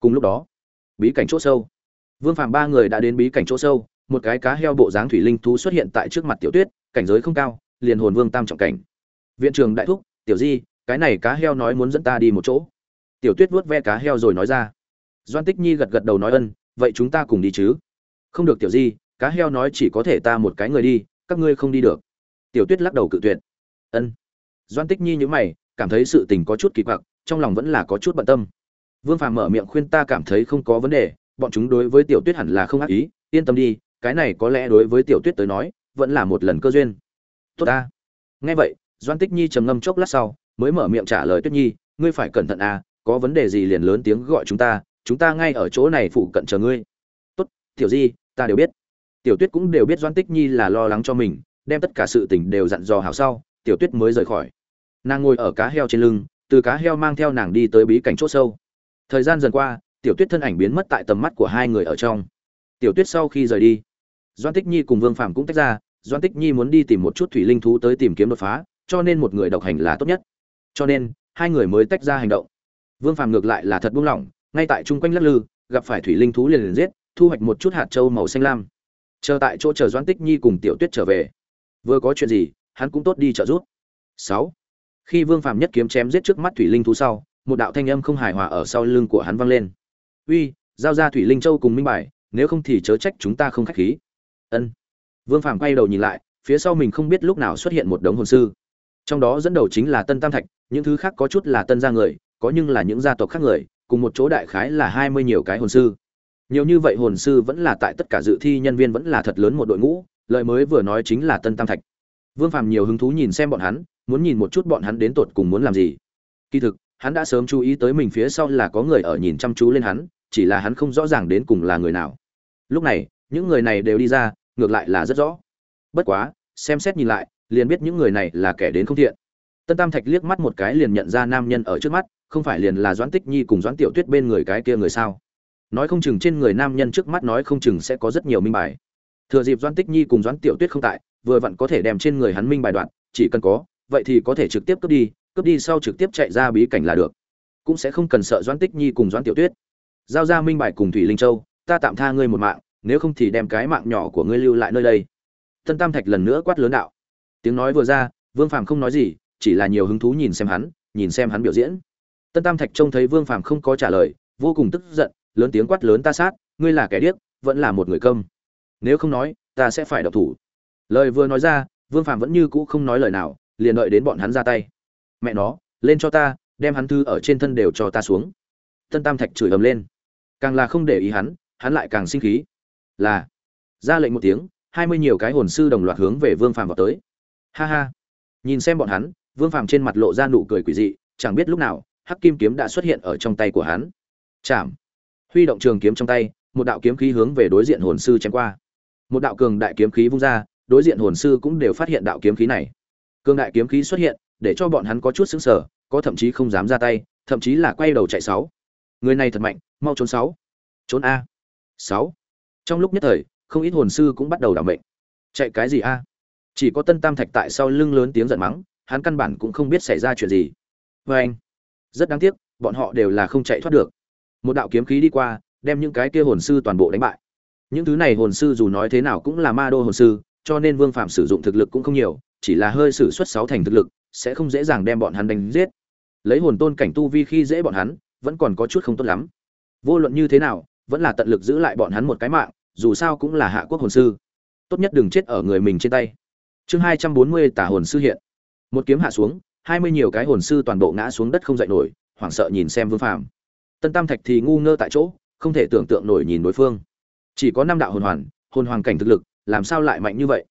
cùng lúc đó, bí cảnh chỗ sâu. Vương phàm ba người đã đến bí cảnh chỗ sâu, một cái cá heo bộ dáng thủy linh thú xuất hiện tại trước mặt tiểu tuyết, cảnh giới không cao, liền hồn vương tam trọng cảnh. Viện trường đại thúc, tiểu di, cái này cá heo nói muốn dẫn ta đi một chỗ. Tiểu tuyết vuốt ve cá heo rồi nói ra. Doan tích nhi gật gật đầu nói, ân, vậy chúng ta cùng đi chứ. Không được, tiểu di, cá heo nói chỉ có thể ta một cái người đi, các ngươi không đi được. Tiểu tuyết lắc đầu cự tuyệt. Ân. Doan tích nhi nhữ mày, cảm thấy sự tình có chút kỳ quặc, trong lòng vẫn là có chút bận tâm vương phàm mở miệng khuyên ta cảm thấy không có vấn đề, bọn chúng đối với tiểu tuyết hẳn là không ác ý, yên tâm đi, cái này có lẽ đối với tiểu tuyết tới nói, vẫn là một lần cơ duyên. Tốt ta. Nghe vậy doan tích nhi trầm ngâm chốc lát sau, mới mở miệng trả lời tuyết nhi, ngươi phải cẩn thận à có vấn đề gì liền lớn tiếng gọi chúng ta chúng ta ngay ở chỗ này phụ cận chờ ngươi. Tốt, tiểu di, ta đều biết. Tiểu tuyết cũng đều biết doan tích nhi là lo lắng cho mình, đem tất cả sự tình đều dặn dò hảo sau, tiểu tuyết mới rời khỏi. Nàng ngồi ở cá heo trên lưng, từ cá heo mang theo nàng đi tới bí cảnh chỗ sâu thời gian dần qua, tiểu tuyết thân ảnh biến mất tại tầm mắt của hai người ở trong. Tiểu tuyết sau khi rời đi doan tích nhi cùng vương phạm cũng tách ra doan tích nhi muốn đi tìm một chút thủy linh thú tới tìm kiếm đột phá, cho nên một người độc hành là tốt nhất. Cho nên, hai người mới tách ra hành động. Vương phạm ngược lại là thật buông lỏng, ngay tại chung quanh lắc lư, gặp phải thủy linh thú liền liền giết, thu hoạch một chút hạt trâu màu xanh lam. Chờ tại chỗ chờ doan tích nhi cùng tiểu tuyết trở về. Vừa có chuyện gì, hắn cũng tốt đi trợ giúp. Sáu. Khi vương phạm nhất kiếm chém giết trước mắt thủy linh thú sau một đạo thanh âm không hài hòa ở sau lưng của hắn vang lên. Uy, giao ra thủy linh châu cùng minh bài, nếu không thì chớ trách chúng ta không khách khí. Ân. Vương Phàm quay đầu nhìn lại, phía sau mình không biết lúc nào xuất hiện một đống hồn sư. Trong đó dẫn đầu chính là tân tam thạch, những thứ khác có chút là tân gia người, có nhưng là những gia tộc khác người, cùng một chỗ đại khái là hai mươi nhiều cái hồn sư. Nhiều như vậy hồn sư vẫn là tại tất cả dự thi nhân viên vẫn là thật lớn một đội ngũ, lời mới vừa nói chính là tân tam thạch. Vương Phàm nhiều hứng thú nhìn xem bọn hắn, muốn nhìn một chút bọn hắn đến tột cùng muốn làm gì. Kỳ thực hắn đã sớm chú ý tới mình phía sau là có người ở nhìn chăm chú lên hắn, chỉ là hắn không rõ ràng đến cùng là người nào. Lúc này, những người này đều đi ra, ngược lại là rất rõ. Bất quá, xem xét nhìn lại, liền biết những người này là kẻ đến không thiện. Tân tam thạch liếc mắt một cái liền nhận ra nam nhân ở trước mắt, không phải liền là doãn tích nhi cùng doãn tiểu tuyết bên người cái kia người sao? Nói không chừng trên người nam nhân trước mắt nói không chừng sẽ có rất nhiều minh bài. Thừa dịp doãn tích nhi cùng doãn tiểu tuyết không tại, vừa vặn có thể đem trên người hắn minh bài đoạn, chỉ cần có, vậy thì có thể trực tiếp cướp đi cướp đi sau trực tiếp chạy ra bí cảnh là được. Cũng sẽ không cần sợ doãn tích nhi cùng doãn tiểu tuyết. Giao ra minh bài cùng thủy linh châu, ta tạm tha ngươi một mạng, nếu không thì đem cái mạng nhỏ của ngươi lưu lại nơi đây. Tân tam thạch lần nữa quát lớn đạo. Tiếng nói vừa ra, vương phàm không nói gì, chỉ là nhiều hứng thú nhìn xem hắn, nhìn xem hắn biểu diễn. Tân tam thạch trông thấy vương phàm không có trả lời, vô cùng tức giận, lớn tiếng quát lớn ta sát, ngươi là kẻ điếc, vẫn là một người công nếu không nói, ta sẽ phải độc thủ. Lời vừa nói ra, vương phàm vẫn như cũ không nói lời nào, liền đợi đến bọn hắn ra tay mẹ nó, lên cho ta, đem hắn thư ở trên thân đều cho ta xuống. Tân tam thạch chửi ầm lên. Càng là không để ý hắn hắn lại càng sinh khí. Là, ra lệnh một tiếng, hai mươi nhiều cái hồn sư đồng loạt hướng về vương phàm vào tới. Ha ha. Nhìn xem bọn hắn, vương phàm trên mặt lộ ra nụ cười quỷ dị, chẳng biết lúc nào, hắc kim kiếm đã xuất hiện ở trong tay của hắn. Chạm. Huy động trường kiếm trong tay, một đạo kiếm khí hướng về đối diện hồn sư chém qua. Một đạo cường đại kiếm khí vung ra, đối diện hồn sư cũng đều phát hiện đạo kiếm khí này. Cường đại kiếm khí xuất hiện để cho bọn hắn có chút sững sở có thậm chí không dám ra tay, thậm chí là quay đầu chạy sáu. Người này thật mạnh, mau trốn sáu. Trốn a. Sáu. Trong lúc nhất thời, không ít hồn sư cũng bắt đầu đảm mệnh. Chạy cái gì a? Chỉ có tân tam thạch tại sau lưng lớn tiếng giận mắng, hắn căn bản cũng không biết xảy ra chuyện gì. Và anh, rất đáng tiếc, bọn họ đều là không chạy thoát được. Một đạo kiếm khí đi qua, đem những cái kia hồn sư toàn bộ đánh bại. Những thứ này hồn sư dù nói thế nào cũng là ma đô hồn sư, cho nên vương phạm sử dụng thực lực cũng không nhiều, chỉ là hơi sử xuất sáu thành thực lực sẽ không dễ dàng đem bọn hắn đánh giết. Lấy hồn tôn cảnh tu vi khi dễ bọn hắn, vẫn còn có chút không tốt lắm. Vô luận như thế nào, vẫn là tận lực giữ lại bọn hắn một cái mạng, dù sao cũng là hạ quốc hồn sư. Tốt nhất đừng chết ở người mình trên tay. Chương hai trăm bốn mươi tả hồn sư hiện. Một kiếm hạ xuống, hai mươi nhiều cái hồn sư toàn bộ ngã xuống đất không dậy nổi, hoảng sợ nhìn xem vương phàm. Tân tam thạch thì ngu ngơ tại chỗ, không thể tưởng tượng nổi nhìn đối phương. Chỉ có năm đạo hồn hoàn, hồn hoàng cảnh thực lực, làm sao lại mạnh như vậy?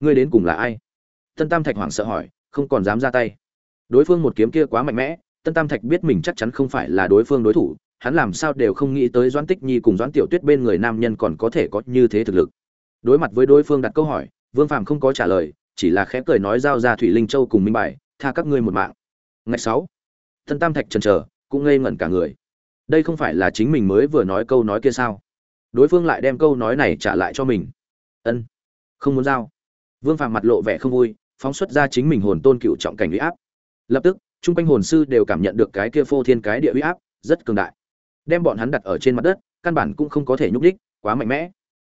Ngươi đến cùng là ai? Tân tam thạch hoảng sợ hỏi không còn dám ra tay. Đối phương một kiếm kia quá mạnh mẽ, tân tam thạch biết mình chắc chắn không phải là đối phương đối thủ, hắn làm sao đều không nghĩ tới doãn tích nhi cùng doãn tiểu tuyết bên người nam nhân còn có thể có như thế thực lực. Đối mặt với đối phương đặt câu hỏi, vương phàm không có trả lời, chỉ là khẽ cười nói giao ra thủy linh châu cùng minh bài, tha các ngươi một mạng. Ngày sáu. Tân tam thạch chần chờ, cũng ngây ngẩn cả người. Đây không phải là chính mình mới vừa nói câu nói kia sao? Đối phương lại đem câu nói này trả lại cho mình. Ân, không muốn giao. Vương phàm mặt lộ vẻ không vui phóng xuất ra chính mình hồn tôn cựu trọng cảnh uy áp. Lập tức, chung quanh hồn sư đều cảm nhận được cái kia phô thiên cái địa uy áp, rất cường đại. Đem bọn hắn đặt ở trên mặt đất, căn bản cũng không có thể nhúc đích quá mạnh mẽ.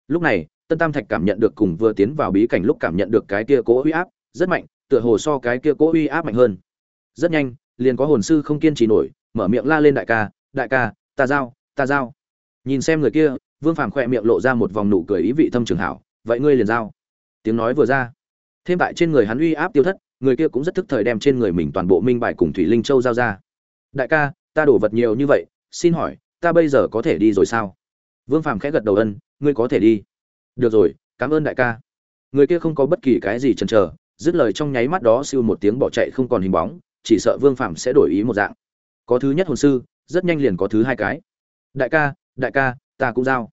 Lúc này, tân tam thạch cảm nhận được cùng vừa tiến vào bí cảnh lúc cảm nhận được cái kia cố uy áp, rất mạnh, tựa hồ so cái kia cố uy áp mạnh hơn. Rất nhanh, liền có hồn sư không kiên trì nổi, mở miệng la lên đại ca đại ca, ta giao ta giao. Nhìn xem người kia, vương phàm khỏe miệng lộ ra một vòng nụ cười ý vị thâm trường hảo, vậy ngươi liền giao. Tiếng nói vừa ra thêm tại trên người hắn uy áp tiêu thất, người kia cũng rất thức thời đem trên người mình toàn bộ minh bài cùng thủy linh châu giao ra. Đại ca, ta đổ vật nhiều như vậy, xin hỏi, ta bây giờ có thể đi rồi sao? Vương phàm khẽ gật đầu ân, ngươi có thể đi. Được rồi, cảm ơn đại ca. Người kia không có bất kỳ cái gì chần chờ, dứt lời trong nháy mắt đó siêu một tiếng bỏ chạy không còn hình bóng, chỉ sợ vương phàm sẽ đổi ý một dạng. Có thứ nhất hồn sư, rất nhanh liền có thứ hai cái. Đại ca đại ca, ta cũng giao.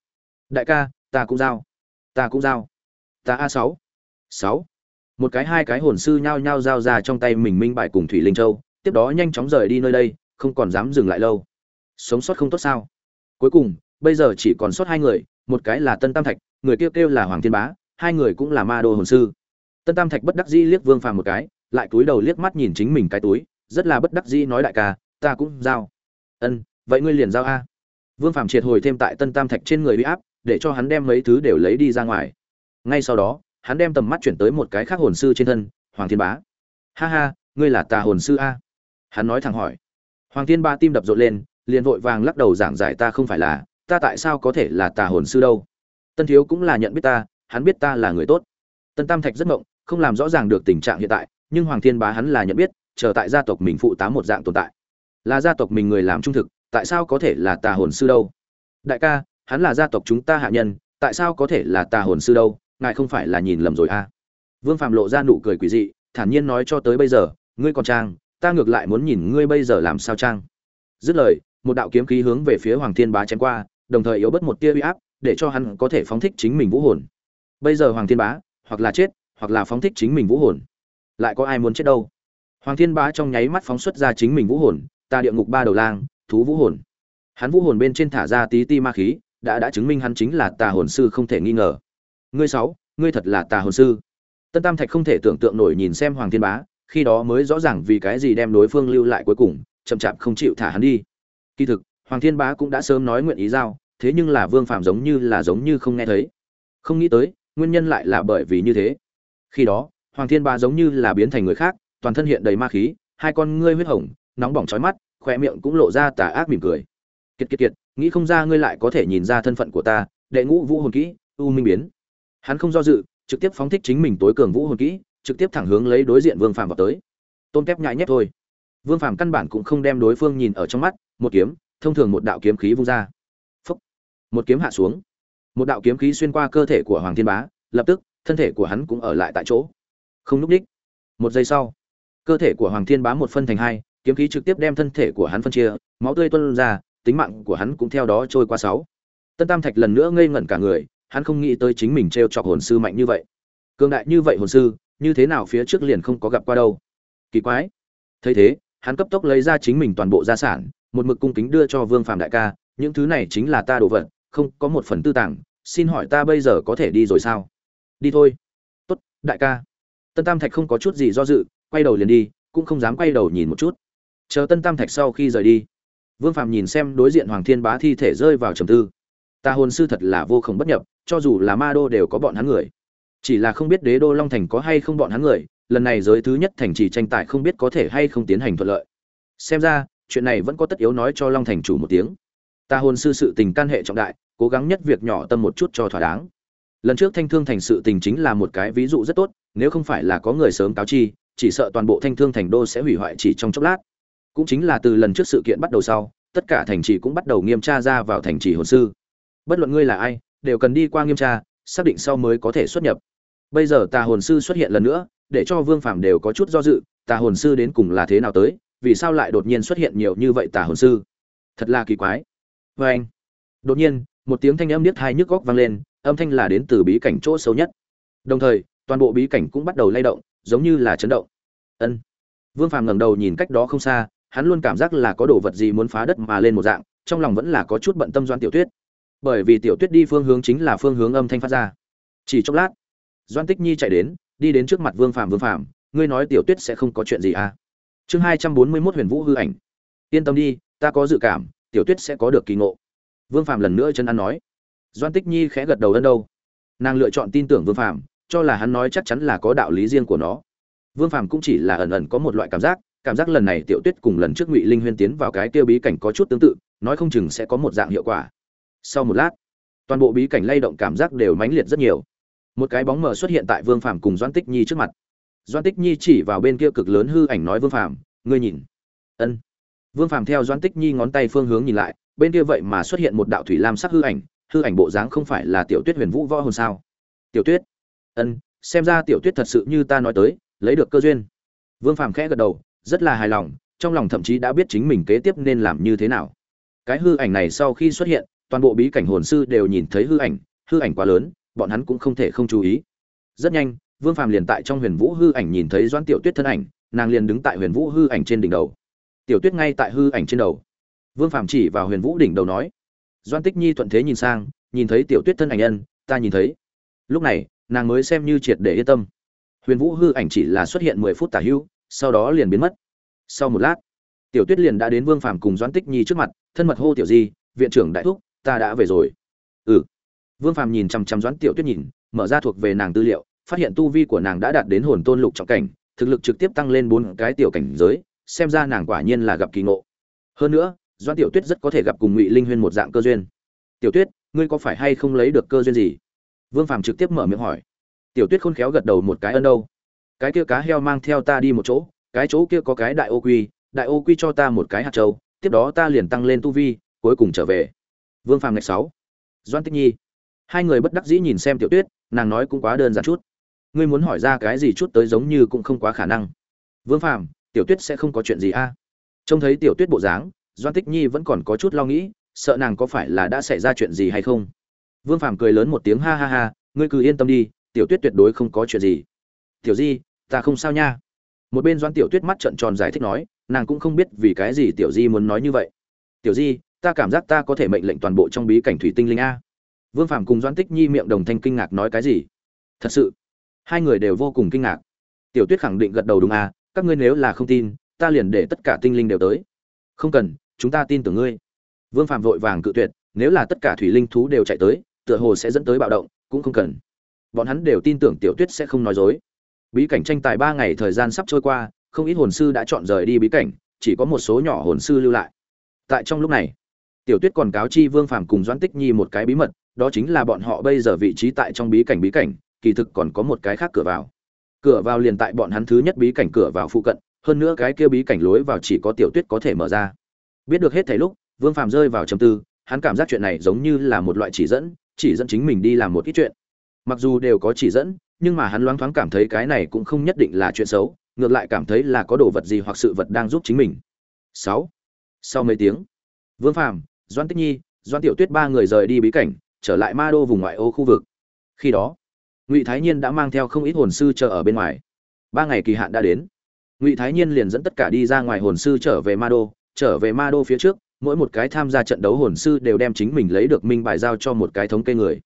Đại ca, ta cũng giao. Ta cũng giao. Ta a sáu. Sáu một cái hai cái hồn sư nhao nhao giao ra trong tay mình minh bài cùng thủy linh châu, tiếp đó nhanh chóng rời đi nơi đây, không còn dám dừng lại lâu. Sống sót không tốt sao? Cuối cùng, bây giờ chỉ còn sót hai người, một cái là tân tam thạch, người kêu kêu là hoàng thiên bá, hai người cũng là ma đô hồn sư. Tân tam thạch bất đắc dĩ liếc vương phàm một cái, lại túi đầu liếc mắt nhìn chính mình cái túi, rất là bất đắc dĩ nói đại ca, ta cũng giao. Ân, vậy ngươi liền giao a. Vương phàm triệt hồi thêm tại tân tam thạch trên người bị áp, để cho hắn đem mấy thứ đều lấy đi ra ngoài. Ngay sau đó hắn đem tầm mắt chuyển tới một cái khác hồn sư trên thân, hoàng thiên bá. Ha ha, ngươi là tà hồn sư a? Hắn nói thẳng hỏi. Hoàng thiên ba tim đập rộn lên, liền vội vàng lắc đầu giảng giải ta không phải là, ta tại sao có thể là tà hồn sư đâu? Tân thiếu cũng là nhận biết ta, hắn biết ta là người tốt. Tân tam thạch rất mộng không làm rõ ràng được tình trạng hiện tại, nhưng hoàng thiên bá hắn là nhận biết, chờ tại gia tộc mình phụ tá một dạng tồn tại. Là gia tộc mình người làm trung thực, tại sao có thể là tà hồn sư đâu? Đại ca, hắn là gia tộc chúng ta hạ nhân, tại sao có thể là tà hồn sư đâu? Ngài không phải là nhìn lầm rồi à? Vương phạm lộ ra nụ cười quỷ dị, thản nhiên nói cho tới bây giờ, ngươi còn trang, ta ngược lại muốn nhìn ngươi bây giờ làm sao trang. Dứt lời, một đạo kiếm khí hướng về phía hoàng thiên bá chém qua, đồng thời yếu bớt một tia uy áp, để cho hắn có thể phóng thích chính mình vũ hồn. Bây giờ hoàng thiên bá, hoặc là chết, hoặc là phóng thích chính mình vũ hồn, lại có ai muốn chết đâu? Hoàng thiên bá trong nháy mắt phóng xuất ra chính mình vũ hồn, ta địa ngục ba đầu lang, thú vũ hồn. Hắn vũ hồn bên trên thả ra tí ti ma khí, đã đã chứng minh hắn chính là tà hồn sư không thể nghi ngờ ngươi sáu, ngươi thật là tà hồn sư. Tân tam thạch không thể tưởng tượng nổi nhìn xem hoàng thiên bá, khi đó mới rõ ràng vì cái gì đem đối phương lưu lại cuối cùng, chậm chạp không chịu thả hắn đi. Kỳ thực, hoàng thiên bá cũng đã sớm nói nguyện ý giao, thế nhưng là vương phạm giống như là giống như không nghe thấy. Không nghĩ tới, nguyên nhân lại là bởi vì như thế. Khi đó, hoàng thiên bá giống như là biến thành người khác, toàn thân hiện đầy ma khí, hai con ngươi huyết hồng, nóng bỏng trói mắt khoe miệng cũng lộ ra tà ác mỉm cười. Kiệt kiệt kiệt, nghĩ không ra ngươi lại có thể nhìn ra thân phận của ta, đệ ngũ vũ hồn kỹ, u minh biến hắn không do dự, trực tiếp phóng thích chính mình tối cường vũ hồn kỹ, trực tiếp thẳng hướng lấy đối diện vương phàm vào tới. Tôn kép nhại nhép thôi. Vương phàm căn bản cũng không đem đối phương nhìn ở trong mắt, một kiếm, thông thường một đạo kiếm khí vung ra. Phúc. một kiếm hạ xuống. Một đạo kiếm khí xuyên qua cơ thể của hoàng thiên bá, lập tức, thân thể của hắn cũng ở lại tại chỗ. Không lúc đích. Một giây sau, cơ thể của hoàng thiên bá một phân thành hai, kiếm khí trực tiếp đem thân thể của hắn phân chia, máu tươi tuôn ra, tính mạng của hắn cũng theo đó trôi qua sáu. Tân tam thạch lần nữa ngây ngẩn cả người hắn không nghĩ tới chính mình t r e o chọc hồn sư mạnh như vậy. Cường đại như vậy hồn sư, như thế nào phía trước liền không có gặp qua đâu? Kỳ quái. Thấy thế, hắn cấp tốc lấy ra chính mình toàn bộ gia sản, một mực cung kính đưa cho vương phạm đại ca, những thứ này chính là ta đồ vật, không có một phần tư tàng xin hỏi ta bây giờ có thể đi rồi sao? Đi thôi. Tốt, đại ca. Tân tam thạch không có chút gì do dự, quay đầu liền đi, cũng không dám quay đầu nhìn một chút. Chờ tân tam thạch sau khi rời đi. Vương phạm nhìn xem đối diện hoàng thiên bá thi thể rơi vào trầm tư ta hồn sư thật là vô cùng bất nhập, cho dù là ma đô đều có bọn hắn người. Chỉ là không biết đế đô long thành có hay không bọn hắn người, lần này giới thứ nhất thành trì tranh tài không biết có thể hay không tiến hành thuận lợi. Xem ra, chuyện này vẫn có tất yếu nói cho long thành chủ một tiếng. Ta hồn sư sự tình can hệ trọng đại, cố gắng nhất việc nhỏ tâm một chút cho thỏa đáng. Lần trước thanh thương thành sự tình chính là một cái ví dụ rất tốt, nếu không phải là có người sớm cáo chi, chỉ sợ toàn bộ thanh thương thành đô sẽ hủy hoại chỉ trong chốc lát. Cũng chính là từ lần trước sự kiện bắt đầu sau, tất cả thành trì cũng bắt đầu nghiêm tra ra vào thành trì hồn sư bất luận ngươi là ai, đều cần đi qua nghiêm tra, xác định sau mới có thể xuất nhập. Bây giờ tà hồn sư xuất hiện lần nữa, để cho vương phàm đều có chút do dự, tà hồn sư đến cùng là thế nào tới, vì sao lại đột nhiên xuất hiện nhiều như vậy tà hồn sư? Thật là kỳ quái. Vê anh, đột nhiên, một tiếng thanh âm niết hai nhức góc vang lên, âm thanh là đến từ bí cảnh chỗ xấu nhất. Đồng thời, toàn bộ bí cảnh cũng bắt đầu lay động, giống như là chấn động. Ân. Vương phàm ngẩng đầu nhìn cách đó không xa, hắn luôn cảm giác là có đồ vật gì muốn phá đất mà lên một dạng, trong lòng vẫn là có chút bận tâm doan tiểu tuyết bởi vì tiểu tuyết đi phương hướng chính là phương hướng âm thanh phát ra. Chỉ chốc lát doan tích nhi chạy đến, đi đến trước mặt vương phạm vương phạm ngươi nói tiểu tuyết sẽ không có chuyện gì à? Chương hai trăm bốn mươi mốt huyền vũ hư ảnh. Yên tâm đi, ta có dự cảm, tiểu tuyết sẽ có được kỳ ngộ. Vương phạm lần nữa chân ăn nói. Doan tích nhi khẽ gật đầu ân đâu. Nàng lựa chọn tin tưởng vương phạm cho là hắn nói chắc chắn là có đạo lý riêng của nó. Vương phạm cũng chỉ là ẩn ẩn có một loại cảm giác cảm giác lần này tiểu tuyết cùng lần trước ngụy linh huyên tiến vào cái tiêu bí cảnh có chút tương tự, nói không chừng sẽ có một dạng hiệu quả sau một lát, toàn bộ bí cảnh lay động cảm giác đều mãnh liệt rất nhiều. Một cái bóng mờ xuất hiện tại vương phạm cùng doan tích nhi trước mặt. Doan tích nhi chỉ vào bên kia cực lớn hư ảnh nói, vương phạm ngươi nhìn. Ân. Vương phạm theo doan tích nhi ngón tay phương hướng nhìn lại, bên kia vậy mà xuất hiện một đạo thủy lam sắc hư ảnh. Hư ảnh bộ dáng không phải là tiểu tuyết huyền vũ võ hồn sao? Tiểu tuyết. Ân, xem ra tiểu tuyết thật sự như ta nói tới, lấy được cơ duyên. Vương phạm khẽ gật đầu, rất là hài lòng, trong lòng thậm chí đã biết chính mình kế tiếp nên làm như thế nào. Cái hư ảnh này sau khi xuất hiện toàn bộ bí cảnh hồn sư đều nhìn thấy hư ảnh hư ảnh quá lớn, bọn hắn cũng không thể không chú ý. Rất nhanh, vương phàm liền tại trong huyền vũ hư ảnh nhìn thấy doãn tiểu tuyết thân ảnh, nàng liền đứng tại huyền vũ hư ảnh trên đỉnh đầu. Tiểu tuyết ngay tại hư ảnh trên đầu. Vương phàm chỉ vào huyền vũ đỉnh đầu nói doan tích nhi thuận thế nhìn sang, nhìn thấy tiểu tuyết thân ảnh nhân, ta nhìn thấy. Lúc này, nàng mới xem như triệt để yên tâm. Huyền vũ hư ảnh chỉ là xuất hiện mười phút tả hữu sau đó liền biến mất. Sau một lát, tiểu tuyết liền đã đến vương phàm cùng doãn tích nhi trước mặt, thân mật hô tiểu di, viện trưởng đại thúc ta đã về rồi. Ừ. Vương phàm nhìn chằm chằm doãn tiểu tuyết nhìn, mở ra thuộc về nàng tư liệu, phát hiện tu vi của nàng đã đạt đến hồn tôn lục trọng cảnh, thực lực trực tiếp tăng lên bốn cái tiểu cảnh giới, xem ra nàng quả nhiên là gặp kỳ ngộ. Hơn nữa, doãn tiểu tuyết rất có thể gặp cùng ngụy linh huyên một dạng cơ duyên. Tiểu tuyết, ngươi có phải hay không lấy được cơ duyên gì? Vương phàm trực tiếp mở miệng hỏi. Tiểu tuyết khôn khéo gật đầu một cái, ân đâu? Cái kia cá heo mang theo ta đi một chỗ, cái chỗ kia có cái đại ô quy, đại ô quy cho ta một cái hạt trâu tiếp đó ta liền tăng lên tu vi, cuối cùng trở về vương phàm ngày sáu. Doan tích nhi. Hai người bất đắc dĩ nhìn xem tiểu tuyết, nàng nói cũng quá đơn giản chút. Ngươi muốn hỏi ra cái gì chút tới giống như cũng không quá khả năng. Vương phàm, tiểu tuyết sẽ không có chuyện gì a? Trông thấy tiểu tuyết bộ dáng, doan tích nhi vẫn còn có chút lo nghĩ, sợ nàng có phải là đã xảy ra chuyện gì hay không. Vương phàm cười lớn một tiếng ha ha ha, ngươi cứ yên tâm đi, tiểu tuyết tuyệt đối không có chuyện gì. Tiểu di, ta không sao nha. Một bên doan tiểu tuyết mắt trợn tròn giải thích nói, nàng cũng không biết vì cái gì tiểu di muốn nói như vậy. Tiểu di ta cảm giác ta có thể mệnh lệnh toàn bộ trong bí cảnh thủy tinh linh a. Vương phạm cùng doan tích nhi miệng đồng thanh kinh ngạc nói cái gì? Thật sự, hai người đều vô cùng kinh ngạc. Tiểu tuyết khẳng định gật đầu đúng a, các ngươi nếu là không tin, ta liền để tất cả tinh linh đều tới. Không cần, chúng ta tin tưởng ngươi. Vương phạm vội vàng cự tuyệt, nếu là tất cả thủy linh thú đều chạy tới, tựa hồ sẽ dẫn tới bạo động, cũng không cần. Bọn hắn đều tin tưởng tiểu tuyết sẽ không nói dối. Bí cảnh tranh tài ba ngày thời gian sắp trôi qua, không ít hồn sư đã chọn rời đi bí cảnh, chỉ có một số nhỏ hồn sư lưu lại. Tại trong lúc này tiểu tuyết còn cáo chi vương phàm cùng doãn tích nhi một cái bí mật, đó chính là bọn họ bây giờ vị trí tại trong bí cảnh bí cảnh, kỳ thực còn có một cái khác cửa vào. Cửa vào liền tại bọn hắn thứ nhất bí cảnh cửa vào phụ cận, hơn nữa cái kia bí cảnh lối vào chỉ có tiểu tuyết có thể mở ra. Biết được hết thảy lúc, vương phàm rơi vào trầm tư, hắn cảm giác chuyện này giống như là một loại chỉ dẫn chỉ dẫn chính mình đi làm một ít chuyện. Mặc dù đều có chỉ dẫn, nhưng mà hắn loáng thoáng cảm thấy cái này cũng không nhất định là chuyện xấu, ngược lại cảm thấy là có đồ vật gì hoặc sự vật đang giúp chính mình. Sáu. Sau mấy tiếng, vương phàm doan tích nhi, doan tiểu tuyết ba người rời đi bí cảnh, trở lại ma đô vùng ngoại ô khu vực. Khi đó, ngụy thái nhiên đã mang theo không ít hồn sư chờ ở bên ngoài. Ba ngày kỳ hạn đã đến. Ngụy thái nhiên liền dẫn tất cả đi ra ngoài hồn sư trở về ma đô, trở về ma đô phía trước, mỗi một cái tham gia trận đấu hồn sư đều đem chính mình lấy được minh bài giao cho một cái thống kê người.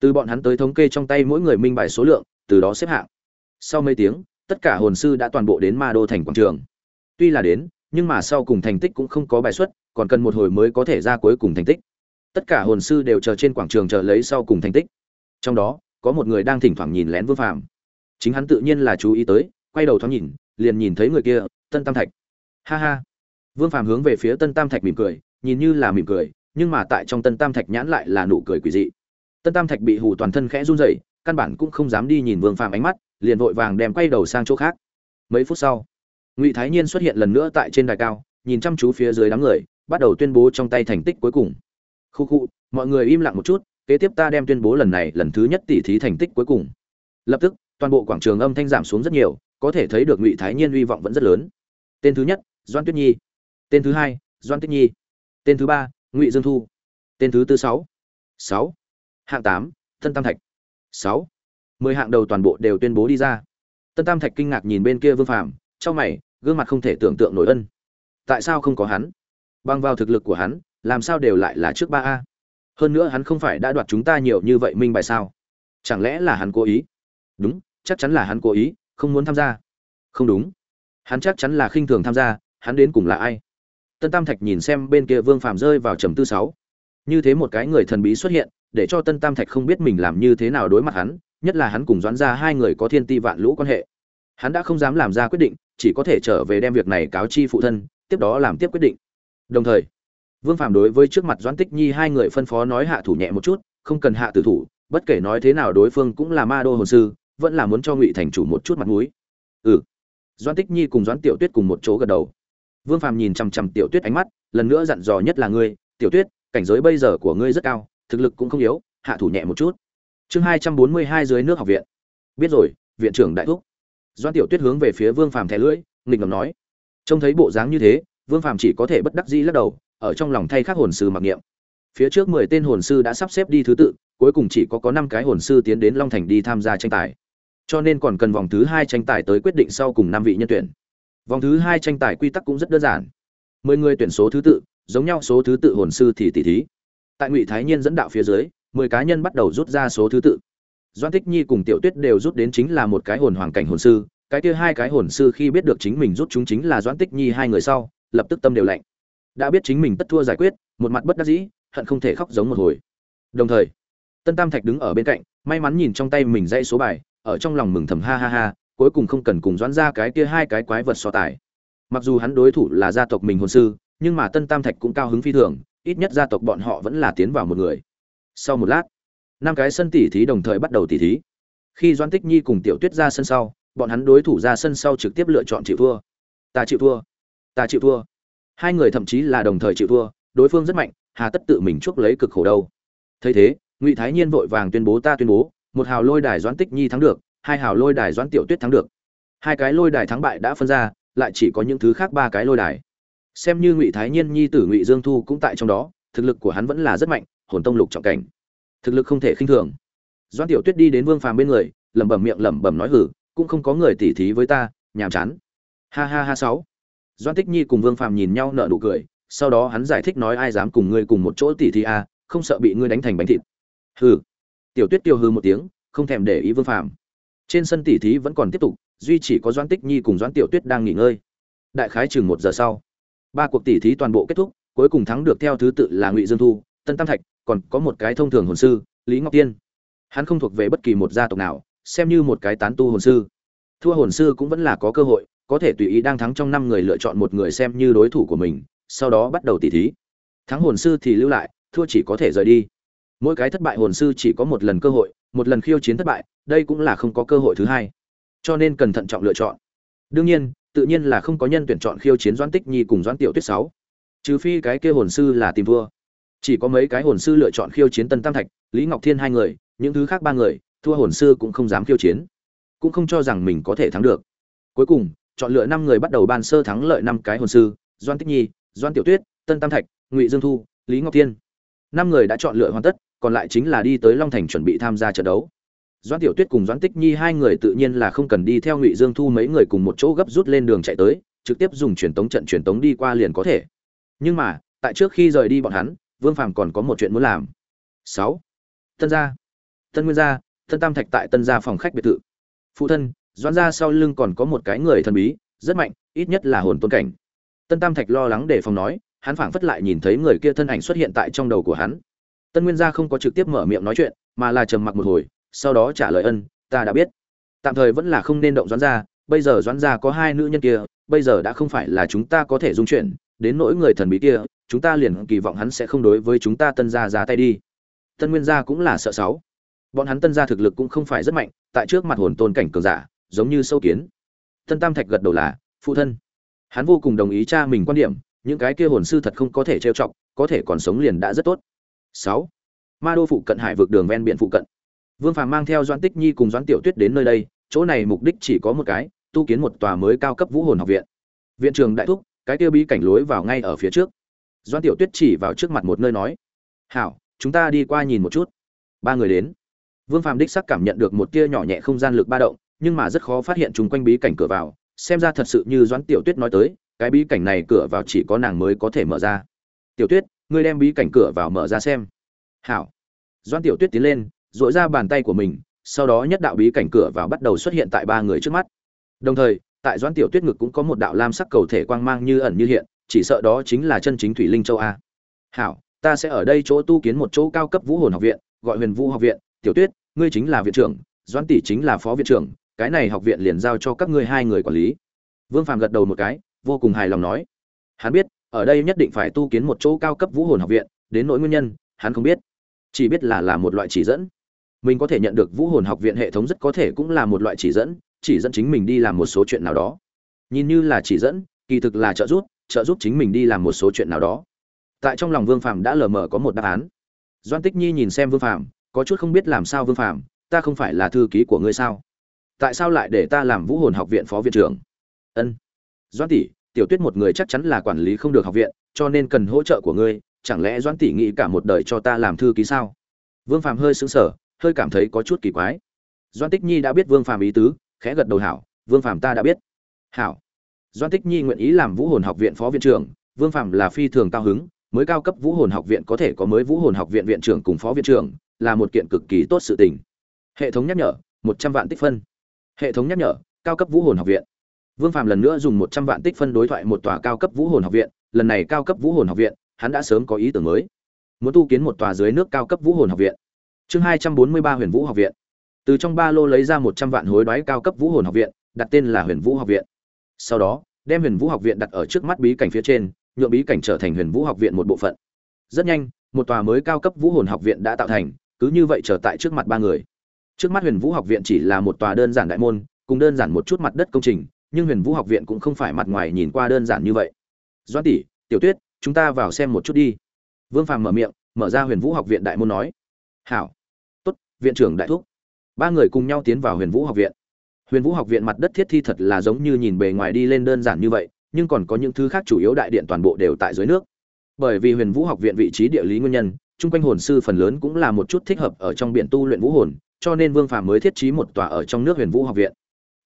Từ bọn hắn tới thống kê trong tay mỗi người minh bài số lượng, từ đó xếp hạng. Sau mấy tiếng, tất cả hồn sư đã toàn bộ đến ma đô thành quảng trường. Tuy là đến, nhưng mà sau cùng thành tích cũng không có bài xuất còn cần một hồi mới có thể ra cuối cùng thành tích. Tất cả hồn sư đều chờ trên quảng trường chờ lấy sau cùng thành tích. Trong đó, có một người đang thỉnh thoảng nhìn lén vương phàm. Chính hắn tự nhiên là chú ý tới, quay đầu thoáng nhìn, liền nhìn thấy người kia, tân tam thạch. Ha ha. Vương phàm hướng về phía tân tam thạch mỉm cười, nhìn như là mỉm cười, nhưng mà tại trong tân tam thạch nhãn lại là nụ cười quỷ dị. Tân tam thạch bị hù toàn thân khẽ run rẩy, căn bản cũng không dám đi nhìn vương phàm ánh mắt, liền vội vàng đem quay đầu sang chỗ khác. Mấy phút sau, ngụy thái nhiên xuất hiện lần nữa tại trên đài cao, nhìn chăm chú phía dưới đám người bắt đầu tuyên bố trong tay thành tích cuối cùng. Khu khu, mọi người im lặng một chút, kế tiếp ta đem tuyên bố lần này lần thứ nhất tỉ thí thành tích cuối cùng. Lập tức, toàn bộ quảng trường âm thanh giảm xuống rất nhiều, có thể thấy được ngụy thái nhiên hy vọng vẫn rất lớn. Tên thứ nhất doan tuyết nhi. Tên thứ hai doan tuyết nhi. Tên thứ ba, ngụy dương thu. Tên thứ tư sáu sáu, hạng tám thân tam thạch. Sáu, mười hạng đầu toàn bộ đều tuyên bố đi ra. Tân tam thạch kinh ngạc nhìn bên kia vương phàm trong mày, gương mặt không thể tưởng tượng nổi ân. Tại sao không có hắn? Bằng vào thực lực của hắn, làm sao đều lại là trước ba a? Hơn nữa hắn không phải đã đoạt chúng ta nhiều như vậy minh bài sao? Chẳng lẽ là hắn cố ý? Đúng, chắc chắn là hắn cố ý, không muốn tham gia. Không đúng. Hắn chắc chắn là khinh thường tham gia, hắn đến cùng là ai? Tân tam thạch nhìn xem bên kia vương phàm rơi vào trầm tư sáu. Như thế một cái người thần bí xuất hiện, để cho tân tam thạch không biết mình làm như thế nào đối mặt hắn, nhất là hắn cùng doãn ra hai người có thiên ti vạn lũ quan hệ. Hắn đã không dám làm ra quyết định, chỉ có thể trở về đem việc này cáo chi phụ thân, tiếp đó làm tiếp quyết định đồng thời, vương phàm đối với trước mặt doãn tích nhi hai người phân phó nói hạ thủ nhẹ một chút, không cần hạ tử thủ, bất kể nói thế nào đối phương cũng là ma đô hồn sư, vẫn là muốn cho ngụy thành chủ một chút mặt mũi. Ừ. Doãn tích nhi cùng doãn tiểu tuyết cùng một chỗ gật đầu. Vương phàm nhìn chằm chằm tiểu tuyết ánh mắt, lần nữa dặn dò nhất là ngươi, tiểu tuyết, cảnh giới bây giờ của ngươi rất cao, thực lực cũng không yếu, hạ thủ nhẹ một chút. Chương hai trăm bốn mươi hai dưới nước học viện. Biết rồi, viện trưởng đại thúc. Doãn tiểu tuyết hướng về phía vương phàm thẻ lưỡi, nghịch ngầm nói. Trông thấy bộ dáng như thế vương phàm chỉ có thể bất đắc dĩ lắc đầu, ở trong lòng thay khác hồn sư mặc niệm. Phía trước mười tên hồn sư đã sắp xếp đi thứ tự, cuối cùng chỉ có có năm cái hồn sư tiến đến long thành đi tham gia tranh tài. Cho nên còn cần vòng thứ hai tranh tài tới quyết định sau cùng năm vị nhân tuyển. Vòng thứ hai tranh tài quy tắc cũng rất đơn giản. Mười người tuyển số thứ tự, giống nhau số thứ tự hồn sư thì tỷ thí. Tại ngụy thái nhiên dẫn đạo phía dưới, mười cá nhân bắt đầu rút ra số thứ tự. Doan tích nhi cùng tiểu tuyết đều rút đến chính là một cái hồn hoàng cảnh hồn sư, cái kia hai cái hồn sư khi biết được chính mình rút chúng chính là doãn tích nhi hai người sau lập tức tâm đều lạnh. Đã biết chính mình tất thua giải quyết, một mặt bất đắc dĩ, hận không thể khóc giống một hồi. Đồng thời, tân tam thạch đứng ở bên cạnh, may mắn nhìn trong tay mình dãy số bài, ở trong lòng mừng thầm ha ha ha, cuối cùng không cần cùng doãn ra cái kia hai cái quái vật so tài. Mặc dù hắn đối thủ là gia tộc mình hồn sư, nhưng mà tân tam thạch cũng cao hứng phi thường, ít nhất gia tộc bọn họ vẫn là tiến vào một người. Sau một lát, năm cái sân tỉ thí đồng thời bắt đầu tỉ thí. Khi doãn tích nhi cùng tiểu tuyết ra sân sau, bọn hắn đối thủ ra sân sau trực tiếp lựa chọn chịu thua. Ta chịu thua ta chịu thua. Hai người thậm chí là đồng thời chịu thua, đối phương rất mạnh, hà tất tự mình chuốc lấy cực khổ đâu. Thấy thế, ngụy thái nhiên vội vàng tuyên bố ta tuyên bố, một hào lôi đài doãn tích nhi thắng được, hai hào lôi đài doãn tiểu tuyết thắng được. Hai cái lôi đài thắng bại đã phân ra, lại chỉ có những thứ khác ba cái lôi đài. Xem như ngụy thái nhiên, nhi tử ngụy dương thu cũng tại trong đó, thực lực của hắn vẫn là rất mạnh, hồn tông lục trọng cảnh. Thực lực không thể khinh thường. Doãn tiểu tuyết đi đến vương phàm bên người, lẩm bẩm miệng lẩm bẩm nói hử, cũng không có người tỉ thí với ta, nhàm chán. Ha ha ha sáu doan tích nhi cùng vương phàm nhìn nhau nở nụ cười sau đó hắn giải thích nói ai dám cùng ngươi cùng một chỗ tỉ thí à, không sợ bị ngươi đánh thành bánh thịt. Hừ. Tiểu tuyết tiêu hư một tiếng không thèm để ý vương phàm. Trên sân tỉ thí vẫn còn tiếp tục duy chỉ có doan tích nhi cùng doan tiểu tuyết đang nghỉ ngơi. Đại khái chừng một giờ sau ba cuộc tỉ thí toàn bộ kết thúc cuối cùng thắng được theo thứ tự là ngụy dương thu tân tam thạch còn có một cái thông thường hồn sư lý ngọc tiên. Hắn không thuộc về bất kỳ một gia tộc nào xem như một cái tán tu hồn sư. Thua hồn sư cũng vẫn là có cơ hội có thể tùy ý đang thắng trong năm người lựa chọn một người xem như đối thủ của mình, sau đó bắt đầu tỉ thí. Thắng hồn sư thì lưu lại, thua chỉ có thể rời đi. Mỗi cái thất bại hồn sư chỉ có một lần cơ hội, một lần khiêu chiến thất bại, đây cũng là không có cơ hội thứ hai. Cho nên cần thận trọng lựa chọn. Đương nhiên, tự nhiên là không có nhân tuyển chọn khiêu chiến doãn tích nhi cùng doãn tiểu tuyết sáu. Trừ phi cái kia hồn sư là tìm vua. chỉ có mấy cái hồn sư lựa chọn khiêu chiến tân tam thạch, lý ngọc thiên hai người, những thứ khác ba người, thua hồn sư cũng không dám khiêu chiến. Cũng không cho rằng mình có thể thắng được. Cuối cùng chọn lựa năm người bắt đầu ban sơ thắng lợi năm cái hồn sư doan tích nhi doan tiểu tuyết tân tam thạch ngụy dương thu lý ngọc thiên năm người đã chọn lựa hoàn tất còn lại chính là đi tới long thành chuẩn bị tham gia trận đấu doan tiểu tuyết cùng doan tích nhi hai người tự nhiên là không cần đi theo ngụy dương thu mấy người cùng một chỗ gấp rút lên đường chạy tới trực tiếp dùng truyền tống trận truyền tống đi qua liền có thể nhưng mà tại trước khi rời đi bọn hắn Vương Phàm còn có một chuyện muốn làm. 6. Tân gia. Tân Nguyên gia, Tân Tam Thạch tại Tân gia phòng khách biệt thự. Phụ thân, Doãn gia sau lưng còn có một cái người thần bí, rất mạnh, ít nhất là hồn tôn cảnh. Tân Tam Thạch lo lắng để phòng nói, hắn phảng phất lại nhìn thấy người kia thân ảnh xuất hiện tại trong đầu của hắn. Tân Nguyên gia không có trực tiếp mở miệng nói chuyện, mà là trầm mặc một hồi, sau đó trả lời ân, ta đã biết. Tạm thời vẫn là không nên động Doãn gia, bây giờ Doãn gia có hai nữ nhân kia, bây giờ đã không phải là chúng ta có thể dung chuyện, đến nỗi người thần bí kia, chúng ta liền kỳ vọng hắn sẽ không đối với chúng ta tân gia ra tay đi tân nguyên gia cũng là sợ sáu bọn hắn tân gia thực lực cũng không phải rất mạnh tại trước mặt hồn tôn cảnh cường giả giống như sâu kiến. Tân tam thạch gật đầu là, phụ thân. Hắn vô cùng đồng ý cha mình quan điểm, những cái kia hồn sư thật không có thể trêu chọc, có thể còn sống liền đã rất tốt. Sáu. Ma đô phụ cận hải vực đường ven biển phụ cận. Vương phàm mang theo doãn tích nhi cùng doãn tiểu tuyết đến nơi đây, chỗ này mục đích chỉ có một cái, tu kiến một tòa mới cao cấp vũ hồn học viện. Viện trường đại thúc, cái kia bí cảnh lối vào ngay ở phía trước. Doãn tiểu tuyết chỉ vào trước mặt một nơi nói, hảo, chúng ta đi qua nhìn một chút. Ba người đến. Vương phàm đích sắc cảm nhận được một tia nhỏ nhẹ không gian lực ba động nhưng mà rất khó phát hiện chúng quanh bí cảnh cửa vào, xem ra thật sự như doãn tiểu tuyết nói tới, cái bí cảnh này cửa vào chỉ có nàng mới có thể mở ra. Tiểu tuyết, ngươi đem bí cảnh cửa vào mở ra xem. Hảo. Doãn tiểu tuyết tiến lên dội ra bàn tay của mình, sau đó nhất đạo bí cảnh cửa vào bắt đầu xuất hiện tại ba người trước mắt. Đồng thời, tại doãn tiểu tuyết ngực cũng có một đạo lam sắc cầu thể quang mang như ẩn như hiện, chỉ sợ đó chính là chân chính thủy linh châu a. Hảo, ta sẽ ở đây chỗ tu kiến một chỗ cao cấp vũ hồn học viện, gọi huyền vũ học viện. Tiểu tuyết, ngươi chính là viện trưởng, doãn tỷ chính là phó viện trưởng cái này học viện liền giao cho các ngươi hai người quản lý. Vương phàm gật đầu một cái, vô cùng hài lòng nói. Hắn biết, ở đây nhất định phải tu kiến một chỗ cao cấp vũ hồn học viện, đến nỗi nguyên nhân, hắn không biết. Chỉ biết là là một loại chỉ dẫn. Mình có thể nhận được vũ hồn học viện hệ thống rất có thể cũng là một loại chỉ dẫn chỉ dẫn chính mình đi làm một số chuyện nào đó. Nhìn như là chỉ dẫn, kỳ thực là trợ giúp trợ giúp chính mình đi làm một số chuyện nào đó. Tại trong lòng vương phàm đã lờ mờ có một đáp án. Doan tích nhi nhìn xem vương phàm, có chút không biết làm sao vương phàm, ta không phải là thư ký của ngươi sao? Tại sao lại để ta làm vũ hồn học viện phó viện trưởng? Ân. Doãn tỷ, tiểu tuyết một người chắc chắn là quản lý không được học viện, cho nên cần hỗ trợ của ngươi, chẳng lẽ Doãn tỷ nghĩ cả một đời cho ta làm thư ký sao? Vương phàm hơi sững sờ, hơi cảm thấy có chút kỳ quái. Doãn tích nhi đã biết vương phàm ý tứ, khẽ gật đầu hảo, vương phàm ta đã biết. Hảo. Doãn tích nhi nguyện ý làm vũ hồn học viện phó viện trưởng, vương phàm là phi thường cao hứng, mới cao cấp vũ hồn học viện có thể có mới vũ hồn học viện viện trưởng cùng phó viện trưởng, là một kiện cực kỳ tốt sự tình. Hệ thống nhắc nhở, một trăm vạn tích phân hệ thống nhắc nhở, cao cấp vũ hồn học viện. Vương phàm lần nữa dùng một trăm vạn tích phân đối thoại một tòa cao cấp vũ hồn học viện, lần này cao cấp vũ hồn học viện, hắn đã sớm có ý tưởng mới. Muốn tu kiến một tòa dưới nước cao cấp vũ hồn học viện. Chương hai trăm bốn mươi ba huyền vũ học viện. Từ trong ba lô lấy ra một trăm vạn hối đoái cao cấp vũ hồn học viện, đặt tên là huyền vũ học viện. Sau đó, đem huyền vũ học viện đặt ở trước mắt bí cảnh phía trên, nhượng bí cảnh trở thành huyền vũ học viện một bộ phận. Rất nhanh, một tòa mới cao cấp vũ hồn học viện đã tạo thành, cứ như vậy trở tại trước mặt ba người trước mắt huyền vũ học viện chỉ là một tòa đơn giản đại môn, cùng đơn giản một chút mặt đất công trình, nhưng huyền vũ học viện cũng không phải mặt ngoài nhìn qua đơn giản như vậy. Doãn tỷ, tiểu tuyết, chúng ta vào xem một chút đi. Vương phàm mở miệng, mở ra huyền vũ học viện đại môn nói. Hảo. Tốt, viện trưởng đại thúc. Ba người cùng nhau tiến vào huyền vũ học viện. Huyền vũ học viện mặt đất thiết thi thật là giống như nhìn bề ngoài đi lên đơn giản như vậy, nhưng còn có những thứ khác chủ yếu đại điện toàn bộ đều tại dưới nước. Bởi vì huyền vũ học viện vị trí địa lý nguyên nhân, chung quanh hồn sư phần lớn cũng là một chút thích hợp ở trong biển tu luyện vũ hồn cho nên vương phàm mới thiết trí một tòa ở trong nước huyền vũ học viện.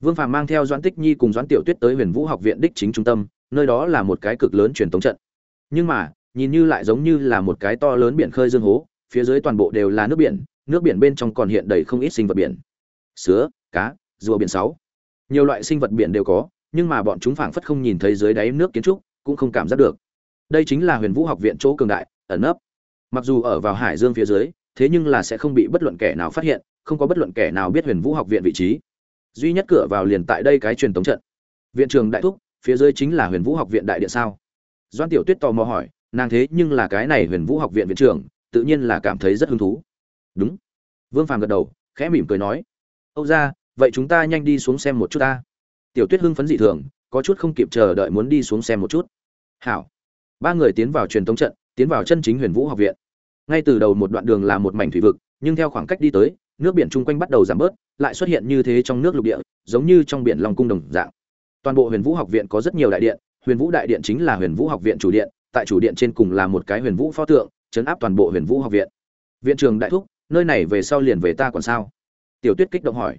Vương phàm mang theo doãn tích nhi cùng doãn tiểu tuyết tới huyền vũ học viện đích chính trung tâm, nơi đó là một cái cực lớn truyền thống trận. Nhưng mà, nhìn như lại giống như là một cái to lớn biển khơi dương hố, phía dưới toàn bộ đều là nước biển nước biển bên trong còn hiện đầy không ít sinh vật biển. Sứa, cá, rùa biển sáu. Nhiều loại sinh vật biển đều có, nhưng mà bọn chúng phảng phất không nhìn thấy dưới đáy nước kiến trúc, cũng không cảm giác được. Đây chính là huyền vũ học viện chỗ cường đại, ẩn nấp. Mặc dù ở vào hải dương phía dưới thế nhưng là sẽ không bị bất luận kẻ nào phát hiện không có bất luận kẻ nào biết huyền vũ học viện vị trí. Duy nhất cửa vào liền tại đây cái truyền tống trận. Viện trường đại thúc phía dưới chính là huyền vũ học viện đại điện sao? Doan tiểu tuyết tò mò hỏi nàng thế nhưng là cái này huyền vũ học viện viện trưởng tự nhiên là cảm thấy rất hứng thú. Đúng. Vương phàm gật đầu khẽ mỉm cười nói âu gia, vậy chúng ta nhanh đi xuống xem một chút ta. Tiểu tuyết hưng phấn dị thường có chút không kịp chờ đợi muốn đi xuống xem một chút. Hảo. Ba người tiến vào truyền thống trận tiến vào chân chính huyền vũ học viện ngay từ đầu một đoạn đường là một mảnh thủy vực, nhưng theo khoảng cách đi tới, nước biển chung quanh bắt đầu giảm bớt, lại xuất hiện như thế trong nước lục địa, giống như trong biển long cung đồng dạng. Toàn bộ huyền vũ học viện có rất nhiều đại điện, huyền vũ đại điện chính là huyền vũ học viện chủ điện, tại chủ điện trên cùng là một cái huyền vũ pho tượng, chấn áp toàn bộ huyền vũ học viện. Viện trường đại thúc, nơi này về sau liền về ta còn sao? Tiểu tuyết kích động hỏi.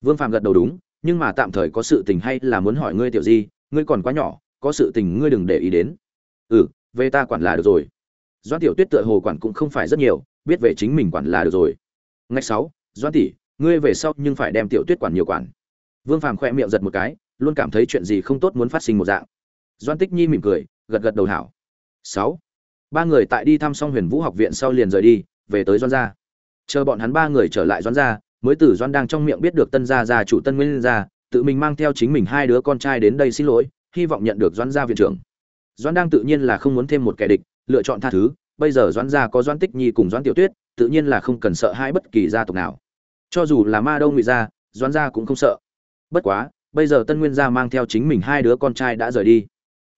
Vương phạm gật đầu đúng, nhưng mà tạm thời có sự tình hay là muốn hỏi ngươi tiểu di, ngươi còn quá nhỏ, có sự tình ngươi đừng để ý đến. Ừ về ta quản là được rồi doan tiểu tuyết tựa hồ quản cũng không phải rất nhiều, biết về chính mình quản là được rồi. Ngạch sáu doan tỷ, ngươi về sau nhưng phải đem tiểu tuyết quản nhiều quản. Vương phàm khỏe miệng giật một cái, luôn cảm thấy chuyện gì không tốt muốn phát sinh một dạng. Doan tích nhi mỉm cười, gật gật đầu hảo. Sáu, ba người tại đi thăm xong huyền vũ học viện sau liền rời đi, về tới doan gia. Chờ bọn hắn ba người trở lại doan gia, mới từ doan đang trong miệng biết được tân gia gia chủ tân nguyên gia, tự mình mang theo chính mình hai đứa con trai đến đây xin lỗi, hy vọng nhận được doan gia viện trưởng. Doãn đang tự nhiên là không muốn thêm một kẻ địch, lựa chọn tha thứ, bây giờ Doãn gia có Doãn tích nhi cùng Doãn tiểu tuyết, tự nhiên là không cần sợ hai bất kỳ gia tộc nào. Cho dù là ma đâu ngụy gia, Doãn gia cũng không sợ. Bất quá, bây giờ tân nguyên gia mang theo chính mình hai đứa con trai đã rời đi.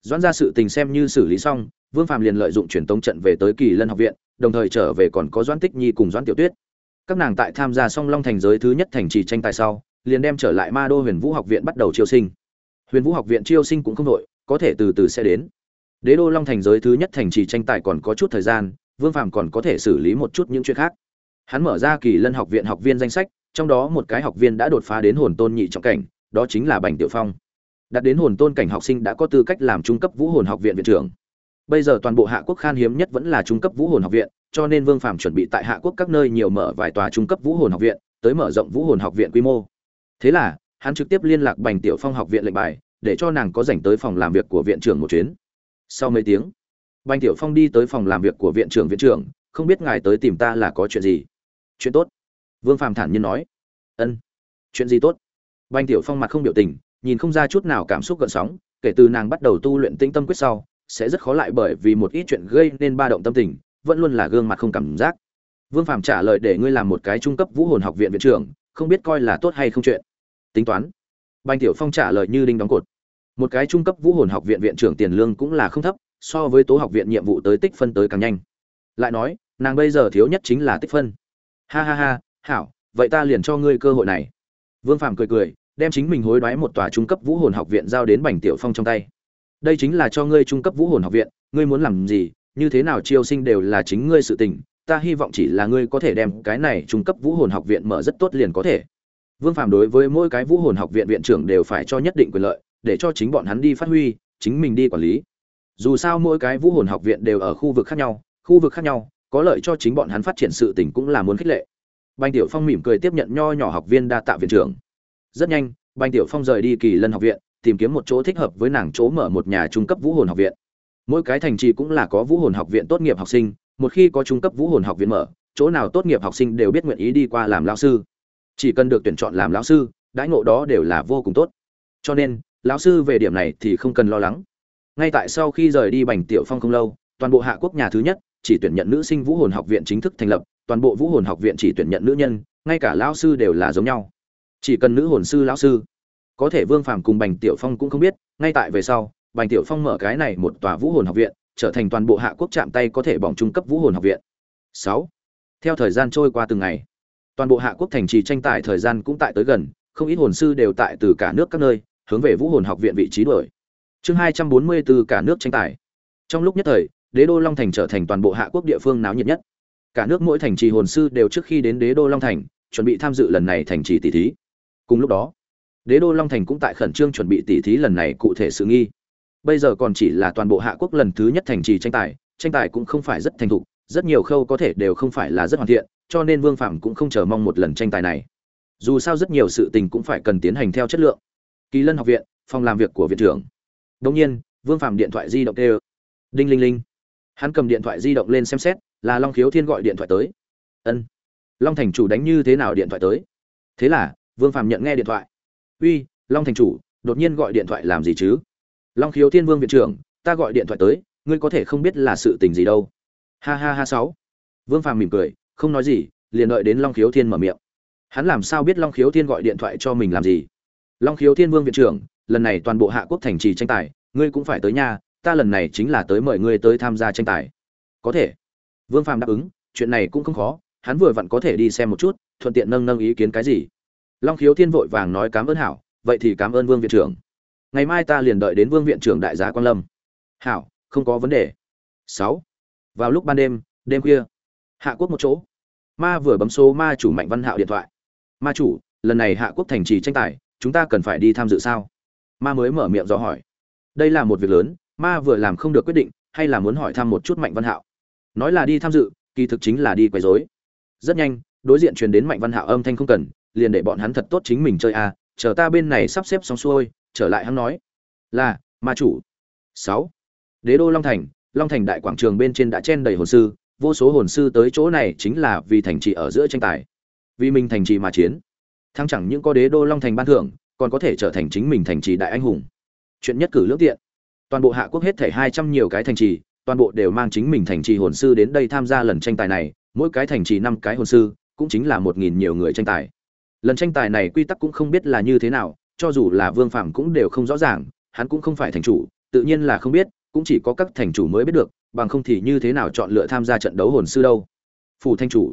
Doãn gia sự tình xem như xử lý xong, vương phạm liền lợi dụng truyền tống trận về tới kỳ lân học viện, đồng thời trở về còn có Doãn tích nhi cùng Doãn tiểu tuyết. Các nàng tại tham gia song long thành giới thứ nhất thành trì tranh tài sau, liền đem trở lại ma đô huyền vũ học viện bắt đầu chiêu sinh. Huyền vũ học viện chiêu sinh cũng không đội, có thể từ từ sẽ đến đế đô long thành giới thứ nhất thành trì tranh tài còn có chút thời gian, vương Phàm còn có thể xử lý một chút những chuyện khác. Hắn mở ra kỳ lân học viện học viên danh sách, trong đó một cái học viên đã đột phá đến hồn tôn nhị trọng cảnh, đó chính là bành tiểu phong. Đạt đến hồn tôn cảnh học sinh đã có tư cách làm trung cấp vũ hồn học viện viện trưởng. Bây giờ toàn bộ hạ quốc khan hiếm nhất vẫn là trung cấp vũ hồn học viện, cho nên vương Phàm chuẩn bị tại hạ quốc các nơi nhiều mở vài tòa trung cấp vũ hồn học viện, tới mở rộng vũ hồn học viện quy mô. Thế là, hắn trực tiếp liên lạc bành tiểu phong học viện lệnh bài, để cho nàng có rảnh tới phòng làm việc của viện trưởng một chuyến sau mấy tiếng banh tiểu phong đi tới phòng làm việc của viện trưởng viện trưởng, không biết ngài tới tìm ta là có chuyện gì? Chuyện tốt. Vương phàm thản nhiên nói. Ân. Chuyện gì tốt? Banh tiểu phong mặt không biểu tình, nhìn không ra chút nào cảm xúc gợn sóng, kể từ nàng bắt đầu tu luyện tĩnh tâm quyết sau, sẽ rất khó lại bởi vì một ít chuyện gây nên ba động tâm tình, vẫn luôn là gương mặt không cảm giác. Vương phàm trả lời để ngươi làm một cái trung cấp vũ hồn học viện viện trưởng, không biết coi là tốt hay không chuyện. Tính toán. Banh tiểu phong trả lời như đinh đóng cột một cái trung cấp vũ hồn học viện viện trưởng tiền lương cũng là không thấp, so với tố học viện nhiệm vụ tới tích phân tới càng nhanh. Lại nói, nàng bây giờ thiếu nhất chính là tích phân. Ha ha ha, hảo, vậy ta liền cho ngươi cơ hội này. Vương phạm cười cười, đem chính mình hối đoái một tòa trung cấp vũ hồn học viện giao đến bành tiểu phong trong tay. Đây chính là cho ngươi trung cấp vũ hồn học viện, ngươi muốn làm gì, như thế nào chiêu sinh đều là chính ngươi sự tình, ta hy vọng chỉ là ngươi có thể đem cái này trung cấp vũ hồn học viện mở rất tốt liền có thể. Vương phạm đối với mỗi cái vũ hồn học viện viện trưởng đều phải cho nhất định quyền lợi để cho chính bọn hắn đi phát huy, chính mình đi quản lý. Dù sao mỗi cái vũ hồn học viện đều ở khu vực khác nhau, khu vực khác nhau, có lợi cho chính bọn hắn phát triển sự tình cũng là muốn khích lệ. Bành tiểu phong mỉm cười tiếp nhận nho nhỏ học viên đa tạ viện trưởng. Rất nhanh, bành tiểu phong rời đi kỳ lân học viện, tìm kiếm một chỗ thích hợp với nàng chỗ mở một nhà trung cấp vũ hồn học viện. Mỗi cái thành trì cũng là có vũ hồn học viện tốt nghiệp học sinh, một khi có trung cấp vũ hồn học viện mở, chỗ nào tốt nghiệp học sinh đều biết nguyện ý đi qua làm lão sư. Chỉ cần được tuyển chọn làm lão sư, đãi ngộ đó đều là vô cùng tốt. Cho nên lão sư về điểm này thì không cần lo lắng. Ngay tại sau khi rời đi bành tiểu phong không lâu, toàn bộ hạ quốc nhà thứ nhất chỉ tuyển nhận nữ sinh vũ hồn học viện chính thức thành lập, toàn bộ vũ hồn học viện chỉ tuyển nhận nữ nhân, ngay cả lão sư đều là giống nhau. Chỉ cần nữ hồn sư lão sư, có thể vương phàm cùng bành tiểu phong cũng không biết, ngay tại về sau, bành tiểu phong mở cái này một tòa vũ hồn học viện, trở thành toàn bộ hạ quốc chạm tay có thể bỏng trung cấp vũ hồn học viện. Sáu, theo thời gian trôi qua từng ngày, toàn bộ hạ quốc thành trì tranh tài thời gian cũng tại tới gần, không ít hồn sư đều tại từ cả nước các nơi hướng về vũ hồn học viện vị trí đuổi. Chương hai trăm bốn mươi từ cả nước tranh tài. Trong lúc nhất thời, đế đô long thành trở thành toàn bộ hạ quốc địa phương náo nhiệt nhất. Cả nước mỗi thành trì hồn sư đều trước khi đến đế đô long thành, chuẩn bị tham dự lần này thành trì tỷ thí. Cùng lúc đó, đế đô long thành cũng tại khẩn trương chuẩn bị tỷ thí lần này cụ thể sự nghi. Bây giờ còn chỉ là toàn bộ hạ quốc lần thứ nhất thành trì tranh tài tranh tài cũng không phải rất thành thục, rất nhiều khâu có thể đều không phải là rất hoàn thiện, cho nên vương phạm cũng không chờ mong một lần tranh tài này. Dù sao rất nhiều sự tình cũng phải cần tiến hành theo chất lượng kỳ lân học viện, phòng làm việc của viện trưởng. Đông nhiên, vương phạm điện thoại di động kêu. Đinh linh linh. Hắn cầm điện thoại di động lên xem xét, là long khiếu thiên gọi điện thoại tới. Ân. Long thành chủ đánh như thế nào điện thoại tới? Thế là, vương phạm nhận nghe điện thoại. Uy, long thành chủ, đột nhiên gọi điện thoại làm gì chứ? Long khiếu thiên vương viện trưởng, ta gọi điện thoại tới, ngươi có thể không biết là sự tình gì đâu. Ha ha ha sáu. Vương phàm mỉm cười, không nói gì, liền đợi đến long khiếu thiên mở miệng. Hắn làm sao biết long khiếu thiên gọi điện thoại cho mình làm gì? Long khiếu thiên vương viện trưởng, lần này toàn bộ hạ quốc thành trì tranh tài, ngươi cũng phải tới nhà ta lần này chính là tới mời ngươi tới tham gia tranh tài. Có thể. Vương phàm đáp ứng, chuyện này cũng không khó, hắn vừa vặn có thể đi xem một chút, thuận tiện nâng nâng ý kiến cái gì. Long khiếu thiên vội vàng nói cảm ơn hảo, vậy thì cảm ơn vương viện trưởng. Ngày mai ta liền đợi đến vương viện trưởng đại giá quan lâm. Hảo, không có vấn đề. Sáu. Vào lúc ban đêm đêm khuya, hạ quốc một chỗ. Ma vừa bấm số ma chủ mạnh văn hạo điện thoại. Ma chủ, lần này hạ quốc thành trì tranh tài chúng ta cần phải đi tham dự sao? Ma mới mở miệng do hỏi. Đây là một việc lớn ma vừa làm không được quyết định hay là muốn hỏi thăm một chút mạnh văn hạo? Nói là đi tham dự kỳ thực chính là đi quấy rối. Rất nhanh đối diện truyền đến mạnh văn hạo âm thanh không cần liền để bọn hắn thật tốt chính mình chơi a à, chờ ta bên này sắp xếp xong xuôi trở lại hắn nói. Là ma chủ. Sáu. Đế đô long thành long thành đại quảng trường bên trên đã chen đầy hồn sư vô số hồn sư tới chỗ này chính là vì thành trì ở giữa tranh tài. Vì mình thành trì mà chiến thắng chẳng những có đế đô long thành ban thưởng, còn có thể trở thành chính mình thành trì đại anh hùng. Chuyện nhất cử lưỡng tiện. Toàn bộ hạ quốc hết thể hai trăm nhiều cái thành trì, toàn bộ đều mang chính mình thành trì hồn sư đến đây tham gia lần tranh tài này, mỗi cái thành trì năm cái hồn sư, cũng chính là một nghìn nhiều người tranh tài. Lần tranh tài này quy tắc cũng không biết là như thế nào, cho dù là vương phạm cũng đều không rõ ràng, hắn cũng không phải thành chủ, tự nhiên là không biết, cũng chỉ có các thành chủ mới biết được, bằng không thì như thế nào chọn lựa tham gia trận đấu hồn sư đâu. Phủ thành chủ.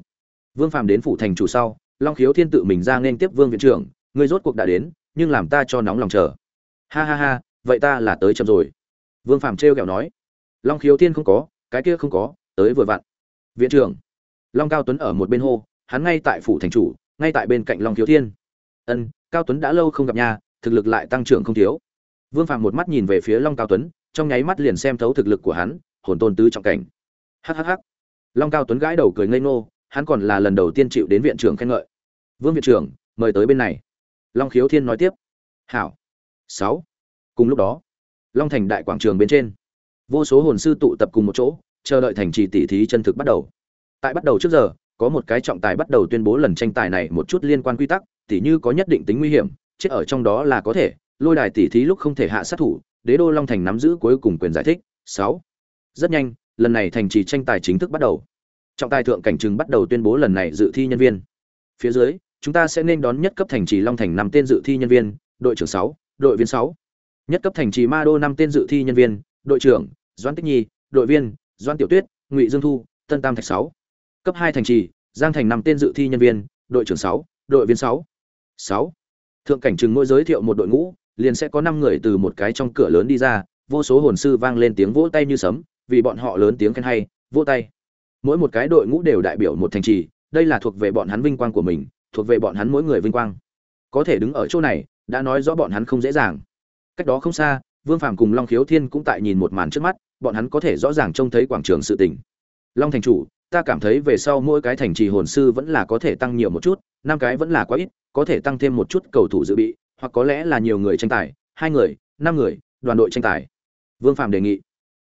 Vương phạm đến phủ thành chủ sau long khiếu thiên tự mình ra nên tiếp vương viện trưởng người rốt cuộc đã đến, nhưng làm ta cho nóng lòng chờ. Ha ha ha, vậy ta là tới chậm rồi. Vương Phàm trêu kẹo nói. Long khiếu thiên không có, cái kia không có, tới vừa vặn. Viện trưởng. Long cao tuấn ở một bên hô, hắn ngay tại phủ thành chủ, ngay tại bên cạnh long khiếu thiên. Ân, cao tuấn đã lâu không gặp nhà thực lực lại tăng trưởng không thiếu. Vương Phàm một mắt nhìn về phía long cao tuấn, trong nháy mắt liền xem thấu thực lực của hắn, hồn tôn tứ trọng cảnh. Hhh long cao tuấn gãi đầu cười ngây ngô hắn còn là lần đầu tiên chịu đến viện trưởng khen ngợi. Vương viện trưởng, mời tới bên này. Long khiếu thiên nói tiếp. Hảo. Sáu. Cùng lúc đó, long thành đại quảng trường bên trên, vô số hồn sư tụ tập cùng một chỗ, chờ đợi thành trì tỷ thí chân thực bắt đầu. Tại bắt đầu trước giờ, có một cái trọng tài bắt đầu tuyên bố lần tranh tài này một chút liên quan quy tắc, tỉ như có nhất định tính nguy hiểm, chết ở trong đó là có thể, lôi đài tỷ thí lúc không thể hạ sát thủ, đế đô long thành nắm giữ cuối cùng quyền giải thích. Sáu. Rất nhanh, lần này thành trì tranh tài chính thức bắt đầu trọng tài thượng cảnh trừng bắt đầu tuyên bố lần này dự thi nhân viên. Phía dưới, chúng ta sẽ nên đón nhất cấp thành trì long thành năm tên dự thi nhân viên, đội trưởng sáu, đội viên sáu. Nhất cấp thành trì ma đô năm tên dự thi nhân viên, đội trưởng, doãn tích nhi, đội viên, doãn tiểu tuyết, ngụy dương thu, tân tam thạch sáu. Cấp hai thành trì, giang thành năm tên dự thi nhân viên, đội trưởng sáu, đội viên sáu. Sáu. Thượng cảnh trừng mỗi giới thiệu một đội ngũ, liền sẽ có năm người từ một cái trong cửa lớn đi ra, vô số hồn sư vang lên tiếng vỗ tay như sấm, vì bọn họ lớn tiếng khen hay, vỗ tay mỗi một cái đội ngũ đều đại biểu một thành trì, đây là thuộc về bọn hắn vinh quang của mình, thuộc về bọn hắn mỗi người vinh quang. Có thể đứng ở chỗ này, đã nói rõ bọn hắn không dễ dàng. Cách đó không xa, vương phàm cùng long khiếu thiên cũng tại nhìn một màn trước mắt, bọn hắn có thể rõ ràng trông thấy quảng trường sự tình. Long thành chủ, ta cảm thấy về sau mỗi cái thành trì hồn sư vẫn là có thể tăng nhiều một chút, năm cái vẫn là quá ít, có thể tăng thêm một chút cầu thủ dự bị, hoặc có lẽ là nhiều người tranh tài, hai người, năm người, đoàn đội tranh tài. Vương phạm đề nghị.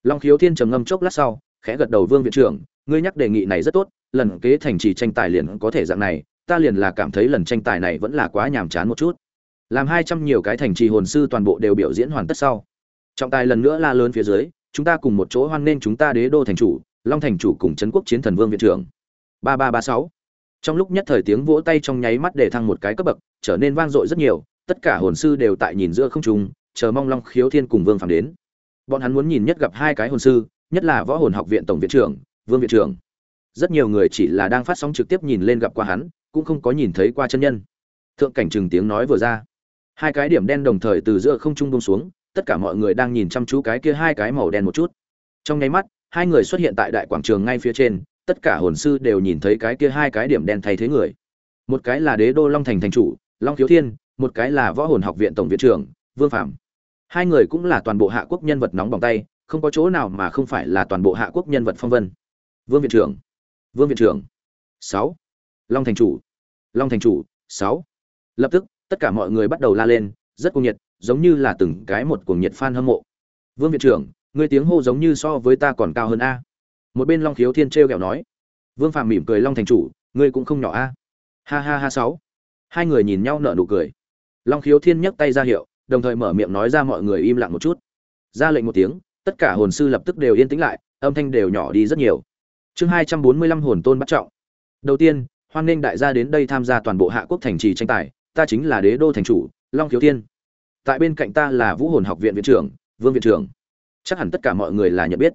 Long khiếu thiên trầm ngâm chốc lát sau, khẽ gật đầu vương viện trưởng ngươi nhắc đề nghị này rất tốt, lần kế thành trì tranh tài liền có thể dạng này, ta liền là cảm thấy lần tranh tài này vẫn là quá nhàm chán một chút. Làm hai trăm nhiều cái thành trì hồn sư toàn bộ đều biểu diễn hoàn tất sau. Trọng tài lần nữa la lớn phía dưới, chúng ta cùng một chỗ hoan nên chúng ta đế đô thành chủ, long thành chủ cùng trấn quốc chiến thần vương viện trưởng. Ba ba ba sáu. Trong lúc nhất thời tiếng vỗ tay trong nháy mắt để thăng một cái cấp bậc, trở nên vang dội rất nhiều, tất cả hồn sư đều tại nhìn giữa không trung, chờ mong long khiếu thiên cùng vương phàm đến. Bọn hắn muốn nhìn nhất gặp hai cái hồn sư, nhất là võ hồn học viện tổng viện trưởng vương viện trưởng. Rất nhiều người chỉ là đang phát sóng trực tiếp nhìn lên gặp qua hắn, cũng không có nhìn thấy qua chân nhân. Thượng cảnh trừng tiếng nói vừa ra. Hai cái điểm đen đồng thời từ giữa không trung bông xuống, tất cả mọi người đang nhìn chăm chú cái kia hai cái màu đen một chút. Trong nháy mắt, hai người xuất hiện tại đại quảng trường ngay phía trên, tất cả hồn sư đều nhìn thấy cái kia hai cái điểm đen thay thế người. Một cái là đế đô long thành thành chủ, long thiếu thiên, một cái là võ hồn học viện tổng viện trưởng, vương phạm hai người cũng là toàn bộ hạ quốc nhân vật nóng bỏng tay, không có chỗ nào mà không phải là toàn bộ hạ quốc nhân vật phong vân vương viện trưởng. Vương viện trưởng. Sáu. Long thành chủ. Long thành chủ, sáu. Lập tức, tất cả mọi người bắt đầu la lên, rất cuồng nhiệt, giống như là từng cái một cuồng nhiệt fan hâm mộ. Vương viện trưởng, ngươi tiếng hô giống như so với ta còn cao hơn a. Một bên long khiếu thiên t r nói. Vương phàm mỉm cười long thành chủ, ngươi cũng không nhỏ a. Ha ha ha, sáu. Hai người nhìn nhau nở nụ cười. Long khiếu thiên nhấc tay ra hiệu, đồng thời mở miệng nói ra mọi người im lặng một chút. Ra lệnh một tiếng, tất cả hồn sư lập tức đều yên tĩnh lại, âm thanh đều nhỏ đi rất nhiều chương hai trăm bốn mươi lăm hồn tôn bắt trọng. Đầu tiên, hoan nghênh đại gia đến đây tham gia toàn bộ hạ quốc thành trì tranh tài, ta chính là đế đô thành chủ, long thiếu thiên. Tại bên cạnh ta là vũ hồn học viện viện trưởng, vương viện trưởng. Chắc hẳn tất cả mọi người là nhận biết.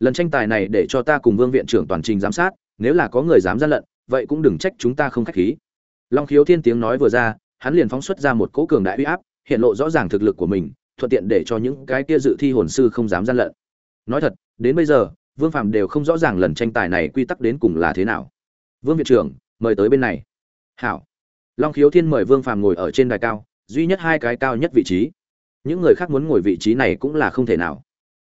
Lần tranh tài này để cho ta cùng vương viện trưởng toàn trình giám sát, nếu là có người dám gian lận, vậy cũng đừng trách chúng ta không khách khí. Long khiếu thiên tiếng nói vừa ra, hắn liền phóng xuất ra một cỗ cường đại uy áp, hiện lộ rõ ràng thực lực của mình, thuận tiện để cho những cái kia dự thi hồn sư không dám gian lận. Nói thật, đến bây giờ vương phạm đều không rõ ràng lần tranh tài này quy tắc đến cùng là thế nào. Vương viện trưởng, mời tới bên này. Hảo. Long khiếu thiên mời vương phạm ngồi ở trên đài cao, duy nhất hai cái cao nhất vị trí. Những người khác muốn ngồi vị trí này cũng là không thể nào.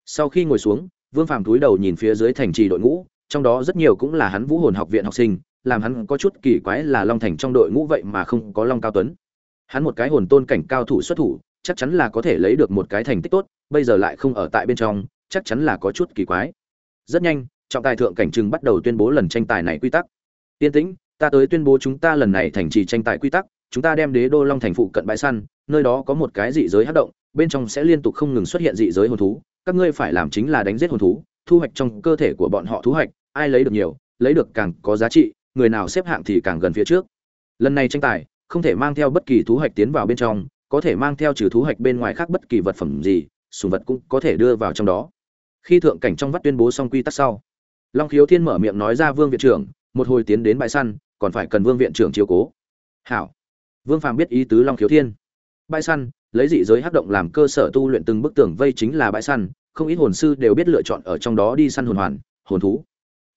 Sau khi ngồi xuống, vương phạm túi đầu nhìn phía dưới thành trì đội ngũ, trong đó rất nhiều cũng là hắn vũ hồn học viện học sinh, làm hắn có chút kỳ quái là long thành trong đội ngũ vậy mà không có long cao tuấn. Hắn một cái hồn tôn cảnh cao thủ xuất thủ, chắc chắn là có thể lấy được một cái thành tích tốt, bây giờ lại không ở tại bên trong, chắc chắn là có chút kỳ quái rất nhanh, trọng tài thượng cảnh trừng bắt đầu tuyên bố lần tranh tài này quy tắc. Tiên tĩnh, ta tới tuyên bố chúng ta lần này thành trì tranh tài quy tắc, chúng ta đem đế đô long thành phụ cận bãi săn, nơi đó có một cái dị giới hát động, bên trong sẽ liên tục không ngừng xuất hiện dị giới hồn thú, các ngươi phải làm chính là đánh giết hồn thú, thu hoạch trong cơ thể của bọn họ thu hoạch, ai lấy được nhiều, lấy được càng có giá trị, người nào xếp hạng thì càng gần phía trước. Lần này tranh tài, không thể mang theo bất kỳ thú hoạch tiến vào bên trong, có thể mang theo trừ thú hoạch bên ngoài khác bất kỳ vật phẩm gì, sùng vật cũng có thể đưa vào trong đó khi thượng cảnh trong vắt tuyên bố xong quy tắc sau. Long khiếu thiên mở miệng nói ra vương viện trưởng, một hồi tiến đến bãi săn, còn phải cần vương viện trưởng chiếu cố. Hảo. Vương phàm biết ý tứ long khiếu thiên. Bãi săn, lấy dị giới hắc động làm cơ sở tu luyện từng bức tường vây chính là bãi săn, không ít hồn sư đều biết lựa chọn ở trong đó đi săn hồn hoàn, hồn thú.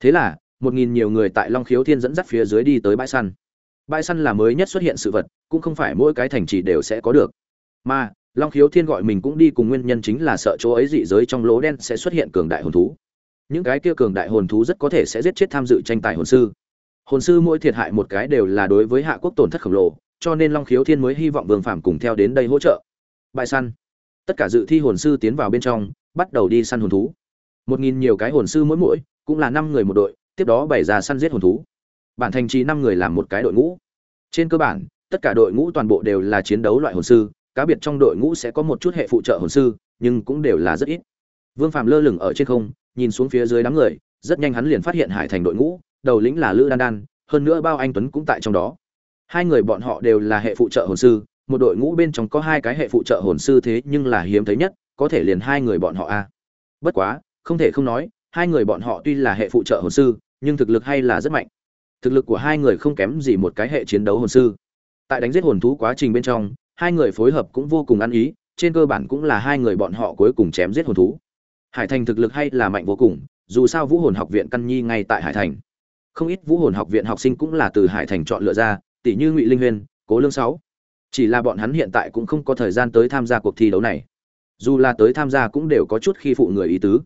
Thế là, một nghìn nhiều người tại long khiếu thiên dẫn dắt phía dưới đi tới bãi săn. Bãi săn là mới nhất xuất hiện sự vật, cũng không phải mỗi cái thành trì đều sẽ có được. Mà long khiếu thiên gọi mình cũng đi cùng nguyên nhân chính là sợ chỗ ấy dị giới trong lỗ đen sẽ xuất hiện cường đại hồn thú. Những cái kia cường đại hồn thú rất có thể sẽ giết chết tham dự tranh tài hồn sư. Hồn sư mỗi thiệt hại một cái đều là đối với hạ quốc tổn thất khổng lồ, cho nên long khiếu thiên mới hy vọng vương phạm cùng theo đến đây hỗ trợ. Bại săn. Tất cả dự thi hồn sư tiến vào bên trong, bắt đầu đi săn hồn thú. Một nghìn nhiều cái hồn sư mỗi mỗi, cũng là năm người một đội, tiếp đó bày ra săn giết hồn thú. Bản thành trì năm người làm một cái đội ngũ. Trên cơ bản, tất cả đội ngũ toàn bộ đều là chiến đấu loại hồn sư cá biệt trong đội ngũ sẽ có một chút hệ phụ trợ hồn sư, nhưng cũng đều là rất ít. Vương phạm lơ lửng ở trên không, nhìn xuống phía dưới đám người, rất nhanh hắn liền phát hiện hải thành đội ngũ, đầu lĩnh là lữ đan đan, hơn nữa bao anh tuấn cũng tại trong đó. Hai người bọn họ đều là hệ phụ trợ hồn sư, một đội ngũ bên trong có hai cái hệ phụ trợ hồn sư thế nhưng là hiếm thấy nhất, có thể liền hai người bọn họ a. Bất quá, không thể không nói, hai người bọn họ tuy là hệ phụ trợ hồn sư, nhưng thực lực hay là rất mạnh. Thực lực của hai người không kém gì một cái hệ chiến đấu hồn sư. Tại đánh giết hồn thú quá trình bên trong hai người phối hợp cũng vô cùng ăn ý, trên cơ bản cũng là hai người bọn họ cuối cùng chém giết hồn thú. Hải thành thực lực hay là mạnh vô cùng, dù sao vũ hồn học viện căn nhi ngay tại hải thành. Không ít vũ hồn học viện học sinh cũng là từ hải thành chọn lựa ra, tỷ như ngụy linh huyên, cố lương sáu. Chỉ là bọn hắn hiện tại cũng không có thời gian tới tham gia cuộc thi đấu này. Dù là tới tham gia cũng đều có chút khi phụ người ý tứ.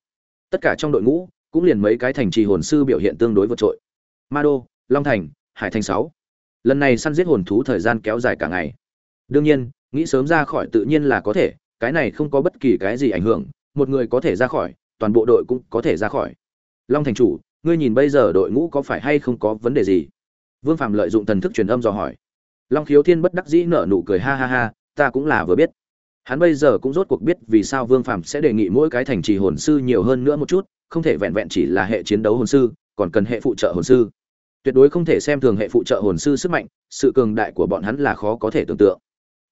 Tất cả trong đội ngũ cũng liền mấy cái thành trì hồn sư biểu hiện tương đối vượt trội. Ma đô long thành, hải thành sáu. Lần này săn giết hồn thú thời gian kéo dài cả ngày đương nhiên, nghĩ sớm ra khỏi tự nhiên là có thể, cái này không có bất kỳ cái gì ảnh hưởng, một người có thể ra khỏi, toàn bộ đội cũng có thể ra khỏi. Long thành chủ, ngươi nhìn bây giờ đội ngũ có phải hay không có vấn đề gì? Vương phạm lợi dụng thần thức truyền âm dò hỏi. Long khiếu thiên bất đắc dĩ nở nụ cười ha ha ha, ta cũng là vừa biết. Hắn bây giờ cũng rốt cuộc biết vì sao vương phạm sẽ đề nghị mỗi cái thành trì hồn sư nhiều hơn nữa một chút, không thể vẹn vẹn chỉ là hệ chiến đấu hồn sư, còn cần hệ phụ trợ hồn sư. Tuyệt đối không thể xem thường hệ phụ trợ hồn sư sức mạnh, sự cường đại của bọn hắn là khó có thể tưởng tượng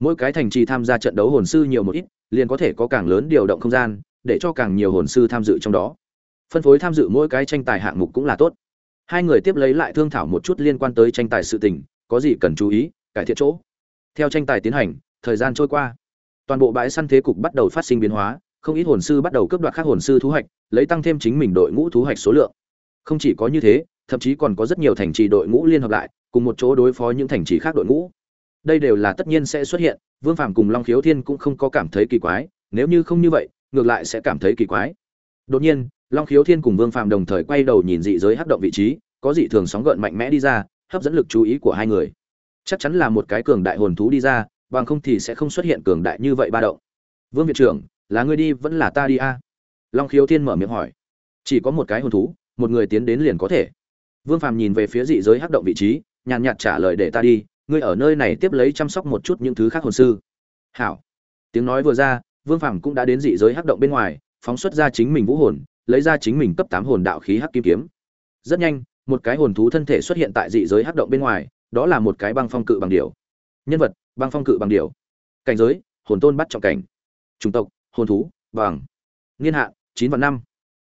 mỗi cái thành trì tham gia trận đấu hồn sư nhiều một ít, liền có thể có càng lớn điều động không gian, để cho càng nhiều hồn sư tham dự trong đó. Phân phối tham dự mỗi cái tranh tài hạng mục cũng là tốt. Hai người tiếp lấy lại thương thảo một chút liên quan tới tranh tài sự tình, có gì cần chú ý, cải thiện chỗ. Theo tranh tài tiến hành, thời gian trôi qua. Toàn bộ bãi săn thế cục bắt đầu phát sinh biến hóa, không ít hồn sư bắt đầu cướp đoạt các hồn sư thú hoạch, lấy tăng thêm chính mình đội ngũ thú hoạch số lượng. Không chỉ có như thế, thậm chí còn có rất nhiều thành trì đội ngũ liên hợp lại, cùng một chỗ đối phó những thành trì khác đội ngũ đây đều là tất nhiên sẽ xuất hiện, vương phàm cùng long khiếu thiên cũng không có cảm thấy kỳ quái, nếu như không như vậy, ngược lại sẽ cảm thấy kỳ quái. Đột nhiên, long khiếu thiên cùng vương phàm đồng thời quay đầu nhìn dị giới hấp động vị trí, có dị thường sóng gợn mạnh mẽ đi ra, hấp dẫn lực chú ý của hai người. Chắc chắn là một cái cường đại hồn thú đi ra, bằng không thì sẽ không xuất hiện cường đại như vậy ba động. Vương viện trưởng, là ngươi đi, vẫn là ta đi a? Long khiếu thiên mở miệng hỏi. Chỉ có một cái hồn thú, một người tiến đến liền có thể. Vương phàm nhìn về phía dị giới hắc động vị trí, nhàn nhạt trả lời để ta đi ngươi ở nơi này tiếp lấy chăm sóc một chút những thứ khác hồn sư. Hảo. Tiếng nói vừa ra, vương phàm cũng đã đến dị giới hắc động bên ngoài, phóng xuất ra chính mình vũ hồn, lấy ra chính mình cấp tám hồn đạo khí hắc kim kiếm. Rất nhanh, một cái hồn thú thân thể xuất hiện tại dị giới hắc động bên ngoài, đó là một cái băng phong cự bằng điểu. Nhân vật, băng phong cự bằng điểu. Cảnh giới, hồn tôn bắt trọng cảnh. Chủng tộc, hồn thú, bằng. niên hạn, chín và năm.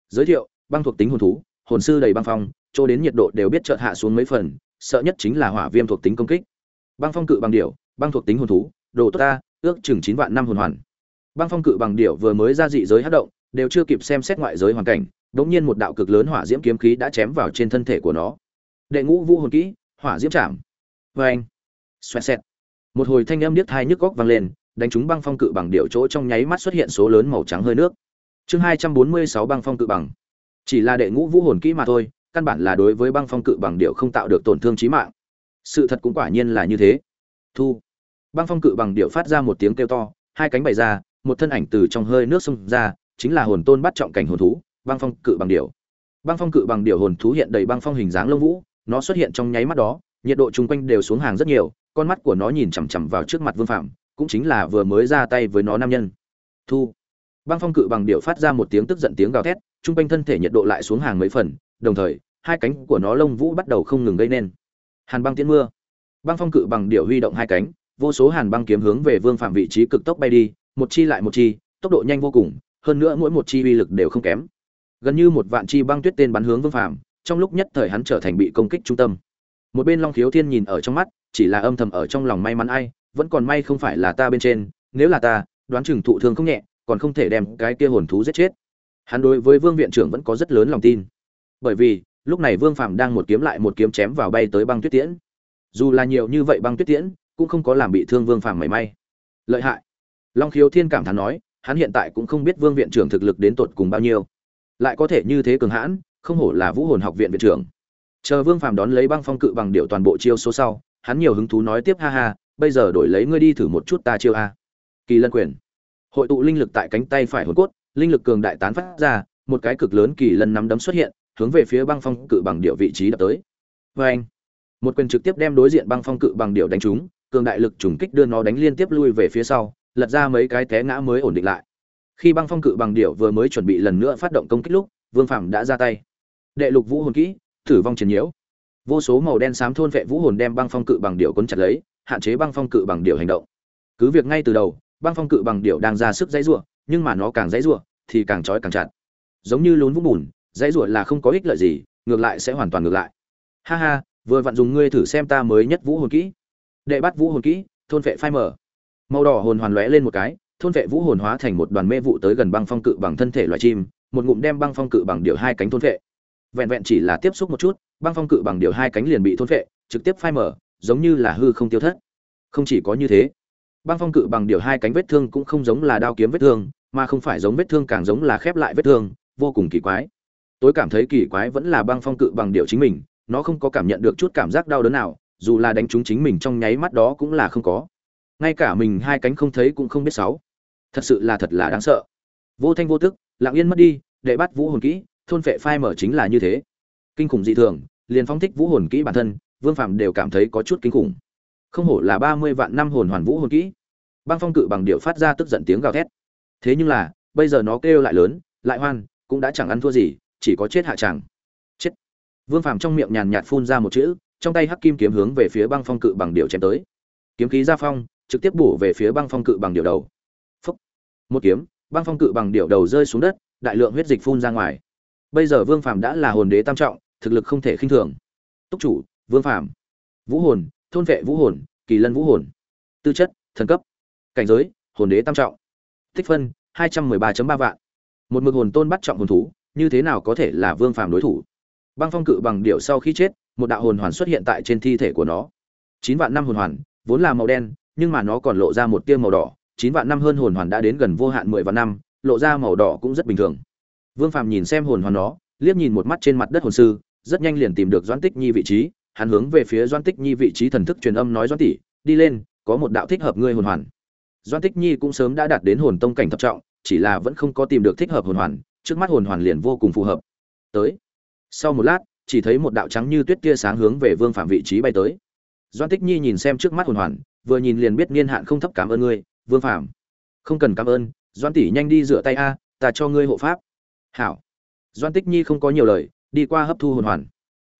Giới thiệu, băng thuộc tính hồn thú, hồn sư đầy băng phong, chỗ đến nhiệt độ đều biết chợt hạ xuống mấy phần, sợ nhất chính là hỏa viêm thuộc tính công kích băng phong cự bằng điểu, băng thuộc tính hồn thú, đồ tốt ta, ước chừng chín vạn năm hồn hoàn. Băng phong cự bằng điểu vừa mới ra dị giới hát động, đều chưa kịp xem xét ngoại giới hoàn cảnh đống nhiên một đạo cực lớn hỏa diễm kiếm khí đã chém vào trên thân thể của nó. Đệ ngũ vũ hồn kỹ, hỏa diễm chạm. Vê anh xoẹt xẹt. Một hồi thanh âm điếc thai nhức góc vang lên, đánh trúng băng phong cự bằng điệu chỗ trong nháy mắt xuất hiện số lớn màu trắng hơi nước. Chương hai trăm bốn mươi sáu băng phong cự bằng. Chỉ là đệ ngũ vũ hồn kỹ mà thôi, căn bản là đối với băng phong cự bằng điệu không tạo được tổn thương chí mạng sự thật cũng quả nhiên là như thế. Thu. Băng phong cự bằng điệu phát ra một tiếng kêu to, hai cánh bày ra, một thân ảnh từ trong hơi nước xông ra, chính là hồn tôn bắt trọng cảnh hồn thú, băng phong cự bằng điệu. Băng phong cự bằng điệu hồn thú hiện đầy băng phong hình dáng lông vũ, nó xuất hiện trong nháy mắt đó, nhiệt độ chung quanh đều xuống hàng rất nhiều, con mắt của nó nhìn chằm chằm vào trước mặt vương phạm cũng chính là vừa mới ra tay với nó nam nhân. Thu. Băng phong cự bằng điệu phát ra một tiếng tức giận tiếng gào thét, chung quanh thân thể nhiệt độ lại xuống hàng mấy phần, đồng thời, hai cánh của nó lông vũ bắt đầu không ngừng gây nên hàn băng tiến mưa. Băng phong cự bằng điệu huy động hai cánh, vô số hàn băng kiếm hướng về vương phạm vị trí cực tốc bay đi, một chi lại một chi, tốc độ nhanh vô cùng, hơn nữa mỗi một chi uy lực đều không kém. Gần như một vạn chi băng tuyết tên bắn hướng vương phạm, trong lúc nhất thời hắn trở thành bị công kích trung tâm. Một bên long khiếu thiên nhìn ở trong mắt, chỉ là âm thầm ở trong lòng may mắn ai, vẫn còn may không phải là ta bên trên, nếu là ta, đoán chừng thụ thương không nhẹ, còn không thể đem cái kia hồn thú giết chết. Hắn đối với vương viện trưởng vẫn có rất lớn lòng tin. Bởi vì lúc này vương phàm đang một kiếm lại một kiếm chém vào bay tới băng tuyết tiễn. Dù là nhiều như vậy băng tuyết tiễn, cũng không có làm bị thương vương phàm mảy may. Lợi hại. Long khiếu thiên cảm thán nói, hắn hiện tại cũng không biết vương viện trưởng thực lực đến tột cùng bao nhiêu. Lại có thể như thế cường hãn, không hổ là vũ hồn học viện viện trưởng. Chờ vương phàm đón lấy băng phong cự bằng điệu toàn bộ chiêu số sau, hắn nhiều hứng thú nói tiếp, ha ha, bây giờ đổi lấy ngươi đi thử một chút ta chiêu a. Kỳ lân quyền. Hội tụ linh lực tại cánh tay phải hồn cốt, linh lực cường đại tán phát ra, một cái cực lớn kỳ lân nắm đấm xuất hiện hướng về phía băng phong cự bằng điệu vị trí đập tới. Vê anh, một quyền trực tiếp đem đối diện băng phong cự bằng điệu đánh trúng, cường đại lực trùng kích đưa nó đánh liên tiếp lui về phía sau, lật ra mấy cái té ngã mới ổn định lại. Khi băng phong cự bằng điệu vừa mới chuẩn bị lần nữa phát động công kích lúc, vương phạm đã ra tay. Đệ lục vũ hồn kỹ, thử vong chiến nhiễu. Vô số màu đen xám thôn vệ vũ hồn đem băng phong cự bằng điệu cuốn chặt lấy, hạn chế băng phong cự bằng điệu hành động. Cứ việc ngay từ đầu, băng phong cự bằng điệu đang ra sức dãy rủa, nhưng mà nó càng dãy rủa, thì càng trói càng chặt. Giống như lún vũng bùn dãy rủa là không có ích lợi gì, ngược lại sẽ hoàn toàn ngược lại. Ha ha, vừa vặn dùng ngươi thử xem ta mới nhất vũ hồn kỹ. Đệ bắt vũ hồn kỹ, thôn vệ phai mở màu đỏ hồn hoàn lóe lên một cái, thôn vệ vũ hồn hóa thành một đoàn mê vụ tới gần băng phong cự bằng thân thể loài chim, một ngụm đem băng phong cự bằng điệu hai cánh thôn vệ. Vẹn vẹn chỉ là tiếp xúc một chút, băng phong cự bằng điệu hai cánh liền bị thôn vệ, trực tiếp phai mở giống như là hư không tiêu thất. Không chỉ có như thế, băng phong cự bằng điệu hai cánh vết thương cũng không giống là đao kiếm vết thương, mà không phải giống vết thương càng giống là khép lại vết thương, vô cùng kỳ quái tôi cảm thấy kỳ quái vẫn là băng phong cự bằng điệu chính mình, nó không có cảm nhận được chút cảm giác đau đớn nào, dù là đánh trúng chính mình trong nháy mắt đó cũng là không có. Ngay cả mình hai cánh không thấy cũng không biết sáu. Thật sự là thật là đáng sợ. Vô thanh vô tức, lặng yên mất đi, để bắt vũ hồn kỹ, thôn phệ phai mở chính là như thế. Kinh khủng dị thường, liền phóng thích vũ hồn kỹ bản thân, vương phạm đều cảm thấy có chút kinh khủng. Không hổ là ba mươi vạn năm hồn hoàn vũ hồn kỹ. Băng phong cự bằng điệu phát ra tức giận tiếng gào thét. Thế nhưng là, bây giờ nó kêu lại lớn, lại hoan, cũng đã chẳng ăn thua gì chỉ có chết hạ chẳng chết. Vương phàm trong miệng nhàn nhạt phun ra một chữ, trong tay hắc kim kiếm hướng về phía băng phong cự bằng điệu chém tới. Kiếm khí ra phong, trực tiếp bổ về phía băng phong cự bằng điệu đầu. Phúc. một kiếm, băng phong cự bằng điệu đầu rơi xuống đất, đại lượng huyết dịch phun ra ngoài. Bây giờ vương phàm đã là hồn đế tam trọng, thực lực không thể khinh thường. Túc chủ, vương phàm. Vũ hồn, thôn vệ vũ hồn, kỳ lân vũ hồn. Tư chất, thần cấp. Cảnh giới, hồn đế tam trọng. Tích phân, hai trăm mười ba ba vạn. Một mực hồn tôn bắt trọng hồn thú như thế nào có thể là vương phàm đối thủ? Băng phong cự bằng điệu sau khi chết, một đạo hồn hoàn xuất hiện tại trên thi thể của nó. Chín vạn năm hồn hoàn, vốn là màu đen, nhưng mà nó còn lộ ra một tia màu đỏ. Chín vạn năm hơn hồn hoàn đã đến gần vô hạn mười vạn năm, lộ ra màu đỏ cũng rất bình thường. Vương phàm nhìn xem hồn hoàn nó, liếc nhìn một mắt trên mặt đất hồn sư, rất nhanh liền tìm được doãn tích nhi vị trí. Hắn hướng về phía doãn tích nhi vị trí thần thức truyền âm nói, doãn tỷ, đi lên, có một đạo thích hợp ngươi hồn hoàn. Doãn tích nhi cũng sớm đã đạt đến hồn tông cảnh thập trọng, chỉ là vẫn không có tìm được thích hợp hồn hoàn trước mắt hồn hoàn liền vô cùng phù hợp. Tới. Sau một lát, chỉ thấy một đạo trắng như tuyết tia sáng hướng về vương phạm vị trí bay tới. Doan tích nhi nhìn xem trước mắt hồn hoàn, vừa nhìn liền biết niên hạn không thấp cảm ơn ngươi, vương phạm. Không cần cảm ơn doan tỷ nhanh đi rửa tay a, ta cho ngươi hộ pháp. Hảo. Doan tích nhi không có nhiều lời, đi qua hấp thu hồn hoàn.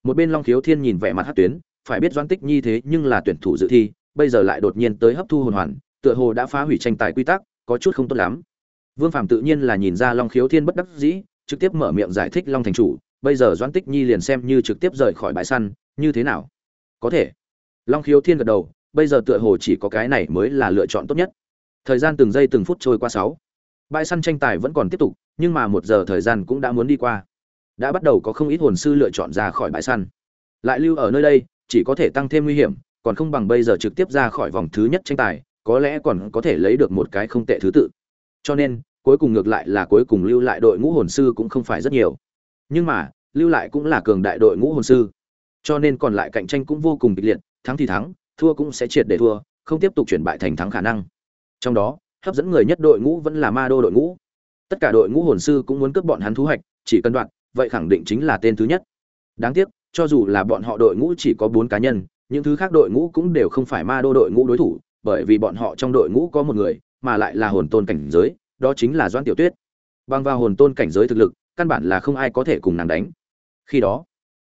Một bên long khiếu thiên nhìn vẻ mặt hát tuyến, phải biết doan tích nhi thế nhưng là tuyển thủ dự thi, bây giờ lại đột nhiên tới hấp thu hồn hoàn, tựa hồ đã phá hủy tranh tài quy tắc, có chút không tốt lắm vương phạm tự nhiên là nhìn ra long khiếu thiên bất đắc dĩ, trực tiếp mở miệng giải thích long thành chủ, bây giờ doãn tích nhi liền xem như trực tiếp rời khỏi bãi săn, như thế nào? Có thể. Long khiếu thiên gật đầu, bây giờ tựa hồ chỉ có cái này mới là lựa chọn tốt nhất. Thời gian từng giây từng phút trôi qua sáu. Bãi săn tranh tài vẫn còn tiếp tục, nhưng mà một giờ thời gian cũng đã muốn đi qua. Đã bắt đầu có không ít hồn sư lựa chọn ra khỏi bãi săn. Lại lưu ở nơi đây, chỉ có thể tăng thêm nguy hiểm, còn không bằng bây giờ trực tiếp ra khỏi vòng thứ nhất tranh tài, có lẽ còn có thể lấy được một cái không tệ thứ tự cho nên, cuối cùng ngược lại là cuối cùng lưu lại đội ngũ hồn sư cũng không phải rất nhiều. Nhưng mà, lưu lại cũng là cường đại đội ngũ hồn sư. Cho nên còn lại cạnh tranh cũng vô cùng kịch liệt, thắng thì thắng, thua cũng sẽ triệt để thua, không tiếp tục chuyển bại thành thắng khả năng. Trong đó, hấp dẫn người nhất đội ngũ vẫn là ma đô đội ngũ. Tất cả đội ngũ hồn sư cũng muốn cướp bọn hắn thu hoạch, chỉ cần đoạn vậy khẳng định chính là tên thứ nhất. Đáng tiếc, cho dù là bọn họ đội ngũ chỉ có bốn cá nhân, những thứ khác đội ngũ cũng đều không phải ma đô đội ngũ đối thủ, bởi vì bọn họ trong đội ngũ có một người mà lại là hồn tôn cảnh giới, đó chính là doãn tiểu tuyết. Bằng vào hồn tôn cảnh giới thực lực, căn bản là không ai có thể cùng nàng đánh. Khi đó,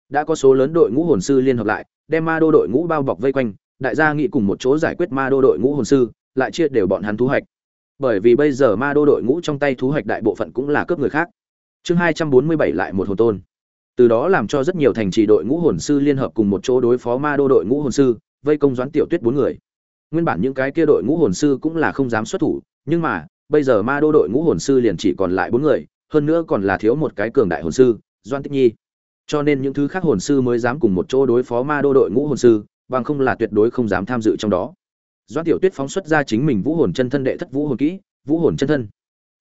đã có số lớn đội ngũ hồn sư liên hợp lại, đem ma đô đội ngũ bao bọc vây quanh, đại gia nghị cùng một chỗ giải quyết ma đô đội ngũ hồn sư, lại chia đều bọn hắn thu hoạch. Bởi vì bây giờ ma đô đội ngũ trong tay thu hoạch đại bộ phận cũng là cướp người khác. Chương hai trăm bốn mươi bảy lại một hồn tôn. Từ đó làm cho rất nhiều thành trì đội ngũ hồn sư liên hợp cùng một chỗ đối phó ma đô đội ngũ hồn sư, vây công doãn tiểu tuyết bốn người nguyên bản những cái kia đội ngũ hồn sư cũng là không dám xuất thủ, nhưng mà, bây giờ ma đô đội ngũ hồn sư liền chỉ còn lại bốn người, hơn nữa còn là thiếu một cái cường đại hồn sư, doan tích nhi. Cho nên những thứ khác hồn sư mới dám cùng một chỗ đối phó ma đô đội ngũ hồn sư, bằng không là tuyệt đối không dám tham dự trong đó. Doan tiểu tuyết phóng xuất ra chính mình vũ hồn chân thân đệ thất vũ hồn kỹ, vũ hồn chân thân.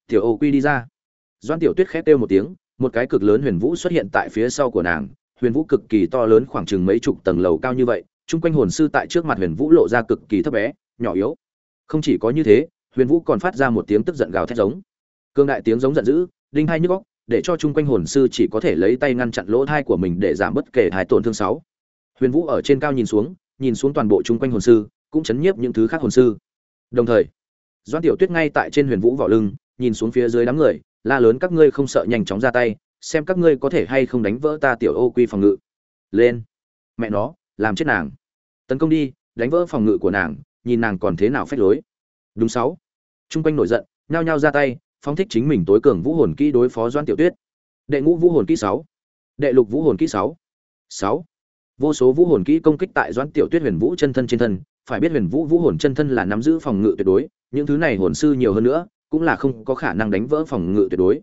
Tiểu ô quy đi ra. Doan tiểu tuyết khét kêu một tiếng, một cái cực lớn huyền vũ xuất hiện tại phía sau của nàng, huyền vũ cực kỳ to lớn khoảng chừng mấy chục tầng lầu cao như vậy chung quanh hồn sư tại trước mặt huyền vũ lộ ra cực kỳ thấp bé, nhỏ yếu. Không chỉ có như thế, huyền vũ còn phát ra một tiếng tức giận gào thét giống. Cương đại tiếng giống giận dữ, đinh hai nhức góc để cho chung quanh hồn sư chỉ có thể lấy tay ngăn chặn lỗ thai của mình để giảm bất kể hai tổn thương sáu. Huyền vũ ở trên cao nhìn xuống nhìn xuống toàn bộ chung quanh hồn sư, cũng chấn nhiếp những thứ khác hồn sư. Đồng thời doan tiểu tuyết ngay tại trên huyền vũ vỏ lưng, nhìn xuống phía dưới đám người, la lớn các ngươi không sợ nhanh chóng ra tay, xem các ngươi có thể hay không đánh vỡ ta tiểu ô quy phòng ngự. Lên. Mẹ nó làm chết nàng. Tấn công đi, đánh vỡ phòng ngự của nàng, nhìn nàng còn thế nào phách lối. Đúng sáu. Chung quanh nổi giận, nhao nhao ra tay, phóng thích chính mình tối cường vũ hồn kỹ đối phó doan tiểu tuyết. Đệ ngũ vũ hồn kỹ sáu. Đệ lục vũ hồn kỹ sáu. Sáu. Vô số vũ hồn kỹ công kích tại doan tiểu tuyết huyền vũ chân thân trên thân, phải biết huyền vũ vũ hồn chân thân là nắm giữ phòng ngự tuyệt đối, những thứ này hồn sư nhiều hơn nữa, cũng là không có khả năng đánh vỡ phòng ngự tuyệt đối.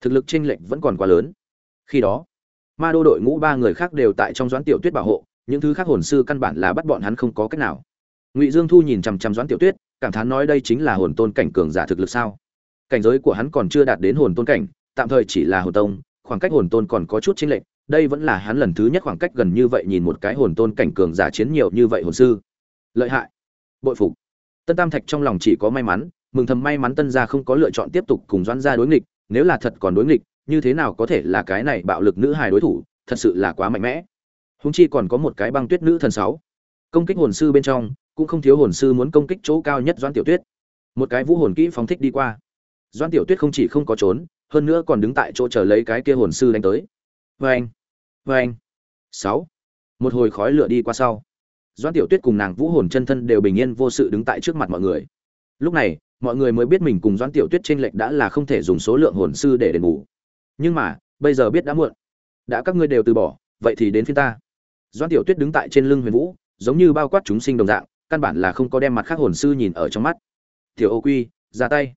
Thực lực chênh lệch vẫn còn quá lớn. Khi đó, ma đô đội ngũ ba người khác đều tại trong doãn tiểu tuyết bảo hộ những thứ khác hồn sư căn bản là bắt bọn hắn không có cách nào. Ngụy dương thu nhìn chằm chằm doãn tiểu tuyết, cảm thán nói đây chính là hồn tôn cảnh cường giả thực lực sao? Cảnh giới của hắn còn chưa đạt đến hồn tôn cảnh, tạm thời chỉ là hồn tông, khoảng cách hồn tôn còn có chút chính lệch, đây vẫn là hắn lần thứ nhất khoảng cách gần như vậy nhìn một cái hồn tôn cảnh cường giả chiến nhiều như vậy hồn sư. Lợi hại. Bội phục. Tân tam thạch trong lòng chỉ có may mắn, mừng thầm may mắn tân gia không có lựa chọn tiếp tục cùng doãn gia đối nghịch, nếu là thật còn đối nghịch, như thế nào có thể là cái này bạo lực nữ hài đối thủ, thật sự là quá mạnh mẽ húng chi còn có một cái băng tuyết nữ thần sáu. Công kích hồn sư bên trong, cũng không thiếu hồn sư muốn công kích chỗ cao nhất doãn tiểu tuyết. Một cái vũ hồn kỹ phóng thích đi qua. Doãn tiểu tuyết không chỉ không có trốn, hơn nữa còn đứng tại chỗ chờ lấy cái kia hồn sư đánh tới. Vê anh vê anh sáu. Một hồi khói lửa đi qua sau. Doãn tiểu tuyết cùng nàng vũ hồn chân thân đều bình yên vô sự đứng tại trước mặt mọi người. Lúc này, mọi người mới biết mình cùng doãn tiểu tuyết trên lệch đã là không thể dùng số lượng hồn sư để đền bù. Nhưng mà, bây giờ biết đã muộn. Đã các ngươi đều từ bỏ, vậy thì đến phía ta doãn tiểu tuyết đứng tại trên lưng huyền vũ, giống như bao quát chúng sinh đồng dạng, căn bản là không có đem mặt khác hồn sư nhìn ở trong mắt. Tiểu ô quy, ra tay.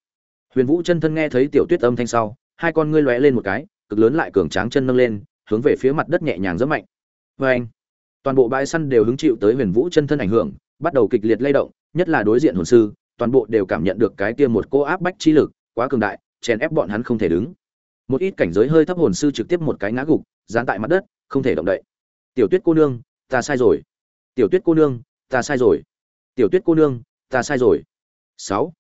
Huyền vũ chân thân nghe thấy tiểu tuyết âm thanh sau, hai con ngươi lóe lên một cái, cực lớn lại cường tráng chân nâng lên, hướng về phía mặt đất nhẹ nhàng rất mạnh. Vê anh. Toàn bộ bãi săn đều hứng chịu tới huyền vũ chân thân ảnh hưởng, bắt đầu kịch liệt lay động, nhất là đối diện hồn sư, toàn bộ đều cảm nhận được cái kia một cô áp bách chi lực, quá cường đại, chèn ép bọn hắn không thể đứng. Một ít cảnh giới hơi thấp hồn sư trực tiếp một cái ngã gục, dán tại mặt đất, không thể động đậy tiểu tuyết cô nương, ta sai rồi. Tiểu tuyết cô nương, ta sai rồi. Tiểu tuyết cô nương, ta sai rồi. Sáu.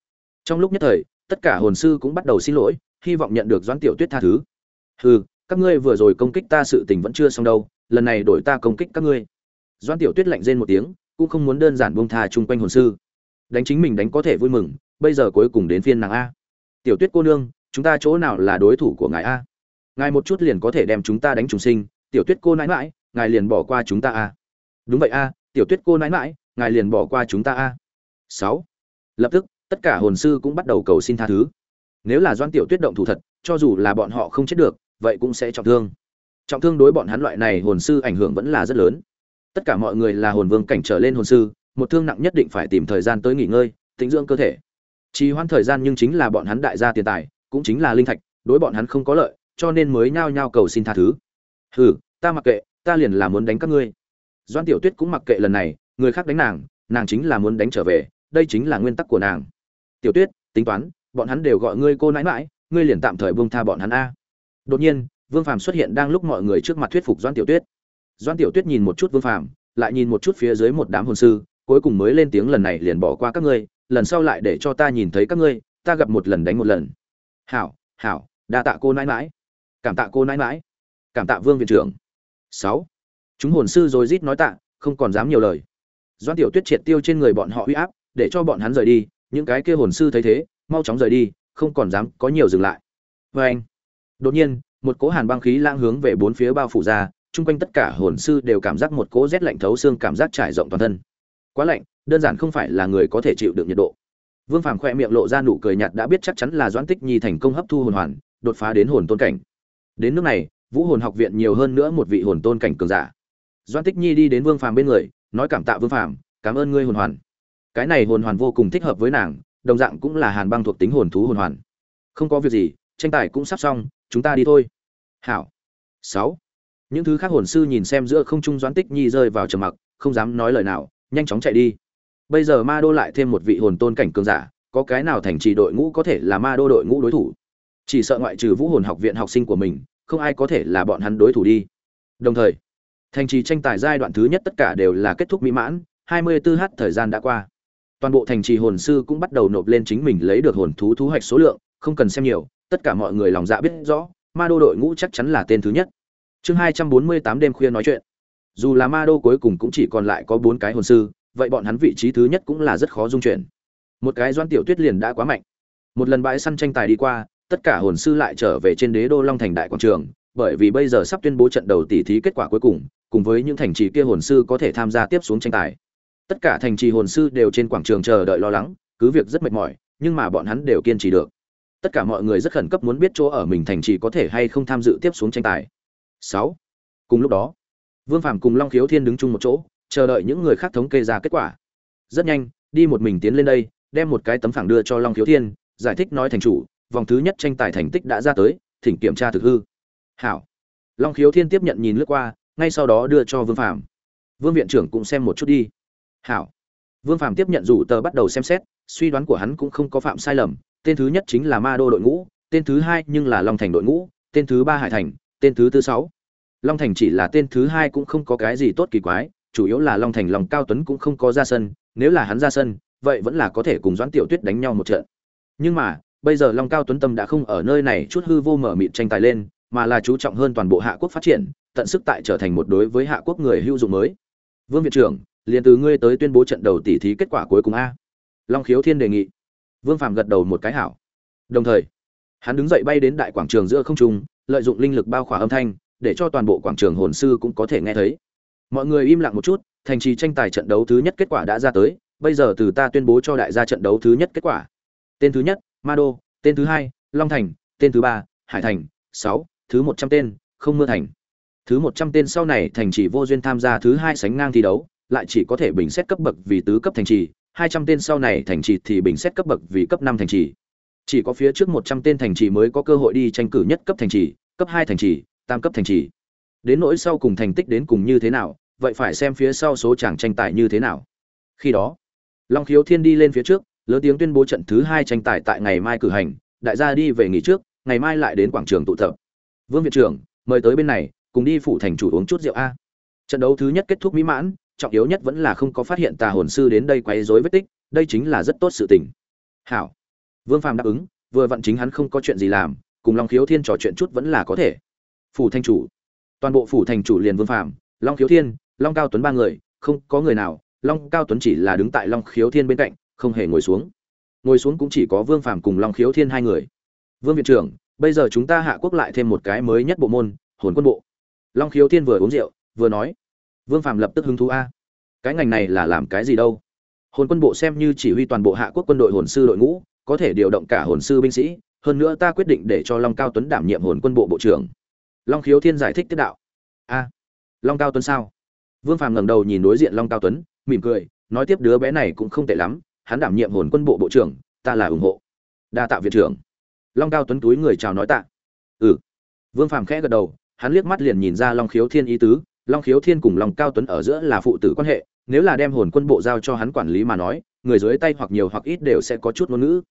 Trong lúc nhất thời, tất cả hồn sư cũng bắt đầu xin lỗi, hy vọng nhận được doãn tiểu tuyết tha thứ. Hừ, các ngươi vừa rồi công kích ta sự tình vẫn chưa xong đâu, lần này đổi ta công kích các ngươi. Doãn tiểu tuyết lạnh rên một tiếng, cũng không muốn đơn giản buông tha chung quanh hồn sư. Đánh chính mình đánh có thể vui mừng, bây giờ cuối cùng đến phiên nàng a. Tiểu tuyết cô nương, chúng ta chỗ nào là đối thủ của ngài a? Ngài một chút liền có thể đem chúng ta đánh trùng sinh, tiểu tuyết cô nãi mãi ngài liền bỏ qua chúng ta a. Đúng vậy a, tiểu tuyết cô nãi mãi ngài liền bỏ qua chúng ta a. Sáu. Lập tức, tất cả hồn sư cũng bắt đầu cầu xin tha thứ. Nếu là doan tiểu tuyết động thủ thật, cho dù là bọn họ không chết được, vậy cũng sẽ trọng thương. Trọng thương đối bọn hắn loại này hồn sư ảnh hưởng vẫn là rất lớn. Tất cả mọi người là hồn vương cảnh trở lên hồn sư, một thương nặng nhất định phải tìm thời gian tới nghỉ ngơi, tĩnh dưỡng cơ thể. Trì hoãn thời gian nhưng chính là bọn hắn đại gia tiền tài, cũng chính là linh thạch, đối bọn hắn không có lợi, cho nên mới nhao nhao cầu xin tha thứ. Hừ, ta mặc kệ ta liền là muốn đánh các ngươi. Doan tiểu tuyết cũng mặc kệ lần này, người khác đánh nàng nàng chính là muốn đánh trở về, đây chính là nguyên tắc của nàng. Tiểu tuyết, tính toán, bọn hắn đều gọi ngươi cô nãi mãi, ngươi liền tạm thời buông tha bọn hắn a. Đột nhiên, vương phàm xuất hiện đang lúc mọi người trước mặt thuyết phục doan tiểu tuyết. Doan tiểu tuyết nhìn một chút vương phàm, lại nhìn một chút phía dưới một đám hồn sư, cuối cùng mới lên tiếng lần này liền bỏ qua các ngươi, lần sau lại để cho ta nhìn thấy các ngươi, ta gặp một lần đánh một lần. Hảo hảo, đa tạ cô nãi mãi. Cảm tạ cô nãi mãi. Cảm tạ vương viện trưởng sáu. Chúng hồn sư rồi rít nói tạ, không còn dám nhiều lời. Doan tiểu tuyết triệt tiêu trên người bọn họ uy áp, để cho bọn hắn rời đi, những cái kia hồn sư thấy thế, mau chóng rời đi, không còn dám có nhiều dừng lại. Vê anh, đột nhiên, một cỗ hàn băng khí lang hướng về bốn phía bao phủ ra, chung quanh tất cả hồn sư đều cảm giác một cỗ rét lạnh thấu xương cảm giác trải rộng toàn thân. Quá lạnh, đơn giản không phải là người có thể chịu được nhiệt độ. Vương phàm khoe miệng lộ ra nụ cười nhạt đã biết chắc chắn là doãn tích nhi thành công hấp thu hồn hoàn, đột phá đến hồn tôn cảnh. Đến nước này vũ hồn học viện nhiều hơn nữa một vị hồn tôn cảnh cường giả. Doãn tích nhi đi đến vương phàm bên người, nói cảm tạ vương phàm, cảm ơn ngươi hồn hoàn. Cái này hồn hoàn vô cùng thích hợp với nàng, đồng dạng cũng là hàn băng thuộc tính hồn thú hồn hoàn. Không có việc gì, tranh tài cũng sắp xong, chúng ta đi thôi. Hảo. Sáu. Những thứ khác hồn sư nhìn xem giữa không trung doãn tích nhi rơi vào trầm mặc, không dám nói lời nào, nhanh chóng chạy đi. Bây giờ ma đô lại thêm một vị hồn tôn cảnh cường giả, có cái nào thành trì đội ngũ có thể là ma đô đội ngũ đối thủ? Chỉ sợ ngoại trừ vũ hồn học viện học sinh của mình không ai có thể là bọn hắn đối thủ đi. Đồng thời, thành trì tranh tài giai đoạn thứ nhất tất cả đều là kết thúc mỹ mãn 24 h thời gian đã qua. Toàn bộ thành trì hồn sư cũng bắt đầu nộp lên chính mình lấy được hồn thú thú hoạch số lượng, không cần xem nhiều, tất cả mọi người lòng dạ biết rõ ma đô đội ngũ chắc chắn là tên thứ nhất. Chương hai trăm bốn mươi tám đêm khuya nói chuyện. Dù là ma đô cuối cùng cũng chỉ còn lại có bốn cái hồn sư, vậy bọn hắn vị trí thứ nhất cũng là rất khó dung chuyển. Một cái doan tiểu tuyết liền đã quá mạnh. Một lần bãi săn tranh tài đi qua tất cả hồn sư lại trở về trên đế đô long thành đại quảng trường, bởi vì bây giờ sắp tuyên bố trận đầu tỷ thí kết quả cuối cùng cùng với những thành trì kia hồn sư có thể tham gia tiếp xuống tranh tài. Tất cả thành trì hồn sư đều trên quảng trường chờ đợi lo lắng, cứ việc rất mệt mỏi, nhưng mà bọn hắn đều kiên trì được. Tất cả mọi người rất khẩn cấp muốn biết chỗ ở mình thành trì có thể hay không tham dự tiếp xuống tranh tài. Sáu. Cùng lúc đó, vương phàm cùng long khiếu thiên đứng chung một chỗ, chờ đợi những người khác thống kê ra kết quả. Rất nhanh, đi một mình tiến lên đây, đem một cái tấm phẳng đưa cho long khiếu thiên, giải thích nói thành chủ vòng thứ nhất tranh tài thành tích đã ra tới, thỉnh kiểm tra thực hư. Hảo. Long khiếu thiên tiếp nhận nhìn lướt qua, ngay sau đó đưa cho vương Phạm. vương viện trưởng cũng xem một chút đi. Hảo. Vương Phạm tiếp nhận rủ tờ bắt đầu xem xét, suy đoán của hắn cũng không có phạm sai lầm, tên thứ nhất chính là ma đô đội ngũ, tên thứ hai nhưng là long thành đội ngũ, tên thứ ba hải thành, tên thứ tư sáu. Long thành chỉ là tên thứ hai cũng không có cái gì tốt kỳ quái, chủ yếu là long thành lòng cao tuấn cũng không có ra sân, nếu là hắn ra sân, vậy vẫn là có thể cùng doãn tiểu tuyết đánh nhau một trận. Nhưng mà bây giờ long cao tuấn tâm đã không ở nơi này chút hư vô mở mịt tranh tài lên, mà là chú trọng hơn toàn bộ hạ quốc phát triển, tận sức tại trở thành một đối với hạ quốc người hữu dụng mới. Vương viện trưởng, liền từ ngươi tới tuyên bố trận đầu tỷ thí kết quả cuối cùng a. Long khiếu thiên đề nghị. Vương phạm gật đầu một cái hảo. Đồng thời, hắn đứng dậy bay đến đại quảng trường giữa không trung, lợi dụng linh lực bao khỏa âm thanh, để cho toàn bộ quảng trường hồn sư cũng có thể nghe thấy. Mọi người im lặng một chút, thành trì tranh tài trận đấu thứ nhất kết quả đã ra tới, bây giờ từ ta tuyên bố cho đại gia trận đấu thứ nhất kết quả. Tên thứ nhất ma đô, tên thứ hai, long thành, tên thứ ba, hải thành, sáu, thứ một trăm tên, không mưa thành. Thứ một trăm tên sau này thành Chỉ vô duyên tham gia thứ hai sánh ngang thi đấu, lại chỉ có thể bình xét cấp bậc vì tứ cấp thành trì, hai trăm tên sau này thành trì thì bình xét cấp bậc vì cấp năm thành trì. Chỉ có phía trước một trăm tên thành trì mới có cơ hội đi tranh cử nhất cấp thành trì, cấp hai thành trì, tam cấp thành trì. Đến nỗi sau cùng thành tích đến cùng như thế nào, vậy phải xem phía sau số chàng tranh tài như thế nào. Khi đó, long khiếu thiên đi lên phía trước lớn tiếng tuyên bố trận thứ hai tranh tài tại ngày mai cử hành, đại gia đi về nghỉ trước, ngày mai lại đến quảng trường tụ tập. Vương viện trưởng, mời tới bên này, cùng đi phủ thành chủ uống chút rượu a. Trận đấu thứ nhất kết thúc mỹ mãn, trọng yếu nhất vẫn là không có phát hiện tà hồn sư đến đây quấy rối vết tích, đây chính là rất tốt sự tình. Hảo. Vương phàm đáp ứng, vừa vặn chính hắn không có chuyện gì làm, cùng long khiếu thiên trò chuyện chút vẫn là có thể. Phủ thành chủ. Toàn bộ phủ thành chủ liền vương phàm, long khiếu thiên, long cao tuấn ba người, không có người nào, long cao tuấn chỉ là đứng tại long khiếu thiên bên cạnh không hề ngồi xuống. Ngồi xuống cũng chỉ có vương phàm cùng long khiếu thiên hai người. Vương viện trưởng, bây giờ chúng ta hạ quốc lại thêm một cái mới nhất bộ môn, hồn quân bộ. Long khiếu thiên vừa uống rượu, vừa nói. Vương phàm lập tức hứng thú a. Cái ngành này là làm cái gì đâu? Hồn quân bộ xem như chỉ huy toàn bộ hạ quốc quân đội hồn sư đội ngũ, có thể điều động cả hồn sư binh sĩ, hơn nữa ta quyết định để cho long cao tuấn đảm nhiệm hồn quân bộ bộ trưởng. Long khiếu thiên giải thích tiết đạo. A, long cao tuấn sao? Vương phàm ngẩng đầu nhìn đối diện long cao tuấn, mỉm cười, nói tiếp đứa bé này cũng không tệ lắm hắn đảm nhiệm hồn quân bộ bộ trưởng, ta là ủng hộ. Đa tạ viện trưởng. Long cao tuấn túi người chào nói tạ. Ừ. Vương phàm khẽ gật đầu, hắn liếc mắt liền nhìn ra long khiếu thiên ý tứ. Long khiếu thiên cùng long cao tuấn ở giữa là phụ tử quan hệ, nếu là đem hồn quân bộ giao cho hắn quản lý mà nói, người dưới tay hoặc nhiều hoặc ít đều sẽ có chút ngôn ngữ.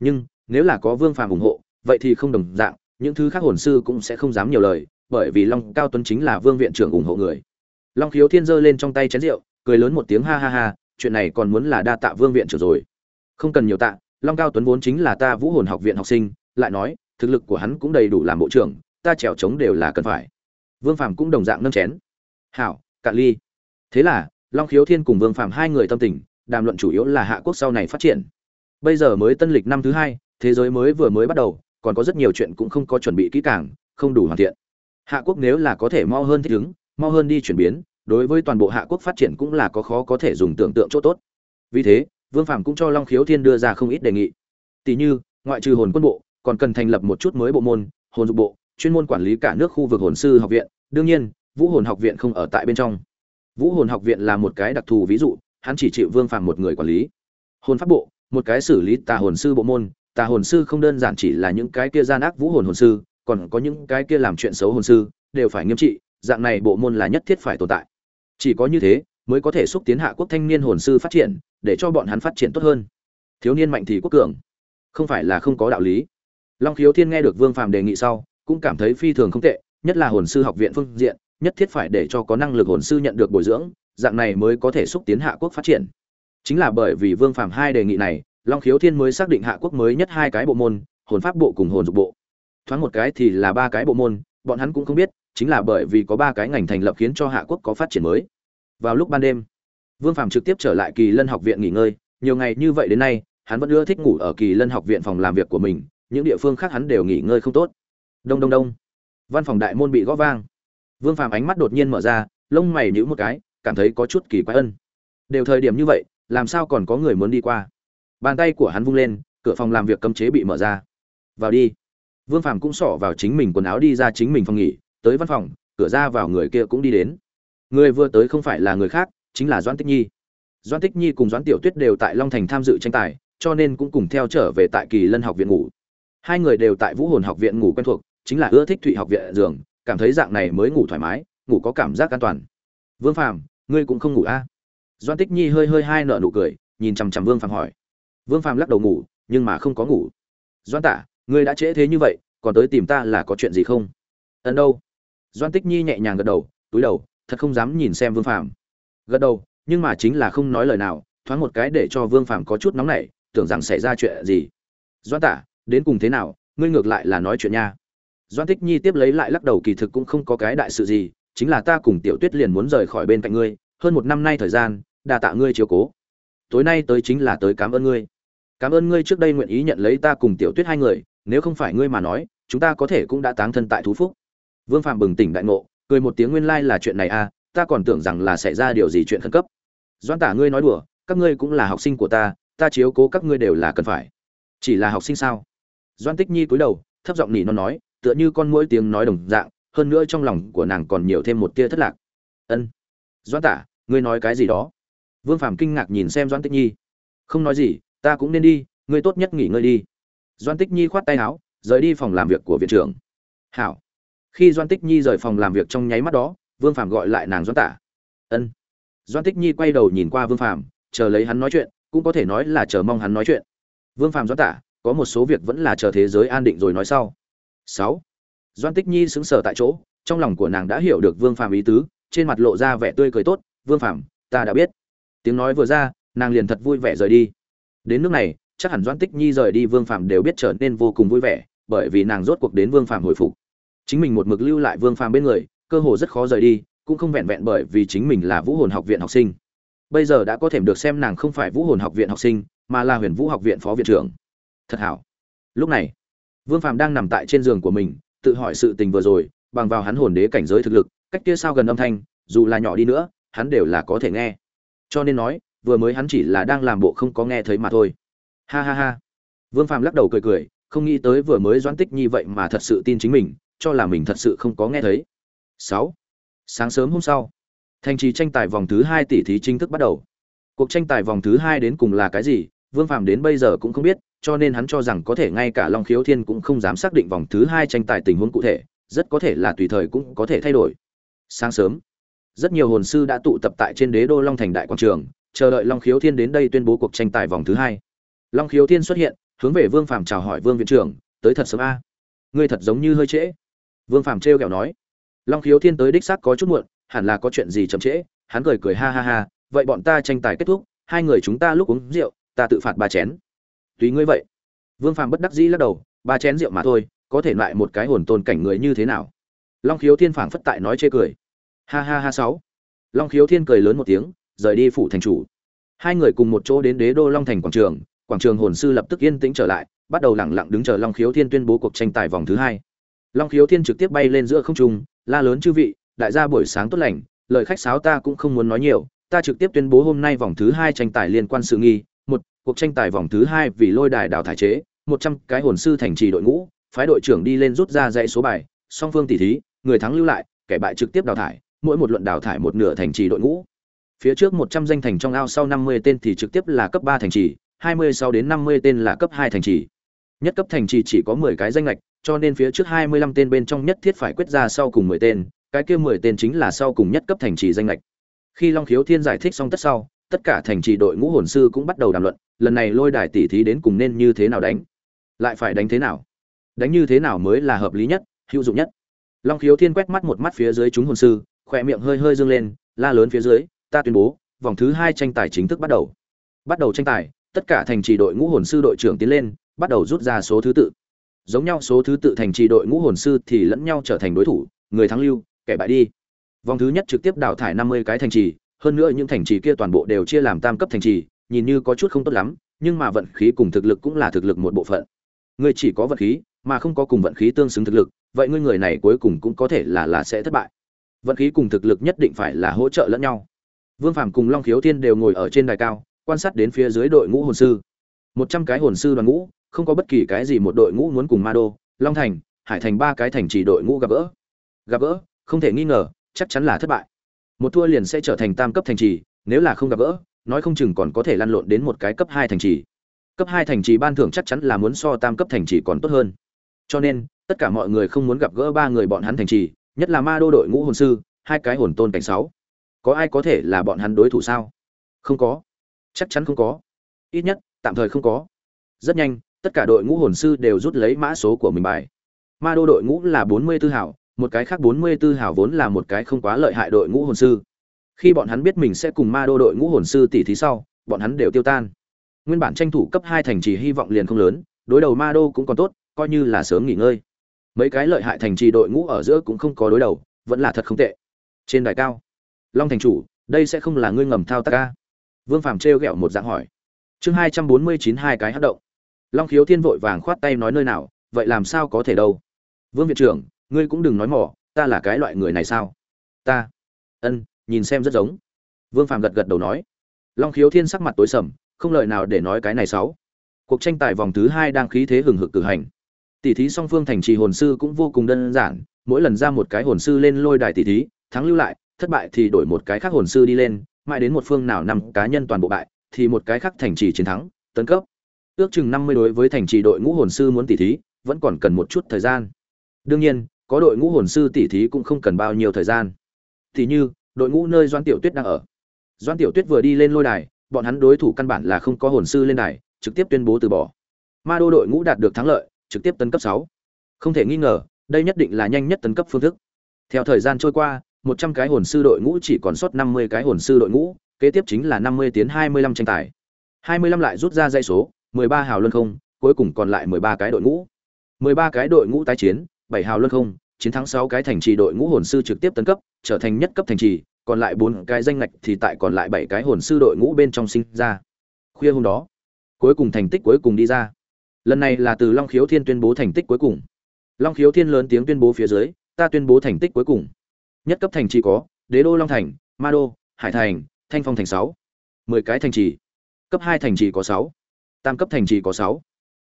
Nhưng, nếu là có vương phàm ủng hộ, vậy thì không đồng dạng, những thứ khác hồn sư cũng sẽ không dám nhiều lời, bởi vì long cao tuấn chính là vương viện trưởng ủng hộ người. Long khiếu thiên giơ lên trong tay chén rượu, cười lớn một tiếng ha ha ha chuyện này còn muốn là đa tạ vương viện trưởng rồi. Không cần nhiều tạ, long cao tuấn vốn chính là ta vũ hồn học viện học sinh, lại nói, thực lực của hắn cũng đầy đủ làm bộ trưởng, ta trèo trống đều là cần phải. Vương phàm cũng đồng dạng nâng chén. Hảo cạn ly. Thế là, long khiếu thiên cùng vương phàm hai người tâm tình, đàm luận chủ yếu là hạ quốc sau này phát triển. Bây giờ mới tân lịch năm thứ hai, thế giới mới vừa mới bắt đầu, còn có rất nhiều chuyện cũng không có chuẩn bị kỹ càng, không đủ hoàn thiện. Hạ quốc nếu là có thể mau hơn thích ứng, mau hơn đi chuyển biến đối với toàn bộ hạ quốc phát triển cũng là có khó có thể dùng tưởng tượng chỗ tốt. Vì thế, vương phạm cũng cho long khiếu thiên đưa ra không ít đề nghị. Tỷ như, ngoại trừ hồn quân bộ, còn cần thành lập một chút mới bộ môn, hồn dục bộ, chuyên môn quản lý cả nước khu vực hồn sư học viện. Đương nhiên, vũ hồn học viện không ở tại bên trong. Vũ hồn học viện là một cái đặc thù ví dụ, hắn chỉ chịu vương phạm một người quản lý. Hồn pháp bộ, một cái xử lý tà hồn sư bộ môn. Tà hồn sư không đơn giản chỉ là những cái kia gian ác vũ hồn hồn sư, còn có những cái kia làm chuyện xấu hồn sư, đều phải nghiêm trị. Dạng này bộ môn là nhất thiết phải tồn tại chỉ có như thế, mới có thể xúc tiến hạ quốc thanh niên hồn sư phát triển, để cho bọn hắn phát triển tốt hơn. Thiếu niên mạnh thì quốc cường. Không phải là không có đạo lý. Long khiếu thiên nghe được vương phàm đề nghị sau, cũng cảm thấy phi thường không tệ, nhất là hồn sư học viện phương diện, nhất thiết phải để cho có năng lực hồn sư nhận được bồi dưỡng, dạng này mới có thể xúc tiến hạ quốc phát triển. Chính là bởi vì vương phàm hai đề nghị này, long khiếu thiên mới xác định hạ quốc mới nhất hai cái bộ môn, hồn pháp bộ cùng hồn dục bộ. Thoáng một cái thì là ba cái bộ môn, bọn hắn cũng không biết chính là bởi vì có ba cái ngành thành lập khiến cho hạ quốc có phát triển mới. Vào lúc ban đêm, vương phạm trực tiếp trở lại kỳ lân học viện nghỉ ngơi, nhiều ngày như vậy đến nay, hắn vẫn ưa thích ngủ ở kỳ lân học viện phòng làm việc của mình, những địa phương khác hắn đều nghỉ ngơi không tốt. Đông đông đông. Văn phòng đại môn bị gõ vang. Vương phạm ánh mắt đột nhiên mở ra, lông mày nhíu một cái, cảm thấy có chút kỳ quái ân. Đều thời điểm như vậy, làm sao còn có người muốn đi qua? Bàn tay của hắn vung lên, cửa phòng làm việc cấm chế bị mở ra. Vào đi. Vương phạm cũng xỏ vào chính mình quần áo đi ra chính mình phòng nghỉ tới văn phòng, cửa ra vào người kia cũng đi đến. Người vừa tới không phải là người khác, chính là doãn tích nhi. Doãn tích nhi cùng doãn tiểu tuyết đều tại long thành tham dự tranh tài, cho nên cũng cùng theo trở về tại kỳ lân học viện ngủ. Hai người đều tại vũ hồn học viện ngủ quen thuộc, chính là ưa thích thụy học viện giường, cảm thấy dạng này mới ngủ thoải mái, ngủ có cảm giác an toàn. Vương phàm, ngươi cũng không ngủ a à? doan tích nhi hơi hơi hai nợ nụ cười, nhìn chằm chằm vương phàm hỏi. Vương phàm lắc đầu ngủ, nhưng mà không có ngủ. Doan tả, ngươi đã trễ thế như vậy, còn tới tìm ta là có chuyện gì không? Ẩn đâu? Doan tích nhi nhẹ nhàng gật đầu, túi đầu, thật không dám nhìn xem vương phàm. Gật đầu, nhưng mà chính là không nói lời nào, thoáng một cái để cho vương phàm có chút nóng nảy, tưởng rằng xảy ra chuyện gì. Doan tả đến cùng thế nào, ngươi ngược lại là nói chuyện nha. Doan tích nhi tiếp lấy lại lắc đầu kỳ thực cũng không có cái đại sự gì, chính là ta cùng tiểu tuyết liền muốn rời khỏi bên cạnh ngươi, hơn một năm nay thời gian đà tạ ngươi chiếu cố. Tối nay tới chính là tới cảm ơn ngươi. Cảm ơn ngươi trước đây nguyện ý nhận lấy ta cùng tiểu tuyết hai người, nếu không phải ngươi mà nói, chúng ta có thể cũng đã táng thân tại thú phúc vương phạm bừng tỉnh đại ngộ, cười một tiếng nguyên lai là chuyện này à ta còn tưởng rằng là xảy ra điều gì chuyện khẩn cấp. Doãn tả ngươi nói đùa, các ngươi cũng là học sinh của ta ta chiếu cố các ngươi đều là cần phải. Chỉ là học sinh sao? Doãn tích nhi cúi đầu, thấp giọng nỉ nó nói, tựa như con muỗi tiếng nói đồng dạng, hơn nữa trong lòng của nàng còn nhiều thêm một tia thất lạc. Ân. Doãn tả, ngươi nói cái gì đó? Vương Phạm kinh ngạc nhìn xem Doãn tích nhi. Không nói gì, ta cũng nên đi, ngươi tốt nhất nghỉ ngơi đi. Doãn tích nhi khoát tay áo, rời đi phòng làm việc của viện trưởng. Hảo khi doan tích nhi rời phòng làm việc trong nháy mắt đó, vương phàm gọi lại nàng doan tả. Ân. Doan tích nhi quay đầu nhìn qua vương phàm, chờ lấy hắn nói chuyện, cũng có thể nói là chờ mong hắn nói chuyện. Vương phàm doan tả, có một số việc vẫn là chờ thế giới an định rồi nói sau. Sáu. Doan tích nhi sững sờ tại chỗ, trong lòng của nàng đã hiểu được vương phàm ý tứ, trên mặt lộ ra vẻ tươi cười tốt, vương phàm, ta đã biết. Tiếng nói vừa ra, nàng liền thật vui vẻ rời đi. Đến nước này, chắc hẳn doan tích nhi rời đi vương phàm đều biết trở nên vô cùng vui vẻ, bởi vì nàng rốt cuộc đến vương phàm hồi phục chính mình một mực lưu lại vương phàm bên người, cơ hồ rất khó rời đi, cũng không vẹn vẹn bởi vì chính mình là vũ hồn học viện học sinh. Bây giờ đã có thể được xem nàng không phải vũ hồn học viện học sinh, mà là huyền vũ học viện phó viện trưởng. Thật hảo. Lúc này, vương phàm đang nằm tại trên giường của mình, tự hỏi sự tình vừa rồi, bằng vào hắn hồn đế cảnh giới thực lực, cách kia sao gần âm thanh, dù là nhỏ đi nữa, hắn đều là có thể nghe. Cho nên nói, vừa mới hắn chỉ là đang làm bộ không có nghe thấy mà thôi. Ha ha ha. Vương phàm lắc đầu cười cười, không nghĩ tới vừa mới doãn tích như vậy mà thật sự tin chính mình cho là mình thật sự không có nghe thấy. Sáu. Sáng sớm hôm sau, thành trì tranh tài vòng thứ hai tỷ thí chính thức bắt đầu. Cuộc tranh tài vòng thứ hai đến cùng là cái gì, vương phàm đến bây giờ cũng không biết, cho nên hắn cho rằng có thể ngay cả long khiếu thiên cũng không dám xác định vòng thứ hai tranh tài tình huống cụ thể, rất có thể là tùy thời cũng có thể thay đổi. Sáng sớm, rất nhiều hồn sư đã tụ tập tại trên đế đô long thành đại quảng trường, chờ đợi long khiếu thiên đến đây tuyên bố cuộc tranh tài vòng thứ hai. Long khiếu thiên xuất hiện, hướng về vương phàm chào hỏi vương viện trưởng, tới thật sớm a. Ngươi thật giống như hơi trễ vương phàm trêu ghẹo nói, long khiếu thiên tới đích xác có chút muộn, hẳn là có chuyện gì chậm trễ. Hắn cười cười ha ha ha, vậy bọn ta tranh tài kết thúc, hai người chúng ta lúc uống rượu, ta tự phạt ba chén. Tùy ngươi vậy. Vương phàm bất đắc dĩ lắc đầu, ba chén rượu mà thôi, có thể lại một cái hồn tôn cảnh người như thế nào? Long khiếu thiên phảng phất tại nói chê cười. Ha ha ha sáu. Long khiếu thiên cười lớn một tiếng, rời đi phủ thành chủ. Hai người cùng một chỗ đến đế đô long thành quảng trường quảng trường hồn sư lập tức yên tĩnh trở lại, bắt đầu lẳng lặng đứng chờ long khiếu thiên tuyên bố cuộc tranh tài vòng thứ hai long khiếu thiên trực tiếp bay lên giữa không trung, la lớn chư vị, đại gia buổi sáng tốt lành, lời khách sáo ta cũng không muốn nói nhiều, ta trực tiếp tuyên bố hôm nay vòng thứ hai tranh tài liên quan sự nghi, một, cuộc tranh tài vòng thứ hai vì lôi đài đào thải chế, một trăm cái hồn sư thành trì đội ngũ, phái đội trưởng đi lên rút ra dãy số bài, song phương tỷ thí, người thắng lưu lại, kẻ bại trực tiếp đào thải, mỗi một luận đào thải một nửa thành trì đội ngũ. Phía trước một trăm danh thành trong ao sau năm mươi tên thì trực tiếp là cấp ba thành trì, hai mươi sau đến năm mươi tên là cấp hai thành trì nhất cấp thành trì chỉ có mười cái danh ngạch, cho nên phía trước hai mươi lăm tên bên trong nhất thiết phải quyết ra sau cùng mười tên cái kia mười tên chính là sau cùng nhất cấp thành trì danh ngạch. khi long khiếu thiên giải thích xong tất sau tất cả thành trì đội ngũ hồn sư cũng bắt đầu đàm luận lần này lôi đài tỷ thí đến cùng nên như thế nào đánh lại phải đánh thế nào? Đánh như thế nào mới là hợp lý nhất hữu dụng nhất? Long khiếu thiên quét mắt một mắt phía dưới chúng hồn sư khỏe miệng hơi hơi dương lên la lớn phía dưới ta tuyên bố vòng thứ hai tranh tài chính thức bắt đầu. Bắt đầu tranh tài tất cả thành trì đội ngũ hồn sư đội trưởng tiến lên bắt đầu rút ra số thứ tự. Giống nhau số thứ tự thành trì đội ngũ hồn sư thì lẫn nhau trở thành đối thủ, người thắng lưu, kẻ bại đi. Vòng thứ nhất trực tiếp đào thải năm mươi cái thành trì, hơn nữa những thành trì kia toàn bộ đều chia làm tam cấp thành trì, nhìn như có chút không tốt lắm, nhưng mà vận khí cùng thực lực cũng là thực lực một bộ phận. Người chỉ có vận khí, mà không có cùng vận khí tương xứng thực lực, vậy ngươi người này cuối cùng cũng có thể là là sẽ thất bại. Vận khí cùng thực lực nhất định phải là hỗ trợ lẫn nhau. Vương phàm cùng long khiếu thiên đều ngồi ở trên đài cao, quan sát đến phía dưới đội ngũ hồn sư. Một trăm cái hồn sư đoàn ngũ không có bất kỳ cái gì một đội ngũ muốn cùng ma đô long thành, hải thành ba cái thành chỉ đội ngũ gặp gỡ. Gặp gỡ, không thể nghi ngờ, chắc chắn là thất bại. Một thua liền sẽ trở thành tam cấp thành trì, nếu là không gặp gỡ, nói không chừng còn có thể lăn lộn đến một cái cấp hai thành trì. Cấp hai thành trì ban thưởng chắc chắn là muốn so tam cấp thành trì còn tốt hơn. Cho nên, tất cả mọi người không muốn gặp gỡ ba người bọn hắn thành trì, nhất là ma đô đội ngũ hồn sư, hai cái hồn tôn cảnh sáu. Có ai có thể là bọn hắn đối thủ sao? Không có. Chắc chắn không có. Ít nhất, tạm thời không có. Rất nhanh tất cả đội ngũ hồn sư đều rút lấy mã số của mình bài. Ma đô đội ngũ là bốn mươi tư hảo một cái khác bốn mươi tư hảo vốn là một cái không quá lợi hại đội ngũ hồn sư. Khi bọn hắn biết mình sẽ cùng ma đô đội ngũ hồn sư tỷ thí sau, bọn hắn đều tiêu tan. Nguyên bản tranh thủ cấp hai thành trì hy vọng liền không lớn, đối đầu ma đô cũng còn tốt, coi như là sớm nghỉ ngơi. Mấy cái lợi hại thành trì đội ngũ ở giữa cũng không có đối đầu, vẫn là thật không tệ. Trên đài cao, long thành chủ, đây sẽ không là ngươi ngầm thao tác ca? Vương phàm trêu ghẹo một dạng hỏi. Chương hai trăm bốn mươi chín hai cái hát động long khiếu thiên vội vàng khoát tay nói nơi nào, vậy làm sao có thể đâu? Vương viện trưởng, ngươi cũng đừng nói mỏ, ta là cái loại người này sao? Ta. Ân, nhìn xem rất giống. Vương phàm gật gật đầu nói. Long khiếu thiên sắc mặt tối sầm, không lời nào để nói cái này sáu. Cuộc tranh tài vòng thứ hai đang khí thế hừng hực cử hành. Tỷ thí song phương thành trì hồn sư cũng vô cùng đơn giản, mỗi lần ra một cái hồn sư lên lôi đài tỷ thí, thắng lưu lại, thất bại thì đổi một cái khác hồn sư đi lên, mãi đến một phương nào năm cá nhân toàn bộ bại, thì một cái khác thành trì chiến thắng, tấn cấp ước chừng năm mươi đối với thành trì đội ngũ hồn sư muốn tỷ thí, vẫn còn cần một chút thời gian. Đương nhiên, có đội ngũ hồn sư tỷ thí cũng không cần bao nhiêu thời gian. Thì như, đội ngũ nơi doan tiểu tuyết đang ở. Doan tiểu tuyết vừa đi lên lôi đài, bọn hắn đối thủ căn bản là không có hồn sư lên đài, trực tiếp tuyên bố từ bỏ. Ma đô đội ngũ đạt được thắng lợi, trực tiếp tấn cấp sáu. Không thể nghi ngờ, đây nhất định là nhanh nhất tấn cấp phương thức. Theo thời gian trôi qua, một trăm cái hồn sư đội ngũ chỉ còn sót năm mươi cái hồn sư đội ngũ, kế tiếp chính là năm mươi tiến hai mươi lăm tranh tài. hai mươi lăm lại rút ra dây số mười ba hào luân không, cuối cùng còn lại mười ba cái đội ngũ. mười ba cái đội ngũ tái chiến, bảy hào luân không, chiến thắng sáu cái thành trì đội ngũ hồn sư trực tiếp tấn cấp, trở thành nhất cấp thành trì, còn lại bốn cái danh ngạch thì tại còn lại bảy cái hồn sư đội ngũ bên trong sinh ra. Khuya hôm đó, cuối cùng thành tích cuối cùng đi ra. Lần này là từ long khiếu thiên tuyên bố thành tích cuối cùng. Long khiếu thiên lớn tiếng tuyên bố phía dưới, ta tuyên bố thành tích cuối cùng. Nhất cấp thành trì có, đế đô long thành, ma đô, hải thành, thanh phong thành sáu. mười cái thành trì. Cấp hai thành trì có sáu tam cấp thành trì có sáu,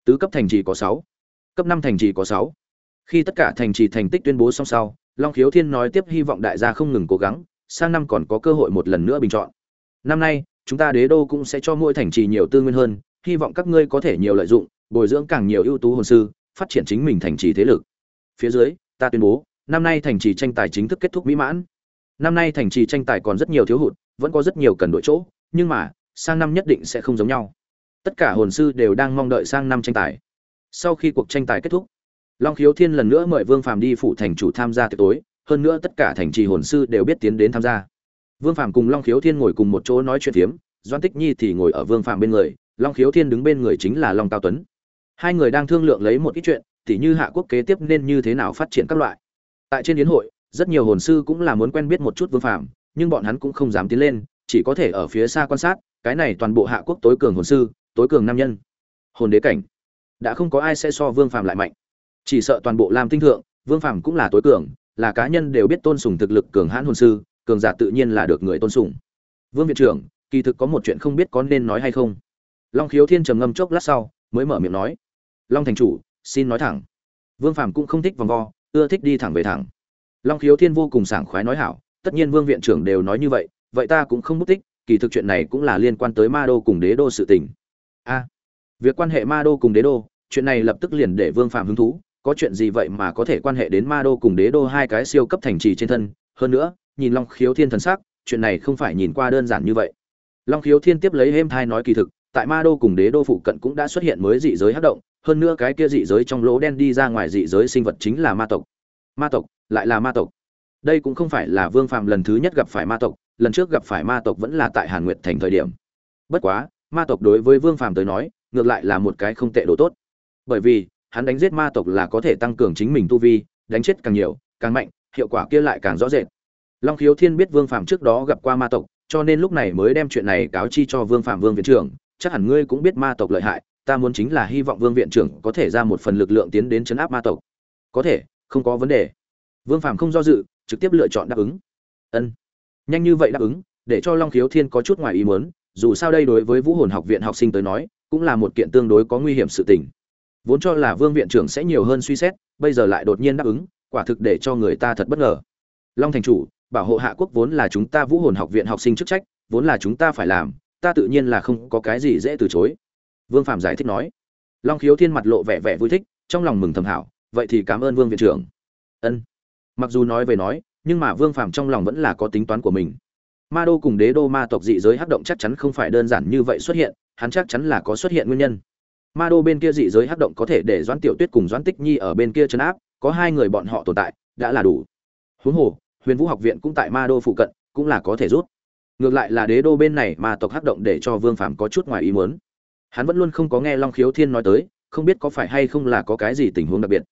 tứ cấp thành trì có sáu, cấp năm thành trì có sáu. Khi tất cả thành trì thành tích tuyên bố xong sau, long khiếu thiên nói tiếp hy vọng đại gia không ngừng cố gắng, sang năm còn có cơ hội một lần nữa bình chọn. Năm nay, chúng ta đế đô cũng sẽ cho mỗi thành trì nhiều tư nguyên hơn, hy vọng các ngươi có thể nhiều lợi dụng, bồi dưỡng càng nhiều ưu tú hồn sư, phát triển chính mình thành trì thế lực. Phía dưới, ta tuyên bố, năm nay thành trì tranh tài chính thức kết thúc mỹ mãn. Năm nay thành trì tranh tài còn rất nhiều thiếu hụt, vẫn có rất nhiều cần đổi chỗ, nhưng mà, sang năm nhất định sẽ không giống nhau tất cả hồn sư đều đang mong đợi sang năm tranh tài. Sau khi cuộc tranh tài kết thúc, long khiếu thiên lần nữa mời vương phàm đi phụ thành chủ tham gia tiệc tối, hơn nữa tất cả thành trì hồn sư đều biết tiến đến tham gia. Vương phàm cùng long khiếu thiên ngồi cùng một chỗ nói chuyện phiếm doan tích nhi thì ngồi ở vương phàm bên người, long khiếu thiên đứng bên người chính là long cao tuấn. Hai người đang thương lượng lấy một ít chuyện, tỉ như hạ quốc kế tiếp nên như thế nào phát triển các loại. Tại trên yến hội, rất nhiều hồn sư cũng là muốn quen biết một chút vương phàm, nhưng bọn hắn cũng không dám tiến lên, chỉ có thể ở phía xa quan sát, cái này toàn bộ hạ quốc tối cường hồn sư tối cường nam nhân. Hồn đế cảnh. Đã không có ai sẽ so vương phàm lại mạnh. Chỉ sợ toàn bộ lam tinh thượng, vương phàm cũng là tối cường, là cá nhân đều biết tôn sùng thực lực cường hãn hồn sư, cường giả tự nhiên là được người tôn sùng. Vương viện trưởng, kỳ thực có một chuyện không biết có nên nói hay không. Long khiếu thiên trầm ngâm chốc lát sau, mới mở miệng nói. Long thành chủ, xin nói thẳng. Vương phàm cũng không thích vòng vo, ưa thích đi thẳng về thẳng. Long khiếu thiên vô cùng sảng khoái nói hảo, tất nhiên vương viện trưởng đều nói như vậy vậy ta cũng không mất tích, kỳ thực chuyện này cũng là liên quan tới ma đô cùng đế đô sự tình a việc quan hệ ma đô cùng đế đô, chuyện này lập tức liền để vương phạm hứng thú. Có chuyện gì vậy mà có thể quan hệ đến ma đô cùng đế đô hai cái siêu cấp thành trì trên thân? Hơn nữa, nhìn long khiếu thiên thần sắc, chuyện này không phải nhìn qua đơn giản như vậy. Long khiếu thiên tiếp lấy êm thai nói kỳ thực, tại ma đô cùng đế đô phụ cận cũng đã xuất hiện mới dị giới hát động, hơn nữa cái kia dị giới trong lỗ đen đi ra ngoài dị giới sinh vật chính là ma tộc. Ma tộc, lại là ma tộc. Đây cũng không phải là vương phạm lần thứ nhất gặp phải ma tộc, lần trước gặp phải ma tộc vẫn là tại hàn nguyệt thành thời điểm. Bất quá ma tộc đối với vương phạm tới nói, ngược lại là một cái không tệ đồ tốt. Bởi vì, hắn đánh giết ma tộc là có thể tăng cường chính mình tu vi, đánh chết càng nhiều, càng mạnh, hiệu quả kia lại càng rõ rệt. Long khiếu thiên biết vương phạm trước đó gặp qua ma tộc, cho nên lúc này mới đem chuyện này cáo chi cho vương phạm vương viện trưởng. Chắc hẳn ngươi cũng biết ma tộc lợi hại, ta muốn chính là hy vọng vương viện trưởng có thể ra một phần lực lượng tiến đến chấn áp ma tộc. Có thể, không có vấn đề. Vương phạm không do dự, trực tiếp lựa chọn đáp ứng. Ân. Nhanh như vậy đáp ứng, để cho long khiếu thiên có chút ngoài ý muốn dù sao đây đối với vũ hồn học viện học sinh tới nói, cũng là một kiện tương đối có nguy hiểm sự tình. Vốn cho là vương viện trưởng sẽ nhiều hơn suy xét, bây giờ lại đột nhiên đáp ứng, quả thực để cho người ta thật bất ngờ. Long thành chủ, bảo hộ hạ quốc vốn là chúng ta vũ hồn học viện học sinh chức trách, vốn là chúng ta phải làm, ta tự nhiên là không có cái gì dễ từ chối. Vương phạm giải thích nói. Long khiếu thiên mặt lộ vẻ vẻ vui thích, trong lòng mừng thầm hảo, vậy thì cảm ơn vương viện trưởng. Ân. Mặc dù nói về nói, nhưng mà vương phạm trong lòng vẫn là có tính toán của mình ma đô cùng đế đô ma tộc dị giới hắc động chắc chắn không phải đơn giản như vậy xuất hiện, hắn chắc chắn là có xuất hiện nguyên nhân. Ma đô bên kia dị giới hắc động có thể để doãn tiểu tuyết cùng doãn tích nhi ở bên kia chấn áp, có hai người bọn họ tồn tại, đã là đủ. Huống hồ, huyền vũ học viện cũng tại ma đô phụ cận, cũng là có thể rút. Ngược lại là đế đô bên này ma tộc hắc động để cho vương phạm có chút ngoài ý muốn. Hắn vẫn luôn không có nghe long khiếu thiên nói tới, không biết có phải hay không là có cái gì tình huống đặc biệt.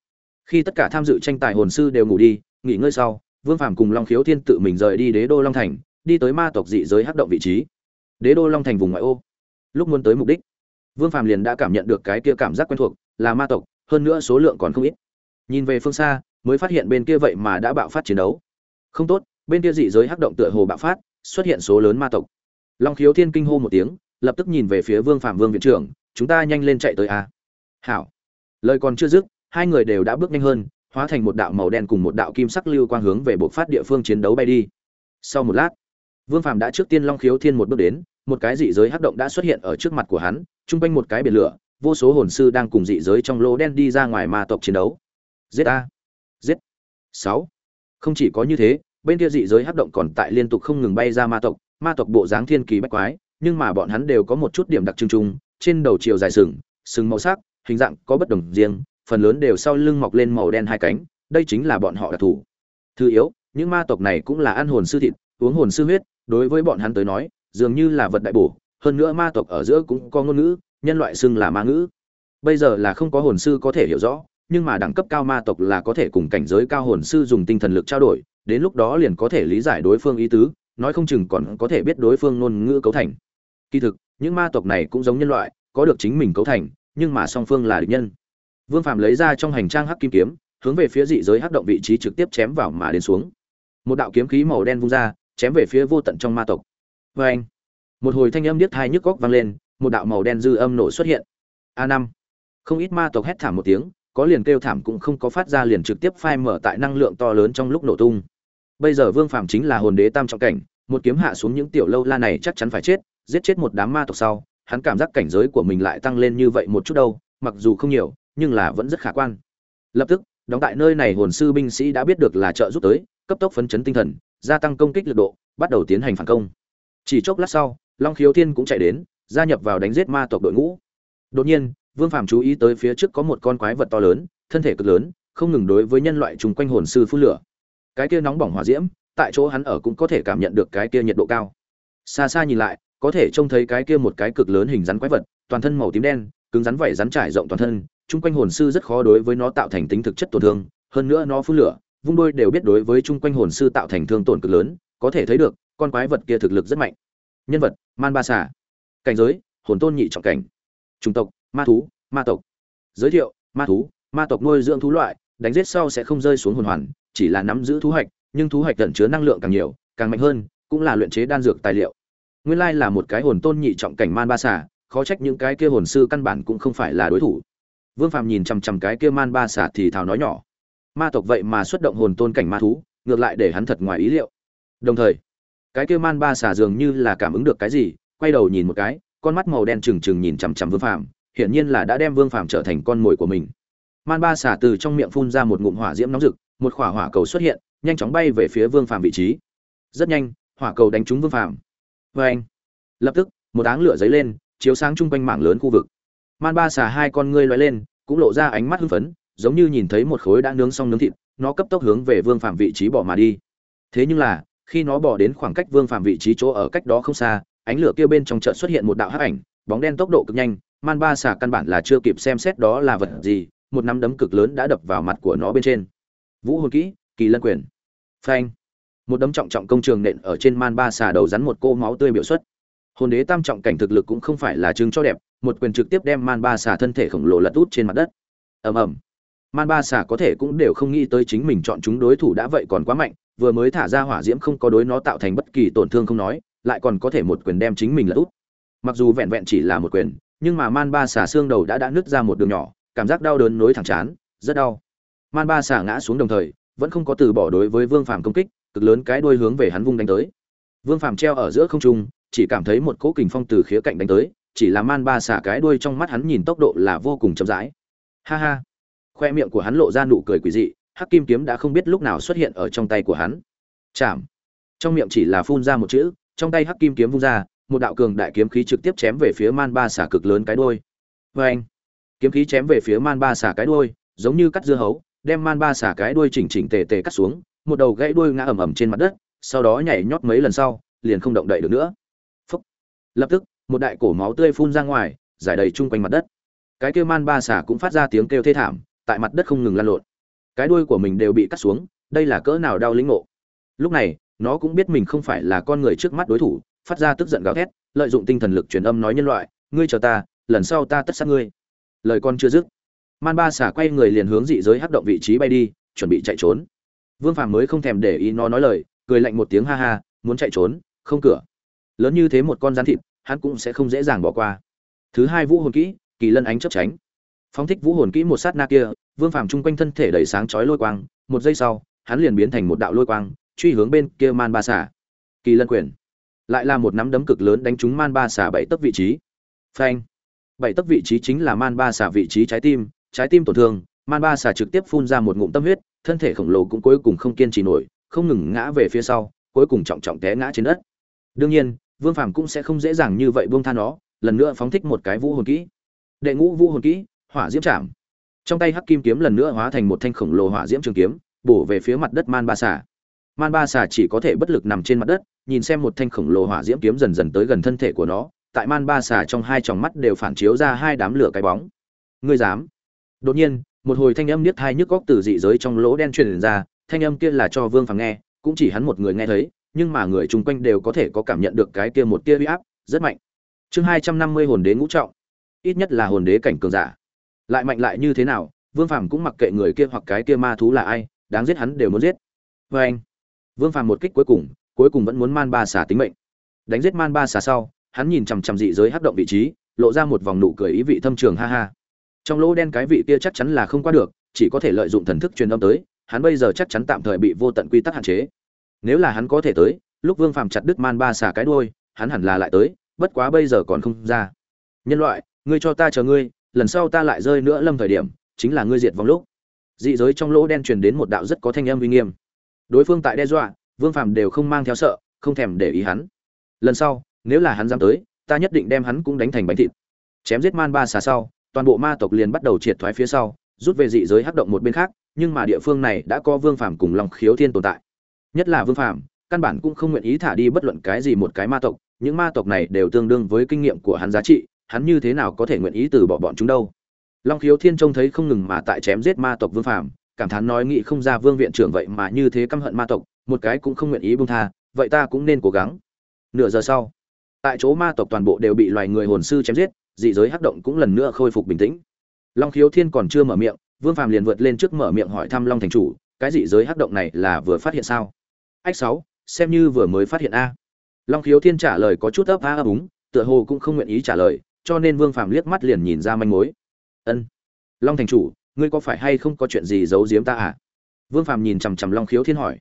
Khi tất cả tham dự tranh tài hồn sư đều ngủ đi, nghỉ ngơi sau, vương phạm cùng long khiếu thiên tự mình rời đi đế đô long thành đi tới ma tộc dị giới hắc động vị trí. Đế đô long thành vùng ngoại ô. Lúc muốn tới mục đích, vương phàm liền đã cảm nhận được cái kia cảm giác quen thuộc, là ma tộc, hơn nữa số lượng còn không ít. Nhìn về phương xa, mới phát hiện bên kia vậy mà đã bạo phát chiến đấu. Không tốt, bên kia dị giới hắc động tựa hồ bạo phát, xuất hiện số lớn ma tộc. Long khiếu thiên kinh hô một tiếng, lập tức nhìn về phía vương phạm vương viện trưởng, chúng ta nhanh lên chạy tới a. Hảo. Lời còn chưa dứt, hai người đều đã bước nhanh hơn, hóa thành một đạo màu đen cùng một đạo kim sắc lưu quang hướng về bộ phát địa phương chiến đấu bay đi. Sau một lát vương phạm đã trước tiên long khiếu thiên một bước đến, một cái dị giới hắc động đã xuất hiện ở trước mặt của hắn trung quanh một cái biển lửa, vô số hồn sư đang cùng dị giới trong lỗ đen đi ra ngoài ma tộc chiến đấu. Giết a. Giết. Sáu. Không chỉ có như thế, bên kia dị giới hắc động còn tại liên tục không ngừng bay ra ma tộc ma tộc bộ dáng thiên kỳ bách quái, nhưng mà bọn hắn đều có một chút điểm đặc trưng chung, trên đầu chiều dài sừng sừng màu sắc, hình dạng có bất đồng riêng, phần lớn đều sau lưng mọc lên màu đen hai cánh, đây chính là bọn họ đặc thủ. thứ yếu, những ma tộc này cũng là ăn hồn sư thịt, uống hồn sư huyết đối với bọn hắn tới nói, dường như là vật đại bổ, hơn nữa ma tộc ở giữa cũng có ngôn ngữ, nhân loại xưng là ma ngữ. Bây giờ là không có hồn sư có thể hiểu rõ, nhưng mà đẳng cấp cao ma tộc là có thể cùng cảnh giới cao hồn sư dùng tinh thần lực trao đổi, đến lúc đó liền có thể lý giải đối phương ý tứ, nói không chừng còn có thể biết đối phương ngôn ngữ cấu thành. Kỳ thực, những ma tộc này cũng giống nhân loại, có được chính mình cấu thành, nhưng mà song phương là địch nhân. Vương phạm lấy ra trong hành trang hắc kim kiếm, hướng về phía dị giới hắc động vị trí trực tiếp chém vào mà đến xuống. Một đạo kiếm khí màu đen vung ra chém về phía vô tận trong ma tộc. Vê anh, một hồi thanh âm điếc thai nhức góc vang lên, một đạo màu đen dư âm nổ xuất hiện. A năm. Không ít ma tộc hét thảm một tiếng, có liền kêu thảm cũng không có phát ra liền trực tiếp phai mở tại năng lượng to lớn trong lúc nổ tung. Bây giờ vương phạm chính là hồn đế tam trọng cảnh, một kiếm hạ xuống những tiểu lâu la này chắc chắn phải chết, giết chết một đám ma tộc sau, hắn cảm giác cảnh giới của mình lại tăng lên như vậy một chút đâu, mặc dù không nhiều, nhưng là vẫn rất khả quan. Lập tức, đóng tại nơi này hồn sư binh sĩ đã biết được là trợ giúp tới, cấp tốc phấn chấn tinh thần gia tăng công kích lực độ, bắt đầu tiến hành phản công. Chỉ chốc lát sau, long khiếu thiên cũng chạy đến, gia nhập vào đánh giết ma tộc đội ngũ. Đột nhiên, vương phàm chú ý tới phía trước có một con quái vật to lớn, thân thể cực lớn, không ngừng đối với nhân loại trùng quanh hồn sư phun lửa. Cái kia nóng bỏng hỏa diễm, tại chỗ hắn ở cũng có thể cảm nhận được cái kia nhiệt độ cao. Xa xa nhìn lại, có thể trông thấy cái kia một cái cực lớn hình rắn quái vật, toàn thân màu tím đen, cứng rắn vảy rắn trải rộng toàn thân, chung quanh hồn sư rất khó đối với nó tạo thành tính thực chất tổn thương, hơn nữa nó phun lửa vung đôi đều biết đối với chung quanh hồn sư tạo thành thương tổn cực lớn, có thể thấy được, con quái vật kia thực lực rất mạnh. Nhân vật, man ba xà. Cảnh giới, hồn tôn nhị trọng cảnh. Chủng tộc, ma thú, ma tộc. Giới thiệu, ma thú, ma tộc nuôi dưỡng thú loại, đánh giết sau sẽ không rơi xuống hồn hoàn, chỉ là nắm giữ thú hoạch nhưng thú hoạch tận chứa năng lượng càng nhiều, càng mạnh hơn, cũng là luyện chế đan dược tài liệu. Nguyên lai là một cái hồn tôn nhị trọng cảnh man ba xà, khó trách những cái kia hồn sư căn bản cũng không phải là đối thủ. Vương phàm nhìn chằm chằm cái kia man ba xà thì thào nói nhỏ ma tộc vậy mà xuất động hồn tôn cảnh ma thú, ngược lại để hắn thật ngoài ý liệu. Đồng thời, cái kia man ba xà dường như là cảm ứng được cái gì, quay đầu nhìn một cái, con mắt màu đen trừng trừng nhìn chằm chằm vương phàm, hiển nhiên là đã đem vương phàm trở thành con mồi của mình. Man ba xà từ trong miệng phun ra một ngụm hỏa diễm nóng rực, một khỏa hỏa cầu xuất hiện, nhanh chóng bay về phía vương phàm vị trí. Rất nhanh, hỏa cầu đánh trúng vương phàm. Vê anh lập tức, một áng lửa dấy lên, chiếu sáng chung quanh mảng lớn khu vực. Man ba xà hai con ngươi loay lên, cũng lộ ra ánh mắt hưng phấn giống như nhìn thấy một khối đã nướng xong nướng thịt, nó cấp tốc hướng về vương phàm vị trí bỏ mà đi. Thế nhưng là, khi nó bỏ đến khoảng cách vương phàm vị trí chỗ ở cách đó không xa, ánh lửa kia bên trong chợt xuất hiện một đạo hắc ảnh, bóng đen tốc độ cực nhanh, man ba xả căn bản là chưa kịp xem xét đó là vật gì, một nắm đấm cực lớn đã đập vào mặt của nó bên trên. Vũ hồn kỹ, kỳ lân quyền. Phanh. Một đấm trọng trọng công trường nện ở trên man ba xả đầu rắn một cô máu tươi biểu xuất. Hồn đế tam trọng cảnh thực lực cũng không phải là chứng cho đẹp, một quyền trực tiếp đem man ba xả thân thể khổng lồ lật út trên mặt đất. Ầm ầm man ba xà có thể cũng đều không nghĩ tới chính mình chọn chúng đối thủ đã vậy còn quá mạnh, vừa mới thả ra hỏa diễm không có đối nó tạo thành bất kỳ tổn thương không nói, lại còn có thể một quyền đem chính mình là út. Mặc dù vẹn vẹn chỉ là một quyền, nhưng mà man ba xà xương đầu đã đã nứt ra một đường nhỏ, cảm giác đau đớn nối thẳng chán rất đau. Man ba xà ngã xuống đồng thời, vẫn không có từ bỏ đối với vương phàm công kích, cực lớn cái đuôi hướng về hắn vung đánh tới. Vương phàm treo ở giữa không trung, chỉ cảm thấy một cỗ kình phong từ khía cạnh đánh tới, chỉ là man ba xả cái đuôi trong mắt hắn nhìn tốc độ là vô cùng chậm rãi. Ha ha khoe miệng của hắn lộ ra nụ cười quỷ dị, hắc kim kiếm đã không biết lúc nào xuất hiện ở trong tay của hắn. Chạm. Trong miệng chỉ là phun ra một chữ, trong tay hắc kim kiếm vung ra, một đạo cường đại kiếm khí trực tiếp chém về phía man ba xả cực lớn cái đuôi. Vê anh kiếm khí chém về phía man ba xả cái đuôi, giống như cắt dưa hấu, đem man ba xả cái đuôi chỉnh chỉnh tề tề cắt xuống, một đầu gãy đuôi ngã ầm ầm trên mặt đất, sau đó nhảy nhót mấy lần sau, liền không động đậy được nữa. Phúc. lập tức, một đại cổ máu tươi phun ra ngoài, giải đầy chung quanh mặt đất. Cái kêu man ba xả cũng phát ra tiếng kêu thê thảm tại mặt đất không ngừng lan lộn. Cái đuôi của mình đều bị cắt xuống, đây là cỡ nào đau lĩnh ngộ. Lúc này, nó cũng biết mình không phải là con người trước mắt đối thủ, phát ra tức giận gào thét, lợi dụng tinh thần lực truyền âm nói nhân loại, ngươi chờ ta, lần sau ta tất sát ngươi. Lời con chưa dứt, man ba xả quay người liền hướng dị giới hắc động vị trí bay đi, chuẩn bị chạy trốn. Vương phàm mới không thèm để ý nó nói lời, cười lạnh một tiếng ha ha, muốn chạy trốn, không cửa. Lớn như thế một con rắn thịt, hắn cũng sẽ không dễ dàng bỏ qua. Thứ hai vũ hồn kỹ, kỳ lân ánh chấp tránh phóng thích vũ hồn kỹ một sát na kia, vương phàm chung quanh thân thể đầy sáng chói lôi quang, một giây sau, hắn liền biến thành một đạo lôi quang, truy hướng bên kia man ba xả kỳ lân quyền. Lại là một nắm đấm cực lớn đánh trúng man ba xả bảy tấc vị trí. Phanh. Bảy tấc vị trí chính là man ba xả vị trí trái tim trái tim tổn thương, man ba xả trực tiếp phun ra một ngụm tâm huyết, thân thể khổng lồ cũng cuối cùng không kiên trì nổi, không ngừng ngã về phía sau, cuối cùng trọng trọng té ngã trên đất. Đương nhiên, vương phàm cũng sẽ không dễ dàng như vậy buông tha nó, lần nữa phóng thích một cái vũ hồn kỹ. Đệ ngũ vũ hồn kỹ hỏa diễm chạm. Trong tay hắc kim kiếm lần nữa hóa thành một thanh khổng lồ hỏa diễm trường kiếm, bổ về phía mặt đất man ba xà. Man ba xà chỉ có thể bất lực nằm trên mặt đất, nhìn xem một thanh khổng lồ hỏa diễm kiếm dần dần tới gần thân thể của nó, tại man ba xà trong hai tròng mắt đều phản chiếu ra hai đám lửa cái bóng. Ngươi dám? Đột nhiên, một hồi thanh âm niết thai nhức góc từ dị giới trong lỗ đen truyền ra, thanh âm kia là cho vương phàm nghe, cũng chỉ hắn một người nghe thấy, nhưng mà người chung quanh đều có thể có cảm nhận được cái kia một tia uy áp, rất mạnh. Chương hai trăm năm mươi hồn đế ngũ trọng. Ít nhất là hồn đế cảnh cường giả lại mạnh lại như thế nào, vương phàm cũng mặc kệ người kia hoặc cái kia ma thú là ai, đáng giết hắn đều muốn giết. Vê anh, vương phàm một kích cuối cùng cuối cùng vẫn muốn man ba xà tính mệnh. Đánh giết man ba xà sau, hắn nhìn chằm chằm dị giới hắc động vị trí, lộ ra một vòng nụ cười ý vị thâm trường ha ha. Trong lỗ đen cái vị kia chắc chắn là không qua được, chỉ có thể lợi dụng thần thức truyền âm tới, hắn bây giờ chắc chắn tạm thời bị vô tận quy tắc hạn chế. Nếu là hắn có thể tới, lúc vương phàm chặt đứt man ba xà cái đuôi, hắn hẳn là lại tới, bất quá bây giờ còn không ra. Nhân loại, ngươi cho ta chờ ngươi lần sau ta lại rơi nữa lâm thời điểm, chính là ngươi diệt vòng lúc. Dị giới trong lỗ đen truyền đến một đạo rất có thanh âm uy nghiêm. Đối phương tại đe dọa, vương phàm đều không mang theo sợ, không thèm để ý hắn. Lần sau, nếu là hắn dám tới, ta nhất định đem hắn cũng đánh thành bánh thịt. Chém giết man ba xà sau, toàn bộ ma tộc liền bắt đầu triệt thoái phía sau, rút về dị giới hắc động một bên khác, nhưng mà địa phương này đã có vương phàm cùng lòng khiếu thiên tồn tại. Nhất là vương phàm, căn bản cũng không nguyện ý thả đi bất luận cái gì một cái ma tộc, những ma tộc này đều tương đương với kinh nghiệm của hắn giá trị hắn như thế nào có thể nguyện ý từ bỏ bọn chúng đâu? Long khiếu thiên trông thấy không ngừng mà tại chém giết ma tộc vương phàm, cảm thán nói nghị không ra vương viện trưởng vậy mà như thế căm hận ma tộc, một cái cũng không nguyện ý buông tha, vậy ta cũng nên cố gắng. Nửa giờ sau, tại chỗ ma tộc toàn bộ đều bị loài người hồn sư chém giết, dị giới hắc động cũng lần nữa khôi phục bình tĩnh. Long khiếu thiên còn chưa mở miệng, vương phàm liền vượt lên trước mở miệng hỏi thăm long thành chủ, cái dị giới hắc động này là vừa phát hiện sao? Ách sáu, xem như vừa mới phát hiện a. Long khiếu thiên trả lời có chút ấp a ấp úng, tựa hồ cũng không nguyện ý trả lời cho nên vương phàm liếc mắt liền nhìn ra manh mối. Ân, long thành chủ, ngươi có phải hay không có chuyện gì giấu giếm ta à? Vương phàm nhìn chằm chằm long khiếu thiên hỏi.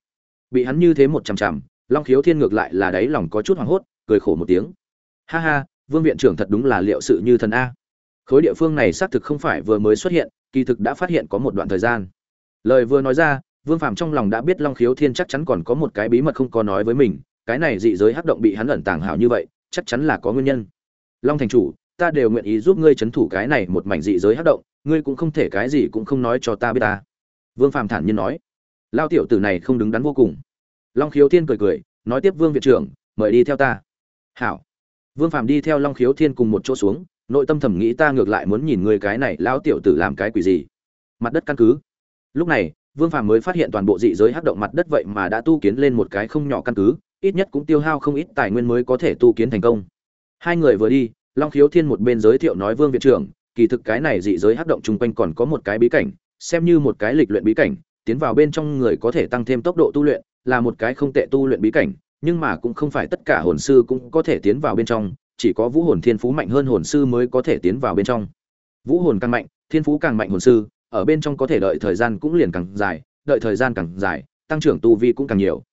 Bị hắn như thế một chằm chằm, long khiếu thiên ngược lại là đáy lòng có chút hoảng hốt, cười khổ một tiếng. Ha ha, vương viện trưởng thật đúng là liệu sự như thần a. Khối địa phương này xác thực không phải vừa mới xuất hiện, kỳ thực đã phát hiện có một đoạn thời gian. Lời vừa nói ra, vương phạm trong lòng đã biết long khiếu thiên chắc chắn còn có một cái bí mật không có nói với mình, cái này dị giới hắc động bị hắn ẩn tàng hảo như vậy, chắc chắn là có nguyên nhân. Long thành chủ ta đều nguyện ý giúp ngươi chấn thủ cái này một mảnh dị giới hắc động, ngươi cũng không thể cái gì cũng không nói cho ta biết ta. Vương phạm thản nhiên nói. Lao tiểu tử này không đứng đắn vô cùng. Long khiếu thiên cười cười, nói tiếp vương viện trưởng, mời đi theo ta. Hảo. Vương phạm đi theo long khiếu thiên cùng một chỗ xuống, nội tâm thầm nghĩ ta ngược lại muốn nhìn ngươi cái này lão tiểu tử làm cái quỷ gì. Mặt đất căn cứ. Lúc này, vương phàm mới phát hiện toàn bộ dị giới hắc động mặt đất vậy mà đã tu kiến lên một cái không nhỏ căn cứ, ít nhất cũng tiêu hao không ít tài nguyên mới có thể tu kiến thành công. Hai người vừa đi long khiếu thiên một bên giới thiệu nói vương viện trưởng, kỳ thực cái này dị giới hắc động chung quanh còn có một cái bí cảnh, xem như một cái lịch luyện bí cảnh, tiến vào bên trong người có thể tăng thêm tốc độ tu luyện, là một cái không tệ tu luyện bí cảnh, nhưng mà cũng không phải tất cả hồn sư cũng có thể tiến vào bên trong, chỉ có vũ hồn thiên phú mạnh hơn hồn sư mới có thể tiến vào bên trong. Vũ hồn càng mạnh, thiên phú càng mạnh hồn sư, ở bên trong có thể đợi thời gian cũng liền càng dài, đợi thời gian càng dài, tăng trưởng tu vi cũng càng nhiều.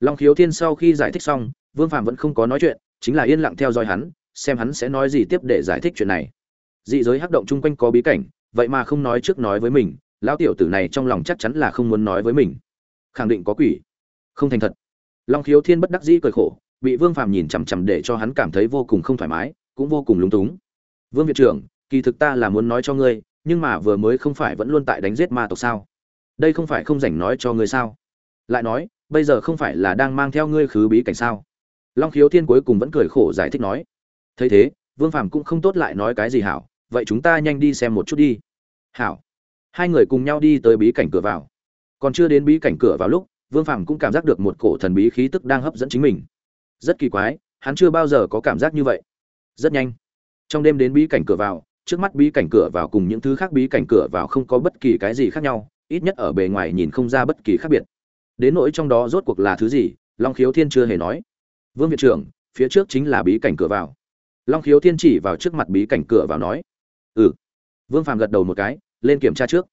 Long khiếu thiên sau khi giải thích xong, vương phạm vẫn không có nói chuyện, chính là yên lặng theo dõi hắn xem hắn sẽ nói gì tiếp để giải thích chuyện này. Dị giới hắc động chung quanh có bí cảnh, vậy mà không nói trước nói với mình, lão tiểu tử này trong lòng chắc chắn là không muốn nói với mình. Khẳng định có quỷ. Không thành thật. Long khiếu thiên bất đắc dĩ cười khổ, bị vương phàm nhìn chằm chằm để cho hắn cảm thấy vô cùng không thoải mái, cũng vô cùng lúng túng. Vương viện trưởng, kỳ thực ta là muốn nói cho ngươi, nhưng mà vừa mới không phải vẫn luôn tại đánh giết ma tộc sao? Đây không phải không rảnh nói cho ngươi sao? Lại nói, bây giờ không phải là đang mang theo ngươi khứ bí cảnh sao? Long khiếu thiên cuối cùng vẫn cười khổ giải thích nói thấy thế, vương phàm cũng không tốt lại nói cái gì hảo, vậy chúng ta nhanh đi xem một chút đi. Hảo. Hai người cùng nhau đi tới bí cảnh cửa vào. Còn chưa đến bí cảnh cửa vào lúc, vương phàm cũng cảm giác được một cổ thần bí khí tức đang hấp dẫn chính mình. Rất kỳ quái, hắn chưa bao giờ có cảm giác như vậy. Rất nhanh. Trong đêm đến bí cảnh cửa vào, trước mắt bí cảnh cửa vào cùng những thứ khác bí cảnh cửa vào không có bất kỳ cái gì khác nhau, ít nhất ở bề ngoài nhìn không ra bất kỳ khác biệt. Đến nỗi trong đó rốt cuộc là thứ gì, long khiếu thiên chưa hề nói. Vương viện trưởng, phía trước chính là bí cảnh cửa vào long khiếu thiên chỉ vào trước mặt bí cảnh cửa vào nói ừ. Vương phàm gật đầu một cái, lên kiểm tra trước.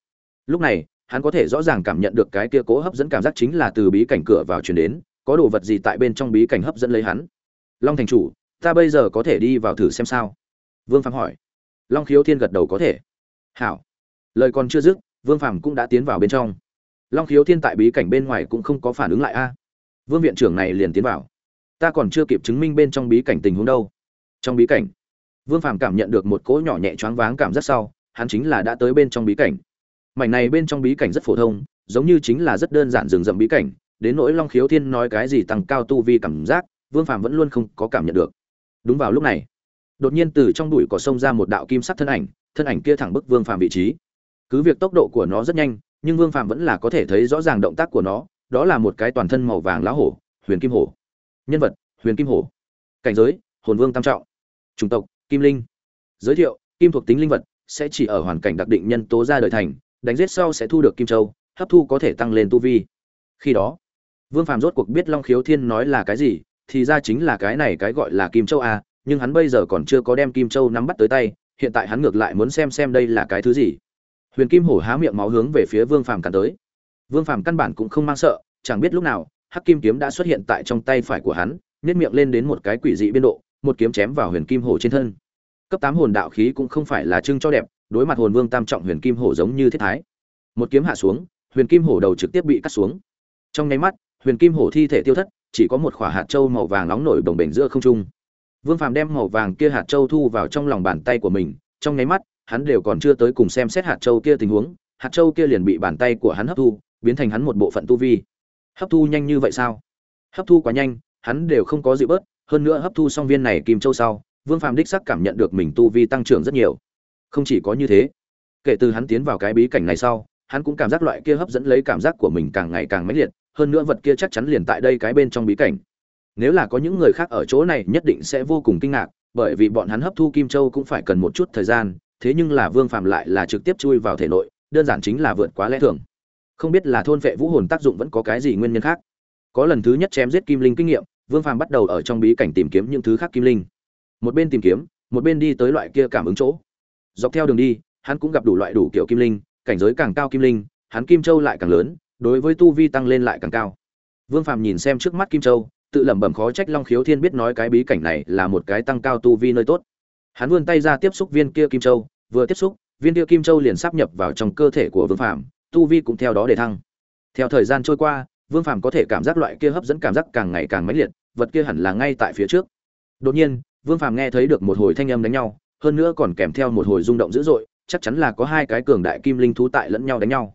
Lúc này, hắn có thể rõ ràng cảm nhận được cái kia cố hấp dẫn cảm giác chính là từ bí cảnh cửa vào truyền đến, có đồ vật gì tại bên trong bí cảnh hấp dẫn lấy hắn. Long thành chủ, ta bây giờ có thể đi vào thử xem sao? Vương phàm hỏi. Long khiếu thiên gật đầu có thể. Hảo. Lời còn chưa dứt, vương phàm cũng đã tiến vào bên trong. Long khiếu thiên tại bí cảnh bên ngoài cũng không có phản ứng lại a. Vương viện trưởng này liền tiến vào. Ta còn chưa kịp chứng minh bên trong bí cảnh tình huống đâu trong bí cảnh. Vương phàm cảm nhận được một cỗ nhỏ nhẹ choáng váng cảm giác sau, hắn chính là đã tới bên trong bí cảnh. Mảnh này bên trong bí cảnh rất phổ thông, giống như chính là rất đơn giản rừng rậm bí cảnh, đến nỗi long khiếu thiên nói cái gì tăng cao tu vi cảm giác, vương phàm vẫn luôn không có cảm nhận được. Đúng vào lúc này, đột nhiên từ trong bụi cỏ sông ra một đạo kim sắc thân ảnh thân ảnh kia thẳng bức vương phàm vị trí. Cứ việc tốc độ của nó rất nhanh, nhưng vương phàm vẫn là có thể thấy rõ ràng động tác của nó, đó là một cái toàn thân màu vàng lá hổ, huyền kim hổ. Nhân vật, huyền kim hổ. Cảnh giới, hồn vương tam trọng chủng tộc, kim linh. Giới thiệu, kim thuộc tính linh vật sẽ chỉ ở hoàn cảnh đặc định nhân tố ra đời thành, đánh giết sau sẽ thu được kim châu, hấp thu có thể tăng lên tu vi. Khi đó, vương phàm rốt cuộc biết long khiếu thiên nói là cái gì, thì ra chính là cái này cái gọi là kim châu a nhưng hắn bây giờ còn chưa có đem kim châu nắm bắt tới tay, hiện tại hắn ngược lại muốn xem xem đây là cái thứ gì. Huyền kim hổ há miệng máu hướng về phía vương phàm cắn tới. Vương phàm căn bản cũng không mang sợ, chẳng biết lúc nào, hắc kim kiếm đã xuất hiện tại trong tay phải của hắn nhét miệng lên đến một cái quỷ dị biên độ một kiếm chém vào huyền kim hổ trên thân. Cấp tám hồn đạo khí cũng không phải là trưng cho đẹp, đối mặt hồn vương tam trọng huyền kim hổ giống như thiết thái. Một kiếm hạ xuống, huyền kim hổ đầu trực tiếp bị cắt xuống. Trong nháy mắt, huyền kim hổ thi thể tiêu thất, chỉ có một quả hạt châu màu vàng nóng nổi đồng bể giữa không trung. Vương phàm đem màu vàng kia hạt châu thu vào trong lòng bàn tay của mình, trong nháy mắt, hắn đều còn chưa tới cùng xem xét hạt châu kia tình huống, hạt châu kia liền bị bàn tay của hắn hấp thu, biến thành hắn một bộ phận tu vi. Hấp thu nhanh như vậy sao? Hấp thu quá nhanh, hắn đều không có dịu bớt hơn nữa hấp thu xong viên này kim châu sau, vương phàm đích sắc cảm nhận được mình tu vi tăng trưởng rất nhiều. Không chỉ có như thế, kể từ hắn tiến vào cái bí cảnh này sau, hắn cũng cảm giác loại kia hấp dẫn lấy cảm giác của mình càng ngày càng mãnh liệt, hơn nữa vật kia chắc chắn liền tại đây cái bên trong bí cảnh. Nếu là có những người khác ở chỗ này nhất định sẽ vô cùng kinh ngạc, bởi vì bọn hắn hấp thu kim châu cũng phải cần một chút thời gian, thế nhưng là vương phàm lại là trực tiếp chui vào thể nội, đơn giản chính là vượt quá lẽ thường. Không biết là thôn vệ vũ hồn tác dụng vẫn có cái gì nguyên nhân khác. Có lần thứ nhất chém giết kim linh kinh nghiệm vương phàm bắt đầu ở trong bí cảnh tìm kiếm những thứ khác kim linh. Một bên tìm kiếm, một bên đi tới loại kia cảm ứng chỗ. Dọc theo đường đi, hắn cũng gặp đủ loại đủ kiểu kim linh, cảnh giới càng cao kim linh, hắn kim châu lại càng lớn, đối với tu vi tăng lên lại càng cao. Vương phàm nhìn xem trước mắt kim châu, tự lẩm bẩm khó trách long khiếu thiên biết nói cái bí cảnh này là một cái tăng cao tu vi nơi tốt. Hắn vươn tay ra tiếp xúc viên kia kim châu, vừa tiếp xúc, viên kia kim châu liền sắp nhập vào trong cơ thể của vương phàm, tu vi cũng theo đó để thăng. Theo thời gian trôi qua vương phàm có thể cảm giác loại kia hấp dẫn cảm giác càng ngày càng mãnh liệt, vật kia hẳn là ngay tại phía trước. Đột nhiên, vương phàm nghe thấy được một hồi thanh âm đánh nhau, hơn nữa còn kèm theo một hồi rung động dữ dội, chắc chắn là có hai cái cường đại kim linh thú tại lẫn nhau đánh nhau.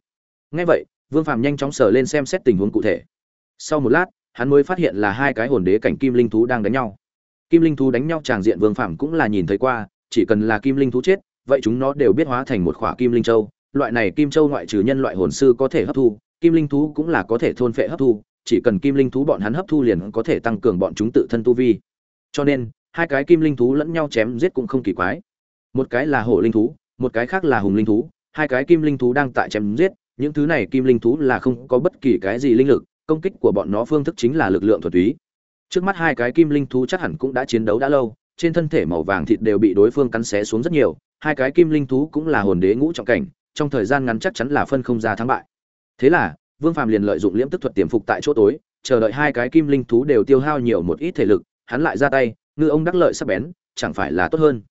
Ngay vậy, vương phàm nhanh chóng sờ lên xem xét tình huống cụ thể. Sau một lát, hắn mới phát hiện là hai cái hồn đế cảnh kim linh thú đang đánh nhau. Kim linh thú đánh nhau tràng diện vương phàm cũng là nhìn thấy qua, chỉ cần là kim linh thú chết, vậy chúng nó đều biết hóa thành một khỏa kim linh châu, loại này kim châu ngoại trừ nhân loại hồn sư có thể hấp thu kim linh thú cũng là có thể thôn phệ hấp thu, chỉ cần kim linh thú bọn hắn hấp thu liền có thể tăng cường bọn chúng tự thân tu vi. Cho nên, hai cái kim linh thú lẫn nhau chém giết cũng không kỳ quái. Một cái là hổ linh thú, một cái khác là hùng linh thú, hai cái kim linh thú đang tại chém giết, những thứ này kim linh thú là không có bất kỳ cái gì linh lực, công kích của bọn nó phương thức chính là lực lượng thuật túy. Trước mắt hai cái kim linh thú chắc hẳn cũng đã chiến đấu đã lâu, trên thân thể màu vàng thịt đều bị đối phương cắn xé xuống rất nhiều, hai cái kim linh thú cũng là hồn đế ngũ trọng cảnh, trong thời gian ngắn chắc chắn là phân không ra thắng bại thế là, vương phàm liền lợi dụng liễm tức thuật tiềm phục tại chỗ tối, chờ đợi hai cái kim linh thú đều tiêu hao nhiều một ít thể lực, hắn lại ra tay, ngư ông đắc lợi sắp bén, chẳng phải là tốt hơn.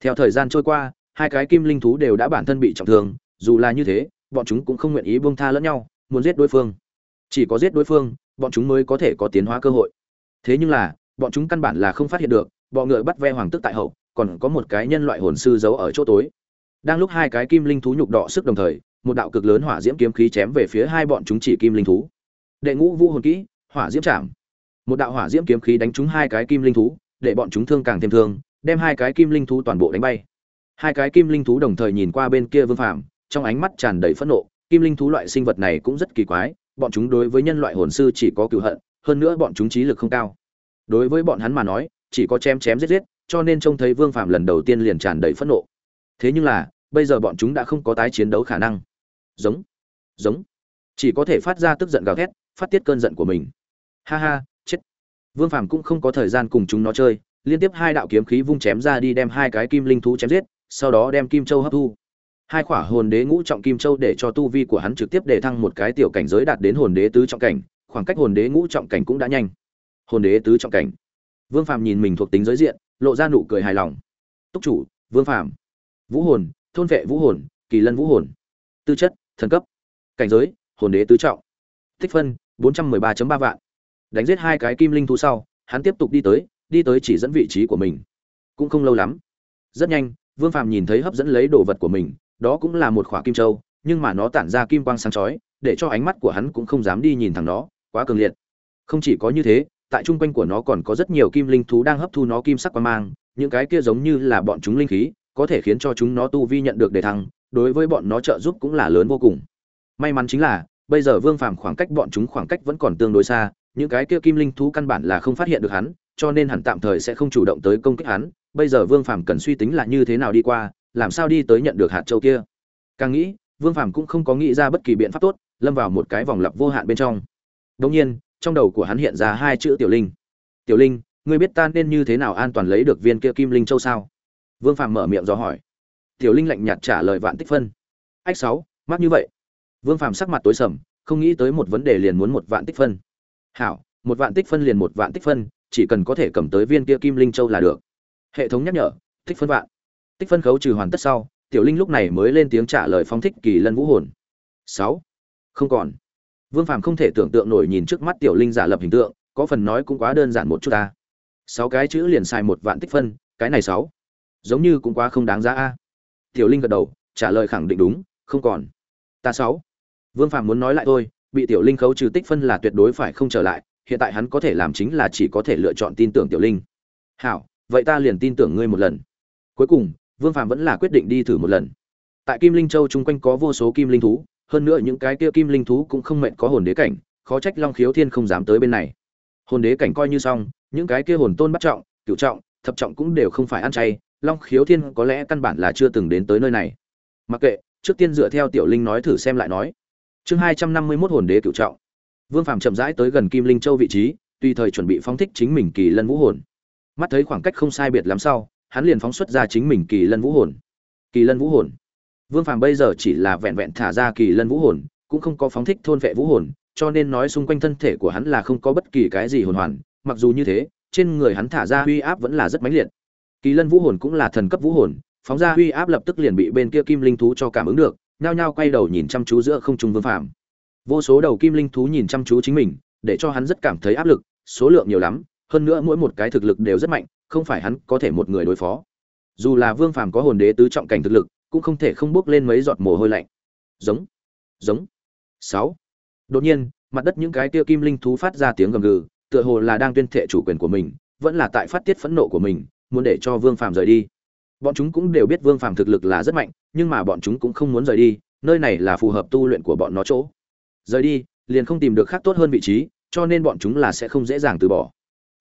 Theo thời gian trôi qua, hai cái kim linh thú đều đã bản thân bị trọng thương, dù là như thế, bọn chúng cũng không nguyện ý buông tha lẫn nhau, muốn giết đối phương. Chỉ có giết đối phương, bọn chúng mới có thể có tiến hóa cơ hội. Thế nhưng là, bọn chúng căn bản là không phát hiện được, bọ ngựa bắt ve hoàng tức tại hậu, còn có một cái nhân loại hồn sư giấu ở chỗ tối. Đang lúc hai cái kim linh thú nhục đỏ sức đồng thời một đạo cực lớn hỏa diễm kiếm khí chém về phía hai bọn chúng chỉ kim linh thú. Đệ ngũ vũ hồn kỹ, hỏa diễm chạm. Một đạo hỏa diễm kiếm khí đánh trúng hai cái kim linh thú, để bọn chúng thương càng thêm thương, đem hai cái kim linh thú toàn bộ đánh bay. Hai cái kim linh thú đồng thời nhìn qua bên kia vương phàm, trong ánh mắt tràn đầy phẫn nộ. Kim linh thú loại sinh vật này cũng rất kỳ quái, bọn chúng đối với nhân loại hồn sư chỉ có cừu hận, hơn nữa bọn chúng trí lực không cao. Đối với bọn hắn mà nói, chỉ có chém chém giết giết, cho nên trông thấy vương phàm lần đầu tiên liền tràn đầy phẫn nộ. Thế nhưng là, bây giờ bọn chúng đã không có tái chiến đấu khả năng giống. Giống. Chỉ có thể phát ra tức giận gào thét, phát tiết cơn giận của mình. Ha ha, chết. Vương phàm cũng không có thời gian cùng chúng nó chơi, liên tiếp hai đạo kiếm khí vung chém ra đi đem hai cái kim linh thú chém giết, sau đó đem kim châu hấp thu. Hai khỏa hồn đế ngũ trọng kim châu để cho tu vi của hắn trực tiếp để thăng một cái tiểu cảnh giới đạt đến hồn đế tứ trọng cảnh, khoảng cách hồn đế ngũ trọng cảnh cũng đã nhanh. Hồn đế tứ trọng cảnh. Vương phàm nhìn mình thuộc tính giới diện, lộ ra nụ cười hài lòng. Túc chủ, vương phàm. Vũ hồn, thôn vệ vũ hồn, kỳ lân vũ hồn. Tư chất thần cấp. Cảnh giới, hồn đế tứ trọng. Tích phân 413.3 vạn. Đánh giết hai cái kim linh thú sau, hắn tiếp tục đi tới đi tới chỉ dẫn vị trí của mình. Cũng không lâu lắm. Rất nhanh, vương phàm nhìn thấy hấp dẫn lấy đồ vật của mình, đó cũng là một khỏa kim châu, nhưng mà nó tản ra kim quang sáng chói, để cho ánh mắt của hắn cũng không dám đi nhìn thẳng nó, quá cường liệt. Không chỉ có như thế, tại chung quanh của nó còn có rất nhiều kim linh thú đang hấp thu nó kim sắc quang mang, những cái kia giống như là bọn chúng linh khí, có thể khiến cho chúng nó tu vi nhận được đề thăng đối với bọn nó trợ giúp cũng là lớn vô cùng. May mắn chính là, bây giờ vương phàm khoảng cách bọn chúng khoảng cách vẫn còn tương đối xa, những cái kia kim linh thú căn bản là không phát hiện được hắn, cho nên hẳn tạm thời sẽ không chủ động tới công kích hắn. Bây giờ vương phàm cần suy tính là như thế nào đi qua, làm sao đi tới nhận được hạt châu kia. Càng nghĩ, vương phàm cũng không có nghĩ ra bất kỳ biện pháp tốt, lâm vào một cái vòng lặp vô hạn bên trong. Đ nhiên, trong đầu của hắn hiện ra hai chữ tiểu linh. Tiểu linh, ngươi biết ta nên như thế nào an toàn lấy được viên kia kim linh châu sao? Vương phàm mở miệng do hỏi tiểu linh lạnh nhạt trả lời vạn tích phân. Ách sáu, mắc như vậy. Vương phàm sắc mặt tối sầm, không nghĩ tới một vấn đề liền muốn một vạn tích phân. Hảo, một vạn tích phân liền một vạn tích phân, chỉ cần có thể cầm tới viên kia kim linh châu là được. Hệ thống nhắc nhở, tích phân vạn. Tích phân khấu trừ hoàn tất sau, tiểu linh lúc này mới lên tiếng trả lời phong thích kỳ lân vũ hồn. Sáu, không còn. Vương phàm không thể tưởng tượng nổi nhìn trước mắt tiểu linh giả lập hình tượng, có phần nói cũng quá đơn giản một chút ta. Sáu cái chữ liền sai một vạn tích phân, cái này sáu, giống như cũng quá không đáng giá a tiểu linh gật đầu, trả lời khẳng định đúng, không còn. Ta sáu. Vương phàm muốn nói lại thôi, bị tiểu linh khấu trừ tích phân là tuyệt đối phải không trở lại, hiện tại hắn có thể làm chính là chỉ có thể lựa chọn tin tưởng tiểu linh. Hảo, vậy ta liền tin tưởng ngươi một lần. Cuối cùng, vương phàm vẫn là quyết định đi thử một lần. Tại kim linh châu chung quanh có vô số kim linh thú, hơn nữa những cái kia kim linh thú cũng không mệnh có hồn đế cảnh, khó trách long khiếu thiên không dám tới bên này. Hồn đế cảnh coi như xong, những cái kia hồn tôn bắt trọng, cửu trọng, thập trọng cũng đều không phải ăn chay long khiếu thiên có lẽ căn bản là chưa từng đến tới nơi này. Mặc kệ, trước tiên dựa theo tiểu linh nói thử xem lại nói. Chương hai trăm năm mươi mốt hồn đế cựu trọng. Vương phàm chậm rãi tới gần kim linh châu vị trí, tùy thời chuẩn bị phóng thích chính mình kỳ lân vũ hồn. Mắt thấy khoảng cách không sai biệt lắm sau, hắn liền phóng xuất ra chính mình kỳ lân vũ hồn. Kỳ lân vũ hồn. Vương phàm bây giờ chỉ là vẹn vẹn thả ra kỳ lân vũ hồn, cũng không có phóng thích thôn vệ vũ hồn, cho nên nói xung quanh thân thể của hắn là không có bất kỳ cái gì hồn hoàn. Mặc dù như thế, trên người hắn thả ra uy áp vẫn là rất mãnh liệt kỳ lân vũ hồn cũng là thần cấp vũ hồn, phóng ra uy áp lập tức liền bị bên kia kim linh thú cho cảm ứng được, nhao nhao quay đầu nhìn chăm chú giữa không trung vương phàm. Vô số đầu kim linh thú nhìn chăm chú chính mình, để cho hắn rất cảm thấy áp lực, số lượng nhiều lắm, hơn nữa mỗi một cái thực lực đều rất mạnh, không phải hắn có thể một người đối phó. Dù là vương phàm có hồn đế tứ trọng cảnh thực lực, cũng không thể không bước lên mấy giọt mồ hôi lạnh. Giống giống. Sáu. Đột nhiên, mặt đất những cái kia kim linh thú phát ra tiếng gầm gừ, tựa hồ là đang tuyên thệ chủ quyền của mình, vẫn là tại phát tiết phẫn nộ của mình muốn để cho vương phàm rời đi. Bọn chúng cũng đều biết vương phàm thực lực là rất mạnh, nhưng mà bọn chúng cũng không muốn rời đi, nơi này là phù hợp tu luyện của bọn nó chỗ. Rời đi, liền không tìm được khác tốt hơn vị trí, cho nên bọn chúng là sẽ không dễ dàng từ bỏ.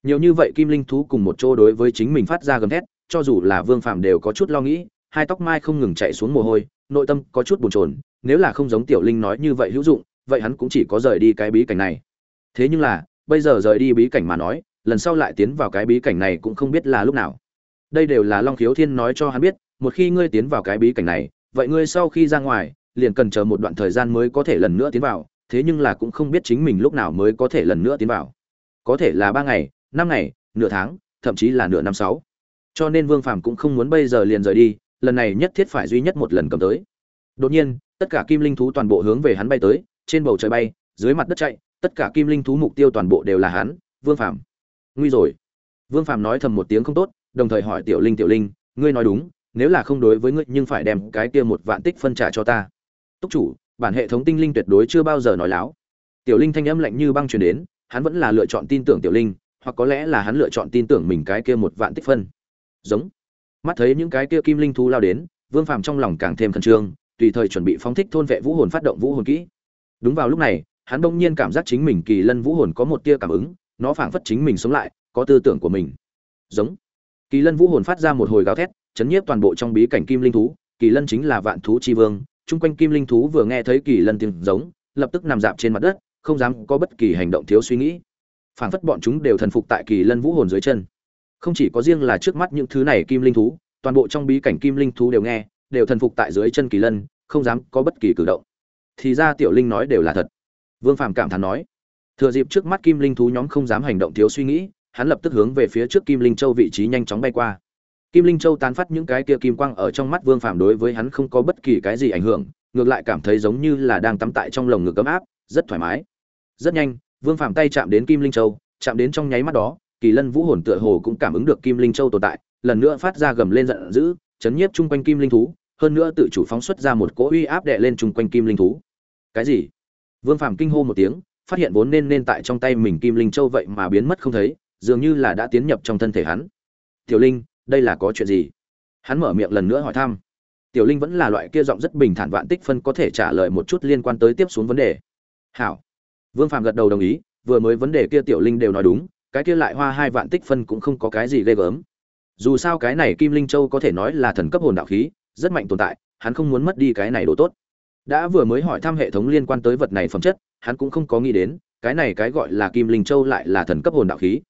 Nhiều như vậy kim linh thú cùng một chỗ đối với chính mình phát ra gầm thét, cho dù là vương phạm đều có chút lo nghĩ, hai tóc mai không ngừng chạy xuống mồ hôi, nội tâm có chút buồn chồn, nếu là không giống tiểu linh nói như vậy hữu dụng, vậy hắn cũng chỉ có rời đi cái bí cảnh này. Thế nhưng là, bây giờ rời đi bí cảnh mà nói lần sau lại tiến vào cái bí cảnh này cũng không biết là lúc nào. Đây đều là long khiếu thiên nói cho hắn biết, một khi ngươi tiến vào cái bí cảnh này, vậy ngươi sau khi ra ngoài, liền cần chờ một đoạn thời gian mới có thể lần nữa tiến vào, thế nhưng là cũng không biết chính mình lúc nào mới có thể lần nữa tiến vào. Có thể là ba ngày, năm ngày, nửa tháng, thậm chí là nửa năm sáu. Cho nên vương phàm cũng không muốn bây giờ liền rời đi, lần này nhất thiết phải duy nhất một lần cầm tới. Đột nhiên, tất cả kim linh thú toàn bộ hướng về hắn bay tới, trên bầu trời bay, dưới mặt đất chạy, tất cả kim linh thú mục tiêu toàn bộ đều là hắn, vương phàm nguy rồi. Vương Phạm nói thầm một tiếng không tốt, đồng thời hỏi tiểu linh tiểu linh, ngươi nói đúng, nếu là không đối với ngươi nhưng phải đem cái kia một vạn tích phân trả cho ta. Túc chủ, bản hệ thống tinh linh tuyệt đối chưa bao giờ nói láo. Tiểu linh thanh âm lạnh như băng truyền đến, hắn vẫn là lựa chọn tin tưởng tiểu linh, hoặc có lẽ là hắn lựa chọn tin tưởng mình cái kia một vạn tích phân. Giống. Mắt thấy những cái kia kim linh thú lao đến, vương phàm trong lòng càng thêm khẩn trương, tùy thời chuẩn bị phóng thích thôn vệ vũ hồn phát động vũ hồn kỹ. Đúng vào lúc này, hắn đông nhiên cảm giác chính mình kỳ lân vũ hồn có một tia cảm ứng nó phảng phất chính mình sống lại, có tư tưởng của mình. Giống. Kỳ lân vũ hồn phát ra một hồi gào thét, chấn nhiếp toàn bộ trong bí cảnh kim linh thú. Kỳ lân chính là vạn thú chi vương, chung quanh kim linh thú vừa nghe thấy kỳ lân tiếng giống, lập tức nằm dạp trên mặt đất, không dám có bất kỳ hành động thiếu suy nghĩ. Phảng phất bọn chúng đều thần phục tại kỳ lân vũ hồn dưới chân. Không chỉ có riêng là trước mắt những thứ này kim linh thú, toàn bộ trong bí cảnh kim linh thú đều nghe, đều thần phục tại dưới chân kỳ lân, không dám có bất kỳ cử động. Thì ra tiểu linh nói đều là thật. Vương phàm cảm thán nói thừa dịp trước mắt kim linh thú nhóm không dám hành động thiếu suy nghĩ, hắn lập tức hướng về phía trước kim linh châu vị trí nhanh chóng bay qua. Kim linh châu tán phát những cái kia kim quang ở trong mắt vương phàm đối với hắn không có bất kỳ cái gì ảnh hưởng, ngược lại cảm thấy giống như là đang tắm tại trong lồng ngực ấm áp, rất thoải mái. Rất nhanh, vương phàm tay chạm đến kim linh châu, chạm đến trong nháy mắt đó, kỳ lân vũ hồn tựa hồ cũng cảm ứng được kim linh châu tồn tại, lần nữa phát ra gầm lên giận dữ, chấn nhiếp chung quanh kim linh thú, hơn nữa tự chủ phóng xuất ra một cỗ uy áp đệ lên chung quanh kim linh thú. Cái gì? Vương phàm kinh hô một tiếng phát hiện vốn nên nên tại trong tay mình kim linh châu vậy mà biến mất không thấy, dường như là đã tiến nhập trong thân thể hắn. Tiểu linh, đây là có chuyện gì? Hắn mở miệng lần nữa hỏi thăm. Tiểu linh vẫn là loại kia giọng rất bình thản vạn tích phân có thể trả lời một chút liên quan tới tiếp xuống vấn đề. Hảo. Vương phàm gật đầu đồng ý, vừa mới vấn đề kia tiểu linh đều nói đúng, cái kia lại hoa hai vạn tích phân cũng không có cái gì ghê gớm. Dù sao cái này kim linh châu có thể nói là thần cấp hồn đạo khí, rất mạnh tồn tại, hắn không muốn mất đi cái này đồ tốt đã vừa mới hỏi thăm hệ thống liên quan tới vật này phẩm chất, hắn cũng không có nghĩ đến, cái này cái gọi là kim linh châu lại là thần cấp hồn đạo khí.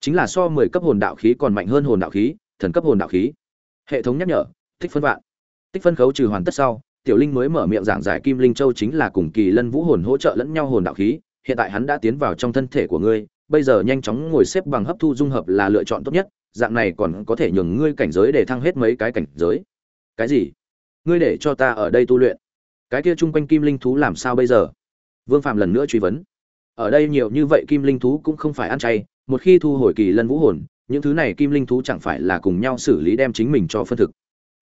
Chính là so mười cấp hồn đạo khí còn mạnh hơn hồn đạo khí, thần cấp hồn đạo khí. Hệ thống nhắc nhở, tích phân vạn. Tích phân khấu trừ hoàn tất sau, tiểu linh mới mở miệng giảng giải kim linh châu chính là cùng kỳ lân vũ hồn hỗ trợ lẫn nhau hồn đạo khí, hiện tại hắn đã tiến vào trong thân thể của ngươi, bây giờ nhanh chóng ngồi xếp bằng hấp thu dung hợp là lựa chọn tốt nhất, dạng này còn có thể nhường ngươi cảnh giới để thăng hết mấy cái cảnh giới. Cái gì? Ngươi để cho ta ở đây tu luyện cái kia chung quanh kim linh thú làm sao bây giờ? Vương phạm lần nữa truy vấn. Ở đây nhiều như vậy kim linh thú cũng không phải ăn chay, một khi thu hồi kỳ lân vũ hồn, những thứ này kim linh thú chẳng phải là cùng nhau xử lý đem chính mình cho phân thực.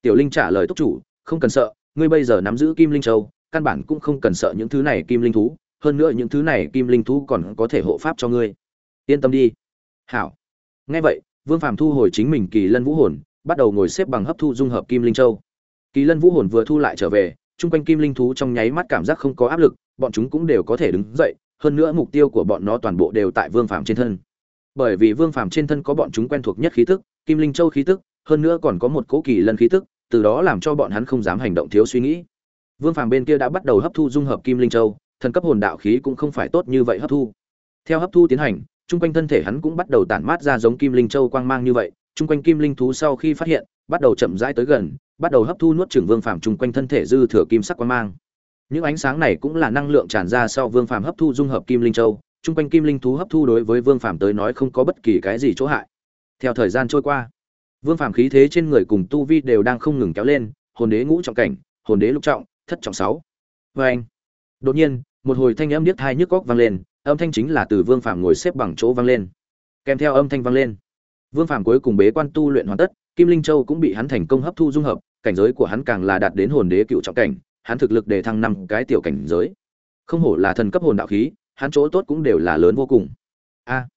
Tiểu linh trả lời túc chủ, không cần sợ, ngươi bây giờ nắm giữ kim linh châu, căn bản cũng không cần sợ những thứ này kim linh thú, hơn nữa những thứ này kim linh thú còn có thể hộ pháp cho ngươi. Yên tâm đi. Hảo. Nghe vậy, vương phàm thu hồi chính mình kỳ lân vũ hồn, bắt đầu ngồi xếp bằng hấp thu dung hợp kim linh châu. Kỳ lân vũ hồn vừa thu lại trở về chung quanh kim linh thú trong nháy mắt cảm giác không có áp lực, bọn chúng cũng đều có thể đứng dậy, hơn nữa mục tiêu của bọn nó toàn bộ đều tại vương phàm trên thân. Bởi vì vương phàm trên thân có bọn chúng quen thuộc nhất khí tức, kim linh châu khí tức, hơn nữa còn có một cố kỳ lân khí tức, từ đó làm cho bọn hắn không dám hành động thiếu suy nghĩ. Vương phàm bên kia đã bắt đầu hấp thu dung hợp kim linh châu, thần cấp hồn đạo khí cũng không phải tốt như vậy hấp thu. Theo hấp thu tiến hành, chung quanh thân thể hắn cũng bắt đầu tản mát ra giống kim linh châu quang mang như vậy chung quanh kim linh thú sau khi phát hiện, bắt đầu chậm rãi tới gần, bắt đầu hấp thu nuốt trưởng vương phàm chung quanh thân thể dư thừa kim sắc quang mang. Những ánh sáng này cũng là năng lượng tràn ra sau vương phàm hấp thu dung hợp kim linh châu, chung quanh kim linh thú hấp thu đối với vương phàm tới nói không có bất kỳ cái gì chỗ hại. Theo thời gian trôi qua, vương phàm khí thế trên người cùng tu vi đều đang không ngừng kéo lên, hồn đế ngũ trọng cảnh, hồn đế lục trọng, thất trọng sáu. Vê anh, đột nhiên, một hồi thanh âm điếc thai nhức góc vang lên, âm thanh chính là từ vương phàm ngồi xếp bằng chỗ vang lên. Kèm theo âm thanh vang lên vương phàm cuối cùng bế quan tu luyện hoàn tất, kim linh châu cũng bị hắn thành công hấp thu dung hợp, cảnh giới của hắn càng là đạt đến hồn đế cựu trọng cảnh, hắn thực lực để thăng năm cái tiểu cảnh giới. Không hổ là thần cấp hồn đạo khí, hắn chỗ tốt cũng đều là lớn vô cùng. A,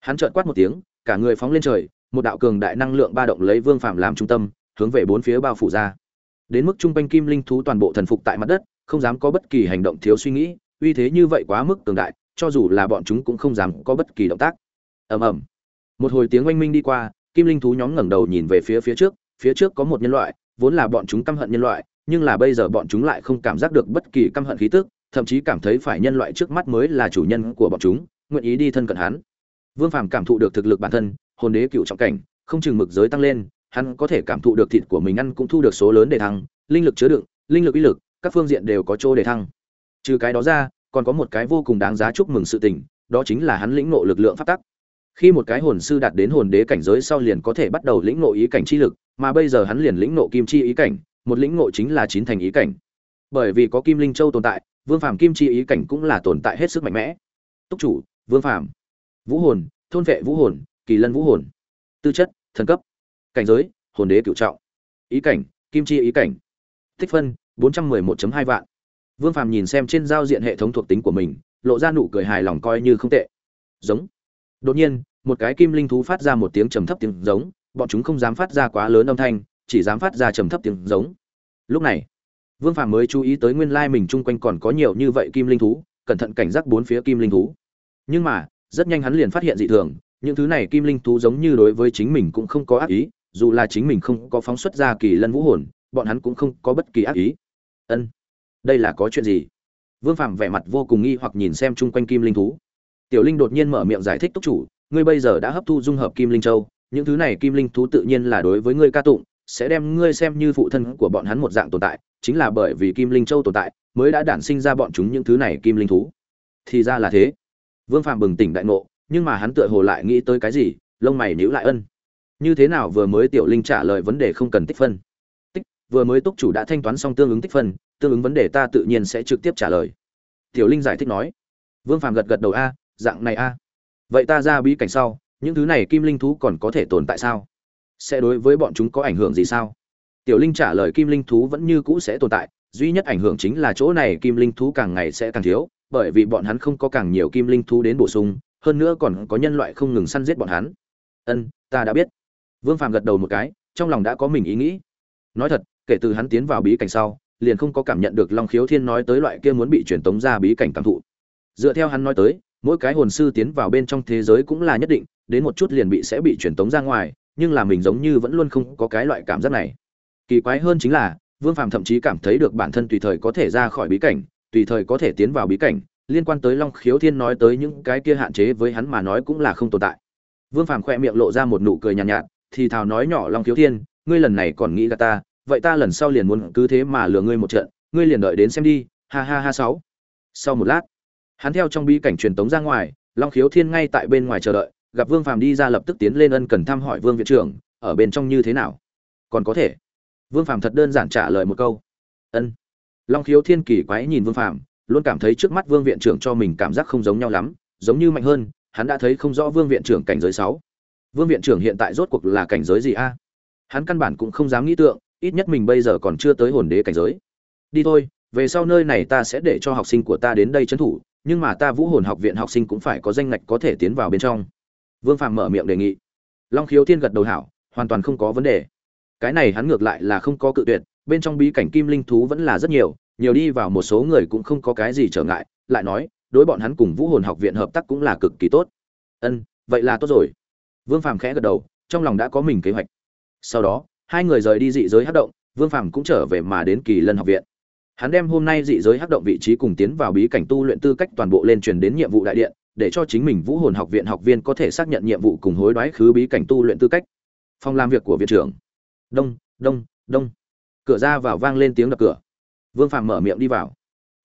hắn trợn quát một tiếng, cả người phóng lên trời, một đạo cường đại năng lượng ba động lấy vương phàm làm trung tâm, hướng về bốn phía bao phủ ra. Đến mức trung quanh kim linh thú toàn bộ thần phục tại mặt đất, không dám có bất kỳ hành động thiếu suy nghĩ, uy thế như vậy quá mức cường đại, cho dù là bọn chúng cũng không dám có bất kỳ động tác. Ầm ầm một hồi tiếng oanh minh đi qua, kim linh thú nhóm ngẩng đầu nhìn về phía phía trước phía trước có một nhân loại, vốn là bọn chúng căm hận nhân loại, nhưng là bây giờ bọn chúng lại không cảm giác được bất kỳ căm hận khí tức, thậm chí cảm thấy phải nhân loại trước mắt mới là chủ nhân của bọn chúng, nguyện ý đi thân cận hắn. Vương phàm cảm thụ được thực lực bản thân, hồn đế cựu trọng cảnh, không chừng mực giới tăng lên, hắn có thể cảm thụ được thịt của mình ăn cũng thu được số lớn để thăng, linh lực chứa đựng, linh lực uy lực, các phương diện đều có chỗ để thăng. Trừ cái đó ra, còn có một cái vô cùng đáng giá chúc mừng sự tình, đó chính là hắn lĩnh ngộ lực lượng pháp tắc khi một cái hồn sư đạt đến hồn đế cảnh giới sau liền có thể bắt đầu lĩnh ngộ ý cảnh chi lực, mà bây giờ hắn liền lĩnh ngộ kim chi ý cảnh, một lĩnh ngộ chính là chín thành ý cảnh. Bởi vì có kim linh châu tồn tại, vương phàm kim chi ý cảnh cũng là tồn tại hết sức mạnh mẽ. Túc chủ, vương phàm. Vũ hồn, thôn vệ vũ hồn, kỳ lân vũ hồn. Tư chất, thần cấp. Cảnh giới, hồn đế cựu trọng. Ý cảnh, kim chi ý cảnh. Tích phân 411.2 vạn. Vương phàm nhìn xem trên giao diện hệ thống thuộc tính của mình, lộ ra nụ cười hài lòng coi như không tệ. Giống đột nhiên, một cái kim linh thú phát ra một tiếng trầm thấp tiếng giống, bọn chúng không dám phát ra quá lớn âm thanh, chỉ dám phát ra trầm thấp tiếng giống. Lúc này, vương phàm mới chú ý tới nguyên lai mình chung quanh còn có nhiều như vậy kim linh thú, cẩn thận cảnh giác bốn phía kim linh thú. Nhưng mà, rất nhanh hắn liền phát hiện dị thường, những thứ này kim linh thú giống như đối với chính mình cũng không có ác ý, dù là chính mình không có phóng xuất ra kỳ lân vũ hồn, bọn hắn cũng không có bất kỳ ác ý. Ân, đây là có chuyện gì? Vương phàm vẻ mặt vô cùng nghi hoặc nhìn xem chung quanh kim linh thú tiểu linh đột nhiên mở miệng giải thích túc chủ, ngươi bây giờ đã hấp thu dung hợp kim linh châu, những thứ này kim linh thú tự nhiên là đối với ngươi ca tụng, sẽ đem ngươi xem như phụ thân của bọn hắn một dạng tồn tại, chính là bởi vì kim linh châu tồn tại, mới đã đản sinh ra bọn chúng những thứ này kim linh thú. Thì ra là thế. Vương phạm bừng tỉnh đại ngộ, nhưng mà hắn tựa hồ lại nghĩ tới cái gì, lông mày nhíu lại ân. Như thế nào vừa mới tiểu linh trả lời vấn đề không cần tích phân? Tích, vừa mới túc chủ đã thanh toán xong tương ứng tích phân, tương ứng vấn đề ta tự nhiên sẽ trực tiếp trả lời. Tiểu linh giải thích nói. Vương phàm gật gật đầu a dạng này a. Vậy ta ra bí cảnh sau, những thứ này kim linh thú còn có thể tồn tại sao? Sẽ đối với bọn chúng có ảnh hưởng gì sao? Tiểu linh trả lời kim linh thú vẫn như cũ sẽ tồn tại, duy nhất ảnh hưởng chính là chỗ này kim linh thú càng ngày sẽ càng thiếu, bởi vì bọn hắn không có càng nhiều kim linh thú đến bổ sung, hơn nữa còn có nhân loại không ngừng săn giết bọn hắn. Ân, ta đã biết. Vương phàm gật đầu một cái, trong lòng đã có mình ý nghĩ. Nói thật, kể từ hắn tiến vào bí cảnh sau, liền không có cảm nhận được long khiếu thiên nói tới loại kia muốn bị truyền tống ra bí cảnh cảm thụ. Dựa theo hắn nói tới mỗi cái hồn sư tiến vào bên trong thế giới cũng là nhất định đến một chút liền bị sẽ bị truyền tống ra ngoài nhưng là mình giống như vẫn luôn không có cái loại cảm giác này. Kỳ quái hơn chính là vương phàm thậm chí cảm thấy được bản thân tùy thời có thể ra khỏi bí cảnh tùy thời có thể tiến vào bí cảnh liên quan tới long khiếu thiên nói tới những cái kia hạn chế với hắn mà nói cũng là không tồn tại. Vương phàm khoe miệng lộ ra một nụ cười nhàn nhạt, nhạt thì thào nói nhỏ long khiếu thiên ngươi lần này còn nghĩ gà ta vậy ta lần sau liền muốn cứ thế mà lừa ngươi một trận ngươi liền đợi đến xem đi ha ha ha sáu. Sau một lát hắn theo trong bi cảnh truyền tống ra ngoài, long khiếu thiên ngay tại bên ngoài chờ đợi, gặp vương phàm đi ra lập tức tiến lên ân cần thăm hỏi vương viện trưởng, ở bên trong như thế nào? Còn có thể. Vương phàm thật đơn giản trả lời một câu. Ân. Long khiếu thiên kỳ quái nhìn vương phàm, luôn cảm thấy trước mắt vương viện trưởng cho mình cảm giác không giống nhau lắm, giống như mạnh hơn, hắn đã thấy không rõ vương viện trưởng cảnh giới sáu. Vương viện trưởng hiện tại rốt cuộc là cảnh giới gì a? Hắn căn bản cũng không dám nghĩ tượng, ít nhất mình bây giờ còn chưa tới hồn đế cảnh giới. Đi thôi, về sau nơi này ta sẽ để cho học sinh của ta đến đây trấn thủ nhưng mà ta vũ hồn học viện học sinh cũng phải có danh ngạch có thể tiến vào bên trong. Vương Phàm mở miệng đề nghị. Long khiếu thiên gật đầu hảo, hoàn toàn không có vấn đề. Cái này hắn ngược lại là không có cự tuyệt, bên trong bí cảnh kim linh thú vẫn là rất nhiều nhiều đi vào một số người cũng không có cái gì trở ngại, lại nói, đối bọn hắn cùng vũ hồn học viện hợp tác cũng là cực kỳ tốt. Ân, vậy là tốt rồi. Vương phàm khẽ gật đầu, trong lòng đã có mình kế hoạch. Sau đó, hai người rời đi dị giới hát động, vương phàm cũng trở về mà đến kỳ lân học viện hắn đem hôm nay dị giới hắc động vị trí cùng tiến vào bí cảnh tu luyện tư cách toàn bộ lên truyền đến nhiệm vụ đại điện, để cho chính mình vũ hồn học viện học viên có thể xác nhận nhiệm vụ cùng hối đoái khứ bí cảnh tu luyện tư cách. Phòng làm việc của viện trưởng. Đông đông đông. Cửa ra vào vang lên tiếng đập cửa. Vương phàm mở miệng đi vào.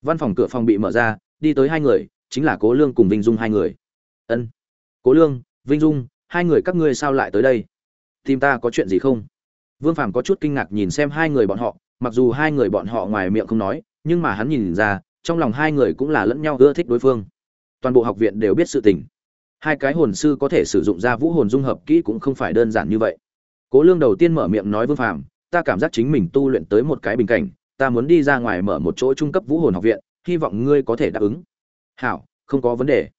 Văn phòng cửa phòng bị mở ra, đi tới hai người, chính là cố lương cùng vinh dung hai người. Ân. Cố lương, vinh dung, hai người các ngươi sao lại tới đây? Tìm ta có chuyện gì không? Vương phàm có chút kinh ngạc nhìn xem hai người bọn họ mặc dù hai người bọn họ ngoài miệng không nói, nhưng mà hắn nhìn ra, trong lòng hai người cũng là lẫn nhau ưa thích đối phương. Toàn bộ học viện đều biết sự tình. Hai cái hồn sư có thể sử dụng ra vũ hồn dung hợp kỹ cũng không phải đơn giản như vậy. Cố lương đầu tiên mở miệng nói vương phàm, ta cảm giác chính mình tu luyện tới một cái bình cảnh, ta muốn đi ra ngoài mở một chỗ trung cấp vũ hồn học viện, hy vọng ngươi có thể đáp ứng. Hảo, không có vấn đề.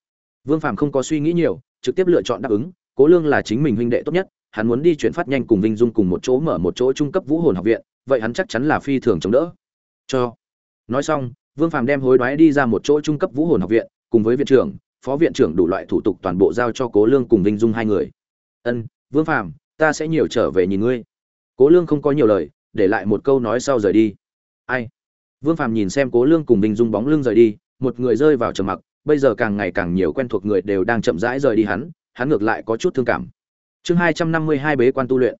Vương phàm không có suy nghĩ nhiều, trực tiếp lựa chọn đáp ứng. Cố lương là chính mình huynh đệ tốt nhất, hắn muốn đi chuyển phát nhanh cùng vinh dung cùng một chỗ mở một chỗ trung cấp vũ hồn học viện vậy hắn chắc chắn là phi thường chống đỡ. Cho. Nói xong, vương phàm đem hối đoái đi ra một chỗ trung cấp vũ hồn học viện, cùng với viện trưởng, phó viện trưởng đủ loại thủ tục toàn bộ giao cho cố lương cùng vinh dung hai người. Ân, vương phàm, ta sẽ nhiều trở về nhìn ngươi. Cố lương không có nhiều lời, để lại một câu nói sau rời đi. Ai? Vương phàm nhìn xem cố lương cùng vinh dung bóng lưng rời đi, một người rơi vào trầm mặc, bây giờ càng ngày càng nhiều quen thuộc người đều đang chậm rãi rời đi hắn hắn ngược lại có chút thương cảm. Chương hai trăm năm mươi hai bế quan tu luyện.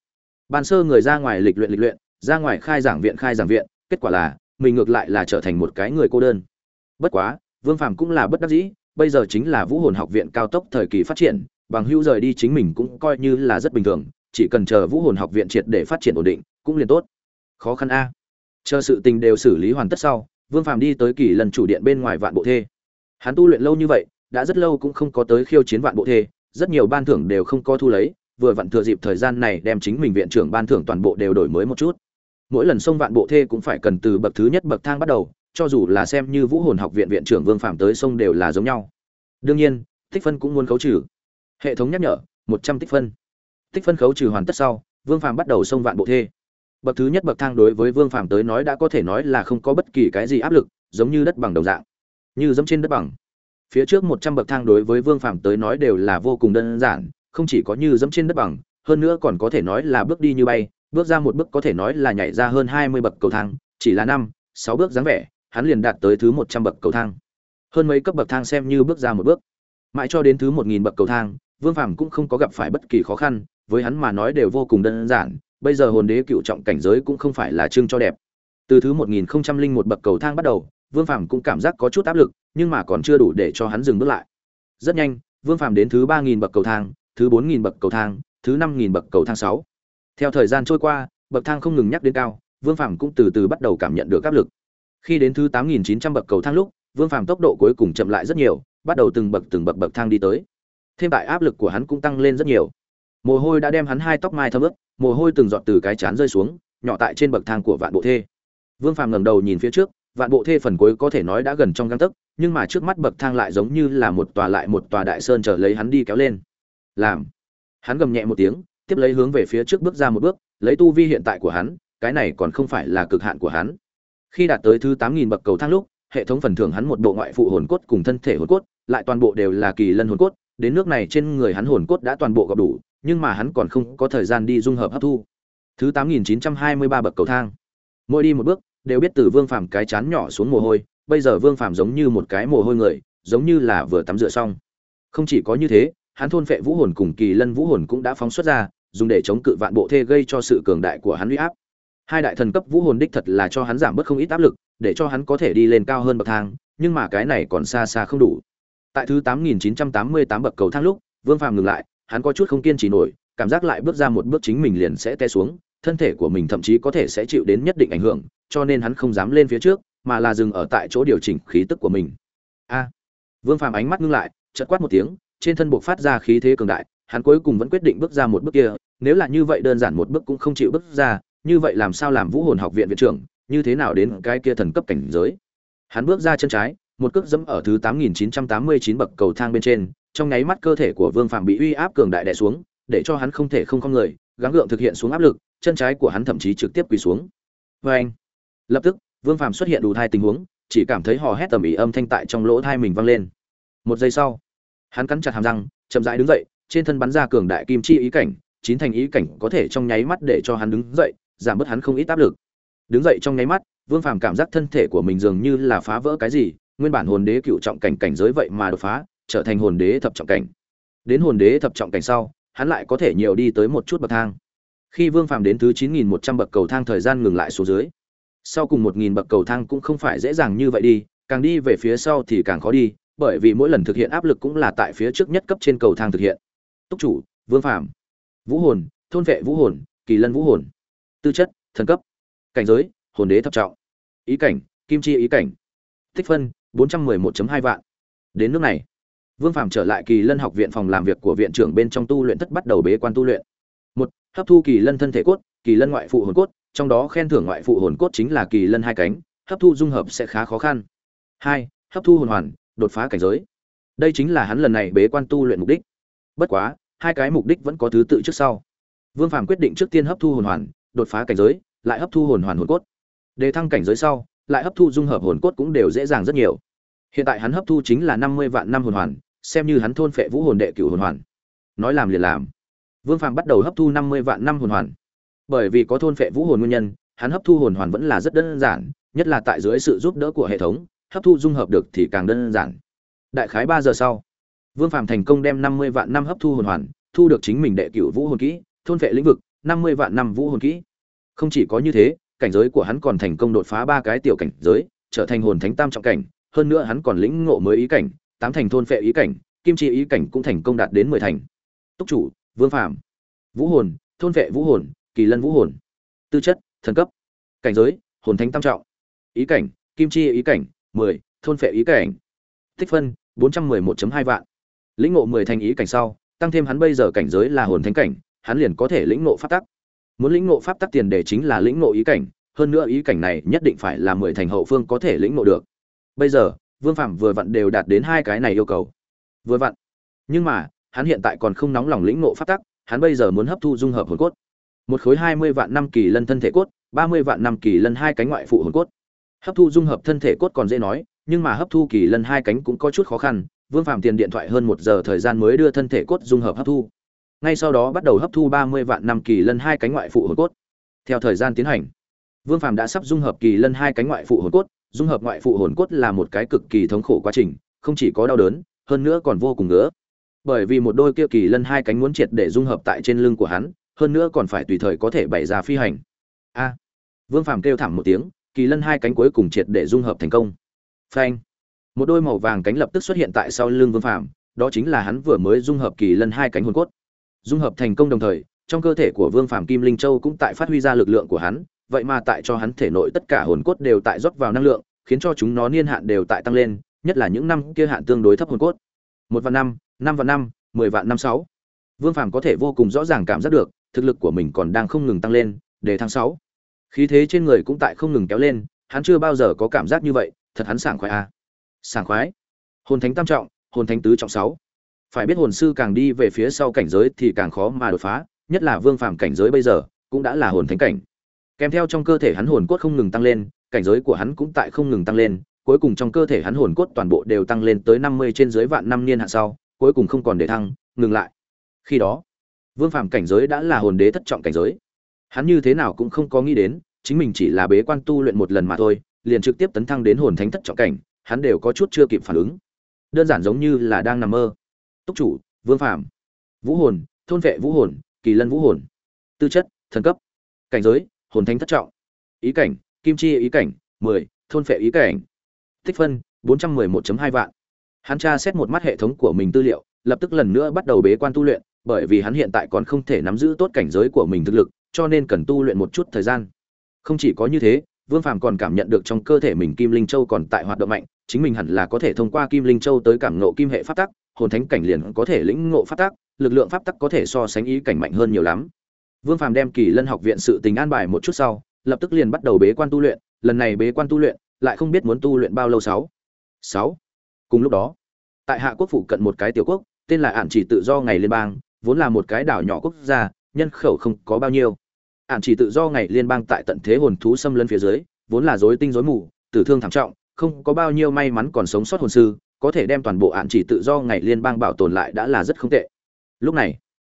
Ban sơ người ra ngoài lịch luyện lịch luyện ra ngoài khai giảng viện, khai giảng viện, kết quả là, mình ngược lại là trở thành một cái người cô đơn. Bất quá, vương phàm cũng là bất đắc dĩ, bây giờ chính là vũ hồn học viện cao tốc thời kỳ phát triển, bằng hữu rời đi chính mình cũng coi như là rất bình thường, chỉ cần chờ vũ hồn học viện triệt để phát triển ổn định, cũng liền tốt. Khó khăn a. Chờ sự tình đều xử lý hoàn tất sau, vương phàm đi tới kỳ lần chủ điện bên ngoài vạn bộ thê. Hắn tu luyện lâu như vậy, đã rất lâu cũng không có tới khiêu chiến vạn bộ thê, rất nhiều ban thưởng đều không có thu lấy, vừa vặn thừa dịp thời gian này đem chính mình viện trưởng ban thưởng toàn bộ đều đổi mới một chút mỗi lần sông vạn bộ thê cũng phải cần từ bậc thứ nhất bậc thang bắt đầu, cho dù là xem như vũ hồn học viện viện trưởng vương phạm tới sông đều là giống nhau. Đương nhiên, tích phân cũng muốn khấu trừ. Hệ thống nhắc nhở, một trăm tích phân. Tích phân khấu trừ hoàn tất sau, vương phạm bắt đầu sông vạn bộ thê. Bậc thứ nhất bậc thang đối với vương phạm tới nói đã có thể nói là không có bất kỳ cái gì áp lực, giống như đất bằng đồng dạng. Như dẫm trên đất bằng. Phía trước một trăm bậc thang đối với vương phạm tới nói đều là vô cùng đơn giản, không chỉ có như dẫm trên đất bằng, hơn nữa còn có thể nói là bước đi như bay bước ra một bước có thể nói là nhảy ra hơn hai mươi bậc cầu thang, chỉ là năm, sáu bước dáng vẻ, hắn liền đạt tới thứ một trăm bậc cầu thang. Hơn mấy cấp bậc thang xem như bước ra một bước. Mãi cho đến thứ một nghìn bậc cầu thang, vương phàm cũng không có gặp phải bất kỳ khó khăn, với hắn mà nói đều vô cùng đơn giản, bây giờ hồn đế cựu trọng cảnh giới cũng không phải là trưng cho đẹp. Từ thứ một nghìn không trăm linh một bậc cầu thang bắt đầu, vương phàm cũng cảm giác có chút áp lực, nhưng mà còn chưa đủ để cho hắn dừng bước lại. Rất nhanh, vương phàm đến thứ ba nghìn bậc cầu thang, thứ bốn nghìn bậc cầu thang, thứ năm nghìn bậc cầu thang sáu theo thời gian trôi qua, bậc thang không ngừng nhắc đến cao, vương phàm cũng từ từ bắt đầu cảm nhận được áp lực. Khi đến thứ tám nghìn chín trăm bậc cầu thang lúc, vương phàm tốc độ cuối cùng chậm lại rất nhiều, bắt đầu từng bậc từng bậc bậc thang đi tới. Thêm tại áp lực của hắn cũng tăng lên rất nhiều. Mồ hôi đã đem hắn hai tóc mai thấm ướt, mồ hôi từng giọt từ cái chán rơi xuống, nhỏ tại trên bậc thang của vạn bộ thê. Vương phàm ngẩng đầu nhìn phía trước, vạn bộ thê phần cuối có thể nói đã gần trong găng tấc, nhưng mà trước mắt bậc thang lại giống như là một tòa lại một tòa đại sơn chờ lấy hắn đi kéo lên. Làm. Hắn gầm nhẹ một tiếng tiếp lấy hướng về phía trước bước ra một bước, lấy tu vi hiện tại của hắn, cái này còn không phải là cực hạn của hắn. Khi đạt tới thứ tám nghìn bậc cầu thang lúc, hệ thống phần thưởng hắn một bộ ngoại phụ hồn cốt cùng thân thể hồn cốt, lại toàn bộ đều là kỳ lân hồn cốt, đến nước này trên người hắn hồn cốt đã toàn bộ gặp đủ, nhưng mà hắn còn không có thời gian đi dung hợp hấp thu. Thứ tám nghìn chín trăm hai mươi ba bậc cầu thang. Mỗi đi một bước, đều biết từ vương phàm cái chán nhỏ xuống mồ hôi, bây giờ vương phàm giống như một cái mồ hôi người, giống như là vừa tắm rửa xong. Không chỉ có như thế hắn thôn phệ vũ hồn cùng kỳ lân vũ hồn cũng đã phóng xuất ra, dùng để chống cự vạn bộ thê gây cho sự cường đại của hắn uy áp. Hai đại thần cấp vũ hồn đích thật là cho hắn giảm bớt không ít áp lực, để cho hắn có thể đi lên cao hơn bậc thang, nhưng mà cái này còn xa xa không đủ. Tại thứ 8988 bậc cầu thang lúc, vương phàm ngừng lại, hắn có chút không kiên trì nổi, cảm giác lại bước ra một bước chính mình liền sẽ té xuống, thân thể của mình thậm chí có thể sẽ chịu đến nhất định ảnh hưởng, cho nên hắn không dám lên phía trước, mà là dừng ở tại chỗ điều chỉnh khí tức của mình. A! Vương phàm ánh mắt ngưng lại, chợt quát một tiếng trên thân buộc phát ra khí thế cường đại, hắn cuối cùng vẫn quyết định bước ra một bước kia, nếu là như vậy đơn giản một bước cũng không chịu bước ra, như vậy làm sao làm vũ hồn học viện viện trưởng, như thế nào đến cái kia thần cấp cảnh giới? Hắn bước ra chân trái, một cước dẫm ở thứ 8989 bậc cầu thang bên trên, trong nháy mắt cơ thể của vương phạm bị uy áp cường đại đè xuống, để cho hắn không thể không không người, gắng gượng thực hiện xuống áp lực, chân trái của hắn thậm chí trực tiếp quỳ xuống. Vê anh lập tức, vương phạm xuất hiện đủ thai tình huống, chỉ cảm thấy hò hét tầm ý âm thanh tại trong lỗ thai mình vang lên. Một giây sau hắn cắn chặt hàm răng, chậm rãi đứng dậy, trên thân bắn ra cường đại kim chi ý cảnh, chín thành ý cảnh có thể trong nháy mắt để cho hắn đứng dậy, giảm bớt hắn không ít áp lực. Đứng dậy trong nháy mắt, vương phàm cảm giác thân thể của mình dường như là phá vỡ cái gì, nguyên bản hồn đế cựu trọng cảnh cảnh giới vậy mà đột phá, trở thành hồn đế thập trọng cảnh. Đến hồn đế thập trọng cảnh sau, hắn lại có thể nhiều đi tới một chút bậc thang. Khi vương phàm đến thứ chín nghìn một trăm bậc cầu thang thời gian ngừng lại xuống dưới, sau cùng một nghìn bậc cầu thang cũng không phải dễ dàng như vậy đi, càng đi về phía sau thì càng khó đi bởi vì mỗi lần thực hiện áp lực cũng là tại phía trước nhất cấp trên cầu thang thực hiện. Túc chủ, vương phàm, vũ hồn, thôn vệ vũ hồn, kỳ lân vũ hồn. Tư chất, thần cấp. Cảnh giới, hồn đế thập trọng. Ý cảnh, kim chi ý cảnh. Tích phân, bốn trăm mười 411 hai vạn. Đến nước này, vương phàm trở lại kỳ lân học viện phòng làm việc của viện trưởng bên trong tu luyện thất bắt đầu bế quan tu luyện. Một, hấp thu kỳ lân thân thể cốt, kỳ lân ngoại phụ hồn cốt, trong đó khen thưởng ngoại phụ hồn cốt chính là kỳ lân hai cánh, hấp thu dung hợp sẽ khá khó khăn. Hai, hấp thu hồn hoàn đột phá cảnh giới. Đây chính là hắn lần này bế quan tu luyện mục đích. Bất quá, hai cái mục đích vẫn có thứ tự trước sau. Vương phàm quyết định trước tiên hấp thu hồn hoàn, đột phá cảnh giới, lại hấp thu hồn hoàn hồn cốt. Đề thăng cảnh giới sau, lại hấp thu dung hợp hồn cốt cũng đều dễ dàng rất nhiều. Hiện tại hắn hấp thu chính là năm mươi vạn năm hồn hoàn, xem như hắn thôn phệ vũ hồn đệ cửu hồn hoàn. Nói làm liền làm. Vương phàm bắt đầu hấp thu năm mươi vạn năm hồn hoàn. Bởi vì có thôn phệ vũ hồn nguyên nhân, hắn hấp thu hồn hoàn vẫn là rất đơn giản, nhất là tại dưới sự giúp đỡ của hệ thống hấp thu dung hợp được thì càng đơn giản. Đại khái ba giờ sau, vương phàm thành công đem năm mươi vạn năm hấp thu hồn hoàn, thu được chính mình đệ cửu vũ hồn kỹ, thôn phệ lĩnh vực, năm mươi vạn năm vũ hồn kỹ. Không chỉ có như thế, cảnh giới của hắn còn thành công đột phá ba cái tiểu cảnh giới, trở thành hồn thánh tam trọng cảnh, hơn nữa hắn còn lĩnh ngộ mới ý cảnh, tám thành thôn phệ ý cảnh, kim chi ý cảnh cũng thành công đạt đến mười thành. Túc chủ, vương phạm vũ hồn, thôn vệ vũ hồn, kỳ lân vũ hồn. Tư chất, thần cấp. Cảnh giới, hồn thánh tam trọng. Ý cảnh, kim chi ý cảnh mười, thôn phệ ý cảnh. Tích phân, bốn trăm mười một hai vạn. Lĩnh ngộ mười thành ý cảnh sau, tăng thêm hắn bây giờ cảnh giới là hồn thánh cảnh, hắn liền có thể lĩnh ngộ pháp tắc. Muốn lĩnh ngộ pháp tắc tiền đề chính là lĩnh ngộ ý cảnh, hơn nữa ý cảnh này nhất định phải là mười thành hậu phương có thể lĩnh ngộ được. Bây giờ, vương phạm vừa vặn đều đạt đến hai cái này yêu cầu. Vừa vặn. Nhưng mà, hắn hiện tại còn không nóng lòng lĩnh ngộ pháp tắc, hắn bây giờ muốn hấp thu dung hợp hồn cốt. Một khối hai mươi vạn năm kỳ lân thân thể cốt, ba mươi vạn năm kỳ lân hai cánh ngoại phụ hồn cốt hấp thu dung hợp thân thể cốt còn dễ nói, nhưng mà hấp thu kỳ lân hai cánh cũng có chút khó khăn, vương phạm tiền điện thoại hơn một giờ thời gian mới đưa thân thể cốt dung hợp hấp thu. Ngay sau đó bắt đầu hấp thu ba mươi vạn năm kỳ lân hai cánh ngoại phụ hồn cốt. Theo thời gian tiến hành, vương phạm đã sắp dung hợp kỳ lân hai cánh ngoại phụ hồn cốt, dung hợp ngoại phụ hồn cốt là một cái cực kỳ thống khổ quá trình, không chỉ có đau đớn, hơn nữa còn vô cùng ngứa. Bởi vì một đôi kia kỳ lân hai cánh muốn triệt để dung hợp tại trên lưng của hắn, hơn nữa còn phải tùy thời có thể bày ra phi hành. A. Vương phàm kêu thảm một tiếng kỳ lân hai cánh cuối cùng triệt để dung hợp thành công. Phanh. Một đôi màu vàng cánh lập tức xuất hiện tại sau lưng vương phàm, đó chính là hắn vừa mới dung hợp kỳ lân hai cánh hồn cốt. Dung hợp thành công đồng thời, trong cơ thể của vương phàm kim linh châu cũng tại phát huy ra lực lượng của hắn, vậy mà tại cho hắn thể nội tất cả hồn cốt đều tại rót vào năng lượng, khiến cho chúng nó niên hạn đều tại tăng lên, nhất là những năm kia hạn tương đối thấp hồn cốt. Một vạn năm năm vạn năm, mười vạn năm sáu. Vương phàm có thể vô cùng rõ ràng cảm giác được, thực lực của mình còn đang không ngừng tăng lên, để tháng sáu khí thế trên người cũng tại không ngừng kéo lên, hắn chưa bao giờ có cảm giác như vậy, thật hắn sảng khoái a à. sảng khoái? Hồn thánh tam trọng, hồn thánh tứ trọng sáu. Phải biết hồn sư càng đi về phía sau cảnh giới thì càng khó mà đột phá, nhất là vương phàm cảnh giới bây giờ, cũng đã là hồn thánh cảnh. Kèm theo trong cơ thể hắn hồn cốt không ngừng tăng lên, cảnh giới của hắn cũng tại không ngừng tăng lên, cuối cùng trong cơ thể hắn hồn cốt toàn bộ đều tăng lên tới năm mươi trên dưới vạn năm niên hạ sau, cuối cùng không còn để thăng, ngừng lại. Khi đó, vương phàm cảnh giới đã là hồn đế thất trọng cảnh giới. Hắn như thế nào cũng không có nghĩ đến chính mình chỉ là bế quan tu luyện một lần mà thôi liền trực tiếp tấn thăng đến hồn thánh thất trọng cảnh hắn đều có chút chưa kịp phản ứng. Đơn giản giống như là đang nằm mơ. Túc chủ vương phàm. Vũ hồn thôn vệ vũ hồn kỳ lân vũ hồn. Tư chất thần cấp. Cảnh giới hồn thánh thất trọng. Ý cảnh kim chi ý cảnh mười thôn vệ ý cảnh. Tích phân bốn trăm mười 411 hai vạn. Hắn tra xét một mắt hệ thống của mình tư liệu, lập tức lần nữa bắt đầu bế quan tu luyện, bởi vì hắn hiện tại còn không thể nắm giữ tốt cảnh giới của mình thực lực, cho nên cần tu luyện một chút thời gian. Không chỉ có như thế, Vương Phàm còn cảm nhận được trong cơ thể mình Kim Linh Châu còn tại hoạt động mạnh, chính mình hẳn là có thể thông qua Kim Linh Châu tới cảm ngộ kim hệ pháp tắc, hồn thánh cảnh liền có thể lĩnh ngộ pháp tắc, lực lượng pháp tắc có thể so sánh ý cảnh mạnh hơn nhiều lắm. Vương Phàm đem Kỳ Lân học viện sự tình an bài một chút sau, lập tức liền bắt đầu bế quan tu luyện, lần này bế quan tu luyện, lại không biết muốn tu luyện bao lâu sáu. Sáu. cùng lúc đó tại hạ quốc phụ cận một cái tiểu quốc tên là ạn chỉ tự do ngày liên bang vốn là một cái đảo nhỏ quốc gia nhân khẩu không có bao nhiêu ạn chỉ tự do ngày liên bang tại tận thế hồn thú xâm lấn phía dưới, vốn là rối tinh rối mù, tử thương thảm trọng, không có bao nhiêu may mắn còn sống sót hồn sư, có thể đem toàn bộ ạn chỉ tự do ngày liên bang bảo tồn lại đã là rất không tệ. Lúc này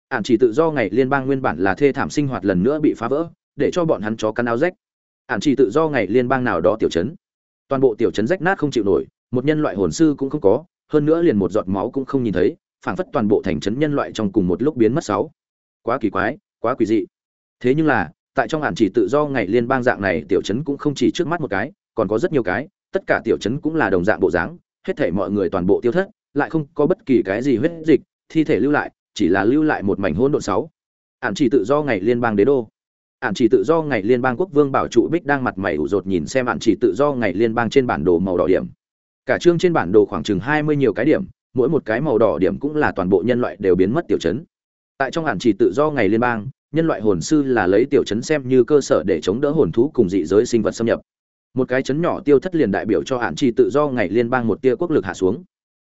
ạn chỉ tự do ngày liên bang nguyên bản là thê thảm sinh hoạt lần nữa bị phá vỡ, để cho bọn hắn chó cắn áo rách. Ạn chỉ tự do ngày liên bang nào đó tiểu chấn, toàn bộ tiểu chấn rách nát không chịu nổi, một nhân loại hồn sư cũng không có, hơn nữa liền một giọt máu cũng không nhìn thấy, phảng phất toàn bộ thành trấn nhân loại trong cùng một lúc biến mất sáu. Quá kỳ quái, quá quỷ dị thế nhưng là, tại trong hạn chỉ tự do ngày liên bang dạng này, tiểu chấn cũng không chỉ trước mắt một cái, còn có rất nhiều cái, tất cả tiểu chấn cũng là đồng dạng bộ dáng, hết thể mọi người toàn bộ tiêu thất, lại không có bất kỳ cái gì huyết dịch, thi thể lưu lại, chỉ là lưu lại một mảnh hỗn độn sáu. Hạn chỉ tự do ngày liên bang đế đô. Hạn chỉ tự do ngày liên bang quốc vương bảo trụ bích đang mặt mày ủ rột nhìn xem hạn chỉ tự do ngày liên bang trên bản đồ màu đỏ điểm. Cả chương trên bản đồ khoảng chừng hai mươi nhiều cái điểm, mỗi một cái màu đỏ điểm cũng là toàn bộ nhân loại đều biến mất tiểu chấn tại trong hạn chỉ tự do ngày liên bang nhân loại hồn sư là lấy tiểu chấn xem như cơ sở để chống đỡ hồn thú cùng dị giới sinh vật xâm nhập. Một cái chấn nhỏ tiêu thất liền đại biểu cho hạn chỉ tự do ngày liên bang một tia quốc lực hạ xuống.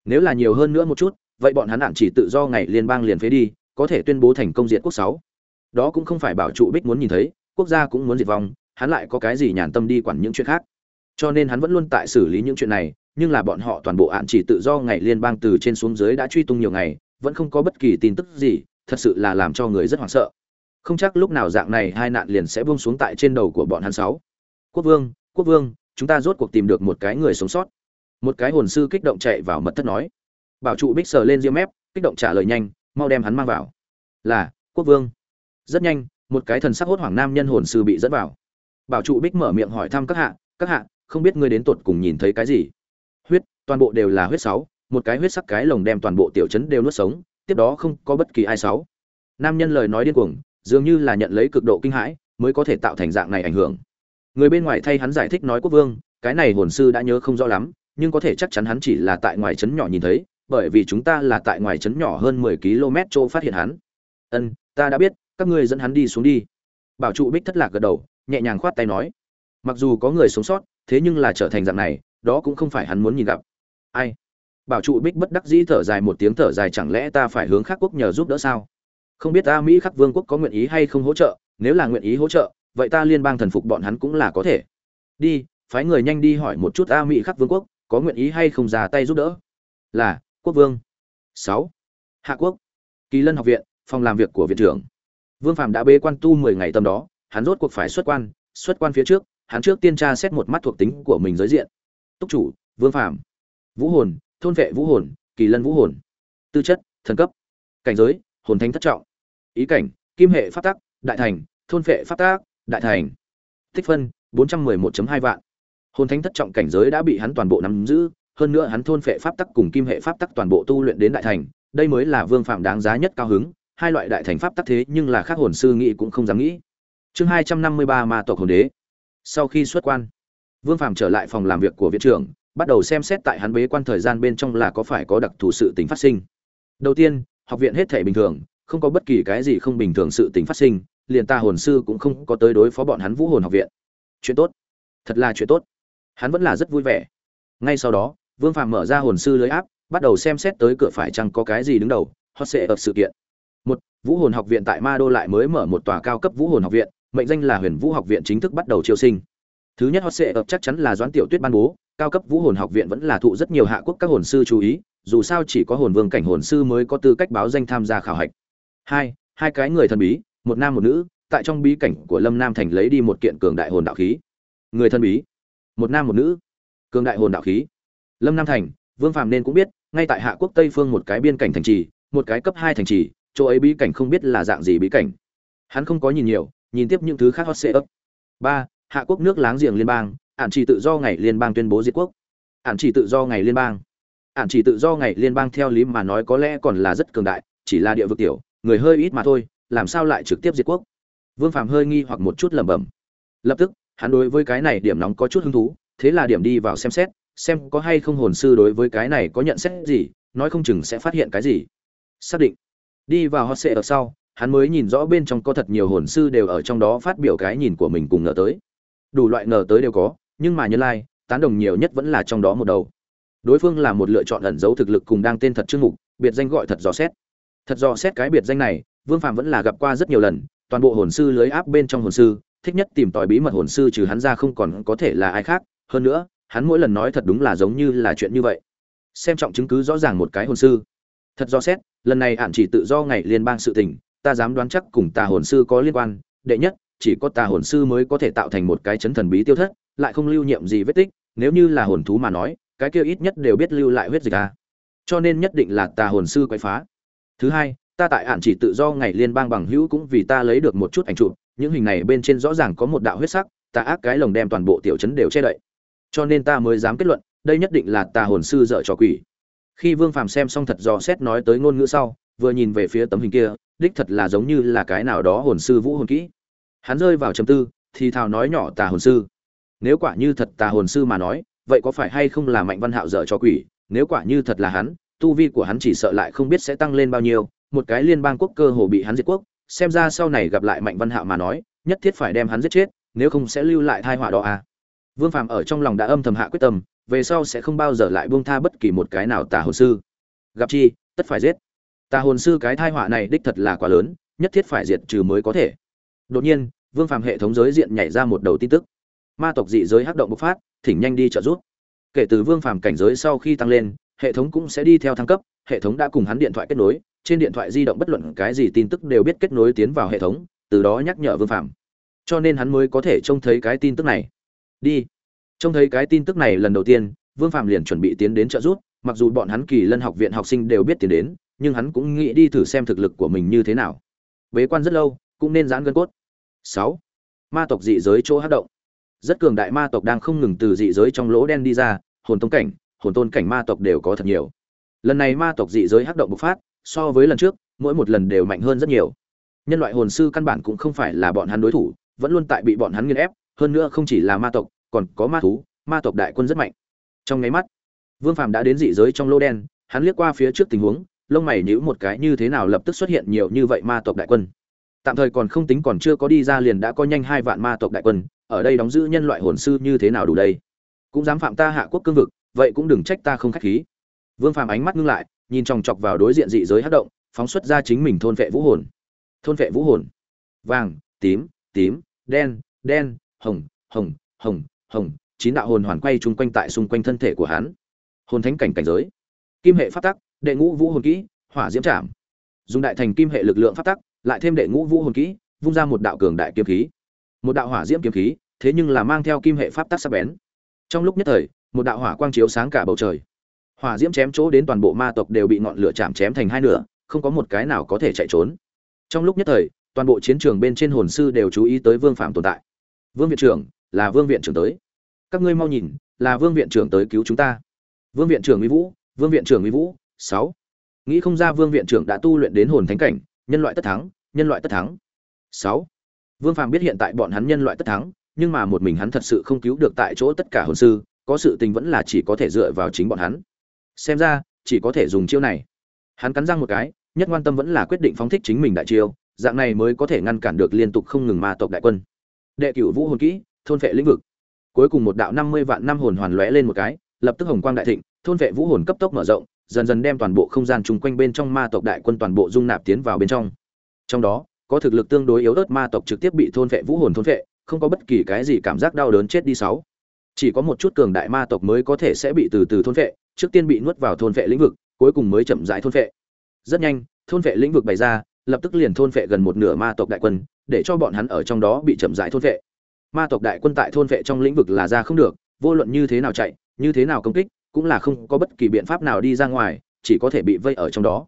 Nếu là nhiều hơn nữa một chút, vậy bọn hắn hạn chỉ tự do ngày liên bang liền phế đi, có thể tuyên bố thành công diệt quốc sáu. Đó cũng không phải bảo trụ bích muốn nhìn thấy, quốc gia cũng muốn diệt vong, hắn lại có cái gì nhàn tâm đi quản những chuyện khác. Cho nên hắn vẫn luôn tại xử lý những chuyện này, nhưng là bọn họ toàn bộ hạn chỉ tự do ngày liên bang từ trên xuống dưới đã truy tung nhiều ngày, vẫn không có bất kỳ tin tức gì, thật sự là làm cho người rất hoảng sợ không chắc lúc nào dạng này hai nạn liền sẽ buông xuống tại trên đầu của bọn hắn sáu. Quốc vương quốc vương, chúng ta rốt cuộc tìm được một cái người sống sót. Một cái hồn sư kích động chạy vào mật thất nói. Bảo trụ bích sờ lên diêm mép, kích động trả lời nhanh, mau đem hắn mang vào. Là, quốc vương. Rất nhanh, một cái thần sắc hốt hoảng nam nhân hồn sư bị dẫn vào. Bảo trụ bích mở miệng hỏi thăm các hạ các hạ, không biết ngươi đến tột cùng nhìn thấy cái gì? Huyết, toàn bộ đều là huyết sáu, một cái huyết sắc cái lồng đem toàn bộ tiểu trấn đều nuốt sống, tiếp đó không có bất kỳ ai sáu. Nam nhân lời nói điên cuồng dường như là nhận lấy cực độ kinh hãi, mới có thể tạo thành dạng này ảnh hưởng. Người bên ngoài thay hắn giải thích nói quốc vương, cái này hồn sư đã nhớ không rõ lắm, nhưng có thể chắc chắn hắn chỉ là tại ngoài trấn nhỏ nhìn thấy, bởi vì chúng ta là tại ngoài trấn nhỏ hơn 10 km chỗ phát hiện hắn. Ân, ta đã biết, các ngươi dẫn hắn đi xuống đi. Bảo trụ bích thất lạc gật đầu, nhẹ nhàng khoát tay nói. Mặc dù có người sống sót, thế nhưng là trở thành dạng này, đó cũng không phải hắn muốn nhìn gặp. Ai? Bảo trụ bích bất đắc dĩ thở dài một tiếng thở dài, chẳng lẽ ta phải hướng khác quốc nhờ giúp đỡ sao? Không biết ta mỹ khắc vương quốc có nguyện ý hay không hỗ trợ, nếu là nguyện ý hỗ trợ, vậy ta liên bang thần phục bọn hắn cũng là có thể. Đi, phái người nhanh đi hỏi một chút a mỹ khắc vương quốc, có nguyện ý hay không ra tay giúp đỡ. Là, quốc vương. Sáu. Hạ quốc. Kỳ lân học viện, phòng làm việc của viện trưởng. Vương phạm đã bế quan tu mười ngày tâm đó, hắn rốt cuộc phải xuất quan xuất quan phía trước, hắn trước tiên tra xét một mắt thuộc tính của mình giới diện. Túc chủ, vương phạm vũ hồn, thôn vệ vũ hồn, kỳ lân vũ hồn. Tư chất, thần cấp. Cảnh giới, hồn thánh thất trọng ý cảnh, kim hệ phát tắc, đại thành, thôn phệ phát tác đại thành. Tích phân 411.2 vạn. Hồn thánh thất trọng cảnh giới đã bị hắn toàn bộ nắm giữ, hơn nữa hắn thôn phệ pháp tắc cùng kim hệ pháp tắc toàn bộ tu luyện đến đại thành, đây mới là vương phạm đáng giá nhất cao hứng, hai loại đại thành pháp tắc thế nhưng là khác hồn sư nghĩ cũng không dám nghĩ. Chương hai trăm năm mươi ba ma tộc hồn đế. Sau khi xuất quan, vương phạm trở lại phòng làm việc của viện trưởng, bắt đầu xem xét tại hắn bế quan thời gian bên trong là có phải có đặc thù sự tính phát sinh. Đầu tiên, học viện hết thể bình thường không có bất kỳ cái gì không bình thường sự tình phát sinh, liền ta hồn sư cũng không có tới đối phó bọn hắn vũ hồn học viện. Chuyện tốt. Thật là chuyện tốt. Hắn vẫn là rất vui vẻ. Ngay sau đó, vương phạm mở ra hồn sư lưới áp, bắt đầu xem xét tới cửa phải chăng có cái gì đứng đầu, hot sệ ập sự kiện. Một, vũ hồn học viện tại ma đô lại mới mở một tòa cao cấp vũ hồn học viện, mệnh danh là huyền vũ học viện chính thức bắt đầu chiêu sinh. Thứ nhất hot sệ ập chắc chắn là doãn tiểu tuyết ban bố, cao cấp vũ hồn học viện vẫn là thụ rất nhiều hạ quốc các hồn sư chú ý, dù sao chỉ có hồn vương cảnh hồn sư mới có tư cách báo danh tham gia khảo hạch hai hai cái người thần bí, một nam một nữ, tại trong bí cảnh của lâm nam thành lấy đi một kiện cường đại hồn đạo khí. Người thần bí, một nam một nữ, cường đại hồn đạo khí. Lâm nam thành, vương phàm nên cũng biết, ngay tại hạ quốc tây phương một cái biên cảnh thành trì, một cái cấp hai thành trì, chỗ ấy bí cảnh không biết là dạng gì bí cảnh. Hắn không có nhìn nhiều, nhìn tiếp những thứ khác hot sệ ấp ba, hạ quốc nước láng giềng liên bang, ản chỉ tự do ngày liên bang tuyên bố diệt quốc. Ản chỉ tự do ngày liên bang. Ản chỉ tự do ngày liên bang theo lý mà nói có lẽ còn là rất cường đại, chỉ là địa vực tiểu người hơi ít mà thôi làm sao lại trực tiếp diệt quốc? Vương phàm hơi nghi hoặc một chút lẩm bẩm. Lập tức hắn đối với cái này điểm nóng có chút hứng thú thế là điểm đi vào xem xét xem có hay không hồn sư đối với cái này có nhận xét gì nói không chừng sẽ phát hiện cái gì. Xác định. Đi vào hot sệ ở sau hắn mới nhìn rõ bên trong có thật nhiều hồn sư đều ở trong đó phát biểu cái nhìn của mình cùng ngờ tới. Đủ loại ngờ tới đều có nhưng mà nhân lai、like, tán đồng nhiều nhất vẫn là trong đó một đầu. Đối phương là một lựa chọn ẩn giấu thực lực cùng đang tên thật chương mục biệt danh gọi thật dò xét thật do xét cái biệt danh này, vương phạm vẫn là gặp qua rất nhiều lần, toàn bộ hồn sư lưới áp bên trong hồn sư, thích nhất tìm tòi bí mật hồn sư trừ hắn ra không còn có thể là ai khác. Hơn nữa, hắn mỗi lần nói thật đúng là giống như là chuyện như vậy. Xem trọng chứng cứ rõ ràng một cái hồn sư. Thật do xét, lần này ạn chỉ tự do ngày liên bang sự tình, ta dám đoán chắc cùng tà hồn sư có liên quan, đệ nhất, chỉ có tà hồn sư mới có thể tạo thành một cái chấn thần bí tiêu thất, lại không lưu nhiệm gì vết tích, nếu như là hồn thú mà nói, cái kia ít nhất đều biết lưu lại huyết dịch à. cho nên nhất định là tà hồn sư quậy phá thứ hai, ta tại hạn chỉ tự do ngày liên bang bằng hữu cũng vì ta lấy được một chút ảnh chụp, những hình này bên trên rõ ràng có một đạo huyết sắc, ta ác cái lồng đem toàn bộ tiểu chấn đều che đậy. Cho nên ta mới dám kết luận, đây nhất định là ta hồn sư dở trò quỷ. Khi vương phàm xem xong thật dò xét nói tới ngôn ngữ sau, vừa nhìn về phía tấm hình kia, đích thật là giống như là cái nào đó hồn sư vũ hồn kỹ. Hắn rơi vào trầm tư, thì thào nói nhỏ tà hồn sư. Nếu quả như thật tà hồn sư mà nói, vậy có phải hay không là mạnh văn hạo dở cho quỷ? Nếu quả như thật là hắn tu vi của hắn chỉ sợ lại không biết sẽ tăng lên bao nhiêu, một cái liên bang quốc cơ hồ bị hắn diệt quốc, xem ra sau này gặp lại mạnh văn hạo mà nói, nhất thiết phải đem hắn giết chết, nếu không sẽ lưu lại thai họa đó à. Vương phàm ở trong lòng đã âm thầm hạ quyết tâm, về sau sẽ không bao giờ lại buông tha bất kỳ một cái nào tà hồn sư. Gặp chi, tất phải giết. Tà hồn sư cái thai họa này đích thật là quá lớn, nhất thiết phải diệt trừ mới có thể. Đột nhiên, vương phàm hệ thống giới diện nhảy ra một đầu tin tức. Ma tộc dị giới hắc động bộc phát, thỉnh nhanh đi trợ giúp. Kể từ vương phàm cảnh giới sau khi tăng lên hệ thống cũng sẽ đi theo thăng cấp, hệ thống đã cùng hắn điện thoại kết nối, trên điện thoại di động bất luận cái gì tin tức đều biết kết nối tiến vào hệ thống, từ đó nhắc nhở vương Phạm. cho nên hắn mới có thể trông thấy cái tin tức này. Đi. Trông thấy cái tin tức này lần đầu tiên, vương Phạm liền chuẩn bị tiến đến trợ giúp, mặc dù bọn hắn kỳ lân học viện học sinh đều biết tiến đến, nhưng hắn cũng nghĩ đi thử xem thực lực của mình như thế nào. Bế quan rất lâu, cũng nên giãn gân cốt. Sáu. Ma tộc dị giới chỗ hát động. Rất cường đại ma tộc đang không ngừng từ dị giới trong lỗ đen đi ra, hồn tống cảnh hồn tôn cảnh ma tộc đều có thật nhiều. Lần này ma tộc dị giới hắc động bộc phát, so với lần trước, mỗi một lần đều mạnh hơn rất nhiều. Nhân loại hồn sư căn bản cũng không phải là bọn hắn đối thủ, vẫn luôn tại bị bọn hắn nghiền ép, hơn nữa không chỉ là ma tộc, còn có ma thú, ma tộc đại quân rất mạnh. Trong nháy mắt, vương phàm đã đến dị giới trong lô đen, hắn liếc qua phía trước tình huống, lông mày nhíu một cái như thế nào lập tức xuất hiện nhiều như vậy ma tộc đại quân. Tạm thời còn không tính còn chưa có đi ra liền đã có nhanh hai vạn ma tộc đại quân, ở đây đóng giữ nhân loại hồn sư như thế nào đủ đây? Cũng dám phạm ta hạ quốc cương vực vậy cũng đừng trách ta không khách khí. Vương phàm ánh mắt ngưng lại, nhìn chòng chọc vào đối diện dị giới hắc động, phóng xuất ra chính mình thôn vệ vũ hồn. Thôn vệ vũ hồn. Vàng, tím tím, đen đen, hồng hồng hồng hồng, chín đạo hồn hoàn quay chung quanh tại xung quanh thân thể của hắn. Hồn thánh cảnh cảnh giới. Kim hệ pháp tắc, đệ ngũ vũ hồn kỹ, hỏa diễm trảm. Dùng đại thành kim hệ lực lượng pháp tắc, lại thêm đệ ngũ vũ hồn kỹ, vung ra một đạo cường đại kiếm khí. Một đạo hỏa diễm kiếm khí, thế nhưng là mang theo kim hệ pháp tắc sắc bén. Trong lúc nhất thời một đạo hỏa quang chiếu sáng cả bầu trời. Hỏa diễm chém chỗ đến toàn bộ ma tộc đều bị ngọn lửa chạm chém thành hai nửa, không có một cái nào có thể chạy trốn. Trong lúc nhất thời, toàn bộ chiến trường bên trên hồn sư đều chú ý tới vương phạm tồn tại. Vương viện trưởng, là vương viện trưởng tới. Các ngươi mau nhìn, là vương viện trưởng tới cứu chúng ta. Vương viện trưởng mỹ vũ, vương viện trưởng mỹ vũ, sáu. Nghĩ không ra vương viện trưởng đã tu luyện đến hồn thánh cảnh, nhân loại tất thắng, nhân loại tất thắng. Sáu. Vương phạm biết hiện tại bọn hắn nhân loại tất thắng, nhưng mà một mình hắn thật sự không cứu được tại chỗ tất cả hồn sư có sự tình vẫn là chỉ có thể dựa vào chính bọn hắn. Xem ra, chỉ có thể dùng chiêu này. Hắn cắn răng một cái, nhất quan tâm vẫn là quyết định phóng thích chính mình đại chiêu, dạng này mới có thể ngăn cản được liên tục không ngừng ma tộc đại quân. Đệ cửu vũ hồn kỹ, thôn vệ lĩnh vực. Cuối cùng một đạo năm mươi vạn năm hồn hoàn lóe lên một cái, lập tức hồng quang đại thịnh, thôn vệ vũ hồn cấp tốc mở rộng, dần dần đem toàn bộ không gian chung quanh bên trong ma tộc đại quân toàn bộ dung nạp tiến vào bên trong. Trong đó, có thực lực tương đối yếu ớt ma tộc trực tiếp bị thôn vệ vũ hồn thôn vệ, không có bất kỳ cái gì cảm giác đau đớn chết đi sáu chỉ có một chút cường đại ma tộc mới có thể sẽ bị từ từ thôn vệ trước tiên bị nuốt vào thôn vệ lĩnh vực, cuối cùng mới chậm rãi thôn vệ rất nhanh, thôn vệ lĩnh vực bày ra, lập tức liền thôn vệ gần một nửa ma tộc đại quân, để cho bọn hắn ở trong đó bị chậm rãi thôn vệ ma tộc đại quân tại thôn vệ trong lĩnh vực là ra không được, vô luận như thế nào chạy, như thế nào công kích, cũng là không có bất kỳ biện pháp nào đi ra ngoài, chỉ có thể bị vây ở trong đó.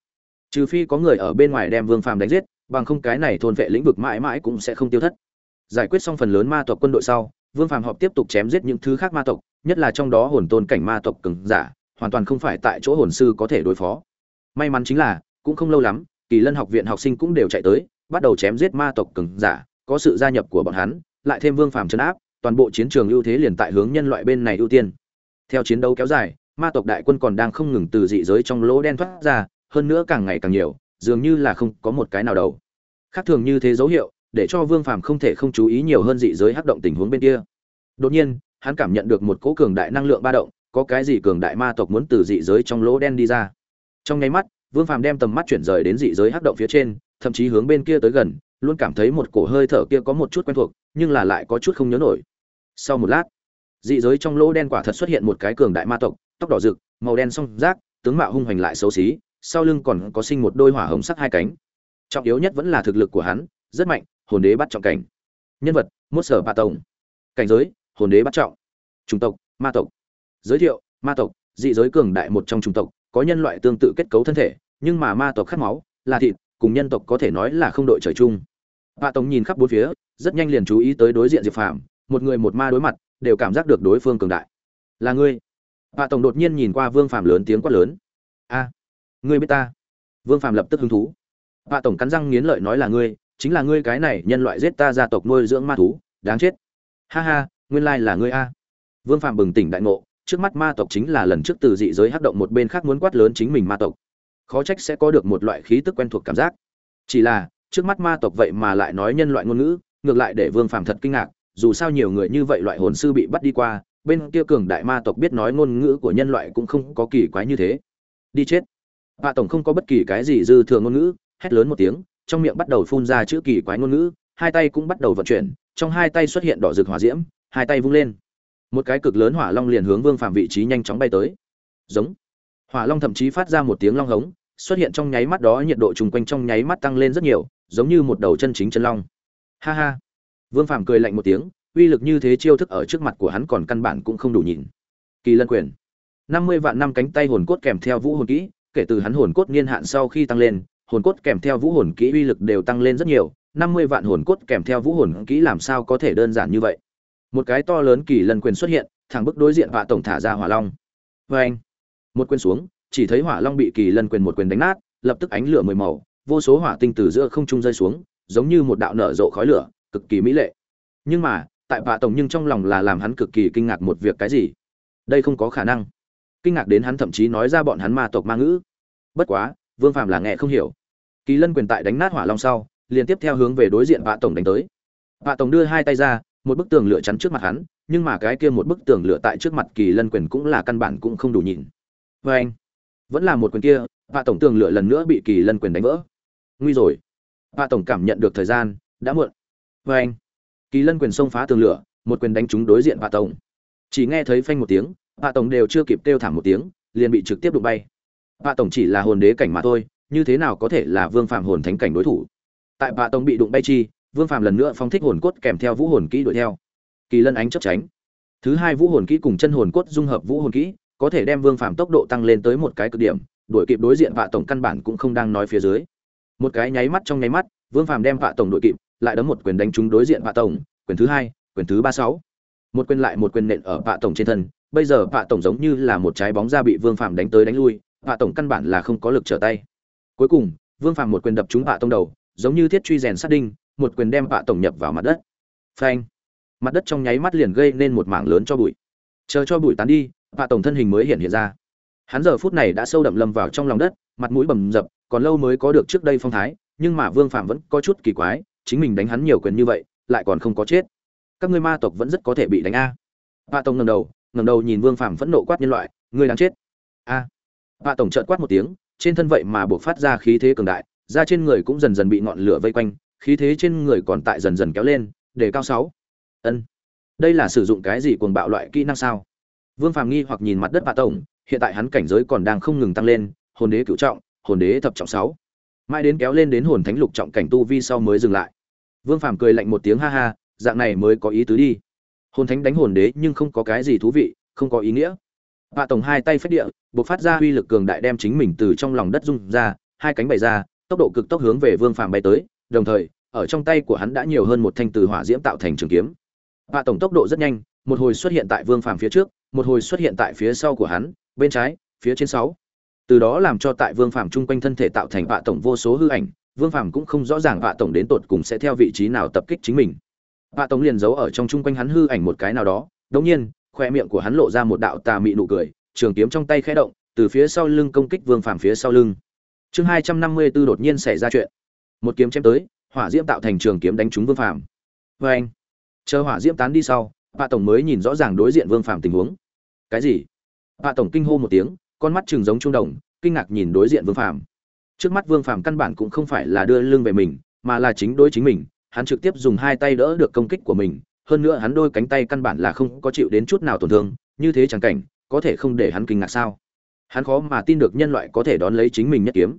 Trừ phi có người ở bên ngoài đem vương phàm đánh giết, bằng không cái này thôn vệ lĩnh vực mãi mãi cũng sẽ không tiêu thất. Giải quyết xong phần lớn ma tộc quân đội sau vương phàm họp tiếp tục chém giết những thứ khác ma tộc, nhất là trong đó hồn tôn cảnh ma tộc cường giả, hoàn toàn không phải tại chỗ hồn sư có thể đối phó. May mắn chính là, cũng không lâu lắm, kỳ lân học viện học sinh cũng đều chạy tới, bắt đầu chém giết ma tộc cường giả, có sự gia nhập của bọn hắn, lại thêm vương phàm chấn áp, toàn bộ chiến trường ưu thế liền tại hướng nhân loại bên này ưu tiên. Theo chiến đấu kéo dài, ma tộc đại quân còn đang không ngừng từ dị giới trong lỗ đen thoát ra, hơn nữa càng ngày càng nhiều, dường như là không có một cái nào đầu. Khác thường như thế dấu hiệu để cho vương phàm không thể không chú ý nhiều hơn dị giới hắc động tình huống bên kia. Đột nhiên, hắn cảm nhận được một cỗ cường đại năng lượng ba động, có cái gì cường đại ma tộc muốn từ dị giới trong lỗ đen đi ra. Trong nháy mắt, vương phàm đem tầm mắt chuyển rời đến dị giới hắc động phía trên, thậm chí hướng bên kia tới gần, luôn cảm thấy một cổ hơi thở kia có một chút quen thuộc, nhưng là lại có chút không nhớ nổi. Sau một lát, dị giới trong lỗ đen quả thật xuất hiện một cái cường đại ma tộc, tóc đỏ rực, màu đen song rác, tướng mạo hung hoành lại xấu xí, sau lưng còn có sinh một đôi hỏa hồng sắc hai cánh. Trọng yếu nhất vẫn là thực lực của hắn, rất mạnh hồn đế bắt trọng cảnh. Nhân vật, mốt sở ba tổng. Cảnh giới, hồn đế bắt trọng. Chủng tộc, ma tộc. Giới thiệu, ma tộc, dị giới cường đại một trong chủng tộc, có nhân loại tương tự kết cấu thân thể, nhưng mà ma tộc khát máu, là thịt, cùng nhân tộc có thể nói là không đội trời chung. Ba tổng nhìn khắp bốn phía, rất nhanh liền chú ý tới đối diện diệp phàm, một người một ma đối mặt, đều cảm giác được đối phương cường đại. Là ngươi? Ba tổng đột nhiên nhìn qua vương phàm lớn tiếng quát lớn. A, ngươi biết ta? Vương phàm lập tức hứng thú. Ba tổng cắn răng nghiến lợi nói là ngươi chính là ngươi cái này nhân loại giết ta gia tộc nuôi dưỡng ma thú, đáng chết. Ha ha, nguyên lai là ngươi a. Vương phạm bừng tỉnh đại ngộ, trước mắt ma tộc chính là lần trước từ dị giới hắc động một bên khác muốn quát lớn chính mình ma tộc. Khó trách sẽ có được một loại khí tức quen thuộc cảm giác. Chỉ là, trước mắt ma tộc vậy mà lại nói nhân loại ngôn ngữ, ngược lại để vương phạm thật kinh ngạc, dù sao nhiều người như vậy loại hồn sư bị bắt đi qua, bên kia cường đại ma tộc biết nói ngôn ngữ của nhân loại cũng không có kỳ quái như thế. Đi chết. Hạ tổng không có bất kỳ cái gì dư thừa ngôn ngữ, hét lớn một tiếng trong miệng bắt đầu phun ra chữ kỳ quái ngôn ngữ, hai tay cũng bắt đầu vận chuyển, trong hai tay xuất hiện đỏ rực hỏa diễm, hai tay vung lên. Một cái cực lớn hỏa long liền hướng vương phạm vị trí nhanh chóng bay tới. Giống. Hỏa long thậm chí phát ra một tiếng long hống, xuất hiện trong nháy mắt đó, nhiệt độ chung quanh trong nháy mắt tăng lên rất nhiều, giống như một đầu chân chính chân long. Ha ha. Vương phạm cười lạnh một tiếng, uy lực như thế chiêu thức ở trước mặt của hắn còn căn bản cũng không đủ nhìn. Kỳ lân quyền. Năm mươi vạn năm cánh tay hồn cốt kèm theo vũ hồn kỹ, kể từ hắn hồn cốt niên hạn sau khi tăng lên hồn cốt kèm theo vũ hồn kỹ uy lực đều tăng lên rất nhiều, năm mươi vạn hồn cốt kèm theo vũ hồn kỹ làm sao có thể đơn giản như vậy? Một cái to lớn kỳ lân quyền xuất hiện, thẳng bức đối diện vạ tổng thả ra hỏa long. Oeng! anh, một quyền xuống, chỉ thấy hỏa long bị kỳ lân quyền một quyền đánh nát, lập tức ánh lửa mười màu, vô số hỏa tinh từ giữa không trung rơi xuống, giống như một đạo nở rộ khói lửa, cực kỳ mỹ lệ. Nhưng mà, tại vạ tổng nhưng trong lòng là làm hắn cực kỳ kinh ngạc một việc cái gì? Đây không có khả năng. Kinh ngạc đến hắn thậm chí nói ra bọn hắn ma tộc ma ngữ. Bất quá, vương phàm là nghe không hiểu kỳ lân quyền tại đánh nát hỏa long sau, liền tiếp theo hướng về đối diện vạ tổng đánh tới. Vạ tổng đưa hai tay ra, một bức tường lửa chắn trước mặt hắn, nhưng mà cái kia một bức tường lửa tại trước mặt kỳ lân quyền cũng là căn bản cũng không đủ nhìn. Vê anh, vẫn là một quyền kia, vạ tổng tường lửa lần nữa bị kỳ lân quyền đánh vỡ. Nguy rồi. Vạ tổng cảm nhận được thời gian, đã muộn. Vê anh, kỳ lân quyền xông phá tường lửa, một quyền đánh trúng đối diện vạ tổng. Chỉ nghe thấy phanh một tiếng, vạ tổng đều chưa kịp kêu thảm một tiếng, liền bị trực tiếp đụng bay. Vạ tổng chỉ là hồn đế cảnh mà thôi như thế nào có thể là vương phàm hồn thánh cảnh đối thủ? Tại bạ tổng bị đụng bay chi, vương phàm lần nữa phong thích hồn cốt kèm theo vũ hồn kỹ đuổi theo. Kỳ lân ánh chấp tránh. Thứ hai vũ hồn kỹ cùng chân hồn cốt dung hợp vũ hồn kỹ, có thể đem vương phàm tốc độ tăng lên tới một cái cực điểm, đuổi kịp đối diện vạ tổng căn bản cũng không đang nói phía dưới. Một cái nháy mắt trong nháy mắt, vương phàm đem vạ tổng đuổi kịp, lại đấm một quyền đánh trúng đối diện vạ tổng quyền thứ hai, quyền thứ ba sáu. Một quyền lại một quyền nện ở vạ tổng trên thân, bây giờ vạ tổng giống như là một trái bóng ra bị vương phàm đánh tới đánh lui vạ tổng căn bản là không có lực trở tay cuối cùng, vương phạm một quyền đập trúng vạ tông đầu, giống như thiết truy rèn sát đinh, một quyền đem vạ tổng nhập vào mặt đất. Phanh! Mặt đất trong nháy mắt liền gây nên một mảng lớn cho bụi. Chờ cho bụi tán đi, vạ tổng thân hình mới hiện hiện ra. Hắn giờ phút này đã sâu đậm lâm vào trong lòng đất, mặt mũi bầm dập, còn lâu mới có được trước đây phong thái, nhưng mà vương phạm vẫn có chút kỳ quái, chính mình đánh hắn nhiều quyền như vậy, lại còn không có chết. Các ngươi ma tộc vẫn rất có thể bị đánh a. Vạ tổng ngầm đầu ngầm đầu nhìn vương phạm phẫn nộ quát nhân loại, ngươi đáng chết. A. Vạ tổng trợn quát một tiếng trên thân vậy mà buộc phát ra khí thế cường đại, da trên người cũng dần dần bị ngọn lửa vây quanh, khí thế trên người còn tại dần dần kéo lên, để cao sáu. Ân. Đây là sử dụng cái gì cuồng bạo loại kỹ năng sao? Vương phàm nghi hoặc nhìn mặt đất bà tổng, hiện tại hắn cảnh giới còn đang không ngừng tăng lên, hồn đế cựu trọng, hồn đế thập trọng sáu. Mãi đến kéo lên đến hồn thánh lục trọng cảnh tu vi sau mới dừng lại. Vương phàm cười lạnh một tiếng ha ha, dạng này mới có ý tứ đi. Hồn thánh đánh hồn đế nhưng không có cái gì thú vị, không có ý nghĩa bà tổng hai tay phết địa buộc phát ra uy lực cường đại đem chính mình từ trong lòng đất rung ra hai cánh bày ra tốc độ cực tốc hướng về vương phàm bay tới đồng thời ở trong tay của hắn đã nhiều hơn một thanh từ hỏa diễm tạo thành trường kiếm Vạ tổng tốc độ rất nhanh, một hồi xuất hiện tại Vương Phàm phía trước, một hồi xuất hiện tại phía sau của hắn, bên trái, phía trên sáu. Từ đó làm cho tại Vương Phàm trung quanh thân thể tạo thành vạ tổng vô số hư ảnh, Vương Phàm cũng không rõ ràng vạ tổng đến tột cùng sẽ theo vị trí nào tập kích chính mình. Vạ tổng liền giấu ở trong trung quanh hắn hư ảnh một cái nào đó, đột nhiên, khoe miệng của hắn lộ ra một đạo tà mị nụ cười, trường kiếm trong tay khẽ động, từ phía sau lưng công kích Vương Phàm phía sau lưng. Chương hai trăm năm mươi 254 đột nhiên xảy ra chuyện. Một kiếm chém tới, hỏa diễm tạo thành trường kiếm đánh trúng Vương Phàm. Và anh, chờ hỏa diễm tán đi sau Bạ tổng mới nhìn rõ ràng đối diện vương phàm tình huống cái gì Bạ tổng kinh hô một tiếng con mắt chừng giống trung đồng kinh ngạc nhìn đối diện vương phàm trước mắt vương phàm căn bản cũng không phải là đưa lưng về mình mà là chính đối chính mình hắn trực tiếp dùng hai tay đỡ được công kích của mình hơn nữa hắn đôi cánh tay căn bản là không có chịu đến chút nào tổn thương như thế chẳng cảnh có thể không để hắn kinh ngạc sao hắn khó mà tin được nhân loại có thể đón lấy chính mình nhất kiếm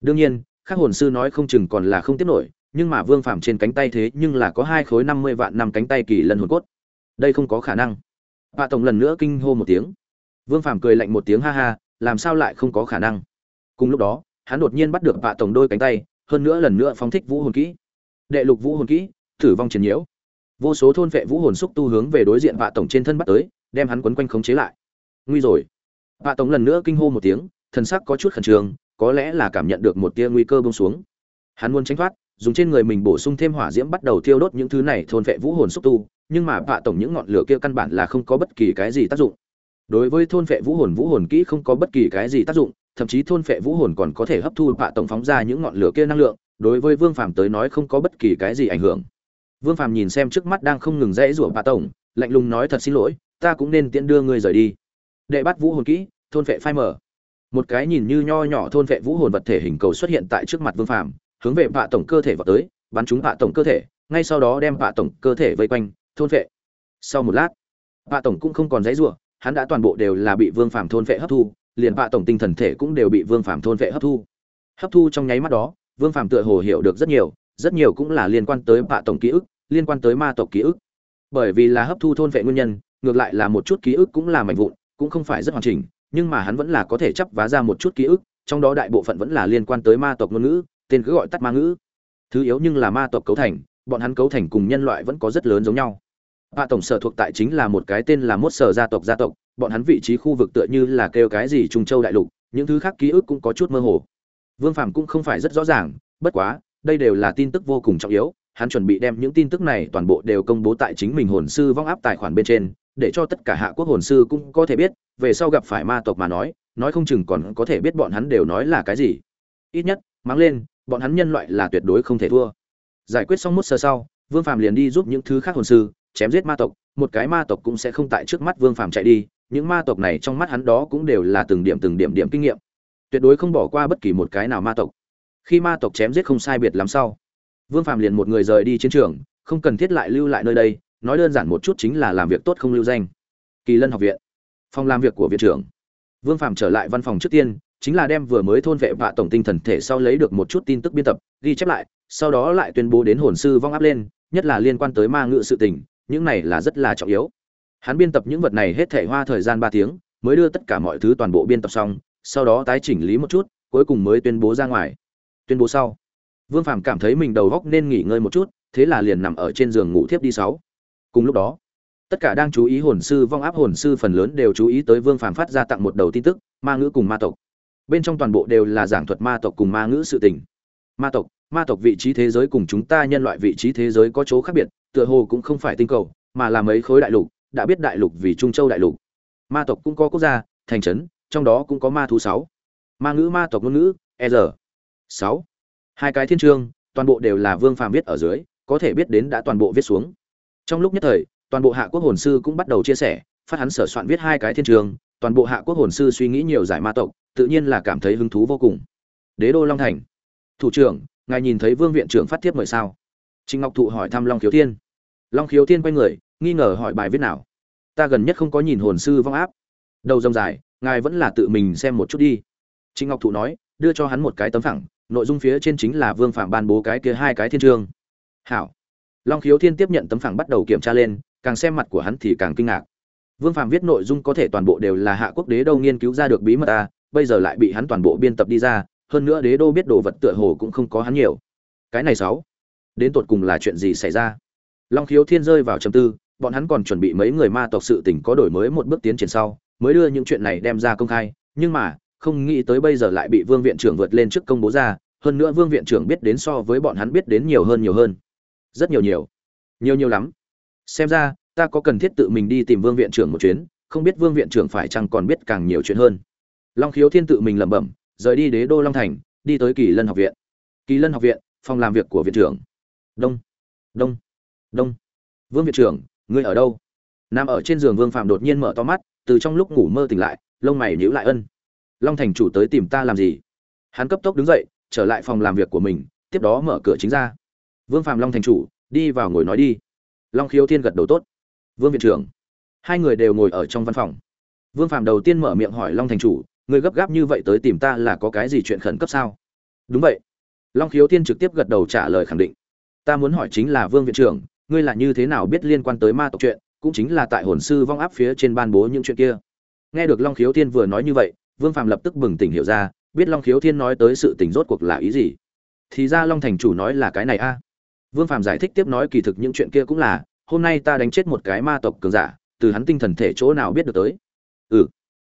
đương nhiên các hồn sư nói không chừng còn là không tiếp nổi nhưng mà Vương Phàm trên cánh tay thế nhưng là có hai khối năm mươi vạn năm cánh tay kỳ lân hồn cốt. Đây không có khả năng. vạ tổng lần nữa kinh hô một tiếng. Vương Phàm cười lạnh một tiếng ha ha, làm sao lại không có khả năng? Cùng lúc đó, hắn đột nhiên bắt được vạ tổng đôi cánh tay, hơn nữa lần nữa phóng thích vũ hồn kỹ. Đệ lục vũ hồn kỹ, thử vong chiến nhiễu. Vô số thôn vệ vũ hồn xúc tu hướng về đối diện vạ tổng trên thân bắt tới, đem hắn quấn quanh khống chế lại. Nguy rồi. vạ tổng lần nữa kinh hô một tiếng, thần sắc có chút khẩn trương, có lẽ là cảm nhận được một tia nguy cơ buông xuống. Hắn muốn tránh thoát, dùng trên người mình bổ sung thêm hỏa diễm bắt đầu thiêu đốt những thứ này thôn vệ vũ hồn xúc tu nhưng mà vạ tổng những ngọn lửa kia căn bản là không có bất kỳ cái gì tác dụng đối với thôn vệ vũ hồn vũ hồn kỹ không có bất kỳ cái gì tác dụng thậm chí thôn vệ vũ hồn còn có thể hấp thu vạ tổng phóng ra những ngọn lửa kia năng lượng đối với vương phàm tới nói không có bất kỳ cái gì ảnh hưởng vương phàm nhìn xem trước mắt đang không ngừng rẽ rủa bạ tổng lạnh lùng nói thật xin lỗi ta cũng nên tiễn đưa ngươi rời đi. Đệ bắt vũ hồn kỹ thôn vệ phai mở một cái nhìn như nho nhỏ thôn vệ vũ hồn vật thể hình cầu xuất hiện tại trước mặt vương phàm hướng về bà tổng cơ thể vọt tới bắn trúng bà tổng cơ thể ngay sau đó đem bà tổng cơ thể vây quanh thôn vệ. Sau một lát bà tổng cũng không còn rẽ rủa, hắn đã toàn bộ đều là bị Vương Phàm thôn vệ hấp thu, liền bà tổng tinh thần thể cũng đều bị Vương Phàm thôn vệ hấp thu. Hấp thu trong nháy mắt đó, Vương Phàm tựa hồ hiểu được rất nhiều, rất nhiều cũng là liên quan tới Vạ tổng ký ức, liên quan tới ma tộc ký ức. Bởi vì là hấp thu thôn vệ nguyên nhân, ngược lại là một chút ký ức cũng là mảnh vụn, cũng không phải rất hoàn chỉnh, nhưng mà hắn vẫn là có thể chấp vá ra một chút ký ức, trong đó đại bộ phận vẫn là liên quan tới ma tộc ngôn ngữ, tên cứ gọi tắt ma ngữ. Thứ yếu nhưng là ma tộc cấu thành, bọn hắn cấu thành cùng nhân loại vẫn có rất lớn giống nhau. bạ tổng sở thuộc tại chính là một cái tên là Mốt Sở gia tộc gia tộc, bọn hắn vị trí khu vực tựa như là kêu cái gì Trung Châu đại lục, những thứ khác ký ức cũng có chút mơ hồ. Vương Phàm cũng không phải rất rõ ràng, bất quá, đây đều là tin tức vô cùng trọng yếu, hắn chuẩn bị đem những tin tức này toàn bộ đều công bố tại chính mình hồn sư vong áp tài khoản bên trên, để cho tất cả hạ quốc hồn sư cũng có thể biết, về sau gặp phải ma tộc mà nói, nói không chừng còn có thể biết bọn hắn đều nói là cái gì. Ít nhất, mang lên, bọn hắn nhân loại là tuyệt đối không thể thua. Giải quyết xong mút sơ sau, Vương Phàm liền đi giúp những thứ khác hồn sư, chém giết ma tộc, một cái ma tộc cũng sẽ không tại trước mắt Vương Phàm chạy đi, những ma tộc này trong mắt hắn đó cũng đều là từng điểm từng điểm điểm kinh nghiệm. Tuyệt đối không bỏ qua bất kỳ một cái nào ma tộc. Khi ma tộc chém giết không sai biệt lắm sau, Vương Phạm liền một người rời đi chiến trường, không cần thiết lại lưu lại nơi đây, nói đơn giản một chút chính là làm việc tốt không lưu danh. Kỳ Lân học viện, phòng làm việc của viện trưởng. Vương Phạm trở lại văn phòng trước tiên, chính là đem vừa mới thôn vệ vạ tổng tinh thần thể sau lấy được một chút tin tức biên tập, ghi chép lại, sau đó lại tuyên bố đến hồn sư vong áp lên, nhất là liên quan tới ma ngự sự tình, những này là rất là trọng yếu. Hắn biên tập những vật này hết thể hoa thời gian ba tiếng, mới đưa tất cả mọi thứ toàn bộ biên tập xong, sau đó tái chỉnh lý một chút, cuối cùng mới tuyên bố ra ngoài. Tuyên bố sau, Vương Phàm cảm thấy mình đầu góc nên nghỉ ngơi một chút, thế là liền nằm ở trên giường ngủ thiếp đi sáu. Cùng lúc đó, tất cả đang chú ý hồn sư vong áp hồn sư phần lớn đều chú ý tới Vương Phàm phát ra tặng một đầu tin tức, ma ngữ cùng ma tộc. Bên trong toàn bộ đều là giảng thuật ma tộc cùng ma ngữ sự tình. Ma tộc, ma tộc vị trí thế giới cùng chúng ta nhân loại vị trí thế giới có chỗ khác biệt, tựa hồ cũng không phải tinh cầu, mà là mấy khối đại lục, đã biết đại lục vì Trung Châu đại lục. Ma tộc cũng có quốc gia, thành trấn, trong đó cũng có ma thú sáu Ma ngữ ma tộc ngôn ngữ, R. 6 hai cái thiên chương toàn bộ đều là vương phàm viết ở dưới, có thể biết đến đã toàn bộ viết xuống. Trong lúc nhất thời, toàn bộ hạ quốc hồn sư cũng bắt đầu chia sẻ, phát hắn sở soạn viết hai cái thiên trường toàn bộ hạ quốc hồn sư suy nghĩ nhiều giải ma tộc, tự nhiên là cảm thấy hứng thú vô cùng. Đế đô long thành. Thủ trưởng, ngài nhìn thấy vương viện trưởng phát tiếp mời sao? Trịnh ngọc thụ hỏi thăm long khiếu thiên. Long khiếu thiên quay người, nghi ngờ hỏi bài viết nào? Ta gần nhất không có nhìn hồn sư vong áp. Đầu rồng dài, ngài vẫn là tự mình xem một chút đi. Trịnh ngọc thụ nói, đưa cho hắn một cái tấm phẳng nội dung phía trên chính là vương phạm ban bố cái kia hai cái thiên trương. Hảo. Long khiếu thiên tiếp nhận tấm phẳng bắt đầu kiểm tra lên, càng xem mặt của hắn thì càng kinh ngạc. Vương phạm viết nội dung có thể toàn bộ đều là hạ quốc đế đâu nghiên cứu ra được bí mật ta, bây giờ lại bị hắn toàn bộ biên tập đi ra, hơn nữa đế đô biết đồ vật tựa hồ cũng không có hắn nhiều. Cái này sáu. Đến tột cùng là chuyện gì xảy ra? Long khiếu thiên rơi vào trầm tư, bọn hắn còn chuẩn bị mấy người ma tộc sự tình có đổi mới một bước tiến triển sau, mới đưa những chuyện này đem ra công khai, nhưng mà không nghĩ tới bây giờ lại bị vương viện trưởng vượt lên trước công bố ra, hơn nữa vương viện trưởng biết đến so với bọn hắn biết đến nhiều hơn nhiều hơn. Rất nhiều nhiều. Nhiều nhiều lắm. Xem ra, ta có cần thiết tự mình đi tìm vương viện trưởng một chuyến, không biết vương viện trưởng phải chăng còn biết càng nhiều chuyện hơn. Long khiếu thiên tự mình lẩm bẩm, rời đi đế đô long thành, đi tới kỳ lân học viện. Kỳ lân học viện, phòng làm việc của viện trưởng. Đông. Đông. Đông. Vương viện trưởng, ngươi ở đâu? Nằm ở trên giường vương phạm đột nhiên mở to mắt, từ trong lúc ngủ mơ tỉnh lại, lông mày nhíu lại ân long thành chủ tới tìm ta làm gì? Hắn cấp tốc đứng dậy, trở lại phòng làm việc của mình, tiếp đó mở cửa chính ra. Vương phạm long thành chủ, đi vào ngồi nói đi. Long khiếu thiên gật đầu tốt. Vương viện trưởng, hai người đều ngồi ở trong văn phòng. Vương phạm đầu tiên mở miệng hỏi long thành chủ, người gấp gáp như vậy tới tìm ta là có cái gì chuyện khẩn cấp sao? Đúng vậy. Long khiếu thiên trực tiếp gật đầu trả lời khẳng định. Ta muốn hỏi chính là vương viện trưởng, ngươi là như thế nào biết liên quan tới ma tộc chuyện, cũng chính là tại hồn sư vong áp phía trên ban bố những chuyện kia. Nghe được long khiếu thiên vừa nói như vậy vương phạm lập tức bừng tỉnh hiểu ra, biết long khiếu thiên nói tới sự tình rốt cuộc là ý gì. Thì ra long thành chủ nói là cái này a. Vương phạm giải thích tiếp nói kỳ thực những chuyện kia cũng là, hôm nay ta đánh chết một cái ma tộc cường giả, từ hắn tinh thần thể chỗ nào biết được tới. Ừ.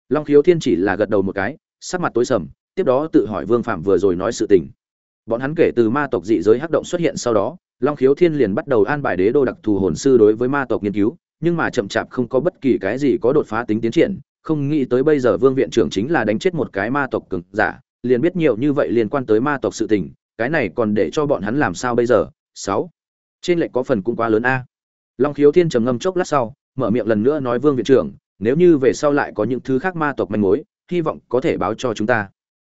Long khiếu thiên chỉ là gật đầu một cái, sắc mặt tối sầm, tiếp đó tự hỏi vương phạm vừa rồi nói sự tình. Bọn hắn kể từ ma tộc dị giới hắc động xuất hiện sau đó, long khiếu thiên liền bắt đầu an bài đế đô đặc thù hồn sư đối với ma tộc nghiên cứu, nhưng mà chậm chạp không có bất kỳ cái gì có đột phá tính tiến triển không nghĩ tới bây giờ vương viện trưởng chính là đánh chết một cái ma tộc cường giả, liền biết nhiều như vậy liên quan tới ma tộc sự tình, cái này còn để cho bọn hắn làm sao bây giờ? Sáu. Trên lệnh có phần cũng quá lớn a. Long khiếu thiên trầm ngâm chốc lát sau, mở miệng lần nữa nói vương viện trưởng, nếu như về sau lại có những thứ khác ma tộc manh mối, hy vọng có thể báo cho chúng ta.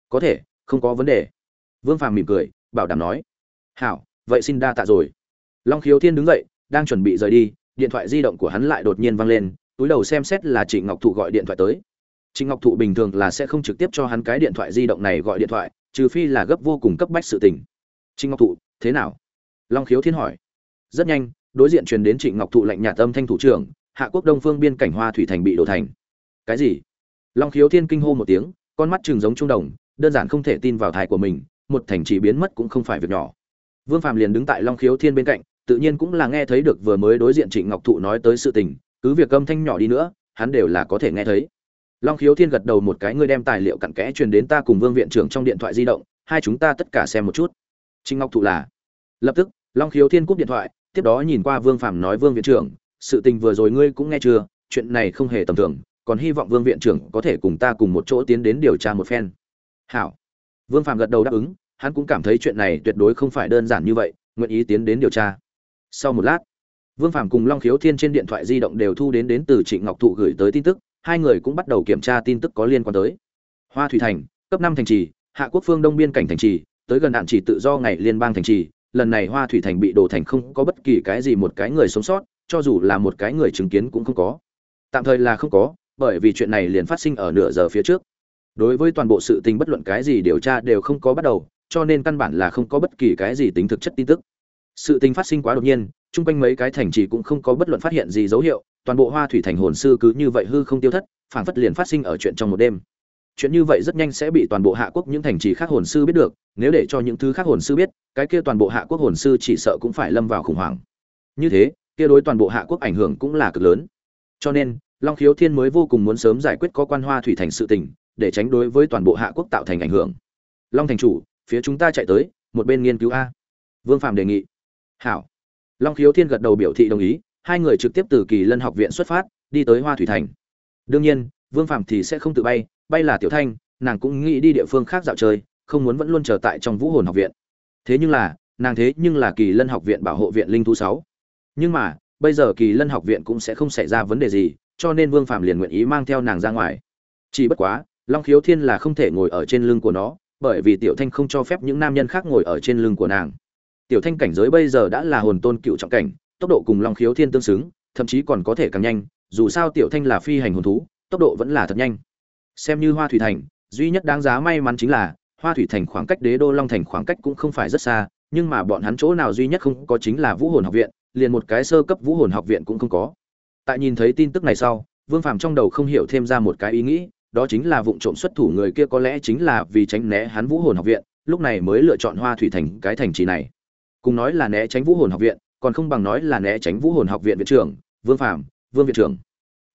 Có thể, không có vấn đề. Vương phàm mỉm cười, bảo đảm nói. Hảo, vậy xin đa tạ rồi. Long khiếu thiên đứng dậy, đang chuẩn bị rời đi, điện thoại di động của hắn lại đột nhiên vang lên túi đầu xem xét là trịnh ngọc thụ gọi điện thoại tới. Trịnh ngọc thụ bình thường là sẽ không trực tiếp cho hắn cái điện thoại di động này gọi điện thoại, trừ phi là gấp vô cùng cấp bách sự tình. Trịnh ngọc thụ, thế nào? Long khiếu thiên hỏi. Rất nhanh, đối diện truyền đến trịnh ngọc thụ lệnh nhà tâm thanh thủ trưởng, hạ quốc đông phương biên cảnh hoa thủy thành bị đổ thành. Cái gì? Long khiếu thiên kinh hô một tiếng, con mắt chừng giống trung đồng, đơn giản không thể tin vào thai của mình, một thành chỉ biến mất cũng không phải việc nhỏ. Vương phàm liền đứng tại long khiếu thiên bên cạnh, tự nhiên cũng là nghe thấy được vừa mới đối diện trịnh ngọc thụ nói tới sự tình cứ việc âm thanh nhỏ đi nữa, hắn đều là có thể nghe thấy. Long khiếu thiên gật đầu một cái, ngươi đem tài liệu cặn kẽ truyền đến ta cùng vương viện trưởng trong điện thoại di động, hai chúng ta tất cả xem một chút. Trinh ngọc thụ là. Lập tức, long khiếu thiên cúp điện thoại, tiếp đó nhìn qua vương phàm nói, vương viện trưởng, sự tình vừa rồi ngươi cũng nghe chưa? Chuyện này không hề tầm thường, còn hy vọng vương viện trưởng có thể cùng ta cùng một chỗ tiến đến điều tra một phen. Hảo. Vương phàm gật đầu đáp ứng, hắn cũng cảm thấy chuyện này tuyệt đối không phải đơn giản như vậy, nguyện ý tiến đến điều tra. Sau một lát vương phàm cùng long khiếu thiên trên điện thoại di động đều thu đến đến từ trịnh ngọc thụ gửi tới tin tức, hai người cũng bắt đầu kiểm tra tin tức có liên quan tới. Hoa thủy thành, cấp năm thành trì, hạ quốc phương đông biên cảnh thành trì, tới gần đạn chỉ tự do ngày liên bang thành trì, lần này hoa thủy thành bị đổ thành không có bất kỳ cái gì một cái người sống sót, cho dù là một cái người chứng kiến cũng không có. Tạm thời là không có, bởi vì chuyện này liền phát sinh ở nửa giờ phía trước. Đối với toàn bộ sự tình bất luận cái gì điều tra đều không có bắt đầu, cho nên căn bản là không có bất kỳ cái gì tính thực chất tin tức sự tình phát sinh quá đột nhiên, chung quanh mấy cái thành trì cũng không có bất luận phát hiện gì dấu hiệu, toàn bộ hoa thủy thành hồn sư cứ như vậy hư không tiêu thất phản phất liền phát sinh ở chuyện trong một đêm. Chuyện như vậy rất nhanh sẽ bị toàn bộ hạ quốc những thành trì khác hồn sư biết được, nếu để cho những thứ khác hồn sư biết, cái kia toàn bộ hạ quốc hồn sư chỉ sợ cũng phải lâm vào khủng hoảng. Như thế, kia đối toàn bộ hạ quốc ảnh hưởng cũng là cực lớn. Cho nên, long khiếu thiên mới vô cùng muốn sớm giải quyết có quan hoa thủy thành sự tình, để tránh đối với toàn bộ hạ quốc tạo thành ảnh hưởng. Long thành chủ, phía chúng ta chạy tới, một bên nghiên cứu a. Vương phạm đề nghị hảo. Long khiếu thiên gật đầu biểu thị đồng ý, hai người trực tiếp từ kỳ lân học viện xuất phát, đi tới hoa thủy thành. Đương nhiên, vương phạm thì sẽ không tự bay bay là tiểu thanh, nàng cũng nghĩ đi địa phương khác dạo chơi, không muốn vẫn luôn chờ tại trong vũ hồn học viện. Thế nhưng là, nàng thế nhưng là kỳ lân học viện bảo hộ viện linh thú sáu. Nhưng mà, bây giờ kỳ lân học viện cũng sẽ không xảy ra vấn đề gì, cho nên vương phạm liền nguyện ý mang theo nàng ra ngoài. Chỉ bất quá, long khiếu thiên là không thể ngồi ở trên lưng của nó, bởi vì tiểu thanh không cho phép những nam nhân khác ngồi ở trên lưng của nàng tiểu thanh cảnh giới bây giờ đã là hồn tôn cựu trọng cảnh, tốc độ cùng long khiếu thiên tương xứng, thậm chí còn có thể càng nhanh, dù sao tiểu thanh là phi hành hồn thú, tốc độ vẫn là thật nhanh. Xem như hoa thủy thành, duy nhất đáng giá may mắn chính là, hoa thủy thành khoảng cách đế đô long thành khoảng cách cũng không phải rất xa, nhưng mà bọn hắn chỗ nào duy nhất không có chính là vũ hồn học viện, liền một cái sơ cấp vũ hồn học viện cũng không có. Tại nhìn thấy tin tức này sau, vương phàm trong đầu không hiểu thêm ra một cái ý nghĩ, đó chính là vụ trộm xuất thủ người kia có lẽ chính là vì tránh né hắn vũ hồn học viện, lúc này mới lựa chọn hoa thủy thành cái thành trì này cùng nói là né tránh vũ hồn học viện, còn không bằng nói là né tránh vũ hồn học viện viện trưởng, vương phạm vương viện trưởng.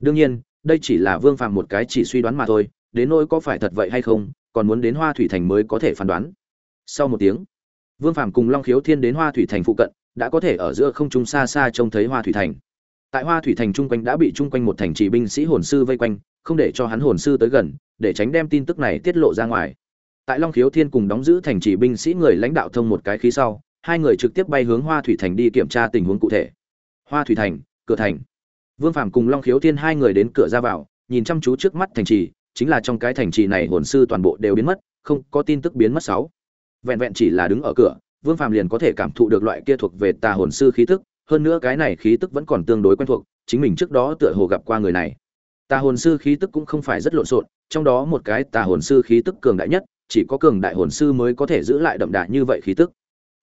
Đương nhiên, đây chỉ là vương phạm một cái chỉ suy đoán mà thôi, đến nỗi có phải thật vậy hay không, còn muốn đến hoa thủy thành mới có thể phán đoán. Sau một tiếng, vương phạm cùng long khiếu thiên đến hoa thủy thành phụ cận, đã có thể ở giữa không trung xa xa trông thấy hoa thủy thành. Tại hoa thủy thành chung quanh đã bị chung quanh một thành trì binh sĩ hồn sư vây quanh, không để cho hắn hồn sư tới gần, để tránh đem tin tức này tiết lộ ra ngoài. Tại long khiếu thiên cùng đóng giữ thành trì binh sĩ người lãnh đạo thông một cái khí sau hai người trực tiếp bay hướng hoa thủy thành đi kiểm tra tình huống cụ thể. Hoa thủy thành, cửa thành. Vương Phàm cùng long khiếu thiên hai người đến cửa ra vào, nhìn chăm chú trước mắt thành trì, chính là trong cái thành trì này hồn sư toàn bộ đều biến mất, không có tin tức biến mất sáu. Vẹn vẹn chỉ là đứng ở cửa, vương Phàm liền có thể cảm thụ được loại kia thuộc về tà hồn sư khí tức, hơn nữa cái này khí tức vẫn còn tương đối quen thuộc, chính mình trước đó tựa hồ gặp qua người này. Tà hồn sư khí tức cũng không phải rất lộn xộn, trong đó một cái tà hồn sư khí tức cường đại nhất, chỉ có cường đại hồn sư mới có thể giữ lại đậm đà như vậy khí tức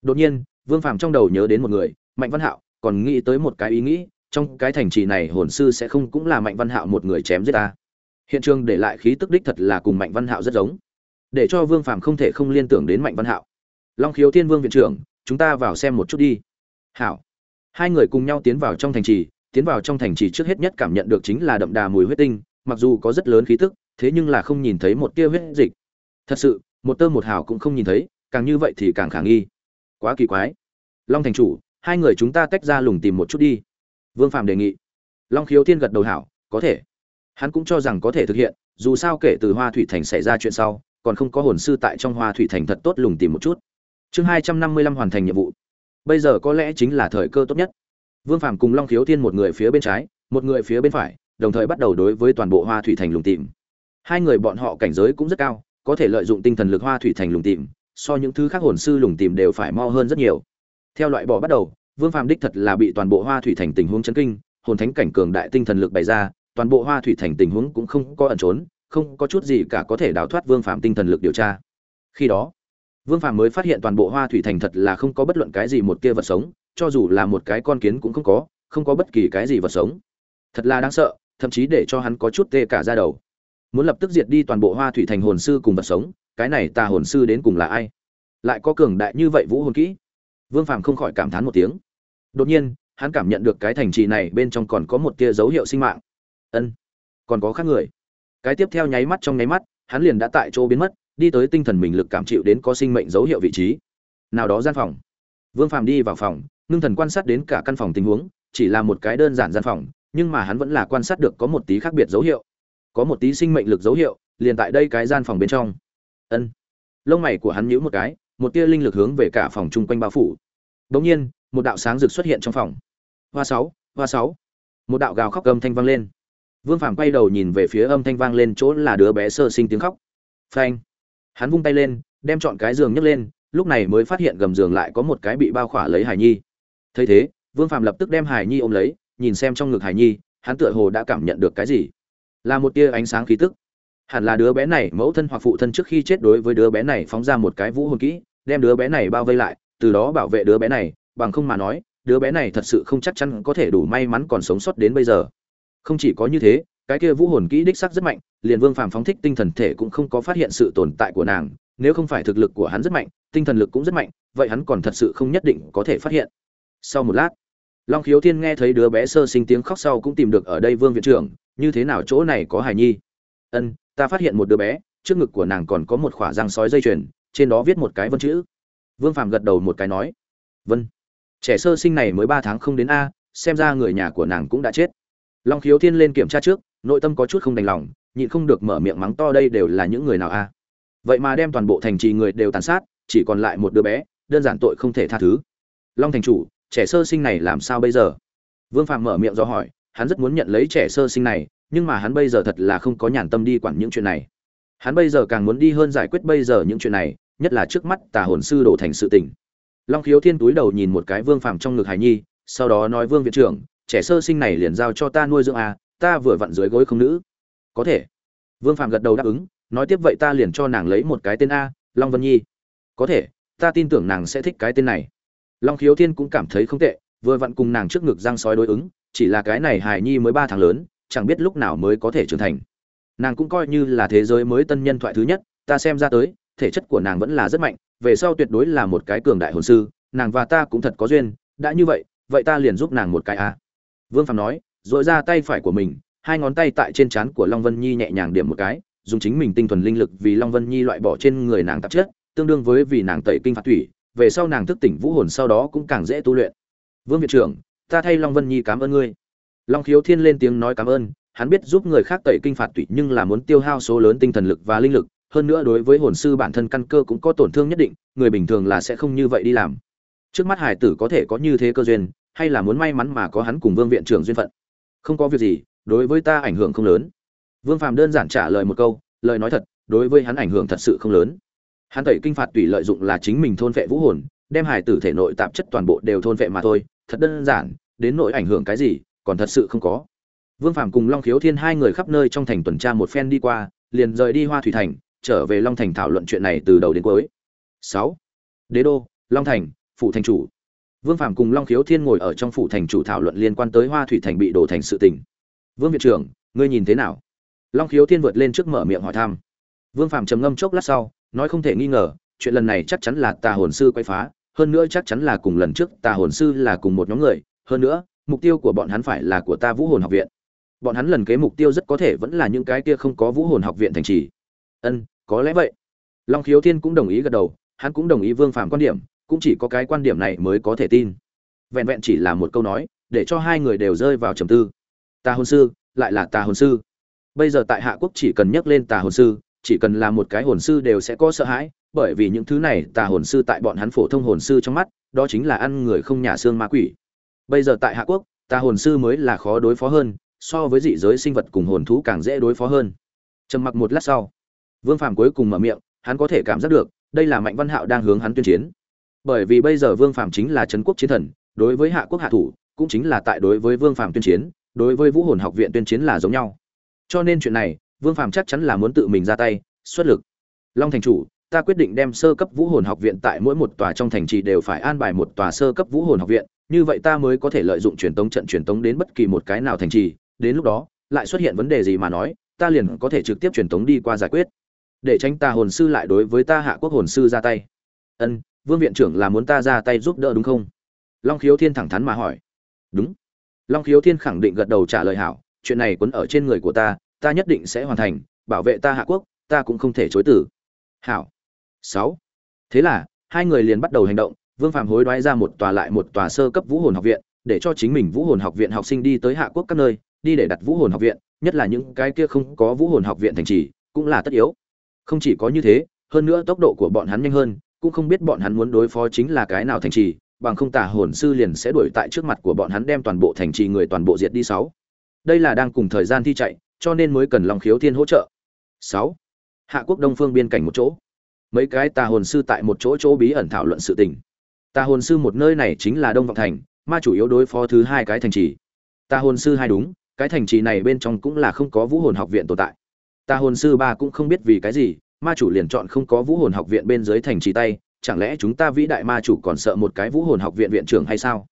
đột nhiên, vương phàm trong đầu nhớ đến một người, mạnh văn hạo, còn nghĩ tới một cái ý nghĩ, trong cái thành trì này hồn sư sẽ không cũng là mạnh văn hạo một người chém giết ta. Hiện trường để lại khí tức đích thật là cùng mạnh văn hạo rất giống. Để cho vương phàm không thể không liên tưởng đến mạnh văn hạo. Long khiếu thiên vương viện trưởng, chúng ta vào xem một chút đi. Hảo. Hai người cùng nhau tiến vào trong thành trì, tiến vào trong thành trì trước hết nhất cảm nhận được chính là đậm đà mùi huyết tinh, mặc dù có rất lớn khí tức, thế nhưng là không nhìn thấy một tia huyết dịch. Thật sự, một tơ một hào cũng không nhìn thấy, càng như vậy thì càng khả nghi quá kỳ quái. Long thành chủ, hai người chúng ta tách ra lùng tìm một chút đi. Vương phạm đề nghị. Long khiếu thiên gật đầu hảo, có thể. Hắn cũng cho rằng có thể thực hiện, dù sao kể từ hoa thủy thành xảy ra chuyện sau, còn không có hồn sư tại trong hoa thủy thành thật tốt lùng tìm một chút. Chương hai trăm năm mươi lăm hoàn thành nhiệm vụ. Bây giờ có lẽ chính là thời cơ tốt nhất. Vương phạm cùng long khiếu thiên một người phía bên trái, một người phía bên phải, đồng thời bắt đầu đối với toàn bộ hoa thủy thành lùng tìm. Hai người bọn họ cảnh giới cũng rất cao, có thể lợi dụng tinh thần lực hoa thủy thành lùng tìm so những thứ khác hồn sư lùng tìm đều phải mo hơn rất nhiều. Theo loại bỏ bắt đầu, vương phàm đích thật là bị toàn bộ hoa thủy thành tình huống chấn kinh, hồn thánh cảnh cường đại tinh thần lực bày ra, toàn bộ hoa thủy thành tình huống cũng không có ẩn trốn, không có chút gì cả có thể đào thoát vương phàm tinh thần lực điều tra. Khi đó, vương phàm mới phát hiện toàn bộ hoa thủy thành thật là không có bất luận cái gì một kia vật sống, cho dù là một cái con kiến cũng không có không có bất kỳ cái gì vật sống. Thật là đáng sợ, thậm chí để cho hắn có chút tê cả ra đầu. Muốn lập tức diệt đi toàn bộ hoa thủy thành hồn sư cùng vật sống cái này tà hồn sư đến cùng là ai? Lại có cường đại như vậy vũ hồn kỹ? Vương phàm không khỏi cảm thán một tiếng. Đột nhiên, hắn cảm nhận được cái thành trì này bên trong còn có một tia dấu hiệu sinh mạng. Ân, còn có khác người. Cái tiếp theo nháy mắt trong nháy mắt, hắn liền đã tại chỗ biến mất, đi tới tinh thần mình lực cảm chịu đến có sinh mệnh dấu hiệu vị trí. Nào đó gian phòng. Vương phàm đi vào phòng, ngưng thần quan sát đến cả căn phòng tình huống, chỉ là một cái đơn giản gian phòng, nhưng mà hắn vẫn là quan sát được có một tí khác biệt dấu hiệu. Có một tí sinh mệnh lực dấu hiệu, liền tại đây cái gian phòng bên trong ân. Lông mày của hắn nhíu một cái, một tia linh lực hướng về cả phòng chung quanh bao phủ. Đột nhiên, một đạo sáng rực xuất hiện trong phòng. Hoa sáu hoa sáu. Một đạo gào khóc âm thanh vang lên. Vương phàm quay đầu nhìn về phía âm thanh vang lên chỗ là đứa bé sơ sinh tiếng khóc. Phanh. Hắn vung tay lên, đem chọn cái giường nhấc lên, lúc này mới phát hiện gầm giường lại có một cái bị bao khỏa lấy hải nhi. Thấy thế, vương phàm lập tức đem hải nhi ôm lấy, nhìn xem trong ngực hải nhi, hắn tựa hồ đã cảm nhận được cái gì? Là một tia ánh sáng khí tức hẳn là đứa bé này mẫu thân hoặc phụ thân trước khi chết đối với đứa bé này phóng ra một cái vũ hồn kỹ, đem đứa bé này bao vây lại, từ đó bảo vệ đứa bé này, bằng không mà nói, đứa bé này thật sự không chắc chắn có thể đủ may mắn còn sống sót đến bây giờ. Không chỉ có như thế, cái kia vũ hồn kỹ đích sắc rất mạnh, liền vương phàm phóng thích tinh thần thể cũng không có phát hiện sự tồn tại của nàng, nếu không phải thực lực của hắn rất mạnh, tinh thần lực cũng rất mạnh, vậy hắn còn thật sự không nhất định có thể phát hiện. Sau một lát, long khiếu thiên nghe thấy đứa bé sơ sinh tiếng khóc sau cũng tìm được ở đây vương viện trưởng, như thế nào chỗ này có hài nhi? Ân ta phát hiện một đứa bé, trước ngực của nàng còn có một khỏa răng sói dây chuyền, trên đó viết một cái vân chữ. Vương phàm gật đầu một cái nói, vân, trẻ sơ sinh này mới ba tháng không đến a, xem ra người nhà của nàng cũng đã chết. Long khiếu thiên lên kiểm tra trước, nội tâm có chút không đành lòng, nhịn không được mở miệng mắng to, đây đều là những người nào a? Vậy mà đem toàn bộ thành trì người đều tàn sát, chỉ còn lại một đứa bé, đơn giản tội không thể tha thứ. Long thành chủ, trẻ sơ sinh này làm sao bây giờ? Vương phạm mở miệng do hỏi, hắn rất muốn nhận lấy trẻ sơ sinh này nhưng mà hắn bây giờ thật là không có nhàn tâm đi quản những chuyện này. Hắn bây giờ càng muốn đi hơn giải quyết bây giờ những chuyện này, nhất là trước mắt tà hồn sư đổ thành sự tình. Long khiếu thiên túi đầu nhìn một cái vương phàm trong ngực hải nhi, sau đó nói, vương viện trưởng, trẻ sơ sinh này liền giao cho ta nuôi dưỡng a ta vừa vặn dưới gối không nữ. Có thể. Vương phàm gật đầu đáp ứng, nói tiếp vậy ta liền cho nàng lấy một cái tên a, long vân nhi. Có thể, ta tin tưởng nàng sẽ thích cái tên này. Long khiếu thiên cũng cảm thấy không tệ, vừa vặn cùng nàng trước ngực răng sói đối ứng, chỉ là cái này hài nhi mới ba tháng lớn chẳng biết lúc nào mới có thể trưởng thành. Nàng cũng coi như là thế giới mới tân nhân thoại thứ nhất, ta xem ra tới, thể chất của nàng vẫn là rất mạnh, về sau tuyệt đối là một cái cường đại hồn sư, nàng và ta cũng thật có duyên, đã như vậy vậy ta liền giúp nàng một cái a. Vương phạm nói dội ra tay phải của mình, hai ngón tay tại trên trán của long vân nhi nhẹ nhàng điểm một cái, dùng chính mình tinh thuần linh lực vì long vân nhi loại bỏ trên người nàng tạp chất, tương đương với vì nàng tẩy kinh phạt thủy, về sau nàng thức tỉnh vũ hồn sau đó cũng càng dễ tu luyện. Vương viện trưởng, ta thay long vân nhi cảm ơn ngươi long khiếu thiên lên tiếng nói cảm ơn, hắn biết giúp người khác tẩy kinh phạt tủy nhưng là muốn tiêu hao số lớn tinh thần lực và linh lực, hơn nữa đối với hồn sư bản thân căn cơ cũng có tổn thương nhất định, người bình thường là sẽ không như vậy đi làm. Trước mắt hải tử có thể có như thế cơ duyên, hay là muốn may mắn mà có hắn cùng vương viện trưởng duyên phận? Không có việc gì, đối với ta ảnh hưởng không lớn. Vương phàm đơn giản trả lời một câu, lời nói thật, đối với hắn ảnh hưởng thật sự không lớn. Hắn tẩy kinh phạt tùy lợi dụng là chính mình thôn vệ vũ hồn, đem hải tử thể nội tạp chất toàn bộ đều thôn vệ mà thôi, thật đơn giản, đến nội ảnh hưởng cái gì còn thật sự không có. Vương phàm cùng long khiếu thiên hai người khắp nơi trong thành tuần tra một phen đi qua, liền rời đi hoa thủy thành, trở về long thành thảo luận chuyện này từ đầu đến cuối. Sáu. Đế đô, long thành, phủ thành chủ. Vương phàm cùng long khiếu thiên ngồi ở trong phủ thành chủ thảo luận liên quan tới hoa thủy thành bị đổ thành sự tình. Vương viện trưởng, ngươi nhìn thế nào? Long khiếu thiên vượt lên trước mở miệng hỏi thăm. Vương phàm trầm ngâm chốc lát sau, nói không thể nghi ngờ, chuyện lần này chắc chắn là tà hồn sư quay phá, hơn nữa chắc chắn là cùng lần trước tà hồn sư là cùng một nhóm người, hơn nữa mục tiêu của bọn hắn phải là của ta vũ hồn học viện. Bọn hắn lần kế mục tiêu rất có thể vẫn là những cái kia không có vũ hồn học viện thành trì. Ân, có lẽ vậy. Long khiếu thiên cũng đồng ý gật đầu, hắn cũng đồng ý vương phàm quan điểm, cũng chỉ có cái quan điểm này mới có thể tin. Vẹn vẹn chỉ là một câu nói, để cho hai người đều rơi vào trầm tư. Tà hồn sư, lại là tà hồn sư. Bây giờ tại hạ quốc chỉ cần nhắc lên tà hồn sư, chỉ cần là một cái hồn sư đều sẽ có sợ hãi, bởi vì những thứ này tà hồn sư tại bọn hắn phổ thông hồn sư trong mắt, đó chính là ăn người không nhà xương ma quỷ bây giờ tại hạ quốc tà hồn sư mới là khó đối phó hơn, so với dị giới sinh vật cùng hồn thú càng dễ đối phó hơn. Trầm mặc một lát sau, vương phàm cuối cùng mở miệng, hắn có thể cảm giác được, đây là mạnh văn hạo đang hướng hắn tuyên chiến. Bởi vì bây giờ vương phàm chính là trấn quốc chiến thần, đối với hạ quốc hạ thủ, cũng chính là tại đối với vương phàm tuyên chiến, đối với vũ hồn học viện tuyên chiến là giống nhau. Cho nên chuyện này, vương phàm chắc chắn là muốn tự mình ra tay, xuất lực. Long thành chủ, ta quyết định đem sơ cấp vũ hồn học viện tại mỗi một tòa trong thành trì đều phải an bài một tòa sơ cấp vũ hồn học viện như vậy ta mới có thể lợi dụng truyền tống trận truyền tống đến bất kỳ một cái nào thành trì, đến lúc đó, lại xuất hiện vấn đề gì mà nói, ta liền có thể trực tiếp truyền tống đi qua giải quyết. Để tránh ta hồn sư lại đối với ta hạ quốc hồn sư ra tay. Ân, vương viện trưởng là muốn ta ra tay giúp đỡ đúng không? Long khiếu thiên thẳng thắn mà hỏi. Đúng. Long khiếu thiên khẳng định gật đầu trả lời hảo, chuyện này quấn ở trên người của ta ta nhất định sẽ hoàn thành, bảo vệ ta hạ quốc, ta cũng không thể chối tử hảo. Sáu. Thế là, hai người liền bắt đầu hành động vương phạm hối đoái ra một tòa lại một tòa sơ cấp vũ hồn học viện, để cho chính mình vũ hồn học viện học sinh đi tới hạ quốc các nơi, đi để đặt vũ hồn học viện, nhất là những cái kia không có vũ hồn học viện thành trì, cũng là tất yếu. Không chỉ có như thế, hơn nữa tốc độ của bọn hắn nhanh hơn, cũng không biết bọn hắn muốn đối phó chính là cái nào thành trì, bằng không tà hồn sư liền sẽ đuổi tại trước mặt của bọn hắn đem toàn bộ thành trì người toàn bộ diệt đi sáu. Đây là đang cùng thời gian thi chạy, cho nên mới cần Long khiếu thiên hỗ trợ. Sáu. Hạ quốc đông phương biên cảnh một chỗ. Mấy cái tà hồn sư tại một chỗ chỗ bí ẩn thảo luận sự tình tà hồn sư một nơi này chính là đông vọng thành, ma chủ yếu đối phó thứ hai cái thành trì. Tà hồn sư hai đúng, cái thành trì này bên trong cũng là không có vũ hồn học viện tồn tại. Tà hồn sư ba cũng không biết vì cái gì, ma chủ liền chọn không có vũ hồn học viện bên dưới thành trì tay, chẳng lẽ chúng ta vĩ đại ma chủ còn sợ một cái vũ hồn học viện viện trưởng hay sao?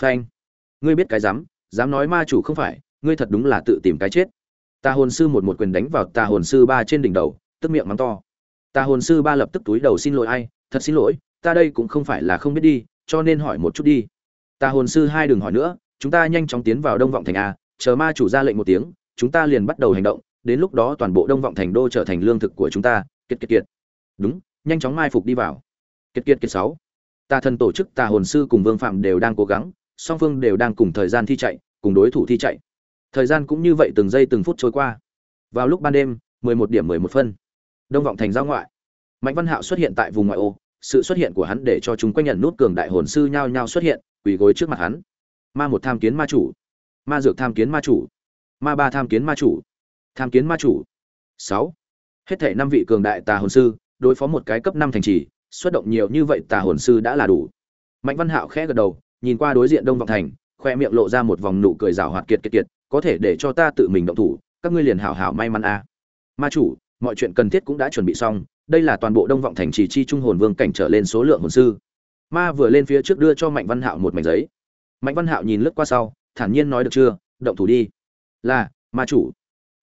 Phanh. Ngươi biết cái dám dám nói ma chủ không phải, ngươi thật đúng là tự tìm cái chết. Tà hồn sư một một quyền đánh vào tà hồn sư ba trên đỉnh đầu, tức miệng mắng to. Tà hồn sư ba lập tức túi đầu xin lỗi ai, thật xin lỗi ta đây cũng không phải là không biết đi, cho nên hỏi một chút đi. Ta hồn sư hai đừng hỏi nữa, chúng ta nhanh chóng tiến vào đông vọng thành a, chờ ma chủ ra lệnh một tiếng, chúng ta liền bắt đầu hành động, đến lúc đó toàn bộ đông vọng thành đô trở thành lương thực của chúng ta, kiệt kiệt kiệt. Đúng, nhanh chóng mai phục đi vào. Kiệt kiệt kiệt sáu. Tà thần tổ chức tà hồn sư cùng vương phạm đều đang cố gắng, song phương đều đang cùng thời gian thi chạy, cùng đối thủ thi chạy. Thời gian cũng như vậy từng giây từng phút trôi qua. Vào lúc ban đêm 11 điểm 11 phân. Đông vọng thành giao ngoại. Mạnh văn hạo xuất hiện tại vùng ngoại ô sự xuất hiện của hắn để cho chúng quanh nhận nút cường đại hồn sư nhao nhao xuất hiện, quỳ gối trước mặt hắn. Ma một tham kiến ma chủ. Ma dược tham kiến ma chủ. Ma ba tham kiến ma chủ. Tham kiến ma chủ. Sáu. Hết thể năm vị cường đại tà hồn sư, đối phó một cái cấp năm thành trì, xuất động nhiều như vậy tà hồn sư đã là đủ. Mạnh văn hạo khẽ gật đầu, nhìn qua đối diện đông vọng thành, khoe miệng lộ ra một vòng nụ cười rào hoạt kiệt kiệt kiệt, có thể để cho ta tự mình động thủ, các ngươi liền hảo hảo may mắn a. Ma chủ, mọi chuyện cần thiết cũng đã chuẩn bị xong đây là toàn bộ đông vọng thành trì chi trung hồn vương cảnh trở lên số lượng hồn sư. Ma vừa lên phía trước đưa cho mạnh văn hạo một mảnh giấy. Mạnh văn hạo nhìn lướt qua sau, thản nhiên nói được chưa, động thủ đi. Là, ma chủ.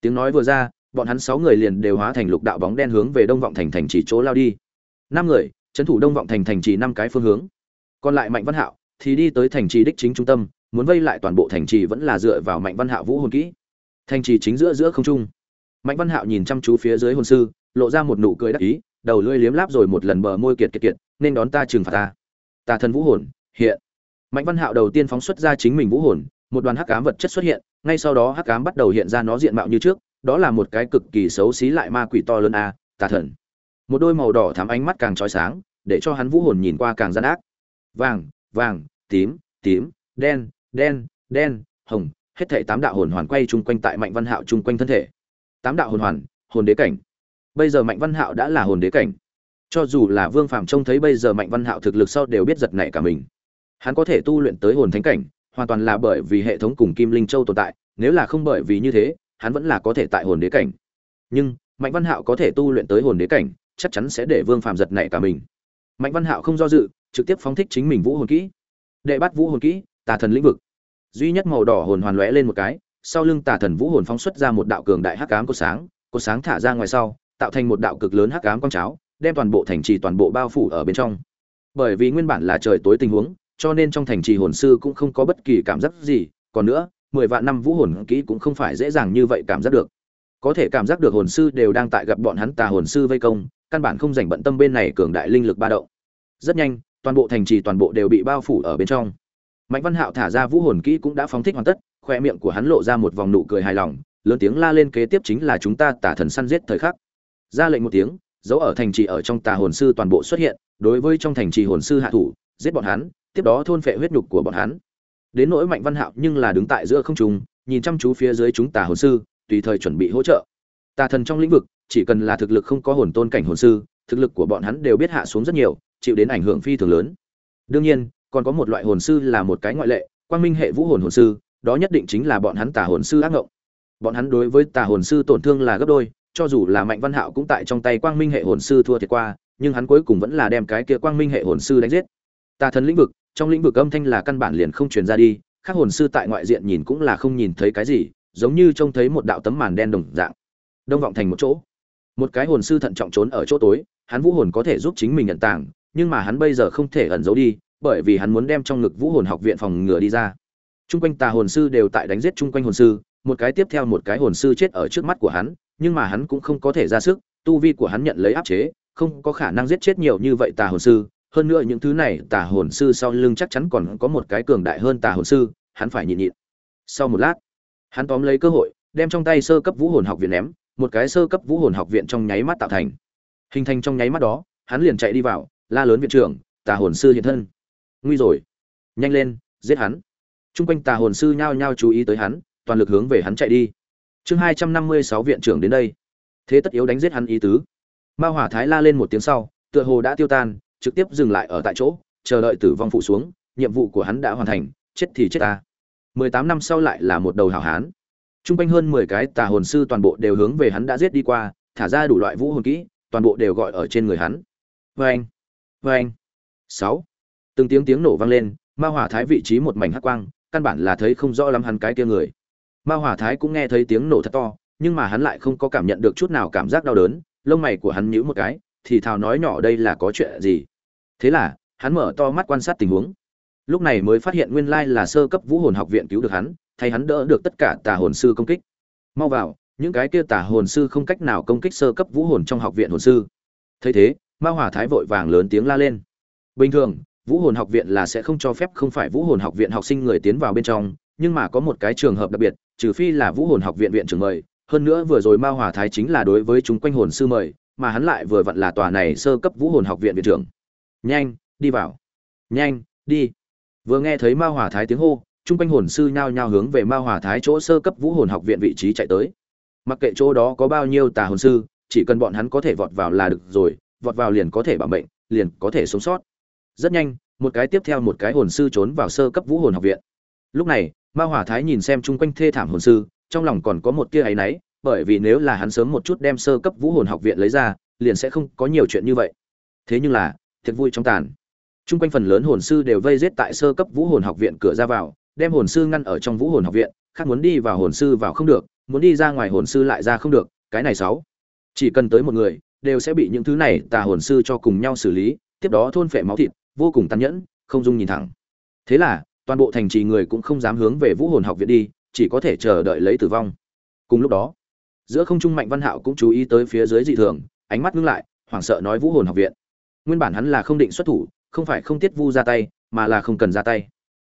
Tiếng nói vừa ra, bọn hắn sáu người liền đều hóa thành lục đạo bóng đen hướng về đông vọng thành thành trì chỗ lao đi. Năm người, trấn thủ đông vọng thành thành trì năm cái phương hướng. Còn lại mạnh văn hạo thì đi tới thành trì đích chính trung tâm, muốn vây lại toàn bộ thành trì vẫn là dựa vào mạnh văn hạo vũ hồn kỹ. Thành trì chính giữa giữa không trung. Mạnh văn hạo nhìn chăm chú phía dưới hồn sư lộ ra một nụ cười đắc ý, đầu lưỡi liếm láp rồi một lần bờ môi kiệt kiệt kiệt, nên đón ta trừng phạt ta. Tà thần vũ hồn, hiện. Mạnh văn hạo đầu tiên phóng xuất ra chính mình vũ hồn, một đoàn hắc ám vật chất xuất hiện, ngay sau đó hắc ám bắt đầu hiện ra nó diện mạo như trước, đó là một cái cực kỳ xấu xí lại ma quỷ to lớn a, tà thần. Một đôi màu đỏ thắm ánh mắt càng trói sáng, để cho hắn vũ hồn nhìn qua càng gian ác. Vàng vàng, tím tím, đen đen đen, hồng, hết thảy tám đạo hồn hoàn quay chung quanh tại mạnh văn hạo chung quanh thân thể. Tám đạo hồn hoàn, hồn đế cảnh bây giờ mạnh văn hạo đã là hồn đế cảnh. Cho dù là vương phàm trông thấy bây giờ mạnh văn hạo thực lực sau đều biết giật nảy cả mình. Hắn có thể tu luyện tới hồn thánh cảnh, hoàn toàn là bởi vì hệ thống cùng kim linh châu tồn tại, nếu là không bởi vì như thế, hắn vẫn là có thể tại hồn đế cảnh. Nhưng, mạnh văn hạo có thể tu luyện tới hồn đế cảnh, chắc chắn sẽ để vương phàm giật nảy cả mình. Mạnh văn hạo không do dự, trực tiếp phóng thích chính mình vũ hồn kỹ. Đệ bắt vũ hồn kỹ, tà thần lĩnh vực. Duy nhất màu đỏ hồn hoàn lóe lên một cái, sau lưng tà thần vũ hồn phóng xuất ra một đạo cường đại hắc ám cột sáng cột sáng thả ra ngoài sau tạo thành một đạo cực lớn hắc ám quang cháo, đem toàn bộ thành trì toàn bộ bao phủ ở bên trong. Bởi vì nguyên bản là trời tối tình huống, cho nên trong thành trì hồn sư cũng không có bất kỳ cảm giác gì, còn nữa, mười vạn năm vũ hồn kỹ cũng không phải dễ dàng như vậy cảm giác được. Có thể cảm giác được hồn sư đều đang tại gặp bọn hắn tà hồn sư vây công, căn bản không dành bận tâm bên này cường đại linh lực ba động. Rất nhanh, toàn bộ thành trì toàn bộ đều bị bao phủ ở bên trong. Mạnh văn hạo thả ra vũ hồn kỹ cũng đã phóng thích hoàn tất, khoe miệng của hắn lộ ra một vòng nụ cười hài lòng, lớn tiếng la lên kế tiếp chính là chúng ta tả thần săn giết thời khắc ra lệnh một tiếng, dấu ở thành trì ở trong tà hồn sư toàn bộ xuất hiện, đối với trong thành trì hồn sư hạ thủ, giết bọn hắn, tiếp đó thôn phệ huyết nhục của bọn hắn. Đến nỗi mạnh văn hạo nhưng là đứng tại giữa không trung, nhìn chăm chú phía dưới chúng tà hồn sư, tùy thời chuẩn bị hỗ trợ. Tà thần trong lĩnh vực, chỉ cần là thực lực không có hồn tôn cảnh hồn sư, thực lực của bọn hắn đều biết hạ xuống rất nhiều, chịu đến ảnh hưởng phi thường lớn. Đương nhiên, còn có một loại hồn sư là một cái ngoại lệ, quang minh hệ vũ hồn hồn sư, đó nhất định chính là bọn hắn tà hồn sư ác ngộng. Bọn hắn đối với tà hồn sư tổn thương là gấp đôi cho dù là mạnh văn hạo cũng tại trong tay quang minh hệ hồn sư thua thiệt qua, nhưng hắn cuối cùng vẫn là đem cái kia quang minh hệ hồn sư đánh giết. Tà thần lĩnh vực, trong lĩnh vực âm thanh là căn bản liền không truyền ra đi các hồn sư tại ngoại diện nhìn cũng là không nhìn thấy cái gì, giống như trông thấy một đạo tấm màn đen đồng dạng. Đông vọng thành một chỗ. Một cái hồn sư thận trọng trốn ở chỗ tối, hắn vũ hồn có thể giúp chính mình nhận tảng nhưng mà hắn bây giờ không thể ẩn giấu đi, bởi vì hắn muốn đem trong ngực vũ hồn học viện phòng ngừa đi ra. Chung quanh tà hồn sư đều tại đánh giết chung quanh hồn sư, một cái tiếp theo một cái hồn sư chết ở trước mắt của hắn nhưng mà hắn cũng không có thể ra sức tu vi của hắn nhận lấy áp chế không có khả năng giết chết nhiều như vậy tà hồn sư. Hơn nữa những thứ này tà hồn sư sau lưng chắc chắn còn có một cái cường đại hơn tà hồn sư hắn phải nhịn nhịn. Sau một lát hắn tóm lấy cơ hội đem trong tay sơ cấp vũ hồn học viện ném một cái sơ cấp vũ hồn học viện trong nháy mắt tạo thành. Hình thành trong nháy mắt đó hắn liền chạy đi vào la lớn viện trưởng tà hồn sư hiện thân. Nguy rồi. Nhanh lên giết hắn. Trung quanh tà hồn sư nhao nhao chú ý tới hắn, toàn lực hướng về hắn chạy đi. Chương hai trăm năm mươi sáu viện trưởng đến đây. Thế tất yếu đánh giết hắn ý tứ. Ma Hỏa Thái la lên một tiếng sau, tựa hồ đã tiêu tan, trực tiếp dừng lại ở tại chỗ, chờ đợi tử vong phụ xuống, nhiệm vụ của hắn đã hoàn thành, chết thì chết ta. Mười tám năm sau lại là một đầu hảo hán. Trung quanh hơn mười cái tà hồn sư toàn bộ đều hướng về hắn đã giết đi qua, thả ra đủ loại vũ hồn kỹ, toàn bộ đều gọi ở trên người hắn. vê anh vê anh sáu Từng tiếng tiếng nổ vang lên, Ma Hỏa Thái vị trí một mảnh hắc quang, căn bản là thấy không rõ lắm hắn cái kia người ma hỏa thái cũng nghe thấy tiếng nổ thật to, nhưng mà hắn lại không có cảm nhận được chút nào cảm giác đau đớn, lông mày của hắn nhíu một cái, thì thào nói nhỏ đây là có chuyện gì? Thế là, hắn mở to mắt quan sát tình huống. Lúc này mới phát hiện nguyên lai là sơ cấp vũ hồn học viện cứu được hắn, thay hắn đỡ được tất cả tà hồn sư công kích. Mau vào, những cái kia tà hồn sư không cách nào công kích sơ cấp vũ hồn trong học viện hồn sư. Thấy thế, ma hỏa thái vội vàng lớn tiếng la lên. Bình thường, vũ hồn học viện là sẽ không cho phép không phải vũ hồn học viện học sinh người tiến vào bên trong, nhưng mà có một cái trường hợp đặc biệt trừ phi là vũ hồn học viện viện trưởng mời, hơn nữa vừa rồi ma hòa thái chính là đối với chúng quanh hồn sư mời, mà hắn lại vừa vặn là tòa này sơ cấp vũ hồn học viện viện trưởng. Nhanh, đi vào. Nhanh, đi. Vừa nghe thấy ma hòa thái tiếng hô, chung quanh hồn sư nhao nhao hướng về ma hòa thái chỗ sơ cấp vũ hồn học viện vị trí chạy tới. Mặc kệ chỗ đó có bao nhiêu tà hồn sư, chỉ cần bọn hắn có thể vọt vào là được rồi, vọt vào liền có thể bảo mệnh, liền có thể sống sót. Rất nhanh, một cái tiếp theo một cái hồn sư trốn vào sơ cấp vũ hồn học viện. Lúc này ma hỏa thái nhìn xem chung quanh thê thảm hồn sư, trong lòng còn có một tia áy náy, bởi vì nếu là hắn sớm một chút đem sơ cấp vũ hồn học viện lấy ra, liền sẽ không có nhiều chuyện như vậy. Thế nhưng là, thiệt vui trong tàn. Chung quanh phần lớn hồn sư đều vây giết tại sơ cấp vũ hồn học viện cửa ra vào, đem hồn sư ngăn ở trong vũ hồn học viện, khác muốn đi vào hồn sư vào không được, muốn đi ra ngoài hồn sư lại ra không được, cái này sáu. Chỉ cần tới một người, đều sẽ bị những thứ này tà hồn sư cho cùng nhau xử lý, tiếp đó thôn phệ máu thịt, vô cùng tàn nhẫn, không dung nhìn thẳng. Thế là toàn bộ thành trì người cũng không dám hướng về vũ hồn học viện đi, chỉ có thể chờ đợi lấy tử vong. Cùng lúc đó, giữa không trung mạnh văn hạo cũng chú ý tới phía dưới dị thường, ánh mắt ngưng lại, hoảng sợ nói vũ hồn học viện. Nguyên bản hắn là không định xuất thủ, không phải không tiết vu ra tay, mà là không cần ra tay.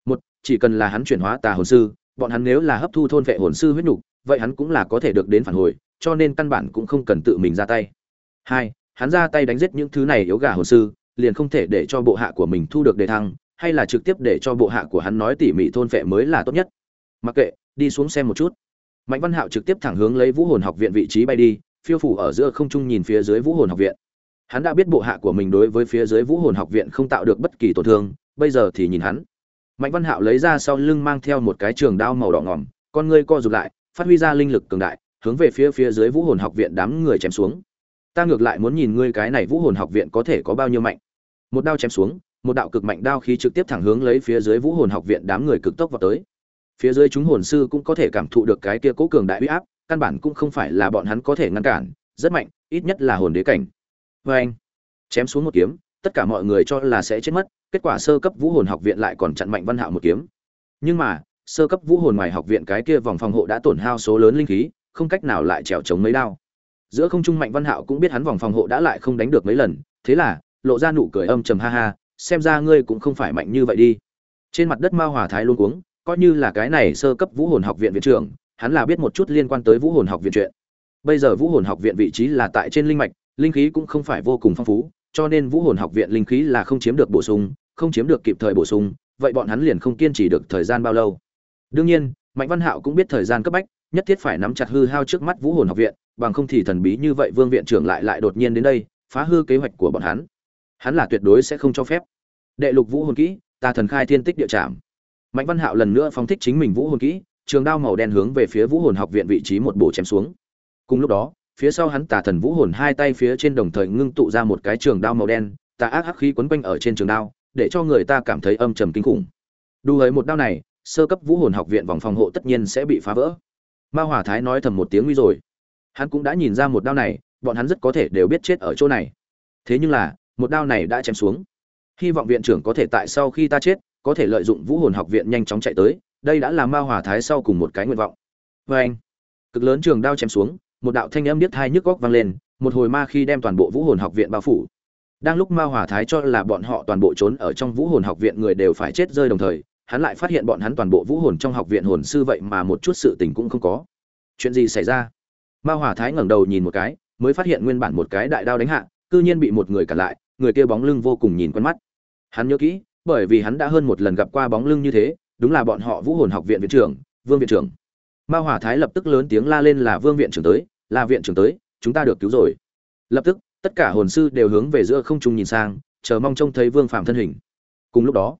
Một, chỉ cần là hắn chuyển hóa tà hồn sư, bọn hắn nếu là hấp thu thôn vệ hồn sư huyết nhục, vậy hắn cũng là có thể được đến phản hồi, cho nên căn bản cũng không cần tự mình ra tay. Hai, hắn ra tay đánh giết những thứ này yếu gà hồn sư, liền không thể để cho bộ hạ của mình thu được đề thăng hay là trực tiếp để cho bộ hạ của hắn nói tỉ mỉ thôn phệ mới là tốt nhất. Mặc kệ, đi xuống xem một chút. Mạnh văn hạo trực tiếp thẳng hướng lấy vũ hồn học viện vị trí bay đi, phiêu phủ ở giữa không trung nhìn phía dưới vũ hồn học viện. Hắn đã biết bộ hạ của mình đối với phía dưới vũ hồn học viện không tạo được bất kỳ tổn thương, bây giờ thì nhìn hắn. Mạnh văn hạo lấy ra sau lưng mang theo một cái trường đao màu đỏ ngỏm con ngươi co rụt lại, phát huy ra linh lực cường đại, hướng về phía phía dưới vũ hồn học viện đám người chém xuống. Ta ngược lại muốn nhìn ngươi cái này vũ hồn học viện có thể có bao nhiêu mạnh. Một đao chém xuống một đạo cực mạnh đao khí trực tiếp thẳng hướng lấy phía dưới vũ hồn học viện đám người cực tốc vào tới. Phía dưới chúng hồn sư cũng có thể cảm thụ được cái kia cố cường đại uy áp, căn bản cũng không phải là bọn hắn có thể ngăn cản, rất mạnh, ít nhất là hồn đế cảnh. Vê anh, chém xuống một kiếm, tất cả mọi người cho là sẽ chết mất, kết quả sơ cấp vũ hồn học viện lại còn chặn mạnh văn hạo một kiếm. Nhưng mà, sơ cấp vũ hồn ngoài học viện cái kia vòng phòng hộ đã tổn hao số lớn linh khí, không cách nào lại trèo chống mấy đao. Giữa không trung mạnh văn hạo cũng biết hắn vòng phòng hộ đã lại không đánh được mấy lần, thế là, lộ ra nụ cười âm trầm ha ha xem ra ngươi cũng không phải mạnh như vậy đi. Trên mặt đất ma hòa thái luôn cuống, coi như là cái này sơ cấp vũ hồn học viện viện trưởng, hắn là biết một chút liên quan tới vũ hồn học viện chuyện. Bây giờ vũ hồn học viện vị trí là tại trên linh mạch, linh khí cũng không phải vô cùng phong phú, cho nên vũ hồn học viện linh khí là không chiếm được bổ sung, không chiếm được kịp thời bổ sung, vậy bọn hắn liền không kiên trì được thời gian bao lâu. Đương nhiên, mạnh văn hạo cũng biết thời gian cấp bách, nhất thiết phải nắm chặt hư hao trước mắt vũ hồn học viện, bằng không thì thần bí như vậy vương viện trưởng lại lại đột nhiên đến đây, phá hư kế hoạch của bọn hắn hắn là tuyệt đối sẽ không cho phép. Đệ lục vũ hồn kỹ, ta thần khai thiên tích địa trạm mạnh văn hạo lần nữa phóng thích chính mình vũ hồn kỹ, trường đao màu đen hướng về phía vũ hồn học viện vị trí một bổ chém xuống. Cùng lúc đó, phía sau hắn tà thần vũ hồn hai tay phía trên đồng thời ngưng tụ ra một cái trường đao màu đen, tà ác hắc khí quấn quanh ở trên trường đao, để cho người ta cảm thấy âm trầm kinh khủng. Đủ hới một đao này, sơ cấp vũ hồn học viện vòng phòng hộ tất nhiên sẽ bị phá vỡ. Ma hỏa thái nói thầm một tiếng nguy rồi. Hắn cũng đã nhìn ra một đao này, bọn hắn rất có thể đều biết chết ở chỗ này. Thế nhưng là một đao này đã chém xuống. Hy vọng viện trưởng có thể tại sau khi ta chết, có thể lợi dụng vũ hồn học viện nhanh chóng chạy tới, đây đã là ma hỏa thái sau cùng một cái nguyện vọng. Vê anh, cực lớn trường đao chém xuống, một đạo thanh âm biết hai nhức góc vang lên, một hồi ma khi đem toàn bộ vũ hồn học viện bao phủ. Đang lúc ma hỏa thái cho là bọn họ toàn bộ trốn ở trong vũ hồn học viện người đều phải chết rơi đồng thời, hắn lại phát hiện bọn hắn toàn bộ vũ hồn trong học viện hồn sư vậy mà một chút sự tình cũng không có. Chuyện gì xảy ra? Ma hỏa thái ngẩng đầu nhìn một cái, mới phát hiện nguyên bản một cái đại đao đánh hạ, cư nhiên bị một người cản lại người kia bóng lưng vô cùng nhìn quen mắt. Hắn nhớ kỹ, bởi vì hắn đã hơn một lần gặp qua bóng lưng như thế, đúng là bọn họ vũ hồn học viện viện trưởng, vương viện trưởng. Ma hỏa thái lập tức lớn tiếng la lên là, vương viện trưởng tới, là viện trưởng tới, chúng ta được cứu rồi. Lập tức, tất cả hồn sư đều hướng về giữa không trung nhìn sang, chờ mong trông thấy vương phạm thân hình. Cùng lúc đó,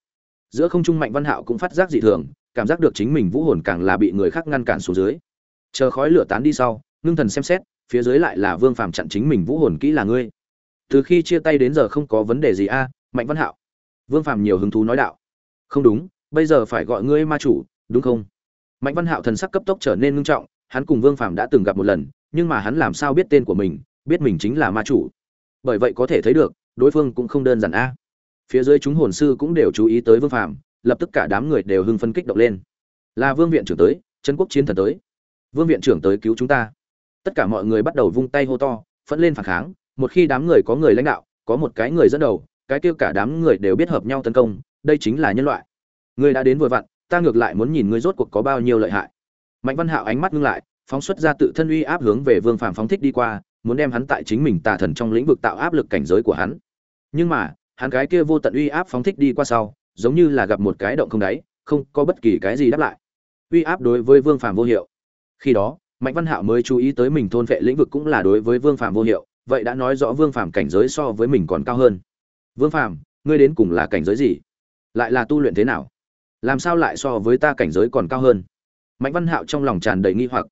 giữa không trung mạnh văn hạo cũng phát giác dị thường, cảm giác được chính mình vũ hồn càng là bị người khác ngăn cản xuống dưới. Chờ khói lửa tán đi sau, ngưng thần xem xét, phía dưới lại là vương phàm chặn chính mình vũ hồn kỹ là ngươi từ khi chia tay đến giờ không có vấn đề gì a, mạnh văn hạo. Vương phàm nhiều hứng thú nói đạo. Không đúng, bây giờ phải gọi ngươi ma chủ, đúng không? Mạnh văn hạo thần sắc cấp tốc trở nên ngưng trọng, hắn cùng vương phàm đã từng gặp một lần, nhưng mà hắn làm sao biết tên của mình, biết mình chính là ma chủ. Bởi vậy có thể thấy được, đối phương cũng không đơn giản a. Phía dưới chúng hồn sư cũng đều chú ý tới vương phàm, lập tức cả đám người đều hưng phân kích động lên. Là vương viện trưởng tới, trấn quốc chiến thần tới. Vương viện trưởng tới cứu chúng ta. Tất cả mọi người bắt đầu vung tay hô to, phẫn lên phản kháng một khi đám người có người lãnh đạo, có một cái người dẫn đầu, cái kêu cả đám người đều biết hợp nhau tấn công, đây chính là nhân loại. Người đã đến vừa vặn, ta ngược lại muốn nhìn ngươi rốt cuộc có bao nhiêu lợi hại. Mạnh văn hạo ánh mắt ngưng lại, phóng xuất ra tự thân uy áp hướng về vương phàm phóng thích đi qua, muốn đem hắn tại chính mình tà thần trong lĩnh vực tạo áp lực cảnh giới của hắn. Nhưng mà, hắn cái kia vô tận uy áp phóng thích đi qua sau, giống như là gặp một cái động không đáy, không có bất kỳ cái gì đáp lại. Uy áp đối với vương phàm vô hiệu. Khi đó, mạnh văn hạo mới chú ý tới mình thôn vệ lĩnh vực cũng là đối với vương phàm vô hiệu vậy đã nói rõ vương phàm cảnh giới so với mình còn cao hơn. Vương phàm, ngươi đến cùng là cảnh giới gì? Lại là tu luyện thế nào? Làm sao lại so với ta cảnh giới còn cao hơn? Mạnh văn hạo trong lòng tràn đầy nghi hoặc.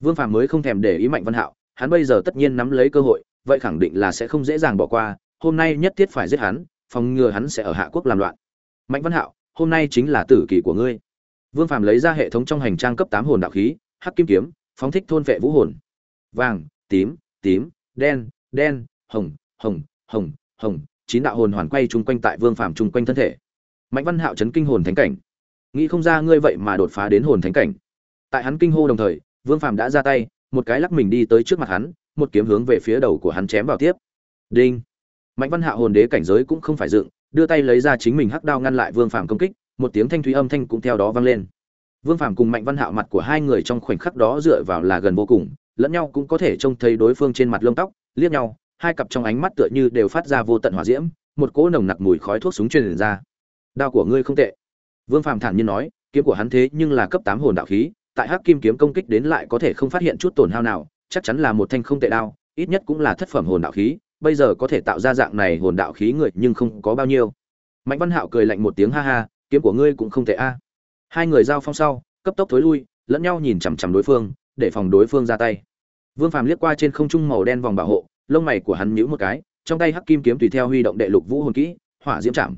Vương phàm mới không thèm để ý mạnh văn hạo, hắn bây giờ tất nhiên nắm lấy cơ hội, vậy khẳng định là sẽ không dễ dàng bỏ qua, hôm nay nhất thiết phải giết hắn, phòng ngừa hắn sẽ ở hạ quốc làm loạn. Mạnh văn hạo, hôm nay chính là tử kỳ của ngươi. Vương phàm lấy ra hệ thống trong hành trang cấp tám hồn đạo khí, hắc kim kiếm, phóng thích thôn vệ vũ hồn. Vàng, tím tím đen đen hồng hồng hồng hồng chín đạo hồn hoàn quay chung quanh tại vương phàm chung quanh thân thể. Mạnh văn hạo chấn kinh hồn thánh cảnh. Nghĩ không ra ngươi vậy mà đột phá đến hồn thánh cảnh. Tại hắn kinh hô đồng thời vương phàm đã ra tay một cái lắc mình đi tới trước mặt hắn một kiếm hướng về phía đầu của hắn chém vào tiếp. Đinh. Mạnh văn hạo hồn đế cảnh giới cũng không phải dựng đưa tay lấy ra chính mình hắc đao ngăn lại vương phàm công kích một tiếng thanh thúy âm thanh cũng theo đó vang lên. Vương Phàm cùng Mạnh Văn Hạo mặt của hai người trong khoảnh khắc đó dựa vào là gần vô cùng, lẫn nhau cũng có thể trông thấy đối phương trên mặt lông tóc, liếc nhau, hai cặp trong ánh mắt tựa như đều phát ra vô tận hỏa diễm, một cỗ nồng nặc mùi khói thuốc súng truyền ra. Đao của ngươi không tệ. Vương Phàm thản nhiên nói, kiếm của hắn thế nhưng là cấp tám hồn đạo khí, tại Hắc Kim kiếm công kích đến lại có thể không phát hiện chút tổn hao nào, chắc chắn là một thanh không tệ đao, ít nhất cũng là thất phẩm hồn đạo khí, bây giờ có thể tạo ra dạng này hồn đạo khí người nhưng không có bao nhiêu. Mạnh Văn Hạo cười lạnh một tiếng ha ha, kiếm của ngươi cũng không tệ a hai người giao phong sau cấp tốc thối lui lẫn nhau nhìn chằm chằm đối phương để phòng đối phương ra tay. Vương phàm liếc qua trên không trung màu đen vòng bảo hộ, lông mày của hắn nhíu một cái, trong tay hắc kim kiếm tùy theo huy động đệ lục vũ hồn kỹ, hỏa diễm chạm.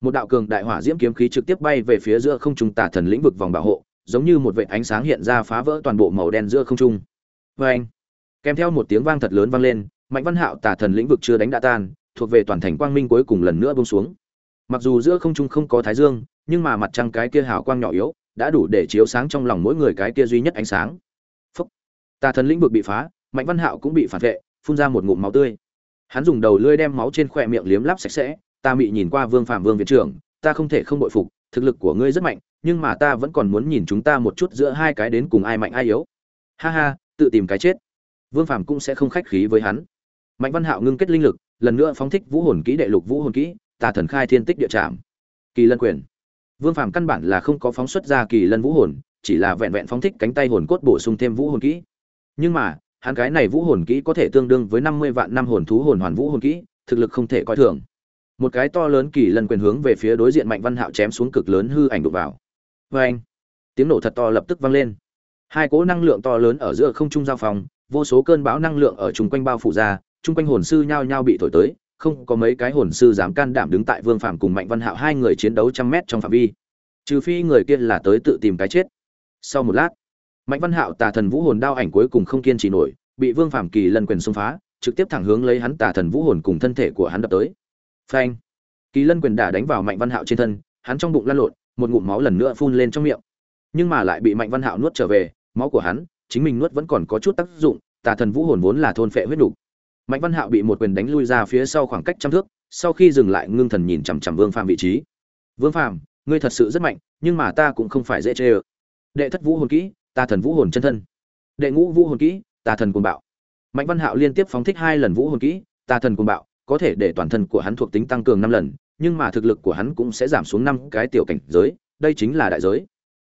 Một đạo cường đại hỏa diễm kiếm khí trực tiếp bay về phía giữa không trung tả thần lĩnh vực vòng bảo hộ, giống như một vệt ánh sáng hiện ra phá vỡ toàn bộ màu đen giữa không trung. Vê anh, kèm theo một tiếng vang thật lớn vang lên, mạnh văn hạo tả thần lĩnh vực chưa đánh đã tan, thuộc về toàn thành quang minh cuối cùng lần nữa bông xuống. Mặc dù giữa không trung không có thái dương, nhưng mà mặt trăng cái kia hào quang nhỏ yếu, đã đủ để chiếu sáng trong lòng mỗi người cái kia duy nhất ánh sáng tà thần lĩnh vực bị phá, mạnh văn hạo cũng bị phản vệ, phun ra một ngụm máu tươi. Hắn dùng đầu lưỡi đem máu trên khỏe miệng liếm lắp sạch sẽ, ta mị nhìn qua vương phạm vương viện trưởng, ta không thể không bội phục, thực lực của ngươi rất mạnh, nhưng mà ta vẫn còn muốn nhìn chúng ta một chút giữa hai cái đến cùng ai mạnh ai yếu. Ha ha, tự tìm cái chết. Vương phạm cũng sẽ không khách khí với hắn. Mạnh văn hạo ngưng kết linh lực, lần nữa phóng thích vũ hồn kỹ đệ lục vũ hồn kỹ, tà thần khai thiên tích địa trạm kỳ lân quyền. Vương Phạm căn bản là không có phóng xuất ra kỳ lân vũ hồn, chỉ là vẹn vẹn phóng thích cánh tay hồn cốt bổ sung thêm vũ hồn kỹ nhưng mà, hắn cái này vũ hồn kỹ có thể tương đương với năm mươi vạn năm hồn thú hồn hoàn vũ hồn kỹ, thực lực không thể coi thường. Một cái to lớn kỳ lần quyền hướng về phía đối diện mạnh văn hạo chém xuống cực lớn hư ảnh đục vào. Vê anh, tiếng nổ thật to lập tức vang lên. Hai cỗ năng lượng to lớn ở giữa không trung giao phòng, vô số cơn bão năng lượng ở chung quanh bao phủ ra, chung quanh hồn sư nhao nhao bị thổi tới, không có mấy cái hồn sư dám can đảm đứng tại vương phạm cùng mạnh văn hạo hai người chiến đấu trăm mét trong phạm vi. Trừ phi người kia là tới tự tìm cái chết. Sau một lát mạnh văn hạo tà thần vũ hồn đao ảnh cuối cùng không kiên trì nổi bị vương phạm kỳ lân quyền xông phá trực tiếp thẳng hướng lấy hắn tà thần vũ hồn cùng thân thể của hắn đập tới. Phanh! Kỳ lân quyền đả đánh vào mạnh văn hạo trên thân hắn trong bụng lăn lộn một ngụm máu lần nữa phun lên trong miệng. Nhưng mà lại bị mạnh văn hạo nuốt trở về máu của hắn chính mình nuốt vẫn còn có chút tác dụng tà thần vũ hồn vốn là thôn phệ huyết đủ. mạnh văn hạo bị một quyền đánh lui ra phía sau khoảng cách trăm thước sau khi dừng lại ngưng thần nhìn chằm chằm vương Phạm vị trí. Vương Phạm, ngươi thật sự rất mạnh nhưng mà ta cũng không phải dễ chê ơ. Đệ thất vũ hồn kỹ tà thần vũ hồn chân thân. Đệ ngũ vũ hồn kỹ tà thần cuồng bạo. Mạnh văn hạo liên tiếp phóng thích hai lần vũ hồn kỹ tà thần cuồng bạo, có thể để toàn thân của hắn thuộc tính tăng cường năm lần, nhưng mà thực lực của hắn cũng sẽ giảm xuống năm cái tiểu cảnh giới, đây chính là đại giới.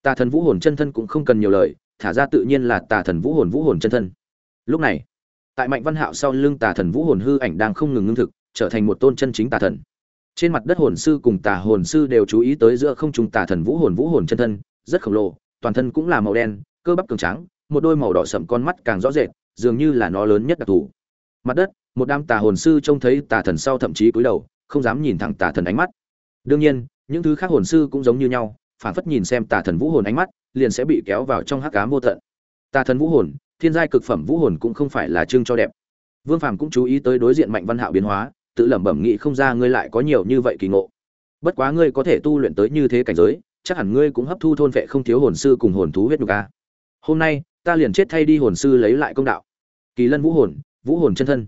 Tà thần vũ hồn chân thân cũng không cần nhiều lời, thả ra tự nhiên là tà thần vũ hồn vũ hồn chân thân. Lúc này, tại mạnh văn hạo sau lưng tà thần vũ hồn hư ảnh đang không ngừng ngưng thực, trở thành một tôn chân chính tà thần. Trên mặt đất hồn sư cùng tà hồn sư đều chú ý tới giữa không trung tà thần vũ hồn vũ hồn chân thân, rất khổng lồ toàn thân cũng là màu đen cơ bắp cường trắng, một đôi màu đỏ sậm con mắt càng rõ rệt dường như là nó lớn nhất đặc thù. Mặt đất một đám tà hồn sư trông thấy tà thần sau thậm chí cúi đầu không dám nhìn thẳng tà thần ánh mắt. Đương nhiên những thứ khác hồn sư cũng giống như nhau phản phất nhìn xem tà thần vũ hồn ánh mắt liền sẽ bị kéo vào trong hắc ám vô tận. Tà thần vũ hồn thiên giai cực phẩm vũ hồn cũng không phải là trưng cho đẹp. Vương phàm cũng chú ý tới đối diện mạnh văn hạo biến hóa tự lẩm bẩm nghĩ không ra ngươi lại có nhiều như vậy kỳ ngộ. Bất quá ngươi có thể tu luyện tới như thế cảnh giới chắc hẳn ngươi cũng hấp thu thôn vệ không thiếu hồn sư cùng hồn thú huyết nhục a hôm nay, ta liền chết thay đi hồn sư lấy lại công đạo. Kỳ lân vũ hồn vũ hồn chân thân.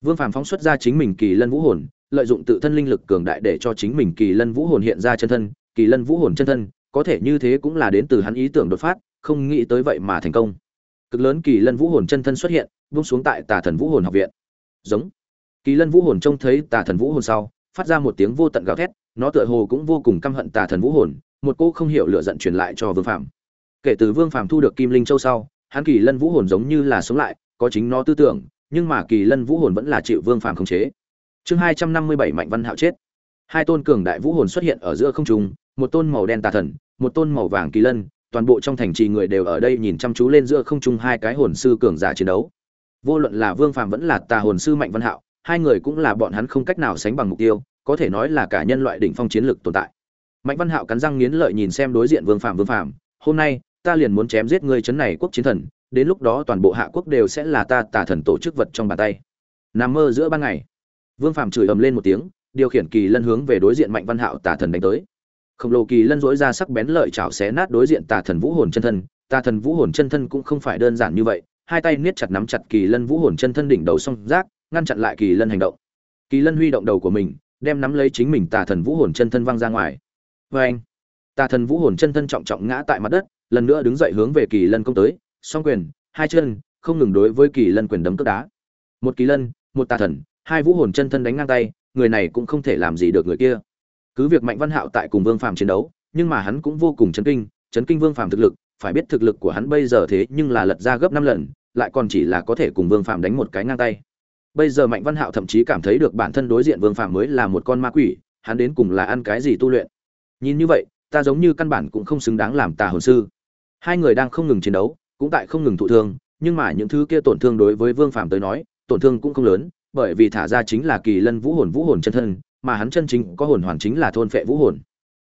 Vương phàm phóng xuất ra chính mình kỳ lân vũ hồn, lợi dụng tự thân linh lực cường đại để cho chính mình kỳ lân vũ hồn hiện ra chân thân. Kỳ lân vũ hồn chân thân, có thể như thế cũng là đến từ hắn ý tưởng đột phát, không nghĩ tới vậy mà thành công. Cực lớn kỳ lân vũ hồn chân thân xuất hiện, buông xuống tại tà thần vũ hồn học viện. Giống. Kỳ lân vũ hồn trông thấy tà thần vũ hồn sau, phát ra một tiếng vô tận gào thét, nó tựa hồ cũng vô cùng căm hận tà thần vũ hồn một cô không hiểu lựa giận truyền lại cho vương phạm kể từ vương phạm thu được kim linh châu sau, hắn kỳ lân vũ hồn giống như là sống lại, có chính nó tư tưởng, nhưng mà kỳ lân vũ hồn vẫn là chịu vương phạm khống chế. Chương hai trăm năm mươi bảy mạnh văn hạo chết. Hai tôn cường đại vũ hồn xuất hiện ở giữa không trung, một tôn màu đen tà thần, một tôn màu vàng kỳ lân, toàn bộ trong thành trì người đều ở đây nhìn chăm chú lên giữa không trung hai cái hồn sư cường giả chiến đấu. Vô luận là vương phàm vẫn là tà hồn sư mạnh văn hạo, hai người cũng là bọn hắn không cách nào sánh bằng mục tiêu, có thể nói là cả nhân loại đỉnh phong chiến lược tồn tại mạnh văn hạo cắn răng nghiến lợi nhìn xem đối diện vương Phạm vương Phạm, hôm nay ta liền muốn chém giết ngươi chấn này quốc chiến thần đến lúc đó toàn bộ hạ quốc đều sẽ là ta tà thần tổ chức vật trong bàn tay. Nằm mơ giữa ban ngày vương Phạm chửi ầm lên một tiếng điều khiển kỳ lân hướng về đối diện mạnh văn hạo tà thần đánh tới. Khổng lồ kỳ lân dối ra sắc bén lợi chảo xé nát đối diện tà thần vũ hồn chân thân tà thần vũ hồn chân thân cũng không phải đơn giản như vậy hai tay niết chặt nắm chặt kỳ lân vũ hồn chân thân đỉnh đầu song giác ngăn chặn lại kỳ lân hành động. Kỳ lân huy động đầu của mình đem nắm lấy chính mình tà thần vũ hồn chân thân văng ra ngoài vê anh, tà thần vũ hồn chân thân trọng trọng ngã tại mặt đất, lần nữa đứng dậy hướng về kỳ lân công tới. Song quyền, hai chân, không ngừng đối với kỳ lân quyền đấm cước đá. Một kỳ lân, một tà thần, hai vũ hồn chân thân đánh ngang tay, người này cũng không thể làm gì được người kia. Cứ việc mạnh văn hạo tại cùng vương phàm chiến đấu, nhưng mà hắn cũng vô cùng chấn kinh. Chấn kinh vương phàm thực lực, phải biết thực lực của hắn bây giờ thế nhưng là lật ra gấp năm lần, lại còn chỉ là có thể cùng vương phàm đánh một cái ngang tay. Bây giờ mạnh văn hạo thậm chí cảm thấy được bản thân đối diện vương phàm mới là một con ma quỷ, hắn đến cùng là ăn cái gì tu luyện? Nhìn như vậy, ta giống như căn bản cũng không xứng đáng làm tà hồn sư. Hai người đang không ngừng chiến đấu, cũng tại không ngừng thụ thương, nhưng mà những thứ kia tổn thương đối với vương phàm tới nói, tổn thương cũng không lớn, bởi vì thả ra chính là kỳ lân vũ hồn vũ hồn chân thân, mà hắn chân chính có hồn hoàn chính là thôn phệ vũ hồn.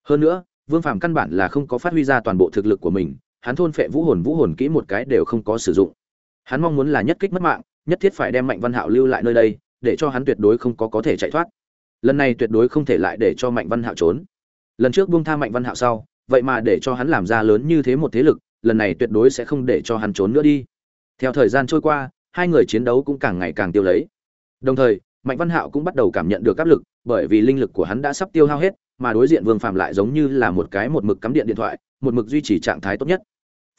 Hơn nữa, vương phàm căn bản là không có phát huy ra toàn bộ thực lực của mình, hắn thôn phệ vũ hồn vũ hồn kỹ một cái đều không có sử dụng. Hắn mong muốn là nhất kích mất mạng, nhất thiết phải đem mạnh văn hạo lưu lại nơi đây, để cho hắn tuyệt đối không có có thể chạy thoát. Lần này tuyệt đối không thể lại để cho mạnh văn hạo trốn lần trước buông tha mạnh văn hạo sau, vậy mà để cho hắn làm ra lớn như thế một thế lực, lần này tuyệt đối sẽ không để cho hắn trốn nữa đi. Theo thời gian trôi qua, hai người chiến đấu cũng càng ngày càng tiêu lấy. Đồng thời, mạnh văn hạo cũng bắt đầu cảm nhận được áp lực, bởi vì linh lực của hắn đã sắp tiêu hao hết, mà đối diện vương phàm lại giống như là một cái một mực cắm điện điện thoại, một mực duy trì trạng thái tốt nhất.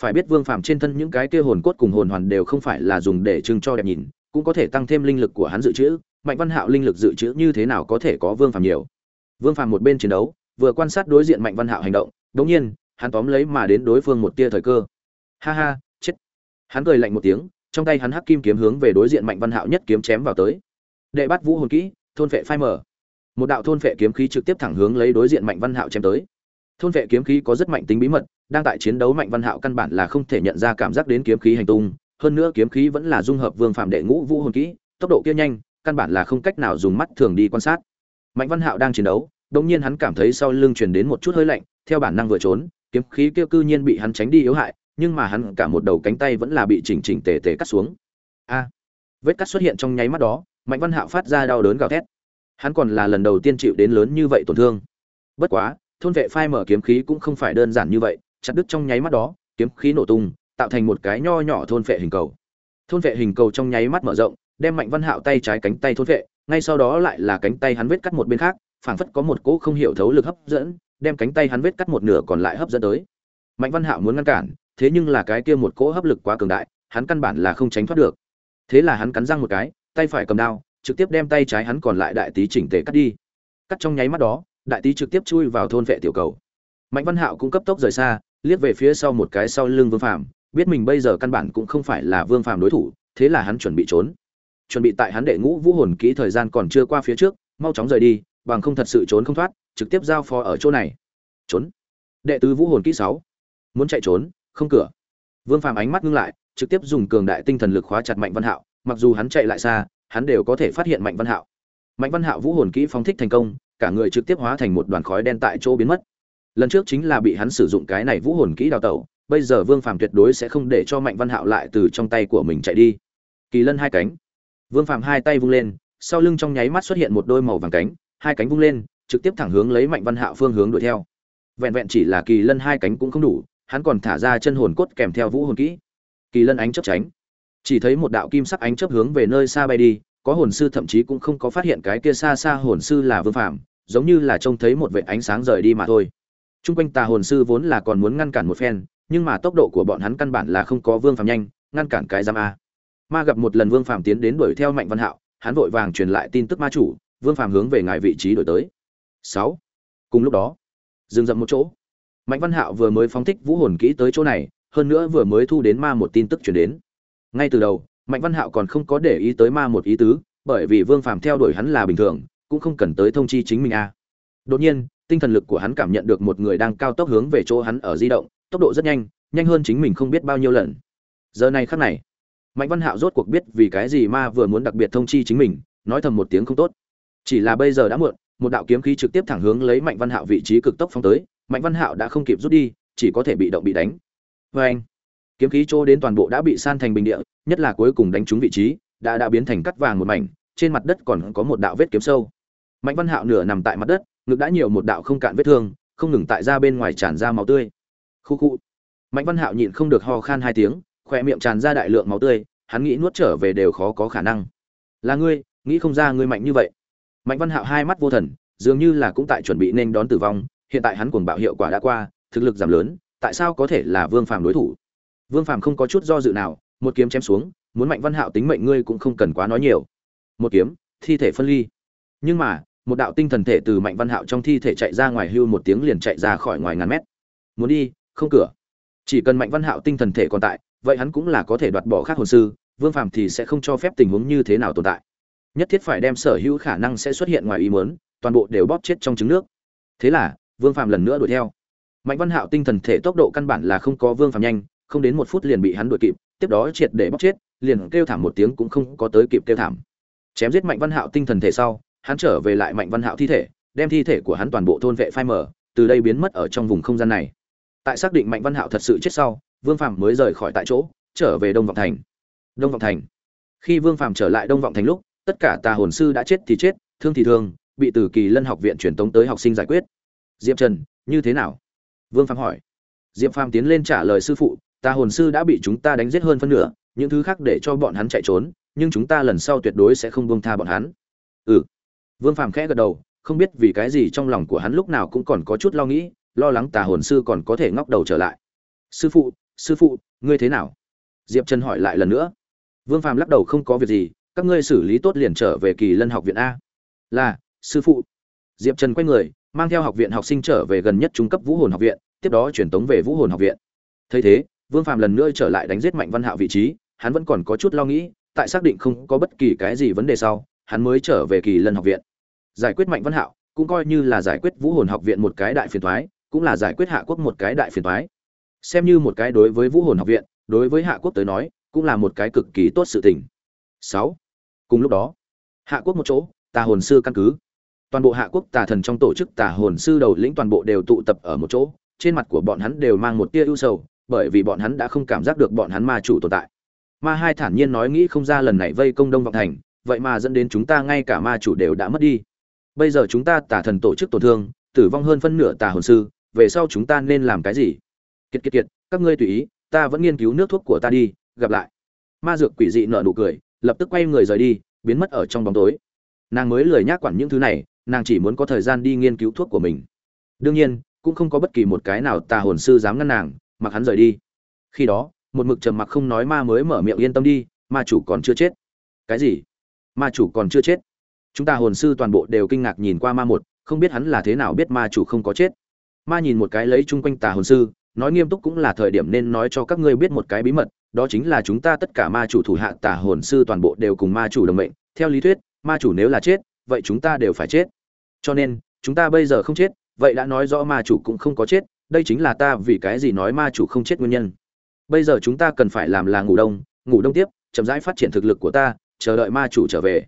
Phải biết vương phàm trên thân những cái kia hồn cốt cùng hồn hoàn đều không phải là dùng để trưng cho đẹp nhìn, cũng có thể tăng thêm linh lực của hắn dự trữ. Mạnh văn hạo linh lực dự trữ như thế nào có thể có vương phàm nhiều? Vương phàm một bên chiến đấu vừa quan sát đối diện mạnh văn hạo hành động, đống nhiên, hắn tóm lấy mà đến đối phương một tia thời cơ. Ha ha, chết. Hắn cười lạnh một tiếng, trong tay hắn hắc kim kiếm hướng về đối diện mạnh văn hạo nhất kiếm chém vào tới. Đệ bắt vũ hồn kỹ, thôn vệ phai mở một đạo thôn vệ kiếm khí trực tiếp thẳng hướng lấy đối diện mạnh văn hạo chém tới. Thôn vệ kiếm khí có rất mạnh tính bí mật, đang tại chiến đấu mạnh văn hạo căn bản là không thể nhận ra cảm giác đến kiếm khí hành tung. Hơn nữa kiếm khí vẫn là dung hợp vương phạm đệ ngũ vũ hồn kỹ, tốc độ kia nhanh, căn bản là không cách nào dùng mắt thường đi quan sát. Mạnh văn hạo đang chiến đấu đống nhiên hắn cảm thấy sau lưng truyền đến một chút hơi lạnh, theo bản năng vừa trốn, kiếm khí kia cư nhiên bị hắn tránh đi yếu hại, nhưng mà hắn cả một đầu cánh tay vẫn là bị chỉnh chỉnh tề tề cắt xuống. A! Vết cắt xuất hiện trong nháy mắt đó, mạnh văn hạo phát ra đau đớn gào thét. Hắn còn là lần đầu tiên chịu đến lớn như vậy tổn thương. Bất quá, thôn vệ phai mở kiếm khí cũng không phải đơn giản như vậy, chặt đứt trong nháy mắt đó, kiếm khí nổ tung, tạo thành một cái nho nhỏ thôn vệ hình cầu. Thôn vệ hình cầu trong nháy mắt mở rộng, đem mạnh văn hạo tay trái cánh tay thôn vệ, ngay sau đó lại là cánh tay hắn vết cắt một bên khác phảng phất có một cỗ không hiểu thấu lực hấp dẫn, đem cánh tay hắn vết cắt một nửa còn lại hấp dẫn tới. Mạnh văn hạo muốn ngăn cản, thế nhưng là cái kia một cỗ hấp lực quá cường đại, hắn căn bản là không tránh thoát được. Thế là hắn cắn răng một cái, tay phải cầm đao, trực tiếp đem tay trái hắn còn lại đại tý chỉnh tề cắt đi. Cắt trong nháy mắt đó, đại tý trực tiếp chui vào thôn vệ tiểu cầu. Mạnh văn hạo cũng cấp tốc rời xa, liếc về phía sau một cái sau lưng vương phàm, biết mình bây giờ căn bản cũng không phải là vương phàm đối thủ, thế là hắn chuẩn bị trốn. Chuẩn bị tại hắn đệ ngũ vũ hồn kỹ thời gian còn chưa qua phía trước, mau chóng rời đi bằng không thật sự trốn không thoát, trực tiếp giao phó ở chỗ này. Trốn. Đệ tứ vũ hồn kỹ sáu. Muốn chạy trốn, không cửa. Vương phàm ánh mắt ngưng lại, trực tiếp dùng cường đại tinh thần lực khóa chặt mạnh văn hạo, mặc dù hắn chạy lại xa, hắn đều có thể phát hiện mạnh văn hạo. Mạnh văn hạo vũ hồn kỹ phóng thích thành công, cả người trực tiếp hóa thành một đoàn khói đen tại chỗ biến mất. Lần trước chính là bị hắn sử dụng cái này vũ hồn kỹ đào tẩu, bây giờ vương phàm tuyệt đối sẽ không để cho mạnh văn hạo lại từ trong tay của mình chạy đi. Kỳ lân hai cánh. Vương phàm hai tay vung lên, sau lưng trong nháy mắt xuất hiện một đôi màu vàng cánh hai cánh vung lên, trực tiếp thẳng hướng lấy mạnh văn hạo phương hướng đuổi theo. Vẹn vẹn chỉ là kỳ lân hai cánh cũng không đủ, hắn còn thả ra chân hồn cốt kèm theo vũ hồn kỹ. Kỳ lân ánh chấp tránh. Chỉ thấy một đạo kim sắc ánh chấp hướng về nơi xa bay đi, có hồn sư thậm chí cũng không có phát hiện cái kia xa xa hồn sư là vương phạm giống như là trông thấy một vệ ánh sáng rời đi mà thôi. T r u n g quanh tà hồn sư vốn là còn muốn ngăn cản một phen, nhưng mà tốc độ của bọn hắn căn bản là không có vương phạm nhanh, ngăn cản cái giam a. Ma gặp một lần vương phạm tiến đến đuổi theo mạnh văn hạo, hắn vội vàng truyền lại tin tức ma chủ vương phạm hướng về ngài vị trí đổi tới. Sáu. Cùng lúc đó, dừng dậm một chỗ. Mạnh văn hạo vừa mới phóng thích vũ hồn kỹ tới chỗ này, hơn nữa vừa mới thu đến ma một tin tức chuyển đến. Ngay từ đầu, mạnh văn hạo còn không có để ý tới ma một ý tứ, bởi vì vương phàm theo đuổi hắn là bình thường, cũng không cần tới thông chi chính mình a. Đột nhiên, tinh thần lực của hắn cảm nhận được một người đang cao tốc hướng về chỗ hắn ở di động, tốc độ rất nhanh nhanh hơn chính mình không biết bao nhiêu lần. Giờ này khắc này, mạnh văn hạo rốt cuộc biết vì cái gì ma vừa muốn đặc biệt thông chi chính mình, nói thầm một tiếng không tốt chỉ là bây giờ đã muộn, một đạo kiếm khí trực tiếp thẳng hướng lấy mạnh văn hạo vị trí cực tốc phóng tới, mạnh văn hạo đã không kịp rút đi, chỉ có thể bị động bị đánh. Vê anh kiếm khí trô đến toàn bộ đã bị san thành bình địa, nhất là cuối cùng đánh trúng vị trí, đã đã biến thành cắt vàng một mảnh, trên mặt đất còn có một đạo vết kiếm sâu. Mạnh văn hạo nửa nằm tại mặt đất, ngực đã nhiều một đạo không cạn vết thương, không ngừng tại ra bên ngoài tràn ra máu tươi. Khu khu! Mạnh văn hạo nhịn không được ho khan hai tiếng, khỏe miệng tràn ra đại lượng máu tươi, hắn nghĩ nuốt trở về đều khó có khả năng. Là ngươi, nghĩ không ra ngươi mạnh như vậy mạnh văn hạo hai mắt vô thần dường như là cũng tại chuẩn bị nên đón tử vong hiện tại hắn cuồng bạo hiệu quả đã qua thực lực giảm lớn tại sao có thể là vương phàm đối thủ Vương Phàm không có chút do dự nào, một kiếm chém xuống, muốn Mạnh Văn Hạo tính mệnh ngươi cũng không cần quá nói nhiều. Một kiếm, thi thể phân ly. Nhưng mà, một đạo tinh thần thể từ Mạnh Văn Hạo trong thi thể chạy ra ngoài hưu một tiếng liền chạy ra khỏi ngoài ngàn mét. Muốn đi, không cửa. Chỉ cần Mạnh Văn Hạo tinh thần thể còn tại, vậy hắn cũng là có thể đoạt bỏ khác hồn sư, Vương Phàm thì sẽ không cho phép tình huống như thế nào tồn tại. Nhất thiết phải đem sở hữu khả năng sẽ xuất hiện ngoài ý muốn, toàn bộ đều bóp chết trong trứng nước. Thế là, Vương Phạm lần nữa đuổi theo. Mạnh Văn Hạo tinh thần thể tốc độ căn bản là không có Vương Phạm nhanh, không đến một phút liền bị hắn đuổi kịp tiếp đó triệt để bóp chết liền kêu thảm một tiếng cũng không có tới kịp kêu thảm chém giết mạnh văn hạo tinh thần thể sau hắn trở về lại mạnh văn hạo thi thể đem thi thể của hắn toàn bộ thôn vệ phai mở từ đây biến mất ở trong vùng không gian này tại xác định mạnh văn hạo thật sự chết sau vương phạm mới rời khỏi tại chỗ trở về đông vọng thành đông vọng thành khi vương phạm trở lại đông vọng thành lúc tất cả tà hồn sư đã chết thì chết, thương thì thương, bị từ kỳ lân học viện truyền tống tới học sinh giải quyết. Diệp trần, như thế nào? Vương phạm hỏi. Diệp phàm tiến lên trả lời sư phụ ta hồn sư đã bị chúng ta đánh giết hơn phân nửa, những thứ khác để cho bọn hắn chạy trốn, nhưng chúng ta lần sau tuyệt đối sẽ không buông tha bọn hắn. Ừ. Vương phàm khẽ gật đầu, không biết vì cái gì trong lòng của hắn lúc nào cũng còn có chút lo nghĩ, lo lắng tà hồn sư còn có thể ngóc đầu trở lại. Sư phụ sư phụ, ngươi thế nào? Diệp trần hỏi lại lần nữa. Vương phàm lắc đầu không có việc gì các ngươi xử lý tốt liền trở về kỳ lân học viện a. Là sư phụ. Diệp trần quay người mang theo học viện học sinh trở về gần nhất trung cấp vũ hồn học viện tiếp đó chuyển tống về vũ hồn học viện. Thấy thế Vương Phàm lần nữa trở lại đánh giết Mạnh Văn Hạo vị trí, hắn vẫn còn có chút lo nghĩ, tại xác định không có bất kỳ cái gì vấn đề sau, hắn mới trở về Kỳ Lân học viện. Giải quyết Mạnh Văn Hạo, cũng coi như là giải quyết Vũ Hồn học viện một cái đại phiền toái, cũng là giải quyết hạ quốc một cái đại phiền toái. Xem như một cái đối với vũ hồn học viện đối với hạ quốc tới nói cũng là một cái cực kỳ tốt sự tình. Sáu cùng lúc đó, hạ quốc một chỗ, tà hồn sư căn cứ. Toàn bộ hạ quốc tà thần trong tổ chức tà hồn sư đầu lĩnh toàn bộ đều tụ tập ở một chỗ, trên mặt của bọn hắn đều mang một tia ưu sầu, bởi vì bọn hắn đã không cảm giác được bọn hắn ma chủ tồn tại. Ma hai thản nhiên nói nghĩ không ra lần này vây công đông vọng thành, vậy mà dẫn đến chúng ta ngay cả ma chủ đều đã mất đi. Bây giờ chúng ta tà thần tổ chức tổn thương, tử vong hơn phân nửa tà hồn sư, về sau chúng ta nên làm cái gì? Kiệt kiệt kiệt, các ngươi tùy ý, ta vẫn nghiên cứu nước thuốc của ta đi, gặp lại. Ma dược quỷ dị nở nụ cười lập tức quay người rời đi, biến mất ở trong bóng tối. Nàng mới lười nhác quản những thứ này, nàng chỉ muốn có thời gian đi nghiên cứu thuốc của mình. Đương nhiên, cũng không có bất kỳ một cái nào tà hồn sư dám ngăn nàng, mặc hắn rời đi. Khi đó, một mực trầm mặc không nói ma mới mở miệng yên tâm đi, ma chủ còn chưa chết. Cái gì? Ma chủ còn chưa chết? Chúng ta hồn sư toàn bộ đều kinh ngạc nhìn qua ma một, không biết hắn là thế nào biết ma chủ không có chết. Ma nhìn một cái lấy chung quanh tà hồn sư nói nghiêm túc cũng là thời điểm nên nói cho các ngươi biết một cái bí mật, đó chính là chúng ta tất cả ma chủ thủ hạ tà hồn sư toàn bộ đều cùng ma chủ đồng mệnh. Theo lý thuyết, ma chủ nếu là chết, vậy chúng ta đều phải chết. Cho nên, chúng ta bây giờ không chết, vậy đã nói rõ ma chủ cũng không có chết, đây chính là ta vì cái gì nói ma chủ không chết nguyên nhân. Bây giờ chúng ta cần phải làm là ngủ đông ngủ đông tiếp, chậm rãi phát triển thực lực của ta, chờ đợi ma chủ trở về.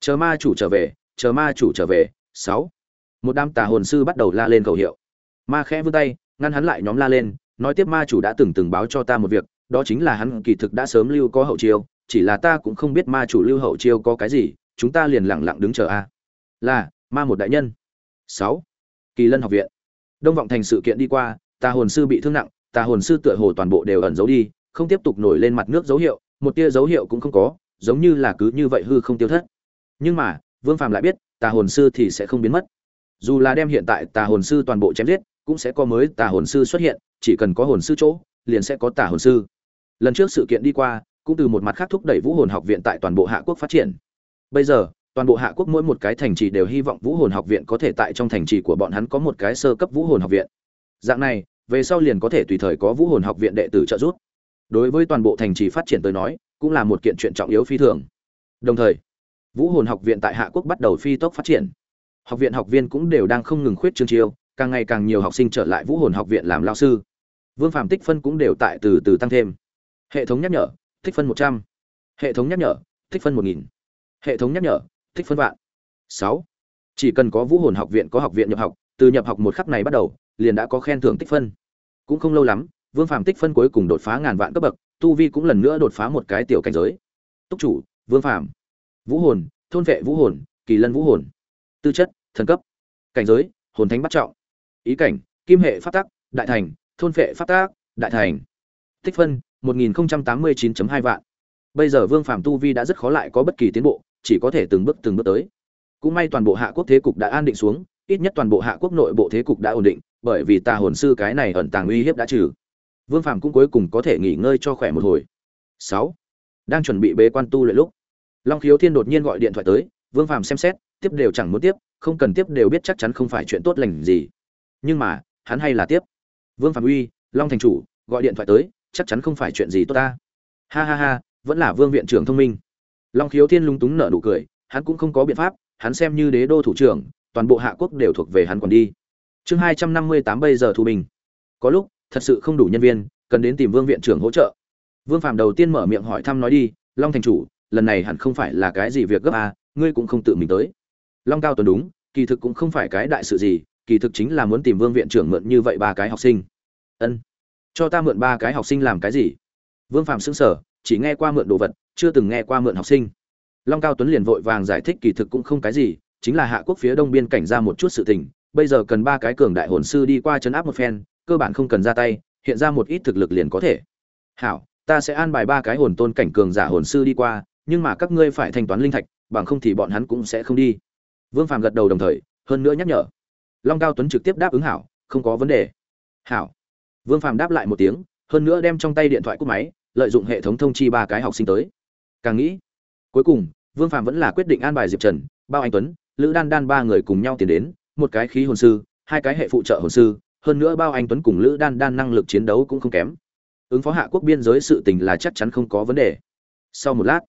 Chờ ma chủ trở về, chờ ma chủ trở về. Sáu. Một đám tà hồn sư bắt đầu la lên cầu hiệu. Ma khẽ vươn tay ngăn hắn lại nhóm la lên, nói tiếp ma chủ đã từng từng báo cho ta một việc, đó chính là hắn kỳ thực đã sớm lưu có hậu chiêu, chỉ là ta cũng không biết ma chủ lưu hậu chiêu có cái gì, chúng ta liền lặng lặng đứng chờ a. Là, ma một đại nhân. Sáu. Kỳ lân học viện. Đông vọng thành sự kiện đi qua ta hồn sư bị thương nặng ta hồn sư tựa hồ toàn bộ đều ẩn giấu đi, không tiếp tục nổi lên mặt nước dấu hiệu, một tia dấu hiệu cũng không có, giống như là cứ như vậy hư không tiêu thất. Nhưng mà, vương phàm lại biết, tà hồn sư thì sẽ không biến mất. Dù là đem hiện tại tà hồn sư toàn bộ chém giết cũng sẽ có mới tà hồn sư xuất hiện, chỉ cần có hồn sư chỗ, liền sẽ có tà hồn sư. Lần trước sự kiện đi qua, cũng từ một mặt khác thúc đẩy vũ hồn học viện tại toàn bộ hạ quốc phát triển. Bây giờ, toàn bộ hạ quốc mỗi một cái thành trì đều hy vọng vũ hồn học viện có thể tại trong thành trì của bọn hắn có một cái sơ cấp vũ hồn học viện. Dạng này, về sau liền có thể tùy thời có vũ hồn học viện đệ tử trợ giúp. Đối với toàn bộ thành trì phát triển tới nói, cũng là một kiện chuyện trọng yếu phi thường. Đồng thời, vũ hồn học viện tại hạ quốc bắt đầu phi tốc phát triển. Học viện học viên cũng đều đang không ngừng khuyết trương chiêu càng ngày càng nhiều học sinh trở lại vũ hồn học viện làm lao sư. Vương phạm tích phân cũng đều tại từ từ tăng thêm. Hệ thống nhắc nhở, tích phân một trăm. Hệ thống nhắc nhở, tích phân một nghìn. Hệ thống nhắc nhở, tích phân vạn. Sáu. Chỉ cần có vũ hồn học viện có học viện nhập học, từ nhập học một khắc này bắt đầu, liền đã có khen thưởng tích phân. Cũng không lâu lắm, vương phạm tích phân cuối cùng đột phá ngàn vạn cấp bậc, tu vi cũng lần nữa đột phá một cái tiểu cảnh giới. Túc chủ, vương phạm vũ hồn, thôn vệ vũ hồn, kỳ lân vũ hồn. Tư chất, thần cấp. Cảnh giới, hồn thánh bắt trọng ý cảnh, kim hệ phát tác đại thành, thôn vệ phát tác đại thành. Tích phân 1089.2 vạn. Bây giờ vương phạm tu vi đã rất khó lại có bất kỳ tiến bộ, chỉ có thể từng bước từng bước tới. Cũng may toàn bộ hạ quốc thế cục đã an định xuống, ít nhất toàn bộ hạ quốc nội bộ thế cục đã ổn định, bởi vì tà hồn sư cái này ẩn tàng uy hiếp đã trừ. Vương phạm cũng cuối cùng có thể nghỉ ngơi cho khỏe một hồi. Sáu. Đang chuẩn bị bế quan tu luyện lúc, long khiếu thiên đột nhiên gọi điện thoại tới, vương phạm xem xét, tiếp đều chẳng muốn tiếp, không cần tiếp đều biết chắc chắn không phải chuyện tốt lành gì nhưng mà hắn hay là tiếp. Vương phạm uy long thành chủ gọi điện thoại tới chắc chắn không phải chuyện gì tốt ta. Ha ha ha vẫn là vương viện trưởng thông minh. Long khiếu thiên lung túng nở nụ cười hắn cũng không có biện pháp hắn xem như đế đô thủ trưởng toàn bộ hạ quốc đều thuộc về hắn còn đi. Chương hai trăm năm mươi tám bây giờ thu bình có lúc thật sự không đủ nhân viên cần đến tìm vương viện trưởng hỗ trợ. Vương phạm đầu tiên mở miệng hỏi thăm nói đi long thành chủ lần này hẳn không phải là cái gì việc gấp à, ngươi cũng không tự mình tới. Long cao tuấn đúng kỳ thực cũng không phải cái đại sự gì kỳ thực chính là muốn tìm vương viện trưởng mượn như vậy ba cái học sinh. Ân, cho ta mượn ba cái học sinh làm cái gì? Vương phạm xứng sở chỉ nghe qua mượn đồ vật, chưa từng nghe qua mượn học sinh. Long cao tuấn liền vội vàng giải thích kỳ thực cũng không cái gì, chính là hạ quốc phía đông biên cảnh ra một chút sự tình, bây giờ cần ba cái cường đại hồn sư đi qua chấn áp một phen, cơ bản không cần ra tay, hiện ra một ít thực lực liền có thể. Hảo, ta sẽ an bài ba cái hồn tôn cảnh cường giả hồn sư đi qua, nhưng mà các ngươi phải thanh toán linh thạch, bằng không thì bọn hắn cũng sẽ không đi. Vương phàm gật đầu đồng thời, hơn nữa nhắc nhở long cao tuấn trực tiếp đáp ứng hảo, không có vấn đề. Hảo. Vương phàm đáp lại một tiếng, hơn nữa đem trong tay điện thoại cúp máy, lợi dụng hệ thống thông chi ba cái học sinh tới. Càng nghĩ, cuối cùng, vương phàm vẫn là quyết định an bài diệp trần, bao anh tuấn, lữ đan đan ba người cùng nhau tiến đến, một cái khí hồn sư, hai cái hệ phụ trợ hồn sư, hơn nữa bao anh tuấn cùng lữ đan đan năng lực chiến đấu cũng không kém. Ứng phó hạ quốc biên giới sự tình là chắc chắn không có vấn đề. Sau một lát,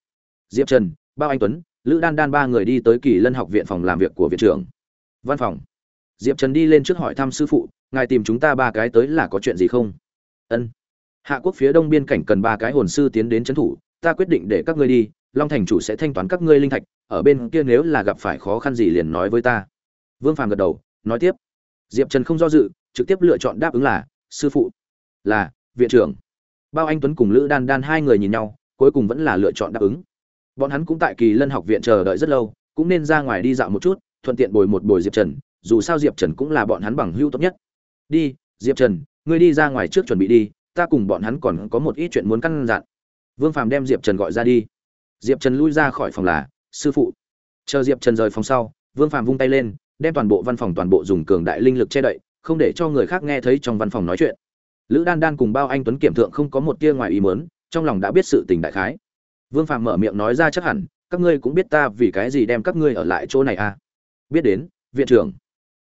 diệp trần, bao anh tuấn, lữ đan đan ba người đi tới kỳ lân học viện phòng làm việc của viện trưởng. Văn phòng diệp trần đi lên trước hỏi thăm sư phụ, ngài tìm chúng ta ba cái tới là có chuyện gì không? Ân. Hạ quốc phía đông biên cảnh cần ba cái hồn sư tiến đến trấn thủ, ta quyết định để các ngươi đi, long thành chủ sẽ thanh toán các ngươi linh thạch, ở bên kia nếu là gặp phải khó khăn gì liền nói với ta. Vương phàm gật đầu, nói tiếp. Diệp trần không do dự, trực tiếp lựa chọn đáp ứng là, sư phụ. Là, viện trưởng. Bao anh tuấn cùng lữ đan đan hai người nhìn nhau, cuối cùng vẫn là lựa chọn đáp ứng. Bọn hắn cũng tại kỳ lân học viện chờ đợi rất lâu, cũng nên ra ngoài đi dạo một chút, thuận tiện bồi một bồi diệp trần dù sao diệp trần cũng là bọn hắn bằng hữu tốt nhất. Đi, diệp trần, ngươi đi ra ngoài trước chuẩn bị đi, ta cùng bọn hắn còn có một ít chuyện muốn căn dặn. Vương phàm đem diệp trần gọi ra đi. Diệp trần lui ra khỏi phòng là, sư phụ. Chờ diệp trần rời phòng sau, vương phàm vung tay lên, đem toàn bộ văn phòng toàn bộ dùng cường đại linh lực che đậy, không để cho người khác nghe thấy trong văn phòng nói chuyện. Lữ đan đan cùng bao anh tuấn kiểm thượng không có một tia ngoài ý mớn trong lòng đã biết sự tình đại khái. Vương phàm mở miệng nói ra chắc hẳn, các ngươi cũng biết ta vì cái gì đem các ngươi ở lại chỗ này à? Biết đến, viện trưởng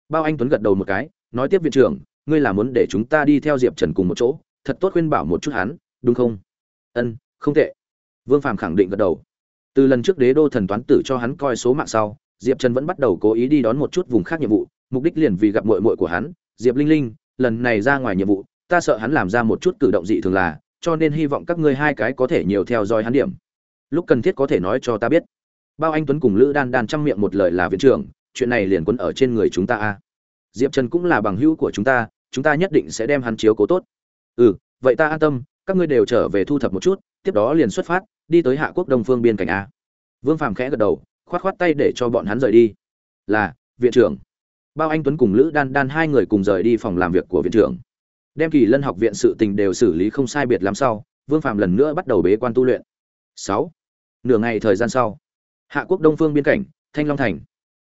bao anh tuấn gật đầu một cái, nói tiếp viện trưởng, ngươi là muốn để chúng ta đi theo diệp trần cùng một chỗ, thật tốt khuyên bảo một chút hắn, đúng không? Ân, không tệ. Vương phàm khẳng định gật đầu. Từ lần trước đế đô thần toán tử cho hắn coi số mạng sau, diệp trần vẫn bắt đầu cố ý đi đón một chút vùng khác nhiệm vụ, mục đích liền vì gặp mội mội của hắn, diệp linh linh, lần này ra ngoài nhiệm vụ, ta sợ hắn làm ra một chút cử động dị thường là, cho nên hy vọng các ngươi hai cái có thể nhiều theo dõi hắn điểm. Lúc cần thiết có thể nói cho ta biết. Bao anh tuấn cùng lữ đan đan chăm miệng một lời là viện trưởng chuyện này liền quấn ở trên người chúng ta a. Diệp trần cũng là bằng hữu của chúng ta chúng ta nhất định sẽ đem hắn chiếu cố tốt. Ừ vậy ta an tâm, các ngươi đều trở về thu thập một chút, tiếp đó liền xuất phát, đi tới hạ quốc đông phương biên cảnh a. Vương phàm khẽ gật đầu, khoát khoát tay để cho bọn hắn rời đi. Là, viện trưởng. Bao anh tuấn cùng lữ đan đan hai người cùng rời đi phòng làm việc của viện trưởng. Đem kỳ lân học viện sự tình đều xử lý không sai biệt lắm sau, vương phàm lần nữa bắt đầu bế quan tu luyện. Sáu. Nửa ngày thời gian sau. Hạ quốc đông phương biên cảnh, thanh long thành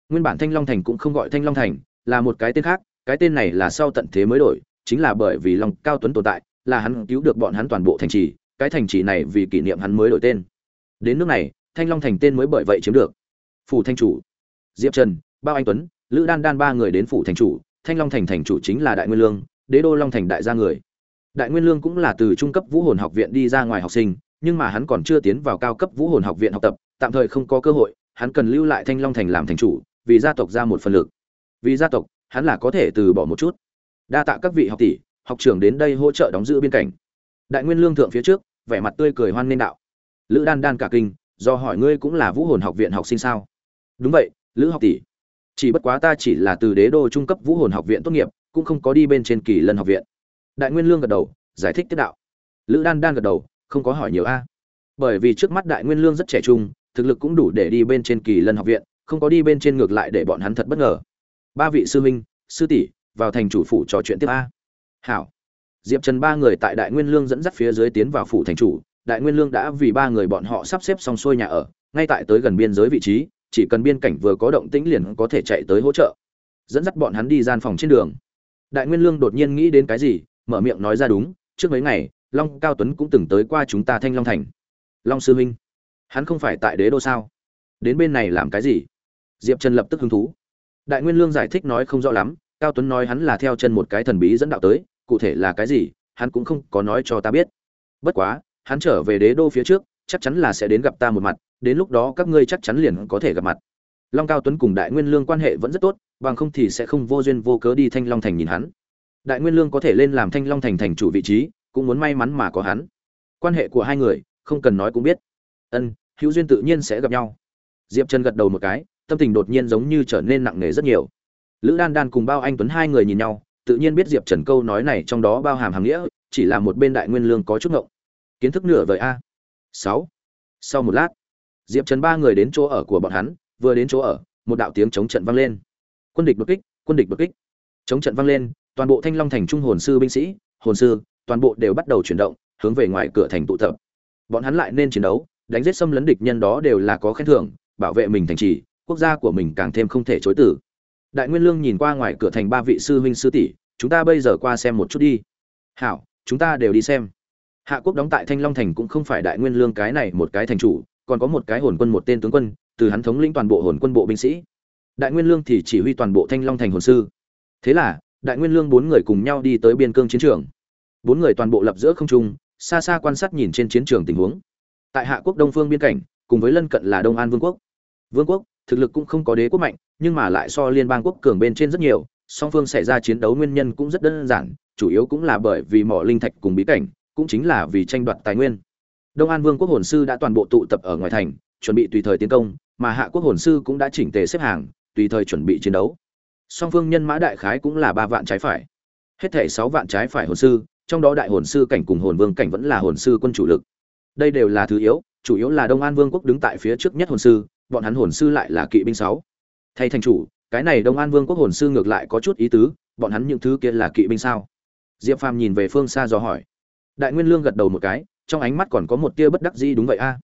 nguyên bản thanh long thành cũng không gọi thanh long thành, là một cái tên khác, cái tên này là sau tận thế mới đổi, chính là bởi vì long cao tuấn tồn tại, là hắn cứu được bọn hắn toàn bộ thành trì, cái thành trì này vì kỷ niệm hắn mới đổi tên. Đến nước này, thanh long thành tên mới bởi vậy chiếm được. Phủ thanh chủ, diệp trần, bao anh tuấn, lữ đan đan ba người đến phủ thành chủ, thanh long thành thành chủ chính là đại nguyên lương, đế đô long thành đại gia người. Đại nguyên lương cũng là từ trung cấp vũ hồn học viện đi ra ngoài học sinh, nhưng mà hắn còn chưa tiến vào cao cấp vũ hồn học viện học tập, tạm thời không có cơ hội, hắn cần lưu lại thanh long thành làm thành chủ vì gia tộc ra một phần lực. Vì gia tộc, hắn là có thể từ bỏ một chút. Đa tạ các vị học tỷ, học trưởng đến đây hỗ trợ đóng giữ biên cảnh. Đại nguyên lương thượng phía trước, vẻ mặt tươi cười hoan nghênh đạo. Lữ đan đan cả kinh, do hỏi ngươi cũng là vũ hồn học viện học sinh sao? Đúng vậy, lữ học tỷ. Chỉ bất quá ta chỉ là từ đế đô trung cấp vũ hồn học viện tốt nghiệp, cũng không có đi bên trên kỳ lân học viện. Đại nguyên lương gật đầu, giải thích tiết đạo. Lữ đan đan gật đầu, không có hỏi nhiều a. Bởi vì trước mắt đại nguyên lương rất trẻ trung, thực lực cũng đủ để đi bên trên kỳ lân học viện không có đi bên trên ngược lại để bọn hắn thật bất ngờ. Ba vị sư minh sư tỷ, vào thành chủ phủ trò chuyện tiếp a. Hảo. Diệp trần ba người tại đại nguyên lương dẫn dắt phía dưới tiến vào phủ thành chủ. Đại nguyên lương đã vì ba người bọn họ sắp xếp xong xuôi nhà ở, ngay tại tới gần biên giới vị trí, chỉ cần biên cảnh vừa có động tĩnh liền có thể chạy tới hỗ trợ. Dẫn dắt bọn hắn đi gian phòng trên đường. Đại nguyên lương đột nhiên nghĩ đến cái gì, mở miệng nói ra đúng, trước mấy ngày, long cao tuấn cũng từng tới qua chúng ta thanh long thành. Long sư huynh, hắn không phải tại đế đô sao? Đến bên này làm cái gì? Diệp trần lập tức hứng thú. Đại nguyên lương giải thích nói không rõ lắm, cao tuấn nói hắn là theo chân một cái thần bí dẫn đạo tới, cụ thể là cái gì, hắn cũng không có nói cho ta biết. Bất quá, hắn trở về đế đô phía trước, chắc chắn là sẽ đến gặp ta một mặt, đến lúc đó các ngươi chắc chắn liền có thể gặp mặt. Long cao tuấn cùng đại nguyên lương quan hệ vẫn rất tốt, bằng không thì sẽ không vô duyên vô cớ đi thanh long thành nhìn hắn. Đại nguyên lương có thể lên làm thanh long thành thành chủ vị trí, cũng muốn may mắn mà có hắn. Quan hệ của hai người, không cần nói cũng biết. Ân, hữu duyên tự nhiên sẽ gặp nhau. Diệp trần gật đầu một cái tâm tình đột nhiên giống như trở nên nặng nề rất nhiều. Lữ đan đan cùng bao anh tuấn hai người nhìn nhau, tự nhiên biết diệp trần câu nói này trong đó bao hàm hàm nghĩa, chỉ là một bên đại nguyên lương có chút ngộng. Kiến thức nửa vời a. Sáu. Sau một lát, diệp trần ba người đến chỗ ở của bọn hắn, vừa đến chỗ ở, một đạo tiếng chống trận vang lên. Quân địch đột kích, quân địch đột kích. Chống trận vang lên, toàn bộ thanh long thành trung hồn sư binh sĩ, hồn sư, toàn bộ đều bắt đầu chuyển động, hướng về ngoài cửa thành tụ tập. Bọn hắn lại nên chiến đấu, đánh giết xâm lấn địch nhân đó đều là có khen thưởng, bảo vệ mình thành trì quốc gia của mình càng thêm không thể chối tử đại nguyên lương nhìn qua ngoài cửa thành ba vị sư huynh sư tỷ, chúng ta bây giờ qua xem một chút đi. Hảo, chúng ta đều đi xem. Hạ quốc đóng tại thanh long thành cũng không phải đại nguyên lương cái này một cái thành chủ, còn có một cái hồn quân một tên tướng quân, từ hắn thống lĩnh toàn bộ hồn quân bộ binh sĩ. Đại nguyên lương thì chỉ huy toàn bộ thanh long thành hồn sư. Thế là, đại nguyên lương bốn người cùng nhau đi tới biên cương chiến trường. Bốn người toàn bộ lập giữa không trung, xa xa quan sát nhìn trên chiến trường tình huống. Tại hạ quốc đông phương biên cảnh, cùng với lân cận là đông an vương quốc. Vương quốc thực lực cũng không có đế quốc mạnh, nhưng mà lại so liên bang quốc cường bên trên rất nhiều, song phương xảy ra chiến đấu nguyên nhân cũng rất đơn giản, chủ yếu cũng là bởi vì mỏ linh thạch cùng bí cảnh, cũng chính là vì tranh đoạt tài nguyên. Đông an vương quốc hồn sư đã toàn bộ tụ tập ở ngoài thành, chuẩn bị tùy thời tiến công, mà hạ quốc hồn sư cũng đã chỉnh tề xếp hàng, tùy thời chuẩn bị chiến đấu. Song phương nhân mã đại khái cũng là ba vạn trái phải. Hết thảy sáu vạn trái phải hồn sư, trong đó đại hồn sư cảnh cùng hồn vương cảnh vẫn là hồn sư quân chủ lực. Đây đều là thứ yếu, chủ yếu là đông an vương quốc đứng tại phía trước nhất hồn sư bọn hắn hồn sư lại là kỵ binh sáu. Thay thành chủ, cái này đông an vương quốc hồn sư ngược lại có chút ý tứ, bọn hắn những thứ kia là kỵ binh sao? Diệp phàm nhìn về phương xa do hỏi. Đại nguyên lương gật đầu một cái, trong ánh mắt còn có một tia bất đắc dĩ đúng vậy a. À?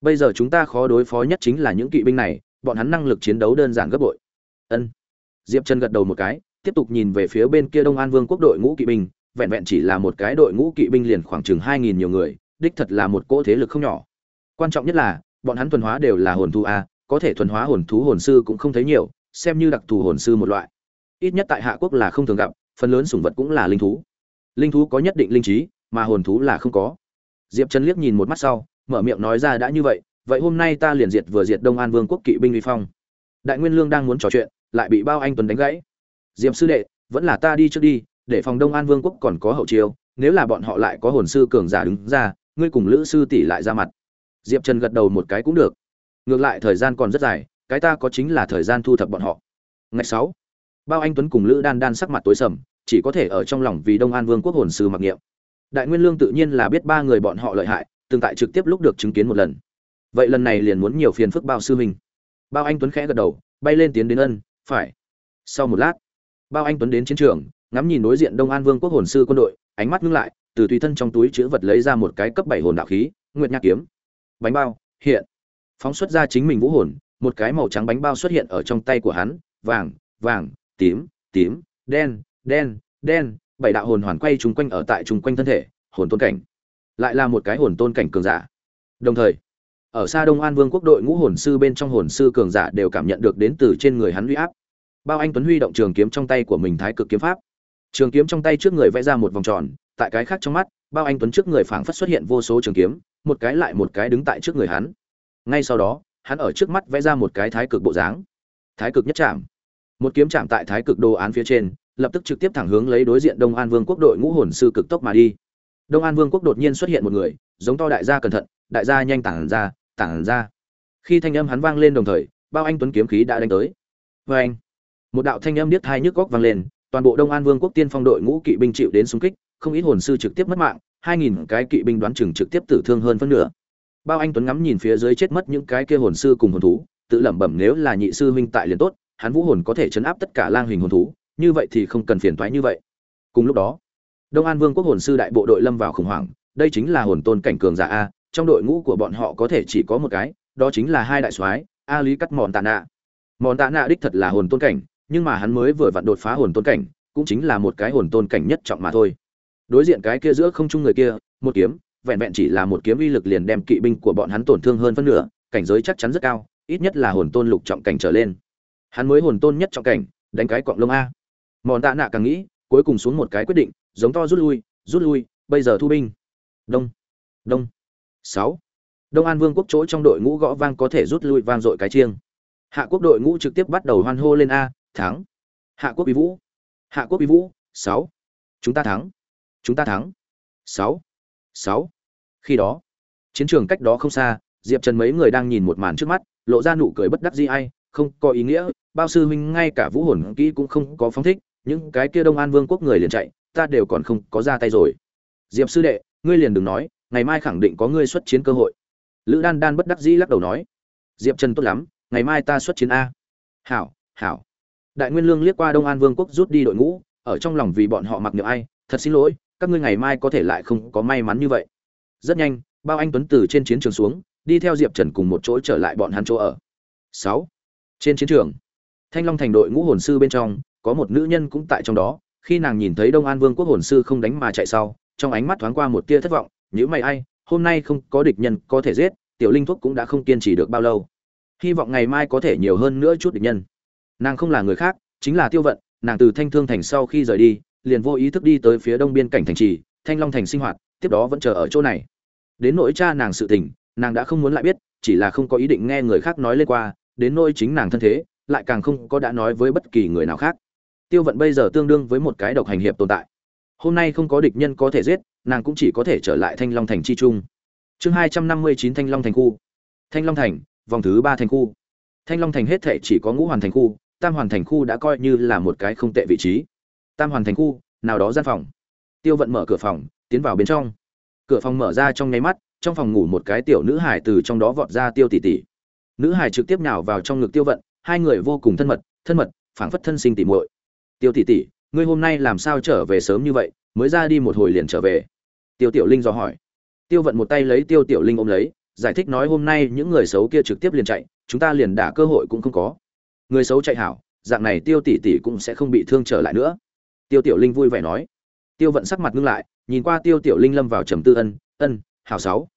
Bây giờ chúng ta khó đối phó nhất chính là những kỵ binh này, bọn hắn năng lực chiến đấu đơn giản gấp bội. Ân. Diệp trần gật đầu một cái, tiếp tục nhìn về phía bên kia đông an vương quốc đội ngũ kỵ binh, vẹn vẹn chỉ là một cái đội ngũ kỵ binh liền khoảng chừng hai nghìn nhiều người, đích thật là một cỗ thế lực không nhỏ. Quan trọng nhất là bọn hắn thuần hóa đều là hồn thú a, có thể thuần hóa hồn thú hồn sư cũng không thấy nhiều, xem như đặc thù hồn sư một loại. Ít nhất tại hạ quốc là không thường gặp, phần lớn sủng vật cũng là linh thú. Linh thú có nhất định linh trí, mà hồn thú là không có. Diệp trần liếc nhìn một mắt sau, mở miệng nói ra đã như vậy vậy hôm nay ta liền diệt vừa diệt đông an vương quốc kỵ binh uy phong. Đại nguyên lương đang muốn trò chuyện, lại bị bao anh tuấn đánh gãy. Diệp sư đệ, vẫn là ta đi trước đi, để phòng đông an vương quốc còn có hậu chiêu, nếu là bọn họ lại có hồn sư cường giả đứng ra, ngươi cùng lữ sư tỷ lại ra mặt diệp trần gật đầu một cái cũng được. Ngược lại thời gian còn rất dài, cái ta có chính là thời gian thu thập bọn họ. Ngày sáu, bao anh tuấn cùng lữ đan đan sắc mặt tối sầm, chỉ có thể ở trong lòng vì đông an vương quốc hồn sư mặc niệm. Đại nguyên lương tự nhiên là biết ba người bọn họ lợi hại từng tại trực tiếp lúc được chứng kiến một lần. Vậy lần này liền muốn nhiều phiền phức bao sư huynh bao anh tuấn khẽ gật đầu, bay lên tiến đến ân, phải. Sau một lát, bao anh tuấn đến chiến trường, ngắm nhìn đối diện đông an vương quốc hồn sư quân đội, ánh mắt ngưng lại, từ tùy thân trong túi chữ vật lấy ra một cái cấp bảy hồn đạo khí, nguyệt nhạc kiếm bánh bao, hiện. Phóng xuất ra chính mình vũ hồn, một cái màu trắng bánh bao xuất hiện ở trong tay của hắn, vàng vàng, tím tím, đen đen đen. Bảy đạo hồn hoàn quay chung quanh ở tại chung quanh thân thể, hồn tôn cảnh. Lại là một cái hồn tôn cảnh cường giả. Đồng thời, ở xa đông an vương quốc đội ngũ hồn sư bên trong hồn sư cường giả đều cảm nhận được đến từ trên người hắn huy áp. Bao anh tuấn huy động trường kiếm trong tay của mình thái cực kiếm pháp. Trường kiếm trong tay trước người vẽ ra một vòng tròn, tại cái khác trong mắt, bao anh tuấn trước người phảng phất xuất hiện vô số trường kiếm một cái lại một cái đứng tại trước người hắn. Ngay sau đó, hắn ở trước mắt vẽ ra một cái thái cực bộ dáng. Thái cực nhất chạm một kiếm chạm tại thái cực đồ án phía trên, lập tức trực tiếp thẳng hướng lấy đối diện đông an vương quốc đội ngũ hồn sư cực tốc mà đi. Đông an vương quốc đột nhiên xuất hiện một người, giống to đại gia cẩn thận, đại gia nhanh tản ra tản ra. Khi thanh âm hắn vang lên đồng thời, bao anh tuấn kiếm khí đã đánh tới. Vê anh một đạo thanh âm điếc hai nhức góc vang lên, toàn bộ đông an vương quốc tiên phong đội ngũ kỵ binh chịu đến xung kích, không ít hồn sư trực tiếp mất mạng hai nghìn cái kỵ binh đoán chừng trực tiếp tử thương hơn phân nửa. Bao anh tuấn ngắm nhìn phía dưới chết mất những cái kia hồn sư cùng hồn thú, tự lẩm bẩm nếu là nhị sư huynh tại liền tốt, hắn vũ hồn có thể chấn áp tất cả lang hình hồn thú, như vậy thì không cần phiền toái như vậy. Cùng lúc đó, đông an vương quốc hồn sư đại bộ đội lâm vào khủng hoảng, đây chính là hồn tôn cảnh cường giả a, trong đội ngũ của bọn họ có thể chỉ có một cái, đó chính là hai đại soái a lý cắt mòn tạ nạ. Mòn tạ nạ đích thật là hồn tôn cảnh, nhưng mà hắn mới vừa vặn đột phá hồn tôn cảnh, cũng chính là một cái hồn tôn cảnh nhất trọng mà thôi đối diện cái kia giữa không trung người kia, một kiếm, vẹn vẹn chỉ là một kiếm uy lực liền đem kỵ binh của bọn hắn tổn thương hơn phân nửa, cảnh giới chắc chắn rất cao, ít nhất là hồn tôn lục trọng cảnh trở lên. Hắn mới hồn tôn nhất trọng cảnh, đánh cái cọng lông a. Mòn tạ nạ càng nghĩ, cuối cùng xuống một cái quyết định, giống to rút lui rút lui, bây giờ thu binh. Đông đông, sáu. Đông an vương quốc chỗ trong đội ngũ gõ vang có thể rút lui vang dội cái chiêng. Hạ quốc đội ngũ trực tiếp bắt đầu hoan hô lên a, thắng. Hạ quốc bí vũ. Hạ quốc bí vũ, sáu. Chúng ta thắng chúng ta thắng. Sáu. Sáu. Khi đó, chiến trường cách đó không xa, diệp trần mấy người đang nhìn một màn trước mắt, lộ ra nụ cười bất đắc dĩ ai, không có ý nghĩa, bao sư huynh ngay cả vũ hồn kỹ cũng không có phóng thích, những cái kia đông an vương quốc người liền chạy, ta đều còn không có ra tay rồi. Diệp sư đệ, ngươi liền đừng nói, ngày mai khẳng định có ngươi xuất chiến cơ hội. Lữ đan đan bất đắc dĩ lắc đầu nói. Diệp trần tốt lắm, ngày mai ta xuất chiến a. Hảo hảo. Đại nguyên lương liếc qua đông an vương quốc rút đi đội ngũ, ở trong lòng vì bọn họ mặc niệm ai, thật xin lỗi các ngươi ngày mai có thể lại không có may mắn như vậy. Rất nhanh, bao anh tuấn từ trên chiến trường xuống, đi theo diệp trần cùng một chỗ trở lại bọn hắn chỗ ở. Sáu. Trên chiến trường, thanh long thành đội ngũ hồn sư bên trong, có một nữ nhân cũng tại trong đó, khi nàng nhìn thấy đông an vương quốc hồn sư không đánh mà chạy sau, trong ánh mắt thoáng qua một tia thất vọng nhữ mày ai, hôm nay không có địch nhân có thể giết, tiểu linh thuốc cũng đã không kiên trì được bao lâu. Hy vọng ngày mai có thể nhiều hơn nữa chút địch nhân. Nàng không là người khác, chính là tiêu vận, nàng từ thanh thương thành sau khi rời đi liền vô ý thức đi tới phía đông biên cảnh thành trì, thanh long thành sinh hoạt, tiếp đó vẫn chờ ở chỗ này. Đến nỗi cha nàng sự tình, nàng đã không muốn lại biết, chỉ là không có ý định nghe người khác nói lên qua, đến nỗi chính nàng thân thế, lại càng không có đã nói với bất kỳ người nào khác. Tiêu vận bây giờ tương đương với một cái độc hành hiệp tồn tại. Hôm nay không có địch nhân có thể giết, nàng cũng chỉ có thể trở lại thanh long thành chi trung. Chương hai trăm năm mươi chín thanh long thành khu. Thanh long thành, vòng thứ ba thành khu. Thanh long thành hết thệ chỉ có ngũ hoàn thành khu, tam hoàn thành khu đã coi như là một cái không tệ vị trí tam hoàn thành khu, nào đó gian phòng. Tiêu vận mở cửa phòng, tiến vào bên trong. Cửa phòng mở ra trong nháy mắt, trong phòng ngủ một cái tiểu nữ hải từ trong đó vọt ra tiêu tỷ tỷ. Nữ hải trực tiếp nhào vào trong ngực tiêu vận, hai người vô cùng thân mật thân mật, phảng phất thân sinh tỉ muội. Tiêu tỷ tỷ, ngươi hôm nay làm sao trở về sớm như vậy, mới ra đi một hồi liền trở về? Tiêu tiểu linh dò hỏi. Tiêu vận một tay lấy tiêu tiểu linh ôm lấy, giải thích nói hôm nay những người xấu kia trực tiếp liền chạy, chúng ta liền đả cơ hội cũng không có. Người xấu chạy hảo, dạng này tiêu tỷ tỷ cũng sẽ không bị thương trở lại nữa tiêu tiểu linh vui vẻ nói. Tiêu vận sắc mặt ngưng lại, nhìn qua tiêu tiểu linh lâm vào trầm tư ân ân, hảo sáu.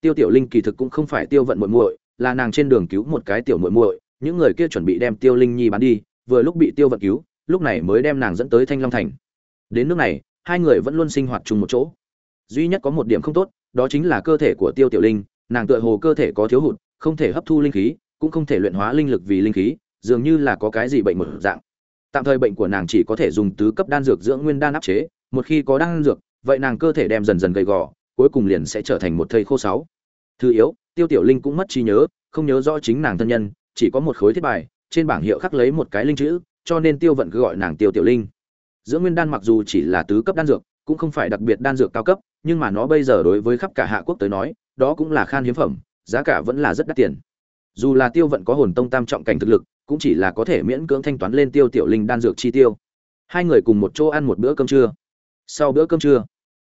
Tiêu tiểu linh kỳ thực cũng không phải tiêu vận muội muội, là nàng trên đường cứu một cái tiểu muội muội, những người kia chuẩn bị đem tiêu linh nhi bán đi, vừa lúc bị tiêu vận cứu, lúc này mới đem nàng dẫn tới thanh long thành. Đến nước này, hai người vẫn luôn sinh hoạt chung một chỗ. Duy nhất có một điểm không tốt, đó chính là cơ thể của tiêu tiểu linh, nàng tựa hồ cơ thể có thiếu hụt, không thể hấp thu linh khí, cũng không thể luyện hóa linh lực vì linh khí, dường như là có cái gì bệnh một dạng tạm thời bệnh của nàng chỉ có thể dùng tứ cấp đan dược dưỡng nguyên đan áp chế, một khi có đan dược, vậy nàng cơ thể đem dần dần gầy gò, cuối cùng liền sẽ trở thành một thây khô sáu. Thứ yếu, tiêu tiểu linh cũng mất trí nhớ, không nhớ rõ chính nàng thân nhân, chỉ có một khối thiết bài, trên bảng hiệu khắc lấy một cái linh chữ, cho nên tiêu vận cứ gọi nàng tiêu tiểu linh. Dưỡng nguyên đan mặc dù chỉ là tứ cấp đan dược, cũng không phải đặc biệt đan dược cao cấp, nhưng mà nó bây giờ đối với khắp cả hạ quốc tới nói, đó cũng là khan hiếm phẩm, giá cả vẫn là rất đắt tiền. Dù là tiêu vận có hồn tông tam trọng cảnh thực lực cũng chỉ là có thể miễn cưỡng thanh toán lên tiêu tiểu linh đan dược chi tiêu. Hai người cùng một chỗ ăn một bữa cơm trưa. Sau bữa cơm trưa,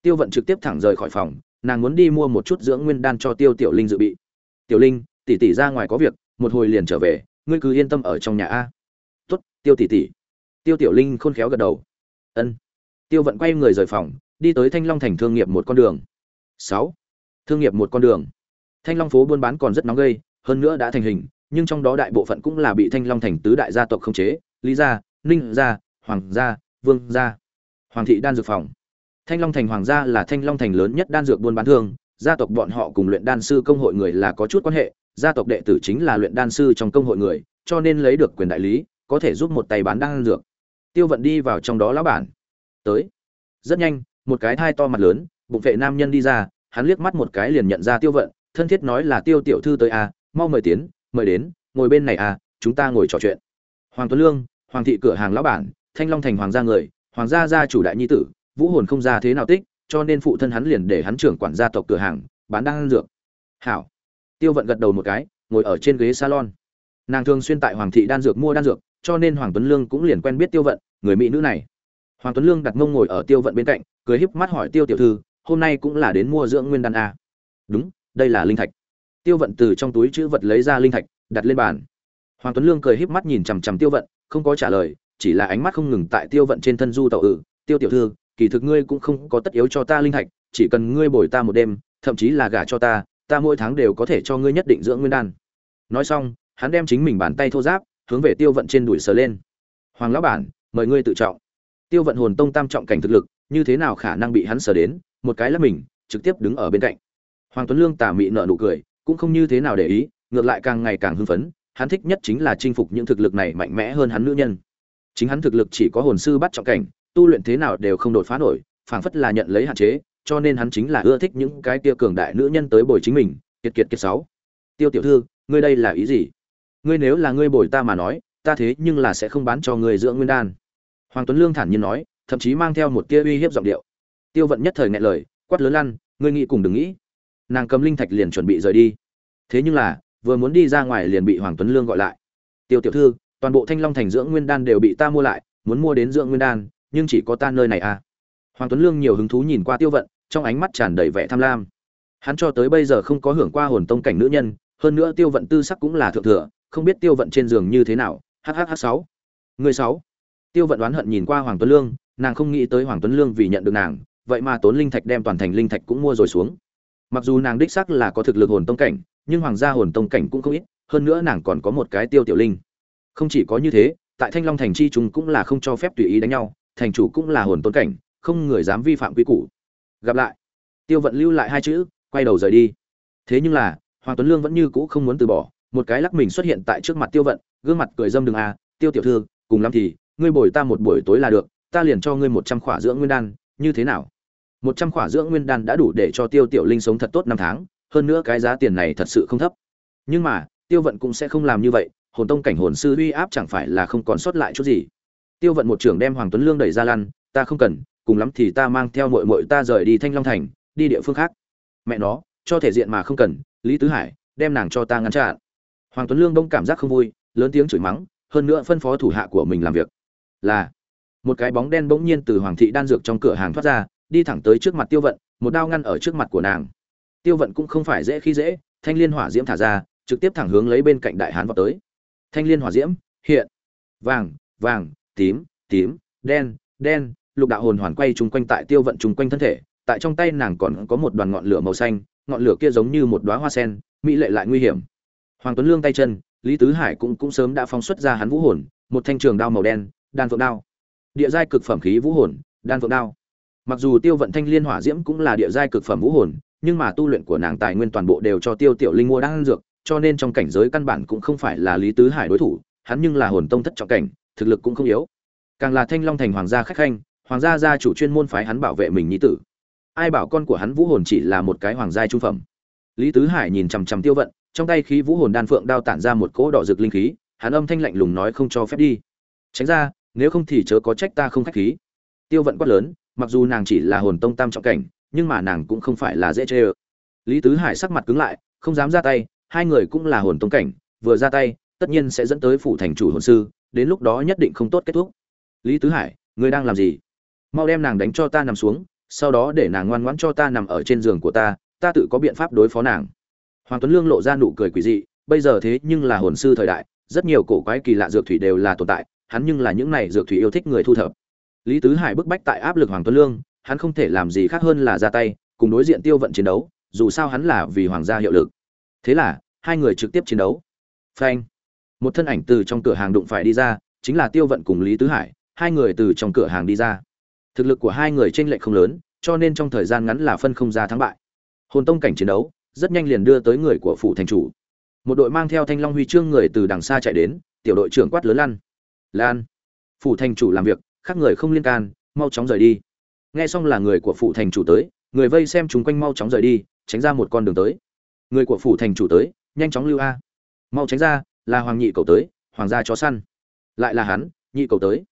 tiêu vận trực tiếp thẳng rời khỏi phòng, nàng muốn đi mua một chút dưỡng nguyên đan cho tiêu tiểu linh dự bị. Tiểu linh, tỷ tỷ ra ngoài có việc, một hồi liền trở về, ngươi cứ yên tâm ở trong nhà a. Tốt, tiêu tỷ tỷ. Tiêu tiểu linh khôn khéo gật đầu. Ân. Tiêu vận quay người rời phòng, đi tới thanh long thành thương nghiệp một con đường. Sáu, thương nghiệp một con đường. Thanh long phố buôn bán còn rất nóng gây, hơn nữa đã thành hình nhưng trong đó đại bộ phận cũng là bị thanh long thành tứ đại gia tộc khống chế lý gia ninh gia hoàng gia vương gia hoàng thị đan dược phòng. Thanh long thành hoàng gia là thanh long thành lớn nhất đan dược buôn bán thương gia tộc bọn họ cùng luyện đan sư công hội người là có chút quan hệ gia tộc đệ tử chính là luyện đan sư trong công hội người cho nên lấy được quyền đại lý có thể giúp một tay bán đan dược. Tiêu vận đi vào trong đó lão bản. Tới. Rất nhanh một cái thai to mặt lớn bụng vệ nam nhân đi ra hắn liếc mắt một cái liền nhận ra tiêu vận thân thiết nói là tiêu tiểu thư tới à, mau mời tiến mời đến, ngồi bên này à chúng ta ngồi trò chuyện. Hoàng tuấn lương, hoàng thị cửa hàng lão bản, thanh long thành hoàng gia người, hoàng gia gia chủ đại nhi tử, vũ hồn không ra thế nào tích, cho nên phụ thân hắn liền để hắn trưởng quản gia tộc cửa hàng, bán đan dược. Hảo. Tiêu vận gật đầu một cái, ngồi ở trên ghế salon. Nàng thường xuyên tại hoàng thị đan dược mua đan dược, cho nên hoàng tuấn lương cũng liền quen biết tiêu vận, người mỹ nữ này. Hoàng tuấn lương đặt mông ngồi ở tiêu vận bên cạnh, cười híp mắt hỏi tiêu tiểu thư, hôm nay cũng là đến mua dưỡng nguyên đan a đúng, đây là linh thạch tiêu vận từ trong túi chữ vật lấy ra linh thạch, đặt lên bàn. Hoàng tuấn lương cười híp mắt nhìn chằm chằm tiêu vận, không có trả lời, chỉ là ánh mắt không ngừng tại tiêu vận trên thân du tàu ử tiêu tiểu thư, kỳ thực ngươi cũng không có tất yếu cho ta linh thạch, chỉ cần ngươi bồi ta một đêm, thậm chí là gả cho ta ta mỗi tháng đều có thể cho ngươi nhất định dưỡng nguyên đan. Nói xong, hắn đem chính mình bàn tay thô giáp hướng về tiêu vận trên đùi sờ lên. Hoàng lão bản, mời ngươi tự trọng. Tiêu vận hồn tông tam trọng cảnh thực lực, như thế nào khả năng bị hắn sờ đến, một cái là mình, trực tiếp đứng ở bên cạnh. Hoàng tuấn lương tà mị nợ nụ cười cũng không như thế nào để ý, ngược lại càng ngày càng hưng phấn, hắn thích nhất chính là chinh phục những thực lực này mạnh mẽ hơn hắn nữ nhân. Chính hắn thực lực chỉ có hồn sư bắt trọng cảnh, tu luyện thế nào đều không đột phá nổi, phảng phất là nhận lấy hạn chế, cho nên hắn chính là ưa thích những cái kia cường đại nữ nhân tới bồi chính mình. Kiệt kiệt kiệt sáu. Tiêu tiểu thư, ngươi đây là ý gì? Ngươi nếu là ngươi bồi ta mà nói, ta thế nhưng là sẽ không bán cho ngươi dưỡng nguyên đan. Hoàng tuấn lương thản nhiên nói, thậm chí mang theo một tia uy hiếp giọng điệu. Tiêu vận nhất thời ngại lời, quát lớn lăn, ngươi nghĩ cùng đừng nghĩ nàng cầm linh thạch liền chuẩn bị rời đi. Thế nhưng là, vừa muốn đi ra ngoài liền bị hoàng tuấn lương gọi lại. Tiêu tiểu thư, toàn bộ thanh long thành dưỡng nguyên đan đều bị ta mua lại, muốn mua đến dưỡng nguyên đan, nhưng chỉ có ta nơi này à? Hoàng tuấn lương nhiều hứng thú nhìn qua tiêu vận, trong ánh mắt tràn đầy vẻ tham lam. Hắn cho tới bây giờ không có hưởng qua hồn tông cảnh nữ nhân, hơn nữa tiêu vận tư sắc cũng là thượng thừa, không biết tiêu vận trên giường như thế nào. Hhh sáu. Người sáu. Tiêu vận đoán hận nhìn qua hoàng tuấn lương, nàng không nghĩ tới hoàng tuấn lương vì nhận được nàng, vậy mà tốn linh thạch đem toàn thành linh thạch cũng mua rồi xuống mặc dù nàng đích sắc là có thực lực hồn tông cảnh, nhưng hoàng gia hồn tông cảnh cũng không ít, hơn nữa nàng còn có một cái tiêu tiểu linh. Không chỉ có như thế, tại thanh long thành chi chúng cũng là không cho phép tùy ý đánh nhau, thành chủ cũng là hồn tôn cảnh, không người dám vi phạm quy củ. Gặp lại. Tiêu vận lưu lại hai chữ, quay đầu rời đi. Thế nhưng là, hoàng tuấn lương vẫn như cũ không muốn từ bỏ, một cái lắc mình xuất hiện tại trước mặt tiêu vận, gương mặt cười dâm đường a, tiêu tiểu thư, cùng lắm thì, ngươi bồi ta một buổi tối là được, ta liền cho ngươi một trăm khỏa dưỡng nguyên đan, như thế nào? Một trăm khỏa dưỡng nguyên đan đã đủ để cho tiêu tiểu linh sống thật tốt năm tháng, hơn nữa cái giá tiền này thật sự không thấp. Nhưng mà, tiêu vận cũng sẽ không làm như vậy, hồn tông cảnh hồn sư uy áp chẳng phải là không còn sót lại chút gì. Tiêu vận một trưởng đem hoàng tuấn lương đẩy ra lăn, ta không cần, cùng lắm thì ta mang theo mội mội ta rời đi thanh long thành, đi địa phương khác. Mẹ nó, cho thể diện mà không cần, lý tứ hải, đem nàng cho ta ngăn chặn. Hoàng tuấn lương đông cảm giác không vui, lớn tiếng chửi mắng, hơn nữa phân phó thủ hạ của mình làm việc. Là, một cái bóng đen bỗng nhiên từ hoàng thị đan dược trong cửa hàng thoát ra đi thẳng tới trước mặt tiêu vận, một đao ngăn ở trước mặt của nàng. Tiêu vận cũng không phải dễ khi dễ, thanh liên hỏa diễm thả ra, trực tiếp thẳng hướng lấy bên cạnh đại hán vào tới. Thanh liên hỏa diễm, hiện. Vàng vàng, tím tím, đen đen, lục đạo hồn hoàn quay chung quanh tại tiêu vận chung quanh thân thể, tại trong tay nàng còn có một đoàn ngọn lửa màu xanh, ngọn lửa kia giống như một đóa hoa sen, mỹ lệ lại nguy hiểm. Hoàng tuấn lương tay chân, lý tứ hải cũng cũng sớm đã phóng xuất ra hắn vũ hồn, một thanh trường đao màu đen, đan phượng đao. Địa giai cực phẩm khí vũ hồn, đan phượng đao mặc dù tiêu vận thanh liên hỏa diễm cũng là địa giai cực phẩm vũ hồn, nhưng mà tu luyện của nàng tài nguyên toàn bộ đều cho tiêu tiểu linh mua đan dược, cho nên trong cảnh giới căn bản cũng không phải là lý tứ hải đối thủ, hắn nhưng là hồn tông thất trọng cảnh, thực lực cũng không yếu. Càng là thanh long thành hoàng gia khách khanh, hoàng gia gia chủ chuyên môn phái hắn bảo vệ mình nhi tử. Ai bảo con của hắn vũ hồn chỉ là một cái hoàng gia trung phẩm. Lý tứ hải nhìn chằm chằm tiêu vận, trong tay khí vũ hồn đan phượng đao tản ra một cỗ đỏ rực linh khí, hắn âm thanh lạnh lùng nói không cho phép đi. Tránh ra, nếu không thì chớ có trách ta không khách khí. Tiêu vận quát lớn mặc dù nàng chỉ là hồn tông tam trọng cảnh, nhưng mà nàng cũng không phải là dễ chê ơ. Lý tứ hải sắc mặt cứng lại, không dám ra tay, hai người cũng là hồn tông cảnh, vừa ra tay, tất nhiên sẽ dẫn tới phủ thành chủ hồn sư, đến lúc đó nhất định không tốt kết thúc. Lý tứ hải, ngươi đang làm gì? Mau đem nàng đánh cho ta nằm xuống, sau đó để nàng ngoan ngoãn cho ta nằm ở trên giường của ta ta tự có biện pháp đối phó nàng. Hoàng tuấn lương lộ ra nụ cười quỷ dị, bây giờ thế nhưng là hồn sư thời đại, rất nhiều cổ quái kỳ lạ dược thủy đều là tồn tại, hắn nhưng là những này dược thủy yêu thích người thu thập lý tứ hải bức bách tại áp lực hoàng tuấn lương, hắn không thể làm gì khác hơn là ra tay, cùng đối diện tiêu vận chiến đấu, dù sao hắn là vì hoàng gia hiệu lực. Thế là, hai người trực tiếp chiến đấu. Phanh. Một thân ảnh từ trong cửa hàng đụng phải đi ra, chính là tiêu vận cùng lý tứ hải, hai người từ trong cửa hàng đi ra. Thực lực của hai người t r ê n lệch không lớn, cho nên trong thời gian ngắn là phân không ra thắng bại. Hồn tông cảnh chiến đấu, rất nhanh liền đưa tới người của phủ thành chủ. Một đội mang theo thanh long huy chương người từ đằng xa chạy đến, tiểu đội trưởng quát lớn lan. Lan. Phủ thành chủ làm việc khác người không liên can, mau chóng rời đi. Nghe xong là người của phủ thành chủ tới, người vây xem chúng quanh mau chóng rời đi, tránh ra một con đường tới. Người của phủ thành chủ tới, nhanh chóng lưu a. Mau tránh ra, là hoàng nhị cầu tới, hoàng gia chó săn. Lại là hắn, nhị cầu tới.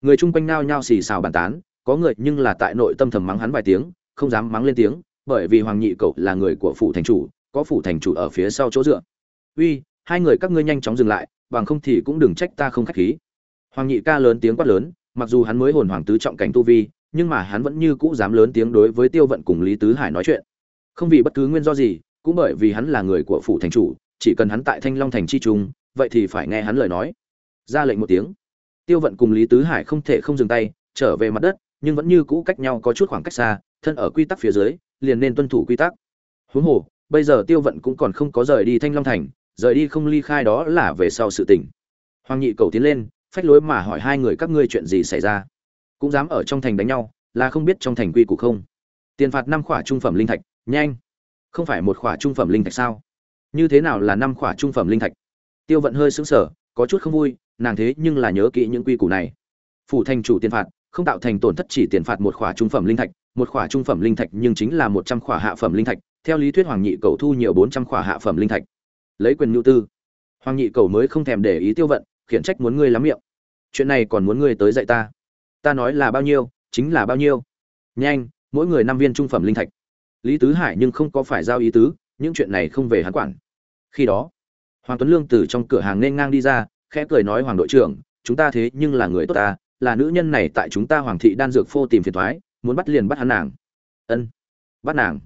Người chung quanh nao nhao xì xào bàn tán, có người nhưng là tại nội tâm thầm mắng hắn vài tiếng, không dám mắng lên tiếng, bởi vì hoàng nhị cầu là người của phủ thành chủ, có phủ thành chủ ở phía sau chỗ dựa. Uy, hai người các ngươi nhanh chóng dừng lại, bằng không thì cũng đừng trách ta không khách khí. Hoàng nhị ca lớn tiếng quát lớn mặc dù hắn mới hồn hoàng tứ trọng cảnh tu vi, nhưng mà hắn vẫn như cũ dám lớn tiếng đối với tiêu vận cùng lý tứ hải nói chuyện. Không vì bất cứ nguyên do gì, cũng bởi vì hắn là người của phủ thành chủ, chỉ cần hắn tại thanh long thành chi trung, vậy thì phải nghe hắn lời nói. Ra lệnh một tiếng. Tiêu vận cùng lý tứ hải không thể không dừng tay, trở về mặt đất, nhưng vẫn như cũ cách nhau có chút khoảng cách xa, thân ở quy tắc phía dưới, liền nên tuân thủ quy tắc. Huống hồ, bây giờ tiêu vận cũng còn không có rời đi thanh long thành, rời đi không ly khai đó là về sau sự tình. Hoàng nhị cầu tiến lên phách lối mà hỏi hai người các ngươi chuyện gì xảy ra? Cũng dám ở trong thành đánh nhau, là không biết trong thành quy củ không? Tiền phạt năm khỏa trung phẩm linh thạch, nhanh. Không phải một khỏa trung phẩm linh thạch sao? Như thế nào là năm khỏa trung phẩm linh thạch? Tiêu vận hơi sững sờ, có chút không vui, nàng thế nhưng là nhớ kỹ những quy củ này. Phủ thành chủ tiền phạt, không tạo thành tổn thất chỉ tiền phạt một khỏa trung phẩm linh thạch, một khỏa trung phẩm linh thạch nhưng chính là một trăm khỏa hạ phẩm linh thạch, theo lý thuyết hoàng nhị cầu thu nhiều bốn trăm khỏa hạ phẩm linh thạch. Lấy quyền nhu tư. Hoàng nhị cầu mới không thèm để ý tiêu vận khiển trách muốn ngươi lắm miệng. Chuyện này còn muốn ngươi tới dạy ta. Ta nói là bao nhiêu, chính là bao nhiêu. Nhanh, mỗi người năm viên trung phẩm linh thạch. Lý tứ hải nhưng không có phải giao ý tứ, những chuyện này không về hắn quản. Khi đó, hoàng tuấn lương từ trong cửa hàng nên ngang đi ra, khẽ cười nói, hoàng đội trưởng, chúng ta thế nhưng là người tốt ta, là nữ nhân này tại chúng ta hoàng thị đan dược phô tìm phiền thoái, muốn bắt liền bắt hắn nàng. Ân, bắt nàng.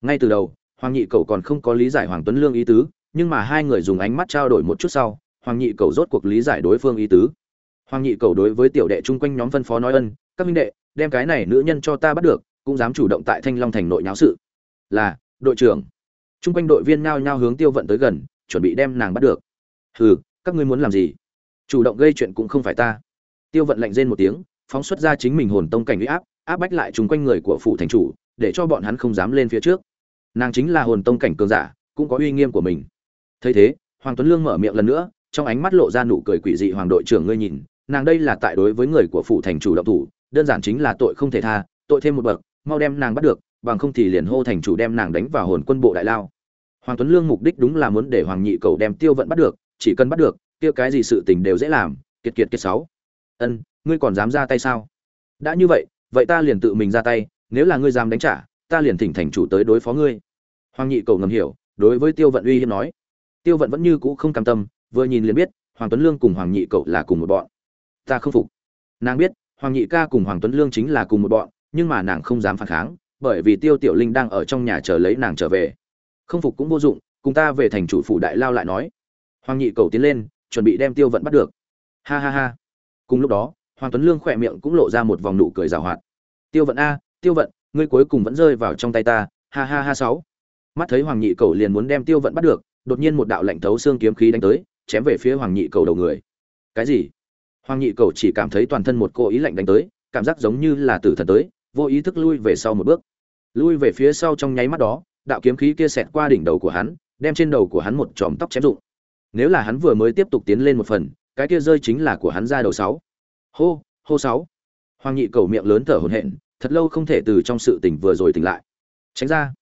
Ngay từ đầu, hoàng nhị cầu còn không có lý giải hoàng tuấn lương ý tứ, nhưng mà hai người dùng ánh mắt trao đổi một chút sau hoàng nhị cầu rốt cuộc lý giải đối phương ý tứ. Hoàng nhị cầu đối với tiểu đệ chung quanh nhóm phân phó nói ân, các minh đệ, đem cái này nữ nhân cho ta bắt được, cũng dám chủ động tại thanh long thành nội nháo sự. Là, đội trưởng. Chung quanh đội viên nhao nhao hướng tiêu vận tới gần, chuẩn bị đem nàng bắt được. Hừ, các ngươi muốn làm gì? Chủ động gây chuyện cũng không phải ta. Tiêu vận lạnh rên một tiếng, phóng xuất ra chính mình hồn tông cảnh uy áp áp bách lại chung quanh người của phụ thành chủ, để cho bọn hắn không dám lên phía trước. Nàng chính là hồn tông cảnh cường giả, cũng có uy nghiêm của mình. Thấy thế, hoàng tuấn lương mở miệng lần nữa trong ánh mắt lộ ra nụ cười quỷ dị hoàng đội trưởng ngươi nhìn, nàng đây là tại đối với người của phủ thành chủ động thủ, đơn giản chính là tội không thể tha, tội thêm một bậc, mau đem nàng bắt được, bằng không thì liền hô thành chủ đem nàng đánh vào hồn quân bộ đại lao. Hoàng tuấn lương mục đích đúng là muốn để hoàng nhị cầu đem tiêu vận bắt được, chỉ cần bắt được, kia cái gì sự tình đều dễ làm, kiệt kiệt kiệt sáu. Ân, ngươi còn dám ra tay sao? Đã như vậy vậy ta liền tự mình ra tay, nếu là ngươi dám đánh trả, ta liền thỉnh thành chủ tới đối phó ngươi. Hoàng nhị cầu ngầm hiểu, đối với tiêu vận uy hiếp nói. Tiêu vận vẫn như cũ không cam tâm vừa nhìn liền biết, hoàng tuấn lương cùng hoàng nhị cậu là cùng một bọn. Ta không phục. Nàng biết, hoàng nhị ca cùng hoàng tuấn lương chính là cùng một bọn, nhưng mà nàng không dám phản kháng, bởi vì tiêu tiểu linh đang ở trong nhà chờ lấy nàng trở về. Không phục cũng vô dụng, cùng ta về thành chủ phủ đại lao lại nói. Hoàng nhị cầu tiến lên, chuẩn bị đem tiêu vận bắt được. Ha ha ha. Cùng lúc đó, hoàng tuấn lương khỏe miệng cũng lộ ra một vòng nụ cười rào hoạt. Tiêu vận a, tiêu vận, ngươi cuối cùng vẫn rơi vào trong tay ta. Ha ha ha sáu. Mắt thấy hoàng nhị cầu liền muốn đem tiêu vận bắt được, đột nhiên một đạo lạnh thấu xương kiếm khí đánh tới chém về phía hoàng nhị cầu đầu người. Cái gì? Hoàng nhị cầu chỉ cảm thấy toàn thân một cô ý lạnh đánh tới, cảm giác giống như là tử thần tới, vô ý thức lui về sau một bước. Lui về phía sau trong nháy mắt đó, đạo kiếm khí kia xẹt qua đỉnh đầu của hắn, đem trên đầu của hắn một chòm tóc chém rụng. Nếu là hắn vừa mới tiếp tục tiến lên một phần, cái kia rơi chính là của hắn ra đầu sáu. Hô hô sáu. Hoàng nhị cầu miệng lớn thở hổn hển, thật lâu không thể từ trong sự tỉnh vừa rồi tỉnh lại. Tránh ra.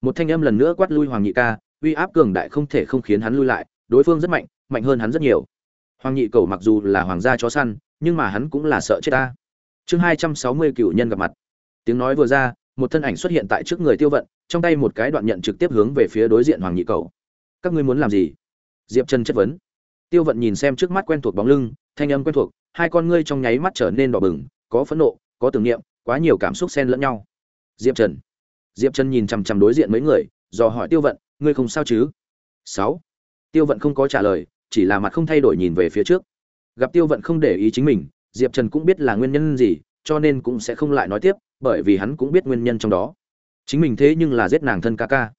Một thanh âm lần nữa quát lui hoàng nhị ca, uy áp cường đại không thể không khiến hắn lui lại, đối phương rất mạnh mạnh hơn hắn rất nhiều. Hoàng nhị cầu mặc dù là hoàng gia chó săn, nhưng mà hắn cũng là sợ chết ta. Chương hai trăm sáu mươi cựu nhân gặp mặt. Tiếng nói vừa ra, một thân ảnh xuất hiện tại trước người tiêu vận, trong tay một cái đoạn nhận trực tiếp hướng về phía đối diện hoàng nhị cầu. Các ngươi muốn làm gì? Diệp trần chất vấn. Tiêu vận nhìn xem trước mắt quen thuộc bóng lưng, thanh âm quen thuộc, hai con ngươi trong nháy mắt trở nên đỏ bừng, có phẫn nộ, có tưởng niệm, quá nhiều cảm xúc xen lẫn nhau. Diệp trần diệp trần nhìn chằm chằm đối diện mấy người, dò hỏi tiêu vận, ngươi không sao chứ? Sáu. Tiêu vận không có trả lời chỉ là mặt không thay đổi nhìn về phía trước. Gặp tiêu vận không để ý chính mình, diệp trần cũng biết là nguyên nhân gì, cho nên cũng sẽ không lại nói tiếp, bởi vì hắn cũng biết nguyên nhân trong đó. Chính mình thế nhưng là giết nàng thân ca ca.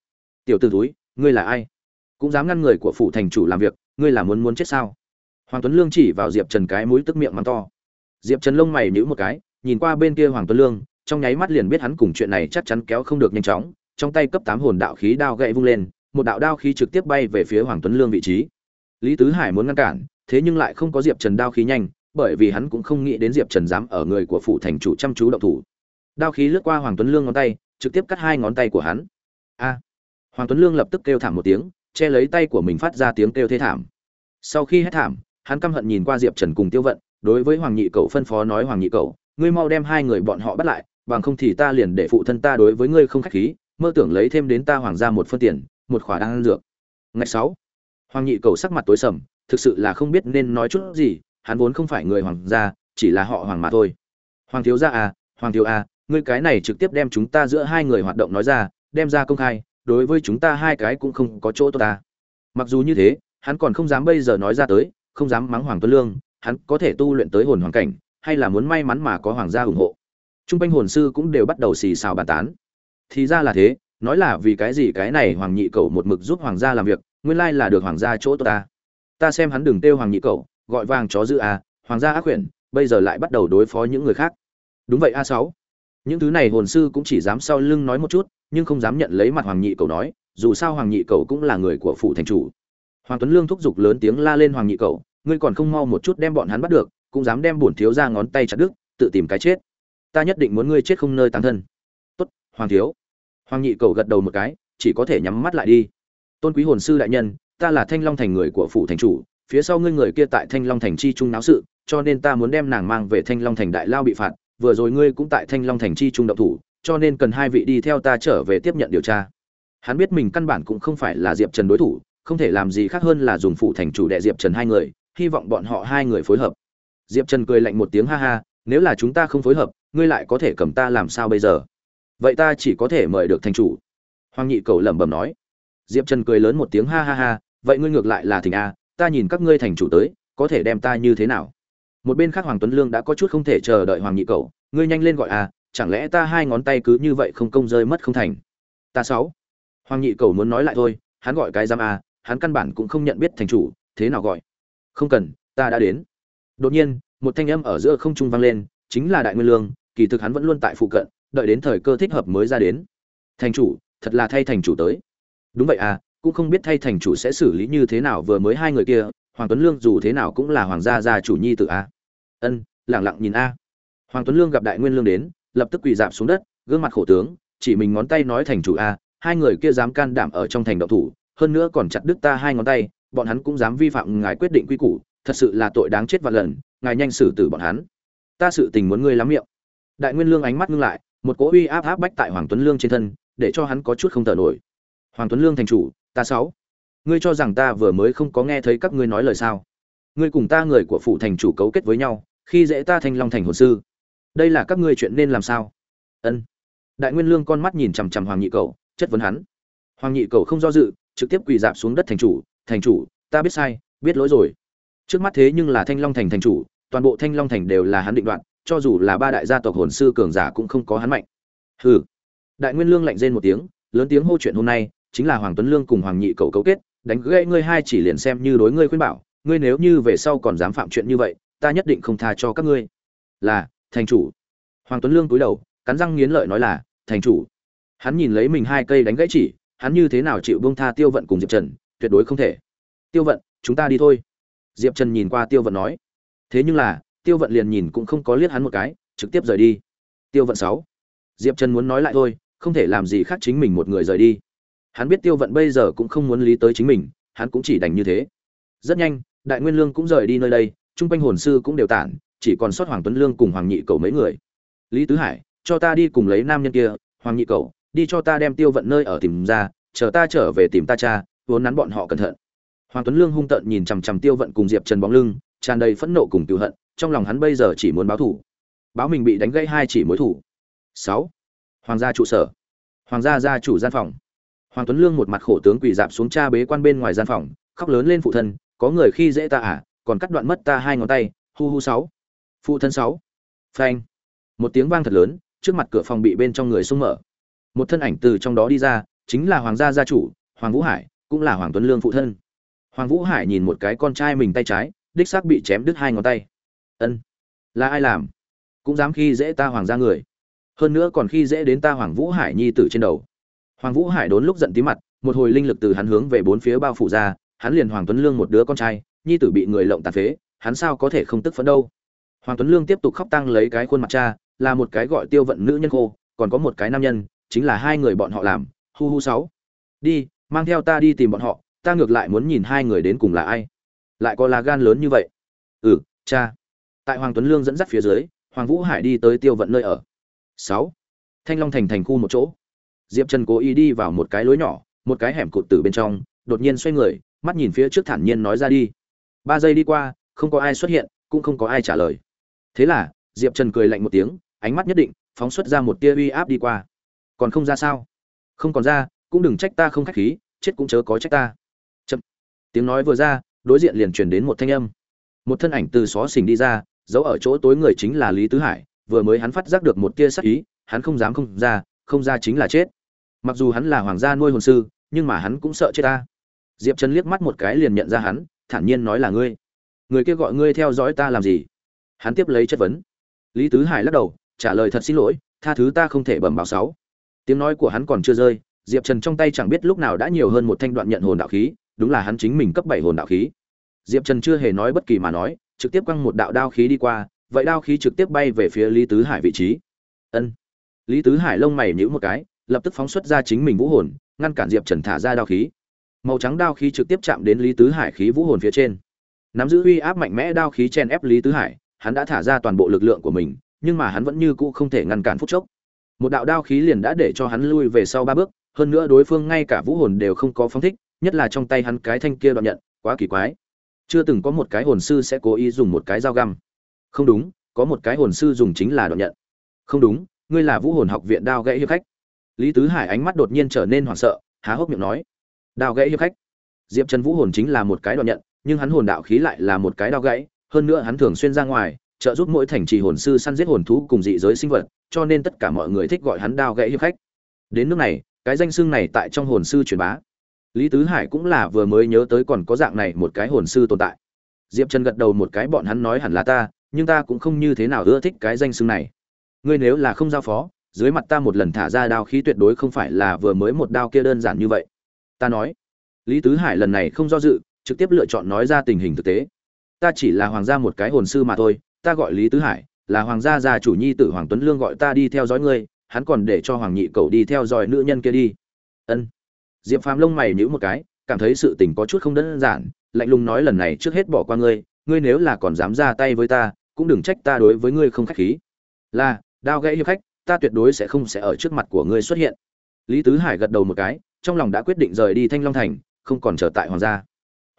Tiểu t ử túi ngươi là ai? Cũng dám ngăn người của phủ thành chủ làm việc, ngươi là muốn muốn chết sao? Hoàng tuấn lương chỉ vào diệp trần cái mũi tức miệng mắng to. Diệp trần lông mày nhíu một cái, nhìn qua bên kia hoàng tuấn lương, trong nháy mắt liền biết hắn cùng chuyện này chắc chắn kéo không được nhanh chóng, trong tay cấp tám hồn đạo khí đao gậy vung lên, một đạo đao khí trực tiếp bay về phía hoàng tuấn lương vị trí lý tứ hải muốn ngăn cản thế nhưng lại không có diệp trần đao khí nhanh bởi vì hắn cũng không nghĩ đến diệp trần dám ở người của phủ thành chủ chăm chú động thủ. Đao khí lướt qua hoàng tuấn lương ngón tay trực tiếp cắt hai ngón tay của hắn. A! Hoàng tuấn lương lập tức kêu thảm một tiếng che lấy tay của mình phát ra tiếng kêu thê thảm. Sau khi hết thảm hắn căm hận nhìn qua diệp trần cùng tiêu vận đối với hoàng nhị Cẩu phân phó nói hoàng nhị Cẩu, ngươi mau đem hai người bọn họ bắt lại bằng không thì ta liền để phụ thân ta đối với ngươi không khách khí mơ tưởng lấy thêm đến ta hoàng gia một phân tiền một khỏa đang ăn dược. Ngày 6 hoàng nhị cầu sắc mặt tối sầm, thực sự là không biết nên nói chút gì, hắn vốn không phải người hoàng gia, chỉ là họ hoàng mà thôi. Hoàng thiếu gia à hoàng thiếu à ngươi cái này trực tiếp đem chúng ta giữa hai người hoạt động nói ra, đem ra công khai, đối với chúng ta hai cái cũng không có chỗ tốt ta. Mặc dù như thế, hắn còn không dám bây giờ nói ra tới, không dám mắng hoàng tuấn lương, hắn có thể tu luyện tới hồn hoàng cảnh, hay là muốn may mắn mà có hoàng gia ủng hộ. Trung quanh hồn sư cũng đều bắt đầu xì xào bàn tán. Thì ra là thế, nói là vì cái gì cái này hoàng nhị cầu một mực giúp hoàng gia làm việc nguyên lai là được hoàng gia chỗ tốt ta. Ta xem hắn đừng têu hoàng nhị cậu gọi vàng chó dữ à, hoàng gia ác quyển bây giờ lại bắt đầu đối phó những người khác. Đúng vậy a sáu. Những thứ này hồn sư cũng chỉ dám sau lưng nói một chút nhưng không dám nhận lấy mặt hoàng nhị cầu nói dù sao hoàng nhị cầu cũng là người của phủ thành chủ. Hoàng tuấn lương thúc giục lớn tiếng la lên hoàng nhị cầu ngươi còn không mau một chút đem bọn hắn bắt được cũng dám đem bổn thiếu ra ngón tay chặt đứt tự tìm cái chết. Ta nhất định muốn ngươi chết không nơi tán thân. Tốt hoàng thiếu. Hoàng nhị cầu gật đầu một cái chỉ có thể nhắm mắt lại đi tôn quý hồn sư đại nhân, ta là thanh long thành người của phủ thành chủ, phía sau ngươi người kia tại thanh long thành chi trung náo sự, cho nên ta muốn đem nàng mang về thanh long thành đại lao bị phạt, vừa rồi ngươi cũng tại thanh long thành chi trung động thủ, cho nên cần hai vị đi theo ta trở về tiếp nhận điều tra. Hắn biết mình căn bản cũng không phải là diệp trần đối thủ, không thể làm gì khác hơn là dùng phụ thành chủ đệ diệp trần hai người, hy vọng bọn họ hai người phối hợp. Diệp trần cười lạnh một tiếng ha ha, nếu là chúng ta không phối hợp, ngươi lại có thể cầm ta làm sao bây giờ? Vậy ta chỉ có thể mời được thành chủ. Hoàng nhị cầu lẩm bẩm nói diệp trần cười lớn một tiếng, ha ha ha, vậy ngươi ngược lại là thỉnh a, ta nhìn các ngươi thành chủ tới, có thể đem ta như thế nào? Một bên khác hoàng tuấn lương đã có chút không thể chờ đợi hoàng nhị cầu ngươi nhanh lên gọi a, chẳng lẽ ta hai ngón tay cứ như vậy không công rơi mất không thành? Ta sáu. Hoàng nhị cầu muốn nói lại thôi, hắn gọi cái giam a, hắn căn bản cũng không nhận biết thành chủ, thế nào gọi? Không cần, ta đã đến. Đột nhiên, một thanh âm ở giữa không trung vang lên, chính là đại nguyên lương, kỳ thực hắn vẫn luôn tại phụ cận, đợi đến thời cơ thích hợp mới ra đến. Thành chủ, thật là thay thành chủ tới đúng vậy à cũng không biết thay thành chủ sẽ xử lý như thế nào vừa mới hai người kia, hoàng tuấn lương dù thế nào cũng là hoàng gia gia chủ nhi tự a. Ân lẳng lặng nhìn a. Hoàng tuấn lương gặp đại nguyên lương đến, lập tức quỳ dạp xuống đất, gương mặt khổ tướng, chỉ mình ngón tay nói thành chủ a, hai người kia dám can đảm ở trong thành động thủ, hơn nữa còn chặt đứt ta hai ngón tay, bọn hắn cũng dám vi phạm ngài quyết định quy củ, thật sự là tội đáng chết vạn lần, ngài nhanh xử tử bọn hắn. Ta sự tình muốn ngươi lắm miệng. Đại nguyên lương ánh mắt ngưng lại, một cỗ uy áp áp bách tại hoàng tuấn lương trên thân, để cho hắn có chút không thở nổi hoàng tuấn lương thành chủ, ta sáu. Ngươi cho rằng ta vừa mới không có nghe thấy các ngươi nói lời sao? Ngươi cùng ta người của phủ thành chủ cấu kết với nhau, khi dễ ta thanh long thành hồn sư. Đây là các ngươi chuyện nên làm sao? Ân. Đại nguyên lương con mắt nhìn chằm chằm hoàng nhị cầu chất vấn hắn. Hoàng nhị cầu không do dự, trực tiếp quỳ dạp xuống đất thành chủ thành chủ, ta biết sai, biết lỗi rồi. Trước mắt thế nhưng là thanh long thành thành chủ, toàn bộ thanh long thành đều là hắn định đoạn cho dù là ba đại gia tộc hồn sư cường giả cũng không có hắn mạnh. Hừ. Đại nguyên lương lạnh rên một tiếng, lớn tiếng hô chuyện hôm nay chính là hoàng tuấn lương cùng hoàng nhị cầu cấu kết, đánh gãy ngươi hai chỉ liền xem như đối ngươi khuyên bảo, ngươi nếu như về sau còn dám phạm chuyện như vậy, ta nhất định không tha cho các ngươi. Là, thành chủ. Hoàng tuấn lương cúi đầu, cắn răng nghiến lợi nói là, thành chủ. Hắn nhìn lấy mình hai cây đánh gãy chỉ, hắn như thế nào chịu buông tha tiêu vận cùng diệp trần, tuyệt đối không thể. Tiêu vận, chúng ta đi thôi. Diệp trần nhìn qua tiêu vận nói. Thế nhưng là, tiêu vận liền nhìn cũng không có liếc hắn một cái, trực tiếp rời đi. Tiêu vận sáu. Diệp trần muốn nói lại thôi, không thể làm gì khác chính mình một người rời đi hắn biết tiêu vận bây giờ cũng không muốn lý tới chính mình, hắn cũng chỉ đành như thế. Rất nhanh, đại nguyên lương cũng rời đi nơi đây trung quanh hồn sư cũng đều tản, chỉ còn sót hoàng tuấn lương cùng hoàng nhị cầu mấy người. Lý tứ hải, cho ta đi cùng lấy nam nhân kia, hoàng nhị cầu, đi cho ta đem tiêu vận nơi ở tìm ra, chờ ta trở về tìm ta cha, vốn nắn bọn họ cẩn thận. Hoàng tuấn lương hung tợn nhìn chằm chằm tiêu vận cùng diệp trần bóng lưng, tràn đầy phẫn nộ cùng tiêu hận, trong lòng hắn bây giờ chỉ muốn báo thủ báo mình bị đánh gây hai chỉ mối thủ. Sáu. Hoàng gia trụ sở. Hoàng gia gia chủ gian phòng hoàng tuấn lương một mặt khổ tướng quỳ dạp xuống cha bế quan bên ngoài gian phòng, khóc lớn lên phụ thân, có người khi dễ ta à còn cắt đoạn mất ta hai ngón tay, hu hu sáu. Phụ thân sáu. Phanh. Một tiếng vang thật lớn, trước mặt cửa phòng bị bên trong người xung mở. Một thân ảnh từ trong đó đi ra, chính là hoàng gia gia chủ, hoàng vũ hải, cũng là hoàng tuấn lương phụ thân. Hoàng vũ hải nhìn một cái con trai mình tay trái, đích xác bị chém đứt hai ngón tay. Ân, là ai làm? Cũng dám khi dễ ta hoàng gia người. Hơn nữa còn khi dễ đến ta hoàng vũ hải nhi tử trên đầu hoàng vũ hải đốn lúc giận tí mặt, một hồi linh lực từ hắn hướng về bốn phía bao phủ ra, hắn liền hoàng tuấn lương một đứa con trai, nhi tử bị người lộng tàn phế, hắn sao có thể không tức phấn đâu. Hoàng tuấn lương tiếp tục khóc tăng lấy cái khuôn mặt cha, là một cái gọi tiêu vận nữ nhân khô, còn có một cái nam nhân, chính là hai người bọn họ làm, hu hu sáu. Đi, mang theo ta đi tìm bọn họ, ta ngược lại muốn nhìn hai người đến cùng là ai. Lại có lá gan lớn như vậy. Ừ cha. Tại hoàng tuấn lương dẫn dắt phía dưới, hoàng vũ hải đi tới tiêu vận nơi ở. Sáu. Thanh long thành thành khu một chỗ diệp trần cố ý đi vào một cái lối nhỏ, một cái hẻm cụt từ bên trong, đột nhiên xoay người, mắt nhìn phía trước thản nhiên nói ra đi. Ba giây đi qua, không có ai xuất hiện, cũng không có ai trả lời. Thế là, diệp trần cười lạnh một tiếng, ánh mắt nhất định, phóng xuất ra một tia uy áp đi qua. Còn không ra sao? Không còn ra, cũng đừng trách ta không khách khí, chết cũng chớ có trách ta. Chậm. Tiếng nói vừa ra, đối diện liền truyền đến một thanh âm. Một thân ảnh từ xó xỉnh đi ra, giấu ở chỗ tối người chính là lý tứ hải, vừa mới hắn phát giác được một tia sắc ý, hắn không dám không ra không ra chính là chết mặc dù hắn là hoàng gia nuôi hồn sư, nhưng mà hắn cũng sợ chết ta. Diệp trần liếc mắt một cái liền nhận ra hắn, thản nhiên nói là ngươi. Người kia gọi ngươi theo dõi ta làm gì? Hắn tiếp lấy chất vấn. Lý tứ hải lắc đầu, trả lời thật xin lỗi, tha thứ ta không thể bẩm báo sáu. Tiếng nói của hắn còn chưa rơi, diệp trần trong tay chẳng biết lúc nào đã nhiều hơn một thanh đoạn nhận hồn đạo khí, đúng là hắn chính mình cấp bảy hồn đạo khí. Diệp trần chưa hề nói bất kỳ mà nói, trực tiếp quăng một đạo đao khí đi qua, vậy đao khí trực tiếp bay về phía lý tứ hải vị trí. Ân. Lý tứ hải lông mày nhíu một cái lập tức phóng xuất ra chính mình vũ hồn, ngăn cản diệp trần thả ra đao khí. Màu trắng đao khí trực tiếp chạm đến lý tứ hải khí vũ hồn phía trên. Nắm giữ uy áp mạnh mẽ đao khí chen ép lý tứ hải, hắn đã thả ra toàn bộ lực lượng của mình, nhưng mà hắn vẫn như cũ không thể ngăn cản phút chốc. Một đạo đao khí liền đã để cho hắn lui về sau ba bước, hơn nữa đối phương ngay cả vũ hồn đều không có phóng thích, nhất là trong tay hắn cái thanh kia đoạn nhận, quá kỳ quái. Chưa từng có một cái hồn sư sẽ cố ý dùng một cái dao găm. Không đúng, có một cái hồn sư dùng chính là đoạn nhận. Không đúng, ngươi là vũ hồn học viện đao gãy hiệp khách lý tứ hải ánh mắt đột nhiên trở nên hoảng sợ, há hốc miệng nói đao gãy hiệp khách. Diệp trần vũ hồn chính là một cái đoạn nhận, nhưng hắn hồn đạo khí lại là một cái đao gãy, hơn nữa hắn thường xuyên ra ngoài, trợ giúp mỗi thành trì hồn sư săn giết hồn thú cùng dị giới sinh vật, cho nên tất cả mọi người thích gọi hắn đao gãy hiệp khách. Đến nước này, cái danh xưng này tại trong hồn sư truyền bá. Lý tứ hải cũng là vừa mới nhớ tới còn có dạng này một cái hồn sư tồn tại. Diệp trần gật đầu một cái, bọn hắn nói hẳn là ta, nhưng ta cũng không như thế nào ưa thích cái danh xưng này. Ngươi nếu là không giao phó dưới mặt ta một lần thả ra đao khí tuyệt đối không phải là vừa mới một đao kia đơn giản như vậy. Ta nói, lý tứ hải lần này không do dự, trực tiếp lựa chọn nói ra tình hình thực tế. Ta chỉ là hoàng gia một cái hồn sư mà thôi, ta gọi lý tứ hải, là hoàng gia gia chủ nhi tử hoàng tuấn lương gọi ta đi theo dõi ngươi, hắn còn để cho hoàng nhị cầu đi theo dõi nữ nhân kia đi. Ân. Diệp phàm lông mày nhíu một cái, cảm thấy sự tình có chút không đơn giản, lạnh lùng nói lần này trước hết bỏ qua ngươi ngươi nếu là còn dám ra tay với ta, cũng đừng trách ta đối với ngươi không khách khí. Là, đao gãy hiệp khách ta tuyệt đối sẽ không sẽ ở trước mặt của ngươi xuất hiện. Lý tứ hải gật đầu một cái, trong lòng đã quyết định rời đi thanh long thành, không còn trở tại hoàng gia.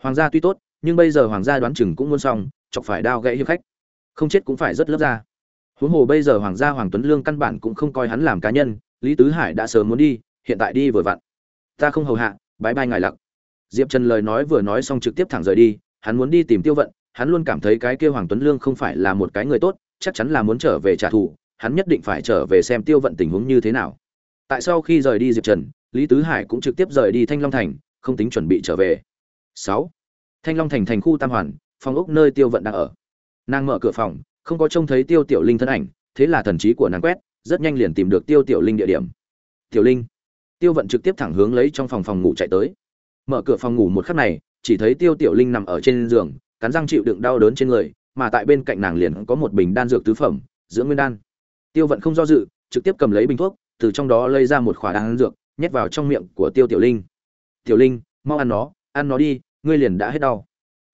Hoàng gia tuy tốt, nhưng bây giờ hoàng gia đoán chừng cũng muốn xong, chọc phải đao gãy hiệp khách. Không chết cũng phải rất lớp ra huống hồ bây giờ hoàng gia hoàng tuấn lương căn bản cũng không coi hắn làm cá nhân, lý tứ hải đã sớm muốn đi, hiện tại đi vừa vặn. Ta không hầu hạ, bái bai ngài lặc. Diệp trần lời nói vừa nói xong trực tiếp thẳng rời đi, hắn muốn đi tìm tiêu vận, hắn luôn cảm thấy cái kia hoàng tuấn lương không phải là một cái người tốt, chắc chắn là muốn trở về trả thù hắn nhất định phải trở về xem tiêu vận tình huống như thế nào. Tại sau khi rời đi diệp trần, lý tứ hải cũng trực tiếp rời đi thanh long thành, không tính chuẩn bị trở về. Sáu, thanh long thành thành khu tam hoàn, phòng ốc nơi tiêu vận đang ở. Nàng mở cửa phòng, không có trông thấy tiêu tiểu linh thân ảnh, thế là thần trí của nàng quét, rất nhanh liền tìm được tiêu tiểu linh địa điểm. Tiểu linh. Tiêu vận trực tiếp thẳng hướng lấy trong phòng phòng ngủ chạy tới. Mở cửa phòng ngủ một khắc này, chỉ thấy tiêu tiểu linh nằm ở trên giường, cắn răng chịu đựng đau đớn trên người, mà tại bên cạnh nàng liền có một bình đan dược tứ phẩm, dưỡng nguyên đan tiêu vận không do dự, trực tiếp cầm lấy bình thuốc, từ trong đó lấy ra một khỏa đan dược, nhét vào trong miệng của tiêu tiểu linh. Tiểu linh, mau ăn nó ăn nó đi, ngươi liền đã hết đau.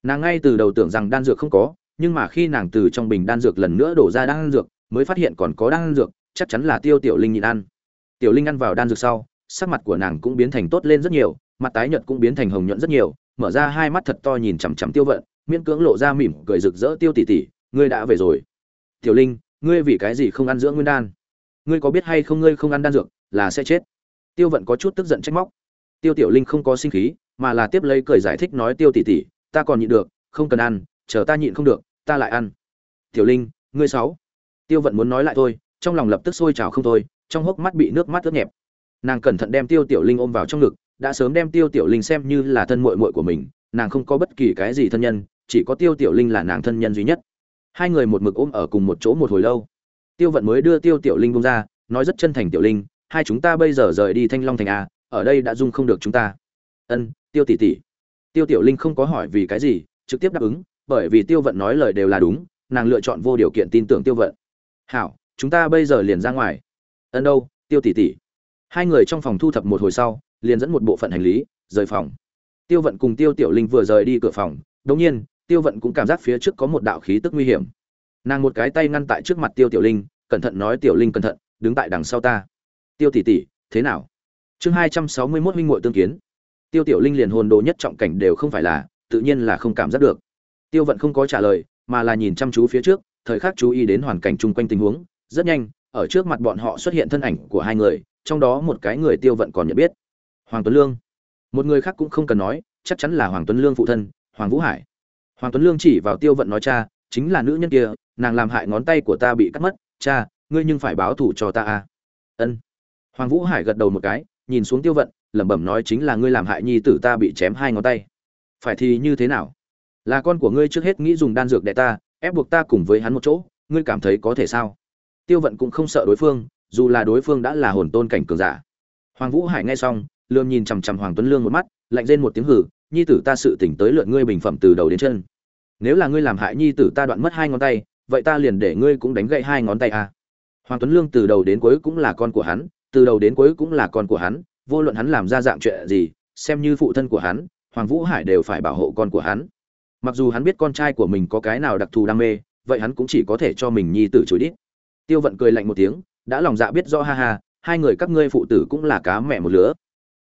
Nàng ngay từ đầu tưởng rằng đan dược không có, nhưng mà khi nàng từ trong bình đan dược lần nữa đổ ra đan dược, mới phát hiện còn có đan dược, chắc chắn là tiêu tiểu linh nhịn ăn. Tiểu linh ăn vào đan dược sau, sắc mặt của nàng cũng biến thành tốt lên rất nhiều, mặt tái nhợt cũng biến thành hồng nhuận rất nhiều, mở ra hai mắt thật to nhìn chằm chằm tiêu vận, miễn cưỡng lộ ra mỉm cười rực rỡ, tiêu tỷ tỷ, ngươi đã về rồi. Tiểu linh ngươi vì cái gì không ăn dưỡng nguyên đan? Ngươi có biết hay không ngươi không ăn đan dược là sẽ chết? Tiêu vận có chút tức giận trách móc. Tiêu tiểu linh không có sinh khí, mà là tiếp lấy cười giải thích nói, tiêu tỷ tỷ, ta còn nhịn được, không cần ăn, chờ ta nhịn không được, ta lại ăn. Tiểu linh, ngươi sáu. Tiêu vận muốn nói lại thôi, trong lòng lập tức sôi trào không thôi, trong hốc mắt bị nước mắt ướt nhẹp. Nàng cẩn thận đem tiêu tiểu linh ôm vào trong ngực, đã sớm đem tiêu tiểu linh xem như là thân muội muội của mình, nàng không có bất kỳ cái gì thân nhân, chỉ có tiêu tiểu linh là nàng thân nhân duy nhất hai người một mực ôm ở cùng một chỗ một hồi lâu. Tiêu vận mới đưa tiêu tiểu linh bông ra, nói rất chân thành, tiểu linh, hai chúng ta bây giờ rời đi thanh long thành a ở đây đã dung không được chúng ta. Ân, tiêu tỷ tỷ. Tiêu tiểu linh không có hỏi vì cái gì, trực tiếp đáp ứng, bởi vì tiêu vận nói lời đều là đúng, nàng lựa chọn vô điều kiện tin tưởng tiêu vận. Hảo, chúng ta bây giờ liền ra ngoài. Ân đâu, tiêu tỷ tỷ. Hai người trong phòng thu thập một hồi sau, liền dẫn một bộ phận hành lý, rời phòng. Tiêu vận cùng tiêu tiểu linh vừa rời đi cửa phòng đống nhiên tiêu vận cũng cảm giác phía trước có một đạo khí tức nguy hiểm. Nàng một cái tay ngăn tại trước mặt tiêu tiểu linh, cẩn thận nói, tiểu linh cẩn thận, đứng tại đằng sau ta. Tiêu tỷ tỷ, thế nào? Chương hai trăm sáu mươi mốt minh ngội tương kiến. Tiêu tiểu linh liền hồn đồ nhất trọng cảnh đều không phải là, tự nhiên là không cảm giác được. Tiêu vận không có trả lời, mà là nhìn chăm chú phía trước, thời khắc chú ý đến hoàn cảnh chung quanh tình huống. Rất nhanh, ở trước mặt bọn họ xuất hiện thân ảnh của hai người, trong đó một cái người tiêu vận còn nhận biết. Hoàng tuấn lương. Một người khác cũng không cần nói, chắc chắn là hoàng tuấn lương phụ thân, hoàng vũ hải hoàng tuấn lương chỉ vào tiêu vận nói, cha, chính là nữ nhân kia, nàng làm hại ngón tay của ta bị cắt mất. Cha, ngươi nhưng phải báo thủ cho ta a ân. Hoàng vũ hải gật đầu một cái, nhìn xuống tiêu vận, lẩm bẩm nói, chính là ngươi làm hại nhi tử ta bị chém hai ngón tay. Phải thì như thế nào? Là con của ngươi trước hết nghĩ dùng đan dược để ta, ép buộc ta cùng với hắn một chỗ, ngươi cảm thấy có thể sao? Tiêu vận cũng không sợ đối phương, dù là đối phương đã là hồn tôn cảnh cường giả. Hoàng vũ hải nghe xong lương nhìn chằm chằm hoàng tuấn lương một mắt, lạnh rên một tiếng hử nhi tử ta sự tỉnh tới lượt ngươi bình phẩm từ đầu đến chân. Nếu là ngươi làm hại nhi tử ta đoạn mất hai ngón tay, vậy ta liền để ngươi cũng đánh gậy hai ngón tay à. hoàng tuấn lương từ đầu đến cuối cũng là con của hắn, từ đầu đến cuối cũng là con của hắn, vô luận hắn làm ra dạng chuyện gì, xem như phụ thân của hắn, hoàng vũ hải đều phải bảo hộ con của hắn. Mặc dù hắn biết con trai của mình có cái nào đặc thù đam mê, vậy hắn cũng chỉ có thể cho mình nhi tử chối đít. Tiêu vận cười lạnh một tiếng, đã lòng dạ biết rõ ha ha, hai người các ngươi phụ tử cũng là cá mẹ một lứa.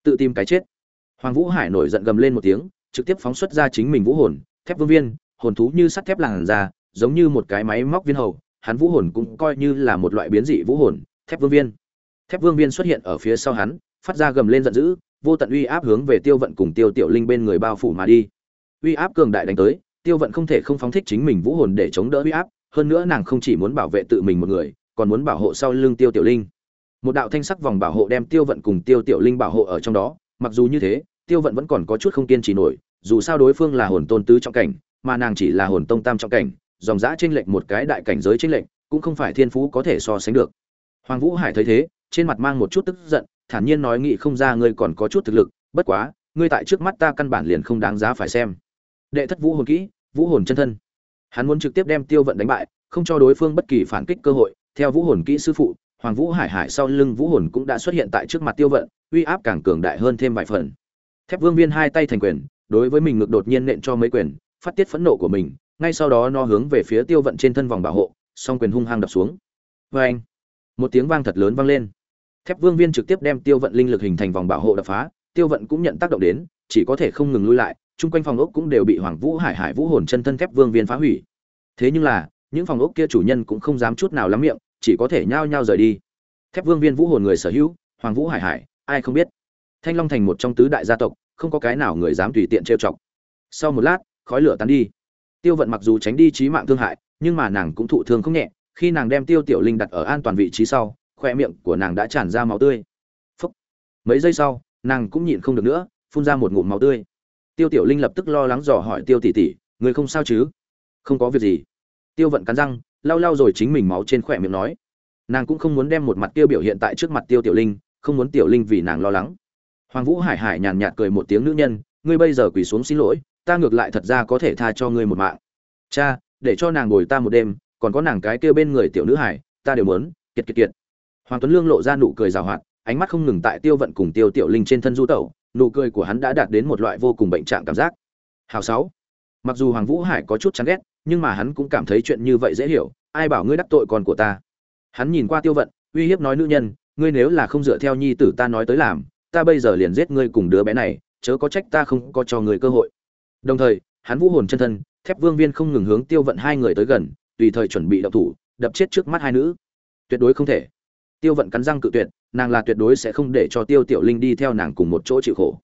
Tự tìm cái chết hoàng vũ hải nổi giận gầm lên một tiếng, trực tiếp phóng xuất ra chính mình vũ hồn, thép vương viên, hồn thú như sắt thép làn ra giống như một cái máy móc viên hầu, hắn vũ hồn cũng coi như là một loại biến dị vũ hồn, thép vương viên. Thép vương viên xuất hiện ở phía sau hắn, phát ra gầm lên giận dữ, vô tận uy áp hướng về tiêu vận cùng tiêu tiểu linh bên người bao phủ mà đi. Uy áp cường đại đánh tới, tiêu vận không thể không phóng thích chính mình vũ hồn để chống đỡ uy áp, hơn nữa nàng không chỉ muốn bảo vệ tự mình một người, còn muốn bảo hộ sau lưng tiêu tiểu linh. Một đạo thanh sắc vòng bảo hộ đem tiêu vận cùng tiêu tiểu linh bảo hộ ở trong đó, mặc dù như thế tiêu vận vẫn còn có chút không kiên trì nổi, dù sao đối phương là hồn tôn tứ trọng cảnh, mà nàng chỉ là hồn tông tam trọng cảnh, dòng giã trên lệnh một cái đại cảnh giới trên lệnh cũng không phải thiên phú có thể so sánh được. Hoàng vũ hải thấy thế, trên mặt mang một chút tức giận, thản nhiên nói nghị không ra ngươi còn có chút thực lực, bất quá, ngươi tại trước mắt ta căn bản liền không đáng giá phải xem. Đệ thất vũ hồn kỹ, vũ hồn chân thân. Hắn muốn trực tiếp đem tiêu vận đánh bại, không cho đối phương bất kỳ phản kích cơ hội. Theo vũ hồn kỹ sư phụ, hoàng vũ hải hải sau lưng vũ hồn cũng đã xuất hiện tại trước mặt tiêu vận, uy áp càng cường đại hơn thêm vài phần thép vương viên hai tay thành quyền, đối với mình ngực đột nhiên nện cho mấy quyền, phát tiết phẫn nộ của mình, ngay sau đó nó hướng về phía tiêu vận trên thân vòng bảo hộ, song quyền hung hăng đập xuống. Vê anh, một tiếng vang thật lớn vang lên. Thép vương viên trực tiếp đem tiêu vận linh lực hình thành vòng bảo hộ đập phá, tiêu vận cũng nhận tác động đến, chỉ có thể không ngừng lui lại, chung quanh phòng ốc cũng đều bị hoàng vũ hải hải vũ hồn chân thân thép vương viên phá hủy. Thế nhưng là, những phòng ốc kia chủ nhân cũng không dám chút nào lắm miệng, chỉ có thể nhao nhao rời đi. Thép vương viên vũ hồn người sở hữu, hoàng vũ hải hải, ai không biết? Thanh long thành một trong tứ đại gia tộc, không có cái nào người dám tùy tiện trêu chọc. Sau một lát, khói lửa tan đi. Tiêu vận mặc dù tránh đi trí mạng thương hại, nhưng mà nàng cũng thụ thương không nhẹ. Khi nàng đem tiêu tiểu linh đặt ở an toàn vị trí sau, khoe miệng của nàng đã tràn ra máu tươi. Phúc. mấy giây sau, nàng cũng nhịn không được nữa, phun ra một ngụm máu tươi. Tiêu tiểu linh lập tức lo lắng dò hỏi tiêu tỷ tỷ người không sao chứ? Không có việc gì. Tiêu vận cắn răng, lau lau rồi chính mình máu trên khỏe miệng nói. Nàng cũng không muốn đem một mặt tiêu biểu hiện tại trước mặt tiêu tiểu linh, không muốn tiểu linh vì nàng lo lắng hoàng vũ hải hải nhàn nhạt cười một tiếng nữ nhân, ngươi bây giờ quỳ xuống xin lỗi, ta ngược lại thật ra có thể tha cho ngươi một mạng. Cha, để cho nàng ngồi ta một đêm, còn có nàng cái kia bên người tiểu nữ hải, ta đều muốn. Kiệt kiệt kiệt. Hoàng tuấn lương lộ ra nụ cười rào hoạt, ánh mắt không ngừng tại tiêu vận cùng tiêu tiểu linh trên thân du tẩu, nụ cười của hắn đã đạt đến một loại vô cùng bệnh trạng cảm giác. Hào sáu. Mặc dù hoàng vũ hải có chút chán ghét, nhưng mà hắn cũng cảm thấy chuyện như vậy dễ hiểu, ai bảo ngươi đắc tội con của ta. Hắn nhìn qua tiêu vận, uy hiếp nói nữ nhân, ngươi nếu là không dựa theo nhi tử ta nói tới làm ta bây giờ liền giết ngươi cùng đứa bé này, chớ có trách ta không có cho người cơ hội. Đồng thời, hắn vũ hồn chân thân, thép vương viên không ngừng hướng tiêu vận hai người tới gần, tùy thời chuẩn bị đập thủ, đập chết trước mắt hai nữ. Tuyệt đối không thể. Tiêu vận cắn răng cự tuyệt, nàng là tuyệt đối sẽ không để cho tiêu tiểu linh đi theo nàng cùng một chỗ chịu khổ.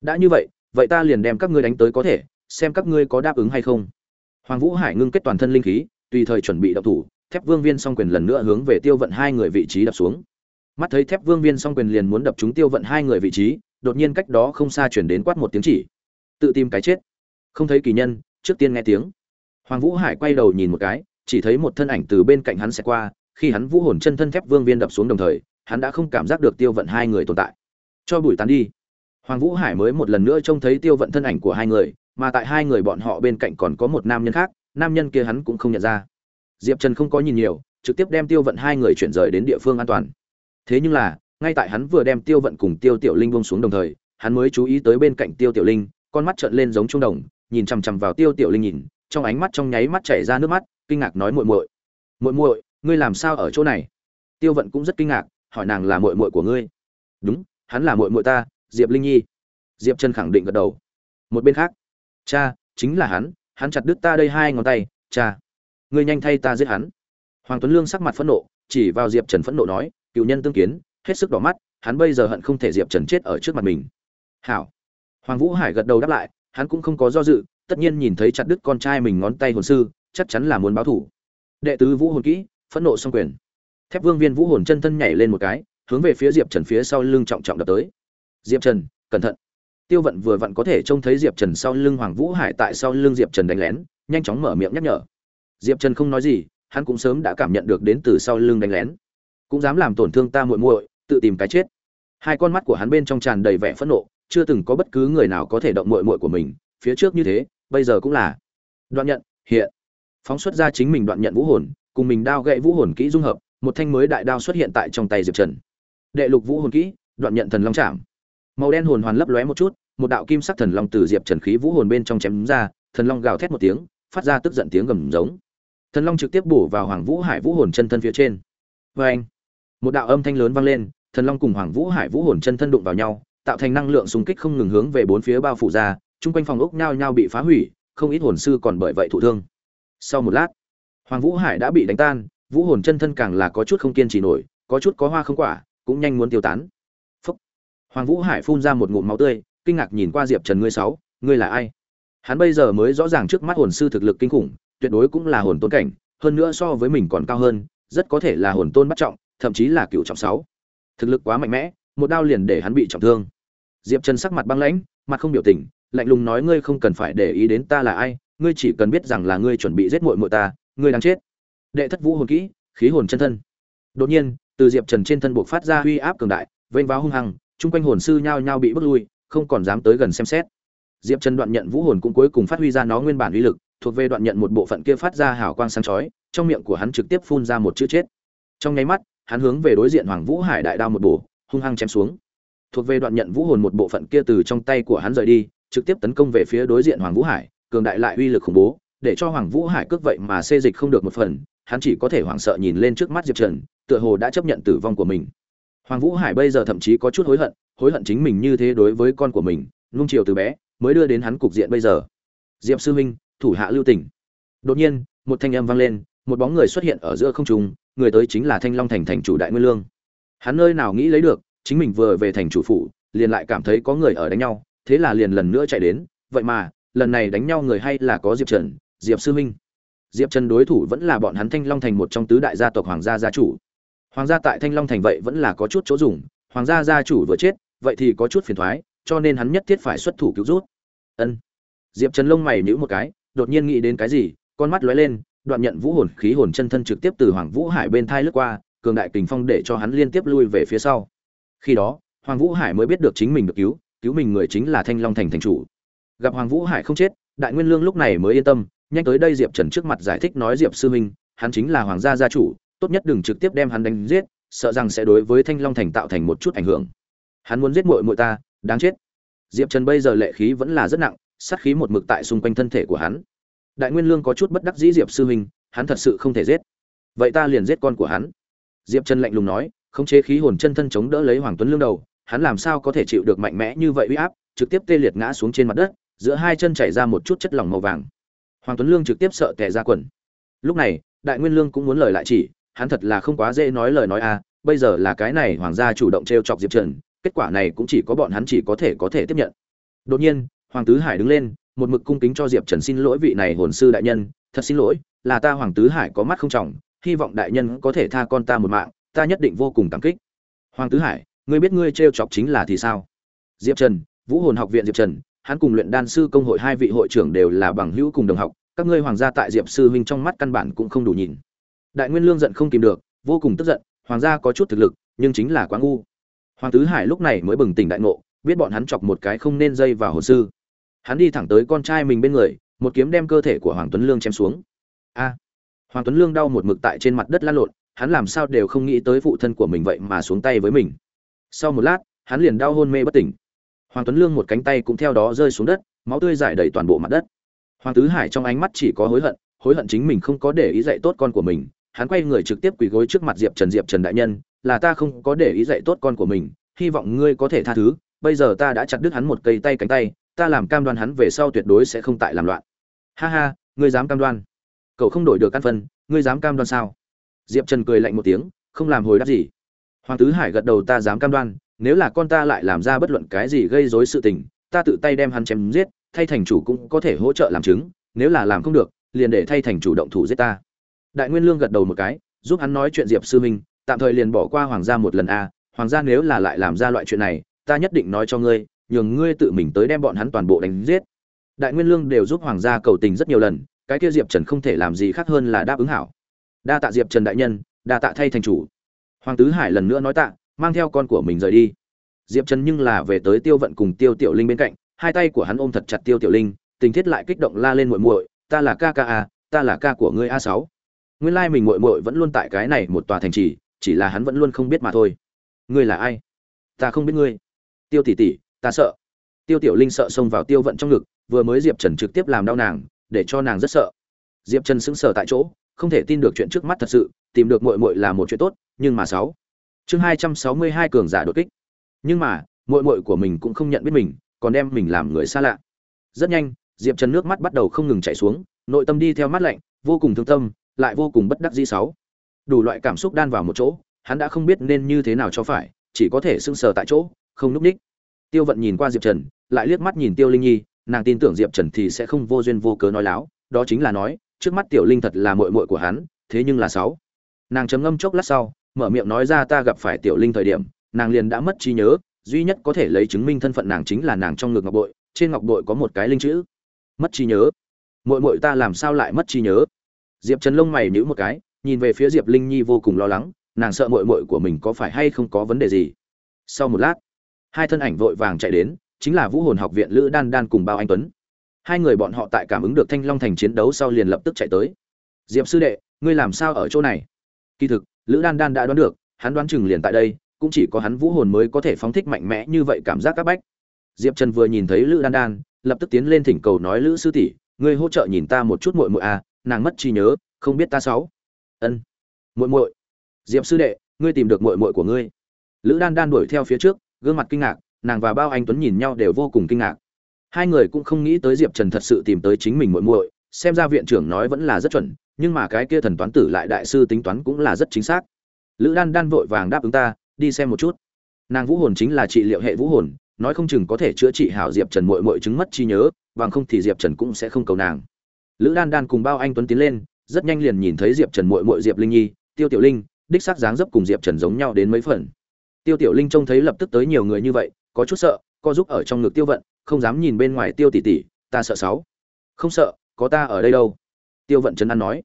Đã như vậy vậy ta liền đem các ngươi đánh tới có thể, xem các ngươi có đáp ứng hay không. Hoàng vũ hải ngưng kết toàn thân linh khí, tùy thời chuẩn bị đập thủ, thép vương viên song quyền lần nữa hướng về tiêu vận hai người vị trí đập xuống mắt thấy thép vương viên song quyền liền muốn đập chúng tiêu vận hai người vị trí, đột nhiên cách đó không xa chuyển đến quát một tiếng chỉ. Tự tìm cái chết. Không thấy kỳ nhân, trước tiên nghe tiếng. Hoàng vũ hải quay đầu nhìn một cái, chỉ thấy một thân ảnh từ bên cạnh hắn sẽ qua, khi hắn vũ hồn chân thân thép vương viên đập xuống đồng thời, hắn đã không cảm giác được tiêu vận hai người tồn tại. Cho bụi tán đi. Hoàng vũ hải mới một lần nữa trông thấy tiêu vận thân ảnh của hai người, mà tại hai người bọn họ bên cạnh còn có một nam nhân khác, nam nhân kia hắn cũng không nhận ra. Diệp trần không có nhìn nhiều, trực tiếp đem tiêu vận hai người chuyển rời đến địa phương an toàn thế nhưng là, ngay tại hắn vừa đem tiêu vận cùng tiêu tiểu linh bông xuống đồng thời, hắn mới chú ý tới bên cạnh tiêu tiểu linh, con mắt trợn lên giống trung đồng, nhìn chằm chằm vào tiêu tiểu linh nhìn, trong ánh mắt trong nháy mắt chảy ra nước mắt, kinh ngạc nói muội muội. Muội muội, ngươi làm sao ở chỗ này? Tiêu vận cũng rất kinh ngạc, hỏi nàng là muội muội của ngươi. Đúng, hắn là muội muội ta, diệp linh nhi. Diệp trần khẳng định gật đầu. Một bên khác. Cha, chính là hắn hắn chặt đứt ta đây hai ngón tay, cha. Ngươi nhanh thay ta giết hắn. Hoàng tuấn lương sắc mặt phẫn nộ, chỉ vào diệp trần phẫn nộ nói cựu nhân tương kiến, hết sức đỏ mắt, hắn bây giờ hận không thể diệp trần chết ở trước mặt mình. Hảo. Hoàng vũ hải gật đầu đáp lại, hắn cũng không có do dự, tất nhiên nhìn thấy chặt đứt con trai mình ngón tay hồn sư, chắc chắn là muốn báo thủ. Đệ tứ vũ hồn kỹ, phẫn nộ xong quyền. Thép vương viên vũ hồn chân thân nhảy lên một cái, hướng về phía diệp trần phía sau lưng trọng trọng đập tới. Diệp trần, cẩn thận. Tiêu vận vừa vặn có thể trông thấy diệp trần sau lưng hoàng vũ hải tại sau lưng diệp trần đánh lén, nhanh chóng mở miệng nhắc nhở. Diệp trần không nói gì, hắn cũng sớm đã cảm nhận được đến từ sau lưng đánh lén cũng dám làm tổn thương ta muội muội, tự tìm cái chết. Hai con mắt của hắn bên trong tràn đầy vẻ phẫn nộ, chưa từng có bất cứ người nào có thể động muội muội của mình, phía trước như thế, bây giờ cũng là. Đoạn nhận, hiện. Phóng xuất ra chính mình đoạn nhận vũ hồn, cùng mình đao gậy vũ hồn kỹ dung hợp, một thanh mới đại đao xuất hiện tại trong tay diệp trần. Đệ lục vũ hồn kỹ, đoạn nhận thần long chạm. Màu đen hồn hoàn lấp lóe một chút, một đạo kim sắc thần long từ diệp trần khí vũ hồn bên trong chém ra, thần long gào thét một tiếng, phát ra tức giận tiếng gầm giống. Thần long trực tiếp bổ vào hoàng vũ hải vũ hồn chân thân phía trên. Oeng! anh một đạo âm thanh lớn vang lên, thần long cùng hoàng vũ hải vũ hồn chân thân đụng vào nhau, tạo thành năng lượng xung kích không ngừng hướng về bốn phía bao phủ ra, chung quanh phòng ốc nhao nhao bị phá hủy, không ít hồn sư còn bởi vậy thụ thương. Sau một lát, hoàng vũ hải đã bị đánh tan, vũ hồn chân thân càng là có chút không kiên trì nổi, có chút có hoa không quả, cũng nhanh muốn tiêu tán. Phúc. hoàng vũ hải phun ra một ngụm máu tươi, kinh ngạc nhìn qua diệp trần ngươi sáu, ngươi là ai? Hắn bây giờ mới rõ ràng trước mắt hồn sư thực lực kinh khủng, tuyệt đối cũng là hồn tôn cảnh, hơn nữa so với mình còn cao hơn, rất có thể là hồn tôn bắt trọng thậm chí là cựu trọng sáu. Thực lực quá mạnh mẽ, một đao liền để hắn bị trọng thương. Diệp trần sắc mặt băng lãnh, mặt không biểu tình, lạnh lùng nói ngươi không cần phải để ý đến ta là ai, ngươi chỉ cần biết rằng là ngươi chuẩn bị giết muội muội ta, ngươi đang chết. Đệ thất vũ hồn kỹ, khí hồn chân thân. Đột nhiên, từ diệp trần trên thân buộc phát ra uy áp cường đại, vênh váo hung hăng, chung quanh hồn sư nhao nhao bị bước lui, không còn dám tới gần xem xét. Diệp trần đoạn nhận vũ hồn cũng cuối cùng phát huy ra nó nguyên bản uy lực, thuộc về đoạn nhận một bộ phận kia phát ra hào quang sáng chói, trong miệng của hắn trực tiếp phun ra một chữ chết. Trong nháy mắt hắn hướng về đối diện hoàng vũ hải đại đao một bổ, hung hăng chém xuống. Thuộc về đoạn nhận vũ hồn một bộ phận kia từ trong tay của hắn rời đi, trực tiếp tấn công về phía đối diện hoàng vũ hải, cường đại lại uy lực khủng bố, để cho hoàng vũ hải cước vậy mà xê dịch không được một phần, hắn chỉ có thể hoảng sợ nhìn lên trước mắt diệp trần, tựa hồ đã chấp nhận tử vong của mình. Hoàng vũ hải bây giờ thậm chí có chút hối hận hối hận chính mình như thế đối với con của mình nuông chiều từ bé, mới đưa đến hắn cục diện bây giờ. Diệp sư huynh, thủ hạ lưu tỉnh đột nhiên, một thanh âm vang lên, một bóng người xuất hiện ở giữa không trung người tới chính là thanh long thành thành chủ đại nguyên lương. Hắn nơi nào nghĩ lấy được chính mình vừa về thành chủ phủ liền lại cảm thấy có người ở đánh nhau thế là liền lần nữa chạy đến vậy mà lần này đánh nhau người hay là có diệp trần diệp sư Minh, diệp trần đối thủ vẫn là bọn hắn thanh long thành một trong tứ đại gia tộc hoàng gia gia chủ. Hoàng gia tại thanh long thành vậy vẫn là có chút chỗ dùng hoàng gia gia chủ vừa chết vậy thì có chút phiền thoái cho nên hắn nhất thiết phải xuất thủ cứu rút. Ân. Diệp trần lông mày nhíu một cái đột nhiên nghĩ đến cái gì con mắt lóe lên đoạn nhận vũ hồn khí hồn chân thân trực tiếp từ hoàng vũ hải bên thai lướt qua, cường đại kình phong để cho hắn liên tiếp lui về phía sau. Khi đó, hoàng vũ hải mới biết được chính mình được cứu cứu mình người chính là thanh long thành thành chủ. Gặp hoàng vũ hải không chết, đại nguyên lương lúc này mới yên tâm, nhanh tới đây diệp trần trước mặt giải thích nói diệp sư minh, hắn chính là hoàng gia gia chủ, tốt nhất đừng trực tiếp đem hắn đánh giết, sợ rằng sẽ đối với thanh long thành tạo thành một chút ảnh hưởng. Hắn muốn giết muội muội ta, đáng chết. Diệp trần bây giờ lệ khí vẫn là rất nặng, sát khí một mực tại xung quanh thân thể của hắn đại nguyên lương có chút bất đắc dĩ diệp sư huynh, hắn thật sự không thể giết. Vậy ta liền giết con của hắn. Diệp trần lạnh lùng nói, khống chế khí hồn chân thân chống đỡ lấy hoàng tuấn lương đầu, hắn làm sao có thể chịu được mạnh mẽ như vậy uy áp, trực tiếp tê liệt ngã xuống trên mặt đất, giữa hai chân chảy ra một chút chất lỏng màu vàng. Hoàng tuấn lương trực tiếp sợ tè ra quần. Lúc này, đại nguyên lương cũng muốn lời lại chỉ, hắn thật là không quá dễ nói lời nói a, bây giờ là cái này hoàng gia chủ động t chọc diệp trần, kết quả này cũng chỉ có bọn hắn chỉ có thể có thể tiếp nhận. Đột nhiên, hoàng tứ hải đứng lên một mực cung kính cho diệp trần xin lỗi vị này hồn sư đại nhân, thật xin lỗi, là ta hoàng tứ hải có mắt không trọng, hy vọng đại nhân có thể tha con ta một mạng, ta nhất định vô cùng cảm kích. Hoàng tứ hải, ngươi biết ngươi t chọc chính là thì sao? Diệp trần, vũ hồn học viện diệp trần, hắn cùng luyện đan sư công hội hai vị hội trưởng đều là bằng hữu cùng đồng học, các ngươi hoàng gia tại diệp sư huynh trong mắt căn bản cũng không đủ nhìn. Đại nguyên lương giận không kìm được, vô cùng tức giận, hoàng gia có chút thực lực, nhưng chính là quá ngu. Hoàng tứ hải lúc này mới bừng tỉnh đại ngộ, biết bọn hắn chọc một cái không nên dây vào hồ sư hắn đi thẳng tới con trai mình bên người, một kiếm đem cơ thể của hoàng tuấn lương chém xuống. A! Hoàng tuấn lương đau một mực tại trên mặt đất lăn lộn, hắn làm sao đều không nghĩ tới phụ thân của mình vậy mà xuống tay với mình. Sau một lát, hắn liền đau hôn mê bất tỉnh. Hoàng tuấn lương một cánh tay cũng theo đó rơi xuống đất, máu tươi giải đầy toàn bộ mặt đất. Hoàng tứ hải trong ánh mắt chỉ có hối hận hối hận chính mình không có để ý dạy tốt con của mình. Hắn quay người trực tiếp quỳ gối trước mặt diệp trần diệp trần đại nhân, là ta không có để ý dạy tốt con của mình, hy vọng ngươi có thể tha thứ. Bây giờ ta đã chặt đứt hắn một cây tay cánh tay ta làm cam đoan hắn về sau tuyệt đối sẽ không tại làm loạn. Ha ha, ngươi dám cam đoan. Cậu không đổi được căn phân, ngươi dám cam đoan sao? Diệp trần cười lạnh một tiếng, không làm hồi đáp gì. Hoàng tứ hải gật đầu, ta dám cam đoan, nếu là con ta lại làm ra bất luận cái gì gây rối sự tình, ta tự tay đem hắn chém giết, thay thành chủ cũng có thể hỗ trợ làm chứng, nếu là làm không được, liền để thay thành chủ động thủ giết ta. Đại nguyên lương gật đầu một cái, giúp hắn nói chuyện diệp sư minh, tạm thời liền bỏ qua hoàng gia một lần a hoàng gia nếu là lại làm ra loại chuyện này, ta nhất định nói cho ngươi nhường ngươi tự mình tới đem bọn hắn toàn bộ đánh giết. Đại nguyên lương đều giúp hoàng gia cầu tình rất nhiều lần, cái kia diệp trần không thể làm gì khác hơn là đáp ứng hảo. Đa tạ diệp trần đại nhân, đa tạ thay thành chủ. Hoàng tứ hải lần nữa nói tạ, mang theo con của mình rời đi. Diệp trần nhưng là về tới tiêu vận cùng tiêu tiểu linh bên cạnh, hai tay của hắn ôm thật chặt tiêu tiểu linh, tình thiết lại kích động la lên muội muội, ta là ca ca a ta là ca của ngươi a sáu. Nguyên lai mình muội muội vẫn luôn tại cái này một tòa thành trì, chỉ là hắn vẫn luôn không biết mà thôi. Ngươi là ai? Ta không biết ngươi. Tiêu tỷ tỷ ta sợ. Tiêu tiểu linh sợ xông vào tiêu vận trong ngực, vừa mới diệp trần trực tiếp làm đau nàng, để cho nàng rất sợ. Diệp trần sững sờ tại chỗ, không thể tin được chuyện trước mắt thật sự, tìm được muội muội là một chuyện tốt, nhưng mà sáu. Chương hai trăm sáu mươi hai cường giả đột kích. Nhưng mà, muội muội của mình cũng không nhận biết mình, còn đem mình làm người xa lạ. Rất nhanh, diệp trần nước mắt bắt đầu không ngừng chảy xuống, nội tâm đi theo mắt lạnh, vô cùng thương tâm, lại vô cùng bất đắc dĩ sáu. Đủ loại cảm xúc đan vào một chỗ, hắn đã không biết nên như thế nào cho phải, chỉ có thể sững sờ tại chỗ, không núp ních tiêu vận nhìn qua diệp trần, lại liếc mắt nhìn tiêu linh nhi, nàng tin tưởng diệp trần thì sẽ không vô duyên vô cớ nói láo, đó chính là nói, trước mắt tiểu linh thật là mội mội của hắn, thế nhưng là sáu. Nàng chấm ngâm chốc lát sau, mở miệng nói ra ta gặp phải tiểu linh thời điểm, nàng liền đã mất trí nhớ, duy nhất có thể lấy chứng minh thân phận nàng chính là nàng trong ngực ngọc bội, trên ngọc bội có một cái linh chữ. Mất trí nhớ. Mội mội ta làm sao lại mất trí nhớ? Diệp trần lông mày nhữ một cái, nhìn về phía diệp linh nhi vô cùng lo lắng, nàng sợ mội mội của mình có phải hay không có vấn đề gì. Sau một lát hai thân ảnh vội vàng chạy đến, chính là vũ hồn học viện lữ đan đan cùng bao anh tuấn. Hai người bọn họ tại cảm ứng được thanh long thành chiến đấu sau liền lập tức chạy tới. Diệp sư đệ, ngươi làm sao ở chỗ này? Kỳ thực, lữ đan đan đã đoán được, hắn đoán chừng liền tại đây, cũng chỉ có hắn vũ hồn mới có thể phóng thích mạnh mẽ như vậy cảm giác các bách. Diệp trần vừa nhìn thấy lữ đan đan, lập tức tiến lên thỉnh cầu nói, lữ sư tỷ, ngươi hỗ trợ nhìn ta một chút muội muội à nàng mất trí nhớ, không biết ta sáu. Ân, muội muội. Diệp sư đệ, ngươi tìm được muội muội của ngươi. Lữ đan đan đuổi theo phía trước gương mặt kinh ngạc, nàng và bao anh tuấn nhìn nhau đều vô cùng kinh ngạc. Hai người cũng không nghĩ tới diệp trần thật sự tìm tới chính mình muội muội, xem ra viện trưởng nói vẫn là rất chuẩn, nhưng mà cái kia thần toán tử lại đại sư tính toán cũng là rất chính xác. Lữ đan đan vội vàng đáp ứng ta, đi xem một chút. Nàng vũ hồn chính là trị liệu hệ vũ hồn, nói không chừng có thể chữa trị hảo diệp trần muội muội chứng mất trí nhớ, bằng không thì diệp trần cũng sẽ không cầu nàng. Lữ đan đan cùng bao anh tuấn tiến lên, rất nhanh liền nhìn thấy diệp trần muội muội diệp linh nhi, tiêu tiểu linh, đích xác dáng dấp cùng diệp trần giống nhau đến mấy phần tiêu tiểu linh trông thấy lập tức tới nhiều người như vậy, có chút sợ co giúp ở trong ngực tiêu vận, không dám nhìn bên ngoài tiêu tỷ tỷ, ta sợ sáu. Không sợ, có ta ở đây đâu. Tiêu vận trấn an nói.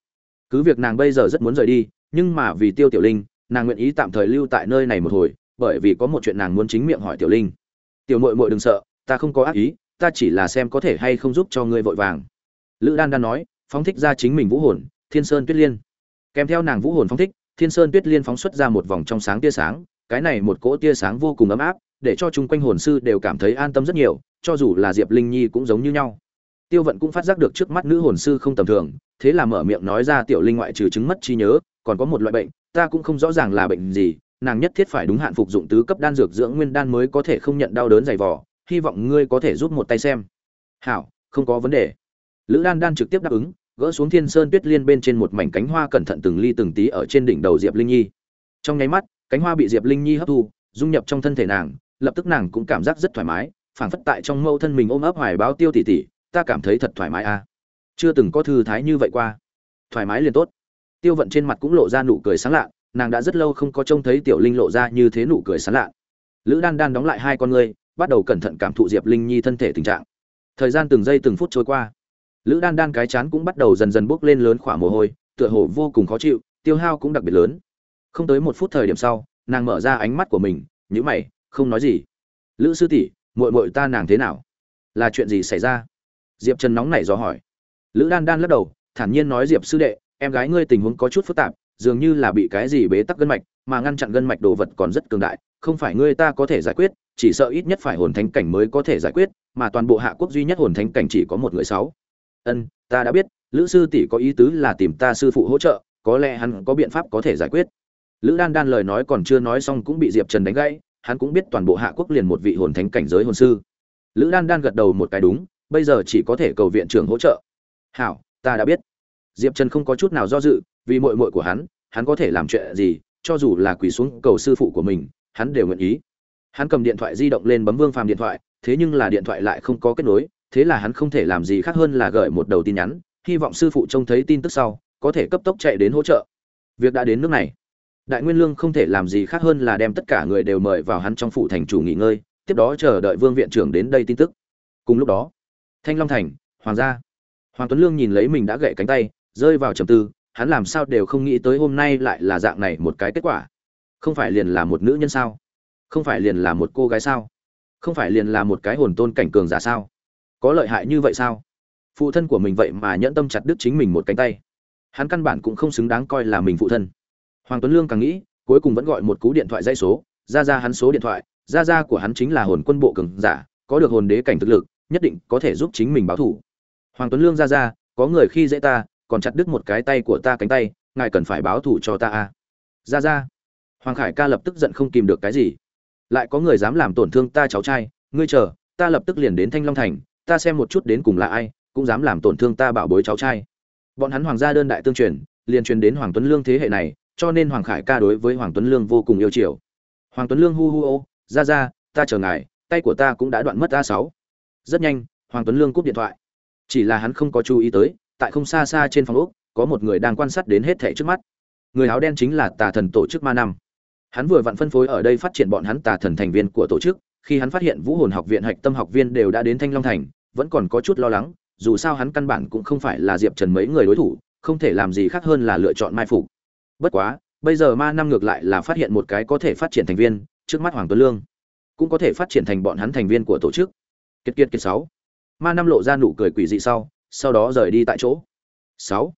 Cứ việc nàng bây giờ rất muốn rời đi, nhưng mà vì tiêu tiểu linh, nàng nguyện ý tạm thời lưu tại nơi này một hồi, bởi vì có một chuyện nàng muốn chính miệng hỏi tiểu linh. Tiểu mội mội đừng sợ, ta không có ác ý, ta chỉ là xem có thể hay không giúp cho ngươi vội vàng. Lữ đan đan nói, phóng thích ra chính mình vũ hồn, thiên sơn tuyết liên. Kèm theo nàng vũ hồn phóng thích, thiên sơn tuyết liên phóng xuất ra một vòng trong sáng tia sáng cái này một cỗ tia sáng vô cùng ấm áp, để cho chung quanh hồn sư đều cảm thấy an tâm rất nhiều, cho dù là diệp linh nhi cũng giống như nhau. Tiêu vận cũng phát giác được trước mắt nữ hồn sư không tầm thường, thế là mở miệng nói ra tiểu linh ngoại trừ chứng mất trí nhớ, còn có một loại bệnh, ta cũng không rõ ràng là bệnh gì, nàng nhất thiết phải đúng hạn phục dụng tứ cấp đan dược dưỡng nguyên đan mới có thể không nhận đau đớn dày vò, hy vọng ngươi có thể giúp một tay xem. Hảo, không có vấn đề. Lữ đan đan trực tiếp đáp ứng, gỡ xuống thiên sơn tuyết liên bên trên một mảnh cánh hoa cẩn thận từng ly từng tí ở trên đỉnh đầu diệp linh nhi. Trong nháy mắt cánh hoa bị diệp linh nhi hấp thu, dung nhập trong thân thể nàng, lập tức nàng cũng cảm giác rất thoải mái, phảng phất tại trong mâu thân mình ôm ấp hoài báo tiêu tỉ tỉ, ta cảm thấy thật thoải mái a à. chưa từng có thư thái như vậy qua. Thoải mái liền tốt. Tiêu vận trên mặt cũng lộ ra nụ cười sáng lạ, nàng đã rất lâu không có trông thấy tiểu linh lộ ra như thế nụ cười sáng lạ. Lữ đan đan đóng lại hai con ngươi, bắt đầu cẩn thận cảm thụ diệp linh nhi thân thể tình trạng. Thời gian từng giây từng phút trôi qua. Lữ đan đan cái chán cũng bắt đầu dần dần bốc lên lớn khỏa mồ hôi, tựa hồ vô cùng khó chịu, tiêu hao cũng đặc biệt lớn không tới một phút thời điểm sau, nàng mở ra ánh mắt của mình nhữ mày, không nói gì. Lữ sư tỷ, muội muội ta nàng thế nào? Là chuyện gì xảy ra? Diệp trần nóng nảy dò hỏi. Lữ đan đan lắc đầu, thản nhiên nói, diệp sư đệ, em gái ngươi tình huống có chút phức tạp, dường như là bị cái gì bế tắc gân mạch, mà ngăn chặn gân mạch đồ vật còn rất cường đại, không phải ngươi ta có thể giải quyết, chỉ sợ ít nhất phải hồn thánh cảnh mới có thể giải quyết, mà toàn bộ hạ quốc duy nhất hồn thánh cảnh chỉ có một người sáu. Ân, ta đã biết, lữ sư tỷ có ý tứ là tìm ta sư phụ hỗ trợ, có lẽ hắn có biện pháp có thể giải quyết lữ đan đan lời nói còn chưa nói xong cũng bị diệp trần đánh gãy, hắn cũng biết toàn bộ hạ quốc liền một vị hồn thánh cảnh giới hồn sư. Lữ đan đan gật đầu một cái đúng, bây giờ chỉ có thể cầu viện trưởng hỗ trợ. Hảo, ta đã biết. Diệp trần không có chút nào do dự, vì mội mội của hắn hắn có thể làm chuyện gì, cho dù là quỳ xuống cầu sư phụ của mình, hắn đều nguyện ý. Hắn cầm điện thoại di động lên bấm vương phàm điện thoại, thế nhưng là điện thoại lại không có kết nối, thế là hắn không thể làm gì khác hơn là gửi một đầu tin nhắn, hy vọng sư phụ trông thấy tin tức sau, có thể cấp tốc chạy đến hỗ trợ. Việc đã đến nước này đại nguyên lương không thể làm gì khác hơn là đem tất cả người đều mời vào hắn trong phủ thành chủ nghỉ ngơi, tiếp đó chờ đợi vương viện trưởng đến đây tin tức. Cùng lúc đó, thanh long thành, hoàng gia. Hoàng tuấn lương nhìn lấy mình đã gậy cánh tay, rơi vào trầm tư, hắn làm sao đều không nghĩ tới hôm nay lại là dạng này một cái kết quả. Không phải liền là một nữ nhân sao? Không phải liền là một cô gái sao? Không phải liền là một cái hồn tôn cảnh cường giả sao? Có lợi hại như vậy sao? Phụ thân của mình vậy mà nhẫn tâm chặt đứt chính mình một cánh tay. Hắn căn bản cũng không xứng đáng coi là mình phụ thân hoàng tuấn lương càng nghĩ, cuối cùng vẫn gọi một cú điện thoại dây số, ra ra hắn số điện thoại, ra ra của hắn chính là hồn quân bộ cường giả, có được hồn đế cảnh thực lực, nhất định có thể giúp chính mình báo thủ hoàng tuấn lương ra ra, có người khi dễ ta, còn chặt đứt một cái tay của ta cánh tay, ngài cần phải báo thủ cho ta a ra ra. Hoàng khải ca lập tức giận không kìm được cái gì. Lại có người dám làm tổn thương ta cháu trai, ngươi chờ, ta lập tức liền đến thanh long thành, ta xem một chút đến cùng là ai, cũng dám làm tổn thương ta bảo bối cháu trai. Bọn hắn hoàng gia đơn đại tương truyền, liền truyền đến hoàng tuấn lương thế hệ này cho nên hoàng khải ca đối với hoàng tuấn lương vô cùng yêu chiều. Hoàng tuấn lương hu hu ô, ra ra, ta chờ ngài, tay của ta cũng đã đoạn mất a sáu. Rất nhanh, hoàng tuấn lương cúp điện thoại. Chỉ là hắn không có chú ý tới, tại không xa xa trên phòng úc có một người đang quan sát đến hết thảy trước mắt. Người áo đen chính là tà thần tổ chức ma năm. Hắn vừa vặn phân phối ở đây phát triển bọn hắn tà thần thành viên của tổ chức, khi hắn phát hiện vũ hồn học viện hạch tâm học viên đều đã đến thanh long thành, vẫn còn có chút lo lắng, dù sao hắn căn bản cũng không phải là diệp trần mấy người đối thủ, không thể làm gì khác hơn là lựa chọn mai phục bất quá, bây giờ ma năm ngược lại là phát hiện một cái có thể phát triển thành viên, trước mắt hoàng tuấn lương cũng có thể phát triển thành bọn hắn thành viên của tổ chức. Kiệt kiệt kiệt sáu. Ma năm lộ ra nụ cười quỷ dị sau sau đó rời đi tại chỗ. Sáu.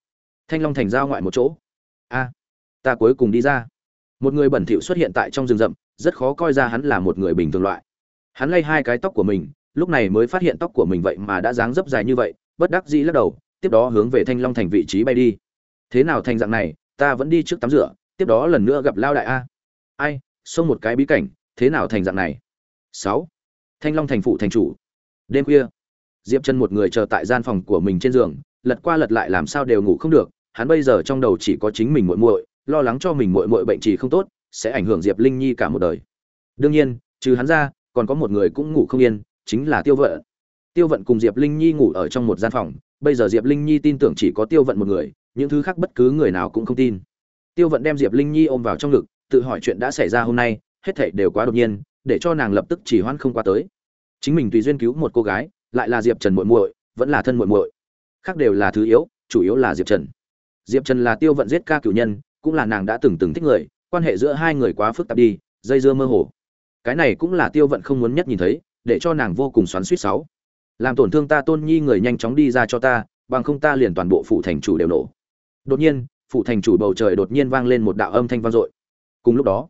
Thanh long thành giao ngoại một chỗ. A, ta cuối cùng đi ra. Một người bẩn thỉu xuất hiện tại trong rừng rậm, rất khó coi ra hắn là một người bình thường loại. Hắn lay hai cái tóc của mình, lúc này mới phát hiện tóc của mình vậy mà đã dáng dấp dài như vậy, bất đắc dĩ lắc đầu, tiếp đó hướng về thanh long thành vị trí bay đi. Thế nào thành dạng này ta vẫn đi trước tắm rửa, tiếp đó lần nữa gặp lao đại a. Ai, xông một cái bí cảnh, thế nào thành dạng này? Sáu. Thanh long thành phụ thành chủ. Đêm khuya, diệp chân một người chờ tại gian phòng của mình trên giường, lật qua lật lại làm sao đều ngủ không được, hắn bây giờ trong đầu chỉ có chính mình muội muội, lo lắng cho mình muội muội bệnh trì không tốt, sẽ ảnh hưởng diệp linh nhi cả một đời. Đương nhiên, trừ hắn ra, còn có một người cũng ngủ không yên, chính là tiêu vận. Tiêu vận cùng diệp linh nhi ngủ ở trong một gian phòng, bây giờ diệp linh nhi tin tưởng chỉ có tiêu vận một người những thứ khác bất cứ người nào cũng không tin. Tiêu vận đem diệp linh nhi ôm vào trong ngực, tự hỏi chuyện đã xảy ra hôm nay, hết thảy đều quá đột nhiên, để cho nàng lập tức chỉ hoãn không qua tới. Chính mình tùy duyên cứu một cô gái, lại là diệp trần muội muội, vẫn là thân muội muội. Khác đều là thứ yếu, chủ yếu là diệp trần. Diệp trần là tiêu vận giết ca cửu nhân, cũng là nàng đã từng từng thích người, quan hệ giữa hai người quá phức tạp đi, dây dưa mơ hồ. Cái này cũng là tiêu vận không muốn nhất nhìn thấy, để cho nàng vô cùng xoắn suýt sáu. Làm tổn thương ta tôn nhi người nhanh chóng đi ra cho ta, bằng không ta liền toàn bộ phủ thành chủ đều nổ đột nhiên, phủ thành chủ bầu trời đột nhiên vang lên một đạo âm thanh vang dội. Cùng lúc đó,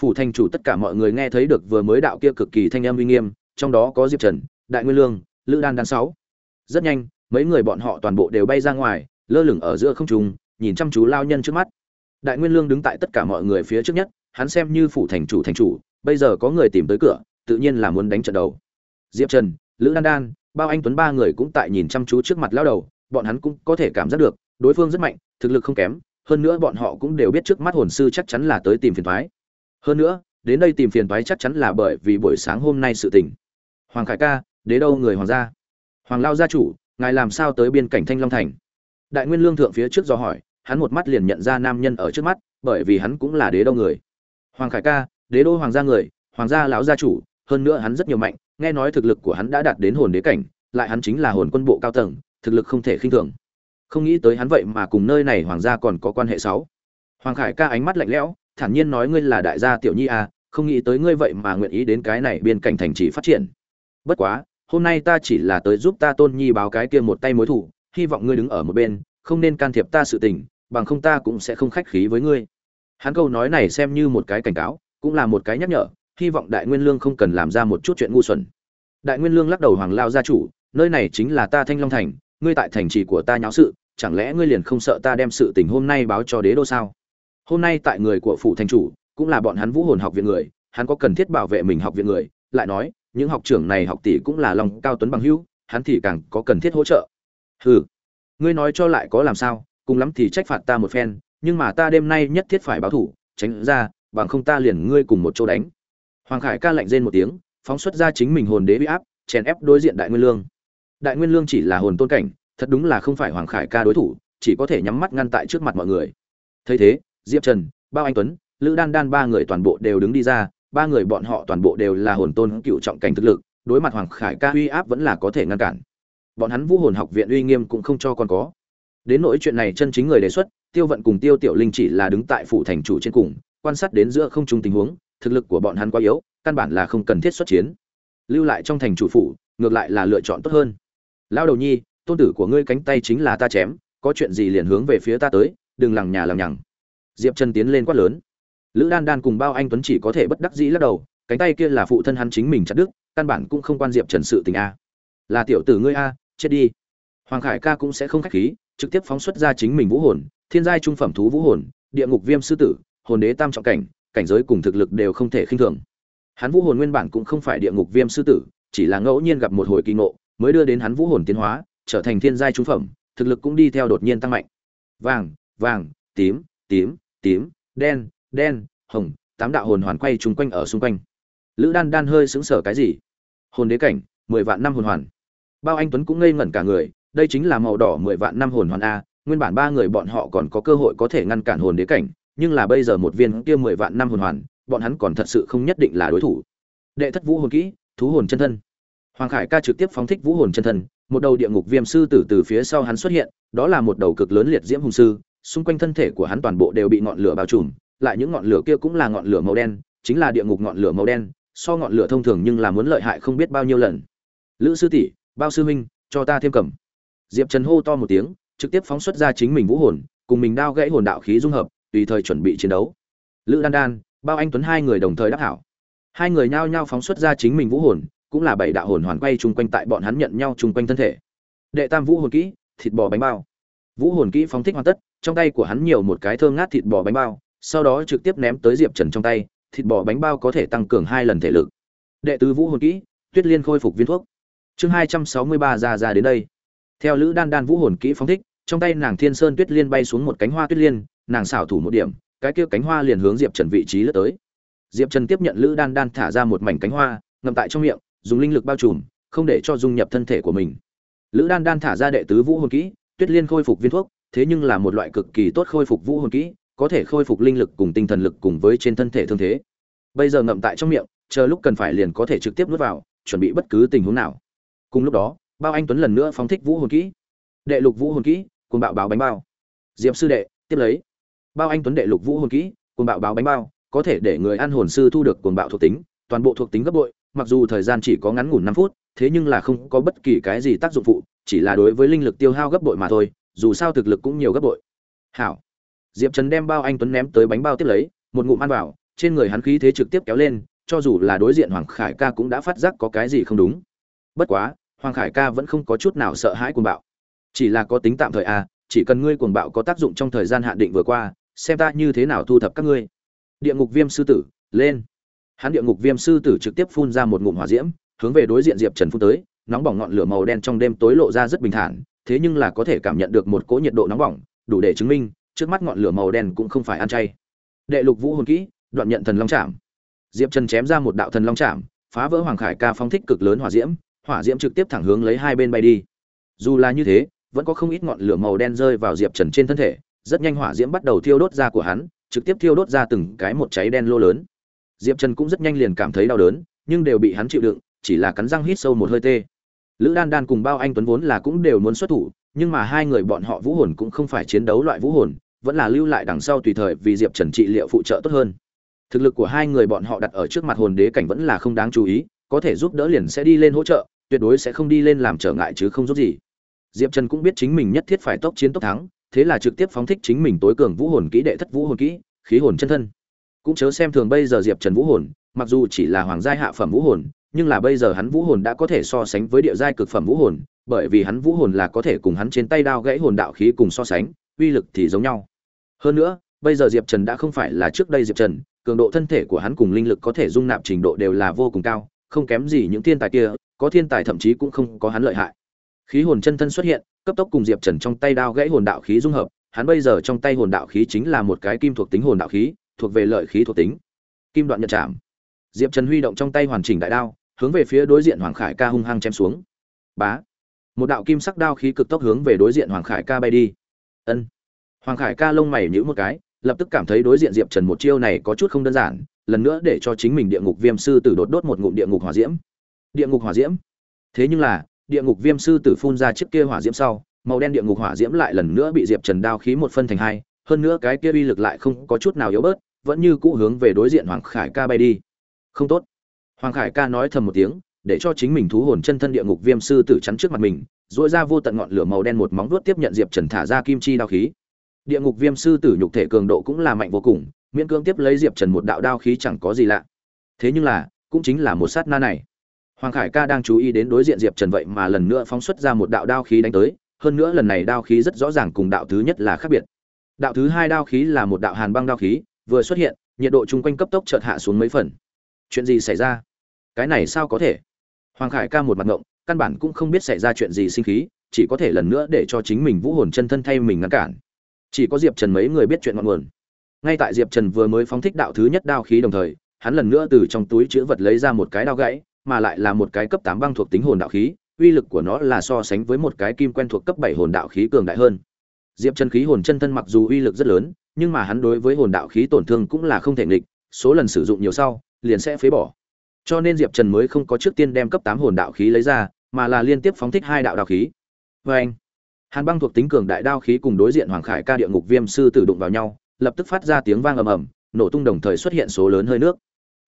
phủ thành chủ tất cả mọi người nghe thấy được vừa mới đạo kia cực kỳ thanh âm uy nghiêm, trong đó có diệp trần, đại nguyên lương, lữ đan đan sáu. Rất nhanh, mấy người bọn họ toàn bộ đều bay ra ngoài, lơ lửng ở giữa không trung, nhìn chăm chú lao nhân trước mắt. Đại nguyên lương đứng tại tất cả mọi người phía trước nhất, hắn xem như phủ thành chủ thành chủ, bây giờ có người tìm tới cửa, tự nhiên là muốn đánh trận đầu. Diệp trần, lữ đan đan, bao anh tuấn ba người cũng tại nhìn chăm chú trước mặt lao đầu, bọn hắn cũng có thể cảm giác được đối phương rất mạnh, thực lực không kém, hơn nữa bọn họ cũng đều biết trước mắt hồn sư chắc chắn là tới tìm phiền thoái hơn nữa, đến đây tìm phiền toái chắc chắn là bởi vì buổi sáng hôm nay sự tình. Hoàng khải ca, đế đâu người hoàng gia? Hoàng lao gia chủ, ngài làm sao tới biên cảnh thanh long thành? Đại nguyên lương thượng phía trước do hỏi, hắn một mắt liền nhận ra nam nhân ở trước mắt, bởi vì hắn cũng là đế đâu người. Hoàng khải ca, đế đô hoàng gia người, hoàng gia lão gia chủ, hơn nữa hắn rất nhiều mạnh, nghe nói thực lực của hắn đã đạt đến hồn đế cảnh, lại hắn chính là hồn quân bộ cao tầng, thực lực không thể khinh thường không nghĩ tới hắn vậy mà cùng nơi này hoàng gia còn có quan hệ sáu. Hoàng khải ca ánh mắt lạnh lẽo, thản nhiên nói ngươi là đại gia tiểu nhi à không nghĩ tới ngươi vậy mà nguyện ý đến cái này biên cảnh thành trì phát triển. Bất quá, hôm nay ta chỉ là tới giúp ta tôn nhi báo cái kia một tay mối thủ, hy vọng ngươi đứng ở một bên, không nên can thiệp ta sự tình, bằng không ta cũng sẽ không khách khí với ngươi. Hắn câu nói này xem như một cái cảnh cáo, cũng là một cái nhắc nhở, hy vọng đại nguyên lương không cần làm ra một chút chuyện ngu xuẩn. Đại nguyên lương lắc đầu hoàng lao gia chủ, nơi này chính là ta thanh long thành ngươi tại thành trì của ta nháo sự, chẳng lẽ ngươi liền không sợ ta đem sự tình hôm nay báo cho đế đô sao? Hôm nay tại người của phụ thành chủ, cũng là bọn hắn vũ hồn học viện người, hắn có cần thiết bảo vệ mình học viện người, lại nói, những học trưởng này học tỷ cũng là lòng cao tuấn bằng hữu, hắn thì càng có cần thiết hỗ trợ. Hừ, ngươi nói cho lại có làm sao, cùng lắm thì trách phạt ta một phen, nhưng mà ta đêm nay nhất thiết phải báo thủ, tránh ra, bằng không ta liền ngươi cùng một chỗ đánh. Hoàng khải ca lạnh rên một tiếng, phóng xuất ra chính mình hồn đế bị áp, chèn ép đối diện đại nguyên lương đại nguyên lương chỉ là hồn tôn cảnh, thật đúng là không phải hoàng khải ca đối thủ, chỉ có thể nhắm mắt ngăn tại trước mặt mọi người. Thấy thế, diệp trần, bao anh tuấn, lữ đan đan ba người toàn bộ đều đứng đi ra, ba người bọn họ toàn bộ đều là hồn tôn cựu trọng cảnh thực lực, đối mặt hoàng khải ca uy áp vẫn là có thể ngăn cản. Bọn hắn vũ hồn học viện uy nghiêm cũng không cho còn có. Đến nỗi chuyện này chân chính người đề xuất, tiêu vận cùng tiêu tiểu linh chỉ là đứng tại phủ thành chủ trên cùng, quan sát đến giữa không trung tình huống, thực lực của bọn hắn quá yếu, căn bản là không cần thiết xuất chiến. Lưu lại trong thành chủ phủ, ngược lại là lựa chọn tốt hơn lao đầu nhi, tôn tử của ngươi cánh tay chính là ta chém, có chuyện gì liền hướng về phía ta tới, đừng lằng nhà lằng nhằng. Diệp trần tiến lên quát lớn. Lữ đan đan cùng bao anh tuấn chỉ có thể bất đắc dĩ lắc đầu, cánh tay kia là phụ thân hắn chính mình chặt đức căn bản cũng không quan diệp trần sự tình a. Là tiểu tử ngươi a, chết đi. Hoàng khải ca cũng sẽ không khách khí, trực tiếp phóng xuất ra chính mình vũ hồn, thiên giai trung phẩm thú vũ hồn, địa ngục viêm sư tử, hồn đế tam trọng cảnh cảnh giới cùng thực lực đều không thể khinh thường. Hắn vũ hồn nguyên bản cũng không phải địa ngục viêm sư tử, chỉ là ngẫu nhiên gặp một hồi kỳ ngộ mới đưa đến hắn vũ hồn tiến hóa, trở thành thiên giai trung phẩm, thực lực cũng đi theo đột nhiên tăng mạnh. Vàng vàng, tím tím tím, đen đen, hồng, tám đạo hồn hoàn quay trùng quanh ở xung quanh. Lữ đan đan hơi sững sờ cái gì? Hồn đế cảnh, mười vạn năm hồn hoàn. Bao anh tuấn cũng ngây ngẩn cả người, đây chính là màu đỏ mười vạn năm hồn hoàn a, nguyên bản ba người bọn họ còn có cơ hội có thể ngăn cản hồn đế cảnh, nhưng là bây giờ một viên kia mười vạn năm hồn hoàn, bọn hắn còn thật sự không nhất định là đối thủ. Đệ thất vũ hồn kỹ, thú hồn chân thân hoàng khải ca trực tiếp phóng thích vũ hồn chân thân, một đầu địa ngục viêm sư tử từ phía sau hắn xuất hiện, đó là một đầu cực lớn liệt diễm hùng sư, xung quanh thân thể của hắn toàn bộ đều bị ngọn lửa bao trùm, lại những ngọn lửa kia cũng là ngọn lửa màu đen, chính là địa ngục ngọn lửa màu đen, so ngọn lửa thông thường nhưng là muốn lợi hại không biết bao nhiêu lần. Lữ sư tỷ, bao sư huynh, cho ta thêm cầm. Diệp trần hô to một tiếng, trực tiếp phóng xuất ra chính mình vũ hồn, cùng mình đao gãy hồn đạo khí dung hợp, tùy thời chuẩn bị chiến đấu. Lữ đan đan, bao anh tuấn hai người đồng thời đáp hảo. Hai người nhao nhao phóng xuất ra chính mình vũ hồn cũng là bảy đạo hồn hoàn quay chung quanh tại bọn hắn nhận nhau chung quanh thân thể. Đệ tam vũ hồn kỹ, thịt bò bánh bao. Vũ hồn kỹ phóng thích hoàn tất, trong tay của hắn nhiều một cái thơm ngát thịt bò bánh bao, sau đó trực tiếp ném tới diệp trần trong tay, thịt bò bánh bao có thể tăng cường hai lần thể lực. Đệ tứ vũ hồn kỹ, tuyết liên khôi phục viên thuốc. Chương hai trăm sáu mươi ba ra ra đến đây. Theo lữ đan đan vũ hồn kỹ phóng thích, trong tay nàng thiên sơn tuyết liên bay xuống một cánh hoa tuyết liên, nàng xảo thủ một điểm, cái kia cánh hoa liền hướng diệp trần vị trí lướt tới. Diệp trần tiếp nhận lữ đan đan thả ra một mảnh cánh hoa, ngậm tại trong miệng dùng linh lực bao trùm, không để cho dung nhập thân thể của mình. Lữ đan đan thả ra đệ tứ vũ hồn kỹ, tuyết liên khôi phục viên thuốc, thế nhưng là một loại cực kỳ tốt khôi phục vũ hồn kỹ, có thể khôi phục linh lực cùng tinh thần lực cùng với trên thân thể thương thế. Bây giờ ngậm tại trong miệng, chờ lúc cần phải liền có thể trực tiếp nuốt vào, chuẩn bị bất cứ tình huống nào. Cùng lúc đó, bao anh tuấn lần nữa phóng thích vũ hồn kỹ. Đệ lục vũ hồn kỹ cùng bạo báo bánh bao. Diệp sư đệ, tiếp lấy. Bao anh tuấn đệ lục vũ hồn kỹ cùng bạo báo bánh bao, có thể để người ăn hồn sư thu được cuồng bạo thuộc tính, toàn bộ thuộc tính gấp bội mặc dù thời gian chỉ có ngắn ngủn năm phút, thế nhưng là không có bất kỳ cái gì tác dụng phụ, chỉ là đối với linh lực tiêu hao gấp bội mà thôi, dù sao thực lực cũng nhiều gấp bội. Hảo. Diệp trần đem bao anh tuấn ném tới bánh bao tiếp lấy, một ngụm ăn vào, trên người hắn khí thế trực tiếp kéo lên, cho dù là đối diện hoàng khải ca cũng đã phát giác có cái gì không đúng. Bất quá, hoàng khải ca vẫn không có chút nào sợ hãi cuồng bạo. Chỉ là có tính tạm thời à chỉ cần ngươi cuồng bạo có tác dụng trong thời gian hạn định vừa qua, xem ta như thế nào thu thập các ngươi. Địa ngục viêm sư tử, lên hắn địa ngục viêm sư tử trực tiếp phun ra một ngụm hỏa diễm, hướng về đối diện diệp trần phun tới, nóng bỏng ngọn lửa màu đen trong đêm tối lộ ra rất bình thản, thế nhưng là có thể cảm nhận được một cỗ nhiệt độ nóng bỏng, đủ để chứng minh, trước mắt ngọn lửa màu đen cũng không phải ăn chay. Đệ lục vũ hồn kỹ, đoạn nhận thần long chạm. Diệp trần chém ra một đạo thần long chạm, phá vỡ hoàng khải ca phong thích cực lớn hỏa diễm hỏa diễm trực tiếp thẳng hướng lấy hai bên bay đi. Dù là như thế, vẫn có không ít ngọn lửa màu đen rơi vào diệp trần trên thân thể, rất nhanh hỏa diễm bắt đầu thiêu đốt da của hắn, trực tiếp thiêu đốt ra từng cái một cháy đen lô lớn diệp trần cũng rất nhanh liền cảm thấy đau đớn, nhưng đều bị hắn chịu đựng, chỉ là cắn răng hít sâu một hơi tê. Lữ đan đan cùng bao anh tuấn vốn là cũng đều muốn xuất thủ, nhưng mà hai người bọn họ vũ hồn cũng không phải chiến đấu loại vũ hồn, vẫn là lưu lại đằng sau tùy thời vì diệp trần trị liệu phụ trợ tốt hơn. Thực lực của hai người bọn họ đặt ở trước mặt hồn đế cảnh vẫn là không đáng chú ý, có thể giúp đỡ liền sẽ đi lên hỗ trợ, tuyệt đối sẽ không đi lên làm trở ngại chứ không giúp gì. Diệp trần cũng biết chính mình nhất thiết phải tốc chiến tốc thắng, thế là trực tiếp phóng thích chính mình tối cường vũ hồn kỹ đệ thất vũ hồn kỹ, khí hồn chân thân cũng chớ xem thường bây giờ diệp trần vũ hồn, mặc dù chỉ là hoàng giai hạ phẩm vũ hồn, nhưng là bây giờ hắn vũ hồn đã có thể so sánh với địa giai cực phẩm vũ hồn, bởi vì hắn vũ hồn là có thể cùng hắn trên tay đao gãy hồn đạo khí cùng so sánh, uy lực thì giống nhau. Hơn nữa, bây giờ diệp trần đã không phải là trước đây diệp trần, cường độ thân thể của hắn cùng linh lực có thể dung nạp trình độ đều là vô cùng cao, không kém gì những thiên tài kia, có thiên tài thậm chí cũng không có hắn lợi hại. Khí hồn chân thân xuất hiện, cấp tốc cùng diệp trần trong tay đao gãy hồn đạo khí dung hợp, hắn bây giờ trong tay hồn đạo khí chính là một cái kim thuộc tính hồn đạo khí thuộc về lợi khí thuộc tính. Kim đoạn nhật chạm. Diệp trần huy động trong tay hoàn chỉnh đại đao, hướng về phía đối diện hoàng khải ca hung hăng chém xuống. Bá. Một đạo kim sắc đao khí cực tốc hướng về đối diện hoàng khải ca bay đi. Ân. Hoàng khải ca lông mày nhíu một cái, lập tức cảm thấy đối diện diệp trần một chiêu này có chút không đơn giản, lần nữa để cho chính mình địa ngục viêm sư tử đột đốt một ngụm địa ngục hỏa diễm. Địa ngục hỏa diễm? Thế nhưng là, địa ngục viêm sư tử phun ra chiếc kia hỏa diễm sau, màu đen địa ngục hỏa diễm lại lần nữa bị diệp trần đao khí một phân thành hai hơn nữa cái kia uy lực lại không có chút nào yếu bớt, vẫn như cũ hướng về đối diện hoàng khải ca bay đi. Không tốt. Hoàng khải ca nói thầm một tiếng, để cho chính mình thú hồn chân thân địa ngục viêm sư tử chắn trước mặt mình, rũa ra vô tận ngọn lửa màu đen một móng vuốt tiếp nhận diệp trần thả ra kim chi đao khí. Địa ngục viêm sư tử nhục thể cường độ cũng là mạnh vô cùng, miễn cưỡng tiếp lấy diệp trần một đạo đao khí chẳng có gì lạ. Thế nhưng là, cũng chính là một sát na này. Hoàng khải ca đang chú ý đến đối diện diệp trần vậy mà lần nữa phóng xuất ra một đạo đao khí đánh tới, hơn nữa lần này đao khí rất rõ ràng cùng đạo thứ nhất là khác biệt đạo thứ hai đao khí là một đạo hàn băng đao khí, vừa xuất hiện, nhiệt độ chung quanh cấp tốc chợt hạ xuống mấy phần. Chuyện gì xảy ra? Cái này sao có thể? Hoàng khải ca một mặt ngộng, căn bản cũng không biết xảy ra chuyện gì sinh khí, chỉ có thể lần nữa để cho chính mình vũ hồn chân thân thay mình ngăn cản. Chỉ có diệp trần mấy người biết chuyện ngọn nguồn. Ngay tại diệp trần vừa mới phóng thích đạo thứ nhất đao khí đồng thời, hắn lần nữa từ trong túi chữ vật lấy ra một cái đao gãy, mà lại là một cái cấp tám băng thuộc tính hồn đạo khí, uy lực của nó là so sánh với một cái kim quen thuộc cấp bảy hồn đạo khí cường đại hơn diệp trần khí hồn chân thân mặc dù uy lực rất lớn, nhưng mà hắn đối với hồn đạo khí tổn thương cũng là không thể nghịch, số lần sử dụng nhiều sau, liền sẽ phế bỏ. Cho nên diệp trần mới không có trước tiên đem cấp tám hồn đạo khí lấy ra, mà là liên tiếp phóng thích hai đạo đạo khí. Oeng. anh, hàn băng thuộc tính cường đại đao khí cùng đối diện hoàng khải ca địa ngục viêm sư tử đụng vào nhau, lập tức phát ra tiếng vang ầm ầm, nổ tung đồng thời xuất hiện số lớn hơi nước.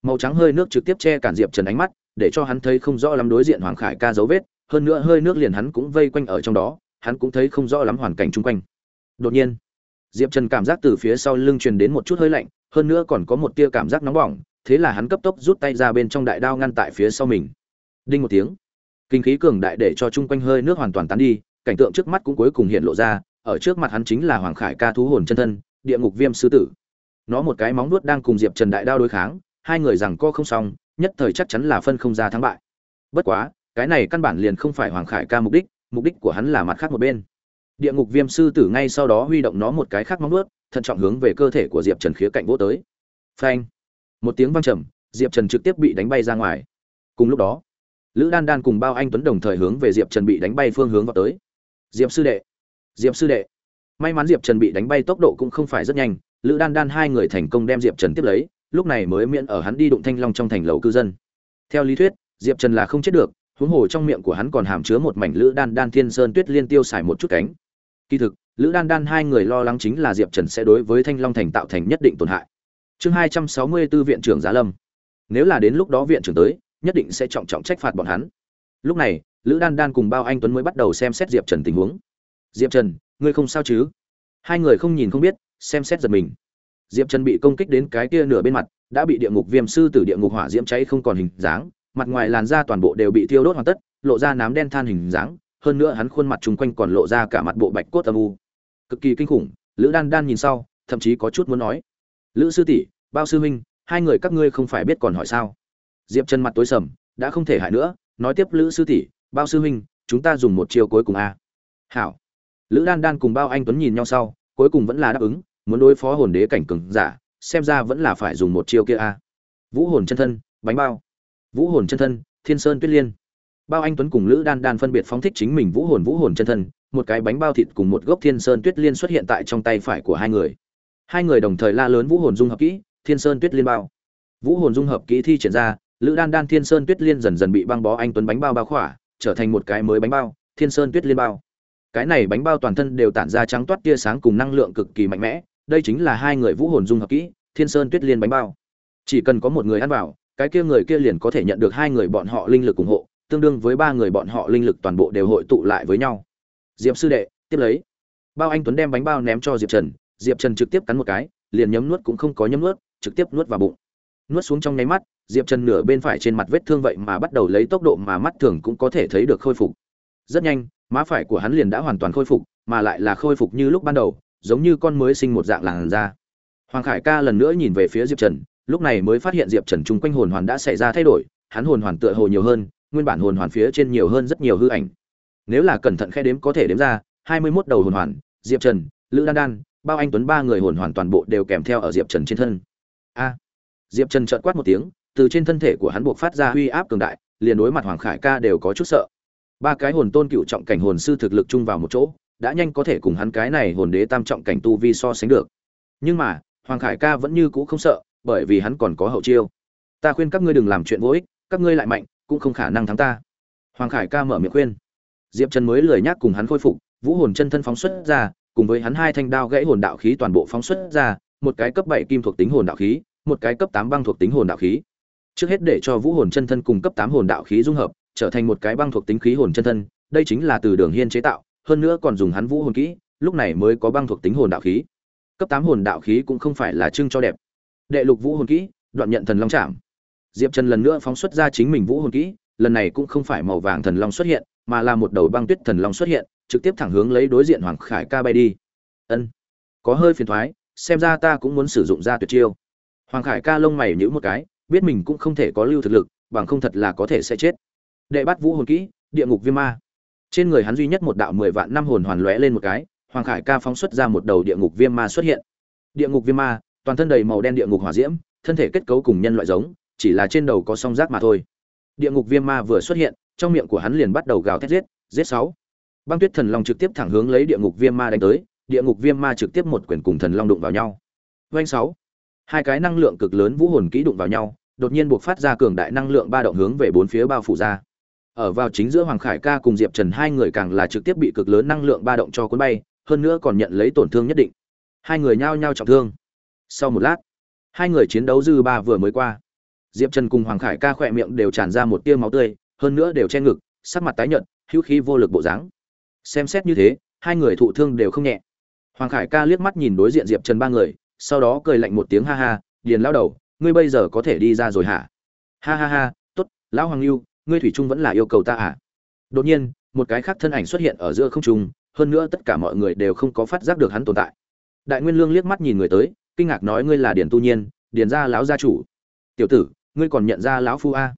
Màu trắng hơi nước trực tiếp che cản diệp trần ánh mắt, để cho hắn thấy không rõ lắm đối diện hoàng khải ca dấu vết, hơn nữa hơi nước liền hắn cũng vây quanh ở trong đó, hắn cũng thấy không rõ lắm hoàn cảnh xung quanh đột nhiên, diệp trần cảm giác từ phía sau lưng truyền đến một chút hơi lạnh, hơn nữa còn có một tia cảm giác nóng bỏng, thế là hắn cấp tốc rút tay ra bên trong đại đao ngăn tại phía sau mình. Đinh một tiếng, kinh khí cường đại để cho chung quanh hơi nước hoàn toàn tán đi, cảnh tượng trước mắt cũng cuối cùng hiện lộ ra, ở trước mặt hắn chính là hoàng khải ca thú hồn chân thân, địa ngục viêm sư tử. Nó một cái móng nuốt đang cùng diệp trần đại đao đối kháng, hai người rằng co không xong, nhất thời chắc chắn là phân không ra thắng bại. Bất quá, cái này căn bản liền không phải hoàng khải ca mục đích mục đích của hắn là mặt khác một bên địa ngục viêm sư tử ngay sau đó huy động nó một cái khác móng nuốt thận trọng hướng về cơ thể của diệp trần khía cạnh vỗ tới. Phanh! Một tiếng vang trầm, diệp trần trực tiếp bị đánh bay ra ngoài. Cùng lúc đó, lữ đan đan cùng bao anh tuấn đồng thời hướng về diệp trần bị đánh bay phương hướng vào tới. Diệp sư đệ! Diệp sư đệ! May mắn diệp trần bị đánh bay tốc độ cũng không phải rất nhanh, lữ đan đan hai người thành công đem diệp trần tiếp lấy, lúc này mới miễn ở hắn đi đụng thanh long trong thành lầu cư dân. Theo lý thuyết, diệp trần là không chết được, huống hồ trong miệng của hắn còn hàm chứa một mảnh lữ đan đan thiên sơn tuyết liên tiêu xài một chút cánh kỳ thực, lữ đan đan hai người lo lắng chính là diệp trần sẽ đối với thanh long thành tạo thành nhất định tổn hại. Chương hai trăm sáu mươi b ố viện trưởng giá lâm. Nếu là đến lúc đó viện trưởng tới, nhất định sẽ trọng trọng trách phạt bọn hắn. Lúc này, lữ đan đan cùng bao anh tuấn mới bắt đầu xem xét diệp trần tình huống. Diệp trần, ngươi không sao chứ? Hai người không nhìn không biết, xem xét giật mình. Diệp trần bị công kích đến cái kia nửa bên mặt, đã bị địa ngục viêm sư từ địa ngục hỏa diễm cháy không còn hình dáng, mặt ngoài làn da toàn bộ đều bị thiêu đốt hoàn tất, lộ ra nám đen than hình dáng hơn nữa hắn khuôn mặt chung quanh còn lộ ra cả mặt bộ bạch cốt âm u. Cực kỳ kinh khủng, lữ đan đan nhìn sau, thậm chí có chút muốn nói. Lữ sư tỷ, bao sư huynh, hai người các ngươi không phải biết còn hỏi sao? Diệp chân mặt tối sầm, đã không thể hại nữa, nói tiếp lữ sư tỷ, bao sư huynh, chúng ta dùng một chiêu cuối cùng a. Hảo. Lữ đan đan cùng bao anh tuấn nhìn nhau sau, cuối cùng vẫn là đáp ứng, muốn đối phó hồn đế cảnh cường giả, xem ra vẫn là phải dùng một chiêu kia a. Vũ hồn chân thân, bánh bao. Vũ hồn chân thân, thiên sơn tuyết liên bao anh tuấn cùng lữ đan đan phân biệt phóng thích chính mình vũ hồn vũ hồn chân thân, một cái bánh bao thịt cùng một gốc thiên sơn tuyết liên xuất hiện tại trong tay phải của hai người. Hai người đồng thời la lớn vũ hồn dung hợp kỹ, thiên sơn tuyết liên bao. Vũ hồn dung hợp kỹ thi triển ra, lữ đan đan thiên sơn tuyết liên dần dần bị băng bó anh tuấn bánh bao bao khỏa, trở thành một cái mới bánh bao, thiên sơn tuyết liên bao. Cái này bánh bao toàn thân đều tản ra trắng toát tia sáng cùng năng lượng cực kỳ mạnh mẽ, đây chính là hai người vũ hồn dung hợp kỹ, thiên sơn tuyết liên bánh bao. Chỉ cần có một người ăn vào, cái kia người kia liền có thể nhận được hai người bọn họ linh lực ủng hộ tương đương với ba người bọn họ linh lực toàn bộ đều hội tụ lại với nhau. Diệp sư đệ, tiếp lấy. Bao anh tuấn đem bánh bao ném cho diệp trần diệp trần trực tiếp cắn một cái, liền nhấm nuốt cũng không có nhấm nuốt, trực tiếp nuốt vào bụng. Nuốt xuống trong nháy mắt, diệp trần nửa bên phải trên mặt vết thương vậy mà bắt đầu lấy tốc độ mà mắt thường cũng có thể thấy được khôi phục. Rất nhanh, má phải của hắn liền đã hoàn toàn khôi phục, mà lại là khôi phục như lúc ban đầu, giống như con mới sinh một dạng làn da. Hoàng khải ca lần nữa nhìn về phía diệp trần, lúc này mới phát hiện diệp trần chung quanh hồn hoàn đã xảy ra thay đổi, hắn hồn hoàn tựa hồ nhiều hơn nguyên bản hồn hoàn phía trên nhiều hơn rất nhiều hư ảnh. Nếu là cẩn thận khe đếm có thể đếm ra, hai mươi mốt đầu hồn hoàn, diệp trần, lữ đan đan, bao anh tuấn ba người hồn hoàn toàn bộ đều kèm theo ở diệp trần trên thân. A! Diệp trần trợn quát một tiếng, từ trên thân thể của hắn buộc phát ra uy áp cường đại, liền đối mặt hoàng khải ca đều có chút sợ. Ba cái hồn tôn cựu trọng cảnh hồn sư thực lực chung vào một chỗ, đã nhanh có thể cùng hắn cái này hồn đế tam trọng cảnh tu vi so sánh được. Nhưng mà, hoàng khải ca vẫn như cũ không sợ, bởi vì hắn còn có hậu chiêu. Ta khuyên các ngươi đừng làm chuyện vô ích, các ngươi lại mạnh cũng không khả năng thắng ta. Hoàng khải ca mở miệng khuyên. Diệp trần mới lười nhác cùng hắn khôi phục, vũ hồn chân thân phóng xuất ra, cùng với hắn hai thanh đao gãy hồn đạo khí toàn bộ phóng xuất ra, một cái cấp bảy kim thuộc tính hồn đạo khí, một cái cấp tám băng thuộc tính hồn đạo khí. Trước hết để cho vũ hồn chân thân cùng cấp tám hồn đạo khí dung hợp, trở thành một cái băng thuộc tính khí hồn chân thân, đây chính là từ đường hiên chế tạo, hơn nữa còn dùng hắn vũ hồn kỹ, lúc này mới có băng thuộc tính hồn đạo khí. Cấp tám hồn đạo khí cũng không phải là trưng cho đẹp. Đệ lục vũ hồn kỹ, đoạn nhận thần long chạm diệp trần lần nữa phóng xuất ra chính mình vũ hồn kỹ, lần này cũng không phải màu vàng thần long xuất hiện, mà là một đầu băng tuyết thần long xuất hiện, trực tiếp thẳng hướng lấy đối diện hoàng khải ca bay đi. Ân, có hơi phiền thoái, xem ra ta cũng muốn sử dụng ra tuyệt chiêu. Hoàng khải ca lông mày nhữ một cái, biết mình cũng không thể có lưu thực lực, bằng không thật là có thể sẽ chết. Đệ bắt vũ hồn kỹ, địa ngục viêm ma. Trên người hắn duy nhất một đạo mười vạn năm hồn hoàn lóe lên một cái, hoàng khải ca phóng xuất ra một đầu địa ngục viêm ma xuất hiện. Địa ngục viêm ma, toàn thân đầy màu đen địa ngục hỏa diễm, thân thể kết cấu cùng nhân loại giống chỉ là trên đầu có song giác mà thôi. Địa ngục viêm ma vừa xuất hiện, trong miệng của hắn liền bắt đầu gào thét giết giết sáu. Băng tuyết thần long trực tiếp thẳng hướng lấy địa ngục viêm ma đánh tới, địa ngục viêm ma trực tiếp một quyền cùng thần long đụng vào nhau. Vanh sáu. Hai cái năng lượng cực lớn vũ hồn kỹ đụng vào nhau, đột nhiên buộc phát ra cường đại năng lượng ba động hướng về bốn phía bao phủ ra. Ở vào chính giữa hoàng khải ca cùng diệp trần hai người càng là trực tiếp bị cực lớn năng lượng ba động cho cuốn bay, hơn nữa còn nhận lấy tổn thương nhất định. Hai người nhao nhao trọng thương. Sau một lát, hai người chiến đấu dư ba vừa mới qua diệp trần cùng hoàng khải ca khỏe miệng đều tràn ra một tia máu tươi, hơn nữa đều che ngực, sắc mặt tái nhợt, hữu khí vô lực bộ dáng. Xem xét như thế, hai người thụ thương đều không nhẹ. Hoàng khải ca liếc mắt nhìn đối diện diệp trần ba người, sau đó cười lạnh một tiếng ha ha, điền lao đầu, ngươi bây giờ có thể đi ra rồi hả? Ha ha ha t ố t lão hoàng lưu, ngươi thủy trung vẫn là yêu cầu ta à? Đột nhiên, một cái khác thân ảnh xuất hiện ở giữa không trung, hơn nữa tất cả mọi người đều không có phát giác được hắn tồn tại. Đại nguyên lương liếc mắt nhìn người tới, kinh ngạc nói, ngươi là điền tu nhiên, điền gia lão gia chủ. Tiểu tử ngươi còn nhận ra lão phu a?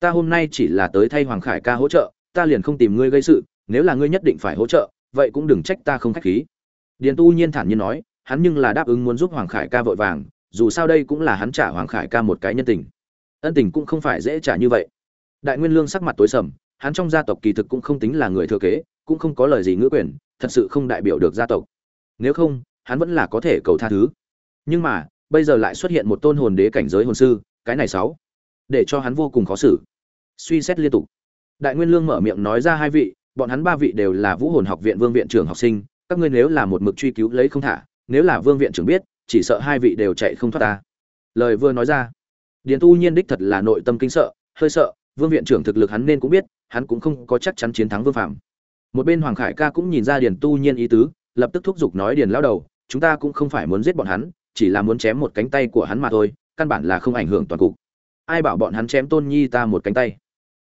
Ta hôm nay chỉ là tới thay hoàng khải ca hỗ trợ, ta liền không tìm ngươi gây sự, nếu là ngươi nhất định phải hỗ trợ, vậy cũng đừng trách ta không khách khí. Điền tu nhiên thản nhiên nói, hắn nhưng là đáp ứng muốn giúp hoàng khải ca vội vàng, dù sao đây cũng là hắn trả hoàng khải ca một cái nhân tình. Ân tình cũng không phải dễ trả như vậy. Đại nguyên lương sắc mặt tối sầm, hắn trong gia tộc kỳ thực cũng không tính là người thừa kế, cũng không có lời gì ngữ quyền, thật sự không đại biểu được gia tộc. Nếu không, hắn vẫn là có thể cầu tha thứ. Nhưng mà, bây giờ lại xuất hiện một tôn hồn đế cảnh giới hồn sư cái này sáu. Để cho hắn vô cùng khó xử. Suy xét liên tục. Đại nguyên lương mở miệng nói ra hai vị, bọn hắn ba vị đều là vũ hồn học viện vương viện trưởng học sinh, các ngươi nếu là một mực truy cứu lấy không thả, nếu là vương viện trưởng biết, chỉ sợ hai vị đều chạy không thoát ta. Lời vừa nói ra, điền tu nhiên đích thật là nội tâm kinh sợ, hơi sợ, vương viện trưởng thực lực hắn nên cũng biết, hắn cũng không có chắc chắn chiến thắng vương phạm một bên hoàng khải ca cũng nhìn ra điền tu nhiên ý tứ, lập tức thúc giục nói điền lao đầu, chúng ta cũng không phải muốn giết bọn hắn, chỉ là muốn chém một cánh tay của hắn mà thôi căn bản là không ảnh hưởng toàn cục. Ai bảo bọn hắn chém tôn nhi ta một cánh tay?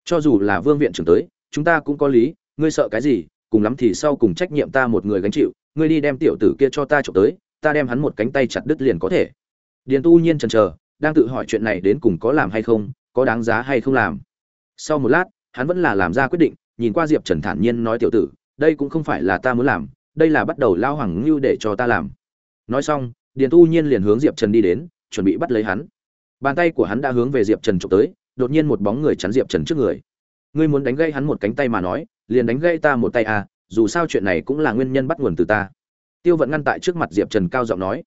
Cho dù là vương viện trưởng tới, chúng ta cũng có lý, ngươi sợ cái gì, cùng lắm thì sau cùng trách nhiệm ta một người gánh chịu, ngươi đi đem tiểu tử kia cho ta trộm tới, ta đem hắn một cánh tay chặt đứt liền có thể. Điền tu nhiên chần chờ, đang tự hỏi chuyện này đến cùng có làm hay không, có đáng giá hay không làm. Sau một lát, hắn vẫn là làm ra quyết định, nhìn qua diệp trần thản nhiên nói tiểu tử, đây cũng không phải là ta muốn làm, đây là bắt đầu lao hoàng ngưu để cho ta làm. Nói xong, điền tu nhiên liền hướng diệp trần đi đến chuẩn bị bắt lấy hắn. Bàn tay của hắn đã hướng về diệp trần trộm tới, đột nhiên một bóng người chắn diệp trần trước người. Ngươi muốn đánh gây hắn một cánh tay mà nói, liền đánh gây ta một tay à dù sao chuyện này cũng là nguyên nhân bắt nguồn từ ta. Tiêu vận ngăn tại trước mặt diệp trần cao giọng nói.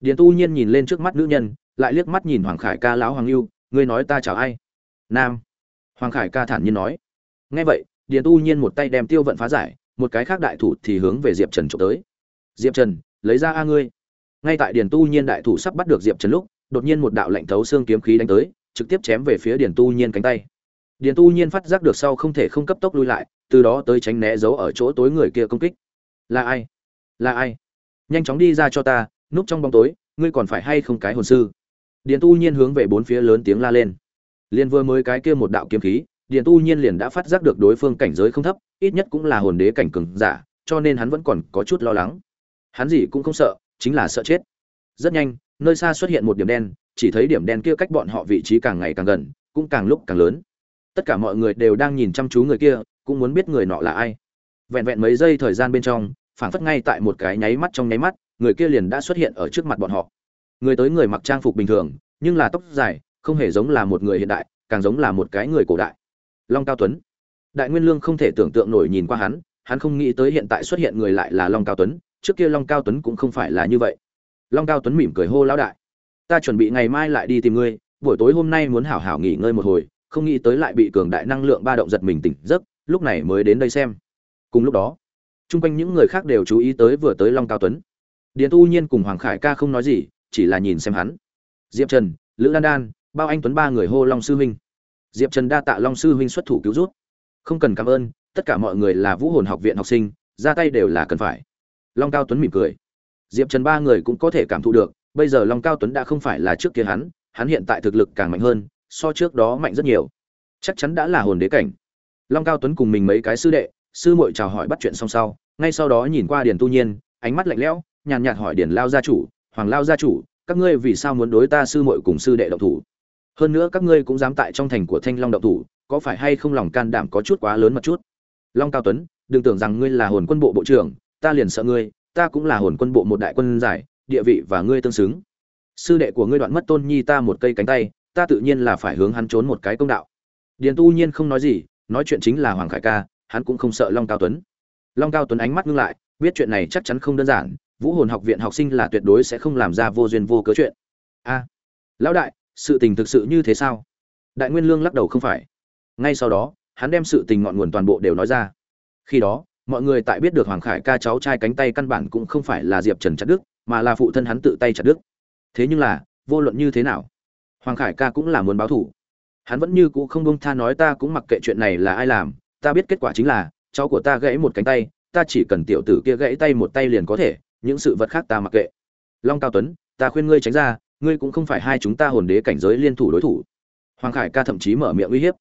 Điền tu nhiên nhìn lên trước mắt nữ nhân, lại liếc mắt nhìn hoàng khải ca lão hoàng lưu ngươi nói ta chào ai? Nam. Hoàng khải ca thản nhiên nói. Nghe vậy, điền tu nhiên một tay đem tiêu vận phá giải, một cái khác đại thủ thì hướng về diệp trần trộm tới. Diệp trần, lấy ra a ngươi ngay tại điền tu nhiên đại thủ sắp bắt được diệp trần lúc, đột nhiên một đạo lạnh thấu xương kiếm khí đánh tới, trực tiếp chém về phía điền tu nhiên cánh tay. Điền tu nhiên phát giác được sau không thể không cấp tốc lui lại, từ đó tới tránh né giấu ở chỗ tối người kia công kích. Là ai? Là ai? Nhanh chóng đi ra cho ta, núp trong bóng tối, ngươi còn phải hay không cái hồn sư? Điền tu nhiên hướng về bốn phía lớn tiếng la lên. Liền vừa mới cái kia một đạo kiếm khí, điền tu nhiên liền đã phát giác được đối phương cảnh giới không thấp, ít nhất cũng là hồn đế cảnh cường giả, cho nên hắn vẫn còn có chút lo lắng. Hắn gì cũng không sợ chính là sợ chết. Rất nhanh, nơi xa xuất hiện một điểm đen, chỉ thấy điểm đen kia cách bọn họ vị trí càng ngày càng gần, cũng càng lúc càng lớn. Tất cả mọi người đều đang nhìn chăm chú người kia, cũng muốn biết người nọ là ai. Vẹn vẹn mấy giây thời gian bên trong, phảng phất ngay tại một cái nháy mắt trong nháy mắt, người kia liền đã xuất hiện ở trước mặt bọn họ. Người tới người mặc trang phục bình thường, nhưng là tóc dài, không hề giống là một người hiện đại, càng giống là một cái người cổ đại. Long cao tuấn. Đại nguyên lương không thể tưởng tượng nổi nhìn qua hắn hắn không nghĩ tới hiện tại xuất hiện người lại là long cao tuấn trước kia long cao tuấn cũng không phải là như vậy. Long cao tuấn mỉm cười hô lão đại, ta chuẩn bị ngày mai lại đi tìm ngươi, buổi tối hôm nay muốn hảo hảo nghỉ ngơi một hồi, không nghĩ tới lại bị cường đại năng lượng ba động giật mình tỉnh giấc, lúc này mới đến đây xem. Cùng lúc đó, chung quanh những người khác đều chú ý tới vừa tới long cao tuấn. Điền tu nhiên cùng hoàng khải ca không nói gì, chỉ là nhìn xem hắn. Diệp trần, lữ đan đan, bao anh tuấn ba người hô long sư huynh. Diệp trần đa tạ long sư huynh xuất thủ cứu rút. Không cần cảm ơn, tất cả mọi người là vũ hồn học viện học sinh, ra tay đều là cần phải long cao tuấn mỉm cười. Diệp trần ba người cũng có thể cảm thụ được, bây giờ long cao tuấn đã không phải là trước kia hắn hắn hiện tại thực lực càng mạnh hơn, so trước đó mạnh rất nhiều. Chắc chắn đã là hồn đế cảnh. Long cao tuấn cùng mình mấy cái sư đệ, sư muội chào hỏi bắt chuyện xong sau, ngay sau đó nhìn qua điền tu nhiên, ánh mắt lạnh lẽo, nhàn nhạt hỏi điền lao gia chủ, hoàng lao gia chủ, các ngươi vì sao muốn đối ta sư muội cùng sư đệ động thủ? Hơn nữa các ngươi cũng dám tại trong thành của thanh long động thủ, có phải hay không lòng can đảm có chút quá lớn một chút? Long cao tuấn, đừng tưởng rằng ngươi là hồn quân bộ bộ trưởng ta liền sợ ngươi, ta cũng là hồn quân bộ một đại quân giải, địa vị và ngươi tương xứng. Sư đệ của ngươi đoạn mất tôn nhi ta một cây cánh tay, ta tự nhiên là phải hướng hắn trốn một cái công đạo. Điền tu nhiên không nói gì, nói chuyện chính là hoàng khải ca, hắn cũng không sợ long cao tuấn. Long cao tuấn ánh mắt ngưng lại, biết chuyện này chắc chắn không đơn giản, vũ hồn học viện học sinh là tuyệt đối sẽ không làm ra vô duyên vô cớ chuyện. A, lão đại, sự tình thực sự như thế sao? Đại nguyên lương lắc đầu không phải. Ngay sau đó, hắn đem sự tình ngọn nguồn toàn bộ đều nói ra. Khi đó mọi người tại biết được hoàng khải ca cháu trai cánh tay căn bản cũng không phải là diệp trần chặt đức mà là phụ thân hắn tự tay chặt đức thế nhưng là, vô luận như thế nào, hoàng khải ca cũng là muốn báo thủ hắn vẫn như cũ không bông tha nói ta cũng mặc kệ chuyện này là ai làm, ta biết kết quả chính là, cháu của ta gãy một cánh tay, ta chỉ cần tiểu tử kia gãy tay một tay liền có thể, những sự vật khác ta mặc kệ. Long cao tuấn, ta khuyên ngươi tránh ra, ngươi cũng không phải hai chúng ta hồn đế cảnh giới liên thủ đối thủ. Hoàng khải ca thậm chí mở miệng uy hiếp.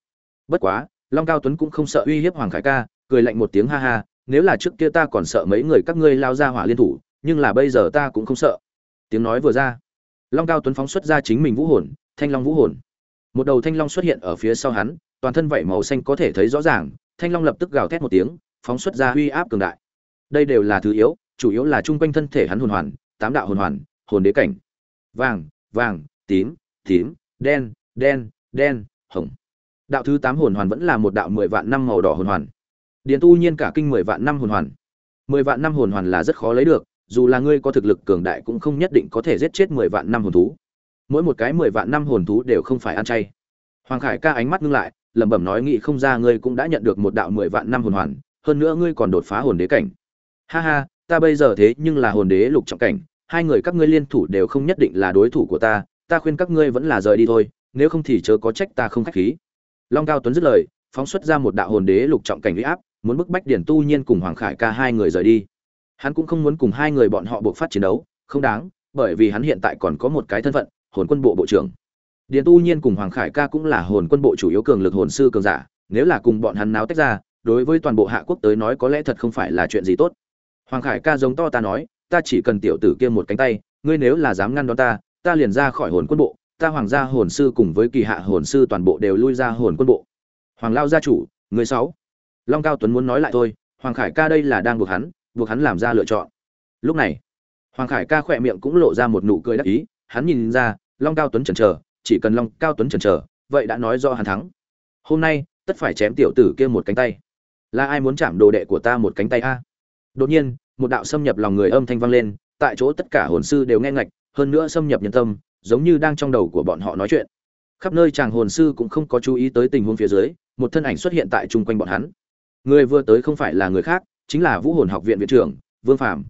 Bất quá, long cao tuấn cũng không sợ uy hiếp hoàng khải ca, cười lạnh một tiếng ha ha nếu là trước kia ta còn sợ mấy người các ngươi lao ra hỏa liên thủ, nhưng là bây giờ ta cũng không sợ. Tiếng nói vừa ra, long cao tuấn phóng xuất ra chính mình vũ hồn, thanh long vũ hồn. Một đầu thanh long xuất hiện ở phía sau hắn, toàn thân vảy màu xanh có thể thấy rõ ràng, thanh long lập tức gào thét một tiếng, phóng xuất ra uy áp cường đại. Đây đều là thứ yếu, chủ yếu là chung quanh thân thể hắn hồn hoàn, tám đạo hồn hoàn, hồn đế cảnh. Vàng vàng, tím tím, đen đen đen, hồng. Đạo thứ tám hồn hoàn vẫn là một đạo mười vạn năm màu đỏ hồn hoàn điền tu nhiên cả kinh mười vạn năm hồn hoàn. Mười vạn năm hồn hoàn là rất khó lấy được, dù là ngươi có thực lực cường đại cũng không nhất định có thể giết chết mười vạn năm hồn thú. Mỗi một cái mười vạn năm hồn thú đều không phải ăn chay. Hoàng khải ca ánh mắt ngưng lại, lẩm bẩm nói nghĩ không ra ngươi cũng đã nhận được một đạo mười vạn năm hồn hoàn, hơn nữa ngươi còn đột phá hồn đế cảnh. Ha ha, ta bây giờ thế nhưng là hồn đế lục trọng cảnh, hai người các ngươi liên thủ đều không nhất định là đối thủ của ta ta khuyên các ngươi vẫn là rời đi thôi, nếu không thì chớ có trách ta không khách khí. Long cao tuấn dứt lời, phóng xuất ra một đạo hồn đế lục trọng cảnh uy áp muốn bức bách điển tu nhiên cùng hoàng khải ca hai người rời đi. Hắn cũng không muốn cùng hai người bọn họ buộc phát chiến đấu, không đáng, bởi vì hắn hiện tại còn có một cái thân phận, hồn quân bộ bộ trưởng. Điển tu nhiên cùng hoàng khải ca cũng là hồn quân bộ chủ yếu cường lực hồn sư cường giả, nếu là cùng bọn hắn náo tách ra, đối với toàn bộ hạ quốc tới nói có lẽ thật không phải là chuyện gì tốt. Hoàng khải ca giống to ta nói, ta chỉ cần tiểu tử kia một cánh tay, ngươi nếu là dám ngăn đón ta ta liền ra khỏi hồn quân bộ, ta hoàng gia hồn sư cùng với kỳ hạ hồn sư toàn bộ đều lui ra hồn quân bộ. Hoàng lao gia chủ, người sáu long cao tuấn muốn nói lại thôi, hoàng khải ca đây là đang buộc hắn buộc hắn làm ra lựa chọn. Lúc này, hoàng khải ca khỏe miệng cũng lộ ra một nụ cười đắc ý, hắn nhìn ra, long cao tuấn chần chờ, chỉ cần long cao tuấn chần chờ, vậy đã nói do hắn thắng. Hôm nay, tất phải chém tiểu tử kia một cánh tay. Là ai muốn chạm đồ đệ của ta một cánh tay a? Đột nhiên, một đạo xâm nhập lòng người âm thanh vang lên, tại chỗ tất cả hồn sư đều nghe ngạch, hơn nữa xâm nhập nhân tâm, giống như đang trong đầu của bọn họ nói chuyện. Khắp nơi chàng hồn sư cũng không có chú ý tới tình huống phía dưới, một thân ảnh xuất hiện tại chung quanh bọn hắn người vừa tới không phải là người khác, chính là vũ hồn học viện viện trưởng, vương phạm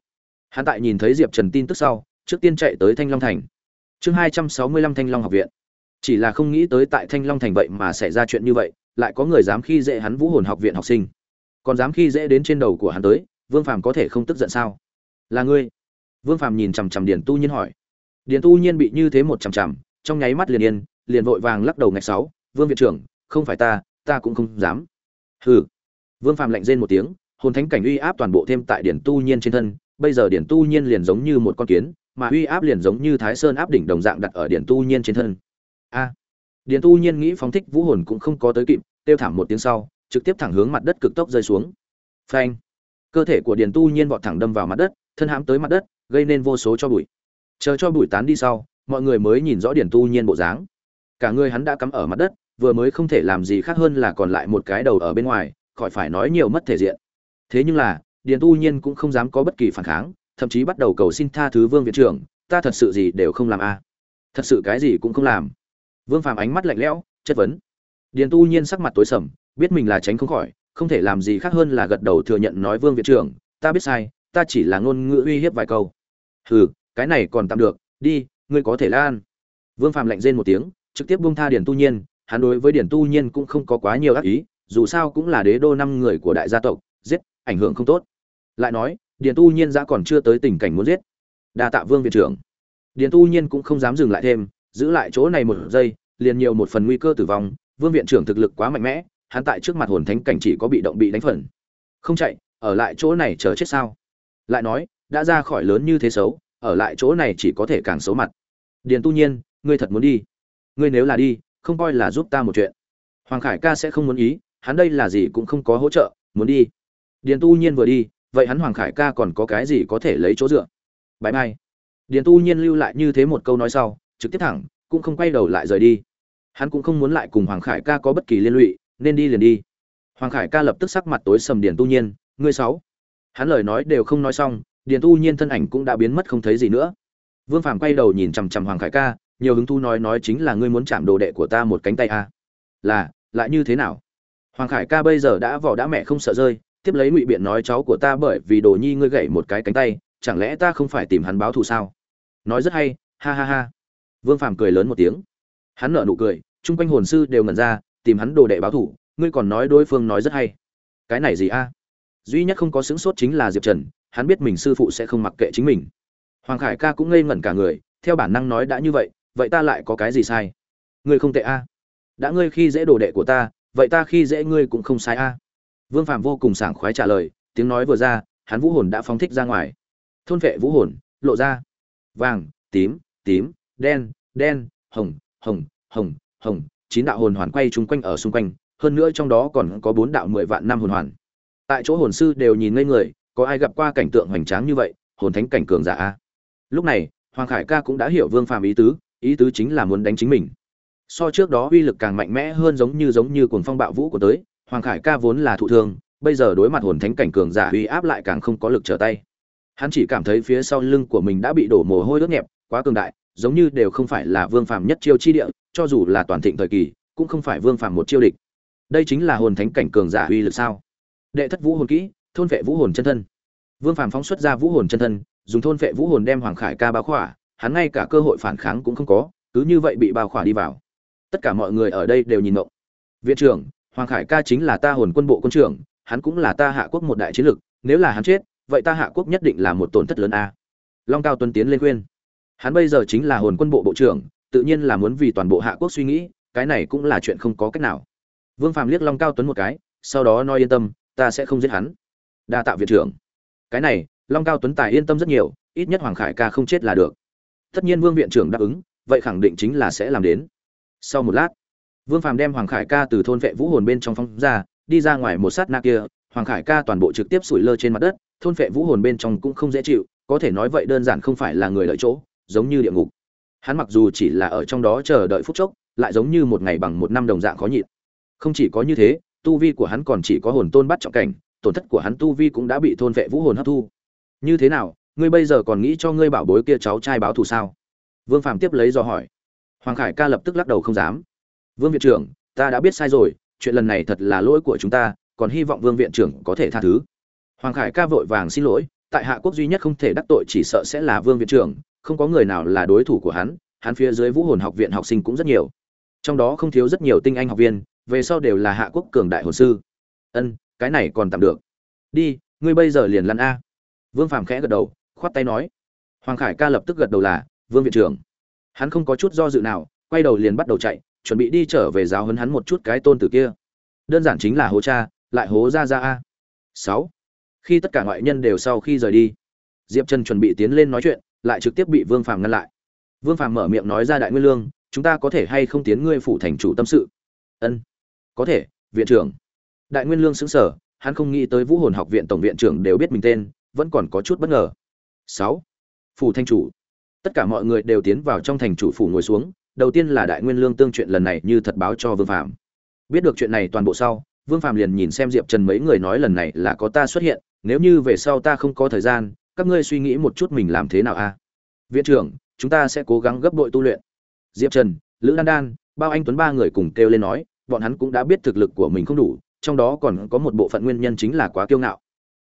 hắn tại nhìn thấy diệp trần tin tức sau, trước tiên chạy tới thanh long thành. Chương hai trăm sáu mươi lăm thanh long học viện. Chỉ là không nghĩ tới tại thanh long thành vậy mà xảy ra chuyện như vậy, lại có người dám khi dễ hắn vũ hồn học viện học sinh. Còn dám khi dễ đến trên đầu của hắn tới, vương phàm có thể không tức giận sao? Là ngươi? Vương phàm nhìn chằm chằm điền tu nhiên hỏi. Điền tu nhiên bị như thế một chằm chằm, trong nháy mắt liền yên, liền vội vàng lắc đầu ngạch sáu, vương viện trưởng, không phải ta ta cũng không dám. Hừ vương phàm lạnh rên một tiếng hồn thánh cảnh uy áp toàn bộ thêm tại điển tu nhiên trên thân bây giờ điển tu nhiên liền giống như một con kiến mà uy áp liền giống như thái sơn áp đỉnh đồng dạng đặt ở điển tu nhiên trên thân. A! À, điển tu nhiên nghĩ phóng thích vũ hồn cũng không có tới kịp tiêu thảm một tiếng sau trực tiếp thẳng hướng mặt đất cực tốc rơi xuống. Phanh! Cơ thể của điền tu nhiên vọt thẳng đâm vào mặt đất thân hãm tới mặt đất gây nên vô số cho bụi. Chờ cho bụi tán đi sau mọi người mới nhìn rõ điền tu nhiên bộ dáng. Cả người hắn đã cắm ở mặt đất vừa mới không thể làm gì khác hơn là còn lại một cái đầu ở bên ngoài khỏi phải nói nhiều mất thể diện. Thế nhưng là, điền tu nhiên cũng không dám có bất kỳ phản kháng, thậm chí bắt đầu cầu xin tha thứ vương viện trưởng, ta thật sự gì đều không làm a thật sự cái gì cũng không làm. Vương phàm ánh mắt lạnh lẽo, chất vấn. Điền tu nhiên sắc mặt tối sầm, biết mình là tránh không khỏi, không thể làm gì khác hơn là gật đầu thừa nhận nói, vương viện trưởng, ta biết sai, ta chỉ là ngôn ngữ uy hiếp vài câu. Hừ, cái này còn tạm được, đi, ngươi có thể lan vương phạm lạnh rên một tiếng, trực tiếp buông tha Điền tu nhiên, hắn đối với Điền tu nhiên cũng không có quá nhiều ác ý dù sao cũng là đế đô năm người của đại gia tộc, giết, ảnh hưởng không tốt. Lại nói, điền tu nhiên đã còn chưa tới tình cảnh muốn giết. Đa tạ vương viện trưởng. Điền tu nhiên cũng không dám dừng lại thêm, giữ lại chỗ này một giây, liền nhiều một phần nguy cơ tử vong. Vương viện trưởng thực lực quá mạnh mẽ, hắn tại trước mặt hồn thánh cảnh chỉ có bị động bị đánh phần. Không chạy, ở lại chỗ này chờ chết sao? Lại nói, đã ra khỏi lớn như thế xấu, ở lại chỗ này chỉ có thể càng xấu mặt. Điền tu nhiên, ngươi thật muốn đi. Ngươi nếu là đi, không coi là giúp ta một chuyện. Hoàng khải ca sẽ không muốn ý hắn đây là gì cũng không có hỗ trợ, muốn đi. Điền tu nhiên vừa đi, vậy hắn hoàng khải ca còn có cái gì có thể lấy chỗ dựa? Bãi mai. Điền tu nhiên lưu lại như thế một câu nói sau, trực tiếp thẳng, cũng không quay đầu lại rời đi. Hắn cũng không muốn lại cùng hoàng khải ca có bất kỳ liên lụy, nên đi liền đi. Hoàng khải ca lập tức sắc mặt tối sầm điền tu nhiên, ngươi sáu. Hắn lời nói đều không nói xong, điền tu nhiên thân ảnh cũng đã biến mất không thấy gì nữa. Vương phàm quay đầu nhìn chằm chằm hoàng khải ca, nhiều hứng thu nói nói chính là ngươi muốn chạm đồ đệ của ta một cánh tay a à. là, lại như thế nào? Hoàng khải ca bây giờ đã vỏ đã mẹ không sợ rơi tiếp lấy ngụy biện nói cháu của ta bởi vì đồ nhi ngươi gậy một cái cánh tay chẳng lẽ ta không phải tìm hắn báo thù sao? Nói rất hay ha ha ha. Vương phàm cười lớn một tiếng. Hắn nở nụ cười chung quanh hồn sư đều ngẩn ra tìm hắn đồ đệ báo thù, ngươi còn nói đối phương nói rất hay. Cái này gì a? Duy nhất không có xứng sốt chính là diệp trần hắn biết mình sư phụ sẽ không mặc kệ chính mình. Hoàng khải ca cũng ngây ngẩn cả người theo bản năng nói đã như vậy vậy ta lại có cái gì sai? Ngươi không tệ a. Đã ngươi khi dễ đồ đệ của ta vậy ta khi dễ ngươi cũng không sai a. Vương phạm vô cùng sảng khoái trả lời, tiếng nói vừa ra, hắn vũ hồn đã phóng thích ra ngoài. Thôn vệ vũ hồn, lộ ra. Vàng, tím tím, đen đen, hồng hồng hồng hồng, chín đạo hồn hoàn quay chung quanh ở xung quanh, hơn nữa trong đó còn có bốn đạo mười vạn năm hồn hoàn. Tại chỗ hồn sư đều nhìn ngây người, có ai gặp qua cảnh tượng hoành tráng như vậy, hồn thánh cảnh cường giả a. Lúc này, hoàng khải ca cũng đã hiểu vương phàm ý tứ ý tứ chính là muốn đánh chính mình so trước đó uy lực càng mạnh mẽ hơn giống như giống như cuồng phong bạo vũ của tới, hoàng khải ca vốn là thụ thương bây giờ đối mặt hồn thánh cảnh cường giả uy áp lại càng không có lực trở tay. Hắn chỉ cảm thấy phía sau lưng của mình đã bị đổ mồ hôi ướt nhẹp, quá cường đại, giống như đều không phải là vương phàm nhất chiêu chi địa, cho dù là toàn thịnh thời kỳ, cũng không phải vương phàm một chiêu địch. Đây chính là hồn thánh cảnh cường giả uy lực sao? Đệ thất vũ hồn kỹ, thôn vệ vũ hồn chân thân. Vương phàm phóng xuất ra vũ hồn chân thân, dùng thôn vệ vũ hồn đem hoàng khải ca bao khỏa, hắn ngay cả cơ hội phản kháng cũng không có, cứ như vậy bị bao khỏa đi vào tất cả mọi người ở đây đều nhìn ngộng. Viện trưởng, hoàng khải ca chính là ta hồn quân bộ quân trưởng, hắn cũng là ta hạ quốc một đại chiến lực nếu là hắn chết, vậy ta hạ quốc nhất định là một tổn thất lớn a. Long cao tuấn tiến lên khuyên. Hắn bây giờ chính là hồn quân bộ bộ trưởng, tự nhiên là muốn vì toàn bộ hạ quốc suy nghĩ, cái này cũng là chuyện không có cách nào. Vương phàm liếc long cao tuấn một cái, sau đó nói yên tâm, ta sẽ không giết hắn. Đa tạ viện trưởng. Cái này, long cao tuấn tài yên tâm rất nhiều, ít nhất hoàng khải ca không chết là được. Tất nhiên vương viện trưởng đáp ứng, vậy khẳng định chính là sẽ làm đến sau một lát, vương phàm đem hoàng khải ca từ thôn vệ vũ hồn bên trong phong ra, đi ra ngoài một sát na kia, hoàng khải ca toàn bộ trực tiếp sủi lơ trên mặt đất, thôn vệ vũ hồn bên trong cũng không dễ chịu, có thể nói vậy đơn giản không phải là người lợi chỗ, giống như địa ngục. Hắn mặc dù chỉ là ở trong đó chờ đợi phút chốc, lại giống như một ngày bằng một năm đồng dạng khó nhịn. Không chỉ có như thế, tu vi của hắn còn chỉ có hồn tôn bắt trọng cảnh, tổn thất của hắn tu vi cũng đã bị thôn vệ vũ hồn hấp thu. Như thế nào, ngươi bây giờ còn nghĩ cho ngươi bảo bối kia cháu trai báo thù sao? Vương Phàm tiếp lấy do hỏi hoàng khải ca lập tức lắc đầu không dám. Vương viện trưởng, ta đã biết sai rồi, chuyện lần này thật là lỗi của chúng ta, còn hy vọng vương viện trưởng có thể tha thứ. Hoàng khải ca vội vàng xin lỗi, tại hạ quốc duy nhất không thể đắc tội chỉ sợ sẽ là vương viện trưởng, không có người nào là đối thủ của hắn hắn phía dưới vũ hồn học viện học sinh cũng rất nhiều. Trong đó không thiếu rất nhiều tinh anh học viên, về sau đều là hạ quốc cường đại hồn sư. Ân, cái này còn tạm được. Đi, ngươi bây giờ liền lăn a. Vương phàm khẽ gật đầu, khoát tay nói. Hoàng khải ca lập tức gật đầu là, vương viện trưởng hắn không có chút do dự nào, quay đầu liền bắt đầu chạy, chuẩn bị đi trở về giáo hấn hắn một chút cái tôn tử kia. Đơn giản chính là hố cha, lại hố ra ra a. Sáu. Khi tất cả ngoại nhân đều sau khi rời đi, diệp trần chuẩn bị tiến lên nói chuyện, lại trực tiếp bị vương phàm ngăn lại. Vương phàm mở miệng nói ra đại nguyên lương, chúng ta có thể hay không tiến ngươi phủ thành chủ tâm sự? Ân. Có thể, viện trưởng. Đại nguyên lương xứng sở, hắn không nghĩ tới vũ hồn học viện tổng viện trưởng đều biết mình tên, vẫn còn có chút bất ngờ. Sáu. Phủ thanh chủ tất cả mọi người đều tiến vào trong thành chủ phủ ngồi xuống, đầu tiên là đại nguyên lương tương chuyện lần này như thật báo cho vương phạm biết được chuyện này toàn bộ sau, vương phạm liền nhìn xem diệp trần mấy người nói lần này là có ta xuất hiện, nếu như về sau ta không có thời gian, các ngươi suy nghĩ một chút mình làm thế nào a? Viện trưởng, chúng ta sẽ cố gắng gấp đội tu luyện. Diệp trần, lữ đan đan, bao anh tuấn ba người cùng kêu lên nói, bọn hắn cũng đã biết thực lực của mình không đủ, trong đó còn có một bộ phận nguyên nhân chính là quá kiêu ngạo.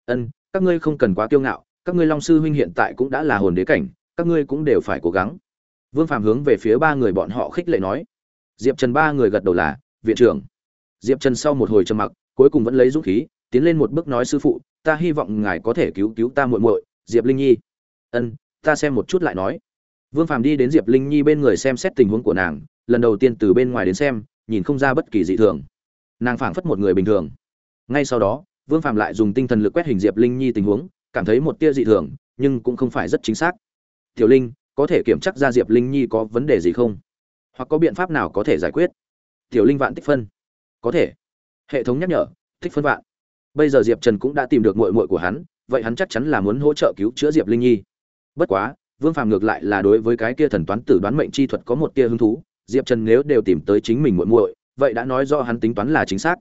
Ân, các ngươi không cần quá kiêu ngạo, các ngươi long sư huynh hiện tại cũng đã là hồn đế cảnh các ngươi cũng đều phải cố gắng. Vương phạm hướng về phía ba người bọn họ khích lệ nói. Diệp trần ba người gật đầu là, viện trưởng. Diệp trần sau một hồi trầm mặc, cuối cùng vẫn lấy dũng khí, tiến lên một bước nói, sư phụ, ta hy vọng ngài có thể cứu cứu ta muội muội, diệp linh nhi. Ân, ta xem một chút lại nói. Vương phạm đi đến diệp linh nhi bên người xem xét tình huống của nàng, lần đầu tiên từ bên ngoài đến xem, nhìn không ra bất kỳ dị thường. Nàng phảng phất một người bình thường. Ngay sau đó, vương phạm lại dùng tinh thần lực quét hình diệp linh nhi tình huống, cảm thấy một tia dị thường, nhưng cũng không phải rất chính xác tiểu linh, có thể kiểm chắc ra diệp linh nhi có vấn đề gì không? Hoặc có biện pháp nào có thể giải quyết? Tiểu linh vạn tích phân. Có thể. Hệ thống nhắc nhở, tích phân vạn. Bây giờ diệp trần cũng đã tìm được mội mội của hắn, vậy hắn chắc chắn là muốn hỗ trợ cứu chữa diệp linh nhi. Bất quá, vương phàm ngược lại là đối với cái kia thần toán tử đoán mệnh chi thuật có một tia hứng thú. Diệp trần nếu đều tìm tới chính mình muội muội, vậy đã nói do hắn tính toán là chính xác.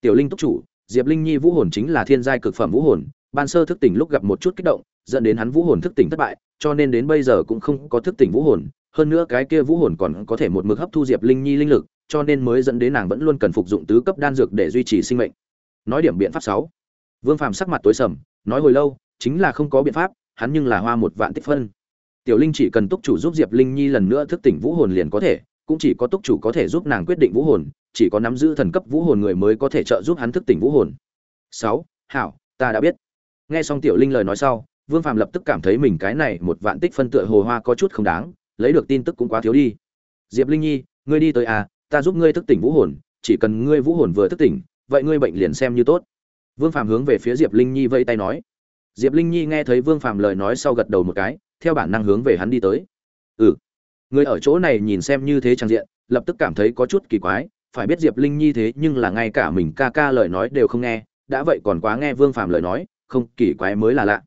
Tiểu linh túc chủ, diệp linh nhi vũ hồn chính là thiên giai cực phẩm vũ hồn, ban sơ thức tỉnh lúc gặp một chút kích động dẫn đến hắn vũ hồn thức tỉnh thất bại, cho nên đến bây giờ cũng không có thức tỉnh vũ hồn, hơn nữa cái kia vũ hồn còn có thể một mực hấp thu diệp linh nhi linh lực, cho nên mới dẫn đến nàng vẫn luôn cần phục dụng tứ cấp đan dược để duy trì sinh mệnh. Nói điểm biện pháp sáu. Vương phàm sắc mặt tối sầm, nói hồi lâu, chính là không có biện pháp, hắn nhưng là hoa một vạn tích phân. Tiểu linh chỉ cần túc chủ giúp diệp linh nhi lần nữa thức tỉnh vũ hồn liền có thể, cũng chỉ có túc chủ có thể giúp nàng quyết định vũ hồn, chỉ có nắm giữ thần cấp vũ hồn người mới có thể trợ giúp hắn thức tỉnh vũ hồn. Sáu, hảo, ta đã biết. Nghe xong tiểu linh lời nói sau vương Phạm lập tức cảm thấy mình cái này một vạn tích phân tựa hồ hoa có chút không đáng, lấy được tin tức cũng quá thiếu đi. Diệp linh nhi, ngươi đi tới à ta giúp ngươi thức tỉnh vũ hồn, chỉ cần ngươi vũ hồn vừa thức tỉnh, vậy ngươi bệnh liền xem như tốt. Vương Phạm hướng về phía diệp linh nhi vẫy tay nói. Diệp linh nhi nghe thấy vương Phạm lời nói sau gật đầu một cái, theo bản năng hướng về hắn đi tới. Ừ. Người ở chỗ này nhìn xem như thế trang diện, lập tức cảm thấy có chút kỳ quái, phải biết diệp linh nhi thế nhưng là ngay cả mình ca ca lời nói đều không nghe, đã vậy còn quá nghe vương Phạm lời nói, không, kỳ quái mới là lạ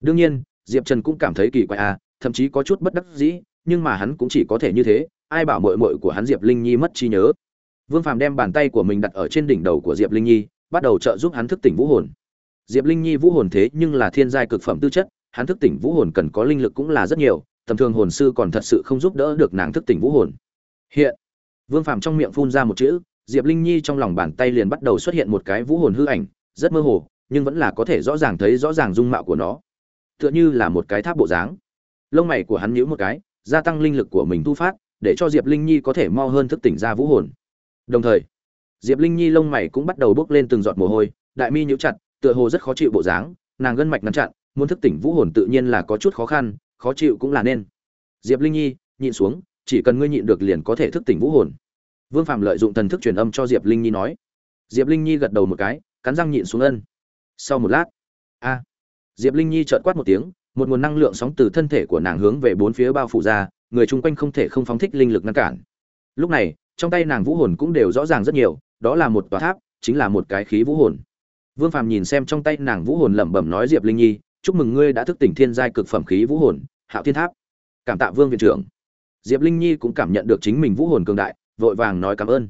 đương nhiên, diệp trần cũng cảm thấy kỳ quái à thậm chí có chút bất đắc dĩ, nhưng mà hắn cũng chỉ có thể như thế, ai bảo mội mội của hắn diệp linh nhi mất trí nhớ. Vương phàm đem bàn tay của mình đặt ở trên đỉnh đầu của diệp linh nhi, bắt đầu trợ giúp hắn thức tỉnh vũ hồn. Diệp linh nhi vũ hồn thế nhưng là thiên giai cực phẩm tư chất, hắn thức tỉnh vũ hồn cần có linh lực cũng là rất nhiều, tầm thường hồn sư còn thật sự không giúp đỡ được nàng thức tỉnh vũ hồn. Hiện, vương phàm trong miệng phun ra một chữ, diệp linh nhi trong lòng bàn tay liền bắt đầu xuất hiện một cái vũ hồn hư ảnh, rất mơ hồ, nhưng vẫn là có thể rõ ràng thấy rõ ràng dung mạo của nó tựa như là một cái tháp bộ dáng. Lông mày của hắn nhíu một cái, gia tăng linh lực của mình thu phát, để cho diệp linh nhi có thể mau hơn thức tỉnh ra vũ hồn. Đồng thời, diệp linh nhi lông mày cũng bắt đầu bốc lên từng giọt mồ hôi, đại mi nhíu chặt, tựa hồ rất khó chịu bộ dáng, nàng gân mạch ngăn chặn, muốn thức tỉnh vũ hồn tự nhiên là có chút khó khăn, khó chịu cũng là nên. Diệp linh nhi, nhịn xuống, chỉ cần ngươi nhịn được liền có thể thức tỉnh vũ hồn. Vương phạm lợi dụng thần thức truyền âm cho diệp linh nhi nói. Diệp linh nhi gật đầu một cái, cắn răng nhịn xuống ân. Sau một lát, a diệp linh nhi chợt quát một tiếng, một nguồn năng lượng sóng từ thân thể của nàng hướng về bốn phía bao phủ ra, người chung quanh không thể không phóng thích linh lực ngăn cản. Lúc này, trong tay nàng vũ hồn cũng đều rõ ràng rất nhiều, đó là một tòa tháp, chính là một cái khí vũ hồn. Vương phàm nhìn xem trong tay nàng vũ hồn lẩm bẩm nói, diệp linh nhi, chúc mừng ngươi đã thức tỉnh thiên giai cực phẩm khí vũ hồn, hạo thiên tháp. Cảm tạ vương viện trưởng. Diệp linh nhi cũng cảm nhận được chính mình vũ hồn cường đại, vội vàng nói cảm ơn.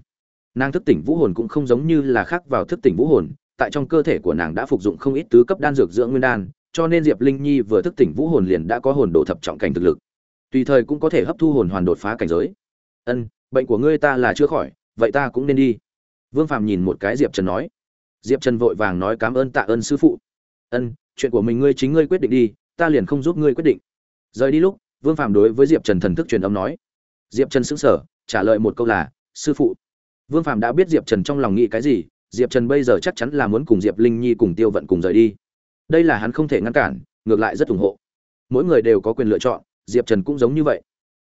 Nàng thức tỉnh vũ hồn cũng không giống như là khác vào thức tỉnh vũ hồn, tại trong cơ thể của nàng đã phục dụng không ít tứ cấp đan dược dưỡng nguyên đan cho nên diệp linh nhi vừa thức tỉnh vũ hồn liền đã có hồn độ thập trọng cảnh thực lực. Tùy thời cũng có thể hấp thu hồn hoàn đột phá cảnh giới. Ân, bệnh của ngươi ta là chưa khỏi, vậy ta cũng nên đi. Vương phàm nhìn một cái diệp trần nói. Diệp trần vội vàng nói cảm ơn tạ ơn sư phụ. Ân, chuyện của mình ngươi chính ngươi quyết định đi, ta liền không giúp ngươi quyết định. Rời đi lúc, vương phàm đối với diệp trần thần thức truyền âm nói. Diệp trần sững sở trả lời một câu là, sư phụ. Vương phàm đã biết diệp trần trong lòng nghĩ cái gì, diệp trần bây giờ chắc chắn là muốn cùng diệp linh nhi cùng tiêu vận cùng rời đi đây là hắn không thể ngăn cản, ngược lại rất ủng hộ. Mỗi người đều có quyền lựa chọn, diệp trần cũng giống như vậy.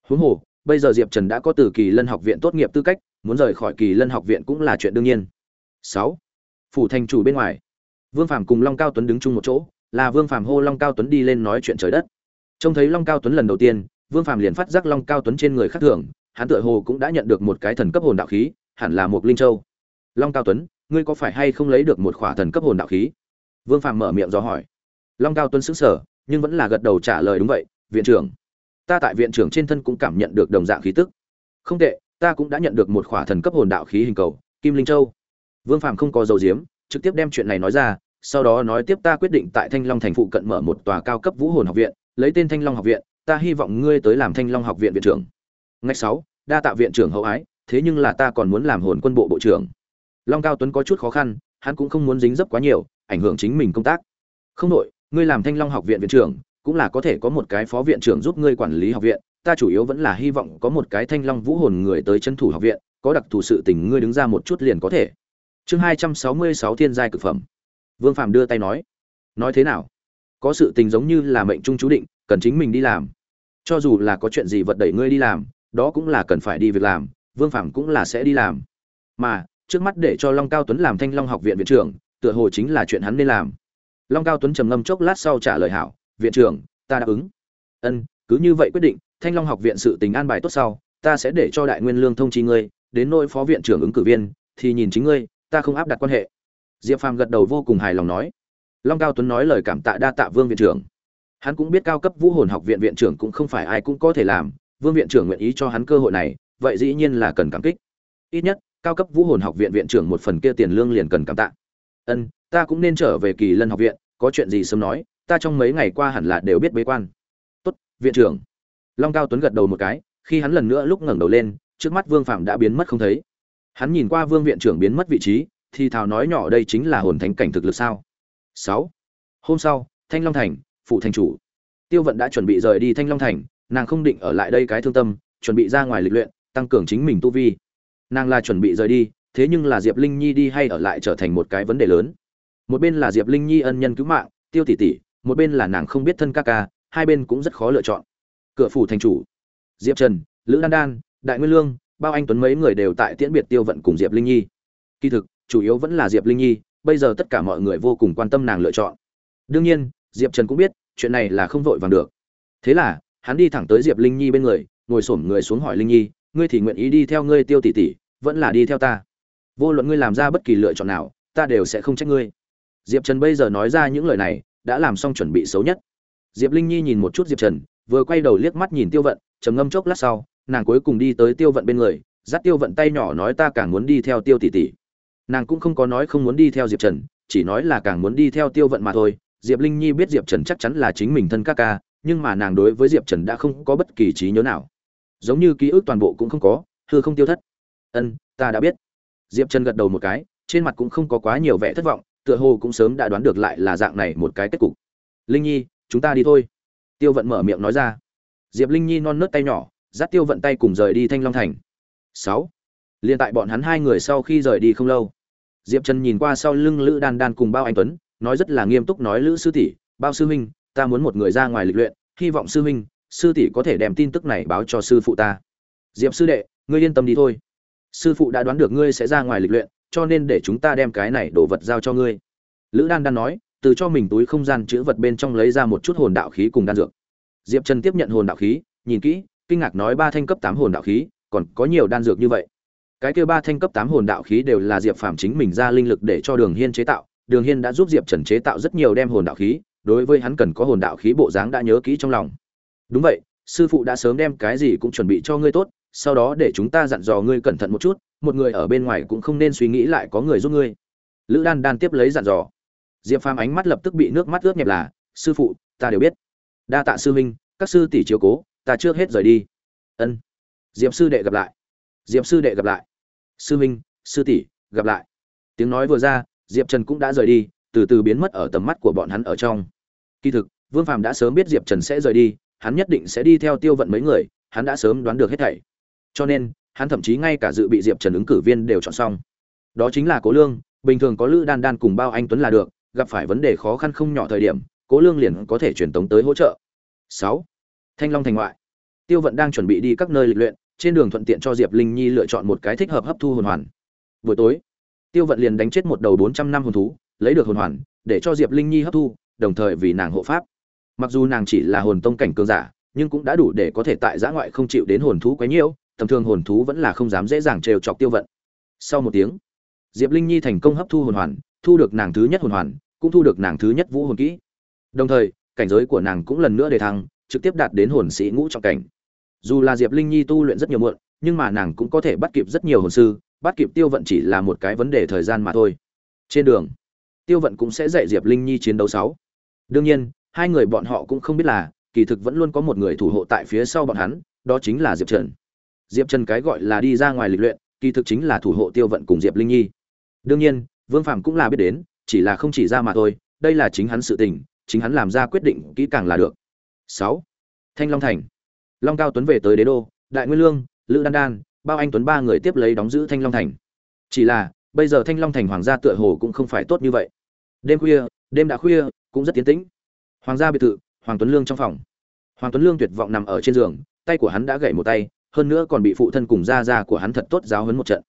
Huống hồ, bây giờ diệp trần đã có từ kỳ lân học viện tốt nghiệp tư cách, muốn rời khỏi kỳ lân học viện cũng là chuyện đương nhiên. Sáu, phủ thành chủ bên ngoài. Vương phàm cùng long cao tuấn đứng chung một chỗ, là vương phàm hô long cao tuấn đi lên nói chuyện trời đất. Trông thấy long cao tuấn lần đầu tiên, vương phàm liền phát giác long cao tuấn trên người khác thường, hắn tựa hồ cũng đã nhận được một cái thần cấp hồn đạo khí, hẳn là một linh châu. Long cao tuấn, ngươi có phải hay không lấy được một khỏa thần cấp hồn đạo khí? Vương phàm mở miệng do hỏi. Long cao tuấn xứng sở nhưng vẫn là gật đầu trả lời đúng vậy, viện trưởng, ta tại viện trưởng trên thân cũng cảm nhận được đồng dạng khí tức. Không tệ, ta cũng đã nhận được một khỏa thần cấp hồn đạo khí hình cầu, kim linh châu. Vương phàm không có dầu diếm trực tiếp đem chuyện này nói ra, sau đó nói tiếp, ta quyết định tại thanh long thành phụ cận mở một tòa cao cấp vũ hồn học viện, lấy tên thanh long học viện, ta hy vọng ngươi tới làm thanh long học viện viện trưởng. Ngạch sáu, đa tạ viện trưởng hậu ái, thế nhưng là ta còn muốn làm hồn quân bộ bộ trưởng. Long cao tuấn có chút khó khăn, hắn cũng không muốn dính dấp quá nhiều ảnh hưởng chính mình công tác. Không đội ngươi làm thanh long học viện viện trưởng, cũng là có thể có một cái phó viện trưởng giúp ngươi quản lý học viện, ta chủ yếu vẫn là hy vọng có một cái thanh long vũ hồn người tới chân thủ học viện, có đặc thù sự tình ngươi đứng ra một chút liền có thể. Chương hai trăm sáu mươi sáu thiên giai cực phẩm. Vương phạm đưa tay nói. Nói thế nào? Có sự tình giống như là mệnh trung chú định, cần chính mình đi làm. Cho dù là có chuyện gì vật đẩy ngươi đi làm, đó cũng là cần phải đi việc làm, vương phạm cũng là sẽ đi làm. Mà, trước mắt để cho long cao tuấn làm thanh long học viện viện trưởng tựa hồ chính là chuyện hắn nên làm. Long cao tuấn trầm ngâm chốc lát sau trả lời hảo, viện trưởng, ta đáp ứng. Ân, cứ như vậy quyết định, thanh long học viện sự tình an bài tốt sau, ta sẽ để cho đại nguyên lương thông chi ngươi, đến nỗi phó viện trưởng ứng cử viên, thì nhìn chính ngươi, ta không áp đặt quan hệ. Diệp phàm gật đầu vô cùng hài lòng nói. Long cao tuấn nói lời cảm tạ đa tạ vương viện trưởng. Hắn cũng biết cao cấp vũ hồn học viện viện trưởng cũng không phải ai cũng có thể làm, vương viện trưởng nguyện ý cho hắn cơ hội này, vậy dĩ nhiên là cần cảm kích. Ít nhất, cao cấp vũ hồn học viện viện trưởng một phần kia tiền lương liền cần cảm tạ ân, ta cũng nên trở về kỳ lân học viện, có chuyện gì sớm nói, ta trong mấy ngày qua hẳn là đều biết bế quan. Tốt, viện trưởng. Long cao tuấn gật đầu một cái, khi hắn lần nữa lúc ngẩng đầu lên, trước mắt vương phạm đã biến mất không thấy. Hắn nhìn qua vương viện trưởng biến mất vị trí, thì thào nói nhỏ đây chính là hồn thánh cảnh thực lực sao? Sáu. Hôm sau, thanh long thành phụ thành chủ. Tiêu vận đã chuẩn bị rời đi thanh long thành, nàng không định ở lại đây cái thương tâm, chuẩn bị ra ngoài lịch luyện, tăng cường chính mình tu vi. Nàng là chuẩn bị rời đi thế nhưng là diệp linh nhi đi hay ở lại trở thành một cái vấn đề lớn. Một bên là diệp linh nhi ân nhân cứu mạng, tiêu tỷ tỷ, một bên là nàng không biết thân ca ca, hai bên cũng rất khó lựa chọn. Cửa phủ thành chủ, diệp trần, lữ đan đan, đại nguyên lương, bao anh tuấn mấy người đều tại tiễn biệt tiêu vận cùng diệp linh nhi. Kỳ thực, chủ yếu vẫn là diệp linh nhi, bây giờ tất cả mọi người vô cùng quan tâm nàng lựa chọn. Đương nhiên, diệp trần cũng biết, chuyện này là không vội vàng được. Thế là, hắn đi thẳng tới diệp linh nhi bên người, ngồi s người xuống hỏi linh nhi, ngươi thì nguyện ý đi theo ngươi tiêu tỷ tỷ, vẫn là đi theo ta? Vô luận ngươi làm ra bất kỳ lựa chọn nào, ta đều sẽ không trách ngươi. Diệp trần bây giờ nói ra những lời này, đã làm xong chuẩn bị xấu nhất. Diệp linh nhi nhìn một chút diệp trần, vừa quay đầu liếc mắt nhìn tiêu vận, trầm ngâm chốc lát sau, nàng cuối cùng đi tới tiêu vận bên người, dắt tiêu vận tay nhỏ nói ta càng muốn đi theo tiêu tỷ tỷ. Nàng cũng không có nói không muốn đi theo diệp trần, chỉ nói là càng muốn đi theo tiêu vận mà thôi. Diệp linh nhi biết diệp trần chắc chắn là chính mình thân ca ca, nhưng mà nàng đối với diệp trần đã không có bất kỳ trí nhớ nào. Giống như ký ức toàn bộ cũng không có, hư không tiêu thất. Ân, ta đã biết diệp trần gật đầu một cái, trên mặt cũng không có quá nhiều vẻ thất vọng, tựa hồ cũng sớm đã đoán được lại là dạng này một cái kết cục. Linh nhi, chúng ta đi thôi. Tiêu vận mở miệng nói ra. Diệp linh nhi non nớt tay nhỏ, dắt tiêu vận tay cùng rời đi thanh long thành. Sáu. Liền tại bọn hắn hai người sau khi rời đi không lâu, diệp trần nhìn qua sau lưng lữ đan đan cùng bao anh tuấn, nói rất là nghiêm túc nói, lữ sư tỷ, bao sư huynh, ta muốn một người ra ngoài lịch luyện, hy vọng sư huynh, sư tỷ có thể đem tin tức này báo cho sư phụ ta. Diệp sư đệ, ngươi yên tâm đi thôi sư phụ đã đoán được ngươi sẽ ra ngoài lịch luyện, cho nên để chúng ta đem cái này đồ vật giao cho ngươi. Lữ đan đan nói, từ cho mình túi không gian chữ vật bên trong lấy ra một chút hồn đạo khí cùng đan dược. Diệp trần tiếp nhận hồn đạo khí, nhìn kỹ, kinh ngạc nói ba thanh cấp tám hồn đạo khí, còn có nhiều đan dược như vậy. Cái kia ba thanh cấp tám hồn đạo khí đều là diệp phàm chính mình ra linh lực để cho đường hiên chế tạo. Đường hiên đã giúp diệp trần chế tạo rất nhiều đem hồn đạo khí, đối với hắn cần có hồn đạo khí bộ dáng đã nhớ kỹ trong lòng. Đúng vậy, sư phụ đã sớm đem cái gì cũng chuẩn bị cho ngươi tốt sau đó để chúng ta dặn dò ngươi cẩn thận một chút, một người ở bên ngoài cũng không nên suy nghĩ lại có người giúp ngươi. Lữ đan đan tiếp lấy dặn dò. Diệp phàm ánh mắt lập tức bị nước mắt ướt nhẹp là, sư phụ, ta đều biết. Đa tạ sư huynh, các sư tỷ chiếu cố, ta trước hết rời đi. Ân. Diệp sư đệ gặp lại. Diệp sư đệ gặp lại. Sư huynh, sư tỷ, gặp lại. Tiếng nói vừa ra, diệp trần cũng đã rời đi, từ từ biến mất ở tầm mắt của bọn hắn ở trong. Kỳ thực, vương phàm đã sớm biết diệp trần sẽ rời đi, hắn nhất định sẽ đi theo tiêu vận mấy người, hắn đã sớm đoán được hết thảy cho nên, hắn thậm chí ngay cả dự bị diệp trần ứng cử viên đều chọn xong. Đó chính là cố lương, bình thường có lữ đan đan cùng bao anh tuấn là được, gặp phải vấn đề khó khăn không nhỏ thời điểm, cố lương liền có thể truyền tống tới hỗ trợ. Sáu, thanh long thành ngoại. Tiêu vận đang chuẩn bị đi các nơi lịch luyện, trên đường thuận tiện cho diệp linh nhi lựa chọn một cái thích hợp hấp thu hồn hoàn. Buổi tối, tiêu vận liền đánh chết một đầu bốn trăm năm hồn thú, lấy được hồn hoàn, để cho diệp linh nhi hấp thu, đồng thời vì nàng hộ pháp. Mặc dù nàng chỉ là hồn tông cảnh cường giả, nhưng cũng đã đủ để có thể tại giã ngoại không chịu đến hồn thú quấy nhiễu tầm thường hồn thú vẫn là không dám dễ dàng trêu chọc tiêu vận. Sau một tiếng, diệp linh nhi thành công hấp thu hồn hoàn, thu được nàng thứ nhất hồn hoàn, cũng thu được nàng thứ nhất vũ hồn kỹ. Đồng thời, cảnh giới của nàng cũng lần nữa đề thăng, trực tiếp đạt đến hồn sĩ ngũ trọng cảnh. Dù là diệp linh nhi tu luyện rất nhiều muộn, nhưng mà nàng cũng có thể bắt kịp rất nhiều hồn sư, bắt kịp tiêu vận chỉ là một cái vấn đề thời gian mà thôi. Trên đường, tiêu vận cũng sẽ dạy diệp linh nhi chiến đấu sáu. Đương nhiên, hai người bọn họ cũng không biết là, kỳ thực vẫn luôn có một người thủ hộ tại phía sau bọn hắn, đó chính là diệp trần diệp trần cái gọi là đi ra ngoài lịch luyện, kỳ thực chính là thủ hộ tiêu vận cùng diệp linh nhi. Đương nhiên, vương phạm cũng là biết đến, chỉ là không chỉ ra mà thôi, đây là chính hắn sự tình, chính hắn làm ra quyết định kỹ càng là được. Sáu. Thanh long thành. Long cao tuấn về tới đế đô, đại nguyên lương, lữ đan đan, bao anh tuấn ba người tiếp lấy đóng giữ thanh long thành. Chỉ là, bây giờ thanh long thành hoàng gia tựa hồ cũng không phải tốt như vậy. Đêm khuya, đêm đã khuya, cũng rất tiến tĩnh. Hoàng gia biệt thự, hoàng tuấn lương trong phòng. Hoàng tuấn lương tuyệt vọng nằm ở trên giường, tay của hắn đã gãy một tay hơn nữa còn bị phụ thân cùng gia gia của hắn thật tốt giáo huấn một trận.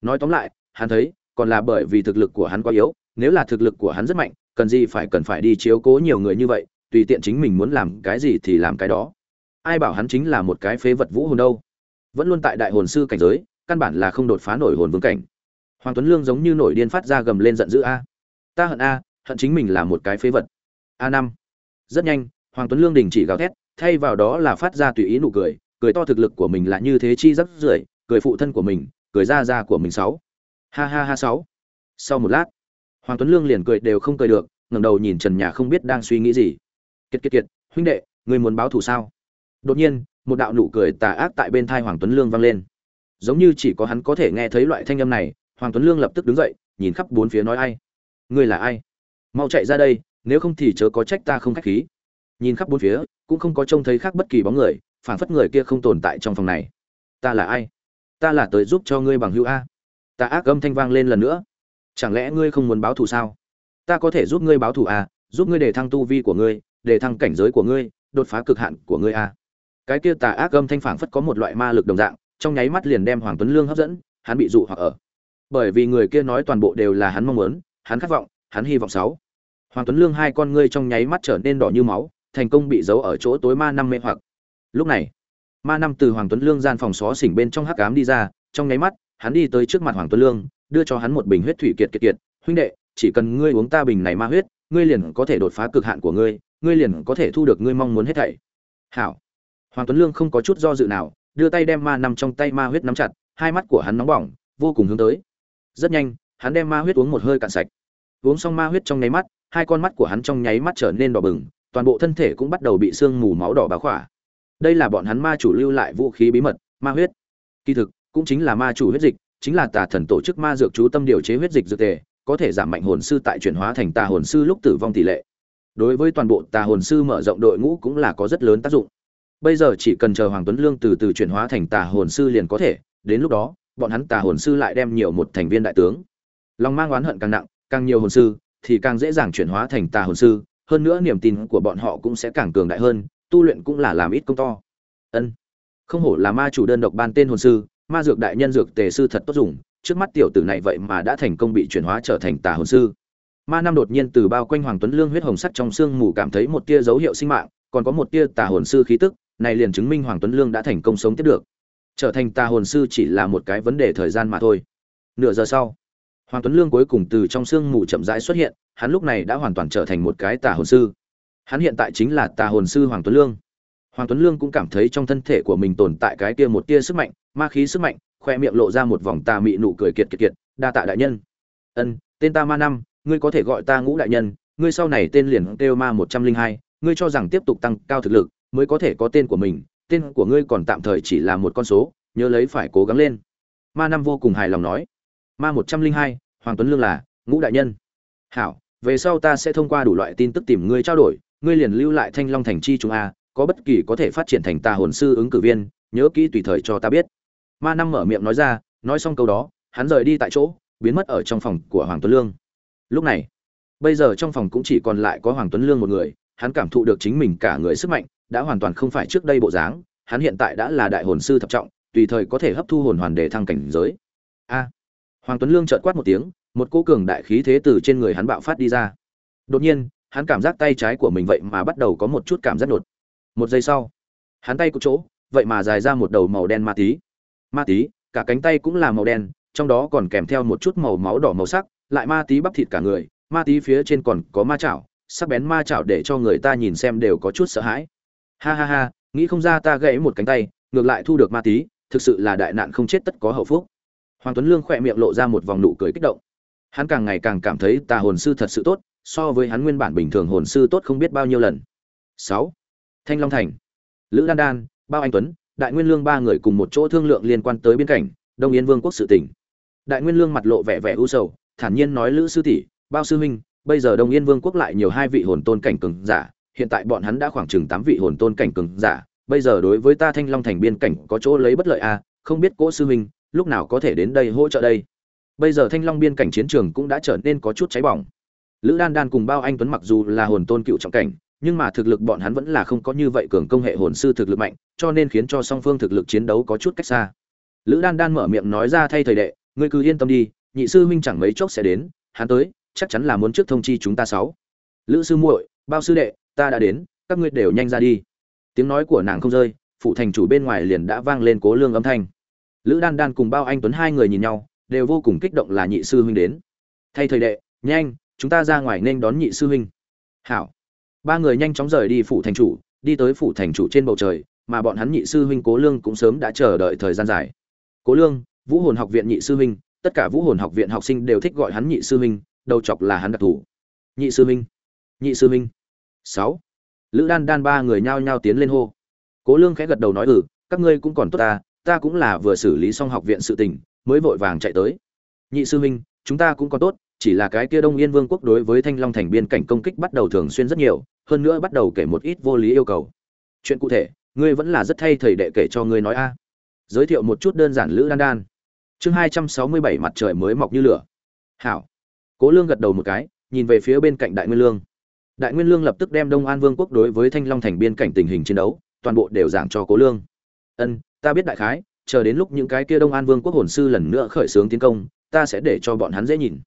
Nói tóm lại, hắn thấy, còn là bởi vì thực lực của hắn quá yếu, nếu là thực lực của hắn rất mạnh, cần gì phải cần phải đi chiếu cố nhiều người như vậy, tùy tiện chính mình muốn làm cái gì thì làm cái đó. Ai bảo hắn chính là một cái phế vật vũ hồn đâu. Vẫn luôn tại đại hồn sư cảnh giới, căn bản là không đột phá nổi hồn vương cảnh. Hoàng tuấn lương giống như nổi điên phát ra gầm lên giận dữ, a, ta hận a, hận chính mình là một cái phế vật. A năm. Rất nhanh, hoàng tuấn lương đình chỉ gào thét, thay vào đó là phát ra tùy ý nụ cười cười to thực lực của mình là như thế chi rất rưởi, cười phụ thân của mình, cười ra ra của mình sáu. Ha ha ha sáu. Sau một lát, hoàng tuấn lương liền cười đều không cười được, ngẩng đầu nhìn trần nhà không biết đang suy nghĩ gì. Kiệt kiệt kiệt, huynh đệ, người muốn báo thù sao? Đột nhiên, một đạo nụ cười tà ác tại bên thai hoàng tuấn lương vang lên. Giống như chỉ có hắn có thể nghe thấy loại thanh âm này, hoàng tuấn lương lập tức đứng dậy, nhìn khắp bốn phía nói ai. Ngươi là ai? Mau chạy ra đây, nếu không thì chớ có trách ta không khách khí. Nhìn khắp bốn phía, cũng không có trông thấy khác bất kỳ bóng người phảng phất người kia không tồn tại trong phòng này. Ta là ai? Ta là tới giúp cho ngươi bằng hữu a. Ta ác âm thanh vang lên lần nữa. Chẳng lẽ ngươi không muốn báo thù sao? Ta có thể giúp ngươi báo thù à giúp ngươi để thăng tu vi của ngươi, để thăng cảnh giới của ngươi, đột phá cực hạn của ngươi a. Cái kia tà ác âm thanh phảng phất có một loại ma lực đồng dạng, trong nháy mắt liền đem hoàng tuấn lương hấp dẫn, hắn bị dụ hoặc ở. Bởi vì người kia nói toàn bộ đều là hắn mong muốn, hắn khát vọng, hắn hy vọng sáu. Hoàng tuấn lương hai con ngươi trong nháy mắt trở nên đỏ như máu, thành công bị giấu ở chỗ tối ma năm mê hoặc lúc này, ma năm từ hoàng tuấn lương gian phòng xó xỉnh bên trong hắc ám đi ra, trong nháy mắt, hắn đi tới trước mặt hoàng tuấn lương, đưa cho hắn một bình huyết thủy kiệt kiệt kiệt. Huynh đệ, chỉ cần ngươi uống ta bình này ma huyết, ngươi liền có thể đột phá cực hạn của ngươi ngươi liền có thể thu được ngươi mong muốn hết thảy. Hảo. Hoàng tuấn lương không có chút do dự nào, đưa tay đem ma năm trong tay ma huyết nắm chặt, hai mắt của hắn nóng bỏng, vô cùng hướng tới. Rất nhanh, hắn đem ma huyết uống một hơi cạn sạch. Uống xong ma huyết trong nháy mắt, hai con mắt của hắn trong nháy mắt trở nên đỏ bừng, toàn bộ thân thể cũng bắt đầu bị sương mù máu đỏ bá khỏa đây là bọn hắn ma chủ lưu lại vũ khí bí mật, ma huyết. Kỳ thực, cũng chính là ma chủ huyết dịch, chính là tà thần tổ chức ma dược chú tâm điều chế huyết dịch dược tề, có thể giảm mạnh hồn sư tại chuyển hóa thành tà hồn sư lúc tử vong tỷ lệ. Đối với toàn bộ tà hồn sư mở rộng đội ngũ cũng là có rất lớn tác dụng. Bây giờ chỉ cần chờ hoàng tuấn lương từ từ chuyển hóa thành tà hồn sư liền có thể, đến lúc đó, bọn hắn tà hồn sư lại đem nhiều một thành viên đại tướng. Lòng mang oán hận càng nặng, càng nhiều hồn sư thì càng dễ dàng chuyển hóa thành tà hồn sư, hơn nữa niềm tin của bọn họ cũng sẽ càng cường đại hơn tu luyện cũng là làm ít công to. Ân. Không hổ là ma chủ đơn độc ban tên hồn sư, ma dược đại nhân dược tề sư thật tốt dùng, trước mắt tiểu tử này vậy mà đã thành công bị chuyển hóa trở thành tà hồn sư. Ma năm đột nhiên từ bao quanh hoàng tuấn lương huyết hồng sắt trong xương mù cảm thấy một tia dấu hiệu sinh mạng, còn có một tia tà hồn sư khí tức, này liền chứng minh hoàng tuấn lương đã thành công sống tiếp được. Trở thành tà hồn sư chỉ là một cái vấn đề thời gian mà thôi. Nửa giờ sau, hoàng tuấn lương cuối cùng từ trong xương mù chậm rãi xuất hiện, hắn lúc này đã hoàn toàn trở thành một cái tà hồn sư hắn hiện tại chính là tà hồn sư hoàng tuấn lương. Hoàng tuấn lương cũng cảm thấy trong thân thể của mình tồn tại cái kia một tia sức mạnh, ma khí sức mạnh, khoe miệng lộ ra một vòng tà mị nụ cười kiệt kiệt kiệt, đa tạ đại nhân. Ân, tên ta ma năm, ngươi có thể gọi ta ngũ đại nhân, ngươi sau này tên liền kêu ma một trăm linh hai, ngươi cho rằng tiếp tục tăng cao thực lực mới có thể có tên của mình, tên của ngươi còn tạm thời chỉ là một con số, nhớ lấy phải cố gắng lên. Ma năm vô cùng hài lòng nói. Ma một trăm linh hai, hoàng tuấn lương là ngũ đại nhân. Hảo, về sau ta sẽ thông qua đủ loại tin tức tìm ngươi trao đổi ngươi liền lưu lại thanh long thành chi chúng a, có bất kỳ có thể phát triển thành tà hồn sư ứng cử viên, nhớ kỹ tùy thời cho ta biết. Ma năm mở miệng nói ra, nói xong câu đó, hắn rời đi tại chỗ, biến mất ở trong phòng của hoàng tuấn lương. Lúc này, bây giờ trong phòng cũng chỉ còn lại có hoàng tuấn lương một người, hắn cảm thụ được chính mình cả người sức mạnh đã hoàn toàn không phải trước đây bộ dáng, hắn hiện tại đã là đại hồn sư thập trọng, tùy thời có thể hấp thu hồn hoàn để thăng cảnh giới. A! Hoàng tuấn lương chợt quát một tiếng, một cô cường đại khí thế từ trên người hắn bạo phát đi ra. Đột nhiên hắn cảm giác tay trái của mình vậy mà bắt đầu có một chút cảm giác đột. Một giây sau, hắn tay của chỗ, vậy mà dài ra một đầu màu đen ma tí. Ma tí, cả cánh tay cũng là màu đen, trong đó còn kèm theo một chút màu máu đỏ màu sắc, lại ma tí bắp thịt cả người, ma tí phía trên còn có ma chảo, sắc bén ma chảo để cho người ta nhìn xem đều có chút sợ hãi. Ha ha ha, nghĩ không ra ta gãy một cánh tay, ngược lại thu được ma tí, thực sự là đại nạn không chết tất có hậu phúc. Hoàng tuấn lương khỏe miệng lộ ra một vòng nụ cười kích động. Hắn càng ngày càng cảm thấy tà hồn sư thật sự tốt so với hắn nguyên bản bình thường hồn sư tốt không biết bao nhiêu lần. Sáu. Thanh long thành. Lữ đan đan bao anh tuấn đại nguyên lương ba người cùng một chỗ thương lượng liên quan tới biên cảnh đông yên vương quốc sự tình. Đại nguyên lương mặt lộ vẻ vẻ u sầu thản nhiên nói lữ sư tỷ bao sư huynh bây giờ đông yên vương quốc lại nhiều hai vị hồn tôn cảnh cường giả hiện tại bọn hắn đã khoảng chừng tám vị hồn tôn cảnh cường giả bây giờ đối với ta thanh long thành biên cảnh có chỗ lấy bất lợi a à, không biết cỗ sư huynh lúc nào có thể đến đây hỗ trợ đây? Bây giờ thanh long biên cảnh chiến trường cũng đã trở nên có chút cháy bỏng lữ đan đan cùng bao anh tuấn mặc dù là hồn tôn cựu trọng cảnh, nhưng mà thực lực bọn hắn vẫn là không có như vậy cường công hệ hồn sư thực lực mạnh, cho nên khiến cho song phương thực lực chiến đấu có chút cách xa. Lữ đan đan mở miệng nói ra thay thầy đệ, ngươi cứ yên tâm đi, nhị sư huynh chẳng mấy chốc sẽ đến, hắn tới, chắc chắn là muốn trước thông chi chúng ta sáu. Lữ sư muội, bao sư đệ, ta đã đến, các ngươi đều nhanh ra đi. Tiếng nói của nàng không rơi phụ thành chủ bên ngoài liền đã vang lên cố lương âm thanh. Lữ đan đan cùng bao anh tuấn hai người nhìn nhau, đều vô cùng kích động là nhị sư huynh đến. Thay thời đệ, nhanh chúng ta ra ngoài nên đón nhị sư huynh. Hảo. Ba người nhanh chóng rời đi phủ thành chủ, đi tới phủ thành chủ trên bầu trời, mà bọn hắn nhị sư huynh cố lương cũng sớm đã chờ đợi thời gian dài. Cố lương, vũ hồn học viện nhị sư huynh, tất cả vũ hồn học viện học sinh đều thích gọi hắn nhị sư huynh, đầu chọc là hắn đặc thủ nhị sư huynh. Nhị sư huynh. Sáu. Lữ đan đan ba người nhao nhao tiến lên hô. Cố lương khẽ gật đầu nói ừ các ngươi cũng còn tốt ta ta cũng là vừa xử lý xong học viện sự tình, mới vội vàng chạy tới. Nhị sư huynh, chúng ta cũng còn tốt chỉ là cái kia đông yên vương quốc đối với thanh long thành biên cảnh công kích bắt đầu thường xuyên rất nhiều, hơn nữa bắt đầu kể một ít vô lý yêu cầu. Chuyện cụ thể, ngươi vẫn là rất thay thầy đệ kể cho ngươi nói a. Giới thiệu một chút đơn giản lữ đan đan. Chương hai trăm sáu mươi bảy mặt trời mới mọc như lửa. Hảo. Cố lương gật đầu một cái, nhìn về phía bên cạnh đại nguyên lương. Đại nguyên lương lập tức đem đông an vương quốc đối với thanh long thành biên cảnh tình hình chiến đấu, toàn bộ đều giảng cho cố lương. Ân, ta biết đại khái, chờ đến lúc những cái kia đông an vương quốc hồn sư lần nữa khởi xướng tiến công, ta sẽ để cho bọn hắn dễ nhìn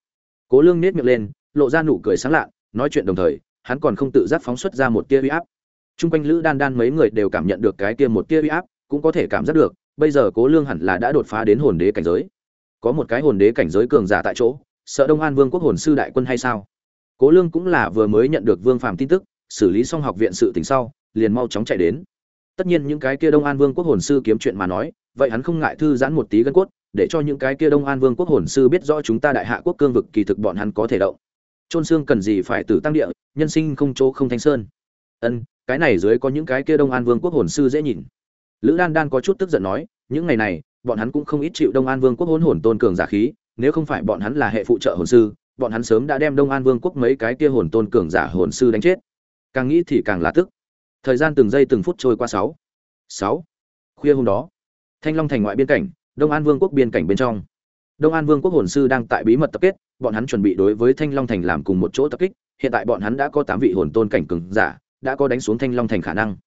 cố lương nết miệng lên lộ ra nụ cười sáng lạ nói chuyện đồng thời hắn còn không tự giác phóng xuất ra một tia uy áp Trung quanh Lữ Đan Đan mấy người đều cảm nhận được cái kia một tia uy áp, cũng có thể cảm giác được, bây giờ Cố Lương hẳn là đã đột phá đến hồn đế cảnh giới. Có một cái hồn đế cảnh giới cường giả tại chỗ, sợ Đông An Vương quốc hồn sư đại quân hay sao? Cố Lương cũng là vừa mới nhận được Vương Phàm tin tức, xử lý xong học viện sự tình sau, liền mau chóng chạy đến. Tất nhiên những cái kia Đông An Vương quốc hồn sư kiếm chuyện mà nói, vậy hắn không ngại thư giãn một tí gân cốt, để cho những cái kia Đông An Vương quốc hồn sư biết rõ chúng ta đại hạ quốc cương vực kỳ thực bọn hắn có thể động. Trôn xương cần gì phải tử tăng địa, nhân sinh không chỗ không thanh sơn. Ân, cái này dưới có những cái kia Đông An Vương quốc hồn sư dễ nhìn. Lữ Đan Đan có chút tức giận nói, những ngày này, bọn hắn cũng không ít chịu Đông An Vương quốc hồn hồn tôn cường giả khí, nếu không phải bọn hắn là hệ phụ trợ hồn sư, bọn hắn sớm đã đem Đông An Vương quốc mấy cái kia hồn tôn cường giả hồn sư đánh chết. Càng nghĩ thì càng là tức. Thời gian từng giây từng phút trôi qua sáu. Sáu. Khuya hôm đó, Thanh Long thành ngoại biên cảnh, Đông An Vương quốc biên cảnh bên trong. Đông An Vương quốc hồn sư đang tại bí mật tập kết, bọn hắn chuẩn bị đối với Thanh Long thành làm cùng một chỗ tập kích, hiện tại bọn hắn đã có 8 vị hồn tôn cảnh cường giả, đã có đánh xuống Thanh Long thành khả năng.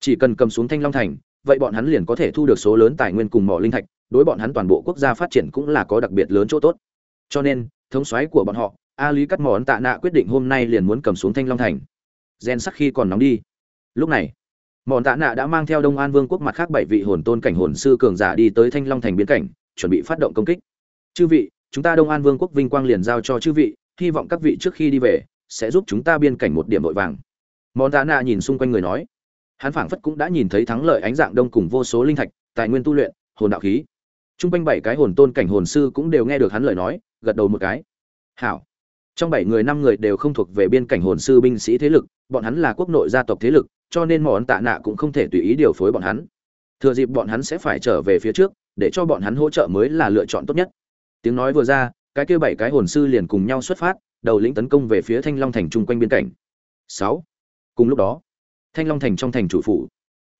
Chỉ cần cầm xuống Thanh Long thành, vậy bọn hắn liền có thể thu được số lớn tài nguyên cùng mỏ linh thạch, đối bọn hắn toàn bộ quốc gia phát triển cũng là có đặc biệt lớn chỗ tốt. Cho nên, thống soái của bọn họ, A Lý Cắt Mỏ Tạ Nạ quyết định hôm nay liền muốn cầm xuống Thanh Long thành. Gen sắc khi còn nóng đi. Lúc này, Mọn Tạ Nạ đã mang theo Đông An Vương quốc mặt khác bảy vị hồn tôn cảnh hồn sư cường giả đi tới Thanh Long thành biên cảnh, chuẩn bị phát động công kích. Chư vị, chúng ta Đông An Vương quốc vinh quang liền giao cho chư vị, hy vọng các vị trước khi đi về sẽ giúp chúng ta biên cảnh một điểm vội vàng. Mọn Tạ Nạ nhìn xung quanh người nói, hắn phảng phất cũng đã nhìn thấy thắng lợi ánh dạng đông cùng vô số linh thạch, tài nguyên tu luyện, hồn đạo khí. Trung quanh bảy cái hồn tôn cảnh hồn sư cũng đều nghe được hắn lời nói, gật đầu một cái. Hảo. Trong bảy người năm người đều không thuộc về biên cảnh hồn sư binh sĩ thế lực, bọn hắn là quốc nội gia tộc thế lực, cho nên món tạ nạ cũng không thể tùy ý điều phối bọn hắn. Thừa dịp bọn hắn sẽ phải trở về phía trước, để cho bọn hắn hỗ trợ mới là lựa chọn tốt nhất. Tiếng nói vừa ra, cái kia bảy cái hồn sư liền cùng nhau xuất phát, đầu lĩnh tấn công về phía Thanh Long thành trung quanh biên cảnh. Sáu. Cùng lúc đó, thanh long thành trong thành chủ phủ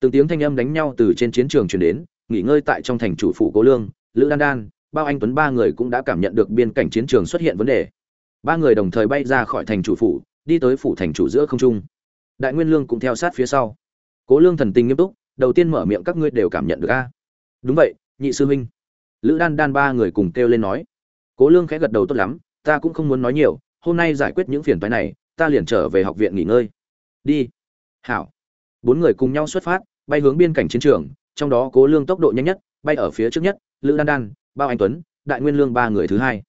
từng tiếng thanh âm đánh nhau từ trên chiến trường truyền đến nghỉ ngơi tại trong thành chủ phủ cố lương lữ đan đan bao anh tuấn ba người cũng đã cảm nhận được biên cảnh chiến trường xuất hiện vấn đề ba người đồng thời bay ra khỏi thành chủ phủ đi tới phủ thành chủ giữa không trung đại nguyên lương cũng theo sát phía sau. Cố lương thần tình nghiêm túc, đầu tiên mở miệng, các ngươi đều cảm nhận được a? Đúng vậy, nhị sư huynh. Lữ đan đan ba người cùng kêu lên nói. Cố lương khẽ gật đầu, tốt lắm, ta cũng không muốn nói nhiều, hôm nay giải quyết những phiền toái này, ta liền trở về học viện nghỉ ngơi. Đi. Hảo. Bốn người cùng nhau xuất phát, bay hướng biên cảnh chiến trường, trong đó cố lương tốc độ nhanh nhất, bay ở phía trước nhất, lữ đan đan, bao anh tuấn, đại nguyên lương ba người thứ hai.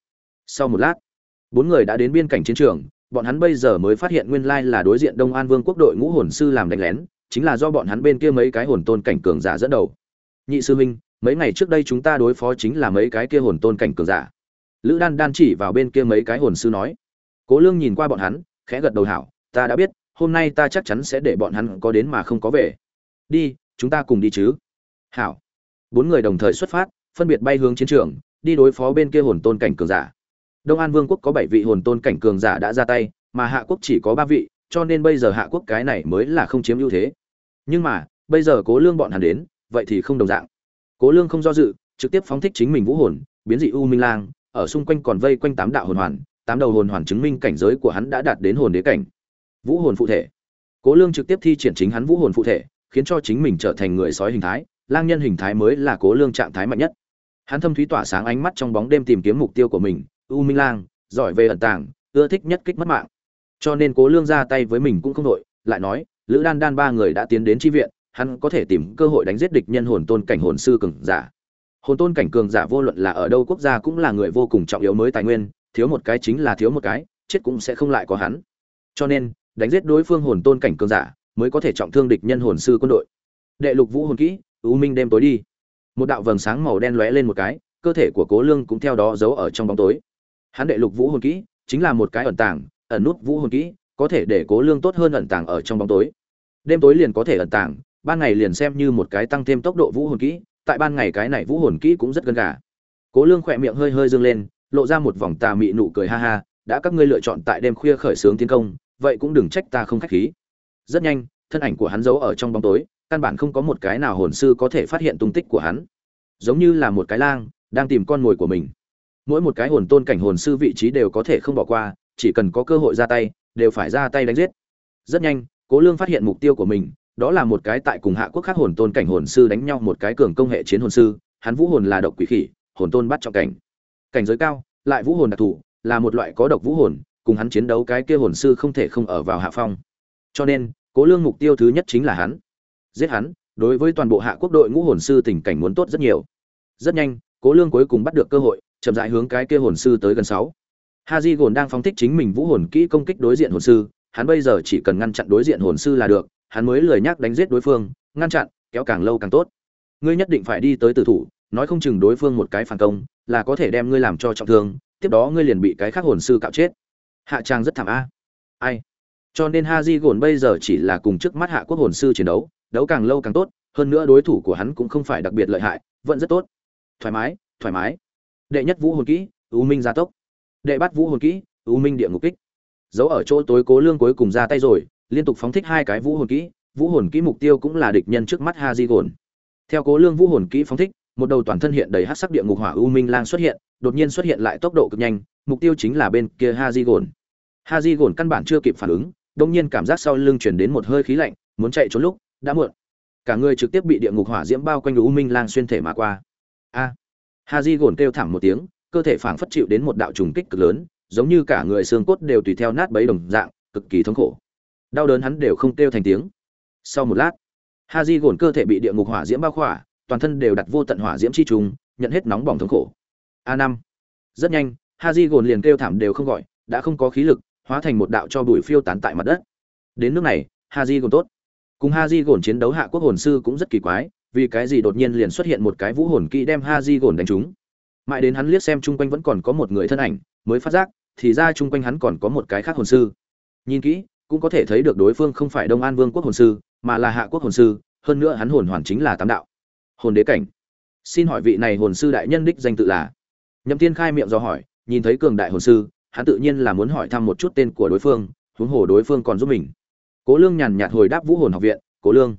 Sau một lát, bốn người đã đến biên cảnh chiến trường bọn hắn bây giờ mới phát hiện nguyên lai là đối diện đông an vương quốc đội ngũ hồn sư làm đánh lén, chính là do bọn hắn bên kia mấy cái hồn tôn cảnh cường giả dẫn đầu. Nhị sư huynh, mấy ngày trước đây chúng ta đối phó chính là mấy cái kia hồn tôn cảnh cường giả. Lữ đan đan chỉ vào bên kia mấy cái hồn sư nói. Cố lương nhìn qua bọn hắn, khẽ gật đầu hảo, ta đã biết, hôm nay ta chắc chắn sẽ để bọn hắn có đến mà không có về. Đi, chúng ta cùng đi chứ. Hảo. Bốn người đồng thời xuất phát, phân biệt bay hướng chiến trường, đi đối phó bên kia hồn tôn cảnh cường giả đông an vương quốc có bảy vị hồn tôn cảnh cường giả đã ra tay, mà hạ quốc chỉ có ba vị, cho nên bây giờ hạ quốc cái này mới là không chiếm ưu thế. Nhưng mà, bây giờ cố lương bọn hắn đến, vậy thì không đồng dạng. Cố lương không do dự, trực tiếp phóng thích chính mình vũ hồn, biến dị u minh lang, ở xung quanh còn vây quanh tám đạo hồn hoàn, tám đầu hồn hoàn chứng minh cảnh giới của hắn đã đạt đến hồn đế cảnh. Vũ hồn phụ thể. Cố lương trực tiếp thi triển chính hắn vũ hồn phụ thể, khiến cho chính mình trở thành người sói hình thái, lang nhân hình thái mới là cố lương trạng thái mạnh nhất. Hắn thâm thúy tỏa sáng ánh mắt trong bóng đêm tìm kiếm mục tiêu của mình u minh lang, giỏi về ẩn tàng, ưa thích nhất kích mất mạng. Cho nên cố lương ra tay với mình cũng không đội lại nói, lữ đan đan ba người đã tiến đến tri viện, hắn có thể tìm cơ hội đánh giết địch nhân hồn tôn cảnh hồn sư cường giả. Hồn tôn cảnh cường giả vô luận là ở đâu quốc gia cũng là người vô cùng trọng yếu mới tài nguyên, thiếu một cái chính là thiếu một cái, chết cũng sẽ không lại có hắn. Cho nên, đánh giết đối phương hồn tôn cảnh cường giả mới có thể trọng thương địch nhân hồn sư quân đội. Đệ lục vũ hồn kỹ, u minh đêm tối đi. Một đạo vầng sáng màu đen lóe lên một cái, cơ thể của cố lương cũng theo đó giấu ở trong bóng tối hắn đệ lục vũ hồn kỹ, chính là một cái ẩn tàng, ẩn nút vũ hồn kỹ, có thể để cố lương tốt hơn ẩn tàng ở trong bóng tối. Đêm tối liền có thể ẩn tàng, ban ngày liền xem như một cái tăng thêm tốc độ vũ hồn kỹ, tại ban ngày cái này vũ hồn kỹ cũng rất gần gà. Cố lương khỏe miệng hơi hơi dương lên, lộ ra một vòng tà mị nụ cười ha ha, đã các ngươi lựa chọn tại đêm khuya khởi xướng tiến công, vậy cũng đừng trách ta không khách khí. Rất nhanh, thân ảnh của hắn giấu ở trong bóng tối, căn bản không có một cái nào hồn sư có thể phát hiện tung tích của hắn. Giống như là một cái lang, đang tìm con mồi của mình mỗi một cái hồn tôn cảnh hồn sư vị trí đều có thể không bỏ qua, chỉ cần có cơ hội ra tay, đều phải ra tay đánh giết. Rất nhanh, cố lương phát hiện mục tiêu của mình, đó là một cái tại cùng hạ quốc khác hồn tôn cảnh hồn sư đánh nhau một cái cường công hệ chiến hồn sư, hắn vũ hồn là độc quỷ khỉ, hồn tôn bắt trọng cảnh. Cảnh giới cao, lại vũ hồn đặc thù, là một loại có độc vũ hồn, cùng hắn chiến đấu cái kia hồn sư không thể không ở vào hạ phong. Cho nên, cố lương mục tiêu thứ nhất chính là hắn. Giết hắn, đối với toàn bộ hạ quốc đội ngũ hồn sư tình cảnh muốn tốt rất nhiều. Rất nhanh, cố lương cuối cùng bắt được cơ hội chậm rãi hướng cái kia hồn sư tới gần sáu. Haji gồn đang phóng thích chính mình vũ hồn kỹ công kích đối diện hồn sư, hắn bây giờ chỉ cần ngăn chặn đối diện hồn sư là được, hắn mới lười nhắc đánh giết đối phương, ngăn chặn, kéo càng lâu càng tốt. Ngươi nhất định phải đi tới tử thủ, nói không chừng đối phương một cái phản công, là có thể đem ngươi làm cho trọng thương, tiếp đó ngươi liền bị cái khác hồn sư cạo chết. Hạ trang rất thảm a. Ai? Cho nên haji gồn bây giờ chỉ là cùng trước mắt hạ quốc hồn sư chiến đấu đấu càng lâu càng tốt, hơn nữa đối thủ của hắn cũng không phải đặc biệt lợi hại, vẫn rất tốt. Thoải mái thoải mái đệ nhất vũ hồn kỹ, u minh gia tốc. Đệ bắt vũ hồn kỹ, u minh địa ngục kích. Giấu ở chỗ tối cố lương cuối cùng ra tay rồi, liên tục phóng thích hai cái vũ hồn kỹ. Vũ hồn kỹ mục tiêu cũng là địch nhân trước mắt ha di gồn theo cố lương vũ hồn kỹ phóng thích, một đầu toàn thân hiện đầy hát sắc địa ngục hỏa u minh lang xuất hiện, đột nhiên xuất hiện lại tốc độ cực nhanh, mục tiêu chính là bên kia ha di gồn ha di gồn căn bản chưa kịp phản ứng đông nhiên cảm giác sau lưng chuyển đến một hơi khí lạnh, muốn chạy trốn lúc, đã muộn. Cả người trực tiếp bị địa ngục hỏa diễm bao quanh u minh lang xuyên thể mà qua. A! Ha di gồn kêu thảm một tiếng, cơ thể phảng phất chịu đến một đạo trùng kích cực lớn, giống như cả người xương cốt đều tùy theo nát bấy đồng dạng, cực kỳ thống khổ. Đau đớn hắn đều không kêu thành tiếng. Sau một lát, ha di gồn cơ thể bị địa ngục hỏa diễm bao khỏa, toàn thân đều đặt vô tận hỏa diễm chi trùng, nhận hết nóng bỏng thống khổ. A năm. Rất nhanh, ha di gồn liền kêu thảm đều không gọi, đã không có khí lực, hóa thành một đạo cho bụi phiêu tán tại mặt đất. Đến nước này, ha di gồn tốt. Cùng ha di gồn chiến đấu hạ quốc hồn sư cũng rất kỳ quái vì cái gì đột nhiên liền xuất hiện một cái vũ hồn kỹ đem ha di gồn đánh trúng? Mãi đến hắn liếc xem chung quanh vẫn còn có một người thân ảnh, mới phát giác, thì ra chung quanh hắn còn có một cái khác hồn sư. Nhìn kỹ, cũng có thể thấy được đối phương không phải đông an vương quốc hồn sư, mà là hạ quốc hồn sư, hơn nữa hắn hồn hoàn chính là tám đạo. Hồn đế cảnh. Xin hỏi vị này hồn sư đại nhân đích danh tự là? Nhậm tiên khai miệng do hỏi, nhìn thấy cường đại hồn sư, hắn tự nhiên là muốn hỏi thăm một chút tên của đối phương, huống hồ đối phương còn giúp mình. Cố lương nhàn nhạt hồi đáp vũ hồn học viện, cố lương,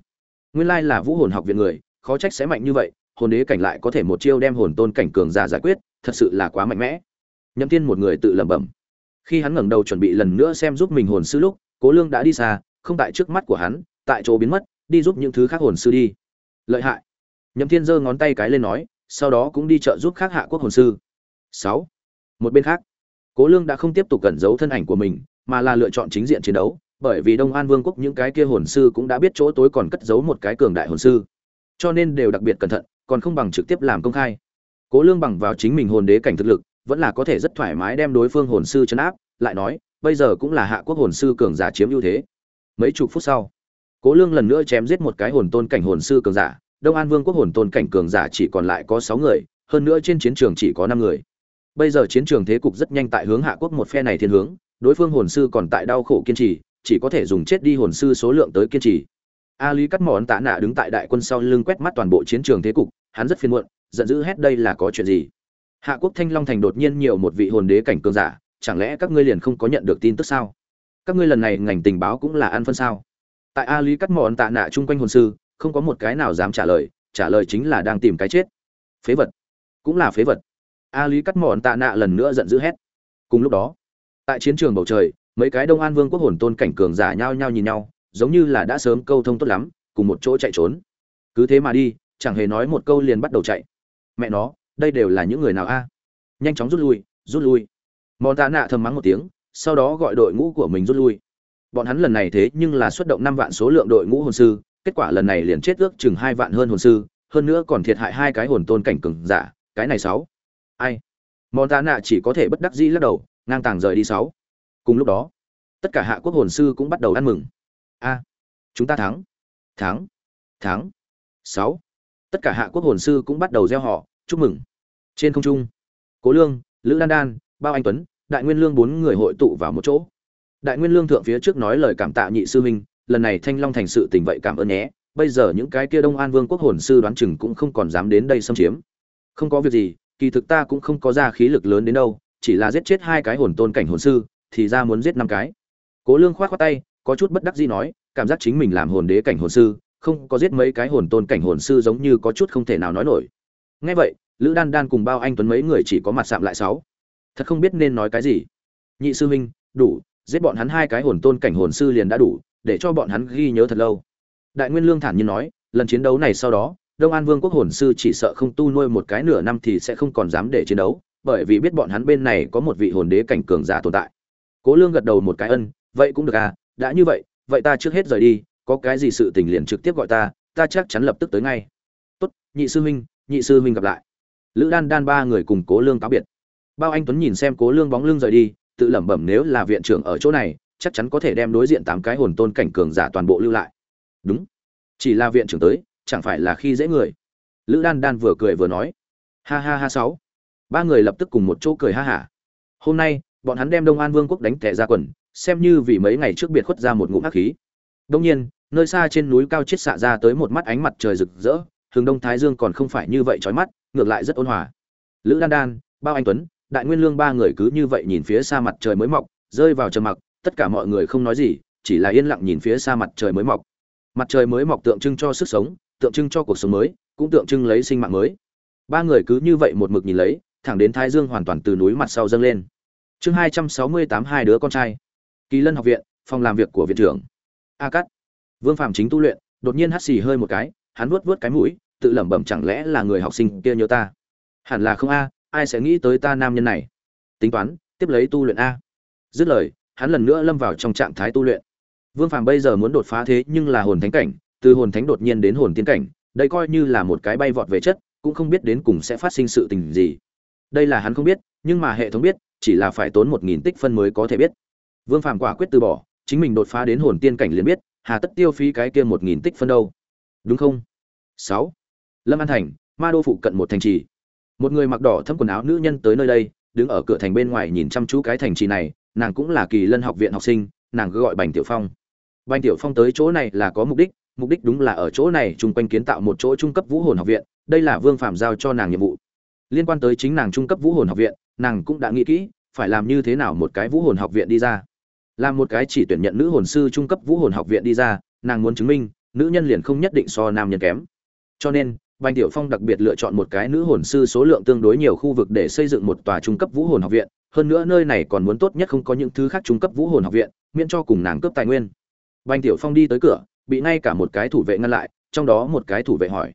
nguyên lai là vũ hồn học viện người khó trách sẽ mạnh như vậy, hồn đế cảnh lại có thể một chiêu đem hồn tôn cảnh cường giả giải quyết, thật sự là quá mạnh mẽ. Nhậm tiên một người tự lẩm bẩm. Khi hắn ngẩng đầu chuẩn bị lần nữa xem giúp mình hồn sư lúc, cố lương đã đi xa, không tại trước mắt của hắn, tại chỗ biến mất, đi giúp những thứ khác hồn sư đi. Lợi hại. Nhậm thiên giơ ngón tay cái lên nói, sau đó cũng đi trợ giúp khác hạ quốc hồn sư. Sáu. Một bên khác, cố lương đã không tiếp tục cẩn giấu thân ảnh của mình, mà là lựa chọn chính diện chiến đấu, bởi vì đông an vương quốc những cái kia hồn sư cũng đã biết chỗ tối còn cất giấu một cái cường đại hồn sư cho nên đều đặc biệt cẩn thận, còn không bằng trực tiếp làm công khai. Cố lương bằng vào chính mình hồn đế cảnh thực lực, vẫn là có thể rất thoải mái đem đối phương hồn sư chấn áp, lại nói, bây giờ cũng là hạ quốc hồn sư cường giả chiếm ưu thế. Mấy chục phút sau, cố lương lần nữa chém giết một cái hồn tôn cảnh hồn sư cường giả, đông an vương quốc hồn tôn cảnh cường giả chỉ còn lại có sáu người, hơn nữa trên chiến trường chỉ có năm người. Bây giờ chiến trường thế cục rất nhanh tại hướng hạ quốc một phe này thiên hướng, đối phương hồn sư còn tại đau khổ kiên trì, chỉ có thể dùng chết đi hồn sư số lượng tới kiên trì a lý cắt mòn tạ nạ đứng tại đại quân sau lưng quét mắt toàn bộ chiến trường thế cục, hắn rất phiền muộn, giận dữ hét đây là có chuyện gì? Hạ quốc thanh long thành đột nhiên nhiều một vị hồn đế cảnh cường giả, chẳng lẽ các ngươi liền không có nhận được tin tức sao? Các ngươi lần này ngành tình báo cũng là ăn phân sao? Tại a lý cắt mòn tạ nạ chung quanh hồn sư, không có một cái nào dám trả lời trả lời chính là đang tìm cái chết. Phế vật. Cũng là phế vật. A lý cắt mòn tạ nạ lần nữa giận dữ hét. Cùng lúc đó, tại chiến trường bầu trời, mấy cái đông an vương quốc hồn tôn cảnh cường giả nhao nhao nhìn nhau giống như là đã sớm câu thông tốt lắm, cùng một chỗ chạy trốn. Cứ thế mà đi, chẳng hề nói một câu liền bắt đầu chạy. Mẹ nó, đây đều là những người nào a? À? Nhanh chóng rút lui rút lui. Mòn tạ nạ thầm mắng một tiếng, sau đó gọi đội ngũ của mình rút lui. Bọn hắn lần này thế nhưng là xuất động năm vạn số lượng đội ngũ hồn sư, kết quả lần này liền chết ước chừng hai vạn hơn hồn sư, hơn nữa còn thiệt hại hai cái hồn tôn cảnh cường giả, cái này sáu. Ai? Mòn tạ nạ chỉ có thể bất đắc dĩ lắc đầu, ngang tàng rời đi sáu. Cùng lúc đó, tất cả hạ quốc hồn sư cũng bắt đầu ăn mừng a. Chúng ta thắng. Thắng. Thắng. Sáu. Tất cả hạ quốc hồn sư cũng bắt đầu gieo họ. Chúc mừng. Trên không trung, cố lương, lữ đan đan, bao anh tuấn, đại nguyên lương bốn người hội tụ vào một chỗ. Đại nguyên lương thượng phía trước nói lời cảm tạ nhị sư huynh, lần này thanh long thành sự tình vậy cảm ơn nhé. Bây giờ những cái kia đông an vương quốc hồn sư đoán chừng cũng không còn dám đến đây xâm chiếm. Không có việc gì, kỳ thực ta cũng không có ra khí lực lớn đến đâu, chỉ là giết chết hai cái hồn tôn cảnh hồn sư, thì ra muốn giết năm cái. Cố lương khoát khoát tay có chút bất đắc dĩ nói, cảm giác chính mình làm hồn đế cảnh hồn sư, không có giết mấy cái hồn tôn cảnh hồn sư giống như có chút không thể nào nói nổi. Nghe vậy, lữ đan đan cùng bao anh tuấn mấy người chỉ có mặt sạm lại sáu. Thật không biết nên nói cái gì. Nhị sư huynh, đủ, giết bọn hắn hai cái hồn tôn cảnh hồn sư liền đã đủ, để cho bọn hắn ghi nhớ thật lâu. Đại nguyên lương thản nhiên nói, lần chiến đấu này sau đó, đông an vương quốc hồn sư chỉ sợ không tu nuôi một cái nửa năm thì sẽ không còn dám để chiến đấu, bởi vì biết bọn hắn bên này có một vị hồn đế cảnh cường giả tồn tại. Cố lương gật đầu một cái ân, vậy cũng được à đã như vậy vậy ta trước hết rời đi, có cái gì sự tình liền trực tiếp gọi ta ta chắc chắn lập tức tới ngay. Tốt, nhị sư huynh, nhị sư huynh gặp lại. Lữ đan đan ba người cùng cố lương cáo biệt. Bao anh tuấn nhìn xem cố lương bóng lưng rời đi, tự lẩm bẩm nếu là viện trưởng ở chỗ này, chắc chắn có thể đem đối diện tám cái hồn tôn cảnh cường giả toàn bộ lưu lại. Đúng, chỉ là viện trưởng tới, chẳng phải là khi dễ người? Lữ đan đan vừa cười vừa nói. Ha ha ha sáu. Ba người lập tức cùng một chỗ cười ha hả. Hôm nay, bọn hắn đem đông an vương quốc đánh tẻ ra quần xem như vì mấy ngày trước biệt khuất ra một ngụm hắc khí. Đương nhiên, nơi xa trên núi cao chết xạ ra tới một mắt ánh mặt trời rực rỡ, hướng đông thái dương còn không phải như vậy chói mắt, ngược lại rất ôn hòa. Lữ đan đan, bao anh tuấn, đại nguyên lương ba người cứ như vậy nhìn phía xa mặt trời mới mọc, rơi vào trầm mặc, tất cả mọi người không nói gì, chỉ là yên lặng nhìn phía xa mặt trời mới mọc. Mặt trời mới mọc tượng trưng cho sức sống, tượng trưng cho cuộc sống mới, cũng tượng trưng lấy sinh mạng mới. Ba người cứ như vậy một mực nhìn lấy, thẳng đến thái dương hoàn toàn từ núi mặt sau dâng lên. Chương hai trăm sáu mươi tám hai đứa con trai kỳ lân học viện, phòng làm việc của viện trưởng. A cắt vương phạm chính tu luyện, đột nhiên hắt xì hơi một cái, hắn vuốt vuốt cái mũi, tự lẩm bẩm chẳng lẽ là người học sinh kia nhớ ta? Hẳn là không a, ai sẽ nghĩ tới ta nam nhân này? Tính toán, tiếp lấy tu luyện a. Dứt lời, hắn lần nữa lâm vào trong trạng thái tu luyện. Vương phàm bây giờ muốn đột phá thế nhưng là hồn thánh cảnh, từ hồn thánh đột nhiên đến hồn tiến cảnh, đây coi như là một cái bay vọt về chất, cũng không biết đến cùng sẽ phát sinh sự tình gì. Đây là hắn không biết, nhưng mà hệ thống biết, chỉ là phải tốn một nghìn tích phân mới có thể biết vương phàm quả quyết từ bỏ, chính mình đột phá đến hồn tiên cảnh liền biết, hà tất tiêu phí cái kia một nghìn tích phân đâu. Đúng không? Sáu. Lâm an thành, ma đô phụ cận một thành trì. Một người mặc đỏ thâm quần áo nữ nhân tới nơi đây, đứng ở cửa thành bên ngoài nhìn chăm chú cái thành trì này, nàng cũng là kỳ lân học viện học sinh, nàng cứ gọi bành tiểu phong. Bành tiểu phong tới chỗ này là có mục đích mục đích đúng là ở chỗ này chung quanh kiến tạo một chỗ trung cấp vũ hồn học viện, đây là vương phạm giao cho nàng nhiệm vụ. Liên quan tới chính nàng trung cấp vũ hồn học viện, nàng cũng đã nghĩ kỹ, phải làm như thế nào một cái vũ hồn học viện đi ra làm một cái chỉ tuyển nhận nữ hồn sư trung cấp vũ hồn học viện đi ra nàng muốn chứng minh nữ nhân liền không nhất định so nam nhân kém cho nên Bành Tiểu Phong đặc biệt lựa chọn một cái nữ hồn sư số lượng tương đối nhiều khu vực để xây dựng một tòa trung cấp vũ hồn học viện, hơn nữa nơi này còn muốn tốt nhất không có những thứ khác trung cấp vũ hồn học viện, miễn cho cùng nàng cướp tài nguyên. Bành Tiểu Phong đi tới cửa, bị ngay cả một cái thủ vệ ngăn lại, trong đó một cái thủ vệ hỏi: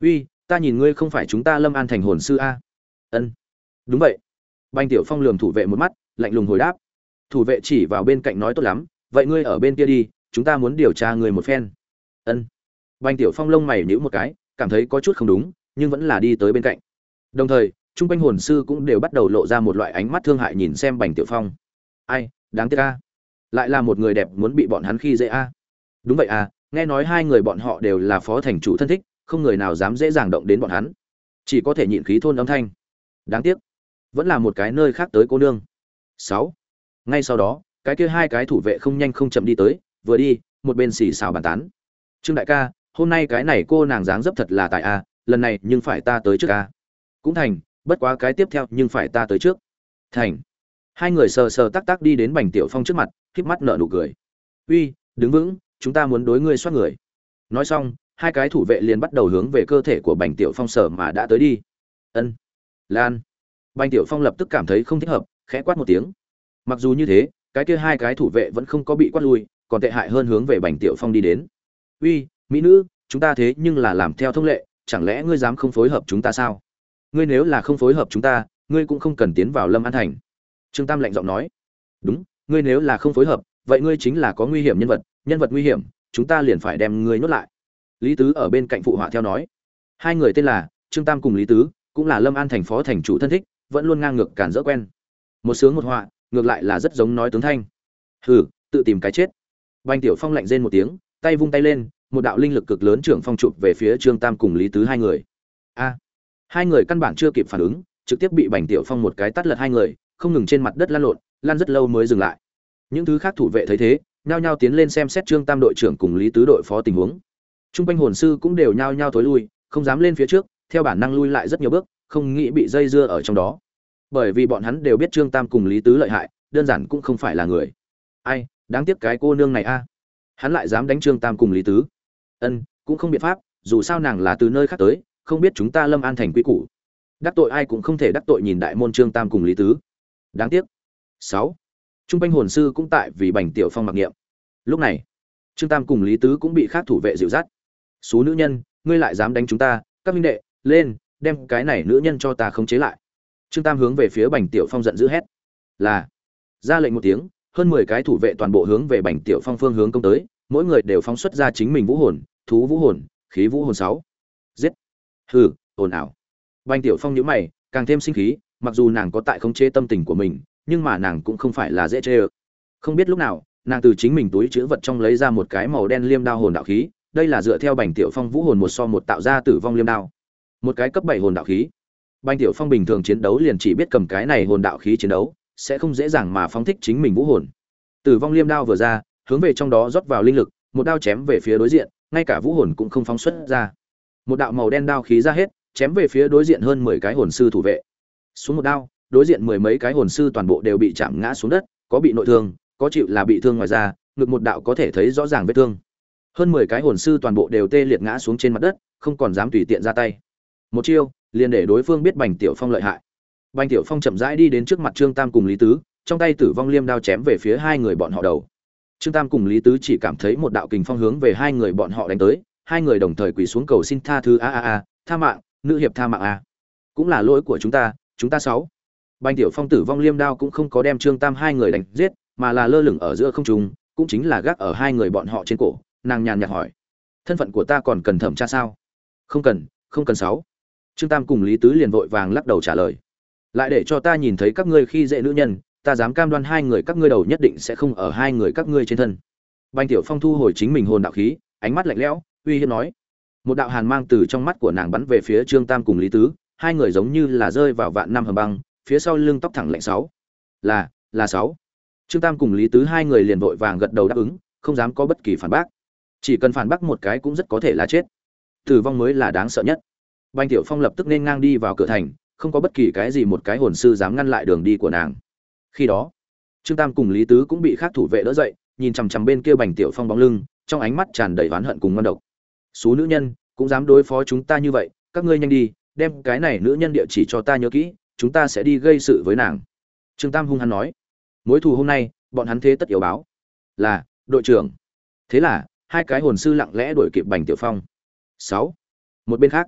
"Uy, ta nhìn ngươi không phải chúng ta Lâm An thành hồn sư a?" "Ân." "Đúng vậy." Bành Tiểu Phong lườm thủ vệ một mắt, lạnh lùng hồi đáp. Thủ vệ chỉ vào bên cạnh nói tốt lắm, "Vậy ngươi ở bên kia đi, chúng ta muốn điều tra người một phen." "Ân." Bành Tiểu Phong lông mày nhữ một cái, cảm thấy có chút không đúng nhưng vẫn là đi tới bên cạnh. Đồng thời trung quanh hồn sư cũng đều bắt đầu lộ ra một loại ánh mắt thương hại nhìn xem bành tiểu phong. Ai đáng tiếc a. Lại là một người đẹp muốn bị bọn hắn khi dễ a. Đúng vậy à nghe nói hai người bọn họ đều là phó thành chủ thân thích không người nào dám dễ dàng động đến bọn hắn. Chỉ có thể nhịn khí thôn âm thanh. Đáng tiếc. Vẫn là một cái nơi khác tới cô nương. Sáu ngay sau đó, cái kia hai cái thủ vệ không nhanh không chậm đi tới, vừa đi, một bên xì xào bàn tán. Trương đại ca, hôm nay cái này cô nàng dáng dấp thật là tại a, lần này nhưng phải ta tới trước a. Cũng thành, bất quá cái tiếp theo nhưng phải ta tới trước. Thành. Hai người sờ sờ tắc tắc đi đến bành tiểu phong trước mặt híp mắt nở nụ cười. Uy, đứng vững, chúng ta muốn đối ngươi xoát người. Nói xong, hai cái thủ vệ liền bắt đầu hướng về cơ thể của bành tiểu phong sở mà đã tới đi. Ân, lan. Bành tiểu phong lập tức cảm thấy không thích hợp, khẽ quát một tiếng mặc dù như thế, cái kia hai cái thủ vệ vẫn không có bị quát lui, còn tệ hại hơn hướng về bành tiểu phong đi đến. Uy, mỹ nữ, chúng ta thế nhưng là làm theo thông lệ, chẳng lẽ ngươi dám không phối hợp chúng ta sao? Ngươi nếu là không phối hợp chúng ta, ngươi cũng không cần tiến vào lâm an thành. Trương tam lạnh giọng nói. Đúng, ngươi nếu là không phối hợp, vậy ngươi chính là có nguy hiểm nhân vật nhân vật nguy hiểm, chúng ta liền phải đem ngươi nhốt lại. Lý tứ ở bên cạnh phụ họa theo nói. Hai người tên là trương tam cùng lý tứ, cũng là lâm an thành phó thành chủ thân thích, vẫn luôn ngang ngược cản dỡ quen. Một sướng một họa ngược lại là rất giống nói tướng thanh hừ tự tìm cái chết banh tiểu phong lạnh rên một tiếng tay vung tay lên một đạo linh lực cực lớn trưởng phong chụp về phía Trương Tam cùng Lý Tứ hai người. A, hai người căn bản chưa kịp phản ứng, trực tiếp bị Bành Tiểu Phong một cái tát lật hai người, không ngừng trên mặt đất lăn lộn, lăn rất lâu mới dừng lại. Những thứ khác thủ vệ thấy thế, nhao nhao tiến lên xem xét Trương Tam đội trưởng cùng Lý Tứ đội phó tình huống. Trung quanh hồn sư cũng đều nhao nhao tối lui, không dám lên phía trước, theo bản năng lui lại rất nhiều bước, không nghĩ bị dây dưa ở trong đó. Bởi vì bọn hắn đều biết Trương Tam cùng Lý Tứ lợi hại, đơn giản cũng không phải là người. Ai, đáng tiếc cái cô nương này a. Hắn lại dám đánh Trương Tam cùng Lý Tứ. Ân cũng không biện pháp dù sao nàng là từ nơi khác tới không biết chúng ta lâm an thành quy củ. Đắc tội ai cũng không thể đắc tội nhìn đại môn trương tam cùng lý tứ. Đáng tiếc. Sáu. Trung quanh hồn sư cũng tại vì bành tiểu phong mặc niệm. Lúc này trương tam cùng lý tứ cũng bị khác thủ vệ dịu dắt. Số nữ nhân ngươi lại dám đánh chúng ta các minh đệ lên đem cái này nữ nhân cho ta khống chế lại trương tam hướng về phía bành tiểu phong giận dữ hét. Là, ra lệnh một tiếng, hơn mười cái thủ vệ toàn bộ hướng về bành tiểu phong phương hướng công tới, mỗi người đều phóng xuất ra chính mình vũ hồn, thú vũ hồn, khí vũ hồn sáu. Giết. Hừ, ồn ào. Bành tiểu phong nhíu mày, càng thêm sinh khí, mặc dù nàng có tại khống chế tâm tình của mình, nhưng mà nàng cũng không phải là dễ chê ơ. Không biết lúc nào, nàng từ chính mình túi chữ vật trong lấy ra một cái màu đen liêm đao hồn đạo khí, đây là dựa theo bành tiểu phong vũ hồn một so một tạo ra tử vong liêm đao. Một cái cấp bảy hồn đạo khí bành tiểu phong bình thường chiến đấu liền chỉ biết cầm cái này hồn đạo khí chiến đấu, sẽ không dễ dàng mà phóng thích chính mình vũ hồn. Tử vong liêm đao vừa ra, hướng về trong đó rót vào linh lực, một đao chém về phía đối diện, ngay cả vũ hồn cũng không phóng xuất ra. Một đạo màu đen đao khí ra hết, chém về phía đối diện hơn mười cái hồn sư thủ vệ. Xuống một đao, đối diện mười mấy cái hồn sư toàn bộ đều bị chạm ngã xuống đất, có bị nội thương, có chịu là bị thương ngoài ra ngực một đạo có thể thấy rõ ràng vết thương. Hơn mười cái hồn sư toàn bộ đều tê liệt ngã xuống trên mặt đất, không còn dám tùy tiện ra tay. Một chiêu liền để đối phương biết bành tiểu phong lợi hại. Bành tiểu phong chậm rãi đi đến trước mặt trương tam cùng lý tứ, trong tay tử vong liêm đao chém về phía hai người bọn họ đầu. Trương tam cùng lý tứ chỉ cảm thấy một đạo kình phong hướng về hai người bọn họ đánh tới, hai người đồng thời quỳ xuống cầu xin tha thứ, a a a, tha mạng, nữ hiệp tha mạng a. Cũng là lỗi của chúng ta chúng ta sáu. Bành tiểu phong tử vong liêm đao cũng không có đem trương tam hai người đánh giết, mà là lơ lửng ở giữa không trung, cũng chính là gác ở hai người bọn họ trên cổ, nàng nhàn nhạt hỏi, thân phận của ta còn cần thẩm tra sao? Không cần không cần sáu trương tam cùng lý tứ liền vội vàng lắc đầu trả lời. Lại để cho ta nhìn thấy các ngươi khi dễ nữ nhân, ta dám cam đoan hai người các ngươi đầu nhất định sẽ không ở hai người các ngươi trên thân. Bành tiểu phong thu hồi chính mình hồn đạo khí, ánh mắt lạnh lẽo, uy hiếp nói. Một đạo hàn mang từ trong mắt của nàng bắn về phía trương tam cùng lý tứ, hai người giống như là rơi vào vạn năm hầm băng, phía sau lưng tóc thẳng lạnh sáu. Là là sáu. Trương tam cùng lý tứ hai người liền vội vàng gật đầu đáp ứng, không dám có bất kỳ phản bác. Chỉ cần phản bác một cái cũng rất có thể là chết. Tử vong mới là đáng sợ nhất. Bành tiểu phong lập tức nên ngang đi vào cửa thành, không có bất kỳ cái gì một cái hồn sư dám ngăn lại đường đi của nàng. Khi đó, trương tam cùng lý tứ cũng bị khác thủ vệ đỡ dậy, nhìn chằm chằm bên kia bành tiểu phong bóng lưng, trong ánh mắt tràn đầy oán hận cùng ngon độc. Số nữ nhân, cũng dám đối phó chúng ta như vậy, các ngươi nhanh đi, đem cái này nữ nhân địa chỉ cho ta nhớ kỹ, chúng ta sẽ đi gây sự với nàng. Trương tam hung hăng nói. Mối thù hôm nay, bọn hắn thế tất yếu báo. Là, đội trưởng. Thế là, hai cái hồn sư lặng lẽ đuổi kịp bành tiểu phong. Sáu, một bên khác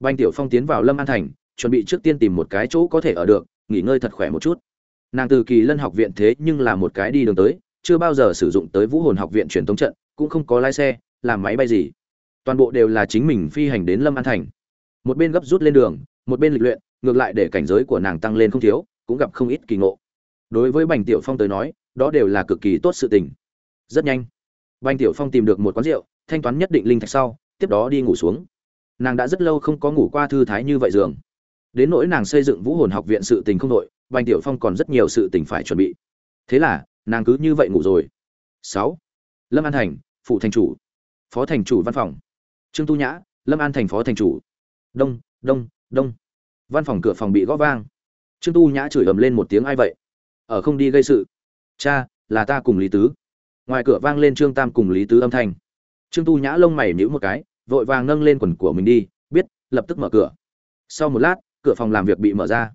bành tiểu phong tiến vào lâm an thành, chuẩn bị trước tiên tìm một cái chỗ có thể ở được, nghỉ ngơi thật khỏe một chút. Nàng từ kỳ lân học viện thế nhưng là một cái đi đường tới, chưa bao giờ sử dụng tới vũ hồn học viện truyền thống trận, cũng không có lái xe, làm máy bay gì. Toàn bộ đều là chính mình phi hành đến lâm an thành. Một bên gấp rút lên đường, một bên lịch luyện, ngược lại để cảnh giới của nàng tăng lên không thiếu, cũng gặp không ít kỳ ngộ. Đối với bành tiểu phong tới nói, đó đều là cực kỳ tốt sự tình. Rất nhanh, bành tiểu phong tìm được một quán rượu, thanh toán nhất định linh thạch sau, tiếp đó đi ngủ xuống nàng đã rất lâu không có ngủ qua thư thái như vậy giường. Đến nỗi nàng xây dựng vũ hồn học viện sự tình không đội, bành tiểu phong còn rất nhiều sự tình phải chuẩn bị. Thế là, nàng cứ như vậy ngủ rồi. Sáu. Lâm an thành, phụ thành chủ. Phó thành chủ văn phòng. Trương tu nhã, lâm an thành phó thành chủ. Đông đông đông. Văn phòng cửa phòng bị gõ vang. Trương tu nhã chửi ầm lên một tiếng ai vậy? Ở không đi gây sự. Cha, là ta cùng lý tứ. Ngoài cửa vang lên trương tam cùng lý tứ âm thanh. Trương tu nhã lông mày nhíu một cái vội vàng nâng lên quần của mình đi, biết, lập tức mở cửa. Sau một lát, cửa phòng làm việc bị mở ra.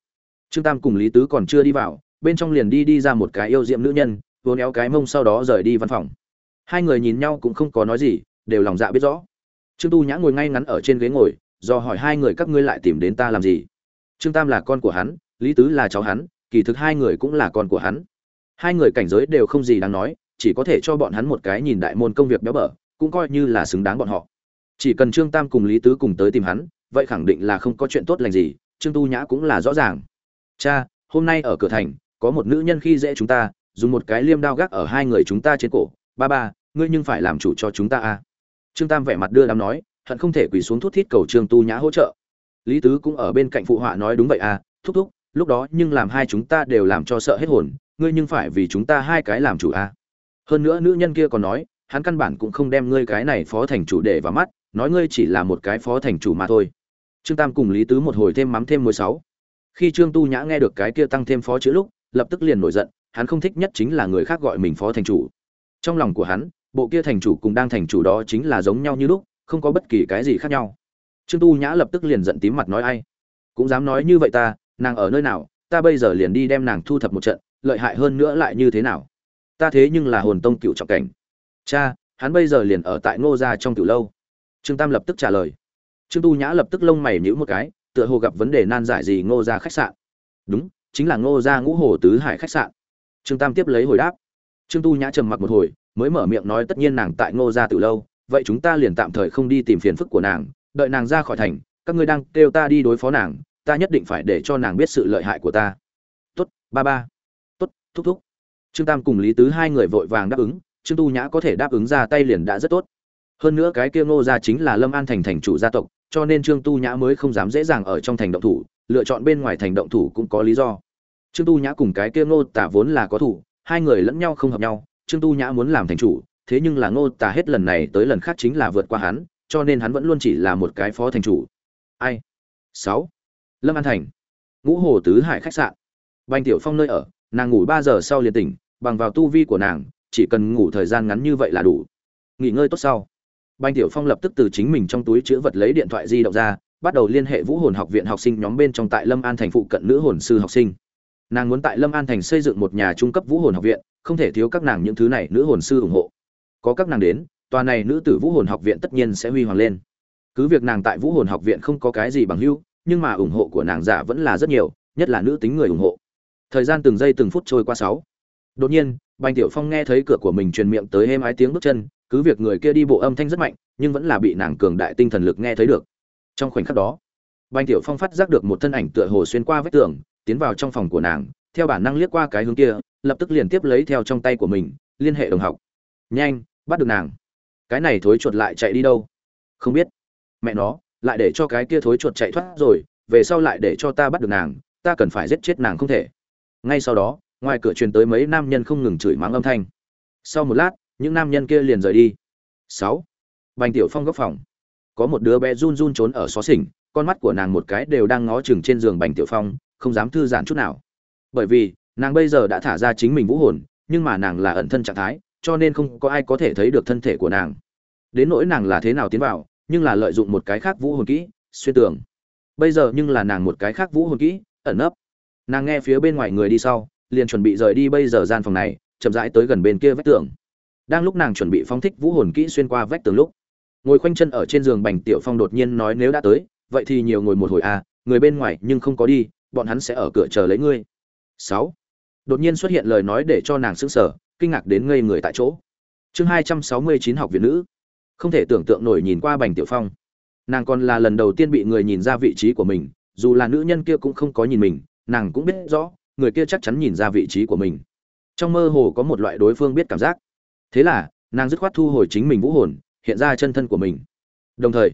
Trương tam cùng lý tứ còn chưa đi vào, bên trong liền đi đi ra một cái yêu diệm nữ nhân, vốn éo cái mông sau đó rời đi văn phòng. Hai người nhìn nhau cũng không có nói gì, đều lòng dạ biết rõ. Trương tu nhã ngồi ngay ngắn ở trên ghế ngồi, do hỏi hai người các ngươi lại tìm đến ta làm gì? Trương tam là con của hắn, lý tứ là cháu hắn, kỳ thực hai người cũng là con của hắn. Hai người cảnh giới đều không gì đáng nói, chỉ có thể cho bọn hắn một cái nhìn đại môn công việc béo bở, cũng coi như là xứng đáng bọn họ chỉ cần trương tam cùng lý tứ cùng tới tìm hắn, vậy khẳng định là không có chuyện tốt lành gì, trương tu nhã cũng là rõ ràng cha, hôm nay ở cửa thành, có một nữ nhân khi dễ chúng ta, dùng một cái liêm đao gác ở hai người chúng ta trên cổ ba ba, ngươi nhưng phải làm chủ cho chúng ta a à. trương tam vẻ mặt đưa đám nói, hận không thể quỳ xuống thút thít cầu trương tu nhã hỗ trợ lý tứ cũng ở bên cạnh phụ họa nói đúng vậy à thúc thúc, lúc đó nhưng làm hai chúng ta đều làm cho sợ hết hồn, ngươi nhưng phải vì chúng ta hai cái làm chủ à. hơn nữa nữ nhân kia còn nói, hắn căn bản cũng không đem ngươi cái này phó thành chủ để vào mắt nói ngươi chỉ là một cái phó thành chủ mà thôi. Trương tam cùng lý tứ một hồi thêm mắm thêm mười sáu. Khi trương tu nhã nghe được cái kia tăng thêm phó chữ lúc, lập tức liền nổi giận, hắn không thích nhất chính là người khác gọi mình phó thành chủ. Trong lòng của hắn, bộ kia thành chủ cùng đang thành chủ đó chính là giống nhau như lúc, không có bất kỳ cái gì khác nhau. Trương tu nhã lập tức liền giận tím mặt nói ai? Cũng dám nói như vậy ta, nàng ở nơi nào, ta bây giờ liền đi đem nàng thu thập một trận, lợi hại hơn nữa lại như thế nào? Ta thế nhưng là hồn tông cựu trọng cảnh. Cha, hắn bây giờ liền ở tại ngô gia trong tiểu lâu trương tam lập tức trả lời. Trương tu nhã lập tức lông mày nhíu một cái, tựa hồ gặp vấn đề nan giải gì ngô gia khách sạn. Đúng, chính là ngô gia ngũ hồ tứ hải khách sạn. Trương tam tiếp lấy hồi đáp. Trương tu nhã trầm mặc một hồi, mới mở miệng nói tất nhiên nàng tại ngô gia từ lâu, vậy chúng ta liền tạm thời không đi tìm phiền phức của nàng, đợi nàng ra khỏi thành, các ngươi đang kêu ta đi đối phó nàng, ta nhất định phải để cho nàng biết sự lợi hại của ta. Tốt, ba ba. Tốt, thúc thúc. Trương tam cùng lý tứ hai người vội vàng đáp ứng, trương tu nhã có thể đáp ứng ra tay liền đã rất tốt hơn nữa cái kia ngô gia chính là lâm an thành thành chủ gia tộc, cho nên trương tu nhã mới không dám dễ dàng ở trong thành động thủ, lựa chọn bên ngoài thành động thủ cũng có lý do. Trương tu nhã cùng cái kia ngô tả vốn là có thủ, hai người lẫn nhau không hợp nhau, trương tu nhã muốn làm thành chủ, thế nhưng là ngô tả hết lần này tới lần khác chính là vượt qua hắn, cho nên hắn vẫn luôn chỉ là một cái phó thành chủ. Ai? Sáu. Lâm an thành. Ngũ hồ tứ hải khách sạn. Bành tiểu phong nơi ở, nàng ngủ ba giờ sau liền tỉnh, bằng vào tu vi của nàng, chỉ cần ngủ thời gian ngắn như vậy là đủ. Nghỉ ngơi tốt sau bành tiểu phong lập tức từ chính mình trong túi chứa vật lấy điện thoại di động ra bắt đầu liên hệ vũ hồn học viện học sinh nhóm bên trong tại lâm an thành phụ cận nữ hồn sư học sinh. Nàng muốn tại lâm an thành xây dựng một nhà trung cấp vũ hồn học viện không thể thiếu các nàng những thứ này nữ hồn sư ủng hộ. Có các nàng đến tòa này nữ tử vũ hồn học viện tất nhiên sẽ huy hoàng lên. Cứ việc nàng tại vũ hồn học viện không có cái gì bằng hữu, nhưng mà ủng hộ của nàng giả vẫn là rất nhiều nhất là nữ tính người ủng hộ. Thời gian từng giây từng phút trôi qua sáu. Đột nhiên bành tiểu phong nghe thấy cửa của mình truyền miệng tới êm ái tiếng bước chân cứ việc người kia đi bộ âm thanh rất mạnh, nhưng vẫn là bị nàng cường đại tinh thần lực nghe thấy được. Trong khoảnh khắc đó, bành tiểu phong phát giác được một thân ảnh tựa hồ xuyên qua vách tường, tiến vào trong phòng của nàng, theo bản năng liếc qua cái hướng kia, lập tức liền tiếp lấy theo trong tay của mình, liên hệ đồng học. Nhanh, bắt được nàng. Cái này thối chuột lại chạy đi đâu? Không biết. Mẹ nó, lại để cho cái kia thối chuột chạy thoát rồi, về sau lại để cho ta bắt được nàng, ta cần phải giết chết nàng không thể. Ngay sau đó, ngoài cửa truyền tới mấy nam nhân không ngừng chửi mắng âm thanh. Sau một lát những nam nhân kia liền rời đi. Sáu, bành tiểu phong góc phòng. Có một đứa bé run run trốn ở xó xỉnh, con mắt của nàng một cái đều đang ngó chừng trên giường bành tiểu phong, không dám thư giãn chút nào. Bởi vì, nàng bây giờ đã thả ra chính mình vũ hồn, nhưng mà nàng là ẩn thân trạng thái, cho nên không có ai có thể thấy được thân thể của nàng. Đến nỗi nàng là thế nào tiến vào, nhưng là lợi dụng một cái khác vũ hồn kỹ, xuyên tường. Bây giờ nhưng là nàng một cái khác vũ hồn kỹ, ẩn nấp. Nàng nghe phía bên ngoài người đi sau, liền chuẩn bị rời đi bây giờ gian phòng này, chậm rãi tới gần bên kia vách tường đang lúc nàng chuẩn bị phóng thích vũ hồn kỹ xuyên qua vách tường lúc, ngồi khoanh chân ở trên giường bành tiểu phong đột nhiên nói nếu đã tới, vậy thì nhiều ngồi một hồi à người bên ngoài nhưng không có đi, bọn hắn sẽ ở cửa chờ lấy ngươi. Sáu. Đột nhiên xuất hiện lời nói để cho nàng sững sờ, kinh ngạc đến ngây người tại chỗ. Chương hai trăm sáu mươi chín học viện nữ. Không thể tưởng tượng nổi nhìn qua bành tiểu phong. Nàng còn là lần đầu tiên bị người nhìn ra vị trí của mình, dù là nữ nhân kia cũng không có nhìn mình, nàng cũng biết rõ, người kia chắc chắn nhìn ra vị trí của mình. Trong mơ hồ có một loại đối phương biết cảm giác thế là, nàng dứt khoát thu hồi chính mình vũ hồn, hiện ra chân thân của mình. Đồng thời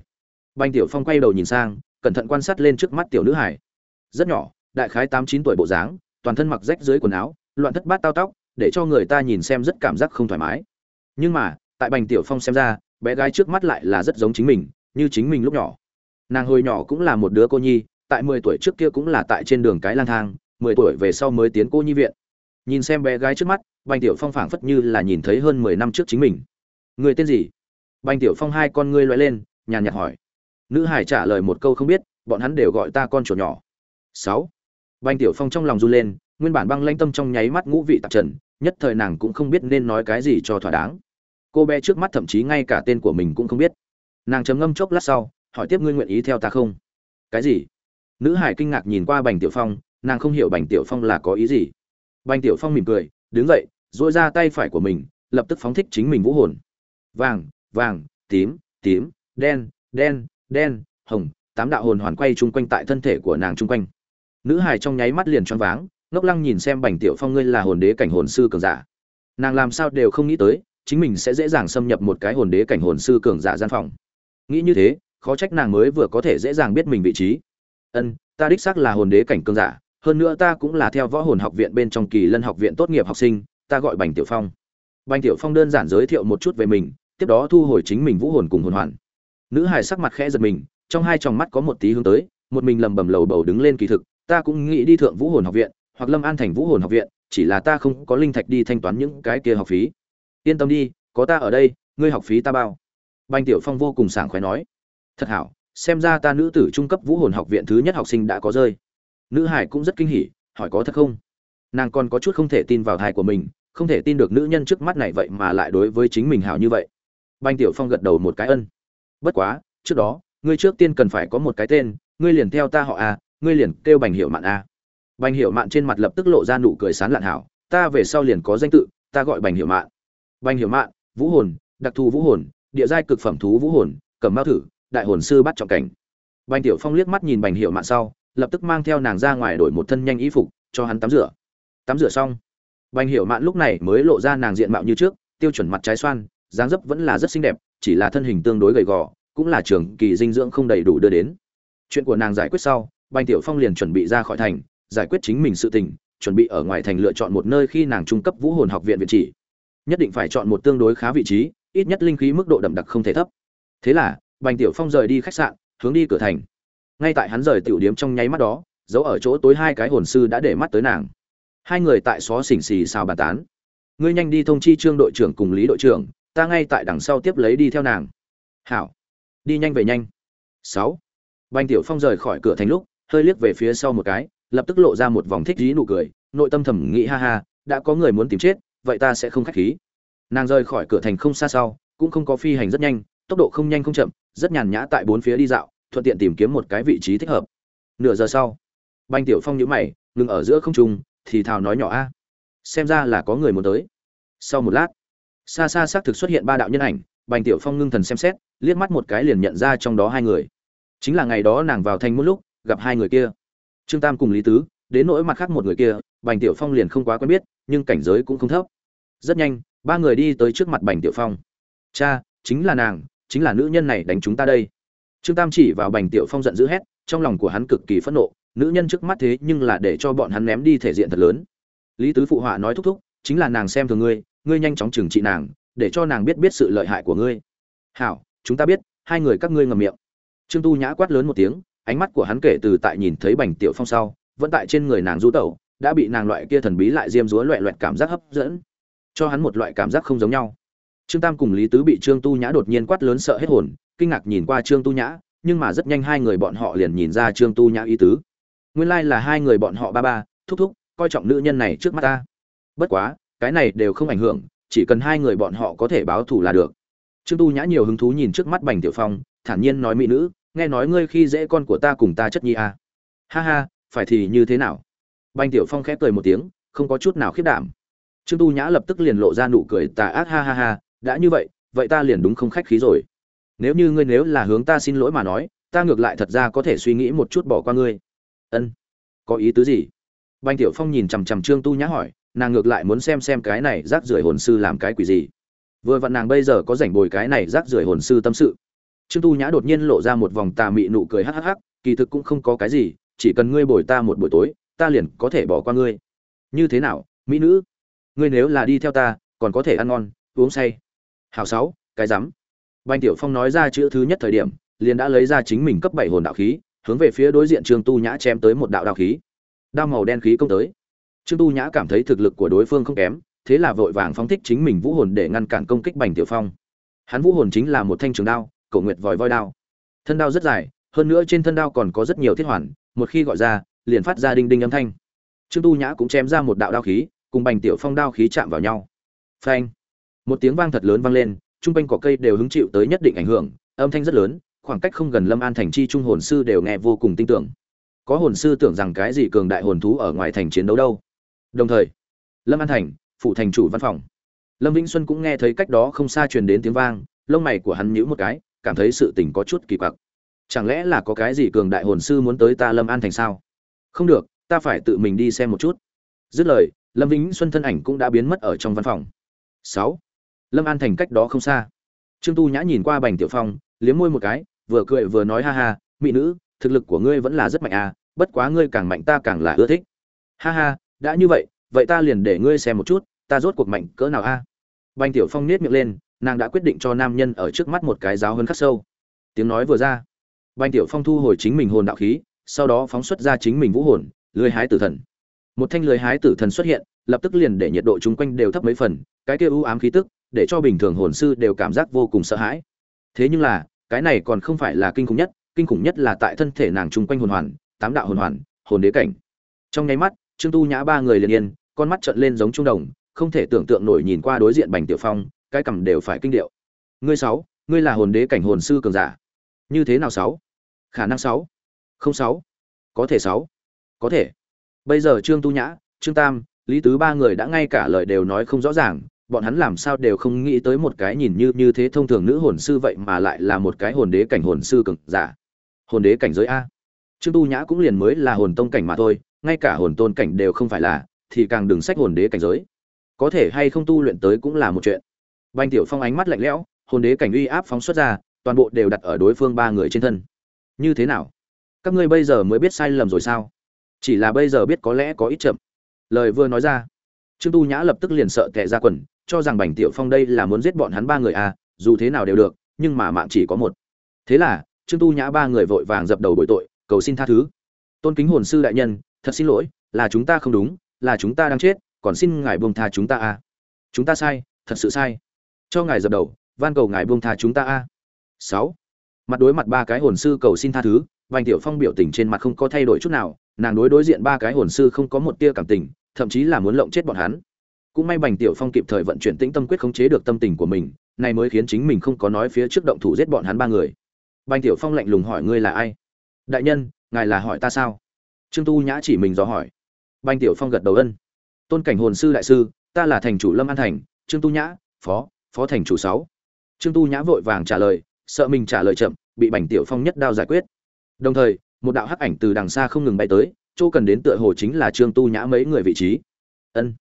banh tiểu phong quay đầu nhìn sang, cẩn thận quan sát lên trước mắt tiểu nữ hải. Rất nhỏ, đại khái tám chín tuổi bộ dáng, toàn thân mặc rách dưới quần áo, loạn thất bát tao tóc, để cho người ta nhìn xem rất cảm giác không thoải mái. Nhưng mà, tại bành tiểu phong xem ra, bé gái trước mắt lại là rất giống chính mình, như chính mình lúc nhỏ. Nàng hồi nhỏ cũng là một đứa cô nhi, tại mười tuổi trước kia cũng là tại trên đường cái lang thang, mười tuổi về sau mới tiến cô nhi viện. Nhìn xem bé gái trước mắt bành tiểu phong phảng phất như là nhìn thấy hơn mười năm trước chính mình. Người tên gì? Bành tiểu phong hai con ngươi lóe lên, nhàn nhạt hỏi. Nữ hải trả lời một câu không biết, bọn hắn đều gọi ta con chuột nhỏ. Sáu. Bành tiểu phong trong lòng run lên, nguyên bản băng lãnh tâm trong nháy mắt ngũ vị tạp trần, nhất thời nàng cũng không biết nên nói cái gì cho thỏa đáng. Cô bé trước mắt thậm chí ngay cả tên của mình cũng không biết. Nàng chấm ngâm chốc lát sau, hỏi tiếp ngươi nguyện ý theo ta không? Cái gì? Nữ hải kinh ngạc nhìn qua bành tiểu phong, nàng không hiểu bành tiểu phong là có ý gì. Bành tiểu phong mỉm cười đứng dậy dội ra tay phải của mình, lập tức phóng thích chính mình vũ hồn. Vàng vàng, tím tím, đen đen đen, hồng, tám đạo hồn hoàn quay chung quanh tại thân thể của nàng chung quanh. Nữ hài trong nháy mắt liền choáng váng, ngốc lăng nhìn xem bành tiểu phong ngươi là hồn đế cảnh hồn sư cường giả. Nàng làm sao đều không nghĩ tới, chính mình sẽ dễ dàng xâm nhập một cái hồn đế cảnh hồn sư cường giả gian phòng. Nghĩ như thế, khó trách nàng mới vừa có thể dễ dàng biết mình vị trí. Ân, ta đích xác là hồn đế cảnh cường giả hơn nữa ta cũng là theo võ hồn học viện bên trong kỳ lân học viện tốt nghiệp học sinh, ta gọi bành tiểu phong. Bành tiểu phong đơn giản giới thiệu một chút về mình, tiếp đó thu hồi chính mình vũ hồn cùng hồn hoàn. Nữ hài sắc mặt khẽ giật mình, trong hai tròng mắt có một tí hướng tới, một mình lầm bầm lầu bầu đứng lên kỳ thực, ta cũng nghĩ đi thượng vũ hồn học viện, hoặc lâm an thành vũ hồn học viện, chỉ là ta không có linh thạch đi thanh toán những cái kia học phí. Yên tâm đi, có ta ở đây, ngươi học phí ta bao. Bành tiểu phong vô cùng sảng khoái nói. Thật hảo, xem ra ta nữ tử trung cấp vũ hồn học viện thứ nhất học sinh đã có rơi nữ hải cũng rất kinh hỉ, hỏi có thật không? Nàng còn có chút không thể tin vào thai của mình, không thể tin được nữ nhân trước mắt này vậy mà lại đối với chính mình hảo như vậy. Banh tiểu phong gật đầu một cái ân. Bất quá, trước đó, ngươi trước tiên cần phải có một cái tên, ngươi liền theo ta họ a, ngươi liền kêu bành hiệu mạn a. Bành hiệu mạn trên mặt lập tức lộ ra nụ cười sán lạn hảo, ta về sau liền có danh tự, ta gọi bành hiệu mạn. Bành hiệu mạn, vũ hồn, đặc thù vũ hồn, địa giai cực phẩm thú vũ hồn cầm mao thử, đại hồn sư bắt trọng cảnh. Bành tiểu phong liếc mắt nhìn bành hiệu mạn sau lập tức mang theo nàng ra ngoài đổi một thân nhanh y phục, cho hắn tắm rửa. Tắm rửa xong, bành Hiểu mạn lúc này mới lộ ra nàng diện mạo như trước, tiêu chuẩn mặt trái xoan, dáng dấp vẫn là rất xinh đẹp, chỉ là thân hình tương đối gầy gò, cũng là trường kỳ dinh dưỡng không đầy đủ đưa đến. Chuyện của nàng giải quyết sau, bành tiểu phong liền chuẩn bị ra khỏi thành, giải quyết chính mình sự tình, chuẩn bị ở ngoài thành lựa chọn một nơi khi nàng trung cấp vũ hồn học viện viện chỉ. Nhất định phải chọn một tương đối khá vị trí, ít nhất linh khí mức độ đậm đặc không thể thấp. Thế là, bành tiểu phong rời đi khách sạn, hướng đi cửa thành ngay tại hắn rời tiểu điếm trong nháy mắt đó, giấu ở chỗ tối hai cái hồn sư đã để mắt tới nàng. Hai người tại xó xỉnh xì xào bàn tán. Ngươi nhanh đi thông chi trương đội trưởng cùng lý đội trưởng, ta ngay tại đằng sau tiếp lấy đi theo nàng. Hảo. Đi nhanh về nhanh. Sáu. Bành tiểu phong rời khỏi cửa thành lúc, hơi liếc về phía sau một cái, lập tức lộ ra một vòng thích dí nụ cười, nội tâm thầm nghĩ ha ha, đã có người muốn tìm chết, vậy ta sẽ không khách khí. Nàng rời khỏi cửa thành không xa sau, cũng không có phi hành rất nhanh, tốc độ không nhanh không chậm, rất nhàn nhã tại bốn phía đi dạo thuận tiện tìm kiếm một cái vị trí thích hợp. Nửa giờ sau banh tiểu phong nhíu mày, ngừng ở giữa không trung, thì thào nói nhỏ, a, xem ra là có người muốn tới. Sau một lát, xa xa xác thực xuất hiện ba đạo nhân ảnh, bành tiểu phong ngưng thần xem xét, liếc mắt một cái liền nhận ra trong đó hai người. Chính là ngày đó nàng vào thành một lúc, gặp hai người kia. Trương tam cùng lý tứ, đến nỗi mặt khác một người kia, bành tiểu phong liền không quá quen biết, nhưng cảnh giới cũng không thấp. Rất nhanh, ba người đi tới trước mặt bành tiểu phong. Cha, chính là nàng, chính là nữ nhân này đánh chúng ta đây trương tam chỉ vào bành tiểu phong giận dữ hét, trong lòng của hắn cực kỳ phẫn nộ, nữ nhân trước mắt thế nhưng là để cho bọn hắn ném đi thể diện thật lớn. Lý tứ phụ họa nói thúc thúc, chính là nàng xem thường ngươi ngươi nhanh chóng trừng trị nàng, để cho nàng biết biết sự lợi hại của ngươi. Hảo, chúng ta biết, hai người các ngươi ngầm miệng. Trương tu nhã quát lớn một tiếng, ánh mắt của hắn kể từ tại nhìn thấy bành tiểu phong sau, vẫn tại trên người nàng du tẩu, đã bị nàng loại kia thần bí lại diêm dúa loẹ loẹt cảm giác hấp dẫn, cho hắn một loại cảm giác không giống nhau. Trương tam cùng lý tứ bị trương tu nhã đột nhiên quát lớn sợ hết hồn kinh ngạc nhìn qua trương tu nhã, nhưng mà rất nhanh hai người bọn họ liền nhìn ra trương tu nhã ý tứ. Nguyên lai là hai người bọn họ ba ba, thúc thúc, coi trọng nữ nhân này trước mắt ta. Bất quá, cái này đều không ảnh hưởng, chỉ cần hai người bọn họ có thể báo thù là được. Trương tu nhã nhiều hứng thú nhìn trước mắt bành tiểu phong, thản nhiên nói, mỹ nữ, nghe nói ngươi khi dễ con của ta cùng ta chất nhi à. ha ha, phải thì như thế nào? Bành tiểu phong khép cười một tiếng, không có chút nào khiếp đảm. Trương tu nhã lập tức liền lộ ra nụ cười tà ác, ha ha ha, đã như vậy vậy ta liền đúng không khách khí rồi nếu như ngươi nếu là hướng ta xin lỗi mà nói, ta ngược lại thật ra có thể suy nghĩ một chút bỏ qua ngươi. Ân. Có ý tứ gì? Bành tiểu phong nhìn chằm chằm trương tu nhã hỏi, nàng ngược lại muốn xem xem cái này rác rưởi hồn sư làm cái quỷ gì. Vừa vặn nàng bây giờ có rảnh bồi cái này rác rưởi hồn sư tâm sự. Trương tu nhã đột nhiên lộ ra một vòng tà mị nụ cười hắc hắc hắc, kỳ thực cũng không có cái gì, chỉ cần ngươi bồi ta một buổi tối, ta liền có thể bỏ qua ngươi. Như thế nào, mỹ nữ? Ngươi nếu là đi theo ta, còn có thể ăn ngon, uống say. Hào sáu, cái rắm. Bành tiểu phong nói ra chữ thứ nhất thời điểm, liền đã lấy ra chính mình cấp bảy hồn đạo khí, hướng về phía đối diện trương tu nhã chém tới một đạo đạo khí. Đao màu đen khí công tới. Trương tu nhã cảm thấy thực lực của đối phương không kém, thế là vội vàng phóng thích chính mình vũ hồn để ngăn cản công kích bành tiểu phong. Hắn vũ hồn chính là một thanh trường đao, cổ nguyệt vòi voi đao. Thân đao rất dài, hơn nữa trên thân đao còn có rất nhiều thiết hoàn, một khi gọi ra, liền phát ra đinh đinh âm thanh. Trương tu nhã cũng chém ra một đạo đao khí, cùng bành tiểu phong đao khí chạm vào nhau. Phanh! Một tiếng vang thật lớn vang lên trung quanh cỏ cây đều hứng chịu tới nhất định ảnh hưởng, âm thanh rất lớn, khoảng cách không gần lâm an thành chi trung hồn sư đều nghe vô cùng tin tưởng. Có hồn sư tưởng rằng cái gì cường đại hồn thú ở ngoài thành chiến đấu đâu. Đồng thời, lâm an thành phụ thành chủ văn phòng. Lâm vĩnh xuân cũng nghe thấy cách đó không xa truyền đến tiếng vang, lông mày của hắn nhíu một cái, cảm thấy sự tình có chút kỳ quặc. Chẳng lẽ là có cái gì cường đại hồn sư muốn tới ta lâm an thành sao? Không được, ta phải tự mình đi xem một chút. Dứt lời, lâm vĩnh xuân thân ảnh cũng đã biến mất ở trong văn phòng. Sáu lâm an thành cách đó không xa. Trương tu nhã nhìn qua bành tiểu phong, liếm môi một cái, vừa cười vừa nói ha ha, mỹ nữ, thực lực của ngươi vẫn là rất mạnh à bất quá ngươi càng mạnh ta càng là ưa thích. Ha ha, đã như vậy vậy ta liền để ngươi xem một chút, ta rốt cuộc mạnh cỡ nào a bành tiểu phong nết miệng lên, nàng đã quyết định cho nam nhân ở trước mắt một cái giáo hơn khắc sâu. Tiếng nói vừa ra, bành tiểu phong thu hồi chính mình hồn đạo khí, sau đó phóng xuất ra chính mình vũ hồn lưới hái tử thần. Một thanh lưới hái tử thần xuất hiện, lập tức liền để nhiệt độ chung quanh đều thấp mấy phần, cái kia u ám khí tức để cho bình thường hồn sư đều cảm giác vô cùng sợ hãi. Thế nhưng là, cái này còn không phải là kinh khủng nhất, kinh khủng nhất là tại thân thể nàng chung quanh hồn hoàn, tám đạo hồn hoàn, hồn đế cảnh. Trong nháy mắt, trương tu nhã ba người liền yên, con mắt trợn lên giống trung đồng, không thể tưởng tượng nổi nhìn qua đối diện bành tiểu phong, cái cằm đều phải kinh điệu. Ngươi sáu, ngươi là hồn đế cảnh hồn sư cường giả. Như thế nào sáu? Khả năng sáu. Không sáu. Có thể sáu. Có thể. Bây giờ trương tu nhã, trương tam, lý tứ ba người đã ngay cả lời đều nói không rõ ràng bọn hắn làm sao đều không nghĩ tới một cái nhìn như như thế thông thường nữ hồn sư vậy mà lại là một cái hồn đế cảnh hồn sư cường giả. Hồn đế cảnh giới a. Trương tu nhã cũng liền mới là hồn tông cảnh mà thôi, ngay cả hồn tôn cảnh đều không phải là, thì càng đừng sách hồn đế cảnh giới. Có thể hay không tu luyện tới cũng là một chuyện. Banh tiểu phong ánh mắt lạnh lẽo, hồn đế cảnh uy áp phóng xuất ra, toàn bộ đều đặt ở đối phương ba người trên thân. Như thế nào? Các ngươi bây giờ mới biết sai lầm rồi sao? Chỉ là bây giờ biết có lẽ có ít chậm. Lời vừa nói ra, trương tu nhã lập tức liền sợ tệ ra quần cho rằng bành tiểu phong đây là muốn giết bọn hắn ba người à dù thế nào đều được, nhưng mà mạng chỉ có một. Thế là, trương tu nhã ba người vội vàng dập đầu bội tội, cầu xin tha thứ. Tôn kính hồn sư đại nhân, thật xin lỗi, là chúng ta không đúng, là chúng ta đang chết, còn xin ngài buông tha chúng ta a chúng ta sai, thật sự sai. Cho ngài dập đầu, van cầu ngài buông tha chúng ta a sáu. Mặt đối mặt ba cái hồn sư cầu xin tha thứ vành tiểu phong biểu tình trên mặt không có thay đổi chút nào, nàng đối đối diện ba cái hồn sư không có một tia cảm tình, thậm chí là muốn lộng chết bọn hắn cũng may bành tiểu phong kịp thời vận chuyển tĩnh tâm quyết khống chế được tâm tình của mình này mới khiến chính mình không có nói phía trước động thủ giết bọn hắn ba người. Bành tiểu phong lạnh lùng hỏi ngươi là ai? Đại nhân, ngài là hỏi ta sao? Trương tu nhã chỉ mình dò hỏi. Bành tiểu phong gật đầu ân. Tôn cảnh hồn sư đại sư, ta là thành chủ lâm an thành, trương tu nhã, phó phó thành chủ sáu. Trương tu nhã vội vàng trả lời, sợ mình trả lời chậm, bị bành tiểu phong nhất đao giải quyết. Đồng thời, một đạo hắc ảnh từ đằng xa không ngừng bay tới, chỗ cần đến tựa hồ chính là trương tu nhã mấy người vị trí. Ân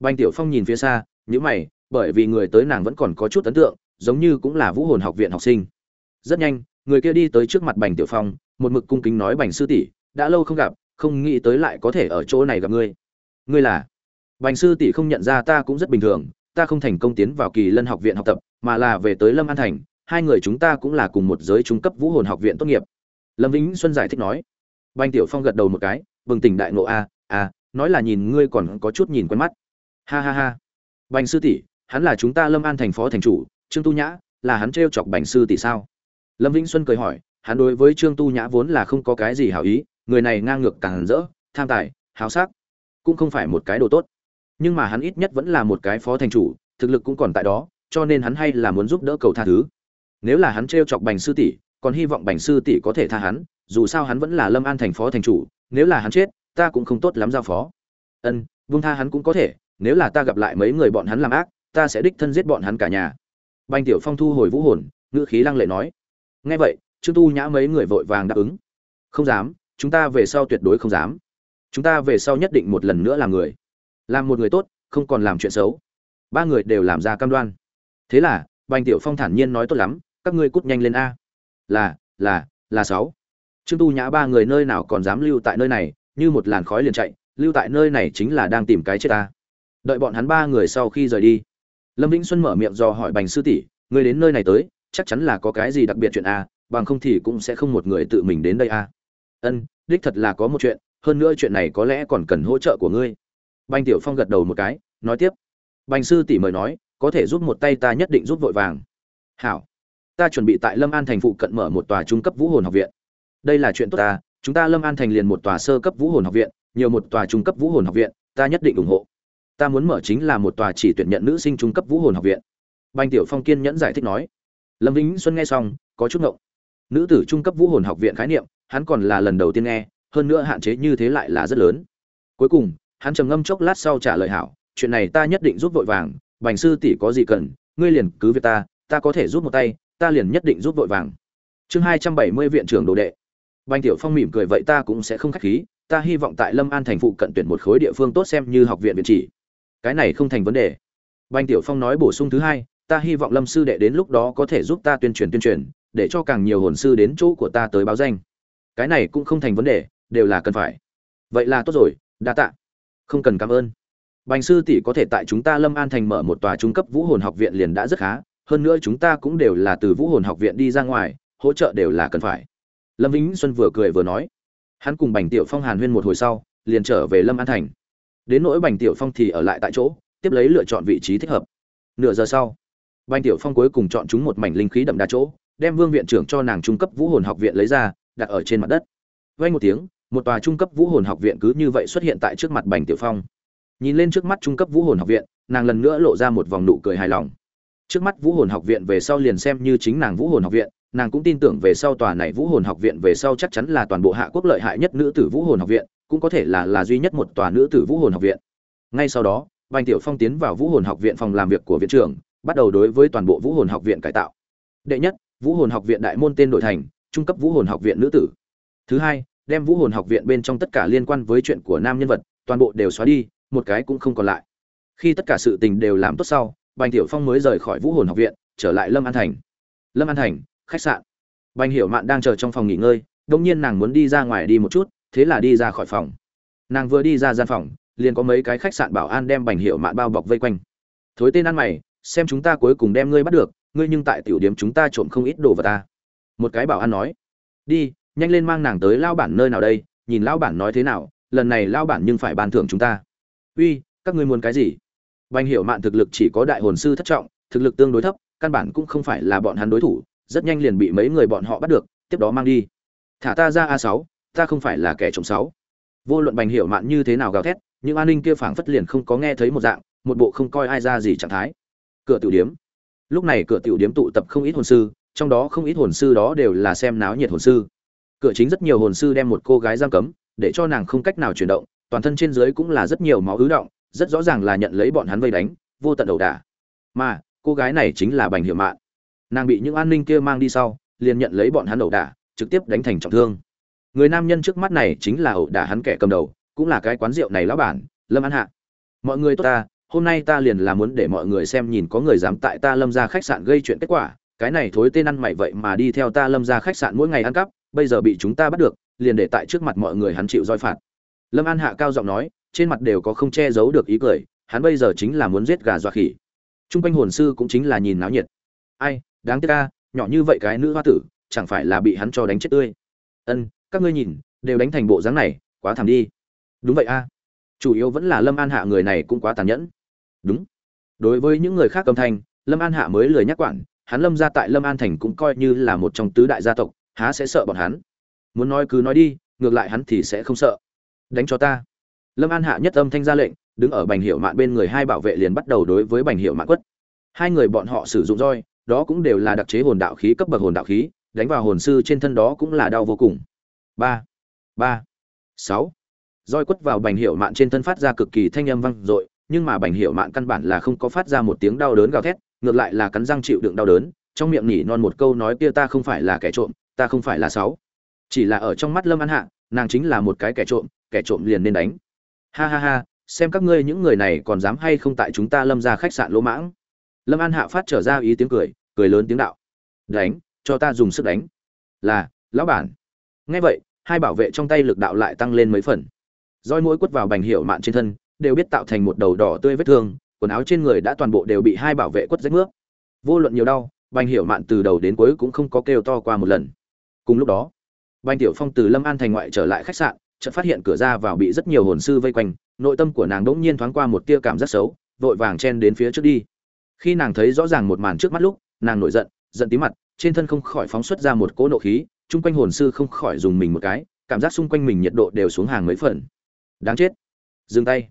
bành tiểu phong nhìn phía xa, nhíu mày, bởi vì người tới nàng vẫn còn có chút ấn tượng, giống như cũng là vũ hồn học viện học sinh. Rất nhanh, người kia đi tới trước mặt bành tiểu phong, một mực cung kính nói, bành sư tỷ, đã lâu không gặp, không nghĩ tới lại có thể ở chỗ này gặp ngươi. Ngươi là? Bành sư tỷ không nhận ra ta cũng rất bình thường, ta không thành công tiến vào kỳ lân học viện học tập, mà là về tới lâm an thành, hai người chúng ta cũng là cùng một giới trung cấp vũ hồn học viện tốt nghiệp. Lâm vĩnh xuân giải thích nói. Bành tiểu phong gật đầu một cái, bừng tỉnh đại ngộ a a nói là nhìn ngươi còn có chút nhìn quen mắt ha ha ha. Bành sư tỷ, hắn là chúng ta lâm an thành phó thành chủ, trương tu nhã, là hắn t chọc bành sư tỷ sao? Lâm vĩnh xuân cười hỏi, hắn đối với trương tu nhã vốn là không có cái gì hảo ý, người này ngang ngược càng rỡ, tham tài, háo sắc, cũng không phải một cái đồ tốt. Nhưng mà hắn ít nhất vẫn là một cái phó thành chủ, thực lực cũng còn tại đó, cho nên hắn hay là muốn giúp đỡ cầu tha thứ. Nếu là hắn t chọc bành sư tỷ, còn hy vọng bành sư tỷ có thể tha hắn, dù sao hắn vẫn là lâm an thành phó thành chủ, nếu là hắn chết, ta cũng không tốt lắm giao phó. Ân vung tha hắn cũng có thể nếu là ta gặp lại mấy người bọn hắn làm ác, ta sẽ đích thân giết bọn hắn cả nhà. Bành tiểu phong thu hồi vũ hồn, ngữ khí lăng lệ nói. Nghe vậy, trương tu nhã mấy người vội vàng đáp ứng. Không dám, chúng ta về sau tuyệt đối không dám. Chúng ta về sau nhất định một lần nữa làm người. Làm một người tốt, không còn làm chuyện xấu. Ba người đều làm ra cam đoan. Thế là, bành tiểu phong thản nhiên nói tốt lắm, các ngươi cút nhanh lên a. Là là là sáu. Trương tu nhã ba người nơi nào còn dám lưu tại nơi này, như một làn khói liền chạy, lưu tại nơi này chính là đang tìm cái chết ta đợi bọn hắn ba người sau khi rời đi. Lâm vĩnh xuân mở miệng do hỏi bành sư tỷ người đến nơi này tới, chắc chắn là có cái gì đặc biệt chuyện a bằng không thì cũng sẽ không một người tự mình đến đây a ân, đích thật là có một chuyện, hơn nữa chuyện này có lẽ còn cần hỗ trợ của ngươi. Bành tiểu phong gật đầu một cái, nói tiếp. Bành sư tỷ mời nói, có thể giúp một tay ta nhất định giúp vội vàng. Hảo, ta chuẩn bị tại lâm an thành phụ cận mở một tòa trung cấp vũ hồn học viện. Đây là chuyện tốt ta, chúng ta lâm an thành liền một tòa sơ cấp vũ hồn học viện, nhiều một tòa trung cấp vũ hồn học viện, ta nhất định ủng hộ ta muốn mở chính là một tòa chỉ tuyển nhận nữ sinh trung cấp vũ hồn học viện. Banh tiểu phong kiên nhẫn giải thích nói. Lâm vĩnh xuân nghe xong, có chút ngộng. Nữ tử trung cấp vũ hồn học viện khái niệm, hắn còn là lần đầu tiên nghe, hơn nữa hạn chế như thế lại là rất lớn. Cuối cùng, hắn trầm ngâm chốc lát sau trả lời hảo, chuyện này ta nhất định giúp vội vàng, bành sư tỷ có gì cần, ngươi liền cứ việc ta ta có thể giúp một tay, ta liền nhất định giúp vội vàng. Chương hai trăm bảy mươi viện trưởng đồ đệ. Bành tiểu phong mỉm cười, vậy ta cũng sẽ không khách khí, ta hy vọng tại lâm an thành phụ cận tuyển một khối địa phương tốt xem như học viện viện chỉ cái này không thành vấn đề. Bành tiểu phong nói bổ sung thứ hai, ta hy vọng lâm sư đệ đến lúc đó có thể giúp ta tuyên truyền tuyên truyền, để cho càng nhiều hồn sư đến chỗ của ta tới báo danh. Cái này cũng không thành vấn đề, đều là cần phải. Vậy là tốt rồi, đa tạ. Không cần cảm ơn. Bành sư tỷ có thể tại chúng ta lâm an thành mở một tòa trung cấp vũ hồn học viện liền đã rất khá, hơn nữa chúng ta cũng đều là từ vũ hồn học viện đi ra ngoài, hỗ trợ đều là cần phải. Lâm vĩnh xuân vừa cười vừa nói. Hắn cùng bành tiểu phong hàn huyên một hồi sau, liền trở về lâm an thành đến nỗi bành tiểu phong thì ở lại tại chỗ, tiếp lấy lựa chọn vị trí thích hợp. Nửa giờ sau, bành tiểu phong cuối cùng chọn chúng một mảnh linh khí đậm đà chỗ, đem vương viện trưởng cho nàng trung cấp vũ hồn học viện lấy ra, đặt ở trên mặt đất. Vay một tiếng, một tòa trung cấp vũ hồn học viện cứ như vậy xuất hiện tại trước mặt bành tiểu phong. Nhìn lên trước mắt trung cấp vũ hồn học viện, nàng lần nữa lộ ra một vòng nụ cười hài lòng. Trước mắt vũ hồn học viện về sau liền xem như chính nàng vũ hồn học viện, nàng cũng tin tưởng về sau tòa này vũ hồn học viện về sau chắc chắn là toàn bộ hạ quốc lợi hại nhất nữ tử vũ hồn học viện cũng có thể là là duy nhất một tòa nữ tử vũ hồn học viện. Ngay sau đó, bành tiểu phong tiến vào vũ hồn học viện phòng làm việc của viện trưởng, bắt đầu đối với toàn bộ vũ hồn học viện cải tạo. Đệ nhất, vũ hồn học viện đại môn tên đổi thành, trung cấp vũ hồn học viện nữ tử. Thứ hai, đem vũ hồn học viện bên trong tất cả liên quan với chuyện của nam nhân vật, toàn bộ đều xóa đi, một cái cũng không còn lại. Khi tất cả sự tình đều làm tốt sau, bành tiểu phong mới rời khỏi vũ hồn học viện, trở lại lâm an thành. Lâm an thành, khách sạn. Bành hiểu mạn đang chờ trong phòng nghỉ ngơi đông nhiên nàng muốn đi ra ngoài đi một chút thế là đi ra khỏi phòng. Nàng vừa đi ra gian phòng, liền có mấy cái khách sạn bảo an đem bành hiệu mạn bao bọc vây quanh. Thối tên ăn mày, xem chúng ta cuối cùng đem ngươi bắt được, ngươi nhưng tại tiểu điểm chúng ta trộm không ít đồ vào ta. Một cái bảo an nói, đi, nhanh lên mang nàng tới lao bản nơi nào đây, nhìn lao bản nói thế nào, lần này lao bản nhưng phải ban thưởng chúng ta. Uy, các ngươi muốn cái gì? Bành hiệu mạn thực lực chỉ có đại hồn sư thất trọng, thực lực tương đối thấp, căn bản cũng không phải là bọn hắn đối thủ, rất nhanh liền bị mấy người bọn họ bắt được, tiếp đó mang đi. Thả ta ra a sáu ta không phải là kẻ trộm sáu. Vô luận bành hiệu mạn như thế nào gào thét nhưng an ninh kia phảng phất liền không có nghe thấy một dạng, một bộ không coi ai ra gì trạng thái. Cửa tiểu điếm. Lúc này cửa tiểu điếm tụ tập không ít hồn sư, trong đó không ít hồn sư đó đều là xem náo nhiệt hồn sư. Cửa chính rất nhiều hồn sư đem một cô gái giam cấm, để cho nàng không cách nào chuyển động, toàn thân trên dưới cũng là rất nhiều máu ứ động, rất rõ ràng là nhận lấy bọn hắn vây đánh, vô tận đầu đả. Mà, cô gái này chính là bành hiệu mạn. Nàng bị những an ninh kia mang đi sau, liền nhận lấy bọn hắn đầu đả, trực tiếp đánh thành trọng thương người nam nhân trước mắt này chính là ẩu đả hắn kẻ cầm đầu, cũng là cái quán rượu này lão bản, lâm an hạ. Mọi người tốt ta, hôm nay ta liền là muốn để mọi người xem nhìn có người dám tại ta lâm ra khách sạn gây chuyện kết quả. Cái này thối tên ăn mày vậy mà đi theo ta lâm ra khách sạn mỗi ngày ăn cắp, bây giờ bị chúng ta bắt được, liền để tại trước mặt mọi người hắn chịu roi phạt. Lâm an hạ cao giọng nói, trên mặt đều có không che giấu được ý cười, hắn bây giờ chính là muốn giết gà dọa khỉ. T r u n g quanh hồn sư cũng chính là nhìn náo nhiệt. Ai, đáng tiếc ca nhỏ như vậy cái nữ hoa tử, chẳng phải là bị hắn cho đánh chết tươi. Ân các ngươi nhìn, đều đánh thành bộ dáng này, quá thảm đi. Đúng vậy a. Chủ yếu vẫn là lâm an hạ người này cũng quá tàn nhẫn. Đúng. Đối với những người khác cầm thanh, lâm an hạ mới lười nhắc quản, hắn lâm ra tại lâm an thành cũng coi như là một trong tứ đại gia tộc, há sẽ sợ bọn hắn. Muốn nói cứ nói đi, ngược lại hắn thì sẽ không sợ. Đánh cho ta. Lâm an hạ nhất âm thanh ra lệnh, đứng ở bành hiệu mạn bên người hai bảo vệ liền bắt đầu đối với bành hiệu mạn quất. Hai người bọn họ sử dụng roi, đó cũng đều là đặc chế hồn đạo khí, cấp bậc hồn đạo khí, đánh vào hồn sư trên thân đó cũng là đau vô cùng ba ba, sáu. Roi quất vào bành hiệu mạn trên thân phát ra cực kỳ thanh âm vang dội, nhưng mà bành hiệu mạn căn bản là không có phát ra một tiếng đau đớn gào thét, ngược lại là cắn răng chịu đựng đau đớn, trong miệng nhỉ non một câu nói kia ta không phải là kẻ trộm, ta không phải là sáu. Chỉ là ở trong mắt lâm an hạ, nàng chính là một cái kẻ trộm kẻ trộm liền nên đánh. Ha ha ha, xem các ngươi những người này còn dám hay không tại chúng ta lâm ra khách sạn lỗ mãng. Lâm an hạ phát trở ra ý tiếng cười cười lớn tiếng đạo. Đánh, cho ta dùng sức đánh. Là, lão bản. Nghe vậy hai bảo vệ trong tay lực đạo lại tăng lên mấy phần. Roi mũi quất vào bành hiệu mạn trên thân, đều biết tạo thành một đầu đỏ tươi vết thương, quần áo trên người đã toàn bộ đều bị hai bảo vệ quất rách nước. Vô luận nhiều đau, bành hiệu mạn từ đầu đến cuối cũng không có kêu to qua một lần. Cùng lúc đó, bành tiểu phong từ lâm an thành ngoại trở lại khách sạn, chợt phát hiện cửa ra vào bị rất nhiều hồn sư vây quanh, nội tâm của nàng đỗng nhiên thoáng qua một tia cảm giác xấu, vội vàng chen đến phía trước đi. Khi nàng thấy rõ ràng một màn trước mắt lúc, nàng nổi giận giận tí mặt, trên thân không khỏi phóng xuất ra một cỗ nộ khí chung quanh hồn sư không khỏi dùng mình một cái, cảm giác xung quanh mình nhiệt độ đều xuống hàng mấy phần. Đáng chết. Dừng tay.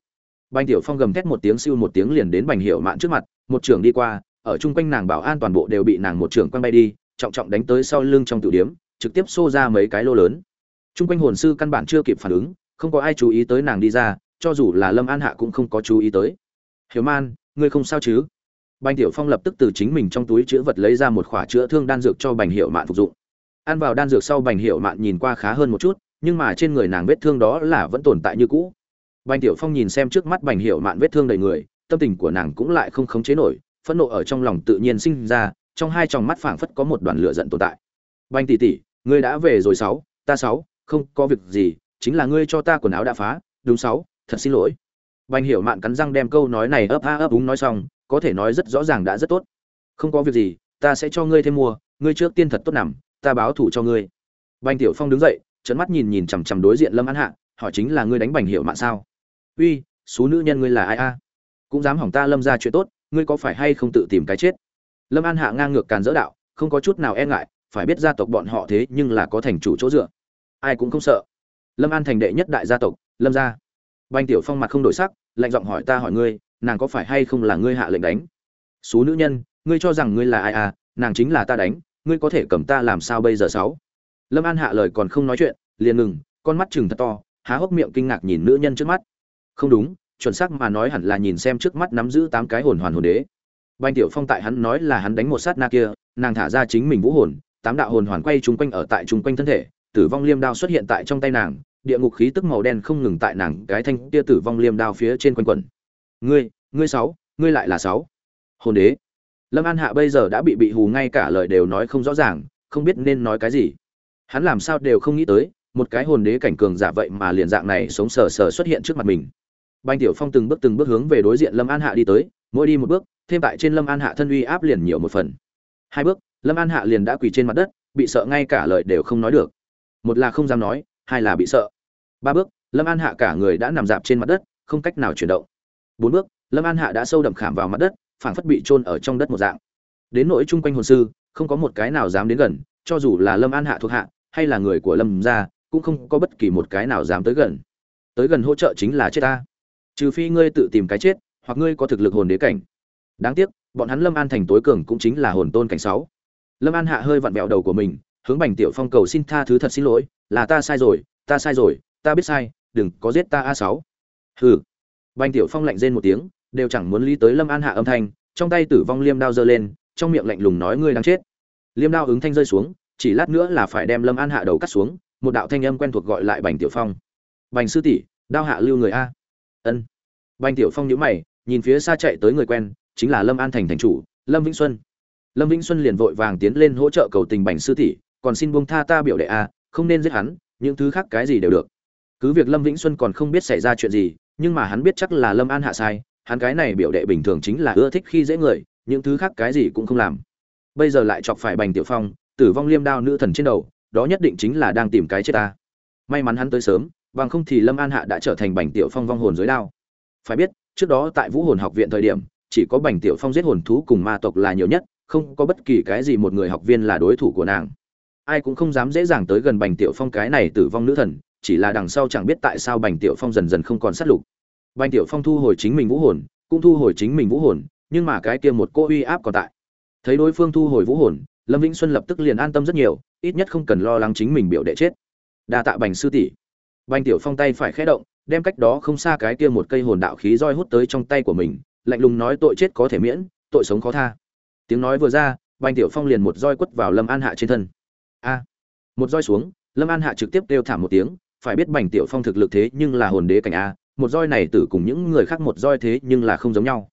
Bành tiểu phong gầm thét một tiếng siêu một tiếng liền đến bành hiệu mạn trước mặt, một trưởng đi qua, ở chung quanh nàng bảo an toàn bộ đều bị nàng một trưởng quăng bay đi, trọng trọng đánh tới sau lưng trong tửu điếm trực tiếp xô ra mấy cái lô lớn. Chung quanh hồn sư căn bản chưa kịp phản ứng, không có ai chú ý tới nàng đi ra, cho dù là lâm an hạ cũng không có chú ý tới. Hiểu man, ngươi không sao chứ? Bành tiểu phong lập tức từ chính mình trong túi chữ vật lấy ra một khỏa chữa thương đan dược cho bành hiệu mạn phục dụng ăn vào đan dược sau bành hiệu mạn nhìn qua khá hơn một chút, nhưng mà trên người nàng vết thương đó là vẫn tồn tại như cũ. Bành tiểu phong nhìn xem trước mắt bành hiệu mạn vết thương đầy người, tâm tình của nàng cũng lại không khống chế nổi, phẫn nộ ở trong lòng tự nhiên sinh ra, trong hai tròng mắt phảng phất có một đoàn lửa giận tồn tại. Bành tỷ tỷ, ngươi đã về rồi sáu, ta sáu, không có việc gì, chính là ngươi cho ta quần áo đã phá, đúng sáu, thật xin lỗi. Bành hiểu mạn cắn răng đem câu nói này ấp a ấp đúng nói xong, có thể nói rất rõ ràng đã rất tốt. Không có việc gì, ta sẽ cho ngươi thêm mua, ngươi trước tiên thật tốt nằm ta báo thủ cho ngươi. Bành tiểu phong đứng dậy trấn mắt nhìn nhìn chằm chằm đối diện lâm an hạ, hỏi chính là ngươi đánh bành hiệu mạng sao? Uy số nữ nhân ngươi là ai a? Cũng dám hỏng ta lâm ra chuyện tốt, ngươi có phải hay không tự tìm cái chết? Lâm an hạ ngang ngược càn dỡ đạo, không có chút nào e ngại, phải biết gia tộc bọn họ thế nhưng là có thành chủ chỗ dựa. Ai cũng không sợ. Lâm an thành đệ nhất đại gia tộc, lâm gia. Bành tiểu phong mặt không đổi sắc, lạnh giọng hỏi ta hỏi ngươi, nàng có phải hay không là ngươi hạ lệnh đánh? Số nữ nhân, ngươi cho rằng ngươi là ai à nàng chính là ta đánh ngươi có thể cầm ta làm sao bây giờ sáu? Lâm an hạ lời còn không nói chuyện, liền ngừng, con mắt chừng thật to, há hốc miệng kinh ngạc nhìn nữ nhân trước mắt. Không đúng, chuẩn xác mà nói hẳn là nhìn xem trước mắt nắm giữ tám cái hồn hoàn hồn đế. Banh tiểu phong tại hắn nói là hắn đánh một sát na kia, nàng thả ra chính mình vũ hồn, tám đạo hồn hoàn quay chung quanh ở tại chung quanh thân thể, tử vong liêm đao xuất hiện tại trong tay nàng, địa ngục khí tức màu đen không ngừng tại nàng cái thanh kia tử vong liêm đao phía trên quanh quẩn. Ngươi ngươi sáu, ngươi lại là sáu. Hồn đế lâm an hạ bây giờ đã bị bị hù ngay cả lời đều nói không rõ ràng, không biết nên nói cái gì. Hắn làm sao đều không nghĩ tới, một cái hồn đế cảnh cường giả vậy mà liền dạng này sống sờ sờ xuất hiện trước mặt mình. Banh tiểu phong từng bước từng bước hướng về đối diện lâm an hạ đi tới, mỗi đi một bước, thêm tại trên lâm an hạ thân uy áp liền nhiều một phần. Hai bước, lâm an hạ liền đã quỳ trên mặt đất, bị sợ ngay cả lời đều không nói được. Một là không dám nói, hai là bị sợ. Ba bước, lâm an hạ cả người đã nằm dạp trên mặt đất, không cách nào chuyển động. Bốn bước, lâm an hạ đã sâu đậm khảm vào mặt đất phảng phất bị chôn ở trong đất một dạng. Đến nỗi chung quanh hồn sư, không có một cái nào dám đến gần, cho dù là lâm an hạ thuộc hạ, hay là người của lâm gia, cũng không có bất kỳ một cái nào dám tới gần. Tới gần hỗ trợ chính là chết ta. Trừ phi ngươi tự tìm cái chết, hoặc ngươi có thực lực hồn đế cảnh. Đáng tiếc, bọn hắn lâm an thành tối cường cũng chính là hồn tôn cảnh sáu. Lâm an hạ hơi vặn bẹo đầu của mình, hướng bành tiểu phong cầu xin tha thứ thật xin lỗi, là ta sai rồi, ta sai rồi, ta biết sai, đừng có giết ta a sáu. Hừ. Bành tiểu phong lạnh rên một tiếng đều chẳng muốn lý tới lâm an hạ âm thanh, trong tay tử vong liêm đao giơ lên, trong miệng lạnh lùng nói ngươi đang chết. Liêm đao ứng thanh rơi xuống, chỉ lát nữa là phải đem lâm an hạ đầu cắt xuống, một đạo thanh âm quen thuộc gọi lại bành tiểu phong. Bành sư tỷ, đao hạ lưu người a. Ân. Bành tiểu phong nhíu mày, nhìn phía xa chạy tới người quen, chính là lâm an thành thành chủ, lâm vĩnh xuân. Lâm vĩnh xuân liền vội vàng tiến lên hỗ trợ cầu tình bành sư tỷ, còn xin buông tha ta biểu đệ a, không nên giết hắn, những thứ khác cái gì đều được. Cứ việc lâm vĩnh xuân còn không biết xảy ra chuyện gì, nhưng mà hắn biết chắc là lâm an hạ sai hắn cái này biểu đệ bình thường chính là ưa thích khi dễ người, những thứ khác cái gì cũng không làm. Bây giờ lại chọc phải bành tiểu phong, tử vong liêm đao nữ thần trên đầu, đó nhất định chính là đang tìm cái chết ta. May mắn hắn tới sớm, bằng không thì lâm an hạ đã trở thành bành tiểu phong vong hồn dưới đao. Phải biết, trước đó tại vũ hồn học viện thời điểm, chỉ có bành tiểu phong giết hồn thú cùng ma tộc là nhiều nhất, không có bất kỳ cái gì một người học viên là đối thủ của nàng. Ai cũng không dám dễ dàng tới gần bành tiểu phong cái này tử vong nữ thần, chỉ là đằng sau chẳng biết tại sao bành tiểu phong dần dần không còn sát lục bành tiểu phong thu hồi chính mình vũ hồn, cũng thu hồi chính mình vũ hồn, nhưng mà cái kia một cô uy áp còn tại. Thấy đối phương thu hồi vũ hồn, lâm vĩnh xuân lập tức liền an tâm rất nhiều, ít nhất không cần lo lắng chính mình biểu đệ chết. Đa tạ bành sư tỷ. Bành tiểu phong tay phải khẽ động, đem cách đó không xa cái kia một cây hồn đạo khí roi hút tới trong tay của mình, lạnh lùng nói tội chết có thể miễn, tội sống khó tha. Tiếng nói vừa ra bành tiểu phong liền một roi quất vào lâm an hạ trên thân. A. Một roi xuống, lâm an hạ trực tiếp kêu thảm một tiếng, phải biết bành tiểu phong thực lực thế nhưng là hồn đế cảnh a một roi này tử cùng những người khác một roi thế nhưng là không giống nhau.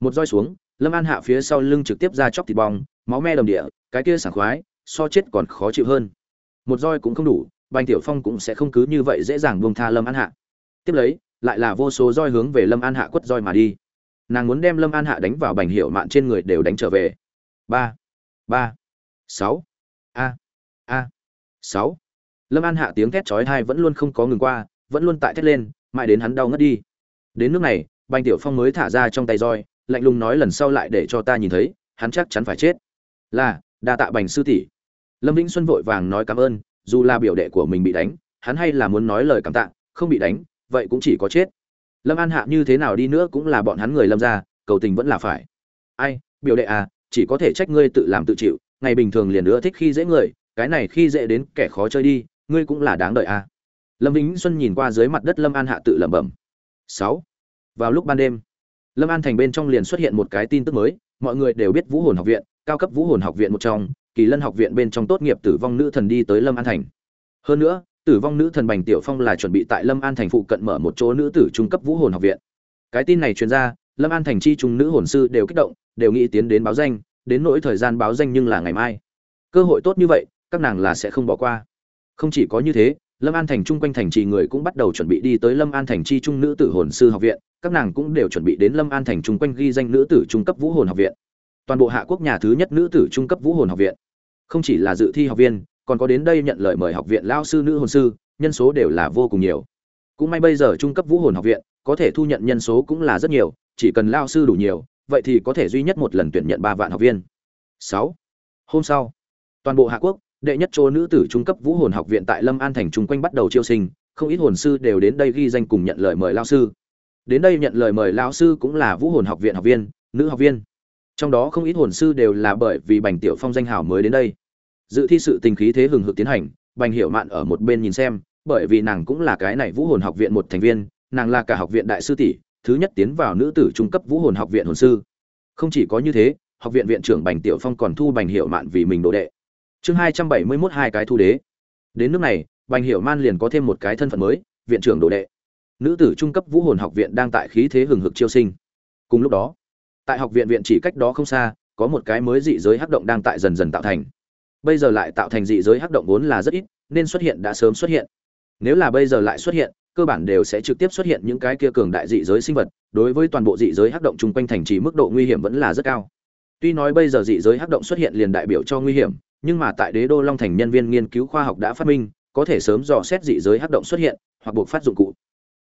Một roi xuống, lâm an hạ phía sau lưng trực tiếp ra chóc thịt bong, máu me đồng địa, cái kia sảng khoái, so chết còn khó chịu hơn. Một roi cũng không đủ, bành tiểu phong cũng sẽ không cứ như vậy dễ dàng buông tha lâm an hạ. Tiếp lấy, lại là vô số roi hướng về lâm an hạ quất roi mà đi. Nàng muốn đem lâm an hạ đánh vào bành hiệu mạn trên người đều đánh trở về. Ba ba, sáu, a a, sáu. Lâm an hạ tiếng thét chói tai vẫn luôn không có ngừng qua, vẫn luôn tại thét lên mãi đến hắn đau ngất đi. Đến nước này, bành tiểu phong mới thả ra trong tay roi, lạnh lùng nói lần sau lại để cho ta nhìn thấy, hắn chắc chắn phải chết. Là, đa tạ bành sư tỷ. Lâm vĩnh xuân vội vàng nói cảm ơn, dù là biểu đệ của mình bị đánh, hắn hay là muốn nói lời cảm tạ, không bị đánh, vậy cũng chỉ có chết. Lâm an hạ như thế nào đi nữa cũng là bọn hắn người lâm ra cầu tình vẫn là phải. Ai, biểu đệ à chỉ có thể trách ngươi tự làm tự chịu, ngày bình thường liền nữa thích khi dễ người, cái này khi dễ đến kẻ khó chơi đi, ngươi cũng là đáng đợi à lâm vĩnh xuân nhìn qua dưới mặt đất lâm an hạ tự lẩm bẩm. Sáu. Vào lúc ban đêm, lâm an thành bên trong liền xuất hiện một cái tin tức mới, mọi người đều biết vũ hồn học viện, cao cấp vũ hồn học viện một trong, kỳ lân học viện bên trong tốt nghiệp tử vong nữ thần đi tới lâm an thành. Hơn nữa, tử vong nữ thần bành tiểu phong là chuẩn bị tại lâm an thành phụ cận mở một chỗ nữ tử trung cấp vũ hồn học viện. Cái tin này truyền ra, lâm an thành chi trung nữ hồn sư đều kích động, đều nghĩ tiến đến báo danh, đến nỗi thời gian báo danh nhưng là ngày mai. Cơ hội tốt như vậy, các nàng là sẽ không bỏ qua. Không chỉ có như thế lâm an thành chung quanh thành trì người cũng bắt đầu chuẩn bị đi tới lâm an thành chi trung nữ tử hồn sư học viện, các nàng cũng đều chuẩn bị đến lâm an thành chung quanh ghi danh nữ tử trung cấp vũ hồn học viện. Toàn bộ hạ quốc nhà thứ nhất nữ tử trung cấp vũ hồn học viện. Không chỉ là dự thi học viên, còn có đến đây nhận lời mời học viện lao sư nữ hồn sư, nhân số đều là vô cùng nhiều. Cũng may bây giờ trung cấp vũ hồn học viện, có thể thu nhận nhân số cũng là rất nhiều, chỉ cần lao sư đủ nhiều, vậy thì có thể duy nhất một lần tuyển nhận ba vạn học viên. Sáu. Hôm sau, toàn bộ hạ quốc đệ nhất chỗ nữ tử trung cấp vũ hồn học viện tại lâm an thành chung quanh bắt đầu chiêu sinh, không ít hồn sư đều đến đây ghi danh cùng nhận lời mời lao sư. Đến đây nhận lời mời lao sư cũng là vũ hồn học viện học viên, nữ học viên. Trong đó không ít hồn sư đều là bởi vì bành tiểu phong danh hảo mới đến đây. Dự thi sự tình khí thế hừng hực tiến hành, bành hiểu mạn ở một bên nhìn xem, bởi vì nàng cũng là cái này vũ hồn học viện một thành viên, nàng là cả học viện đại sư tỷ, thứ nhất tiến vào nữ tử trung cấp vũ hồn học viện hồn sư. Không chỉ có như thế, học viện viện trưởng bành tiểu phong còn thu bành hiểu mạn vì mình đồ đệ chương hai trăm bảy mươi mốt hai cái thu đế. Đến nước này, bành hiểu man liền có thêm một cái thân phận mới, viện trưởng đồ đệ. Nữ tử trung cấp vũ hồn học viện đang tại khí thế hừng hực chiêu sinh. Cùng lúc đó, tại học viện viện chỉ cách đó không xa, có một cái mới dị giới hắc động đang tại dần dần tạo thành. Bây giờ lại tạo thành dị giới hắc động vốn là rất ít, nên xuất hiện đã sớm xuất hiện. Nếu là bây giờ lại xuất hiện, cơ bản đều sẽ trực tiếp xuất hiện những cái kia cường đại dị giới sinh vật, đối với toàn bộ dị giới hắc động chung quanh thành trì mức độ nguy hiểm vẫn là rất cao. Tuy nói bây giờ dị giới hắc động xuất hiện liền đại biểu cho nguy hiểm nhưng mà tại đế đô long thành nhân viên nghiên cứu khoa học đã phát minh, có thể sớm dò xét dị giới hắc động xuất hiện, hoặc buộc phát dụng cụ.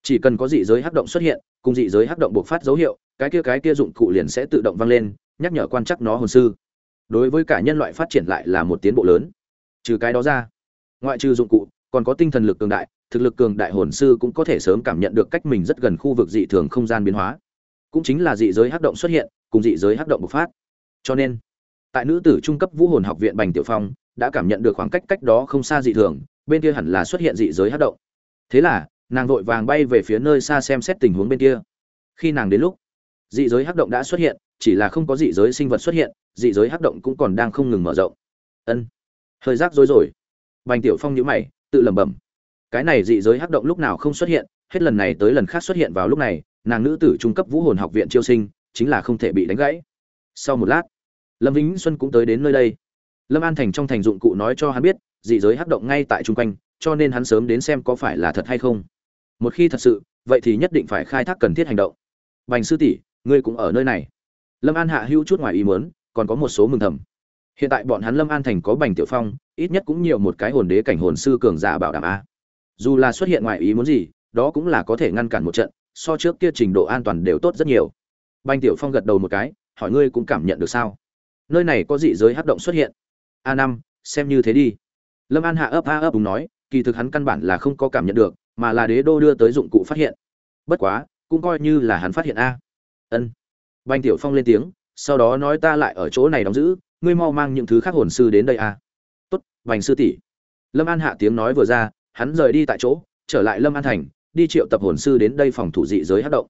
Chỉ cần có dị giới hắc động xuất hiện, cùng dị giới hắc động buộc phát dấu hiệu, cái kia cái kia dụng cụ liền sẽ tự động vang lên, nhắc nhở quan chắc nó hồn sư. Đối với cả nhân loại phát triển lại là một tiến bộ lớn. Trừ cái đó ra, ngoại trừ dụng cụ, còn có tinh thần lực cường đại, thực lực cường đại hồn sư cũng có thể sớm cảm nhận được cách mình rất gần khu vực dị thường không gian biến hóa. Cũng chính là dị giới hắc động xuất hiện, cùng dị giới hắc động bộc phát. Cho nên tại nữ tử trung cấp vũ hồn học viện bành tiểu phong, đã cảm nhận được khoảng cách cách đó không xa dị thường, bên kia hẳn là xuất hiện dị giới hắc động. Thế là, nàng vội vàng bay về phía nơi xa xem xét tình huống bên kia. Khi nàng đến lúc, dị giới hắc động đã xuất hiện, chỉ là không có dị giới sinh vật xuất hiện, dị giới hắc động cũng còn đang không ngừng mở rộng. Ân, hơi rác rối rồi. Bành tiểu phong nhữ mày, tự lẩm bẩm. Cái này dị giới hắc động lúc nào không xuất hiện, hết lần này tới lần khác xuất hiện vào lúc này, nàng nữ tử trung cấp vũ hồn học viện chiêu sinh, chính là không thể bị đánh gãy. Sau một lát lâm vĩnh xuân cũng tới đến nơi đây. Lâm an thành trong thành dụng cụ nói cho hắn biết, dị giới hắc động ngay tại chung quanh, cho nên hắn sớm đến xem có phải là thật hay không. Một khi thật sự, vậy thì nhất định phải khai thác cần thiết hành động. Bành sư tỷ, ngươi cũng ở nơi này. Lâm an hạ hữu chút ngoài ý muốn, còn có một số mừng thầm. Hiện tại bọn hắn lâm an thành có bành tiểu phong, ít nhất cũng nhiều một cái hồn đế cảnh hồn sư cường giả bảo đảm a. Dù là xuất hiện ngoài ý muốn gì, đó cũng là có thể ngăn cản một trận, so trước kia trình độ an toàn đều tốt rất nhiều. Bành tiểu phong gật đầu một cái, hỏi ngươi cũng cảm nhận được sao? Nơi này có dị giới hấp động xuất hiện. A năm, xem như thế đi. Lâm an hạ ấp, a ấp, đúng nói, kỳ thực hắn căn bản là không có cảm nhận được, mà là đế đô đưa tới dụng cụ phát hiện. Bất quá, cũng coi như là hắn phát hiện a. Ân. Bành tiểu phong lên tiếng, sau đó nói ta lại ở chỗ này đóng giữ, ngươi mau mang những thứ khác hồn sư đến đây a. Tốt, bành sư tỷ. Lâm an hạ tiếng nói vừa ra, hắn rời đi tại chỗ, trở lại lâm an thành, đi triệu tập hồn sư đến đây phòng thủ dị giới hát động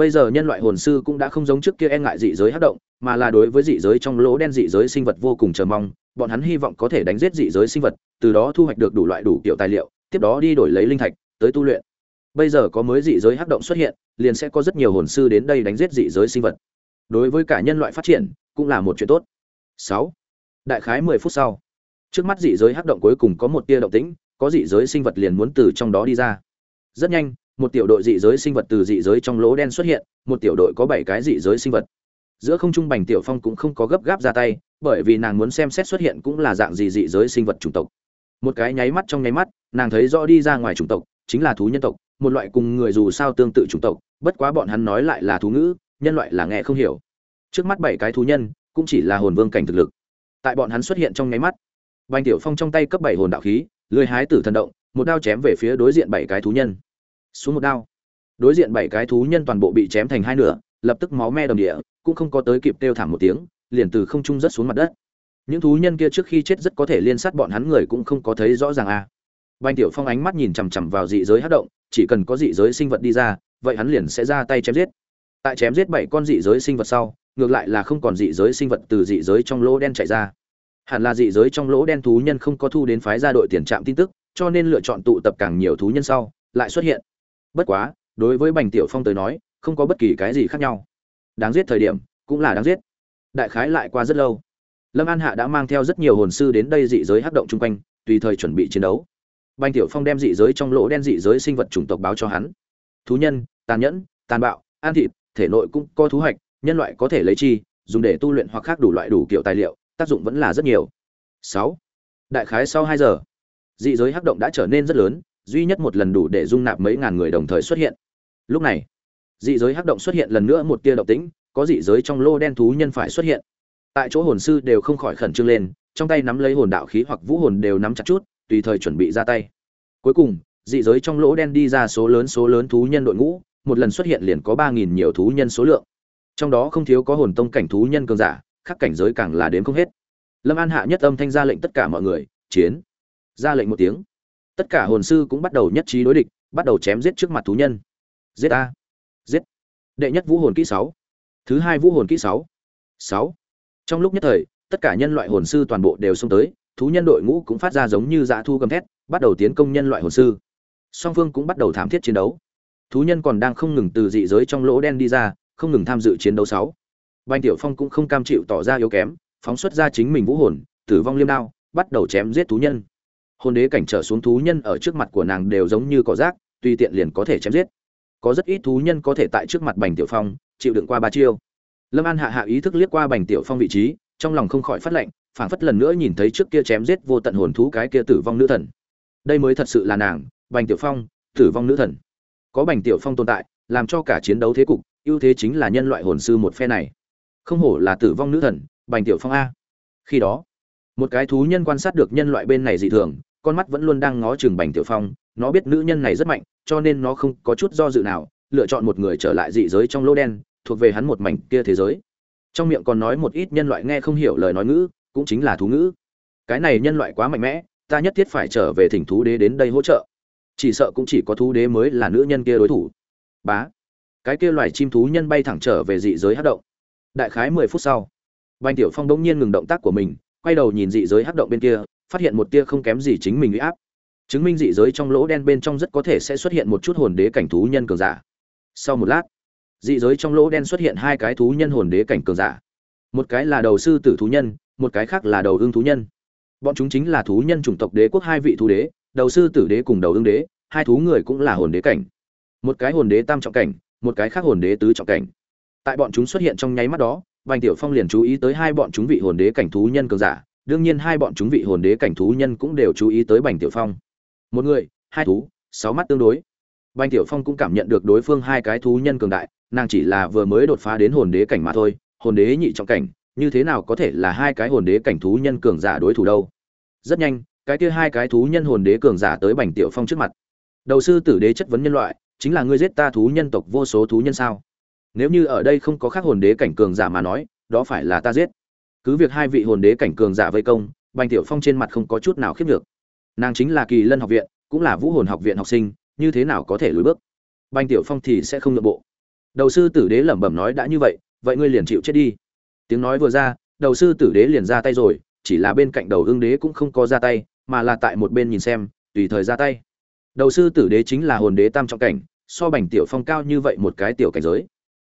bây giờ nhân loại hồn sư cũng đã không giống trước kia e ngại dị giới hát động, mà là đối với dị giới trong lỗ đen dị giới sinh vật vô cùng chờ mong. Bọn hắn hy vọng có thể đánh giết dị giới sinh vật, từ đó thu hoạch được đủ loại đủ kiểu tài liệu, tiếp đó đi đổi lấy linh thạch, tới tu luyện. Bây giờ có mới dị giới hắc động xuất hiện, liền sẽ có rất nhiều hồn sư đến đây đánh giết dị giới sinh vật. Đối với cả nhân loại phát triển, cũng là một chuyện tốt. Sáu. Đại khái mười phút sau, trước mắt dị giới hắc động cuối cùng có một tia động tĩnh, có dị giới sinh vật liền muốn từ trong đó đi ra. Rất nhanh một tiểu đội dị giới sinh vật từ dị giới trong lỗ đen xuất hiện, một tiểu đội có bảy cái dị giới sinh vật. Giữa không trung bành tiểu phong cũng không có gấp gáp ra tay, bởi vì nàng muốn xem xét xuất hiện cũng là dạng gì dị giới sinh vật chủng tộc. Một cái nháy mắt trong nháy mắt, nàng thấy rõ đi ra ngoài chủng tộc, chính là thú nhân tộc, một loại cùng người dù sao tương tự chủng tộc, bất quá bọn hắn nói lại là thú ngữ, nhân loại là nghe không hiểu. Trước mắt bảy cái thú nhân, cũng chỉ là hồn vương cảnh thực lực. Tại bọn hắn xuất hiện trong nháy mắt, bành tiểu phong trong tay cấp bảy hồn đạo khí lưỡi hái tử thần động, một đao chém về phía đối diện bảy cái thú nhân xuống một đao. Đối diện bảy cái thú nhân toàn bộ bị chém thành hai nửa, lập tức máu me đồng địa, cũng không có tới kịp kêu thảm một tiếng, liền từ không trung rớt xuống mặt đất. Những thú nhân kia trước khi chết rất có thể liên sát bọn hắn người cũng không có thấy rõ ràng a à. banh tiểu phong ánh mắt nhìn chằm chằm vào dị giới hát động, chỉ cần có dị giới sinh vật đi ra, vậy hắn liền sẽ ra tay chém giết. Tại chém giết bảy con dị giới sinh vật sau, ngược lại là không còn dị giới sinh vật từ dị giới trong lỗ đen chạy ra. Hẳn là dị giới trong lỗ đen thú nhân không có thu đến phái ra đội tiền trạm tin tức, cho nên lựa chọn tụ tập càng nhiều thú nhân sau, lại xuất hiện bất quá, đối với bành tiểu phong tới nói, không có bất kỳ cái gì khác nhau. Đáng giết thời điểm, cũng là đáng giết. Đại khái lại qua rất lâu. Lâm an hạ đã mang theo rất nhiều hồn sư đến đây dị giới hắc động chung quanh, tùy thời chuẩn bị chiến đấu. Bành tiểu phong đem dị giới trong lỗ đen dị giới sinh vật chủng tộc báo cho hắn. Thú nhân, tàn nhẫn, tàn bạo an thịt, thể nội cũng có thú hạch, nhân loại có thể lấy chi, dùng để tu luyện hoặc khác đủ loại đủ kiểu tài liệu, tác dụng vẫn là rất nhiều. Sáu. Đại khái sau hai giờ, dị giới hắc động đã trở nên rất lớn duy nhất một lần đủ để dung nạp mấy ngàn người đồng thời xuất hiện. Lúc này, dị giới hắc động xuất hiện lần nữa một tia động tĩnh, có dị giới trong lô đen thú nhân phải xuất hiện. Tại chỗ hồn sư đều không khỏi khẩn trương lên, trong tay nắm lấy hồn đạo khí hoặc vũ hồn đều nắm chặt chút, tùy thời chuẩn bị ra tay. Cuối cùng, dị giới trong lỗ đen đi ra số lớn số lớn thú nhân đội ngũ, một lần xuất hiện liền có ba nghìn nhiều thú nhân số lượng. Trong đó không thiếu có hồn tông cảnh thú nhân cường giả, khắc cảnh giới càng là đến không hết. Lâm an hạ nhất âm thanh ra lệnh tất cả mọi người, chiến! Ra lệnh một tiếng tất cả hồn sư cũng bắt đầu nhất trí đối địch, bắt đầu chém giết trước mặt thú nhân. Giết a. Giết. Đệ nhất vũ hồn kỹ sáu. Thứ hai vũ hồn kỹ sáu. Sáu. Trong lúc nhất thời, tất cả nhân loại hồn sư toàn bộ đều xông tới, thú nhân đội ngũ cũng phát ra giống như dạ thu gầm thét, bắt đầu tiến công nhân loại hồn sư. Song phương cũng bắt đầu thảm thiết chiến đấu. Thú nhân còn đang không ngừng từ dị giới trong lỗ đen đi ra, không ngừng tham dự chiến đấu sáu. Banh tiểu phong cũng không cam chịu tỏ ra yếu kém, phóng xuất ra chính mình vũ hồn, tử vong liêm đao, bắt đầu chém giết thú nhân hồn đế cảnh trở xuống thú nhân ở trước mặt của nàng đều giống như cỏ rác, tùy tiện liền có thể chém giết. Có rất ít thú nhân có thể tại trước mặt bành tiểu phong, chịu đựng qua ba chiêu. Lâm an hạ hạ ý thức liếc qua bành tiểu phong vị trí, trong lòng không khỏi phát lệnh, phảng phất lần nữa nhìn thấy trước kia chém giết vô tận hồn thú cái kia tử vong nữ thần. Đây mới thật sự là nàng, bành tiểu phong, tử vong nữ thần. Có bành tiểu phong tồn tại, làm cho cả chiến đấu thế cục, ưu thế chính là nhân loại hồn sư một phe này. Không hổ là tử vong nữ thần, bành tiểu phong a. Khi đó, một cái thú nhân quan sát được nhân loại bên này dị thường con mắt vẫn luôn đang ngó chừng bành tiểu phong, nó biết nữ nhân này rất mạnh, cho nên nó không có chút do dự nào, lựa chọn một người trở lại dị giới trong lỗ đen, thuộc về hắn một mảnh kia thế giới. Trong miệng còn nói một ít nhân loại nghe không hiểu lời nói ngữ, cũng chính là thú ngữ. Cái này nhân loại quá mạnh mẽ, ta nhất thiết phải trở về thỉnh thú đế đến đây hỗ trợ. Chỉ sợ cũng chỉ có thú đế mới là nữ nhân kia đối thủ. Bá. Cái kia loài chim thú nhân bay thẳng trở về dị giới hắc động. Đại khái mười phút sau, Bành tiểu phong đống nhiên ngừng động tác của mình, quay đầu nhìn dị giới hắc động bên kia phát hiện một tia không kém gì chính mình uy áp. Chứng minh dị giới trong lỗ đen bên trong rất có thể sẽ xuất hiện một chút hồn đế cảnh thú nhân cường giả. Sau một lát dị giới trong lỗ đen xuất hiện hai cái thú nhân hồn đế cảnh cường giả. Một cái là đầu sư tử thú nhân một cái khác là đầu ương thú nhân. Bọn chúng chính là thú nhân chủng tộc đế quốc hai vị thú đế đầu sư tử đế cùng đầu ương đế hai thú người cũng là hồn đế cảnh. Một cái hồn đế tam trọng cảnh một cái khác hồn đế tứ trọng cảnh. Tại bọn chúng xuất hiện trong nháy mắt đó Bành Tiểu Phong liền chú ý tới hai bọn chúng vị hồn đế cảnh thú nhân cường giả, đương nhiên hai bọn chúng vị hồn đế cảnh thú nhân cũng đều chú ý tới Bành Tiểu Phong. Một người, hai thú, sáu mắt tương đối. Bành Tiểu Phong cũng cảm nhận được đối phương hai cái thú nhân cường đại, nàng chỉ là vừa mới đột phá đến hồn đế cảnh mà thôi, hồn đế nhị trọng cảnh, như thế nào có thể là hai cái hồn đế cảnh thú nhân cường giả đối thủ đâu. Rất nhanh, cái kia hai cái thú nhân hồn đế cường giả tới Bành Tiểu Phong trước mặt. Đầu sư tử đế chất vấn nhân loại, chính là ngươi giết ta thú nhân tộc vô số thú nhân sao? Nếu như ở đây không có khác hồn đế cảnh cường giả mà nói, đó phải là ta giết. Cứ việc hai vị hồn đế cảnh cường giả vây công, Bành Tiểu Phong trên mặt không có chút nào khiếp được. Nàng chính là Kỳ Lân học viện, cũng là Vũ Hồn học viện học sinh, như thế nào có thể lùi bước? Bành Tiểu Phong thì sẽ không nhượng bộ. Đầu sư tử đế lẩm bẩm nói đã như vậy, vậy ngươi liền chịu chết đi. Tiếng nói vừa ra, đầu sư tử đế liền ra tay rồi, chỉ là bên cạnh đầu ương đế cũng không có ra tay, mà là tại một bên nhìn xem, tùy thời ra tay. Đầu sư tử đế chính là hồn đế tam trọng cảnh, so Bành Tiểu Phong cao như vậy một cái tiểu cảnh giới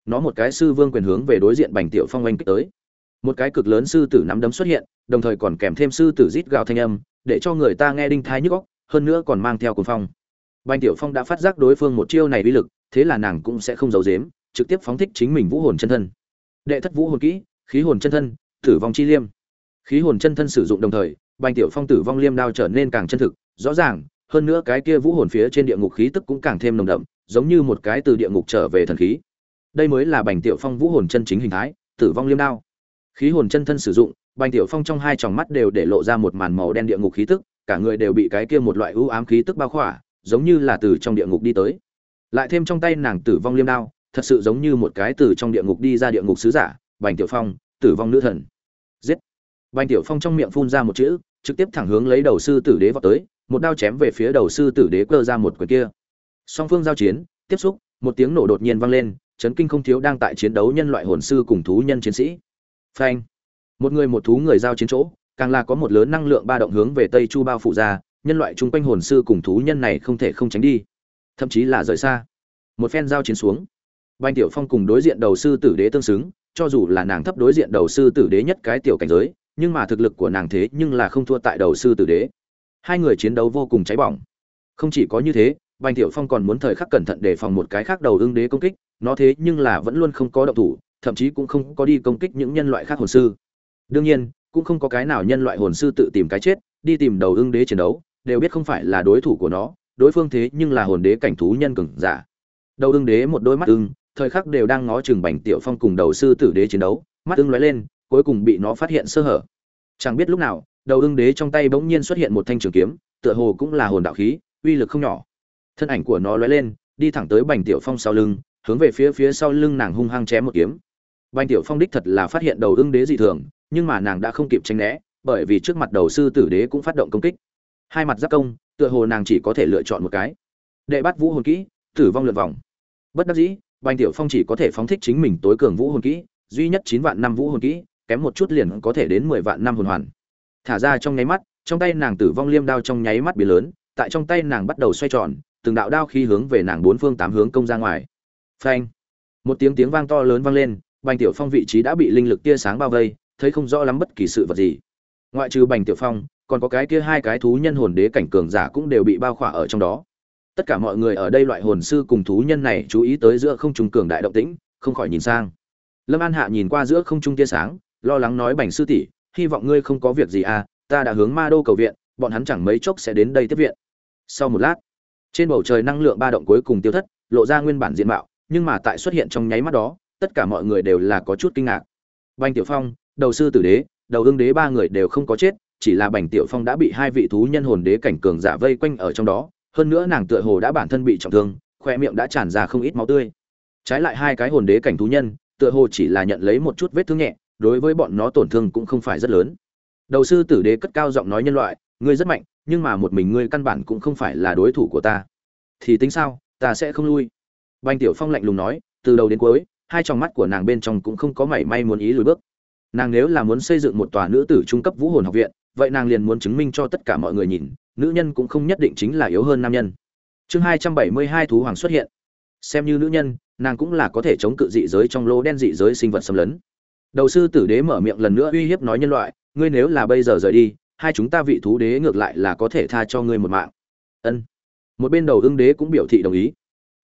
nó một cái sư vương quyền hướng về đối diện bành tiểu phong oanh kích tới một cái cực lớn sư tử nắm đấm xuất hiện, đồng thời còn kèm thêm sư tử rít gào thanh âm, để cho người ta nghe đinh thai nhức góc hơn nữa còn mang theo cuồng phong. Bành tiểu phong đã phát giác đối phương một chiêu này uy lực, thế là nàng cũng sẽ không giấu dếm trực tiếp phóng thích chính mình vũ hồn chân thân. Đệ thất vũ hồn kỹ, khí hồn chân thân, tử vong chi liêm. Khí hồn chân thân sử dụng đồng thời, bành tiểu phong tử vong liêm đao trở nên càng chân thực, rõ ràng, hơn nữa cái kia vũ hồn phía trên địa ngục khí tức cũng càng thêm nồng đậm, giống như một cái từ địa ngục trở về thần khí. Đây mới là bành tiểu phong vũ hồn chân chính hình thái, tử vong liêm đao khí hồn chân thân sử dụng, bành tiểu phong trong hai tròng mắt đều để lộ ra một màn màu đen địa ngục khí tức, cả người đều bị cái kia một loại ưu ám khí tức bao khỏa, giống như là từ trong địa ngục đi tới. Lại thêm trong tay nàng tử vong liêm đao, thật sự giống như một cái từ trong địa ngục đi ra địa ngục sứ giả, bành tiểu phong, tử vong nữ thần. Giết! Bành tiểu phong trong miệng phun ra một chữ, trực tiếp thẳng hướng lấy đầu sư tử đế vào tới, một đao chém về phía đầu sư tử đế cơ ra một quyền kia. Song phương giao chiến, tiếp xúc, một tiếng nổ đột nhiên vang lên, chấn kinh không thiếu đang tại chiến đấu nhân loại hồn sư cùng thú nhân chiến sĩ. Phanh. Một người một thú người giao chiến chỗ, càng là có một lớn năng lượng ba động hướng về Tây Chu bao phủ ra, nhân loại chung quanh hồn sư cùng thú nhân này không thể không tránh đi, thậm chí là rời xa. Một phen giao chiến xuống, banh Tiểu Phong cùng đối diện đầu sư tử đế tương xứng, cho dù là nàng thấp đối diện đầu sư tử đế nhất cái tiểu cảnh giới, nhưng mà thực lực của nàng thế nhưng là không thua tại đầu sư tử đế. Hai người chiến đấu vô cùng cháy bỏng. Không chỉ có như thế, banh Tiểu Phong còn muốn thời khắc cẩn thận đề phòng một cái khác đầu ưng đế công kích, nó thế nhưng là vẫn luôn không có động thủ thậm chí cũng không có đi công kích những nhân loại khác hồn sư. Đương nhiên, cũng không có cái nào nhân loại hồn sư tự tìm cái chết, đi tìm đầu ưng đế chiến đấu, đều biết không phải là đối thủ của nó, đối phương thế nhưng là hồn đế cảnh thú nhân cường giả. Đầu ưng đế một đôi mắt ưng, thời khắc đều đang ngó chừng bành tiểu phong cùng đầu sư tử đế chiến đấu, mắt ưng lóe lên, cuối cùng bị nó phát hiện sơ hở. Chẳng biết lúc nào, đầu ưng đế trong tay bỗng nhiên xuất hiện một thanh trường kiếm, tựa hồ cũng là hồn đạo khí, uy lực không nhỏ. Thân ảnh của nó lóe lên, đi thẳng tới bành tiểu phong sau lưng, hướng về phía phía sau lưng nàng hung hăng chém một kiếm banh tiểu phong đích thật là phát hiện đầu ưng đế dị thường, nhưng mà nàng đã không kịp tránh né, bởi vì trước mặt đầu sư tử đế cũng phát động công kích. Hai mặt giáp công, tựa hồ nàng chỉ có thể lựa chọn một cái. Đệ bắt vũ hồn kỹ, tử vong lượn vòng. Bất đắc dĩ banh tiểu phong chỉ có thể phóng thích chính mình tối cường vũ hồn kỹ, duy nhất chín vạn năm vũ hồn kỹ, kém một chút liền có thể đến mười vạn năm hồn hoàn. Thả ra trong nháy mắt, trong tay nàng tử vong liêm đao trong nháy mắt biến lớn, tại trong tay nàng bắt đầu xoay tròn, từng đạo đao khí hướng về nàng bốn phương tám hướng công ra ngoài. Phanh! Một tiếng tiếng vang to lớn vang lên bành tiểu phong vị trí đã bị linh lực tia sáng bao vây, thấy không rõ lắm bất kỳ sự vật gì. Ngoại trừ bành tiểu phong, còn có cái kia hai cái thú nhân hồn đế cảnh cường giả cũng đều bị bao khỏa ở trong đó. Tất cả mọi người ở đây loại hồn sư cùng thú nhân này chú ý tới giữa không trung cường đại động tĩnh, không khỏi nhìn sang. Lâm an hạ nhìn qua giữa không trung tia sáng, lo lắng nói bành sư tỷ, hy vọng ngươi không có việc gì à ta đã hướng ma đô cầu viện, bọn hắn chẳng mấy chốc sẽ đến đây tiếp viện. Sau một lát, trên bầu trời năng lượng ba động cuối cùng tiêu thất, lộ ra nguyên bản diện mạo, nhưng mà tại xuất hiện trong nháy mắt đó tất cả mọi người đều là có chút kinh ngạc. Bành tiểu phong, đầu sư tử đế, đầu ương đế ba người đều không có chết, chỉ là bành tiểu phong đã bị hai vị thú nhân hồn đế cảnh cường giả vây quanh ở trong đó, hơn nữa nàng tựa hồ đã bản thân bị trọng thương khoe miệng đã tràn ra không ít máu tươi. Trái lại hai cái hồn đế cảnh thú nhân, tựa hồ chỉ là nhận lấy một chút vết thương nhẹ, đối với bọn nó tổn thương cũng không phải rất lớn. Đầu sư tử đế cất cao giọng nói nhân loại, ngươi rất mạnh, nhưng mà một mình ngươi căn bản cũng không phải là đối thủ của ta. Thì tính sao, ta sẽ không lui. Bành tiểu phong lạnh lùng nói, từ đầu đến cuối hai tròng mắt của nàng bên trong cũng không có mảy may muốn ý lùi bước. Nàng nếu là muốn xây dựng một tòa nữ tử trung cấp vũ hồn học viện, vậy nàng liền muốn chứng minh cho tất cả mọi người nhìn, nữ nhân cũng không nhất định chính là yếu hơn nam nhân. Chương hai trăm bảy mươi hai thú hoàng xuất hiện. Xem như nữ nhân, nàng cũng là có thể chống cự dị giới trong lô đen dị giới sinh vật xâm lấn. Đầu sư tử đế mở miệng lần nữa uy hiếp nói nhân loại, ngươi nếu là bây giờ rời đi, hai chúng ta vị thú đế ngược lại là có thể tha cho ngươi một mạng. Ân. Một bên đầu ưng đế cũng biểu thị đồng ý.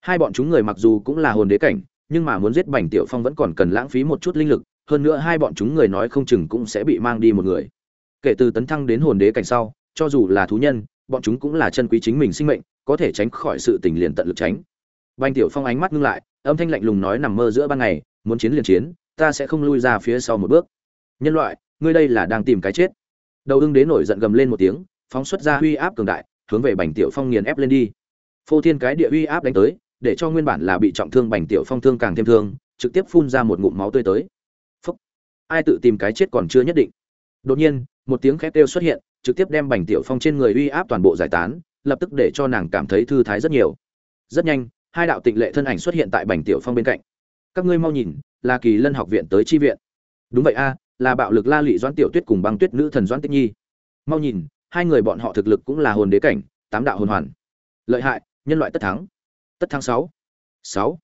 Hai bọn chúng người mặc dù cũng là hồn đế cảnh nhưng mà muốn giết bành tiểu phong vẫn còn cần lãng phí một chút linh lực, hơn nữa hai bọn chúng người nói không chừng cũng sẽ bị mang đi một người. Kể từ tấn thăng đến hồn đế cảnh sau, cho dù là thú nhân, bọn chúng cũng là chân quý chính mình sinh mệnh, có thể tránh khỏi sự tình liền tận lực tránh. Bành tiểu phong ánh mắt ngưng lại, âm thanh lạnh lùng nói nằm mơ giữa ban ngày, muốn chiến liền chiến, ta sẽ không lui ra phía sau một bước. Nhân loại, ngươi đây là đang tìm cái chết. Đầu ưng đế nổi giận gầm lên một tiếng, phóng xuất ra uy áp cường đại, hướng về bành tiểu phong nghiền ép lên đi. Phô thiên cái địa uy áp đánh tới để cho nguyên bản là bị trọng thương bành tiểu phong thương càng thêm thương, trực tiếp phun ra một ngụm máu tươi tới. Phúc. Ai tự tìm cái chết còn chưa nhất định. Đột nhiên, một tiếng khét kêu xuất hiện, trực tiếp đem bành tiểu phong trên người uy áp toàn bộ giải tán, lập tức để cho nàng cảm thấy thư thái rất nhiều. Rất nhanh, hai đạo tịnh lệ thân ảnh xuất hiện tại bành tiểu phong bên cạnh. Các ngươi mau nhìn, là kỳ lân học viện tới chi viện. Đúng vậy a, là bạo lực la lụy doãn tiểu tuyết cùng băng tuyết nữ thần doãn tích nhi. Mau nhìn, hai người bọn họ thực lực cũng là hồn đế cảnh, tám đạo hồn hoàn. Lợi hại, nhân loại tất thắng tất tháng sáu. Sáu.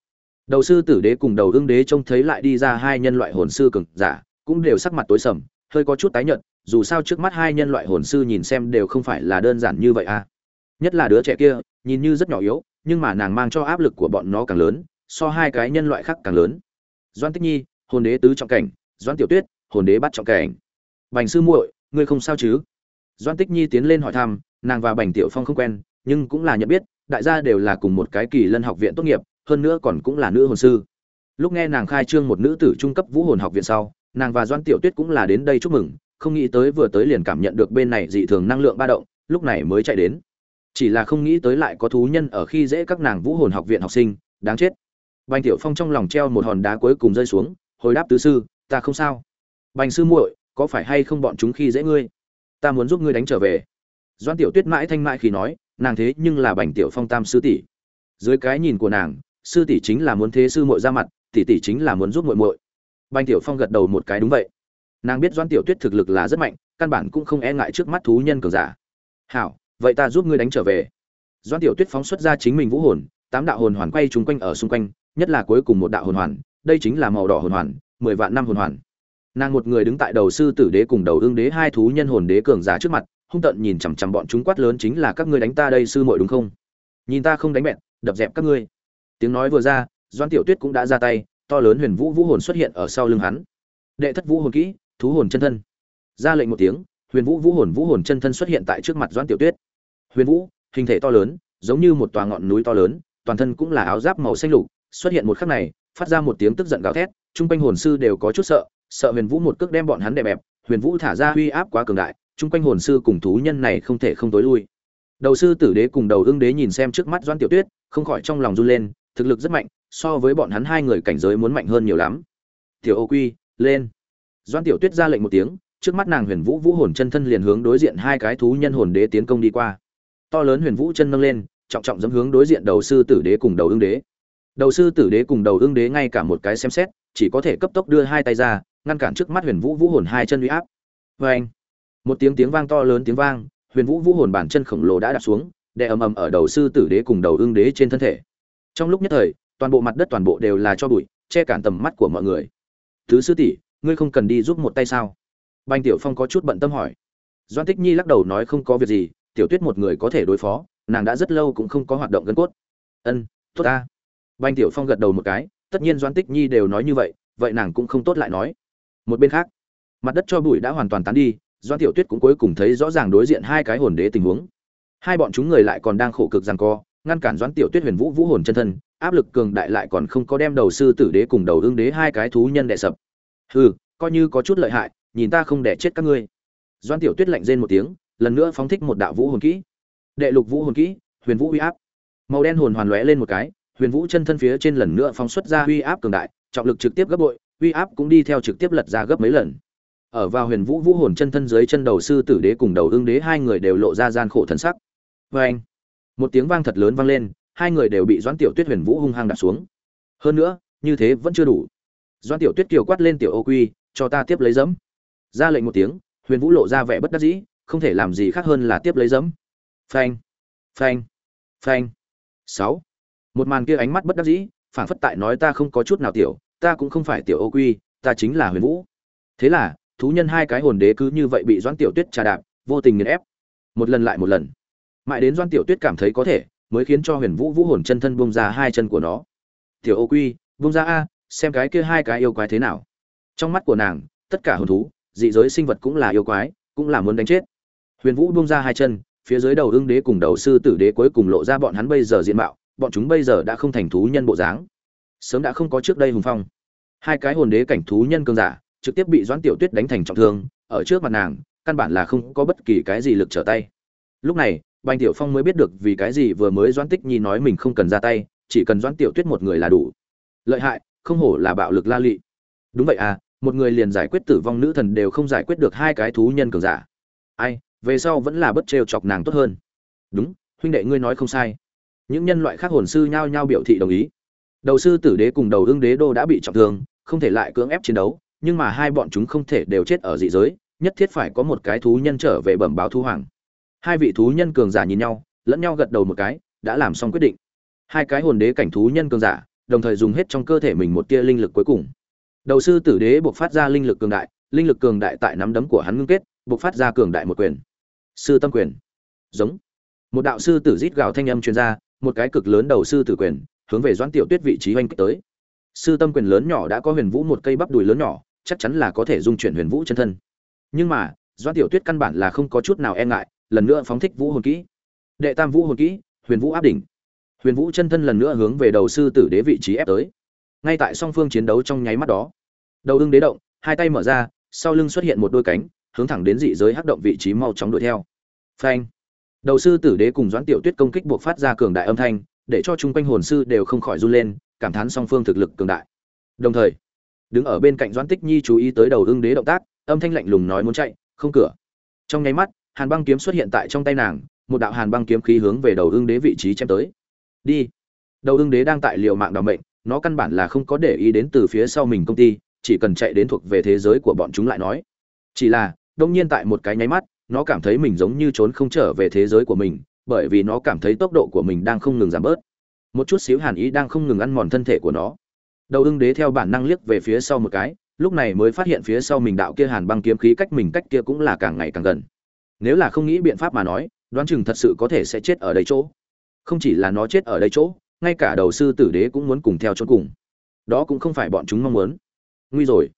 Đầu sư tử đế cùng đầu ương đế trông thấy lại đi ra hai nhân loại hồn sư cường giả, cũng đều sắc mặt tối sầm, hơi có chút tái nhợt, dù sao trước mắt hai nhân loại hồn sư nhìn xem đều không phải là đơn giản như vậy a nhất là đứa trẻ kia, nhìn như rất nhỏ yếu, nhưng mà nàng mang cho áp lực của bọn nó càng lớn, so hai cái nhân loại khác càng lớn. Doan tích nhi, hồn đế tứ trọng cảnh doan tiểu tuyết, hồn đế bắt trọng cảnh. Bành sư muội, ngươi không sao chứ? Doan tích nhi tiến lên hỏi thăm, nàng và bành tiểu phong không quen, nhưng cũng là nhận biết đại gia đều là cùng một cái kỳ lân học viện tốt nghiệp, hơn nữa còn cũng là nữ hồn sư. Lúc nghe nàng khai trương một nữ tử trung cấp vũ hồn học viện sau, nàng và doan tiểu tuyết cũng là đến đây chúc mừng, không nghĩ tới vừa tới liền cảm nhận được bên này dị thường năng lượng ba động, lúc này mới chạy đến. Chỉ là không nghĩ tới lại có thú nhân ở khi dễ các nàng vũ hồn học viện học sinh, đáng chết. Bành tiểu phong trong lòng treo một hòn đá cuối cùng rơi xuống, hồi đáp tứ sư, ta không sao. Bành sư muội, có phải hay không bọn chúng khi dễ ngươi? Ta muốn giúp ngươi đánh trở về. Doan tiểu tuyết mãi thanh mãi khi nói nàng thế nhưng là bành tiểu phong tam sư tỷ. Dưới cái nhìn của nàng, sư tỷ chính là muốn thế sư muội ra mặt, tỷ tỷ chính là muốn giúp muội muội. Bành tiểu phong gật đầu một cái đúng vậy. Nàng biết doan tiểu tuyết thực lực là rất mạnh, căn bản cũng không e ngại trước mắt thú nhân cường giả. Hảo, vậy ta giúp ngươi đánh trở về. Doan tiểu tuyết phóng xuất ra chính mình vũ hồn, tám đạo hồn hoàn quay chung quanh ở xung quanh, nhất là cuối cùng một đạo hồn hoàn, đây chính là màu đỏ hồn hoàn, mười vạn năm hồn hoàn. Nàng một người đứng tại đầu sư tử đế cùng đầu ương đế hai thú nhân hồn đế cường giả trước mặt hung tận nhìn chằm chằm bọn chúng quát lớn chính là các ngươi đánh ta đây sư muội đúng không? Nhìn ta không đánh bẹn, đập dẹp các ngươi. Tiếng nói vừa ra doan tiểu tuyết cũng đã ra tay, to lớn huyền vũ vũ hồn xuất hiện ở sau lưng hắn. Đệ thất vũ hồn kỹ, thú hồn chân thân. Ra lệnh một tiếng, huyền vũ vũ hồn vũ hồn chân thân xuất hiện tại trước mặt doan tiểu tuyết. Huyền vũ, hình thể to lớn, giống như một tòa ngọn núi to lớn, toàn thân cũng là áo giáp màu xanh lục, xuất hiện một khắc này, phát ra một tiếng tức giận gào thét, chung quanh hồn sư đều có chút sợ sợ huyền vũ một cước đem bọn hắn đè bẹp, huyền vũ thả ra uy áp quá cường đại chung quanh hồn sư cùng thú nhân này không thể không tối lui. Đầu sư tử đế cùng đầu ưng đế nhìn xem trước mắt doan tiểu tuyết, không khỏi trong lòng run lên, thực lực rất mạnh, so với bọn hắn hai người cảnh giới muốn mạnh hơn nhiều lắm. Tiểu ô quy, lên. Doan tiểu tuyết ra lệnh một tiếng, trước mắt nàng huyền vũ vũ hồn chân thân liền hướng đối diện hai cái thú nhân hồn đế tiến công đi qua. To lớn huyền vũ chân nâng lên, trọng trọng dẫm hướng đối diện đầu sư tử đế cùng đầu ương đế. Đầu sư tử đế cùng đầu ương đế ngay cả một cái xem xét, chỉ có thể cấp tốc đưa hai tay ra, ngăn cản trước mắt huyền vũ vũ hồn hai chân uy áp. Vê anh một tiếng tiếng vang to lớn tiếng vang, huyền vũ vũ hồn bản chân khổng lồ đã đặt xuống, đè ầm ầm ở đầu sư tử đế cùng đầu ương đế trên thân thể. Trong lúc nhất thời, toàn bộ mặt đất toàn bộ đều là cho bụi, che cản tầm mắt của mọi người. Thứ sư tỷ, ngươi không cần đi giúp một tay sao? Banh tiểu phong có chút bận tâm hỏi. Doan tích nhi lắc đầu nói không có việc gì, tiểu tuyết một người có thể đối phó, nàng đã rất lâu cũng không có hoạt động gân cốt. Ân, tốt ta. Banh tiểu phong gật đầu một cái, tất nhiên doan tích nhi đều nói như vậy vậy nàng cũng không tốt lại nói. Một bên khác, mặt đất cho bụi đã hoàn toàn tán đi doan tiểu tuyết cũng cuối cùng thấy rõ ràng đối diện hai cái hồn đế tình huống. Hai bọn chúng người lại còn đang khổ cực rằng co, ngăn cản doãn tiểu tuyết huyền vũ vũ hồn chân thân, áp lực cường đại lại còn không có đem đầu sư tử đế cùng đầu ương đế hai cái thú nhân đệ sập. Hừ, coi như có chút lợi hại, nhìn ta không đẻ chết các ngươi. Doãn tiểu tuyết lạnh rên một tiếng, lần nữa phóng thích một đạo vũ hồn kỹ. Đệ lục vũ hồn kỹ, huyền vũ uy áp. Màu đen hồn hoàn lóe lên một cái, huyền vũ chân thân phía trên lần nữa phóng xuất ra uy áp cường đại, trọng lực trực tiếp gấp bội, uy áp cũng đi theo trực tiếp lật ra gấp mấy lần ở vào huyền vũ vũ hồn chân thân dưới chân đầu sư tử đế cùng đầu ương đế, hai người đều lộ ra gian khổ thân sắc. Vê anh, một tiếng vang thật lớn vang lên, hai người đều bị doãn tiểu tuyết huyền vũ hung hăng đặt xuống. Hơn nữa, như thế vẫn chưa đủ. Doãn tiểu tuyết kiều quát lên tiểu ô quy, cho ta tiếp lấy dẫm ra lệnh một tiếng, huyền vũ lộ ra vẻ bất đắc dĩ, không thể làm gì khác hơn là tiếp lấy dẫm phanh phanh phanh. Sáu. Một màn kia ánh mắt bất đắc dĩ phản phất tại nói ta không có chút nào tiểu, ta cũng không phải tiểu ô quy, ta chính là huyền vũ. Thế là thú nhân hai cái hồn đế cứ như vậy bị doãn tiểu tuyết trà đạp, vô tình nghiền ép. Một lần lại một lần. Mãi đến doãn tiểu tuyết cảm thấy có thể, mới khiến cho huyền vũ vũ hồn chân thân bung ra hai chân của nó. Tiểu ô quy bung ra a, xem cái kia hai cái yêu quái thế nào. Trong mắt của nàng, tất cả hồn thú, dị giới sinh vật cũng là yêu quái, cũng là muốn đánh chết. Huyền vũ bung ra hai chân, phía dưới đầu ưng đế cùng đầu sư tử đế cuối cùng lộ ra bọn hắn bây giờ diện mạo, bọn chúng bây giờ đã không thành thú nhân bộ dáng. Sớm đã không có trước đây hùng phong. Hai cái hồn đế cảnh thú nhân cương giả trực tiếp bị doãn tiểu tuyết đánh thành trọng thương, ở trước mặt nàng, căn bản là không có bất kỳ cái gì lực trở tay. Lúc này, bành tiểu phong mới biết được vì cái gì vừa mới doãn tích nhi nói mình không cần ra tay, chỉ cần doãn tiểu tuyết một người là đủ. Lợi hại, không hổ là bạo lực la lị. Đúng vậy à một người liền giải quyết tử vong nữ thần đều không giải quyết được hai cái thú nhân cường giả. Ai, về sau vẫn là bất trêu chọc nàng tốt hơn. Đúng, huynh đệ ngươi nói không sai. Những nhân loại khác hồn sư nhao nhao biểu thị đồng ý. Đầu sư tử đế cùng đầu ương đế đô đã bị trọng thương, không thể lại cưỡng ép chiến đấu nhưng mà hai bọn chúng không thể đều chết ở dị giới, nhất thiết phải có một cái thú nhân trở về bẩm báo thu hoàng. Hai vị thú nhân cường giả nhìn nhau, lẫn nhau gật đầu một cái, đã làm xong quyết định. Hai cái hồn đế cảnh thú nhân cường giả, đồng thời dùng hết trong cơ thể mình một tia linh lực cuối cùng. Đầu sư tử đế buộc phát ra linh lực cường đại, linh lực cường đại tại nắm đấm của hắn ngưng kết, buộc phát ra cường đại một quyền. Sư tâm quyền. Giống. Một đạo sư tử rít gào thanh âm truyền ra, một cái cực lớn đầu sư tử quyền, hướng về doãn tiểu tuyết vị trí oanh kích tới. Sư tâm quyền lớn nhỏ đã có huyền vũ một cây bắp đùi lớn nhỏ chắc chắn là có thể dung chuyển huyền vũ chân thân. Nhưng mà, doãn tiểu tuyết căn bản là không có chút nào e ngại, lần nữa phóng thích vũ hồn kỹ. Đệ tam vũ hồn kỹ, huyền vũ áp đỉnh. Huyền vũ chân thân lần nữa hướng về đầu sư tử đế vị trí ép tới. Ngay tại song phương chiến đấu trong nháy mắt đó, đầu ưng đế động, hai tay mở ra, sau lưng xuất hiện một đôi cánh, hướng thẳng đến dị giới hắc động vị trí mau chóng đuổi theo. Phanh. Đầu sư tử đế cùng doãn tiểu tuyết công kích buộc phát ra cường đại âm thanh, để cho chung quanh hồn sư đều không khỏi run lên, cảm thán song phương thực lực cường đại. Đồng thời đứng ở bên cạnh doãn tích nhi chú ý tới đầu ưng đế động tác, âm thanh lạnh lùng nói muốn chạy, không cửa. Trong nháy mắt, hàn băng kiếm xuất hiện tại trong tay nàng, một đạo hàn băng kiếm khí hướng về đầu ưng đế vị trí chém tới. Đi. Đầu ưng đế đang tại liều mạng đ mệnh, nó căn bản là không có để ý đến từ phía sau mình công ty, chỉ cần chạy đến thuộc về thế giới của bọn chúng lại nói. Chỉ là, đông nhiên tại một cái nháy mắt, nó cảm thấy mình giống như trốn không trở về thế giới của mình, bởi vì nó cảm thấy tốc độ của mình đang không ngừng giảm bớt. Một chút xíu hàn ý đang không ngừng ăn mòn thân thể của nó đầu ưng đế theo bản năng liếc về phía sau một cái, lúc này mới phát hiện phía sau mình đạo kia hàn băng kiếm khí cách mình cách kia cũng là càng ngày càng gần. Nếu là không nghĩ biện pháp mà nói, đoán chừng thật sự có thể sẽ chết ở đây chỗ. Không chỉ là nó chết ở đây chỗ, ngay cả đầu sư tử đế cũng muốn cùng theo chốn cùng. Đó cũng không phải bọn chúng mong muốn. Nguy rồi.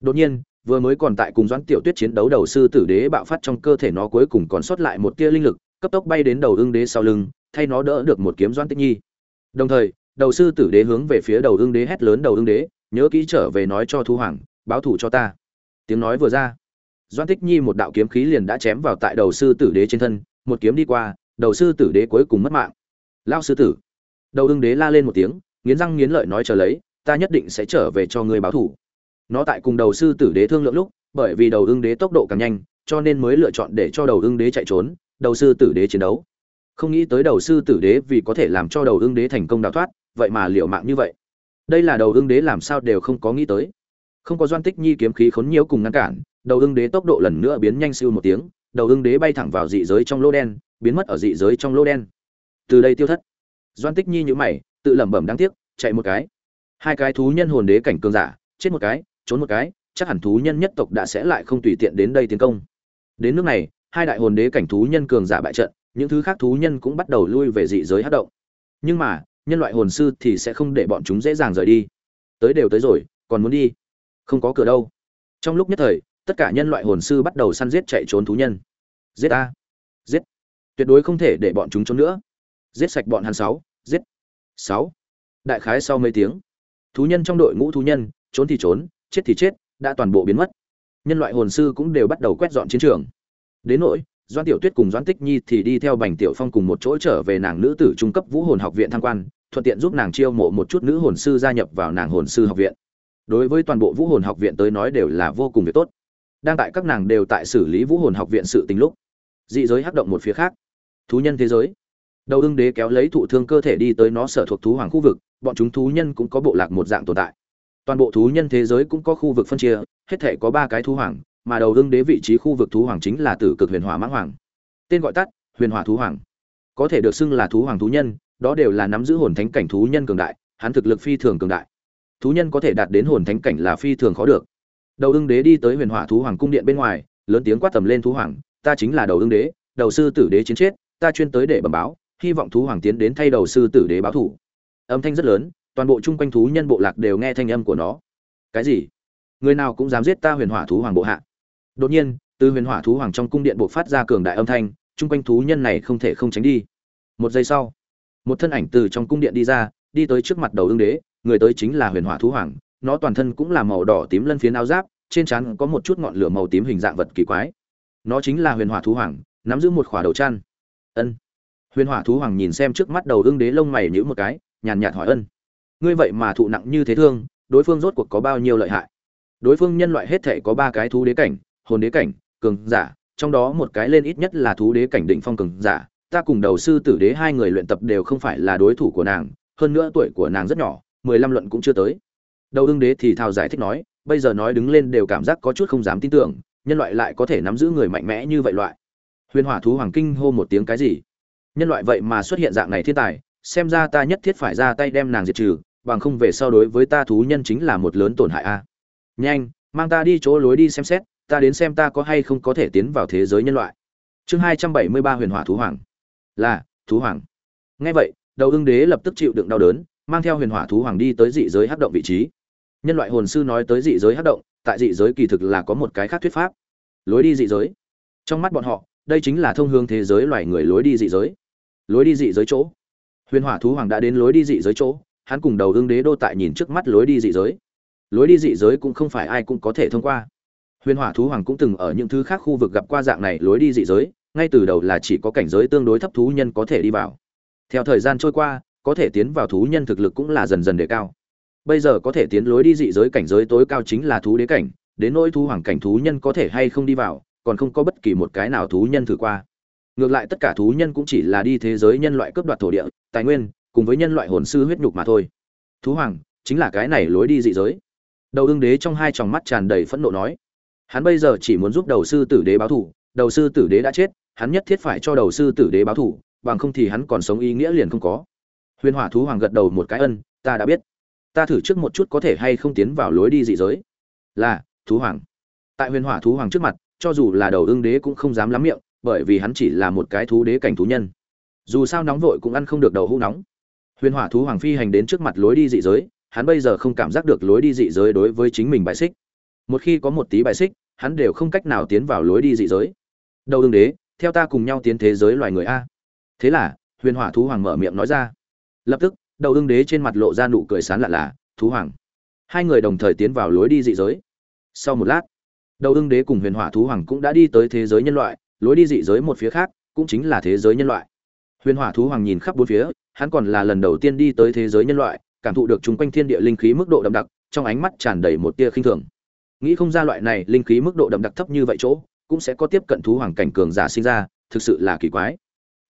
Đột nhiên, vừa mới còn tại cùng doãn tiểu tuyết chiến đấu đầu sư tử đế bạo phát trong cơ thể nó cuối cùng còn sót lại một tia linh lực, cấp tốc bay đến đầu ưng đế sau lưng, thay nó đỡ được một kiếm doãn tích nhi. Đồng thời đầu sư tử đế hướng về phía đầu ương đế hét lớn đầu ương đế, nhớ kỹ trở về nói cho thu hoàng, báo thủ cho ta. Tiếng nói vừa ra doan tích nhi một đạo kiếm khí liền đã chém vào tại đầu sư tử đế trên thân, một kiếm đi qua, đầu sư tử đế cuối cùng mất mạng. Lao sư tử, đầu ương đế la lên một tiếng, nghiến răng nghiến lợi nói chờ lấy, ta nhất định sẽ trở về cho ngươi báo thủ. Nó tại cùng đầu sư tử đế thương lượng lúc, bởi vì đầu ương đế tốc độ càng nhanh, cho nên mới lựa chọn để cho đầu ương đế chạy trốn, đầu sư tử đế chiến đấu. Không nghĩ tới đầu sư tử đế vì có thể làm cho đầu ương đế thành công đào thoát vậy mà liều mạng như vậy. Đây là đầu ưng đế làm sao đều không có nghĩ tới. Không có doan tích nhi kiếm khí khốn nhiễu cùng ngăn cản, đầu ưng đế tốc độ lần nữa biến nhanh siêu một tiếng, đầu ưng đế bay thẳng vào dị giới trong lô đen, biến mất ở dị giới trong lô đen. Từ đây tiêu thất, doan tích nhi nhữ mày, tự lẩm bẩm đáng tiếc, chạy một cái. Hai cái thú nhân hồn đế cảnh cường giả, chết một cái, trốn một cái, chắc hẳn thú nhân nhất tộc đã sẽ lại không tùy tiện đến đây tiến công. Đến nước này, hai đại hồn đế cảnh thú nhân cường giả bại trận, những thứ khác thú nhân cũng bắt đầu lui về dị giới hát động. Nhưng mà nhân loại hồn sư thì sẽ không để bọn chúng dễ dàng rời đi. Tới đều tới rồi, còn muốn đi? Không có cửa đâu. Trong lúc nhất thời, tất cả nhân loại hồn sư bắt đầu săn giết chạy trốn thú nhân. Giết a. Giết. Tuyệt đối không thể để bọn chúng trốn nữa. Giết sạch bọn hắn sáu. Giết. Sáu. Đại khái sau mấy tiếng, thú nhân trong đội ngũ thú nhân, trốn thì trốn, chết thì chết, đã toàn bộ biến mất. Nhân loại hồn sư cũng đều bắt đầu quét dọn chiến trường. Đến nỗi doan tiểu tuyết cùng doan tích nhi thì đi theo bành tiểu phong cùng một chỗ trở về nàng nữ tử trung cấp vũ hồn học viện tham quan, thuận tiện giúp nàng chiêu mộ một chút nữ hồn sư gia nhập vào nàng hồn sư học viện. Đối với toàn bộ vũ hồn học viện tới nói đều là vô cùng việc tốt. Đang tại các nàng đều tại xử lý vũ hồn học viện sự tình lúc, dị giới hắc động một phía khác. Thú nhân thế giới. Đầu ưng đế kéo lấy thụ thương cơ thể đi tới nó sở thuộc thú hoàng khu vực, bọn chúng thú nhân cũng có bộ lạc một dạng tồn tại. Toàn bộ thú nhân thế giới cũng có khu vực phân chia, hết thể có ba cái thú hoàng mà đầu hưng đế vị trí khu vực thú hoàng chính là tử cực huyền hỏa mãng hoàng. Tên gọi tắt, huyền hỏa thú hoàng. Có thể được xưng là thú hoàng thú nhân, đó đều là nắm giữ hồn thánh cảnh thú nhân cường đại, hắn thực lực phi thường cường đại. Thú nhân có thể đạt đến hồn thánh cảnh là phi thường khó được. Đầu hưng đế đi tới huyền hỏa thú hoàng cung điện bên ngoài, lớn tiếng quát tầm lên thú hoàng, ta chính là đầu hưng đế, đầu sư tử đế chiến chết, ta chuyên tới để bẩm báo, hy vọng thú hoàng tiến đến thay đầu sư tử đế báo thủ. Âm thanh rất lớn, toàn bộ chung quanh thú nhân bộ lạc đều nghe thanh âm của nó. Cái gì? Người nào cũng dám giết ta huyền hỏa thú hoàng bộ hạ? Đột nhiên, từ huyền hỏa thú hoàng trong cung điện buộc phát ra cường đại âm thanh, chung quanh thú nhân này không thể không tránh đi. Một giây sau, một thân ảnh từ trong cung điện đi ra, đi tới trước mặt đầu ương đế, người tới chính là huyền hỏa thú hoàng, nó toàn thân cũng là màu đỏ tím lân phiến áo giáp, trên trán có một chút ngọn lửa màu tím hình dạng vật kỳ quái. Nó chính là huyền hỏa thú hoàng, nắm giữ một khỏa đầu chăn. Ân. Huyền hỏa thú hoàng nhìn xem trước mắt đầu ương đế lông mày nhữ một cái, nhàn nhạt hỏi ân. Ngươi vậy mà thụ nặng như thế thương, đối phương rốt cuộc có bao nhiêu lợi hại? Đối phương nhân loại hết thể có ba cái thú đế cảnh hồn đế cảnh, cường giả, trong đó một cái lên ít nhất là thú đế cảnh định phong cường giả, ta cùng đầu sư tử đế hai người luyện tập đều không phải là đối thủ của nàng, hơn nữa tuổi của nàng rất nhỏ, mười lăm luận cũng chưa tới. Đầu ưng đế thì thào giải thích nói, bây giờ nói đứng lên đều cảm giác có chút không dám tin tưởng, nhân loại lại có thể nắm giữ người mạnh mẽ như vậy loại. Huyền hỏa thú hoàng kinh hô một tiếng cái gì? Nhân loại vậy mà xuất hiện dạng này thiên tài, xem ra ta nhất thiết phải ra tay đem nàng diệt trừ, bằng không về sau đối với ta thú nhân chính là một lớn tổn hại a. Nhanh, mang ta đi chỗ lối đi xem xét ta đến xem ta có hay không có thể tiến vào thế giới nhân loại. Chương hai trăm bảy mươi ba huyền hỏa thú hoàng. Là, thú hoàng. Nghe vậy, đầu ưng đế lập tức chịu đựng đau đớn, mang theo huyền hỏa thú hoàng đi tới dị giới hắc động vị trí. Nhân loại hồn sư nói tới dị giới hắc động, tại dị giới kỳ thực là có một cái khác thuyết pháp. Lối đi dị giới. Trong mắt bọn họ, đây chính là thông hướng thế giới loài người lối đi dị giới. Lối đi dị giới chỗ. Huyền hỏa thú hoàng đã đến lối đi dị giới chỗ, hắn cùng đầu ưng đế đô tại nhìn trước mắt lối đi dị giới. Lối đi dị giới cũng không phải ai cũng có thể thông qua huyền hỏa thú hoàng cũng từng ở những thứ khác khu vực gặp qua dạng này lối đi dị giới, ngay từ đầu là chỉ có cảnh giới tương đối thấp thú nhân có thể đi vào. Theo thời gian trôi qua, có thể tiến vào thú nhân thực lực cũng là dần dần đề cao. Bây giờ có thể tiến lối đi dị giới cảnh giới tối cao chính là thú đế cảnh, đến nỗi thú hoàng cảnh thú nhân có thể hay không đi vào, còn không có bất kỳ một cái nào thú nhân thử qua. Ngược lại tất cả thú nhân cũng chỉ là đi thế giới nhân loại cướp đoạt thổ địa, tài nguyên, cùng với nhân loại hồn sư huyết nhục mà thôi. Thú hoàng, chính là cái này lối đi dị giới. Đầu ưng đế trong hai tròng mắt tràn đầy phẫn nộ nói hắn bây giờ chỉ muốn giúp đầu sư tử đế báo thủ đầu sư tử đế đã chết, hắn nhất thiết phải cho đầu sư tử đế báo thủ bằng không thì hắn còn sống ý nghĩa liền không có. Huyền hỏa thú hoàng gật đầu một cái ân, ta đã biết. Ta thử trước một chút có thể hay không tiến vào lối đi dị giới. Là, thú hoàng. Tại huyền hỏa thú hoàng trước mặt, cho dù là đầu ưng đế cũng không dám lắm miệng, bởi vì hắn chỉ là một cái thú đế cảnh thú nhân. Dù sao nóng vội cũng ăn không được đầu hũ nóng. Huyền hỏa thú hoàng phi hành đến trước mặt lối đi dị giới, hắn bây giờ không cảm giác được lối đi dị giới đối với chính mình bài xích. Một khi có một tí bài xích hắn đều không cách nào tiến vào lối đi dị giới. Đầu ưng đế, theo ta cùng nhau tiến thế giới loài người a. Thế là, huyền hỏa thú hoàng mở miệng nói ra. Lập tức, đầu đương đế trên mặt lộ ra nụ cười sán lạ là, thú hoàng. Hai người đồng thời tiến vào lối đi dị giới. Sau một lát, đầu đương đế cùng huyền hỏa thú hoàng cũng đã đi tới thế giới nhân loại, lối đi dị giới một phía khác cũng chính là thế giới nhân loại. Huyền hỏa thú hoàng nhìn khắp bốn phía, hắn còn là lần đầu tiên đi tới thế giới nhân loại, cảm thụ được chung quanh thiên địa linh khí mức độ đậm đặc, trong ánh mắt tràn đầy một tia khinh thường nghĩ không ra loại này linh khí mức độ đậm đặc thấp như vậy chỗ, cũng sẽ có tiếp cận thú hoàng cảnh cường giả sinh ra, thực sự là kỳ quái.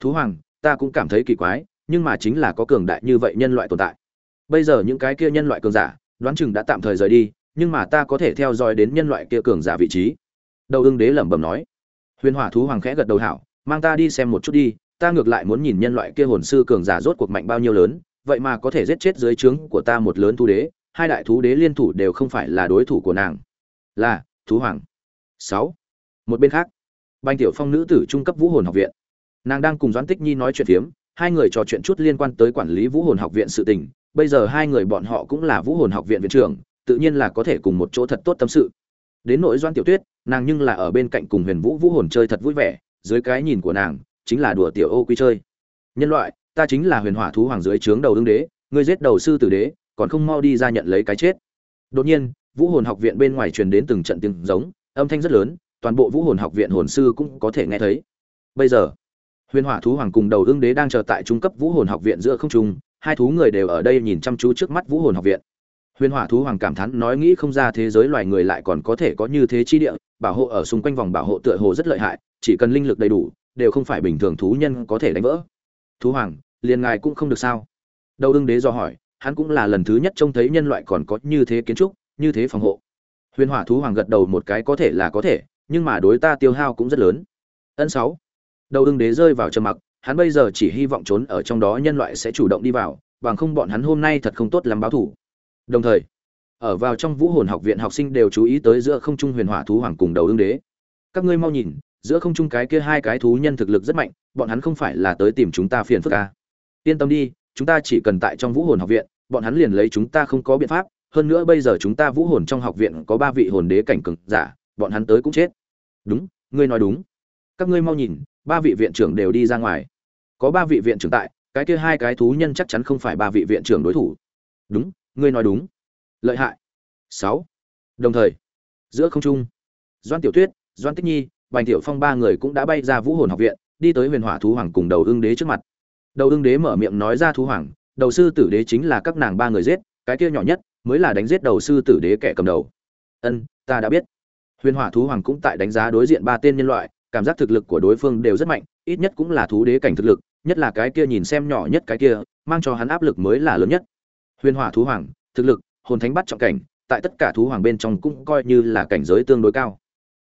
Thú hoàng, ta cũng cảm thấy kỳ quái, nhưng mà chính là có cường đại như vậy nhân loại tồn tại. Bây giờ những cái kia nhân loại cường giả, đoán chừng đã tạm thời rời đi, nhưng mà ta có thể theo dõi đến nhân loại kia cường giả vị trí. Đầu ưng đế lẩm bẩm nói. Huyền hỏa thú hoàng khẽ gật đầu hảo, mang ta đi xem một chút đi, ta ngược lại muốn nhìn nhân loại kia hồn sư cường giả rốt cuộc mạnh bao nhiêu lớn, vậy mà có thể giết chết dưới trướng của ta một lớn thú đế, hai đại thú đế liên thủ đều không phải là đối thủ của nàng là, thú hoàng. Sáu. Một bên khác banh tiểu phong nữ tử trung cấp vũ hồn học viện. Nàng đang cùng doãn tích nhi nói chuyện phiếm, hai người trò chuyện chút liên quan tới quản lý vũ hồn học viện sự tình. Bây giờ hai người bọn họ cũng là vũ hồn học viện viện trưởng, tự nhiên là có thể cùng một chỗ thật tốt tâm sự. Đến nội doãn tiểu tuyết, nàng nhưng là ở bên cạnh cùng huyền vũ vũ hồn chơi thật vui vẻ, dưới cái nhìn của nàng, chính là đùa tiểu ô quy chơi. Nhân loại, ta chính là huyền hỏa thú hoàng dưới trướng đầu đương đế, ngươi giết đầu sư tử đế, còn không mau đi ra nhận lấy cái chết. Đột nhiên vũ hồn học viện bên ngoài truyền đến từng trận tiếng giống, âm thanh rất lớn, toàn bộ vũ hồn học viện hồn sư cũng có thể nghe thấy. Bây giờ, huyền hỏa thú hoàng cùng đầu ương đế đang chờ tại trung cấp vũ hồn học viện giữa không trung, hai thú người đều ở đây nhìn chăm chú trước mắt vũ hồn học viện. Huyền hỏa thú hoàng cảm thán nói nghĩ không ra thế giới loài người lại còn có thể có như thế chi địa, bảo hộ ở xung quanh vòng bảo hộ tựa hồ rất lợi hại, chỉ cần linh lực đầy đủ, đều không phải bình thường thú nhân có thể đánh vỡ. Thú hoàng, liền ngài cũng không được sao? Đầu ưng đế do hỏi, hắn cũng là lần thứ nhất trông thấy nhân loại còn có như thế kiến trúc như thế phòng hộ. Huyền hỏa thú hoàng gật đầu một cái, có thể là có thể, nhưng mà đối ta tiêu hao cũng rất lớn. Ân sáu. Đầu ưng đế rơi vào trầm mặc, hắn bây giờ chỉ hy vọng trốn ở trong đó nhân loại sẽ chủ động đi vào, bằng không bọn hắn hôm nay thật không tốt làm báo thủ đồng thời, ở vào trong vũ hồn học viện học sinh đều chú ý tới giữa không trung huyền hỏa thú hoàng cùng đầu ưng đế. Các ngươi mau nhìn, giữa không trung cái kia hai cái thú nhân thực lực rất mạnh, bọn hắn không phải là tới tìm chúng ta phiền phức ca à. yên tâm đi, chúng ta chỉ cần tại trong vũ hồn học viện, bọn hắn liền lấy chúng ta không có biện pháp hơn nữa bây giờ chúng ta vũ hồn trong học viện có ba vị hồn đế cảnh cực giả, bọn hắn tới cũng chết. Đúng, ngươi nói đúng. Các ngươi mau nhìn, ba vị viện trưởng đều đi ra ngoài. Có ba vị viện trưởng tại, cái kia hai cái thú nhân chắc chắn không phải ba vị viện trưởng đối thủ. Đúng, ngươi nói đúng. Lợi hại. Sáu. Đồng thời, giữa không trung doan tiểu tuyết doan tích nhi, bành tiểu phong ba người cũng đã bay ra vũ hồn học viện, đi tới huyền hỏa thú hoàng cùng đầu ưng đế trước mặt. Đầu ưng đế mở miệng nói ra thú hoàng, đầu sư tử đế chính là các nàng ba người giết, cái kia nhỏ nhất mới là đánh giết đầu sư tử đế kẻ cầm đầu. Ân, ta đã biết. Huyền hỏa thú hoàng cũng tại đánh giá đối diện ba tên nhân loại, cảm giác thực lực của đối phương đều rất mạnh, ít nhất cũng là thú đế cảnh thực lực, nhất là cái kia nhìn xem nhỏ nhất cái kia, mang cho hắn áp lực mới là lớn nhất. Huyền hỏa thú hoàng, thực lực, hồn thánh bắt trọng cảnh, tại tất cả thú hoàng bên trong cũng coi như là cảnh giới tương đối cao.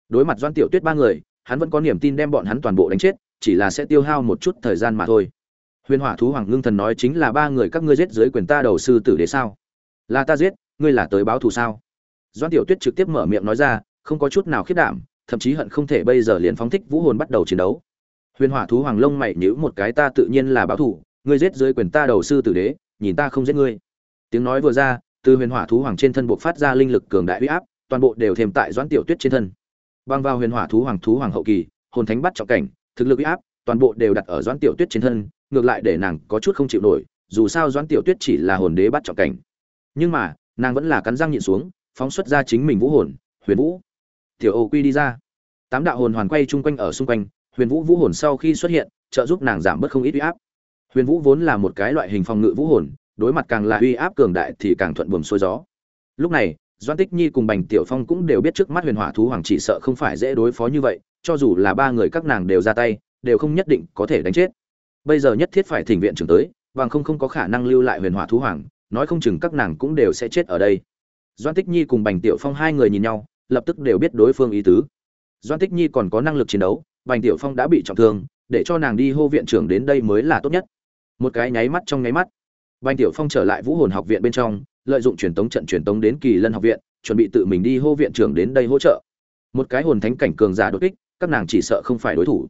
Đối mặt doan tiểu tuyết ba người, hắn vẫn có niềm tin đem bọn hắn toàn bộ đánh chết, chỉ là sẽ tiêu hao một chút thời gian mà thôi. Huyền hỏa thú hoàng ngưng thần nói chính là ba người các ngươi giết dưới quyền ta đầu sư tử đế sao? Là ta giết, ngươi là tới báo thù sao? Doan tiểu tuyết trực tiếp mở miệng nói ra, không có chút nào khiết đảm, thậm chí hận không thể bây giờ liền phóng thích vũ hồn bắt đầu chiến đấu. Huyền hỏa thú hoàng lông mày nhữ một cái, ta tự nhiên là báo thù, ngươi giết dưới quyền ta đầu sư tử đế, nhìn ta không giết ngươi. Tiếng nói vừa ra, từ huyền hỏa thú hoàng trên thân buộc phát ra linh lực cường đại uy áp, toàn bộ đều thêm tại doãn tiểu tuyết trên thân. Băng vào huyền hỏa thú hoàng thú hoàng hậu kỳ, hồn thánh bắt trọng cảnh, thực lực uy áp, toàn bộ đều đặt ở doãn tiểu tuyết trên thân, ngược lại để nàng có chút không chịu nổi, dù sao doãn tiểu tuyết chỉ là hồn đế bắt trọng cảnh nhưng mà, nàng vẫn là cắn răng nhịn xuống, phóng xuất ra chính mình vũ hồn, huyền vũ. Tiểu ô quy đi ra. Tám đạo hồn hoàn quay chung quanh ở xung quanh, huyền vũ vũ hồn sau khi xuất hiện, trợ giúp nàng giảm bớt không ít uy áp. Huyền vũ vốn là một cái loại hình phòng ngự vũ hồn, đối mặt càng là uy áp cường đại thì càng thuận buồm xuôi gió. Lúc này doan tích nhi cùng bành tiểu phong cũng đều biết trước mắt huyền hỏa thú hoàng chỉ sợ không phải dễ đối phó như vậy, cho dù là ba người các nàng đều ra tay, đều không nhất định có thể đánh chết. Bây giờ nhất thiết phải thỉnh viện trưởng tới, bằng không không có khả năng lưu lại huyền hỏa thú hoàng nói không chừng các nàng cũng đều sẽ chết ở đây. Doan tích nhi cùng bành tiểu phong hai người nhìn nhau, lập tức đều biết đối phương ý tứ. Doan tích nhi còn có năng lực chiến đấu, bành tiểu phong đã bị trọng thương, để cho nàng đi hô viện trưởng đến đây mới là tốt nhất. Một cái nháy mắt trong nháy mắt, bành tiểu phong trở lại vũ hồn học viện bên trong, lợi dụng truyền tống trận truyền tống đến kỳ lân học viện, chuẩn bị tự mình đi hô viện trưởng đến đây hỗ trợ. Một cái hồn thánh cảnh cường giả đột kích, các nàng chỉ sợ không phải đối thủ.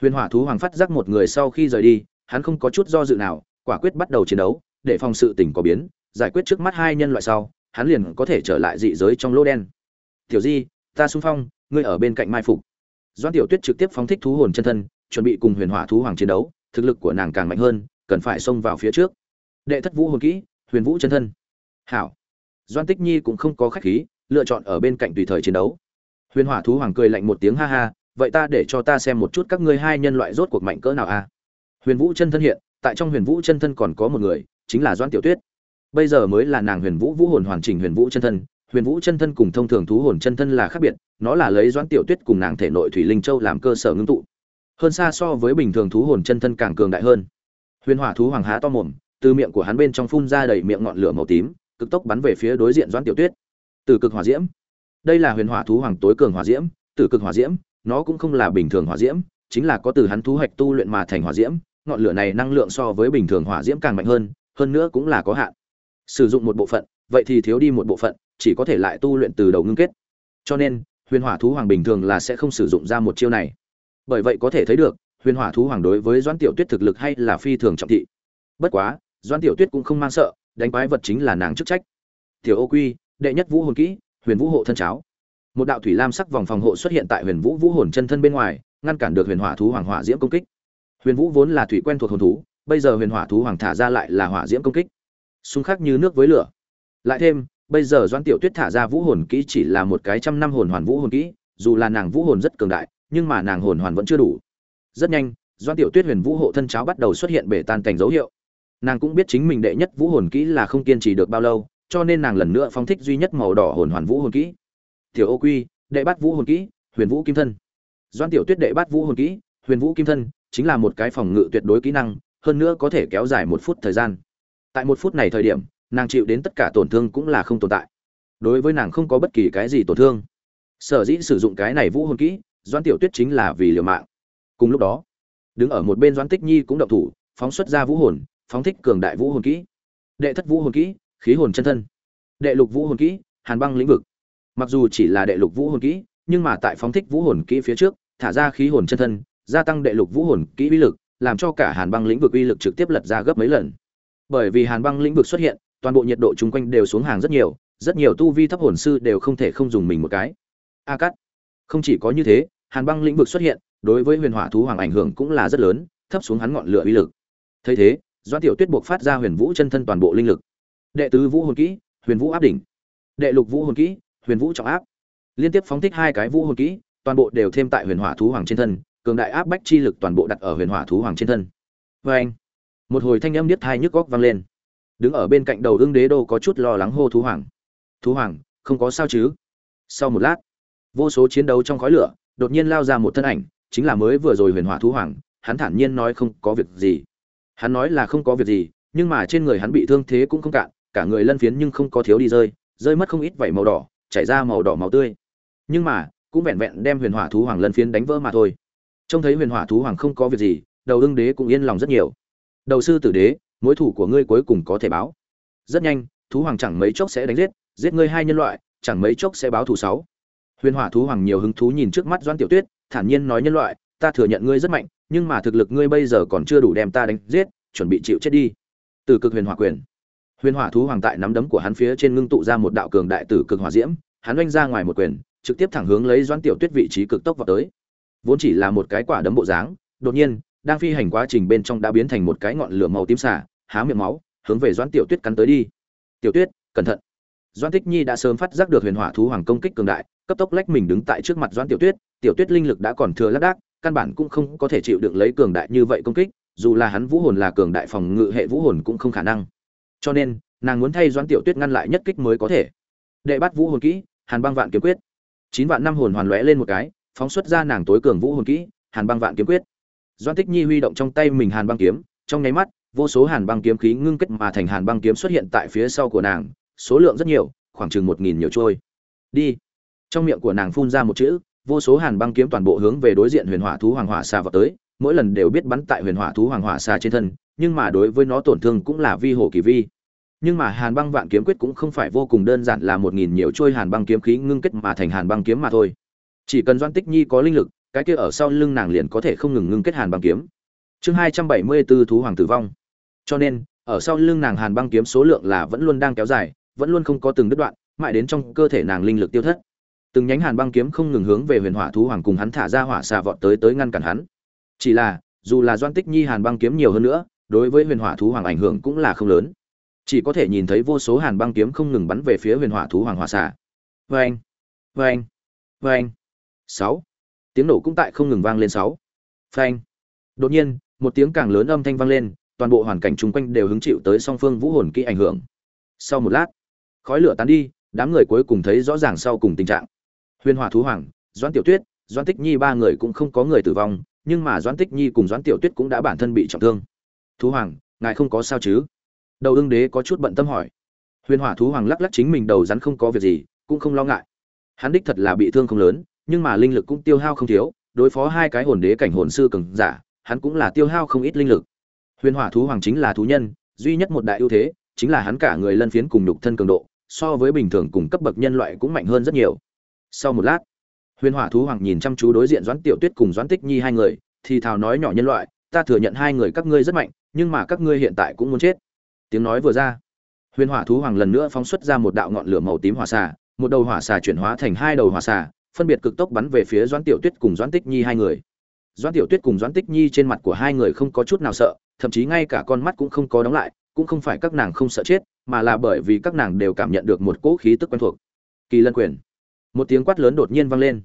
Huyền hỏa thú hoàng phát giác một người sau khi rời đi, hắn không có chút do dự nào, quả quyết bắt đầu chiến đấu để phòng sự tình có biến, giải quyết trước mắt hai nhân loại sau, hắn liền có thể trở lại dị giới trong lô đen. Tiểu di, ta xung phong, ngươi ở bên cạnh mai phục. Doan tiểu tuyết trực tiếp phóng thích thú hồn chân thân, chuẩn bị cùng huyền hỏa thú hoàng chiến đấu, thực lực của nàng càng mạnh hơn, cần phải xông vào phía trước. Đệ thất vũ hồn kỹ, huyền vũ chân thân. Hảo. Doan tích nhi cũng không có khách khí, lựa chọn ở bên cạnh tùy thời chiến đấu. Huyền hỏa thú hoàng cười lạnh một tiếng, ha ha, vậy ta để cho ta xem một chút các ngươi hai nhân loại rốt cuộc mạnh cỡ nào a huyền vũ chân thân hiện, tại trong huyền vũ chân thân còn có một người chính là Doãn tiểu tuyết. Bây giờ mới là nàng huyền vũ vũ hồn hoàn chỉnh huyền vũ chân thân. Huyền vũ chân thân cùng thông thường thú hồn chân thân là khác biệt, nó là lấy doãn tiểu tuyết cùng nàng thể nội thủy linh châu làm cơ sở ngưng tụ. Hơn xa so với bình thường thú hồn chân thân càng cường đại hơn. Huyền hỏa thú hoàng há to mồm, từ miệng của hắn bên trong phun ra đầy miệng ngọn lửa màu tím, cực tốc bắn về phía đối diện doãn tiểu tuyết. Từ cực hỏa diễm. Đây là huyền hỏa thú hoàng tối cường hỏa diễm từ cực hỏa diễm, nó cũng không là bình thường hỏa diễm, chính là có từ hắn thú hạch tu luyện mà thành hỏa diễm, ngọn lửa này năng lượng so với bình thường hỏa diễm càng mạnh hơn hơn nữa cũng là có hạn. Sử dụng một bộ phận, vậy thì thiếu đi một bộ phận, chỉ có thể lại tu luyện từ đầu ngưng kết. Cho nên, huyền hỏa thú hoàng bình thường là sẽ không sử dụng ra một chiêu này. Bởi vậy có thể thấy được, huyền hỏa thú hoàng đối với doãn tiểu tuyết thực lực hay là phi thường trọng thị. Bất quá, doãn tiểu tuyết cũng không mang sợ, đánh quái vật chính là nàng chức trách. Tiểu ô quy, đệ nhất vũ hồn kỹ, huyền vũ hộ thân cháo. Một đạo thủy lam sắc vòng phòng hộ xuất hiện tại huyền vũ vũ hồn chân thân bên ngoài, ngăn cản được huyền hỏa thú hoàng hỏa diễm công kích. Huyền vũ vốn là thủy quen thuộc hồn thú bây giờ huyền hỏa thú hoàng thả ra lại là hỏa diễm công kích. Xung khắc như nước với lửa. Lại thêm, bây giờ doan tiểu tuyết thả ra vũ hồn kỹ chỉ là một cái trăm năm hồn hoàn vũ hồn kỹ, dù là nàng vũ hồn rất cường đại, nhưng mà nàng hồn hoàn vẫn chưa đủ. Rất nhanh doan tiểu tuyết huyền vũ hộ thân cháo bắt đầu xuất hiện bể tan cảnh dấu hiệu. Nàng cũng biết chính mình đệ nhất vũ hồn kỹ là không kiên trì được bao lâu, cho nên nàng lần nữa phóng thích duy nhất màu đỏ hồn hoàn vũ hồn kỹ. Tiểu ô quy, đệ bát vũ hồn kỹ, huyền vũ kim thân. Doan tiểu tuyết đệ bát vũ hồn kỹ, huyền vũ kim thân, chính là một cái phòng ngự tuyệt đối kỹ năng hơn nữa có thể kéo dài một phút thời gian. Tại một phút này thời điểm, nàng chịu đến tất cả tổn thương cũng là không tồn tại. Đối với nàng không có bất kỳ cái gì tổn thương. Sở dĩ sử dụng cái này vũ hồn kỹ, doãn tiểu tuyết chính là vì liều mạng. Cùng lúc đó, đứng ở một bên doãn tích nhi cũng động thủ, phóng xuất ra vũ hồn, phóng thích cường đại vũ hồn kỹ. Đệ thất vũ hồn kỹ, khí hồn chân thân. Đệ lục vũ hồn kỹ, hàn băng lĩnh vực. Mặc dù chỉ là đệ lục vũ hồn kỹ, nhưng mà tại phóng thích vũ hồn kỹ phía trước, thả ra khí hồn chân thân, gia tăng đệ lục vũ hồn kỹ uy lực làm cho cả hàn băng lĩnh vực uy lực trực tiếp lật ra gấp mấy lần. Bởi vì hàn băng lĩnh vực xuất hiện, toàn bộ nhiệt độ chung quanh đều xuống hàng rất nhiều rất nhiều tu vi thấp hồn sư đều không thể không dùng mình một cái. A cắt không chỉ có như thế, hàn băng lĩnh vực xuất hiện, đối với huyền hỏa thú hoàng ảnh hưởng cũng là rất lớn, thấp xuống hắn ngọn lửa uy lực. Thấy thế, doãn tiểu tuyết buộc phát ra huyền vũ chân thân toàn bộ linh lực. Đệ tứ vũ hồn kỹ, huyền vũ áp đỉnh. Đệ lục vũ hồn kỹ, huyền vũ trọng áp. Liên tiếp phóng thích hai cái vũ hồn kỹ, toàn bộ đều thêm tại huyền hỏa thú hoàng trên thân cường đại áp bách chi lực toàn bộ đặt ở huyền hỏa thú hoàng trên thân. Vê anh, một hồi thanh âm niết thai nhức góc vang lên. Đứng ở bên cạnh đầu ương đế đô có chút lo lắng hô thú hoàng. Thú hoàng, không có sao chứ? Sau một lát, vô số chiến đấu trong khói lửa đột nhiên lao ra một thân ảnh, chính là mới vừa rồi huyền hỏa thú hoàng, hắn thản nhiên nói không có việc gì. Hắn nói là không có việc gì, nhưng mà trên người hắn bị thương thế cũng không cạn, cả người lân phiến nhưng không có thiếu đi rơi rơi mất không ít vảy màu đỏ, chảy ra màu đỏ máu tươi. Nhưng mà, cũng vẹn vẹn đem huyền hỏa thú hoàng lân phiến đánh vỡ mà thôi trông thấy huyền hỏa thú hoàng không có việc gì, đầu ưng đế cũng yên lòng rất nhiều. Đầu sư tử đế, mối thủ của ngươi cuối cùng có thể báo. Rất nhanh, thú hoàng chẳng mấy chốc sẽ đánh giết giết ngươi hai nhân loại, chẳng mấy chốc sẽ báo thù sáu. Huyền hỏa thú hoàng nhiều hứng thú nhìn trước mắt doan tiểu tuyết, thản nhiên nói nhân loại, ta thừa nhận ngươi rất mạnh, nhưng mà thực lực ngươi bây giờ còn chưa đủ đem ta đánh giết, chuẩn bị chịu chết đi. Từ cực huyền hỏa quyền. Huyền hỏa thú hoàng tại nắm đấm của hắn phía trên ngưng tụ ra một đạo cường đại tử cực hỏa diễm, hắn oanh ra ngoài một quyền, trực tiếp thẳng hướng lấy doan tiểu tuyết vị trí cực tốc vào tới vốn chỉ là một cái quả đấm bộ dáng, đột nhiên, đang phi hành quá trình bên trong đã biến thành một cái ngọn lửa màu tím xả há miệng máu, hướng về doãn tiểu tuyết cắn tới đi. Tiểu tuyết, cẩn thận. Doãn tích nhi đã sớm phát giác được huyền hỏa thú hoàng công kích cường đại, cấp tốc lách mình đứng tại trước mặt doãn tiểu tuyết. Tiểu tuyết linh lực đã còn thừa lác đác, căn bản cũng không có thể chịu được lấy cường đại như vậy công kích, dù là hắn vũ hồn là cường đại phòng ngự hệ vũ hồn cũng không khả năng. Cho nên, nàng muốn thay doãn tiểu tuyết ngăn lại nhất kích mới có thể. Đệ bắt vũ hồn kỹ, hàn băng vạn kiếm quyết. Chín vạn năm hồn hoàn lóe lên một cái phóng xuất ra nàng tối cường vũ hồn kỹ, hàn băng vạn kiếm quyết. Doan tích nhi huy động trong tay mình hàn băng kiếm, trong nháy mắt, vô số hàn băng kiếm khí ngưng kết mà thành hàn băng kiếm xuất hiện tại phía sau của nàng, số lượng rất nhiều, khoảng chừng một nghìn nhiều trôi. Đi. Trong miệng của nàng phun ra một chữ, vô số hàn băng kiếm toàn bộ hướng về đối diện huyền hỏa thú hoàng hỏa xà vào tới, mỗi lần đều biết bắn tại huyền hỏa thú hoàng hỏa xà trên thân, nhưng mà đối với nó tổn thương cũng là vi hồ kỳ vi. Nhưng mà hàn băng vạn kiếm quyết cũng không phải vô cùng đơn giản là một nghìn nhiều trôi hàn băng kiếm khí ngưng kết mà thành hàn băng kiếm mà thôi chỉ cần doan tích nhi có linh lực, cái kia ở sau lưng nàng liền có thể không ngừng ngưng kết hàn băng kiếm. Chương hai trăm bảy mươi 274 thú hoàng tử vong. Cho nên, ở sau lưng nàng hàn băng kiếm số lượng là vẫn luôn đang kéo dài, vẫn luôn không có từng đứt đoạn, mãi đến trong cơ thể nàng linh lực tiêu thất. Từng nhánh hàn băng kiếm không ngừng hướng về huyền hỏa thú hoàng cùng hắn thả ra hỏa xà vọt tới tới ngăn cản hắn. Chỉ là, dù là doan tích nhi hàn băng kiếm nhiều hơn nữa, đối với huyền hỏa thú hoàng ảnh hưởng cũng là không lớn. Chỉ có thể nhìn thấy vô số hàn băng kiếm không ngừng bắn về phía huyền hỏa thú hoàng hỏa xà. Vê anh vê anh vê anh sáu. Tiếng nổ cũng tại không ngừng vang lên sáu. Phanh. Đột nhiên, một tiếng càng lớn âm thanh vang lên, toàn bộ hoàn cảnh chung quanh đều hứng chịu tới song phương vũ hồn kỹ ảnh hưởng. Sau một lát, khói lửa tán đi, đám người cuối cùng thấy rõ ràng sau cùng tình trạng. Huyền hòa thú hoàng, doãn tiểu tuyết, doãn tích nhi ba người cũng không có người tử vong, nhưng mà doãn tích nhi cùng doãn tiểu tuyết cũng đã bản thân bị trọng thương. Thú hoàng, ngài không có sao chứ? Đầu ương đế có chút bận tâm hỏi. Huyền hỏa thú hoàng lắc lắc chính mình đầu rắn không có việc gì, cũng không lo ngại. Hắn đích thật là bị thương không lớn nhưng mà linh lực cũng tiêu hao không thiếu, đối phó hai cái hồn đế cảnh hồn sư cường giả, hắn cũng là tiêu hao không ít linh lực. Huyền hỏa thú hoàng chính là thú nhân, duy nhất một đại ưu thế, chính là hắn cả người lân phiến cùng nhục thân cường độ, so với bình thường cùng cấp bậc nhân loại cũng mạnh hơn rất nhiều. Sau một lát, huyền hỏa thú hoàng nhìn chăm chú đối diện doãn tiểu tuyết cùng doãn tích nhi hai người, thì thào nói nhỏ nhân loại, ta thừa nhận hai người các ngươi rất mạnh, nhưng mà các ngươi hiện tại cũng muốn chết. Tiếng nói vừa ra, huyền hỏa thú hoàng lần nữa phóng xuất ra một đạo ngọn lửa màu tím hỏa xà, một đầu hỏa xà chuyển hóa thành hai đầu hỏa xà phân biệt cực tốc bắn về phía doãn tiểu tuyết cùng doãn tích nhi hai người. Doãn tiểu tuyết cùng doãn tích nhi trên mặt của hai người không có chút nào sợ, thậm chí ngay cả con mắt cũng không có đóng lại, cũng không phải các nàng không sợ chết, mà là bởi vì các nàng đều cảm nhận được một cỗ khí tức quen thuộc. Kỳ lân quyền. Một tiếng quát lớn đột nhiên vang lên.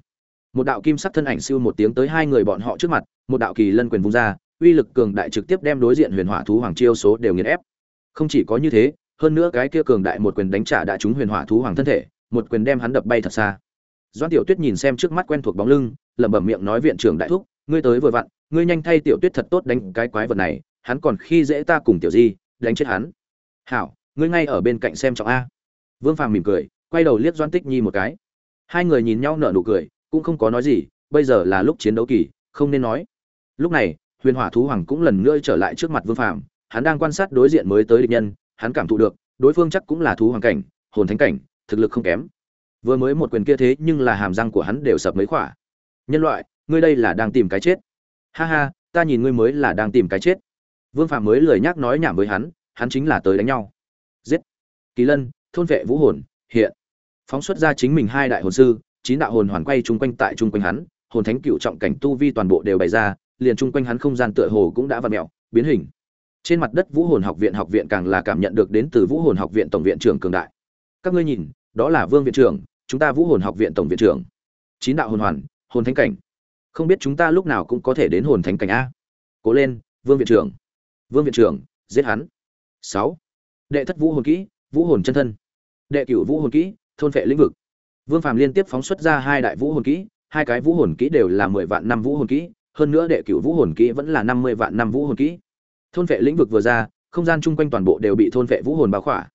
Một đạo kim sắc thân ảnh siêu một tiếng tới hai người bọn họ trước mặt, một đạo kỳ lân quyền vung ra, uy lực cường đại trực tiếp đem đối diện huyền hỏa thú hoàng chiêu số đều nghiền ép. Không chỉ có như thế, hơn nữa cái kia cường đại một quyền đánh trả đã trúng huyền hỏa thú hoàng thân thể, một quyền đem hắn đập bay thật xa doan tiểu tuyết nhìn xem trước mắt quen thuộc bóng lưng, lẩm bẩm miệng nói viện trưởng đại thúc, ngươi tới vừa vặn, ngươi nhanh thay tiểu tuyết thật tốt đánh cái quái vật này, hắn còn khi dễ ta cùng tiểu di, đánh chết hắn. Hảo, ngươi ngay ở bên cạnh xem trọng a. Vương phàm mỉm cười, quay đầu liếc doan tích nhi một cái. Hai người nhìn nhau nở nụ cười, cũng không có nói gì, bây giờ là lúc chiến đấu kỳ, không nên nói. Lúc này, huyền hỏa thú hoàng cũng lần nữa trở lại trước mặt vương phàm, hắn đang quan sát đối diện mới tới địch nhân, hắn cảm thụ được, đối phương chắc cũng là thú hoàng cảnh, hồn thánh cảnh, thực lực không kém vừa mới một quyền kia thế nhưng là hàm răng của hắn đều sập mấy khỏa. Nhân loại, ngươi đây là đang tìm cái chết. Ha ha, ta nhìn ngươi mới là đang tìm cái chết. Vương phạm mới lười nhắc nói nhảm với hắn hắn chính là tới đánh nhau. Giết. Kỳ lân, thôn vệ vũ hồn, hiện. Phóng xuất ra chính mình hai đại hồn sư, chín đạo hồn hoàn quay chung quanh tại chung quanh hắn, hồn thánh cựu trọng cảnh tu vi toàn bộ đều bày ra, liền chung quanh hắn không gian tựa hồ cũng đã vặn mẹo biến hình. Trên mặt đất vũ hồn học viện học viện càng là cảm nhận được đến từ vũ hồn học viện tổng viện trưởng cường đại. Các ngươi nhìn, đó là vương viện trưởng chúng ta vũ hồn học viện tổng viện trưởng chín đạo hồn hoàn hồn thánh cảnh không biết chúng ta lúc nào cũng có thể đến hồn thánh cảnh a cố lên vương viện trưởng vương viện trưởng giết hắn sáu đệ thất vũ hồn kỹ vũ hồn chân thân đệ cửu vũ hồn kỹ thôn vệ lĩnh vực vương phàm liên tiếp phóng xuất ra hai đại vũ hồn kỹ hai cái vũ hồn kỹ đều là mười vạn năm vũ hồn kỹ hơn nữa đệ cửu vũ hồn kỹ vẫn là năm mươi vạn năm vũ hồn kỹ thôn vệ lĩnh vực vừa ra không gian chung quanh toàn bộ đều bị thôn vệ vũ hồn bao khỏa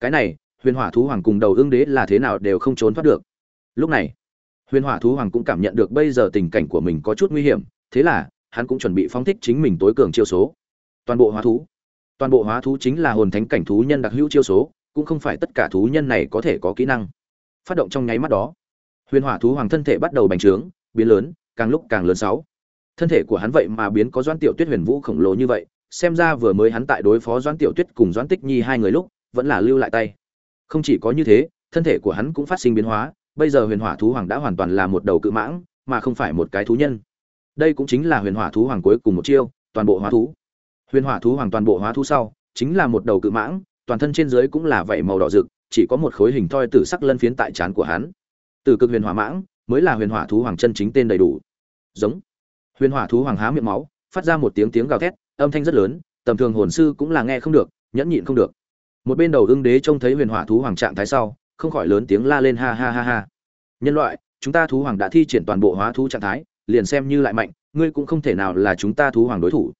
cái này huyền hỏa thú hoàng cùng đầu ương đế là thế nào đều không trốn thoát được. Lúc này, huyền hỏa thú hoàng cũng cảm nhận được bây giờ tình cảnh của mình có chút nguy hiểm, thế là, hắn cũng chuẩn bị phóng thích chính mình tối cường chiêu số. Toàn bộ hóa thú. Toàn bộ hóa thú chính là hồn thánh cảnh thú nhân đặc hữu chiêu số, cũng không phải tất cả thú nhân này có thể có kỹ năng. Phát động trong nháy mắt đó, huyền hỏa thú hoàng thân thể bắt đầu bành trướng, biến lớn, càng lúc càng lớn sáu. Thân thể của hắn vậy mà biến có doãn tiểu tuyết huyền vũ khổng lồ như vậy, xem ra vừa mới hắn tại đối phó doãn tiểu tuyết cùng doãn tích nhi hai người lúc, vẫn là lưu lại tay không chỉ có như thế, thân thể của hắn cũng phát sinh biến hóa, bây giờ huyền hỏa thú hoàng đã hoàn toàn là một đầu cự mãng, mà không phải một cái thú nhân. Đây cũng chính là huyền hỏa thú hoàng cuối cùng một chiêu, toàn bộ hóa thú. Huyền hỏa thú hoàng toàn bộ hóa thú sau, chính là một đầu cự mãng, toàn thân trên dưới cũng là vảy màu đỏ rực, chỉ có một khối hình thoi tử sắc lân phiến tại trán của hắn. Từ cực huyền hỏa mãng, mới là huyền hỏa thú hoàng chân chính tên đầy đủ. Giống. Huyền hỏa thú hoàng há miệng máu, phát ra một tiếng tiếng gào thét, âm thanh rất lớn, tầm thường hồn sư cũng là nghe không được, nhẫn nhịn không được một bên đầu ưng đế trông thấy huyền hỏa thú hoàng trạng thái sau, không khỏi lớn tiếng la lên ha ha ha ha. Nhân loại, chúng ta thú hoàng đã thi triển toàn bộ hóa thú trạng thái, liền xem như lại mạnh, ngươi cũng không thể nào là chúng ta thú hoàng đối thủ.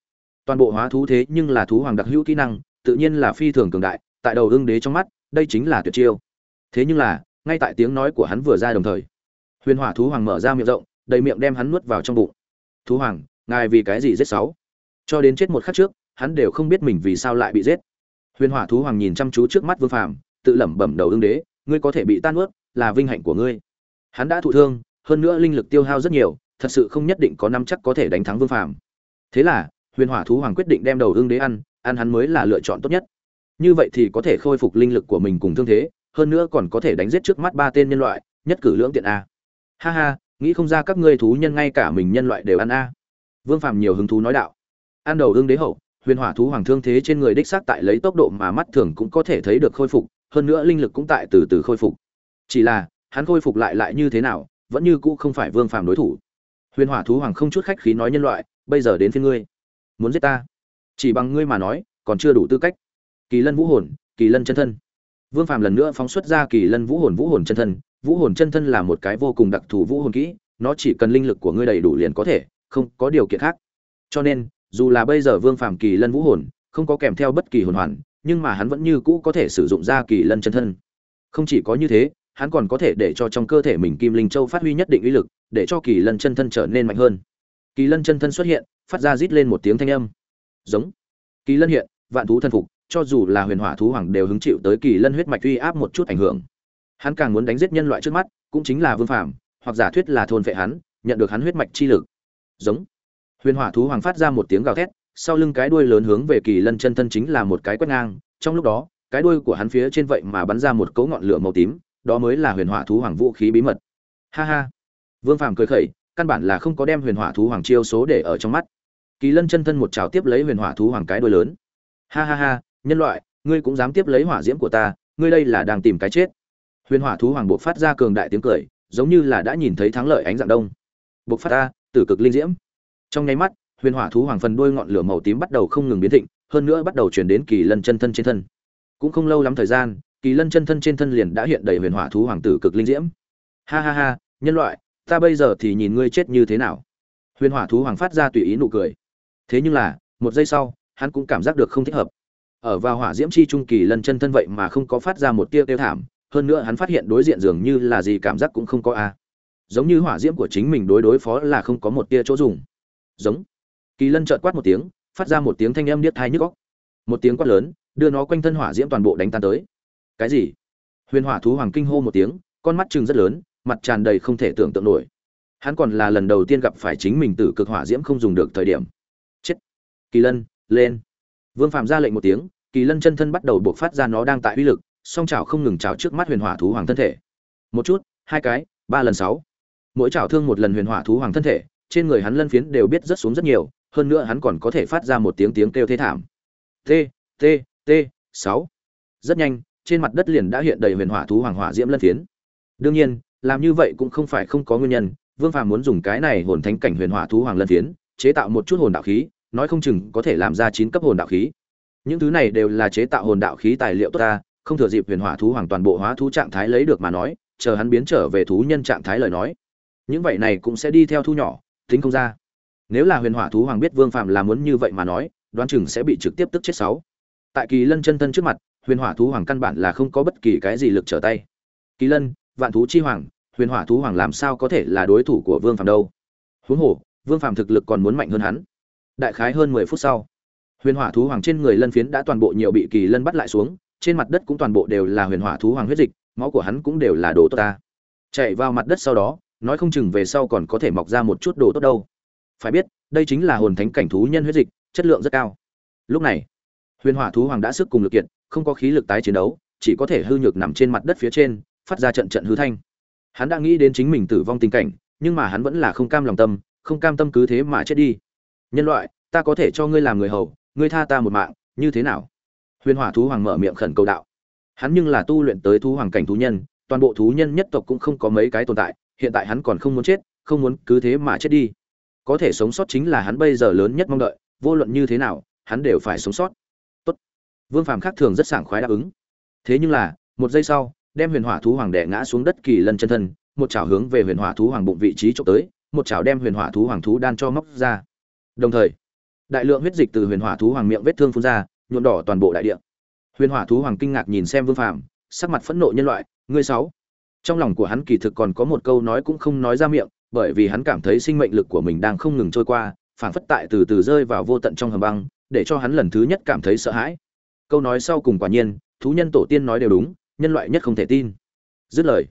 Toàn bộ hóa thú thế nhưng là thú hoàng đặc hữu kỹ năng, tự nhiên là phi thường cường đại, tại đầu ưng đế trong mắt, đây chính là tuyệt chiêu. Thế nhưng là, ngay tại tiếng nói của hắn vừa ra đồng thời, huyền hỏa thú hoàng mở ra miệng rộng, đầy miệng đem hắn nuốt vào trong bụng. Thú hoàng, ngài vì cái gì giết sáu? Cho đến chết một khắc trước, hắn đều không biết mình vì sao lại bị giết huyền hỏa thú hoàng nhìn chăm chú trước mắt vương phàm, tự lẩm bẩm đầu ưng đế, ngươi có thể bị tan ướt, là vinh hạnh của ngươi. Hắn đã thụ thương, hơn nữa linh lực tiêu hao rất nhiều, thật sự không nhất định có năm chắc có thể đánh thắng vương phàm. Thế là, huyền hỏa thú hoàng quyết định đem đầu ưng đế ăn ăn hắn mới là lựa chọn tốt nhất. Như vậy thì có thể khôi phục linh lực của mình cùng thương thế, hơn nữa còn có thể đánh giết trước mắt ba tên nhân loại, nhất cử lưỡng tiện a. Ha ha, nghĩ không ra các ngươi thú nhân ngay cả mình nhân loại đều ăn a. Vương phàm nhiều hứng thú nói đạo. Ăn đầu ưng đế hậu huyền hỏa thú hoàng thương thế trên người đích xác tại lấy tốc độ mà mắt thường cũng có thể thấy được khôi phục hơn nữa linh lực cũng tại từ từ khôi phục. Chỉ là hắn khôi phục lại lại như thế nào vẫn như cũ không phải vương phàm đối thủ. Huyền hỏa thú hoàng không chút khách khí nói nhân loại bây giờ đến phía ngươi. Muốn giết ta? Chỉ bằng ngươi mà nói còn chưa đủ tư cách. Kỳ lân vũ hồn kỳ lân chân thân. Vương Phàm lần nữa phóng xuất ra kỳ lân vũ hồn vũ hồn chân thân, vũ hồn chân thân là một cái vô cùng đặc thù vũ hồn kỹ, nó chỉ cần linh lực của ngươi đầy đủ liền có thể, không có điều kiện khác. Cho nên, dù là bây giờ Vương Phàm kỳ lân vũ hồn không có kèm theo bất kỳ hồn hoàn, nhưng mà hắn vẫn như cũ có thể sử dụng ra kỳ lân chân thân. Không chỉ có như thế, hắn còn có thể để cho trong cơ thể mình kim linh châu phát huy nhất định uy lực, để cho kỳ lân chân thân trở nên mạnh hơn. Kỳ lân chân thân xuất hiện, phát ra rít lên một tiếng thanh âm. Giống. Kỳ lân hiện, vạn thú thân phục, cho dù là huyền hỏa thú hoàng đều hứng chịu tới kỳ lân huyết mạch uy áp một chút ảnh hưởng. Hắn càng muốn đánh giết nhân loại trước mắt, cũng chính là Vương Phàm, hoặc giả thuyết là thôn vệ hắn, nhận được hắn huyết mạch chi lực. Giống. Huyền hỏa thú hoàng phát ra một tiếng gào thét, sau lưng cái đuôi lớn hướng về kỳ lân chân thân chính là một cái quét ngang, trong lúc đó, cái đuôi của hắn phía trên vậy mà bắn ra một cấu ngọn lửa màu tím, đó mới là huyền hỏa thú hoàng vũ khí bí mật. Ha ha. Vương Phàm cười khẩy, căn bản là không có đem huyền hỏa thú hoàng chiêu số để ở trong mắt. Kỳ lân chân thân một trào tiếp lấy huyền hỏa thú hoàng cái đuôi lớn. Ha ha ha, nhân loại, ngươi cũng dám tiếp lấy hỏa diễm của ta, ngươi đây là đang tìm cái chết. Huyền hỏa thú hoàng buộc phát ra cường đại tiếng cười, giống như là đã nhìn thấy thắng lợi ánh dạng đông. Bộc phát ra, tử cực linh diễm. Trong nháy mắt, huyền hỏa thú hoàng phần đuôi ngọn lửa màu tím bắt đầu không ngừng biến thịnh, hơn nữa bắt đầu truyền đến kỳ lân chân thân trên thân. Cũng không lâu lắm thời gian, kỳ lân chân thân trên thân liền đã hiện đầy huyền hỏa thú hoàng tử cực linh diễm. Ha ha ha, nhân loại, ta bây giờ thì nhìn ngươi chết như thế nào. Huyền hỏa thú hoàng phát ra tùy ý nụ cười. Thế nhưng là, một giây sau, hắn cũng cảm giác được không thích hợp. Ở vào hỏa diễm chi trung kỳ lân chân thân vậy mà không có phát ra một tia kêu thảm, hơn nữa hắn phát hiện đối diện dường như là gì cảm giác cũng không có a. Giống như hỏa diễm của chính mình đối đối phó là không có một tia chỗ dùng. Giống. Kỳ lân trợn quát một tiếng, phát ra một tiếng thanh âm điếc tai nhức óc. Một tiếng quát lớn, đưa nó quanh thân hỏa diễm toàn bộ đánh tan tới. Cái gì? Huyền Hỏa thú hoàng kinh hô một tiếng, con mắt trừng rất lớn, mặt tràn đầy không thể tưởng tượng nổi. Hắn còn là lần đầu tiên gặp phải chính mình tử cực hỏa diễm không dùng được thời điểm. Chết. Kỳ Lân, lên. Vương Phạm ra lệnh một tiếng, Kỳ Lân chân thân bắt đầu buộc phát ra nó đang tại uy lực, song chảo không ngừng chảo trước mắt Huyền Hỏa thú hoàng thân thể. Một chút, hai cái, ba lần sáu. Mỗi chảo thương một lần Huyền Hỏa thú hoàng thân thể, trên người hắn lân phiến đều biết rất xuống rất nhiều, hơn nữa hắn còn có thể phát ra một tiếng tiếng kêu thê thảm. T, T, T, sáu. Rất nhanh, trên mặt đất liền đã hiện đầy huyền hỏa thú hoàng hỏa diễm lân phiến. Đương nhiên, làm như vậy cũng không phải không có nguyên nhân, Vương Phàm muốn dùng cái này hồn thánh cảnh huyền hỏa thú hoàng lân phiến, chế tạo một chút hồn đạo khí, nói không chừng có thể làm ra chín cấp hồn đạo khí. Những thứ này đều là chế tạo hồn đạo khí tài liệu tốt ta, không thừa dịp huyền hỏa thú hoàng toàn bộ hóa thú trạng thái lấy được mà nói, chờ hắn biến trở về thú nhân trạng thái lời nói. Những vậy này cũng sẽ đi theo thu nhỏ, tính không ra. Nếu là huyền hỏa thú hoàng biết Vương Phàm là muốn như vậy mà nói, đoán chừng sẽ bị trực tiếp tức chết sáu. Tại Kỳ Lân chân thân trước mặt, huyền hỏa thú hoàng căn bản là không có bất kỳ cái gì lực trở tay kỳ lân vạn thú chi hoàng huyền hỏa thú hoàng làm sao có thể là đối thủ của vương phàm đâu huống hồ vương phàm thực lực còn muốn mạnh hơn hắn đại khái hơn mười phút sau huyền hỏa thú hoàng trên người lân phiến đã toàn bộ nhiều bị kỳ lân bắt lại xuống trên mặt đất cũng toàn bộ đều là huyền hỏa thú hoàng huyết dịch máu của hắn cũng đều là đồ tốt ta chạy vào mặt đất sau đó nói không chừng về sau còn có thể mọc ra một chút đồ tốt đâu. Phải biết, đây chính là hồn thánh cảnh thú nhân huyết dịch, chất lượng rất cao. Lúc này, huyền hỏa thú hoàng đã sức cùng lực kiện không có khí lực tái chiến đấu, chỉ có thể hư nhược nằm trên mặt đất phía trên, phát ra trận trận hư thanh. Hắn đã nghĩ đến chính mình tử vong tình cảnh, nhưng mà hắn vẫn là không cam lòng tâm, không cam tâm cứ thế mà chết đi. Nhân loại, ta có thể cho ngươi làm người hầu, ngươi tha ta một mạng, như thế nào? Huyền hỏa thú hoàng mở miệng khẩn cầu đạo. Hắn nhưng là tu luyện tới thú hoàng cảnh thú nhân, toàn bộ thú nhân nhất tộc cũng không có mấy cái tồn tại hiện tại hắn còn không muốn chết không muốn cứ thế mà chết đi có thể sống sót chính là hắn bây giờ lớn nhất mong đợi vô luận như thế nào hắn đều phải sống sót tốt. Vương Phàm khác thường rất sảng khoái đáp ứng. Thế nhưng là, một giây sau, đem Huyền Hỏa thú hoàng đẻ ngã xuống đất kỳ lân chân thân, một chảo hướng về Huyền Hỏa thú hoàng bụng vị trí trộm tới, một chảo đem Huyền Hỏa thú hoàng thú đan cho móc ra. Đồng thời, đại lượng huyết dịch từ Huyền Hỏa thú hoàng miệng vết thương phun ra, nhuộm đỏ toàn bộ đại địa. Huyền Hỏa thú hoàng kinh ngạc nhìn xem Vương Phàm, sắc mặt phẫn nộ nhân loại, ngươi sáu. Trong lòng của hắn kỳ thực còn có một câu nói cũng không nói ra miệng, bởi vì hắn cảm thấy sinh mệnh lực của mình đang không ngừng trôi qua, phảng phất tại từ từ rơi vào vô tận trong hầm băng, để cho hắn lần thứ nhất cảm thấy sợ hãi. Câu nói sau cùng quả nhiên thú nhân tổ tiên nói đều đúng nhân loại nhất không thể tin. Dứt lời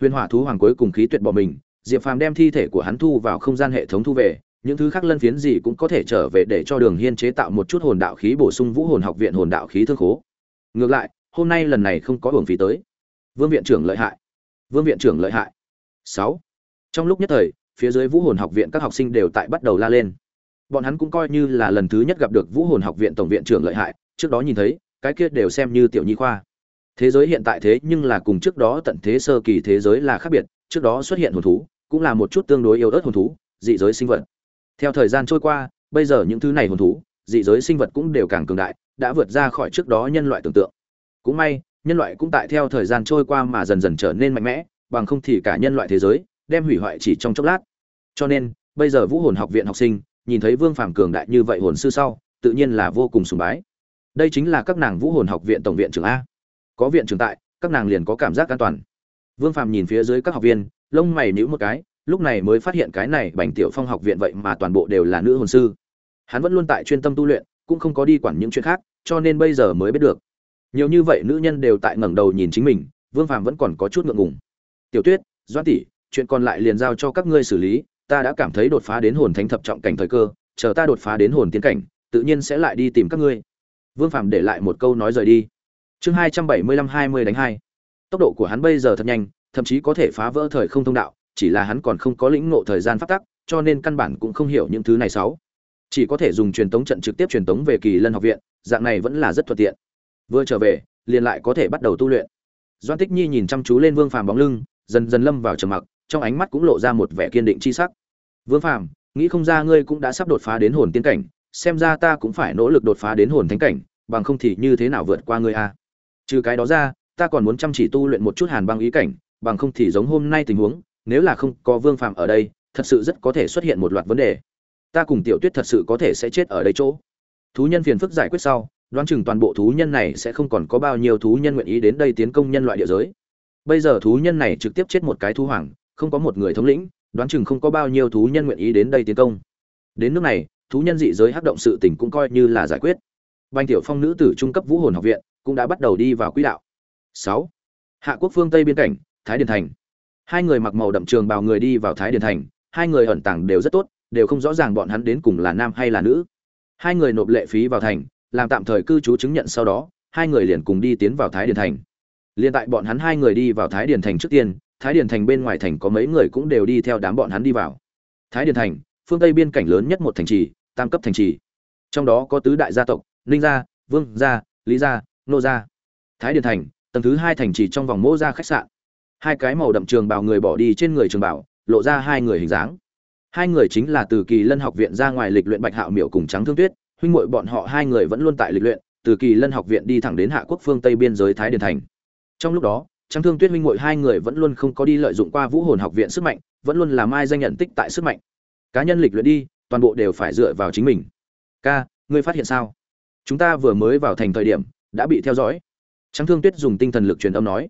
huyền hỏa thú hoàng cuối cùng khí tuyệt bỏ mình diệp phàm đem thi thể của hắn thu vào không gian hệ thống thu về những thứ khác lân phiến gì cũng có thể trở về để cho đường hiên chế tạo một chút hồn đạo khí bổ sung vũ hồn học viện hồn đạo khí thương khố. Ngược lại hôm nay lần này không có hưởng phí tới. Vương viện trưởng lợi hại vương viện trưởng lợi hại. Sáu. Trong lúc nhất thời, phía dưới vũ hồn học viện các học sinh đều tại bắt đầu la lên. Bọn hắn cũng coi như là lần thứ nhất gặp được vũ hồn học viện tổng viện trưởng lợi hại, trước đó nhìn thấy, cái kia đều xem như tiểu nhi khoa. Thế giới hiện tại thế nhưng là cùng trước đó tận thế sơ kỳ thế giới là khác biệt, trước đó xuất hiện hồn thú, cũng là một chút tương đối yếu ớt hồn thú, dị giới sinh vật. Theo thời gian trôi qua, bây giờ những thứ này hồn thú, dị giới sinh vật cũng đều càng cường đại, đã vượt ra khỏi trước đó nhân loại tưởng tượng. Cũng may nhân loại cũng tại theo thời gian trôi qua mà dần dần trở nên mạnh mẽ, bằng không thì cả nhân loại thế giới đem hủy hoại chỉ trong chốc lát. Cho nên, bây giờ vũ hồn học viện học sinh, nhìn thấy vương phàm cường đại như vậy hồn sư sau, tự nhiên là vô cùng sùng bái. Đây chính là các nàng vũ hồn học viện tổng viện trưởng a. Có viện trưởng tại, các nàng liền có cảm giác an toàn. Vương phàm nhìn phía dưới các học viên, lông mày nhíu một cái, lúc này mới phát hiện cái này bành tiểu phong học viện vậy mà toàn bộ đều là nữ hồn sư. Hắn vẫn luôn tại chuyên tâm tu luyện, cũng không có đi quản những chuyện khác, cho nên bây giờ mới biết được nhiều như vậy nữ nhân đều tại ngẩng đầu nhìn chính mình, vương phàm vẫn còn có chút ngượng ngùng. Tiểu tuyết doan tỷ, chuyện còn lại liền giao cho các ngươi xử lý, ta đã cảm thấy đột phá đến hồn thánh thập trọng cảnh thời cơ, chờ ta đột phá đến hồn tiến cảnh, tự nhiên sẽ lại đi tìm các ngươi. Vương phàm để lại một câu nói rời đi. Chương hai trăm bảy mươi lăm hai mươi đánh hai. Tốc độ của hắn bây giờ thật nhanh, thậm chí có thể phá vỡ thời không thông đạo, chỉ là hắn còn không có lĩnh ngộ thời gian phát tắc, cho nên căn bản cũng không hiểu những thứ này sáu. Chỉ có thể dùng truyền tống trận trực tiếp truyền tống về kỳ lân học viện, dạng này vẫn là rất thuận tiện vừa trở về, liền lại có thể bắt đầu tu luyện. Doan tích nhi nhìn chăm chú lên vương phàm bóng lưng, dần dần lâm vào trầm mặc, trong ánh mắt cũng lộ ra một vẻ kiên định chi sắc. Vương phàm, nghĩ không ra ngươi cũng đã sắp đột phá đến hồn tiến cảnh, xem ra ta cũng phải nỗ lực đột phá đến hồn thánh cảnh, bằng không thì như thế nào vượt qua ngươi a? Trừ cái đó ra, ta còn muốn chăm chỉ tu luyện một chút hàn băng ý cảnh, bằng không thì giống hôm nay tình huống, nếu là không có vương phàm ở đây, thật sự rất có thể xuất hiện một loạt vấn đề. Ta cùng tiểu tuyết thật sự có thể sẽ chết ở đây chỗ. Thú nhân phiền phức giải quyết sau đoán chừng toàn bộ thú nhân này sẽ không còn có bao nhiêu thú nhân nguyện ý đến đây tiến công nhân loại địa giới. Bây giờ thú nhân này trực tiếp chết một cái thú hoàng, không có một người thống lĩnh, đoán chừng không có bao nhiêu thú nhân nguyện ý đến đây tiến công. Đến nước này, thú nhân dị giới hắc động sự tình cũng coi như là giải quyết. Banh tiểu phong nữ tử trung cấp vũ hồn học viện cũng đã bắt đầu đi vào quỹ đạo. Sáu, hạ quốc phương tây biên cảnh, thái điền thành. Hai người mặc màu đậm trường bào người đi vào thái điền thành, hai người ẩn tàng đều rất tốt, đều không rõ ràng bọn hắn đến cùng là nam hay là nữ. Hai người nộp lệ phí vào thành làm tạm thời cư trú chứng nhận sau đó, hai người liền cùng đi tiến vào thái điền thành. Liền tại bọn hắn hai người đi vào thái điền thành trước tiên, thái điền thành bên ngoài thành có mấy người cũng đều đi theo đám bọn hắn đi vào. Thái điền thành, phương tây biên cảnh lớn nhất một thành trì, tam cấp thành trì. Trong đó có tứ đại gia tộc, ninh gia, vương gia, lý gia, nô gia. Thái điền thành, tầng thứ hai thành trì trong vòng mô gia khách sạn. Hai cái màu đậm trường bào người bỏ đi trên người trường bảo lộ ra hai người hình dáng. Hai người chính là từ kỳ lân học viện ra ngoài lịch luyện bạch hạo miểu cùng trắng thương tuyết huynh muội bọn họ hai người vẫn luôn tại lịch luyện, từ kỳ lân học viện đi thẳng đến hạ quốc phương tây biên giới thái điền thành. Trong lúc đó Trang thương tuyết huynh muội hai người vẫn luôn không có đi lợi dụng qua vũ hồn học viện sức mạnh, vẫn luôn làm ai danh nhận tích tại sức mạnh. Cá nhân lịch luyện đi, toàn bộ đều phải dựa vào chính mình. Ca, ngươi phát hiện sao? Chúng ta vừa mới vào thành thời điểm, đã bị theo dõi. Trang thương tuyết dùng tinh thần lực truyền âm nói.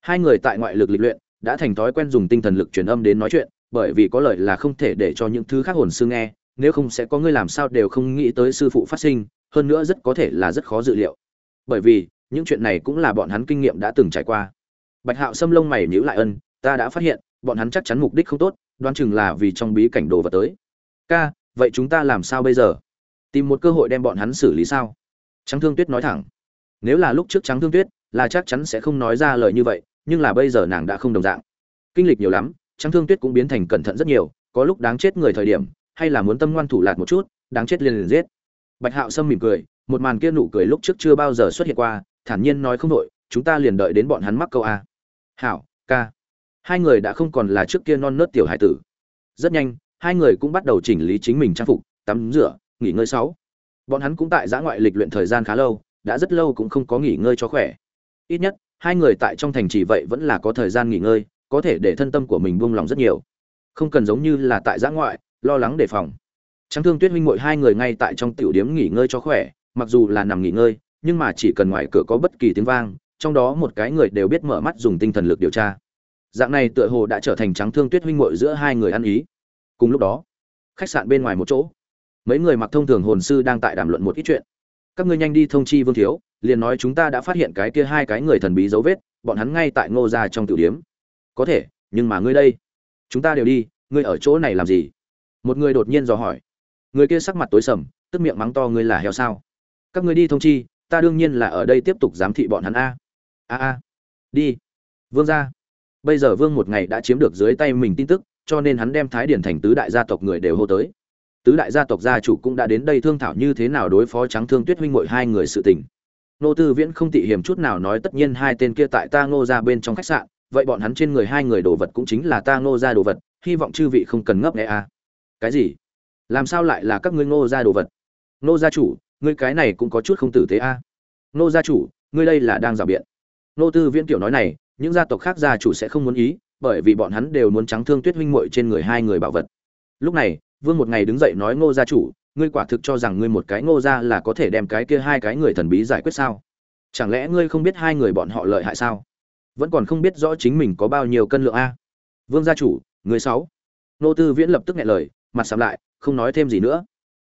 Hai người tại ngoại lực lịch luyện, đã thành thói quen dùng tinh thần lực truyền âm đến nói chuyện, bởi vì có lợi là không thể để cho những thứ khác hồn sư nghe nếu không sẽ có người làm sao đều không nghĩ tới sư phụ phát sinh, hơn nữa rất có thể là rất khó dự liệu. Bởi vì, những chuyện này cũng là bọn hắn kinh nghiệm đã từng trải qua. Bạch hạo xâm lông mày nhíu lại ân, ta đã phát hiện, bọn hắn chắc chắn mục đích không tốt, đoán chừng là vì trong bí cảnh đồ vật tới. Ca, vậy chúng ta làm sao bây giờ? Tìm một cơ hội đem bọn hắn xử lý sao? Trắng thương tuyết nói thẳng. Nếu là lúc trước trắng thương tuyết, là chắc chắn sẽ không nói ra lời như vậy, nhưng là bây giờ nàng đã không đồng dạng. Kinh lịch nhiều lắm, trắng thương tuyết cũng biến thành cẩn thận rất nhiều, có lúc đáng chết người thời điểm hay là muốn tâm ngoan thủ lạt một chút, đáng chết liền liền giết. Bạch hạo sâm mỉm cười, một màn kia nụ cười lúc trước chưa bao giờ xuất hiện qua, thản nhiên nói không đội chúng ta liền đợi đến bọn hắn mắc câu a. Hảo, ca. Hai người đã không còn là trước kia non nớt tiểu hải tử. Rất nhanh, hai người cũng bắt đầu chỉnh lý chính mình trang phục, tắm rửa, nghỉ ngơi sáu. Bọn hắn cũng tại giã ngoại lịch luyện thời gian khá lâu, đã rất lâu cũng không có nghỉ ngơi cho khỏe. Ít nhất, hai người tại trong thành trì vậy vẫn là có thời gian nghỉ ngơi, có thể để thân tâm của mình buông lòng rất nhiều. Không cần giống như là tại giã ngoại lo lắng đề phòng. Trắng thương tuyết huynh muội hai người ngay tại trong tiểu điếm nghỉ ngơi cho khỏe, mặc dù là nằm nghỉ ngơi, nhưng mà chỉ cần ngoài cửa có bất kỳ tiếng vang, trong đó một cái người đều biết mở mắt dùng tinh thần lực điều tra. Dạng này tựa hồ đã trở thành trắng thương tuyết huynh muội giữa hai người ăn ý. Cùng lúc đó, khách sạn bên ngoài một chỗ, mấy người mặc thông thường hồn sư đang tại đàm luận một ít chuyện. Các ngươi nhanh đi thông chi vương thiếu, liền nói chúng ta đã phát hiện cái kia hai cái người thần bí dấu vết, bọn hắn ngay tại ngô gia trong tiểu điếm. Có thể, nhưng mà ngươi đây, chúng ta đều đi, ngươi ở chỗ này làm gì? Một người đột nhiên dò hỏi. Người kia sắc mặt tối sầm, tức miệng mắng to, ngươi là heo sao? Các ngươi đi thông chi, ta đương nhiên là ở đây tiếp tục giám thị bọn hắn a. A a, đi. Vương gia. Bây giờ vương một ngày đã chiếm được dưới tay mình tin tức, cho nên hắn đem thái điển thành tứ đại gia tộc người đều hô tới. Tứ đại gia tộc gia chủ cũng đã đến đây thương thảo như thế nào đối phó trắng thương tuyết huynh mội hai người sự tình. Nô tư viễn không tị hiểm chút nào nói, tất nhiên hai tên kia tại ta ngô ra bên trong khách sạn, vậy bọn hắn trên người hai người đồ vật cũng chính là ta ngô ra đồ vật, hy vọng chư vị không cần ngấp nghẽ à cái gì? Làm sao lại là các ngươi ngô ra đồ vật? Ngô gia chủ, ngươi cái này cũng có chút không tử tế a. À. ngô gia chủ, ngươi đây là đang rào biện. Nô tư viễn kiểu nói này, những gia tộc khác gia chủ sẽ không muốn ý, bởi vì bọn hắn đều muốn trắng thương tuyết huynh muội trên người hai người bảo vật. Lúc này, vương một ngày đứng dậy nói, ngô gia chủ, ngươi quả thực cho rằng ngươi một cái ngô gia là có thể đem cái kia hai cái người thần bí giải quyết sao? Chẳng lẽ ngươi không biết hai người bọn họ lợi hại sao? Vẫn còn không biết rõ chính mình có bao nhiêu cân lượng a. Vương gia chủ, người sáu. Nô tư viễn lập tức nghe lời mặt sầm lại, không nói thêm gì nữa.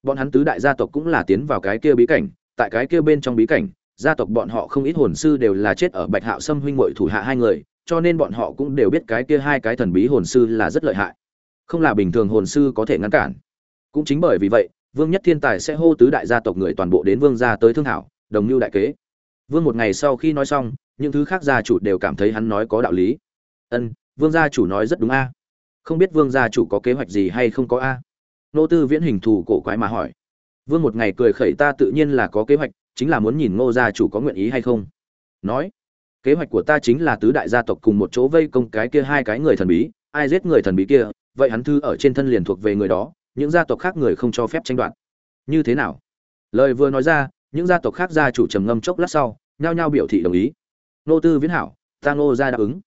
Bọn hắn tứ đại gia tộc cũng là tiến vào cái kia bí cảnh, tại cái kia bên trong bí cảnh, gia tộc bọn họ không ít hồn sư đều là chết ở bạch hạo sâm huynh muội thủ hạ hai người, cho nên bọn họ cũng đều biết cái kia hai cái thần bí hồn sư là rất lợi hại. Không là bình thường hồn sư có thể ngăn cản. Cũng chính bởi vì vậy, vương nhất thiên tài sẽ hô tứ đại gia tộc người toàn bộ đến vương gia tới thương hảo đồng mưu đại kế. Vương một ngày sau khi nói xong, những thứ khác gia chủ đều cảm thấy hắn nói có đạo lý. Ân, vương gia chủ nói rất đúng a không biết vương gia chủ có kế hoạch gì hay không có a? Nô tư viễn hình thù cổ quái mà hỏi. Vương một ngày cười khẩy ta tự nhiên là có kế hoạch, chính là muốn nhìn ngô gia chủ có nguyện ý hay không. Nói, kế hoạch của ta chính là tứ đại gia tộc cùng một chỗ vây công cái kia hai cái người thần bí, ai giết người thần bí kia, vậy hắn thư ở trên thân liền thuộc về người đó, những gia tộc khác người không cho phép tranh đoạt. Như thế nào? Lời vừa nói ra, những gia tộc khác gia chủ trầm ngâm chốc lát sau, nhao nhao biểu thị đồng ý. Nô tư viễn hảo, ta ngô gia đáp ứng.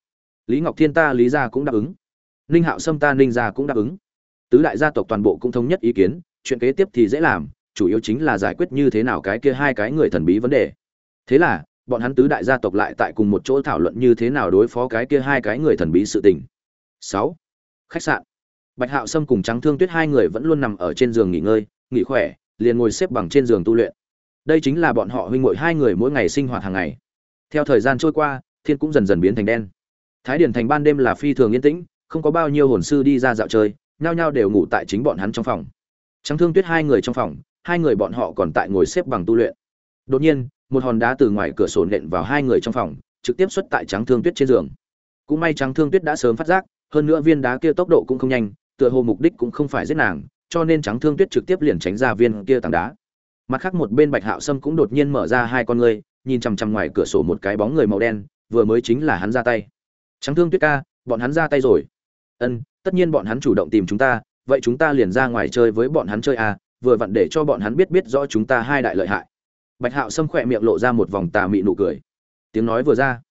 Lý ngọc thiên ta lý gia cũng đáp ứng ninh hạo sâm ta ninh gia cũng đáp ứng. Tứ đại gia tộc toàn bộ cũng thống nhất ý kiến, chuyện kế tiếp thì dễ làm, chủ yếu chính là giải quyết như thế nào cái kia hai cái người thần bí vấn đề. Thế là, bọn hắn tứ đại gia tộc lại tại cùng một chỗ thảo luận như thế nào đối phó cái kia hai cái người thần bí sự tình. Sáu. Khách sạn. Bạch hạo sâm cùng trắng thương tuyết hai người vẫn luôn nằm ở trên giường nghỉ ngơi, nghỉ khỏe, liền ngồi xếp bằng trên giường tu luyện. Đây chính là bọn họ huynh muội hai người mỗi ngày sinh hoạt hàng ngày. Theo thời gian trôi qua, thiên cũng dần dần biến thành đen. Thái điển thành ban đêm là phi thường yên tĩnh không có bao nhiêu hồn sư đi ra dạo chơi, nhao nhao đều ngủ tại chính bọn hắn trong phòng. Trắng thương tuyết hai người trong phòng, hai người bọn họ còn tại ngồi xếp bằng tu luyện. Đột nhiên, một hòn đá từ ngoài cửa sổ nện vào hai người trong phòng, trực tiếp xuất tại trắng thương tuyết trên giường. Cũng may trắng thương tuyết đã sớm phát giác, hơn nữa viên đá kia tốc độ cũng không nhanh, tựa hồ mục đích cũng không phải giết nàng, cho nên trắng thương tuyết trực tiếp liền tránh ra viên kia tảng đá. Mặt khác một bên bạch hạo sâm cũng đột nhiên mở ra hai con ngươi, nhìn chằm chằm ngoài cửa sổ một cái bóng người màu đen, vừa mới chính là hắn ra tay. Trắng thương tuyết ca, bọn hắn ra tay rồi ân, tất nhiên bọn hắn chủ động tìm chúng ta, vậy chúng ta liền ra ngoài chơi với bọn hắn chơi à vừa vặn để cho bọn hắn biết biết rõ chúng ta hai đại lợi hại. Bạch hạo sâm khỏe miệng lộ ra một vòng tà mị nụ cười. Tiếng nói vừa ra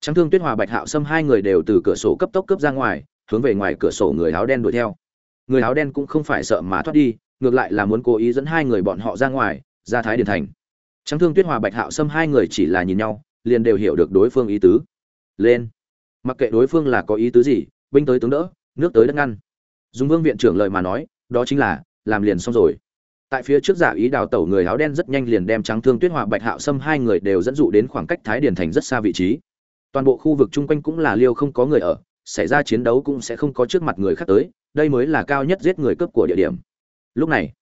trắng thương tuyết hòa, bạch hạo sâm hai người đều từ cửa sổ cấp tốc cướp ra ngoài, hướng về ngoài cửa sổ người áo đen đuổi theo. Người áo đen cũng không phải sợ mà thoát đi, ngược lại là muốn cố ý dẫn hai người bọn họ ra ngoài, ra thái điền thành. Trắng thương tuyết hòa, bạch hạo sâm hai người chỉ là nhìn nhau, liền đều hiểu được đối phương ý tứ. Lên. Mặc kệ đối phương là có ý tứ gì binh tới tướng đỡ, nước tới đất ngăn. Dùng vương viện trưởng lời mà nói, đó chính là, làm liền xong rồi. Tại phía trước giả ý đào tẩu người áo đen rất nhanh liền đem trắng thương tuyết hòa bạch hạo sâm hai người đều dẫn dụ đến khoảng cách thái điền thành rất xa vị trí. Toàn bộ khu vực chung quanh cũng là liêu không có người ở, xảy ra chiến đấu cũng sẽ không có trước mặt người khác tới, đây mới là cao nhất giết người cướp của địa điểm. Lúc này,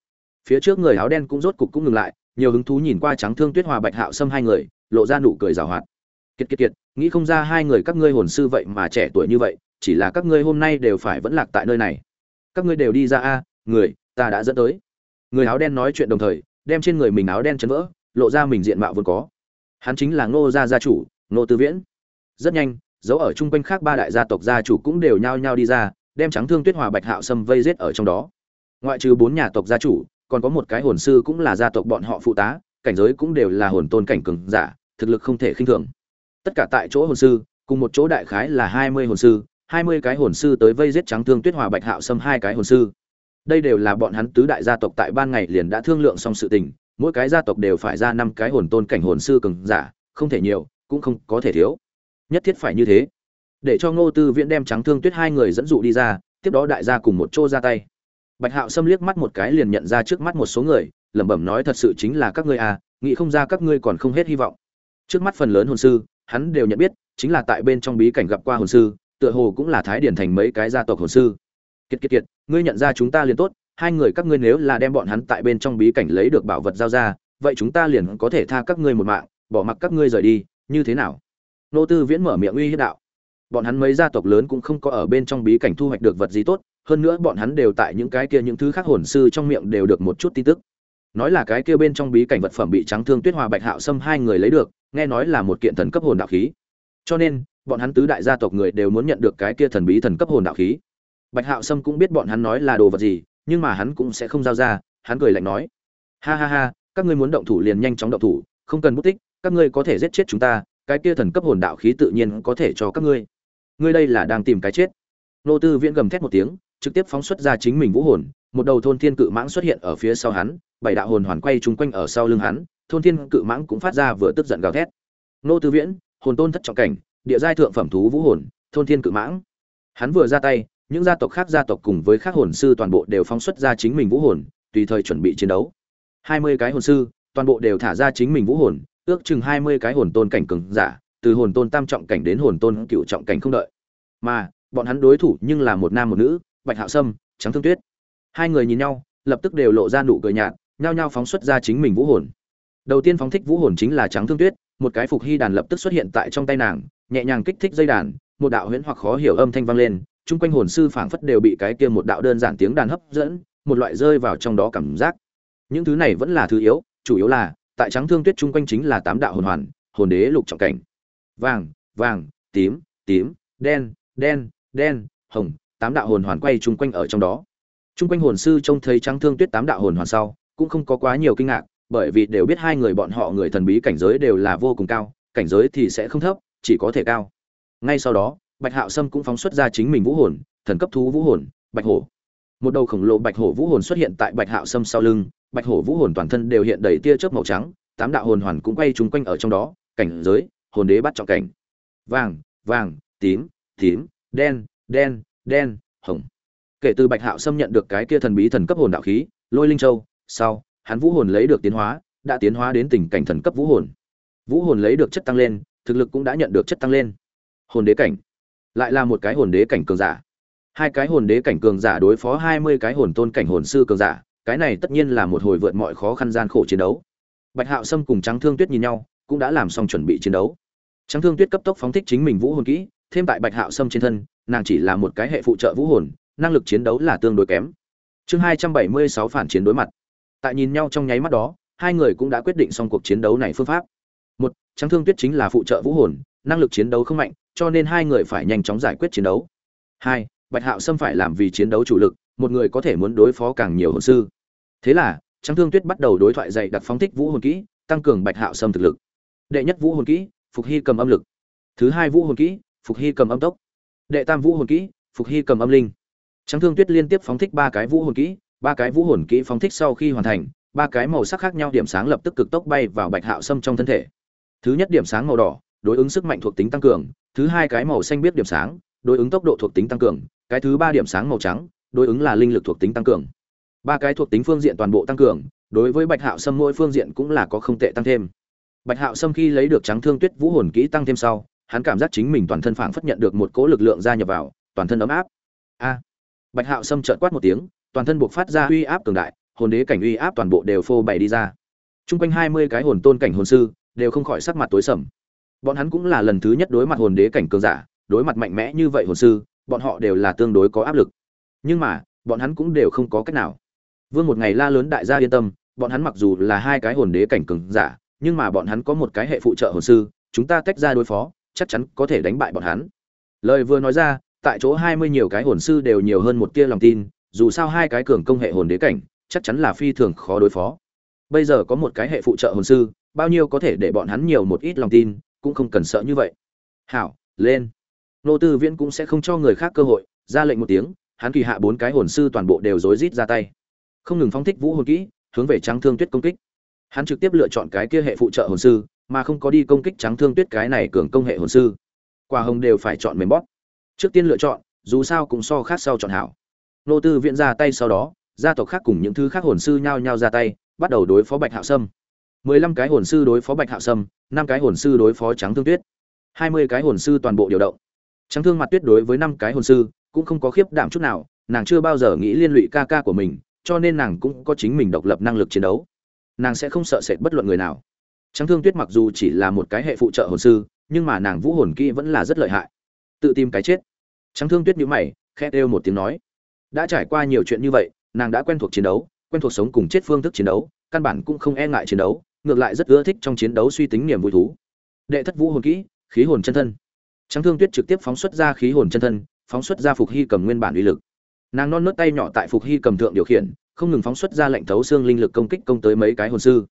phía trước người áo đen cũng rốt cục cũng ngừng lại, nhiều hứng thú nhìn qua trắng thương tuyết hòa bạch hạo xâm hai người, lộ ra nụ cười rào hoạt. Kiệt kiệt kiệt, nghĩ không ra hai người các ngươi hồn sư vậy mà trẻ tuổi như vậy chỉ là các ngươi hôm nay đều phải vẫn lạc tại nơi này. Các ngươi đều đi ra a, người, ta đã dẫn tới. Người áo đen nói chuyện đồng thời, đem trên người mình áo đen chấn vỡ, lộ ra mình diện mạo vốn có. Hắn chính là ngô gia gia chủ, ngô tư viễn. Rất nhanh dấu ở chung quanh khác ba đại gia tộc gia chủ cũng đều nhao nhao đi ra, đem trắng thương tuyết hòa bạch hạo sâm vây giết ở trong đó. Ngoại trừ bốn nhà tộc gia chủ, còn có một cái hồn sư cũng là gia tộc bọn họ phụ tá, cảnh giới cũng đều là hồn tôn cảnh cường giả, thực lực không thể khinh thường. Tất cả tại chỗ hồn sư, cùng một chỗ đại khái là hai mươi hồn sư hai mươi cái hồn sư tới vây giết trắng thương tuyết hòa bạch hạo sâm hai cái hồn sư. Đây đều là bọn hắn tứ đại gia tộc tại ban ngày liền đã thương lượng xong sự tình, mỗi cái gia tộc đều phải ra năm cái hồn tôn cảnh hồn sư cường giả, không thể nhiều, cũng không có thể thiếu. Nhất thiết phải như thế. Để cho ngô tư viễn đem trắng thương tuyết hai người dẫn dụ đi ra, tiếp đó đại gia cùng một chỗ ra tay. Bạch hạo xâm liếc mắt một cái liền nhận ra trước mắt một số người, lẩm bẩm nói thật sự chính là các ngươi à nghĩ không ra các ngươi còn không hết hy vọng. Trước mắt phần lớn hồn sư, hắn đều nhận biết, chính là tại bên trong bí cảnh gặp qua hồn sư tựa hồ cũng là thái điển thành mấy cái gia tộc hồn sư. Kiệt kiệt kiệt, ngươi nhận ra chúng ta liền tốt, hai người các ngươi nếu là đem bọn hắn tại bên trong bí cảnh lấy được bảo vật giao ra, vậy chúng ta liền có thể tha các ngươi một mạng, bỏ mặc các ngươi rời đi, như thế nào? Nô tư viễn mở miệng uy hiếp đạo. Bọn hắn mấy gia tộc lớn cũng không có ở bên trong bí cảnh thu hoạch được vật gì tốt, hơn nữa bọn hắn đều tại những cái kia những thứ khác hồn sư trong miệng đều được một chút tin tức. Nói là cái kia bên trong bí cảnh vật phẩm bị trắng thương tuyết hòa bạch hạo xâm hai người lấy được, nghe nói là một kiện thần cấp hồn đạo khí. Cho nên bọn hắn tứ đại gia tộc người đều muốn nhận được cái kia thần bí thần cấp hồn đạo khí. Bạch hạo sâm cũng biết bọn hắn nói là đồ vật gì, nhưng mà hắn cũng sẽ không giao ra, hắn cười lạnh nói, ha ha ha, các ngươi muốn động thủ liền nhanh chóng động thủ, không cần bút tích, các ngươi có thể giết chết chúng ta, cái kia thần cấp hồn đạo khí tự nhiên có thể cho các ngươi. Ngươi đây là đang tìm cái chết. Nô tư viễn gầm thét một tiếng, trực tiếp phóng xuất ra chính mình vũ hồn, một đầu thôn thiên cự mãng xuất hiện ở phía sau hắn, bảy đạo hồn hoàn quay chung quanh ở sau lưng hắn, thôn thiên cự mãng cũng phát ra vừa tức giận gào thét. Nô tư viễn, hồn tôn thất trọng cảnh địa giai thượng phẩm thú vũ hồn, thôn thiên cự mãng. Hắn vừa ra tay, những gia tộc khác gia tộc cùng với các hồn sư toàn bộ đều phóng xuất ra chính mình vũ hồn, tùy thời chuẩn bị chiến đấu. Hai mươi cái hồn sư, toàn bộ đều thả ra chính mình vũ hồn, ước chừng hai mươi cái hồn tôn cảnh cường giả, từ hồn tôn tam trọng cảnh đến hồn tôn cựu trọng cảnh không đợi. Mà, bọn hắn đối thủ nhưng là một nam một nữ, bạch hạo sâm, trắng thương tuyết. Hai người nhìn nhau, lập tức đều lộ ra nụ cười nhạt, nhao nhao phóng xuất ra chính mình vũ hồn. Đầu tiên phóng thích vũ hồn chính là trắng thương tuyết một cái phục hy đàn lập tức xuất hiện tại trong tay nàng, nhẹ nhàng kích thích dây đàn, một đạo huyễn hoặc khó hiểu âm thanh vang lên, chung quanh hồn sư phảng phất đều bị cái kia một đạo đơn giản tiếng đàn hấp dẫn, một loại rơi vào trong đó cảm giác. Những thứ này vẫn là thứ yếu, chủ yếu là, tại trắng thương tuyết chung quanh chính là tám đạo hồn hoàn, hồn đế lục trọng cảnh. Vàng vàng, tím tím, đen đen đen, hồng, tám đạo hồn hoàn quay chung quanh ở trong đó. Chung quanh hồn sư trông thấy trắng thương tuyết tám đạo hồn hoàn sau, cũng không có quá nhiều kinh ngạc bởi vì đều biết hai người bọn họ người thần bí cảnh giới đều là vô cùng cao, cảnh giới thì sẽ không thấp, chỉ có thể cao. Ngay sau đó, bạch hạo sâm cũng phóng xuất ra chính mình vũ hồn, thần cấp thú vũ hồn, bạch hổ. Một đầu khổng lồ bạch hổ vũ hồn xuất hiện tại bạch hạo sâm sau lưng, bạch hổ vũ hồn toàn thân đều hiện đầy tia chớp màu trắng, tám đạo hồn hoàn cũng quay chung quanh ở trong đó, cảnh giới, hồn đế bắt trọng cảnh. Vàng vàng, tím tím, đen đen đen, hồng. Kể từ bạch hạo sâm nhận được cái kia thần bí thần cấp hồn đạo khí, lôi linh châu, sau hắn vũ hồn lấy được tiến hóa, đã tiến hóa đến tình cảnh thần cấp vũ hồn. Vũ hồn lấy được chất tăng lên, thực lực cũng đã nhận được chất tăng lên. Hồn đế cảnh. Lại là một cái hồn đế cảnh cường giả. Hai cái hồn đế cảnh cường giả đối phó hai mươi cái hồn tôn cảnh hồn sư cường giả, cái này tất nhiên là một hồi vượt mọi khó khăn gian khổ chiến đấu. Bạch hạo sâm cùng trắng thương tuyết nhìn nhau, cũng đã làm xong chuẩn bị chiến đấu. Trắng thương tuyết cấp tốc phóng thích chính mình vũ hồn kỹ, thêm tại bạch hạo sâm trên thân, nàng chỉ là một cái hệ phụ trợ vũ hồn, năng lực chiến đấu là tương đối kém. Chương hai trăm bảy mươi sáu phản chiến đối mặt tại nhìn nhau trong nháy mắt đó, hai người cũng đã quyết định xong cuộc chiến đấu này phương pháp. Một trắng thương tuyết chính là phụ trợ vũ hồn, năng lực chiến đấu không mạnh, cho nên hai người phải nhanh chóng giải quyết chiến đấu. Hai, bạch hạo sâm phải làm vì chiến đấu chủ lực, một người có thể muốn đối phó càng nhiều hồn sư. Thế là trắng thương tuyết bắt đầu đối thoại dạy đặt phóng thích vũ hồn kỹ, tăng cường bạch hạo sâm thực lực. Đệ nhất vũ hồn kỹ, phục hy cầm âm lực. Thứ hai vũ hồn kỹ, phục hy cầm âm tốc. Đệ tam vũ hồn kỹ, phục hy cầm âm linh. Trắng thương tuyết liên tiếp phóng thích ba cái vũ hồn kỹ ba cái vũ hồn kỹ phóng thích sau khi hoàn thành, ba cái màu sắc khác nhau điểm sáng lập tức cực tốc bay vào bạch hạo sâm trong thân thể. Thứ nhất điểm sáng màu đỏ, đối ứng sức mạnh thuộc tính tăng cường, thứ hai cái màu xanh biết điểm sáng, đối ứng tốc độ thuộc tính tăng cường, cái thứ ba điểm sáng màu trắng, đối ứng là linh lực thuộc tính tăng cường. Ba cái thuộc tính phương diện toàn bộ tăng cường, đối với bạch hạo sâm mỗi phương diện cũng là có không tệ tăng thêm. Bạch hạo sâm khi lấy được trắng thương tuyết vũ hồn kỹ tăng thêm sau, hắn cảm giác chính mình toàn thân phảng phất nhận được một cỗ lực lượng gia nhập vào, toàn thân ấm áp. A! Bạch hạo sâm trợt quát một tiếng toàn thân buộc phát ra uy áp cường đại, hồn đế cảnh uy áp toàn bộ đều phô bày đi ra. Chung quanh hai mươi cái hồn tôn cảnh hồn sư đều không khỏi sắc mặt tối sầm. Bọn hắn cũng là lần thứ nhất đối mặt hồn đế cảnh cường giả, đối mặt mạnh mẽ như vậy hồn sư, bọn họ đều là tương đối có áp lực. Nhưng mà, bọn hắn cũng đều không có cách nào. Vương một ngày la lớn đại gia yên tâm, bọn hắn mặc dù là hai cái hồn đế cảnh cường giả, nhưng mà bọn hắn có một cái hệ phụ trợ hồn sư, chúng ta tách ra đối phó, chắc chắn có thể đánh bại bọn hắn. Lời vừa nói ra, tại chỗ hai mươi nhiều cái hồn sư đều nhiều hơn một tia lòng tin dù sao hai cái cường công hệ hồn đế cảnh, chắc chắn là phi thường khó đối phó. Bây giờ có một cái hệ phụ trợ hồn sư, bao nhiêu có thể để bọn hắn nhiều một ít lòng tin, cũng không cần sợ như vậy. Hảo, lên. Nô tư viễn cũng sẽ không cho người khác cơ hội, ra lệnh một tiếng, hắn kỳ hạ bốn cái hồn sư toàn bộ đều rối rít ra tay. Không ngừng phóng thích vũ hồn kỹ, hướng về trắng thương tuyết công kích. Hắn trực tiếp lựa chọn cái kia hệ phụ trợ hồn sư, mà không có đi công kích trắng thương tuyết cái này cường công hệ hồn sư. Quả hồng đều phải chọn mềm bóp. Trước tiên lựa chọn, dù sao cũng so khác sau chọn hảo nô tư viện ra tay sau đó, gia tộc khác cùng những thứ khác hồn sư nhao nhao ra tay, bắt đầu đối phó bạch hạo sâm. Mười lăm cái hồn sư đối phó bạch hạo sâm, năm cái hồn sư đối phó trắng thương tuyết. Hai mươi cái hồn sư toàn bộ điều động. Trắng thương mặt tuyết đối với năm cái hồn sư cũng không có khiếp đảm chút nào, nàng chưa bao giờ nghĩ liên lụy ca ca của mình, cho nên nàng cũng có chính mình độc lập năng lực chiến đấu. Nàng sẽ không sợ sệt bất luận người nào. Trắng thương tuyết mặc dù chỉ là một cái hệ phụ trợ hồn sư, nhưng mà nàng vũ hồn kỹ vẫn là rất lợi hại. Tự tìm cái chết. Trắng thương tuyết nhíu mày, khẽ đêu một tiếng nói đã trải qua nhiều chuyện như vậy, nàng đã quen thuộc chiến đấu, quen thuộc sống cùng chết phương thức chiến đấu, căn bản cũng không e ngại chiến đấu, ngược lại rất ưa thích trong chiến đấu suy tính niềm vui thú. Đệ thất vũ hồn kỹ, khí hồn chân thân. Trắng thương tuyết trực tiếp phóng xuất ra khí hồn chân thân, phóng xuất ra phục hy cầm nguyên bản uy lực. Nàng non nớt tay nhỏ tại phục hy cầm thượng điều khiển, không ngừng phóng xuất ra lệnh thấu xương linh lực công kích công tới mấy cái hồn sư.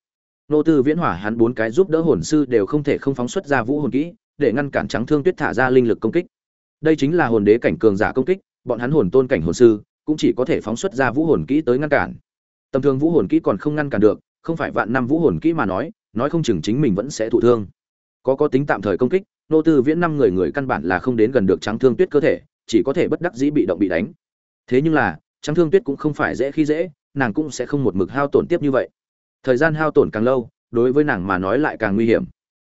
Nô tư viễn hỏa hắn bốn cái giúp đỡ hồn sư đều không thể không phóng xuất ra vũ hồn kỹ, để ngăn cản trắng thương tuyết thả ra linh lực công kích. Đây chính là hồn đế cảnh cường giả công kích, bọn hắn hồn tôn cảnh hồn sư cũng chỉ có thể phóng xuất ra vũ hồn kỹ tới ngăn cản. Tầm thường vũ hồn kỹ còn không ngăn cản được, không phải vạn năm vũ hồn kỹ mà nói nói không chừng chính mình vẫn sẽ thụ thương. Có có tính tạm thời công kích, nô tư viễn năm người người căn bản là không đến gần được trắng thương tuyết cơ thể, chỉ có thể bất đắc dĩ bị động bị đánh. Thế nhưng là, trắng thương tuyết cũng không phải dễ khi dễ, nàng cũng sẽ không một mực hao tổn tiếp như vậy. Thời gian hao tổn càng lâu, đối với nàng mà nói lại càng nguy hiểm.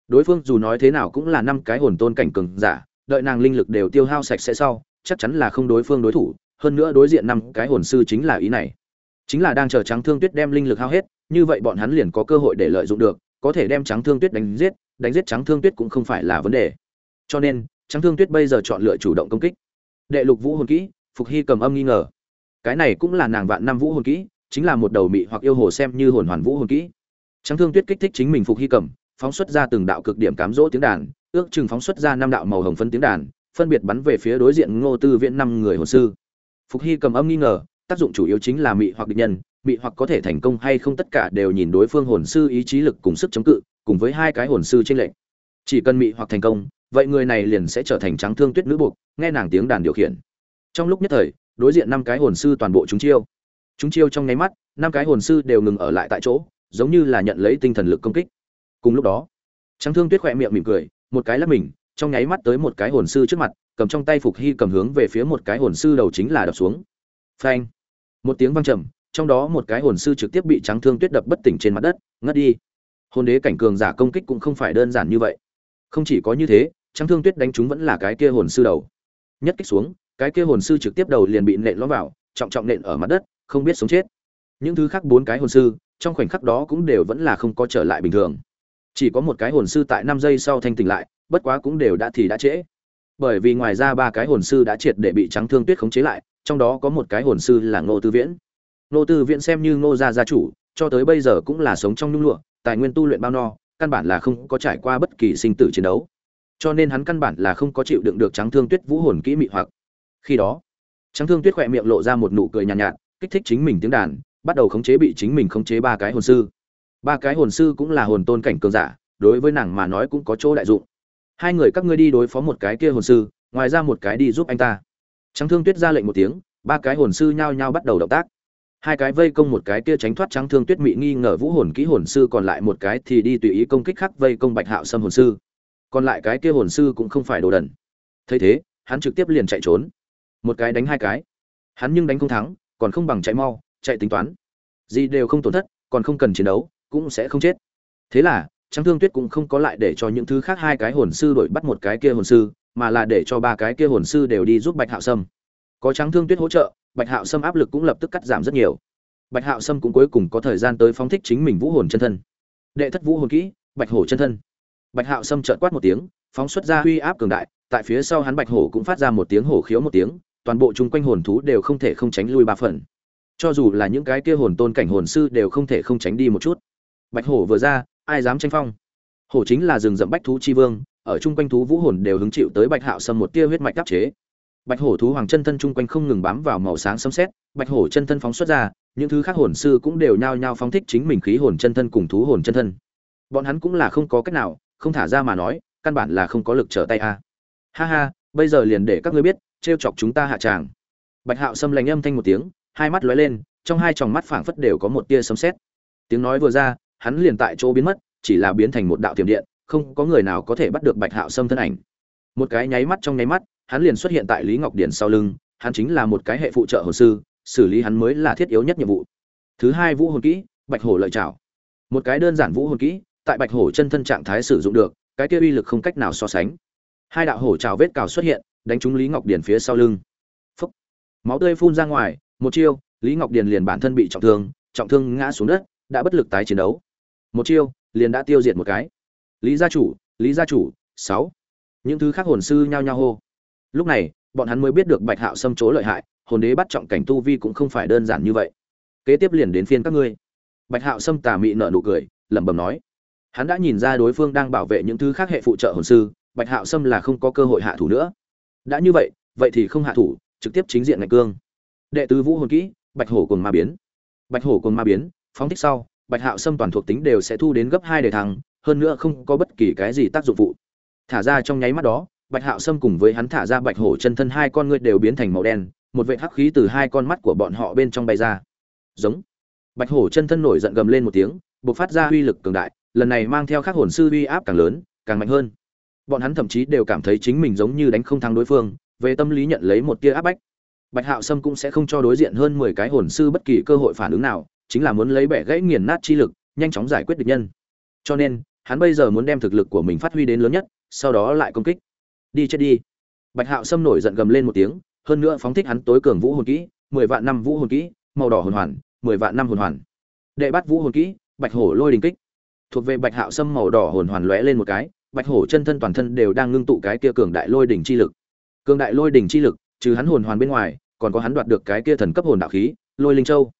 Đối phương dù nói thế nào cũng là năm cái hồn tôn cảnh cường giả, đợi nàng linh lực đều tiêu hao sạch sẽ sau, chắc chắn là không đối phương đối thủ hơn nữa đối diện năm cái hồn sư chính là ý này. Chính là đang chờ trắng thương tuyết đem linh lực hao hết, như vậy bọn hắn liền có cơ hội để lợi dụng được, có thể đem trắng thương tuyết đánh giết đánh giết trắng thương tuyết cũng không phải là vấn đề. Cho nên, trắng thương tuyết bây giờ chọn lựa chủ động công kích. Đệ lục vũ hồn kỹ, phục hy cầm âm nghi ngờ. Cái này cũng là nàng vạn năm vũ hồn kỹ, chính là một đầu mị hoặc yêu hồ xem như hồn hoàn vũ hồn kỹ. Trắng thương tuyết kích thích chính mình phục hy cầm, phóng xuất ra từng đạo cực điểm cám dỗ tiếng đàn, ước chừng phóng xuất ra năm đạo màu hồng phân tiếng đàn, phân biệt bắn về phía đối diện ngô tư viện năm người hồn sư phục hy cầm âm nghi ngờ, tác dụng chủ yếu chính là mị hoặc địch nhân, mị hoặc có thể thành công hay không tất cả đều nhìn đối phương hồn sư ý chí lực cùng sức chống cự, cùng với hai cái hồn sư trên lệnh chỉ cần mị hoặc thành công, vậy người này liền sẽ trở thành trắng thương tuyết nữ buộc, nghe nàng tiếng đàn điều khiển. Trong lúc nhất thời, đối diện năm cái hồn sư toàn bộ chúng chiêu. Chúng chiêu trong nháy mắt, năm cái hồn sư đều ngừng ở lại tại chỗ, giống như là nhận lấy tinh thần lực công kích. Cùng lúc đó, trắng thương tuyết khỏe miệng mỉm cười, một cái lắp mình, trong nháy mắt tới một cái hồn sư trước mặt cầm trong tay phục hy cầm hướng về phía một cái hồn sư đầu chính là đập xuống. Phanh. Một tiếng vang trầm, trong đó một cái hồn sư trực tiếp bị trắng thương tuyết đập bất tỉnh trên mặt đất, ngất đi. Hồn đế cảnh cường giả công kích cũng không phải đơn giản như vậy. Không chỉ có như thế trắng thương tuyết đánh chúng vẫn là cái kia hồn sư đầu. Nhất kích xuống, cái kia hồn sư trực tiếp đầu liền bị nện lõm vào, trọng trọng nện ở mặt đất, không biết sống chết. Những thứ khác bốn cái hồn sư, trong khoảnh khắc đó cũng đều vẫn là không có trở lại bình thường. Chỉ có một cái hồn sư tại năm giây sau thanh tỉnh lại, bất quá cũng đều đã thì đã trễ bởi vì ngoài ra ba cái hồn sư đã triệt để bị trắng thương tuyết khống chế lại trong đó có một cái hồn sư là ngô tư viễn. Ngô tư viễn xem như ngô gia gia chủ cho tới bây giờ cũng là sống trong nhung lụa tài nguyên tu luyện bao no căn bản là không có trải qua bất kỳ sinh tử chiến đấu. Cho nên hắn căn bản là không có chịu đựng được trắng thương tuyết vũ hồn kỹ mị hoặc. Khi đó trắng thương tuyết khỏe miệng lộ ra một nụ cười nhàn nhạt, nhạt kích thích chính mình tiếng đàn bắt đầu khống chế bị chính mình khống chế ba cái hồn sư. Ba cái hồn sư cũng là hồn tôn cảnh cường giả đối với nàng mà nói cũng có chỗ đại dụng hai người các ngươi đi đối phó một cái kia hồn sư, ngoài ra một cái đi giúp anh ta. Trắng thương tuyết ra lệnh một tiếng, ba cái hồn sư nhao nhao bắt đầu động tác. Hai cái vây công một cái kia tránh thoát trắng thương tuyết mị nghi ngờ vũ hồn kỹ hồn sư, còn lại một cái thì đi tùy ý công kích khắc vây công bạch hạo sâm hồn sư. Còn lại cái kia hồn sư cũng không phải đồ đần. Thấy thế, hắn trực tiếp liền chạy trốn. Một cái đánh hai cái. Hắn nhưng đánh không thắng, còn không bằng chạy mau, chạy tính toán. Gì đều không tổn thất, còn không cần chiến đấu, cũng sẽ không chết. Thế là trắng thương tuyết cũng không có lại để cho những thứ khác hai cái hồn sư đuổi bắt một cái kia hồn sư, mà là để cho ba cái kia hồn sư đều đi giúp bạch hạo sâm. Có trắng thương tuyết hỗ trợ, bạch hạo sâm áp lực cũng lập tức cắt giảm rất nhiều. Bạch hạo sâm cũng cuối cùng có thời gian tới phóng thích chính mình vũ hồn chân thân. Đệ thất vũ hồn kỹ, bạch hổ chân thân. Bạch hạo sâm trợn quát một tiếng, phóng xuất ra huy áp cường đại, tại phía sau hắn bạch hổ cũng phát ra một tiếng hổ khiếu một tiếng, toàn bộ chung quanh hồn thú đều không thể không tránh lui ba phần. Cho dù là những cái kia hồn tôn cảnh hồn sư đều không thể không tránh đi một chút. Bạch hổ vừa ra ai dám tranh phong? Hổ chính là rừng rậm bách thú chi vương, ở chung quanh thú vũ hồn đều hứng chịu tới bạch hạo sâm một tia huyết mạch đáp chế. Bạch hổ thú hoàng chân thân chung quanh không ngừng bám vào màu sáng sấm sét, bạch hổ chân thân phóng xuất ra, những thứ khác hồn sư cũng đều nhao nhao phóng thích chính mình khí hồn chân thân cùng thú hồn chân thân. Bọn hắn cũng là không có cách nào, không thả ra mà nói, căn bản là không có lực trở tay a. Ha ha, bây giờ liền để các ngươi biết, trêu chọc chúng ta hạ tràng. Bạch hạo sâm lành âm thanh một tiếng, hai mắt lóe lên, trong hai tròng mắt phảng phất đều có một tia sấm sét. Tiếng nói vừa ra hắn liền tại chỗ biến mất, chỉ là biến thành một đạo tiềm điện, không có người nào có thể bắt được bạch hạo sâm thân ảnh. Một cái nháy mắt trong nháy mắt, hắn liền xuất hiện tại lý ngọc điển sau lưng, hắn chính là một cái hệ phụ trợ hồ sư, xử lý hắn mới là thiết yếu nhất nhiệm vụ. Thứ hai vũ hồn kỹ, bạch hổ lợi trảo. Một cái đơn giản vũ hồn kỹ, tại bạch hổ chân thân trạng thái sử dụng được, cái kia uy lực không cách nào so sánh. Hai đạo hổ trào vết cào xuất hiện, đánh trúng lý ngọc điển phía sau lưng. Phúc. máu tươi phun ra ngoài, một chiêu, lý ngọc điền liền bản thân bị trọng thương trọng thương ngã xuống đất, đã bất lực tái chiến đấu một chiêu, liền đã tiêu diệt một cái. Lý gia chủ, lý gia chủ, sáu. Những thứ khác hồn sư nhao nhao hô. Lúc này, bọn hắn mới biết được bạch hạo xâm chỗ lợi hại, hồn đế bắt trọng cảnh tu vi cũng không phải đơn giản như vậy. Kế tiếp liền đến phiên các ngươi. Bạch hạo xâm tà mị nợ nụ cười, lẩm bẩm nói. Hắn đã nhìn ra đối phương đang bảo vệ những thứ khác hệ phụ trợ hồn sư, bạch hạo xâm là không có cơ hội hạ thủ nữa. Đã như vậy vậy thì không hạ thủ, trực tiếp chính diện ngạch cương. Đệ tứ vũ hồn kỹ, bạch hổ cùng ma biến. Bạch hổ cùng ma biến, phóng thích sau bạch hạo sâm toàn thuộc tính đều sẽ thu đến gấp hai đề thăng, hơn nữa không có bất kỳ cái gì tác dụng phụ. Thả ra trong nháy mắt đó, bạch hạo sâm cùng với hắn thả ra bạch hổ chân thân hai con ngươi đều biến thành màu đen, một vệ hắc khí từ hai con mắt của bọn họ bên trong bay ra. Giống. Bạch hổ chân thân nổi giận gầm lên một tiếng, bộc phát ra uy lực cường đại, lần này mang theo các hồn sư uy áp càng lớn, càng mạnh hơn. Bọn hắn thậm chí đều cảm thấy chính mình giống như đánh không thắng đối phương, về tâm lý nhận lấy một tia áp bách. Bạch hạo sâm cũng sẽ không cho đối diện hơn mười cái hồn sư bất kỳ cơ hội phản ứng nào chính là muốn lấy bẻ gãy nghiền nát chi lực, nhanh chóng giải quyết địch nhân. Cho nên, hắn bây giờ muốn đem thực lực của mình phát huy đến lớn nhất, sau đó lại công kích. Đi chết đi. Bạch hạo sâm nổi giận gầm lên một tiếng, hơn nữa phóng thích hắn tối cường vũ hồn kỹ, mười vạn năm vũ hồn kỹ, màu đỏ hồn hoàn, mười vạn năm hồn hoàn. Đệ bắt vũ hồn kỹ, bạch hổ lôi đình kích. Thuộc về bạch hạo sâm màu đỏ hồn hoàn lóe lên một cái, bạch hổ chân thân toàn thân đều đang ngưng tụ cái kia cường đại lôi đỉnh chi lực. Cường đại lôi đỉnh chi lực, trừ hắn hồn hoàn bên ngoài, còn có hắn đoạt được cái kia thần cấp hồn đạo khí, lôi linh châu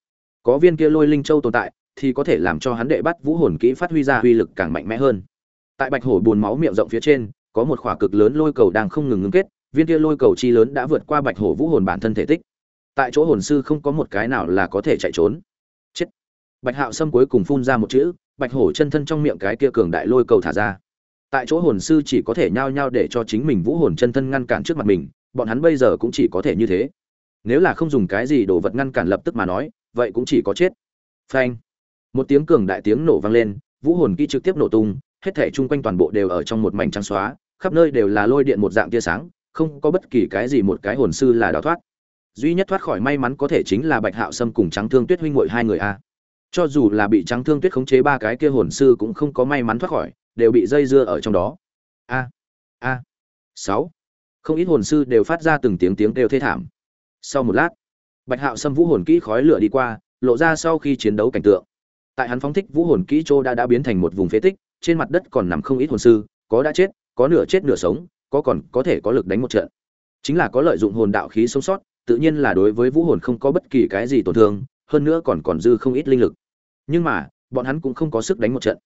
có viên kia lôi linh châu tồn tại, thì có thể làm cho hắn đệ bắt vũ hồn kỹ phát huy ra uy lực càng mạnh mẽ hơn. Tại bạch hổ bùn máu miệng rộng phía trên, có một khỏa cực lớn lôi cầu đang không ngừng ngưng kết, viên kia lôi cầu chi lớn đã vượt qua bạch hổ vũ hồn bản thân thể tích. Tại chỗ hồn sư không có một cái nào là có thể chạy trốn. Chết. Bạch hạo sâm cuối cùng phun ra một chữ, bạch hổ chân thân trong miệng cái kia cường đại lôi cầu thả ra. Tại chỗ hồn sư chỉ có thể nhao nhao để cho chính mình vũ hồn chân thân ngăn cản trước mặt mình, bọn hắn bây giờ cũng chỉ có thể như thế. Nếu là không dùng cái gì đồ vật ngăn cản lập tức mà nói vậy cũng chỉ có chết. Phanh. Một tiếng cường đại tiếng nổ vang lên, vũ hồn kỹ trực tiếp nổ tung, hết thể chung quanh toàn bộ đều ở trong một mảnh trắng xóa, khắp nơi đều là lôi điện một dạng tia sáng, không có bất kỳ cái gì một cái hồn sư là đào thoát. Duy nhất thoát khỏi may mắn có thể chính là bạch hạo sâm cùng trắng thương tuyết huynh ngội hai người a. Cho dù là bị trắng thương tuyết khống chế ba cái kia hồn sư cũng không có may mắn thoát khỏi, đều bị dây dưa ở trong đó. A. A. Sáu. Không ít hồn sư đều phát ra từng tiếng tiếng kêu thê thảm. Sau một lát bạch hạo xâm vũ hồn kỹ khói lửa đi qua, lộ ra sau khi chiến đấu cảnh tượng. Tại hắn phóng thích vũ hồn kỹ châu đã đã biến thành một vùng phế tích, trên mặt đất còn nằm không ít hồn sư, có đã chết, có nửa chết nửa sống, có còn có thể có lực đánh một trận. Chính là có lợi dụng hồn đạo khí sống sót, tự nhiên là đối với vũ hồn không có bất kỳ cái gì tổn thương, hơn nữa còn còn dư không ít linh lực. Nhưng mà, bọn hắn cũng không có sức đánh một trận.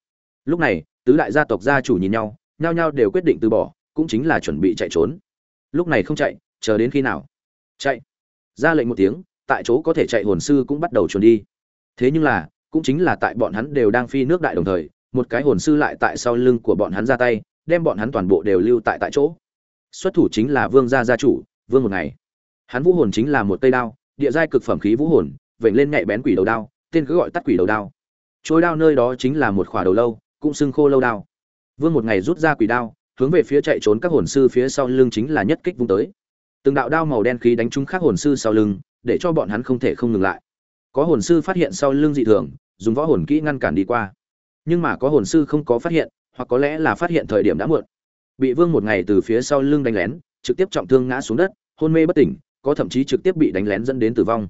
Lúc này, tứ đại gia tộc gia chủ nhìn nhau, nhao nhao đều quyết định từ bỏ, cũng chính là chuẩn bị chạy trốn. Lúc này không chạy, chờ đến khi nào? Chạy. Ra lệnh một tiếng tại chỗ có thể chạy hồn sư cũng bắt đầu trốn đi. Thế nhưng là, cũng chính là tại bọn hắn đều đang phi nước đại đồng thời, một cái hồn sư lại tại sau lưng của bọn hắn ra tay, đem bọn hắn toàn bộ đều lưu tại tại chỗ. Xuất thủ chính là vương gia gia chủ, vương một ngày. Hắn vũ hồn chính là một cây đao, địa giai cực phẩm khí vũ hồn, vểnh lên nhạy bén quỷ đầu đao, tên cứ gọi tắt quỷ đầu đao. Trôi đao nơi đó chính là một khỏa đầu lâu, cũng xưng khô lâu đao. Vương một ngày rút ra quỷ đao, hướng về phía chạy trốn các hồn sư phía sau lưng chính là nhất kích vung tới. Từng đạo đao màu đen khí đánh trúng các hồn sư sau lưng để cho bọn hắn không thể không ngừng lại. Có hồn sư phát hiện sau lưng dị thường, dùng võ hồn kỹ ngăn cản đi qua. Nhưng mà có hồn sư không có phát hiện, hoặc có lẽ là phát hiện thời điểm đã muộn. Bị vương một ngày từ phía sau lưng đánh lén, trực tiếp trọng thương ngã xuống đất, hôn mê bất tỉnh, có thậm chí trực tiếp bị đánh lén dẫn đến tử vong.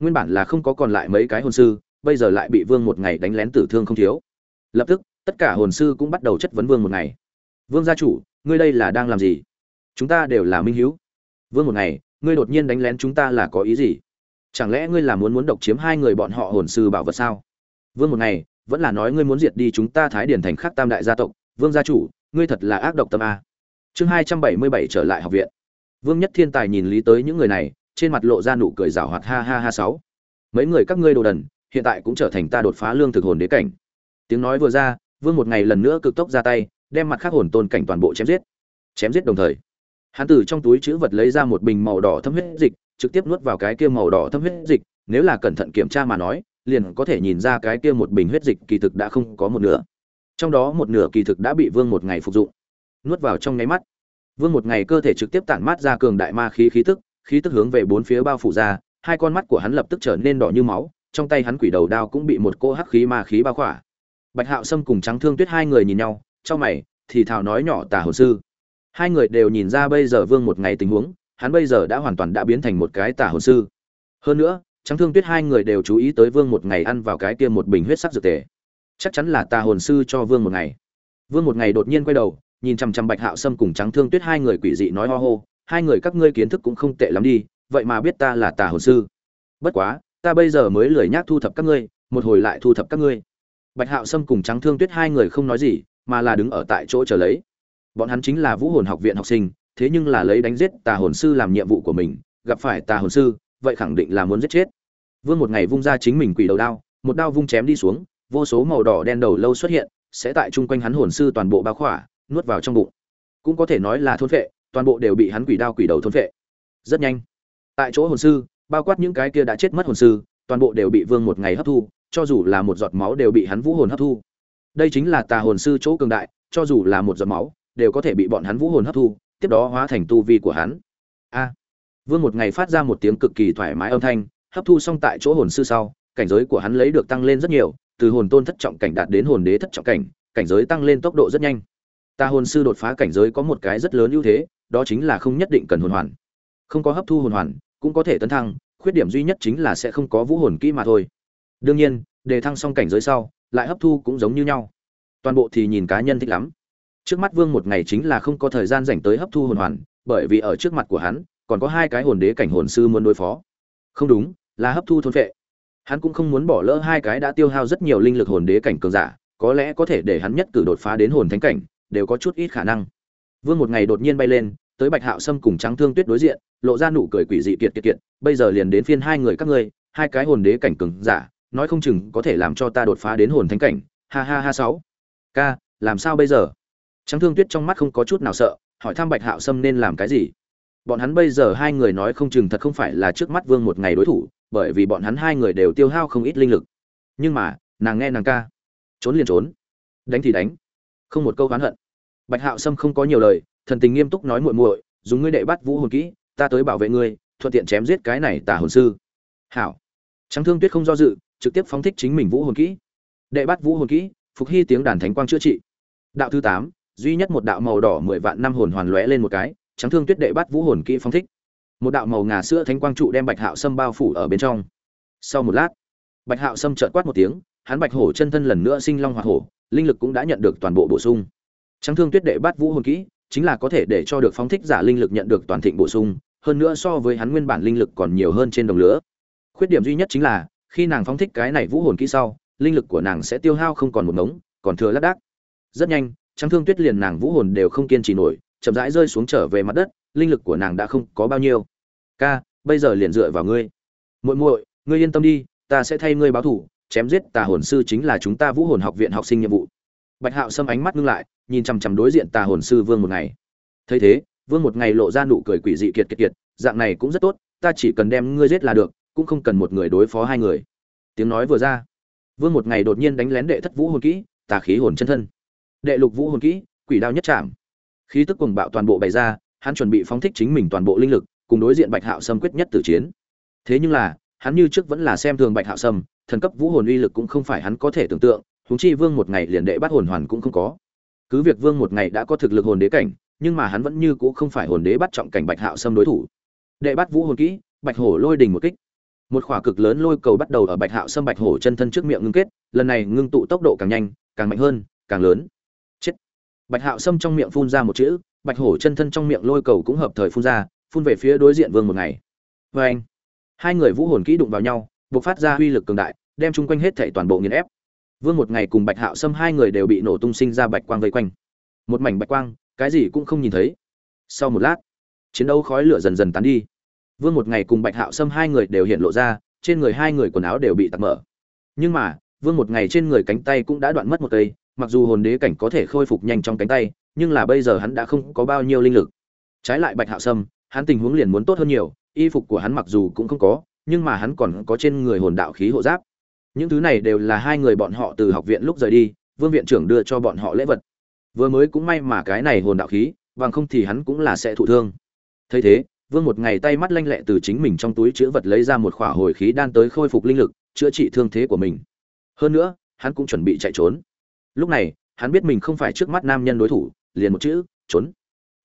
Nguyên bản là không có còn lại mấy cái hồn sư, bây giờ lại bị vương một ngày đánh lén tử thương không thiếu. Lập tức, tất cả hồn sư cũng bắt đầu chất vấn vương một ngày. Vương gia chủ, ngươi đây là đang làm gì? Chúng ta đều là minh hữu vương một ngày ngươi đột nhiên đánh lén chúng ta là có ý gì? Chẳng lẽ ngươi là muốn muốn độc chiếm hai người bọn họ hồn sư bảo vật sao? Vương một ngày, vẫn là nói ngươi muốn diệt đi chúng ta thái điển thành khắc tam đại gia tộc. Vương gia chủ, ngươi thật là ác độc tâm a. Chương hai trăm bảy mươi bảy trở lại học viện. Vương nhất thiên tài nhìn lý tới những người này, trên mặt lộ ra nụ cười rào hoạt ha ha ha sáu. Mấy người các ngươi đồ đần, hiện tại cũng trở thành ta đột phá lương thực hồn đế cảnh. Tiếng nói vừa ra, vương một ngày lần nữa cực tốc ra tay, đem mặt khắc hồn tôn cảnh toàn bộ chém giết. Chém giết đồng thời hắn từ trong túi chữ vật lấy ra một bình màu đỏ thâm huyết dịch, trực tiếp nuốt vào cái kia màu đỏ thâm huyết dịch, nếu là cẩn thận kiểm tra mà nói, liền có thể nhìn ra cái kia một bình huyết dịch kỳ thực đã không có một nửa. Trong đó một nửa kỳ thực đã bị vương một ngày phục dụng. Nuốt vào trong nháy mắt, vương một ngày cơ thể trực tiếp tản mát ra cường đại ma khí khí tức khí tức hướng về bốn phía bao phủ ra, hai con mắt của hắn lập tức trở nên đỏ như máu, trong tay hắn quỷ đầu đao cũng bị một cô hắc khí ma khí bao khỏa. Bạch hạo sâm cùng trắng thương tuyết hai người nhìn nhau trong mày, thì thào nói nhỏ tả hồ sư hai người đều nhìn ra bây giờ vương một ngày tình huống, hắn bây giờ đã hoàn toàn đã biến thành một cái tà hồn sư. Hơn nữa, trắng thương tuyết hai người đều chú ý tới vương một ngày ăn vào cái kia một bình huyết sắc dược tề. Chắc chắn là tà hồn sư cho vương một ngày. Vương một ngày đột nhiên quay đầu, nhìn chằm chằm bạch hạo sâm cùng trắng thương tuyết hai người quỷ dị nói ho hô hai người các ngươi kiến thức cũng không tệ lắm đi, vậy mà biết ta là tà hồn sư. Bất quá, ta bây giờ mới lười nhác thu thập các ngươi, một hồi lại thu thập các ngươi. Bạch hạo sâm cùng trắng thương tuyết hai người không nói gì, mà là đứng ở tại chỗ chờ lấy bọn hắn chính là vũ hồn học viện học sinh, thế nhưng là lấy đánh giết tà hồn sư làm nhiệm vụ của mình, gặp phải tà hồn sư, vậy khẳng định là muốn giết chết. Vương một ngày vung ra chính mình quỷ đầu đao, một đao vung chém đi xuống, vô số màu đỏ đen đầu lâu xuất hiện, sẽ tại chung quanh hắn hồn sư toàn bộ bao khỏa, nuốt vào trong bụng. Cũng có thể nói là thôn vệ, toàn bộ đều bị hắn quỷ đao quỷ đầu thôn vệ. Rất nhanh, tại chỗ hồn sư, bao quát những cái kia đã chết mất hồn sư, toàn bộ đều bị vương một ngày hấp thu, cho dù là một giọt máu đều bị hắn vũ hồn hấp thu. Đây chính là tà hồn sư chỗ cường đại, cho dù là một giọt máu đều có thể bị bọn hắn vũ hồn hấp thu, tiếp đó hóa thành tu vi của hắn. A. Vương một ngày phát ra một tiếng cực kỳ thoải mái âm thanh, hấp thu xong tại chỗ hồn sư sau, cảnh giới của hắn lấy được tăng lên rất nhiều, từ hồn tôn thất trọng cảnh đạt đến hồn đế thất trọng cảnh cảnh giới tăng lên tốc độ rất nhanh. Ta hồn sư đột phá cảnh giới có một cái rất lớn ưu thế, đó chính là không nhất định cần hồn hoàn. Không có hấp thu hồn hoàn, cũng có thể tấn thăng, khuyết điểm duy nhất chính là sẽ không có vũ hồn kỹ mà thôi. Đương nhiên, đề thăng xong cảnh giới sau, lại hấp thu cũng giống như nhau. Toàn bộ thì nhìn cá nhân thích lắm trước mắt vương một ngày chính là không có thời gian dành tới hấp thu hồn hoàn, bởi vì ở trước mặt của hắn, còn có hai cái hồn đế cảnh hồn sư muốn đối phó. Không đúng, là hấp thu thôn vệ hắn cũng không muốn bỏ lỡ hai cái đã tiêu hao rất nhiều linh lực hồn đế cảnh cường giả, có lẽ có thể để hắn nhất cử đột phá đến hồn thánh cảnh, đều có chút ít khả năng. Vương một ngày đột nhiên bay lên, tới bạch hạo sâm cùng trắng thương tuyết đối diện, lộ ra nụ cười quỷ dị kiệt kiệt kiệt, bây giờ liền đến phiên hai người các ngươi, hai cái hồn đế cảnh cường giả, nói không chừng có thể làm cho ta đột phá đến hồn thánh cảnh. Ha ha ha sáu. Ca, làm sao bây giờ? Trắng thương tuyết trong mắt không có chút nào sợ, hỏi thăm bạch hạo sâm nên làm cái gì. Bọn hắn bây giờ hai người nói không chừng thật không phải là trước mắt vương một ngày đối thủ, bởi vì bọn hắn hai người đều tiêu hao không ít linh lực. Nhưng mà, nàng nghe nàng ca. Trốn liền trốn. Đánh thì đánh. Không một câu oán hận. Bạch hạo sâm không có nhiều lời, thần tình nghiêm túc nói muội muội, dùng ngươi đệ bắt vũ hồn kỹ, ta tới bảo vệ ngươi, thuận tiện chém giết cái này tả hồn sư. Hảo. Trắng thương tuyết không do dự, trực tiếp phóng thích chính mình vũ hồn kỹ. Đệ bắt vũ hồn kỹ, phục hy tiếng đàn thánh quang chữa trị. Đạo thứ tám duy nhất một đạo màu đỏ mười vạn năm hồn hoàn lóe lên một cái, trắng thương tuyết đệ bắt vũ hồn kỹ phong thích. Một đạo màu ngà sữa thánh quang trụ đem bạch hạo sâm bao phủ ở bên trong. Sau một lát, bạch hạo sâm trợt quát một tiếng, hắn bạch hổ chân thân lần nữa sinh long hoa hổ, linh lực cũng đã nhận được toàn bộ bổ sung. Trắng thương tuyết đệ bắt vũ hồn kỹ chính là có thể để cho được phóng thích giả linh lực nhận được toàn thịnh bổ sung, hơn nữa so với hắn nguyên bản linh lực còn nhiều hơn trên đồng lửa. Khuyết điểm duy nhất chính là, khi nàng phóng thích cái này vũ hồn kỹ sau, linh lực của nàng sẽ tiêu hao không còn một ngống, còn thừa lác đác. Rất nhanh trắng thương tuyết liền nàng vũ hồn đều không kiên trì nổi, chậm rãi rơi xuống trở về mặt đất, linh lực của nàng đã không có bao nhiêu. Ca, bây giờ liền dựa vào ngươi. Muội muội, ngươi yên tâm đi, ta sẽ thay ngươi báo thủ, chém giết tà hồn sư chính là chúng ta vũ hồn học viện học sinh nhiệm vụ. Bạch hạo xâm ánh mắt ngưng lại, nhìn chằm chằm đối diện tà hồn sư vương một ngày. Thấy thế, vương một ngày lộ ra nụ cười quỷ dị kiệt kiệt kiệt, dạng này cũng rất tốt, ta chỉ cần đem ngươi giết là được, cũng không cần một người đối phó hai người. Tiếng nói vừa ra, vương một ngày đột nhiên đánh lén đệ thất vũ hồn kỹ, tà khí hồn chân thân đệ lục vũ hồn kỹ, quỷ đao nhất trảm. Khí tức cuồng bạo toàn bộ bày ra, hắn chuẩn bị phóng thích chính mình toàn bộ linh lực, cùng đối diện bạch hạo sâm quyết nhất tử chiến. Thế nhưng là, hắn như trước vẫn là xem thường bạch hạo sâm, thần cấp vũ hồn uy lực cũng không phải hắn có thể tưởng tượng, huống chi vương một ngày liền đệ bắt hồn hoàn cũng không có. Cứ việc vương một ngày đã có thực lực hồn đế cảnh, nhưng mà hắn vẫn như cũ không phải hồn đế bắt trọng cảnh bạch hạo sâm đối thủ. Đệ bắt vũ hồn kỹ, bạch hổ lôi đình một kích. Một khỏa cực lớn lôi cầu bắt đầu ở bạch hạo sâm bạch hổ chân thân trước miệng ngưng kết, lần này ngưng tụ tốc độ càng nhanh, càng mạnh hơn, càng lớn bạch hạo sâm trong miệng phun ra một chữ, bạch hổ chân thân trong miệng lôi cầu cũng hợp thời phun ra, phun về phía đối diện vương một ngày. Vê anh, hai người vũ hồn kỹ đụng vào nhau buộc phát ra uy lực cường đại, đem chung quanh hết thảy toàn bộ nghiền ép. Vương một ngày cùng bạch hạo sâm hai người đều bị nổ tung sinh ra bạch quang vây quanh. Một mảnh bạch quang, cái gì cũng không nhìn thấy. Sau một lát, chiến đấu khói lửa dần dần tán đi. Vương một ngày cùng bạch hạo sâm hai người đều hiện lộ ra, trên người hai người quần áo đều bị tạt mở. Nhưng mà, vương một ngày trên người cánh tay cũng đã đoạn mất một cây mặc dù hồn đế cảnh có thể khôi phục nhanh trong cánh tay, nhưng là bây giờ hắn đã không có bao nhiêu linh lực. Trái lại bạch hạo sâm, hắn tình huống liền muốn tốt hơn nhiều, y phục của hắn mặc dù cũng không có, nhưng mà hắn còn có trên người hồn đạo khí hộ giáp. Những thứ này đều là hai người bọn họ từ học viện lúc rời đi, vương viện trưởng đưa cho bọn họ lễ vật. Vừa mới cũng may mà cái này hồn đạo khí, bằng không thì hắn cũng là sẽ thụ thương. Thấy thế, vương một ngày tay mắt lanh lẹ từ chính mình trong túi chữ vật lấy ra một khỏa hồi khí đan tới khôi phục linh lực, chữa trị thương thế của mình. Hơn nữa, hắn cũng chuẩn bị chạy trốn lúc này, hắn biết mình không phải trước mắt nam nhân đối thủ, liền một chữ, trốn.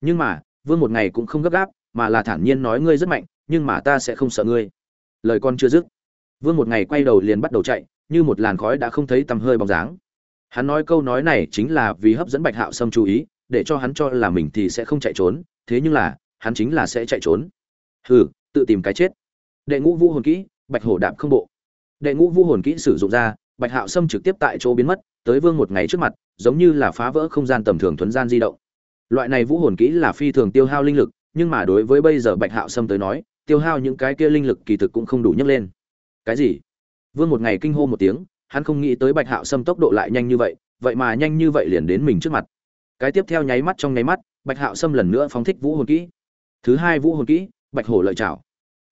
Nhưng mà, vương một ngày cũng không gấp gáp, mà là thản nhiên nói, ngươi rất mạnh, nhưng mà ta sẽ không sợ ngươi. Lời con chưa dứt, vương một ngày quay đầu liền bắt đầu chạy, như một làn khói đã không thấy tầm hơi bóng dáng. Hắn nói câu nói này chính là vì hấp dẫn bạch hạo sâm chú ý, để cho hắn cho là mình thì sẽ không chạy trốn, thế nhưng là, hắn chính là sẽ chạy trốn. Hừ, tự tìm cái chết. Đệ ngũ vũ hồn kỹ, bạch hổ đạp không bộ. Đệ ngũ vũ hồn kỹ sử dụng ra, bạch hạo sâm trực tiếp tại chỗ biến mất tới vương một ngày trước mặt, giống như là phá vỡ không gian tầm thường thuấn gian di động. Loại này vũ hồn kỹ là phi thường tiêu hao linh lực, nhưng mà đối với bây giờ bạch hạo sâm tới nói, tiêu hao những cái kia linh lực kỳ thực cũng không đủ nhấc lên. Cái gì? Vương một ngày kinh hô một tiếng, hắn không nghĩ tới bạch hạo sâm tốc độ lại nhanh như vậy vậy mà nhanh như vậy liền đến mình trước mặt. Cái tiếp theo nháy mắt trong nháy mắt, bạch hạo sâm lần nữa phóng thích vũ hồn kỹ. Thứ hai vũ hồn kỹ, bạch hổ lợi chảo.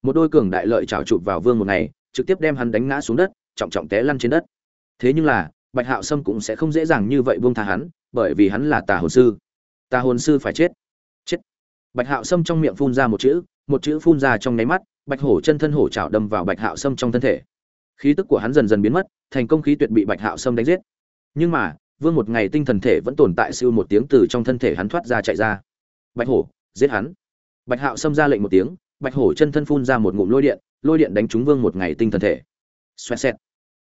Một đôi cường đại lợi chảo chụp vào vương một ngày, trực tiếp đem hắn đánh ngã xuống đất, trọng trọng té lăn trên đất. Thế nhưng là bạch hạo sâm cũng sẽ không dễ dàng như vậy buông tha hắn, bởi vì hắn là tà hồn sư. Tà hồn sư phải chết. Chết. Bạch hạo sâm trong miệng phun ra một chữ một chữ phun ra trong nháy mắt, bạch hổ chân thân hổ chảo đâm vào bạch hạo sâm trong thân thể. Khí tức của hắn dần dần biến mất, thành công khí tuyệt bị bạch hạo sâm đánh giết. Nhưng mà, vương một ngày tinh thần thể vẫn tồn tại siêu một tiếng từ trong thân thể hắn thoát ra chạy ra. Bạch hổ, giết hắn. Bạch hạo sâm ra lệnh một tiếng, bạch hổ chân thân phun ra một ngụm lôi điện lôi điện đánh trúng vương một ngày tinh thần thể. Xoẹt xẹt.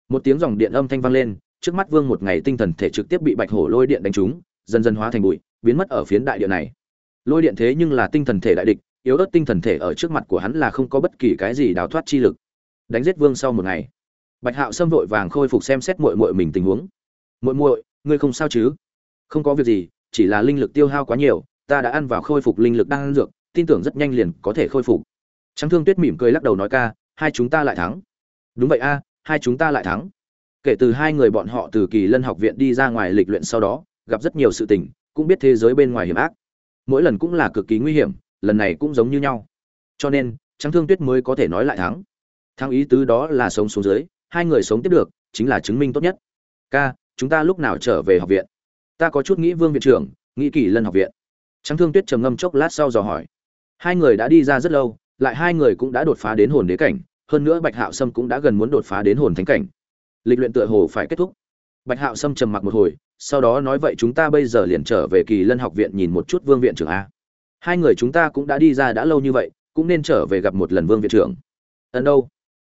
Một tiếng dòng điện âm thanh vang lên trước mắt vương một ngày tinh thần thể trực tiếp bị bạch hổ lôi điện đánh trúng, dần dần hóa thành bụi, biến mất ở phiến đại địa này. Lôi điện thế nhưng là tinh thần thể đại địch, yếu ớt tinh thần thể ở trước mặt của hắn là không có bất kỳ cái gì đào thoát chi lực. Đánh giết vương sau một ngày. Bạch hạo xâm vội vàng khôi phục xem xét muội muội mình tình huống. Muội muội, ngươi không sao chứ? Không có việc gì, chỉ là linh lực tiêu hao quá nhiều, ta đã ăn vào khôi phục linh lực đang ăn dược, tin tưởng rất nhanh liền có thể khôi phục. Trắng thương tuyết mỉm cười lắc đầu nói ca, hai chúng ta lại thắng. Đúng vậy a, hai chúng ta lại thắng kể từ hai người bọn họ từ kỳ lân học viện đi ra ngoài lịch luyện sau đó, gặp rất nhiều sự tình, cũng biết thế giới bên ngoài hiểm ác. Mỗi lần cũng là cực kỳ nguy hiểm, lần này cũng giống như nhau. Cho nên trắng thương tuyết mới có thể nói lại thắng. Thắng ý tứ đó là sống xuống dưới, hai người sống tiếp được, chính là chứng minh tốt nhất. Ca, chúng ta lúc nào trở về học viện? Ta có chút nghĩ, vương viện trưởng, nghĩ kỳ lân học viện. Trắng thương tuyết trầm ngâm chốc lát sau dò hỏi. Hai người đã đi ra rất lâu, lại hai người cũng đã đột phá đến hồn đế cảnh, hơn nữa bạch hạo sâm cũng đã gần muốn đột phá đến hồn thánh cảnh lịch luyện tựa hồ phải kết thúc. Bạch hạo sâm trầm mặc một hồi, sau đó nói vậy chúng ta bây giờ liền trở về kỳ lân học viện nhìn một chút vương viện trưởng a. Hai người chúng ta cũng đã đi ra đã lâu như vậy, cũng nên trở về gặp một lần vương viện trưởng. Ẩn đâu?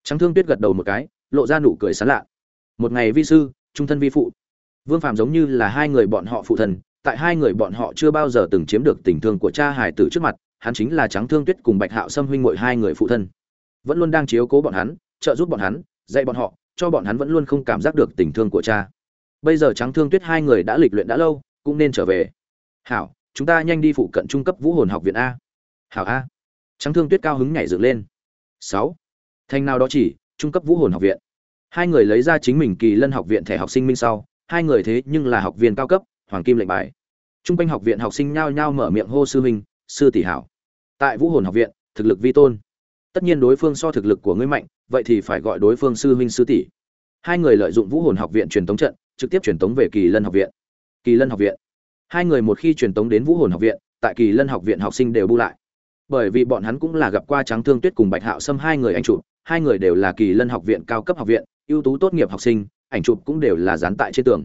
Trắng thương tuyết gật đầu một cái, lộ ra nụ cười sán lạ. Một ngày vi sư, trung thân vi phụ. Vương phạm giống như là hai người bọn họ phụ thần, tại hai người bọn họ chưa bao giờ từng chiếm được tình thương của cha hải tử trước mặt, hắn chính là trắng thương tuyết cùng bạch hạo xâm huynh mội hai người phụ thân. Vẫn luôn đang chiếu cố bọn hắn, trợ giúp bọn hắn, dạy bọn họ cho bọn hắn vẫn luôn không cảm giác được tình thương của cha. Bây giờ trắng thương tuyết hai người đã lịch luyện đã lâu, cũng nên trở về. Hảo, chúng ta nhanh đi phụ cận trung cấp vũ hồn học viện a. Hảo a. Trắng thương tuyết cao hứng nhảy dựng lên. Sáu. Thành nào đó chỉ, trung cấp vũ hồn học viện. Hai người lấy ra chính mình kỳ lân học viện thẻ học sinh minh sau, hai người thế nhưng là học viên cao cấp, hoàng kim lệnh bài. Trung quanh học viện học sinh nhao nhao mở miệng hô sư minh sư tỷ hảo. Tại vũ hồn học viện, thực lực vi tôn tất nhiên đối phương so thực lực của ngươi mạnh, vậy thì phải gọi đối phương sư huynh sư tỷ. Hai người lợi dụng vũ hồn học viện truyền tống trận, trực tiếp truyền tống về kỳ lân học viện. Kỳ lân học viện. Hai người một khi truyền tống đến vũ hồn học viện, tại kỳ lân học viện học sinh đều bu lại. Bởi vì bọn hắn cũng là gặp qua trắng thương tuyết cùng bạch hạo xâm hai người anh chụp, hai người đều là kỳ lân học viện cao cấp học viện, ưu tú tốt nghiệp học sinh, ảnh chụp cũng đều là dán tại trên tường.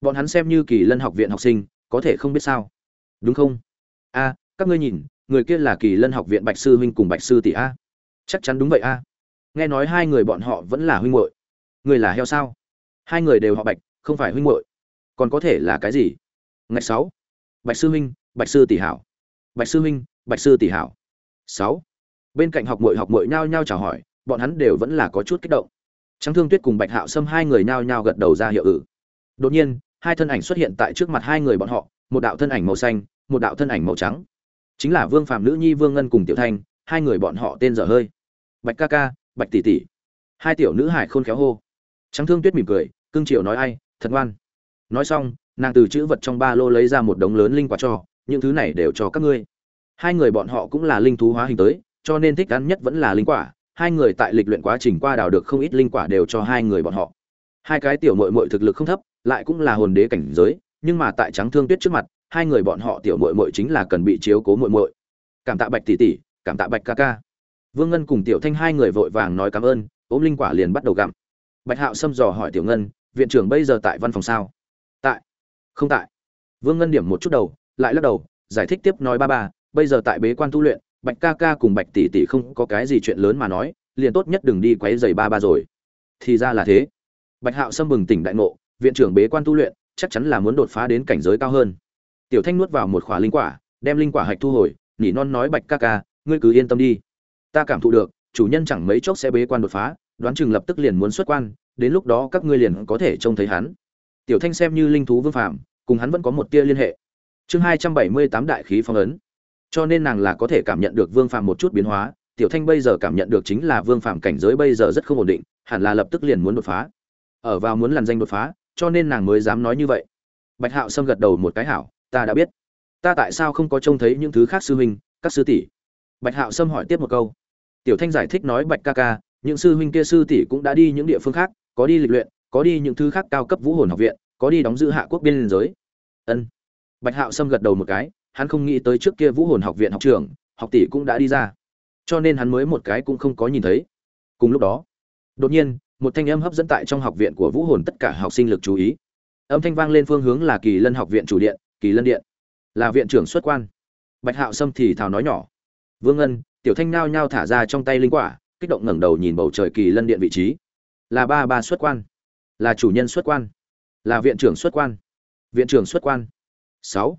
Bọn hắn xem như kỳ lân học viện học sinh, có thể không biết sao? Đúng không? A, các ngươi nhìn, người kia là kỳ lân học viện bạch sư huynh cùng bạch sư tỷ a chắc chắn đúng vậy a. Nghe nói hai người bọn họ vẫn là huynh muội. Người là heo sao? Hai người đều họ bạch, không phải huynh muội. Còn có thể là cái gì? Ngày sáu. Bạch sư huynh, bạch sư tỷ hảo. Bạch sư huynh, bạch sư tỷ hảo. Sáu. Bên cạnh học muội học muội nhao nhao chào hỏi, bọn hắn đều vẫn là có chút kích động. Trắng thương tuyết cùng bạch hạo xâm hai người nhao nhao gật đầu ra hiệu ử đột nhiên, hai thân ảnh xuất hiện tại trước mặt hai người bọn họ, một đạo thân ảnh màu xanh, một đạo thân ảnh màu trắng. Chính là vương phạm nữ nhi vương ngân cùng tiểu thanh, hai người bọn họ tên dở hơi bạch ca ca, bạch tỷ tỷ. Hai tiểu nữ hải khôn khéo hô. Trắng thương tuyết mỉm cười, cưng triệu nói ai, thật ngoan. Nói xong, nàng từ chữ vật trong ba lô lấy ra một đống lớn linh quả cho, những thứ này đều cho các ngươi. Hai người bọn họ cũng là linh thú hóa hình tới, cho nên thích ăn nhất vẫn là linh quả. Hai người tại lịch luyện quá trình qua đào được không ít linh quả đều cho hai người bọn họ. Hai cái tiểu mội mội thực lực không thấp, lại cũng là hồn đế cảnh giới, nhưng mà tại trắng thương tuyết trước mặt, hai người bọn họ tiểu mội mội chính là cần bị chiếu cố mội mội cảm tạ bạch tỷ tỷ, cảm tạ bạch ca ca vương ngân cùng tiểu thanh hai người vội vàng nói cảm ơn ốm linh quả liền bắt đầu gặm. Bạch hạo xâm dò hỏi tiểu ngân, viện trưởng bây giờ tại văn phòng sao? Tại. Không tại. Vương ngân điểm một chút đầu, lại lắc đầu, giải thích tiếp nói, ba ba, bây giờ tại bế quan tu luyện, bạch ca ca cùng bạch tỷ tỷ không có cái gì chuyện lớn mà nói, liền tốt nhất đừng đi quấy giày ba ba rồi. Thì ra là thế. Bạch hạo xâm bừng tỉnh đại ngộ, viện trưởng bế quan tu luyện, chắc chắn là muốn đột phá đến cảnh giới cao hơn. Tiểu thanh nuốt vào một khỏa linh quả, đem linh quả hạch thu hồi, nỉ non nói, bạch ca ca, ngươi cứ yên tâm đi ta cảm thụ được, chủ nhân chẳng mấy chốc sẽ bế quan đột phá, đoán chừng lập tức liền muốn xuất quan, đến lúc đó các ngươi liền có thể trông thấy hắn. Tiểu thanh xem như linh thú vương phạm cùng hắn vẫn có một tia liên hệ. Chương hai trăm bảy mươi tám đại khí phong ấn. Cho nên nàng là có thể cảm nhận được vương phạm một chút biến hóa, tiểu thanh bây giờ cảm nhận được chính là vương phạm cảnh giới bây giờ rất không ổn định, hẳn là lập tức liền muốn đột phá. Ở vào muốn làn danh đột phá, cho nên nàng mới dám nói như vậy. Bạch hạo sâm gật đầu một cái hảo, ta đã biết. Ta tại sao không có trông thấy những thứ khác sư huynh, các sư tỷ? Bạch hạo sâm hỏi tiếp một câu tiểu thanh giải thích nói bạch ca ca, những sư huynh kia sư tỷ cũng đã đi những địa phương khác, có đi lịch luyện, có đi những thứ khác cao cấp vũ hồn học viện, có đi đóng giữ hạ quốc biên giới. Ân. Bạch hạo sâm gật đầu một cái, hắn không nghĩ tới trước kia vũ hồn học viện học trường học tỷ cũng đã đi ra. Cho nên hắn mới một cái cũng không có nhìn thấy. Cùng lúc đó, đột nhiên, một thanh âm hấp dẫn tại trong học viện của vũ hồn tất cả học sinh lực chú ý. Âm thanh vang lên phương hướng là kỳ lân học viện chủ điện, kỳ lân điện. Là viện trưởng xuất quan. Bạch hạo sâm thì thào nói nhỏ. Vương ân tiểu thanh nao nhao thả ra trong tay linh quả, kích động ngẩng đầu nhìn bầu trời kỳ lân điện vị trí. Là ba ba xuất quan, là chủ nhân xuất quan, là viện trưởng xuất quan, viện trưởng xuất quan. Sáu.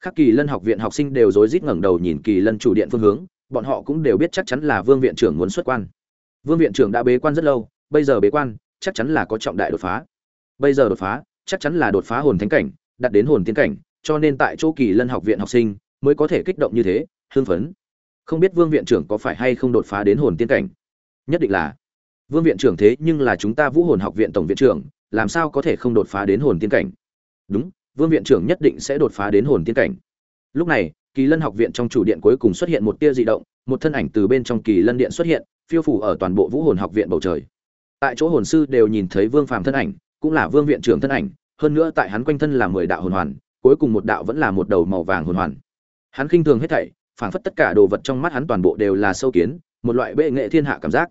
Các kỳ lân học viện học sinh đều rối rít ngẩng đầu nhìn kỳ lân chủ điện phương hướng, bọn họ cũng đều biết chắc chắn là vương viện trưởng muốn xuất quan. Vương viện trưởng đã bế quan rất lâu, bây giờ bế quan, chắc chắn là có trọng đại đột phá. Bây giờ đột phá, chắc chắn là đột phá hồn thánh cảnh đặt đến hồn tiến cảnh, cho nên tại chỗ kỳ lân học viện học sinh mới có thể kích động như thế, hưng phấn không biết vương viện trưởng có phải hay không đột phá đến hồn tiên cảnh? Nhất định là. Vương viện trưởng thế nhưng là chúng ta vũ hồn học viện tổng viện trưởng, làm sao có thể không đột phá đến hồn tiên cảnh? Đúng, vương viện trưởng nhất định sẽ đột phá đến hồn tiên cảnh. Lúc này, kỳ lân học viện trong chủ điện cuối cùng xuất hiện một tia dị động, một thân ảnh từ bên trong kỳ lân điện xuất hiện, phiêu phủ ở toàn bộ vũ hồn học viện bầu trời. Tại chỗ hồn sư đều nhìn thấy vương phàm thân ảnh, cũng là vương viện trưởng thân ảnh, hơn nữa tại hắn quanh thân là mười đạo hồn hoàn, cuối cùng một đạo vẫn là một đầu màu vàng hồn hoàn. Hắn khinh thường hết thảy phảng phất tất cả đồ vật trong mắt hắn toàn bộ đều là sâu kiến, một loại bệ nghệ thiên hạ cảm giác.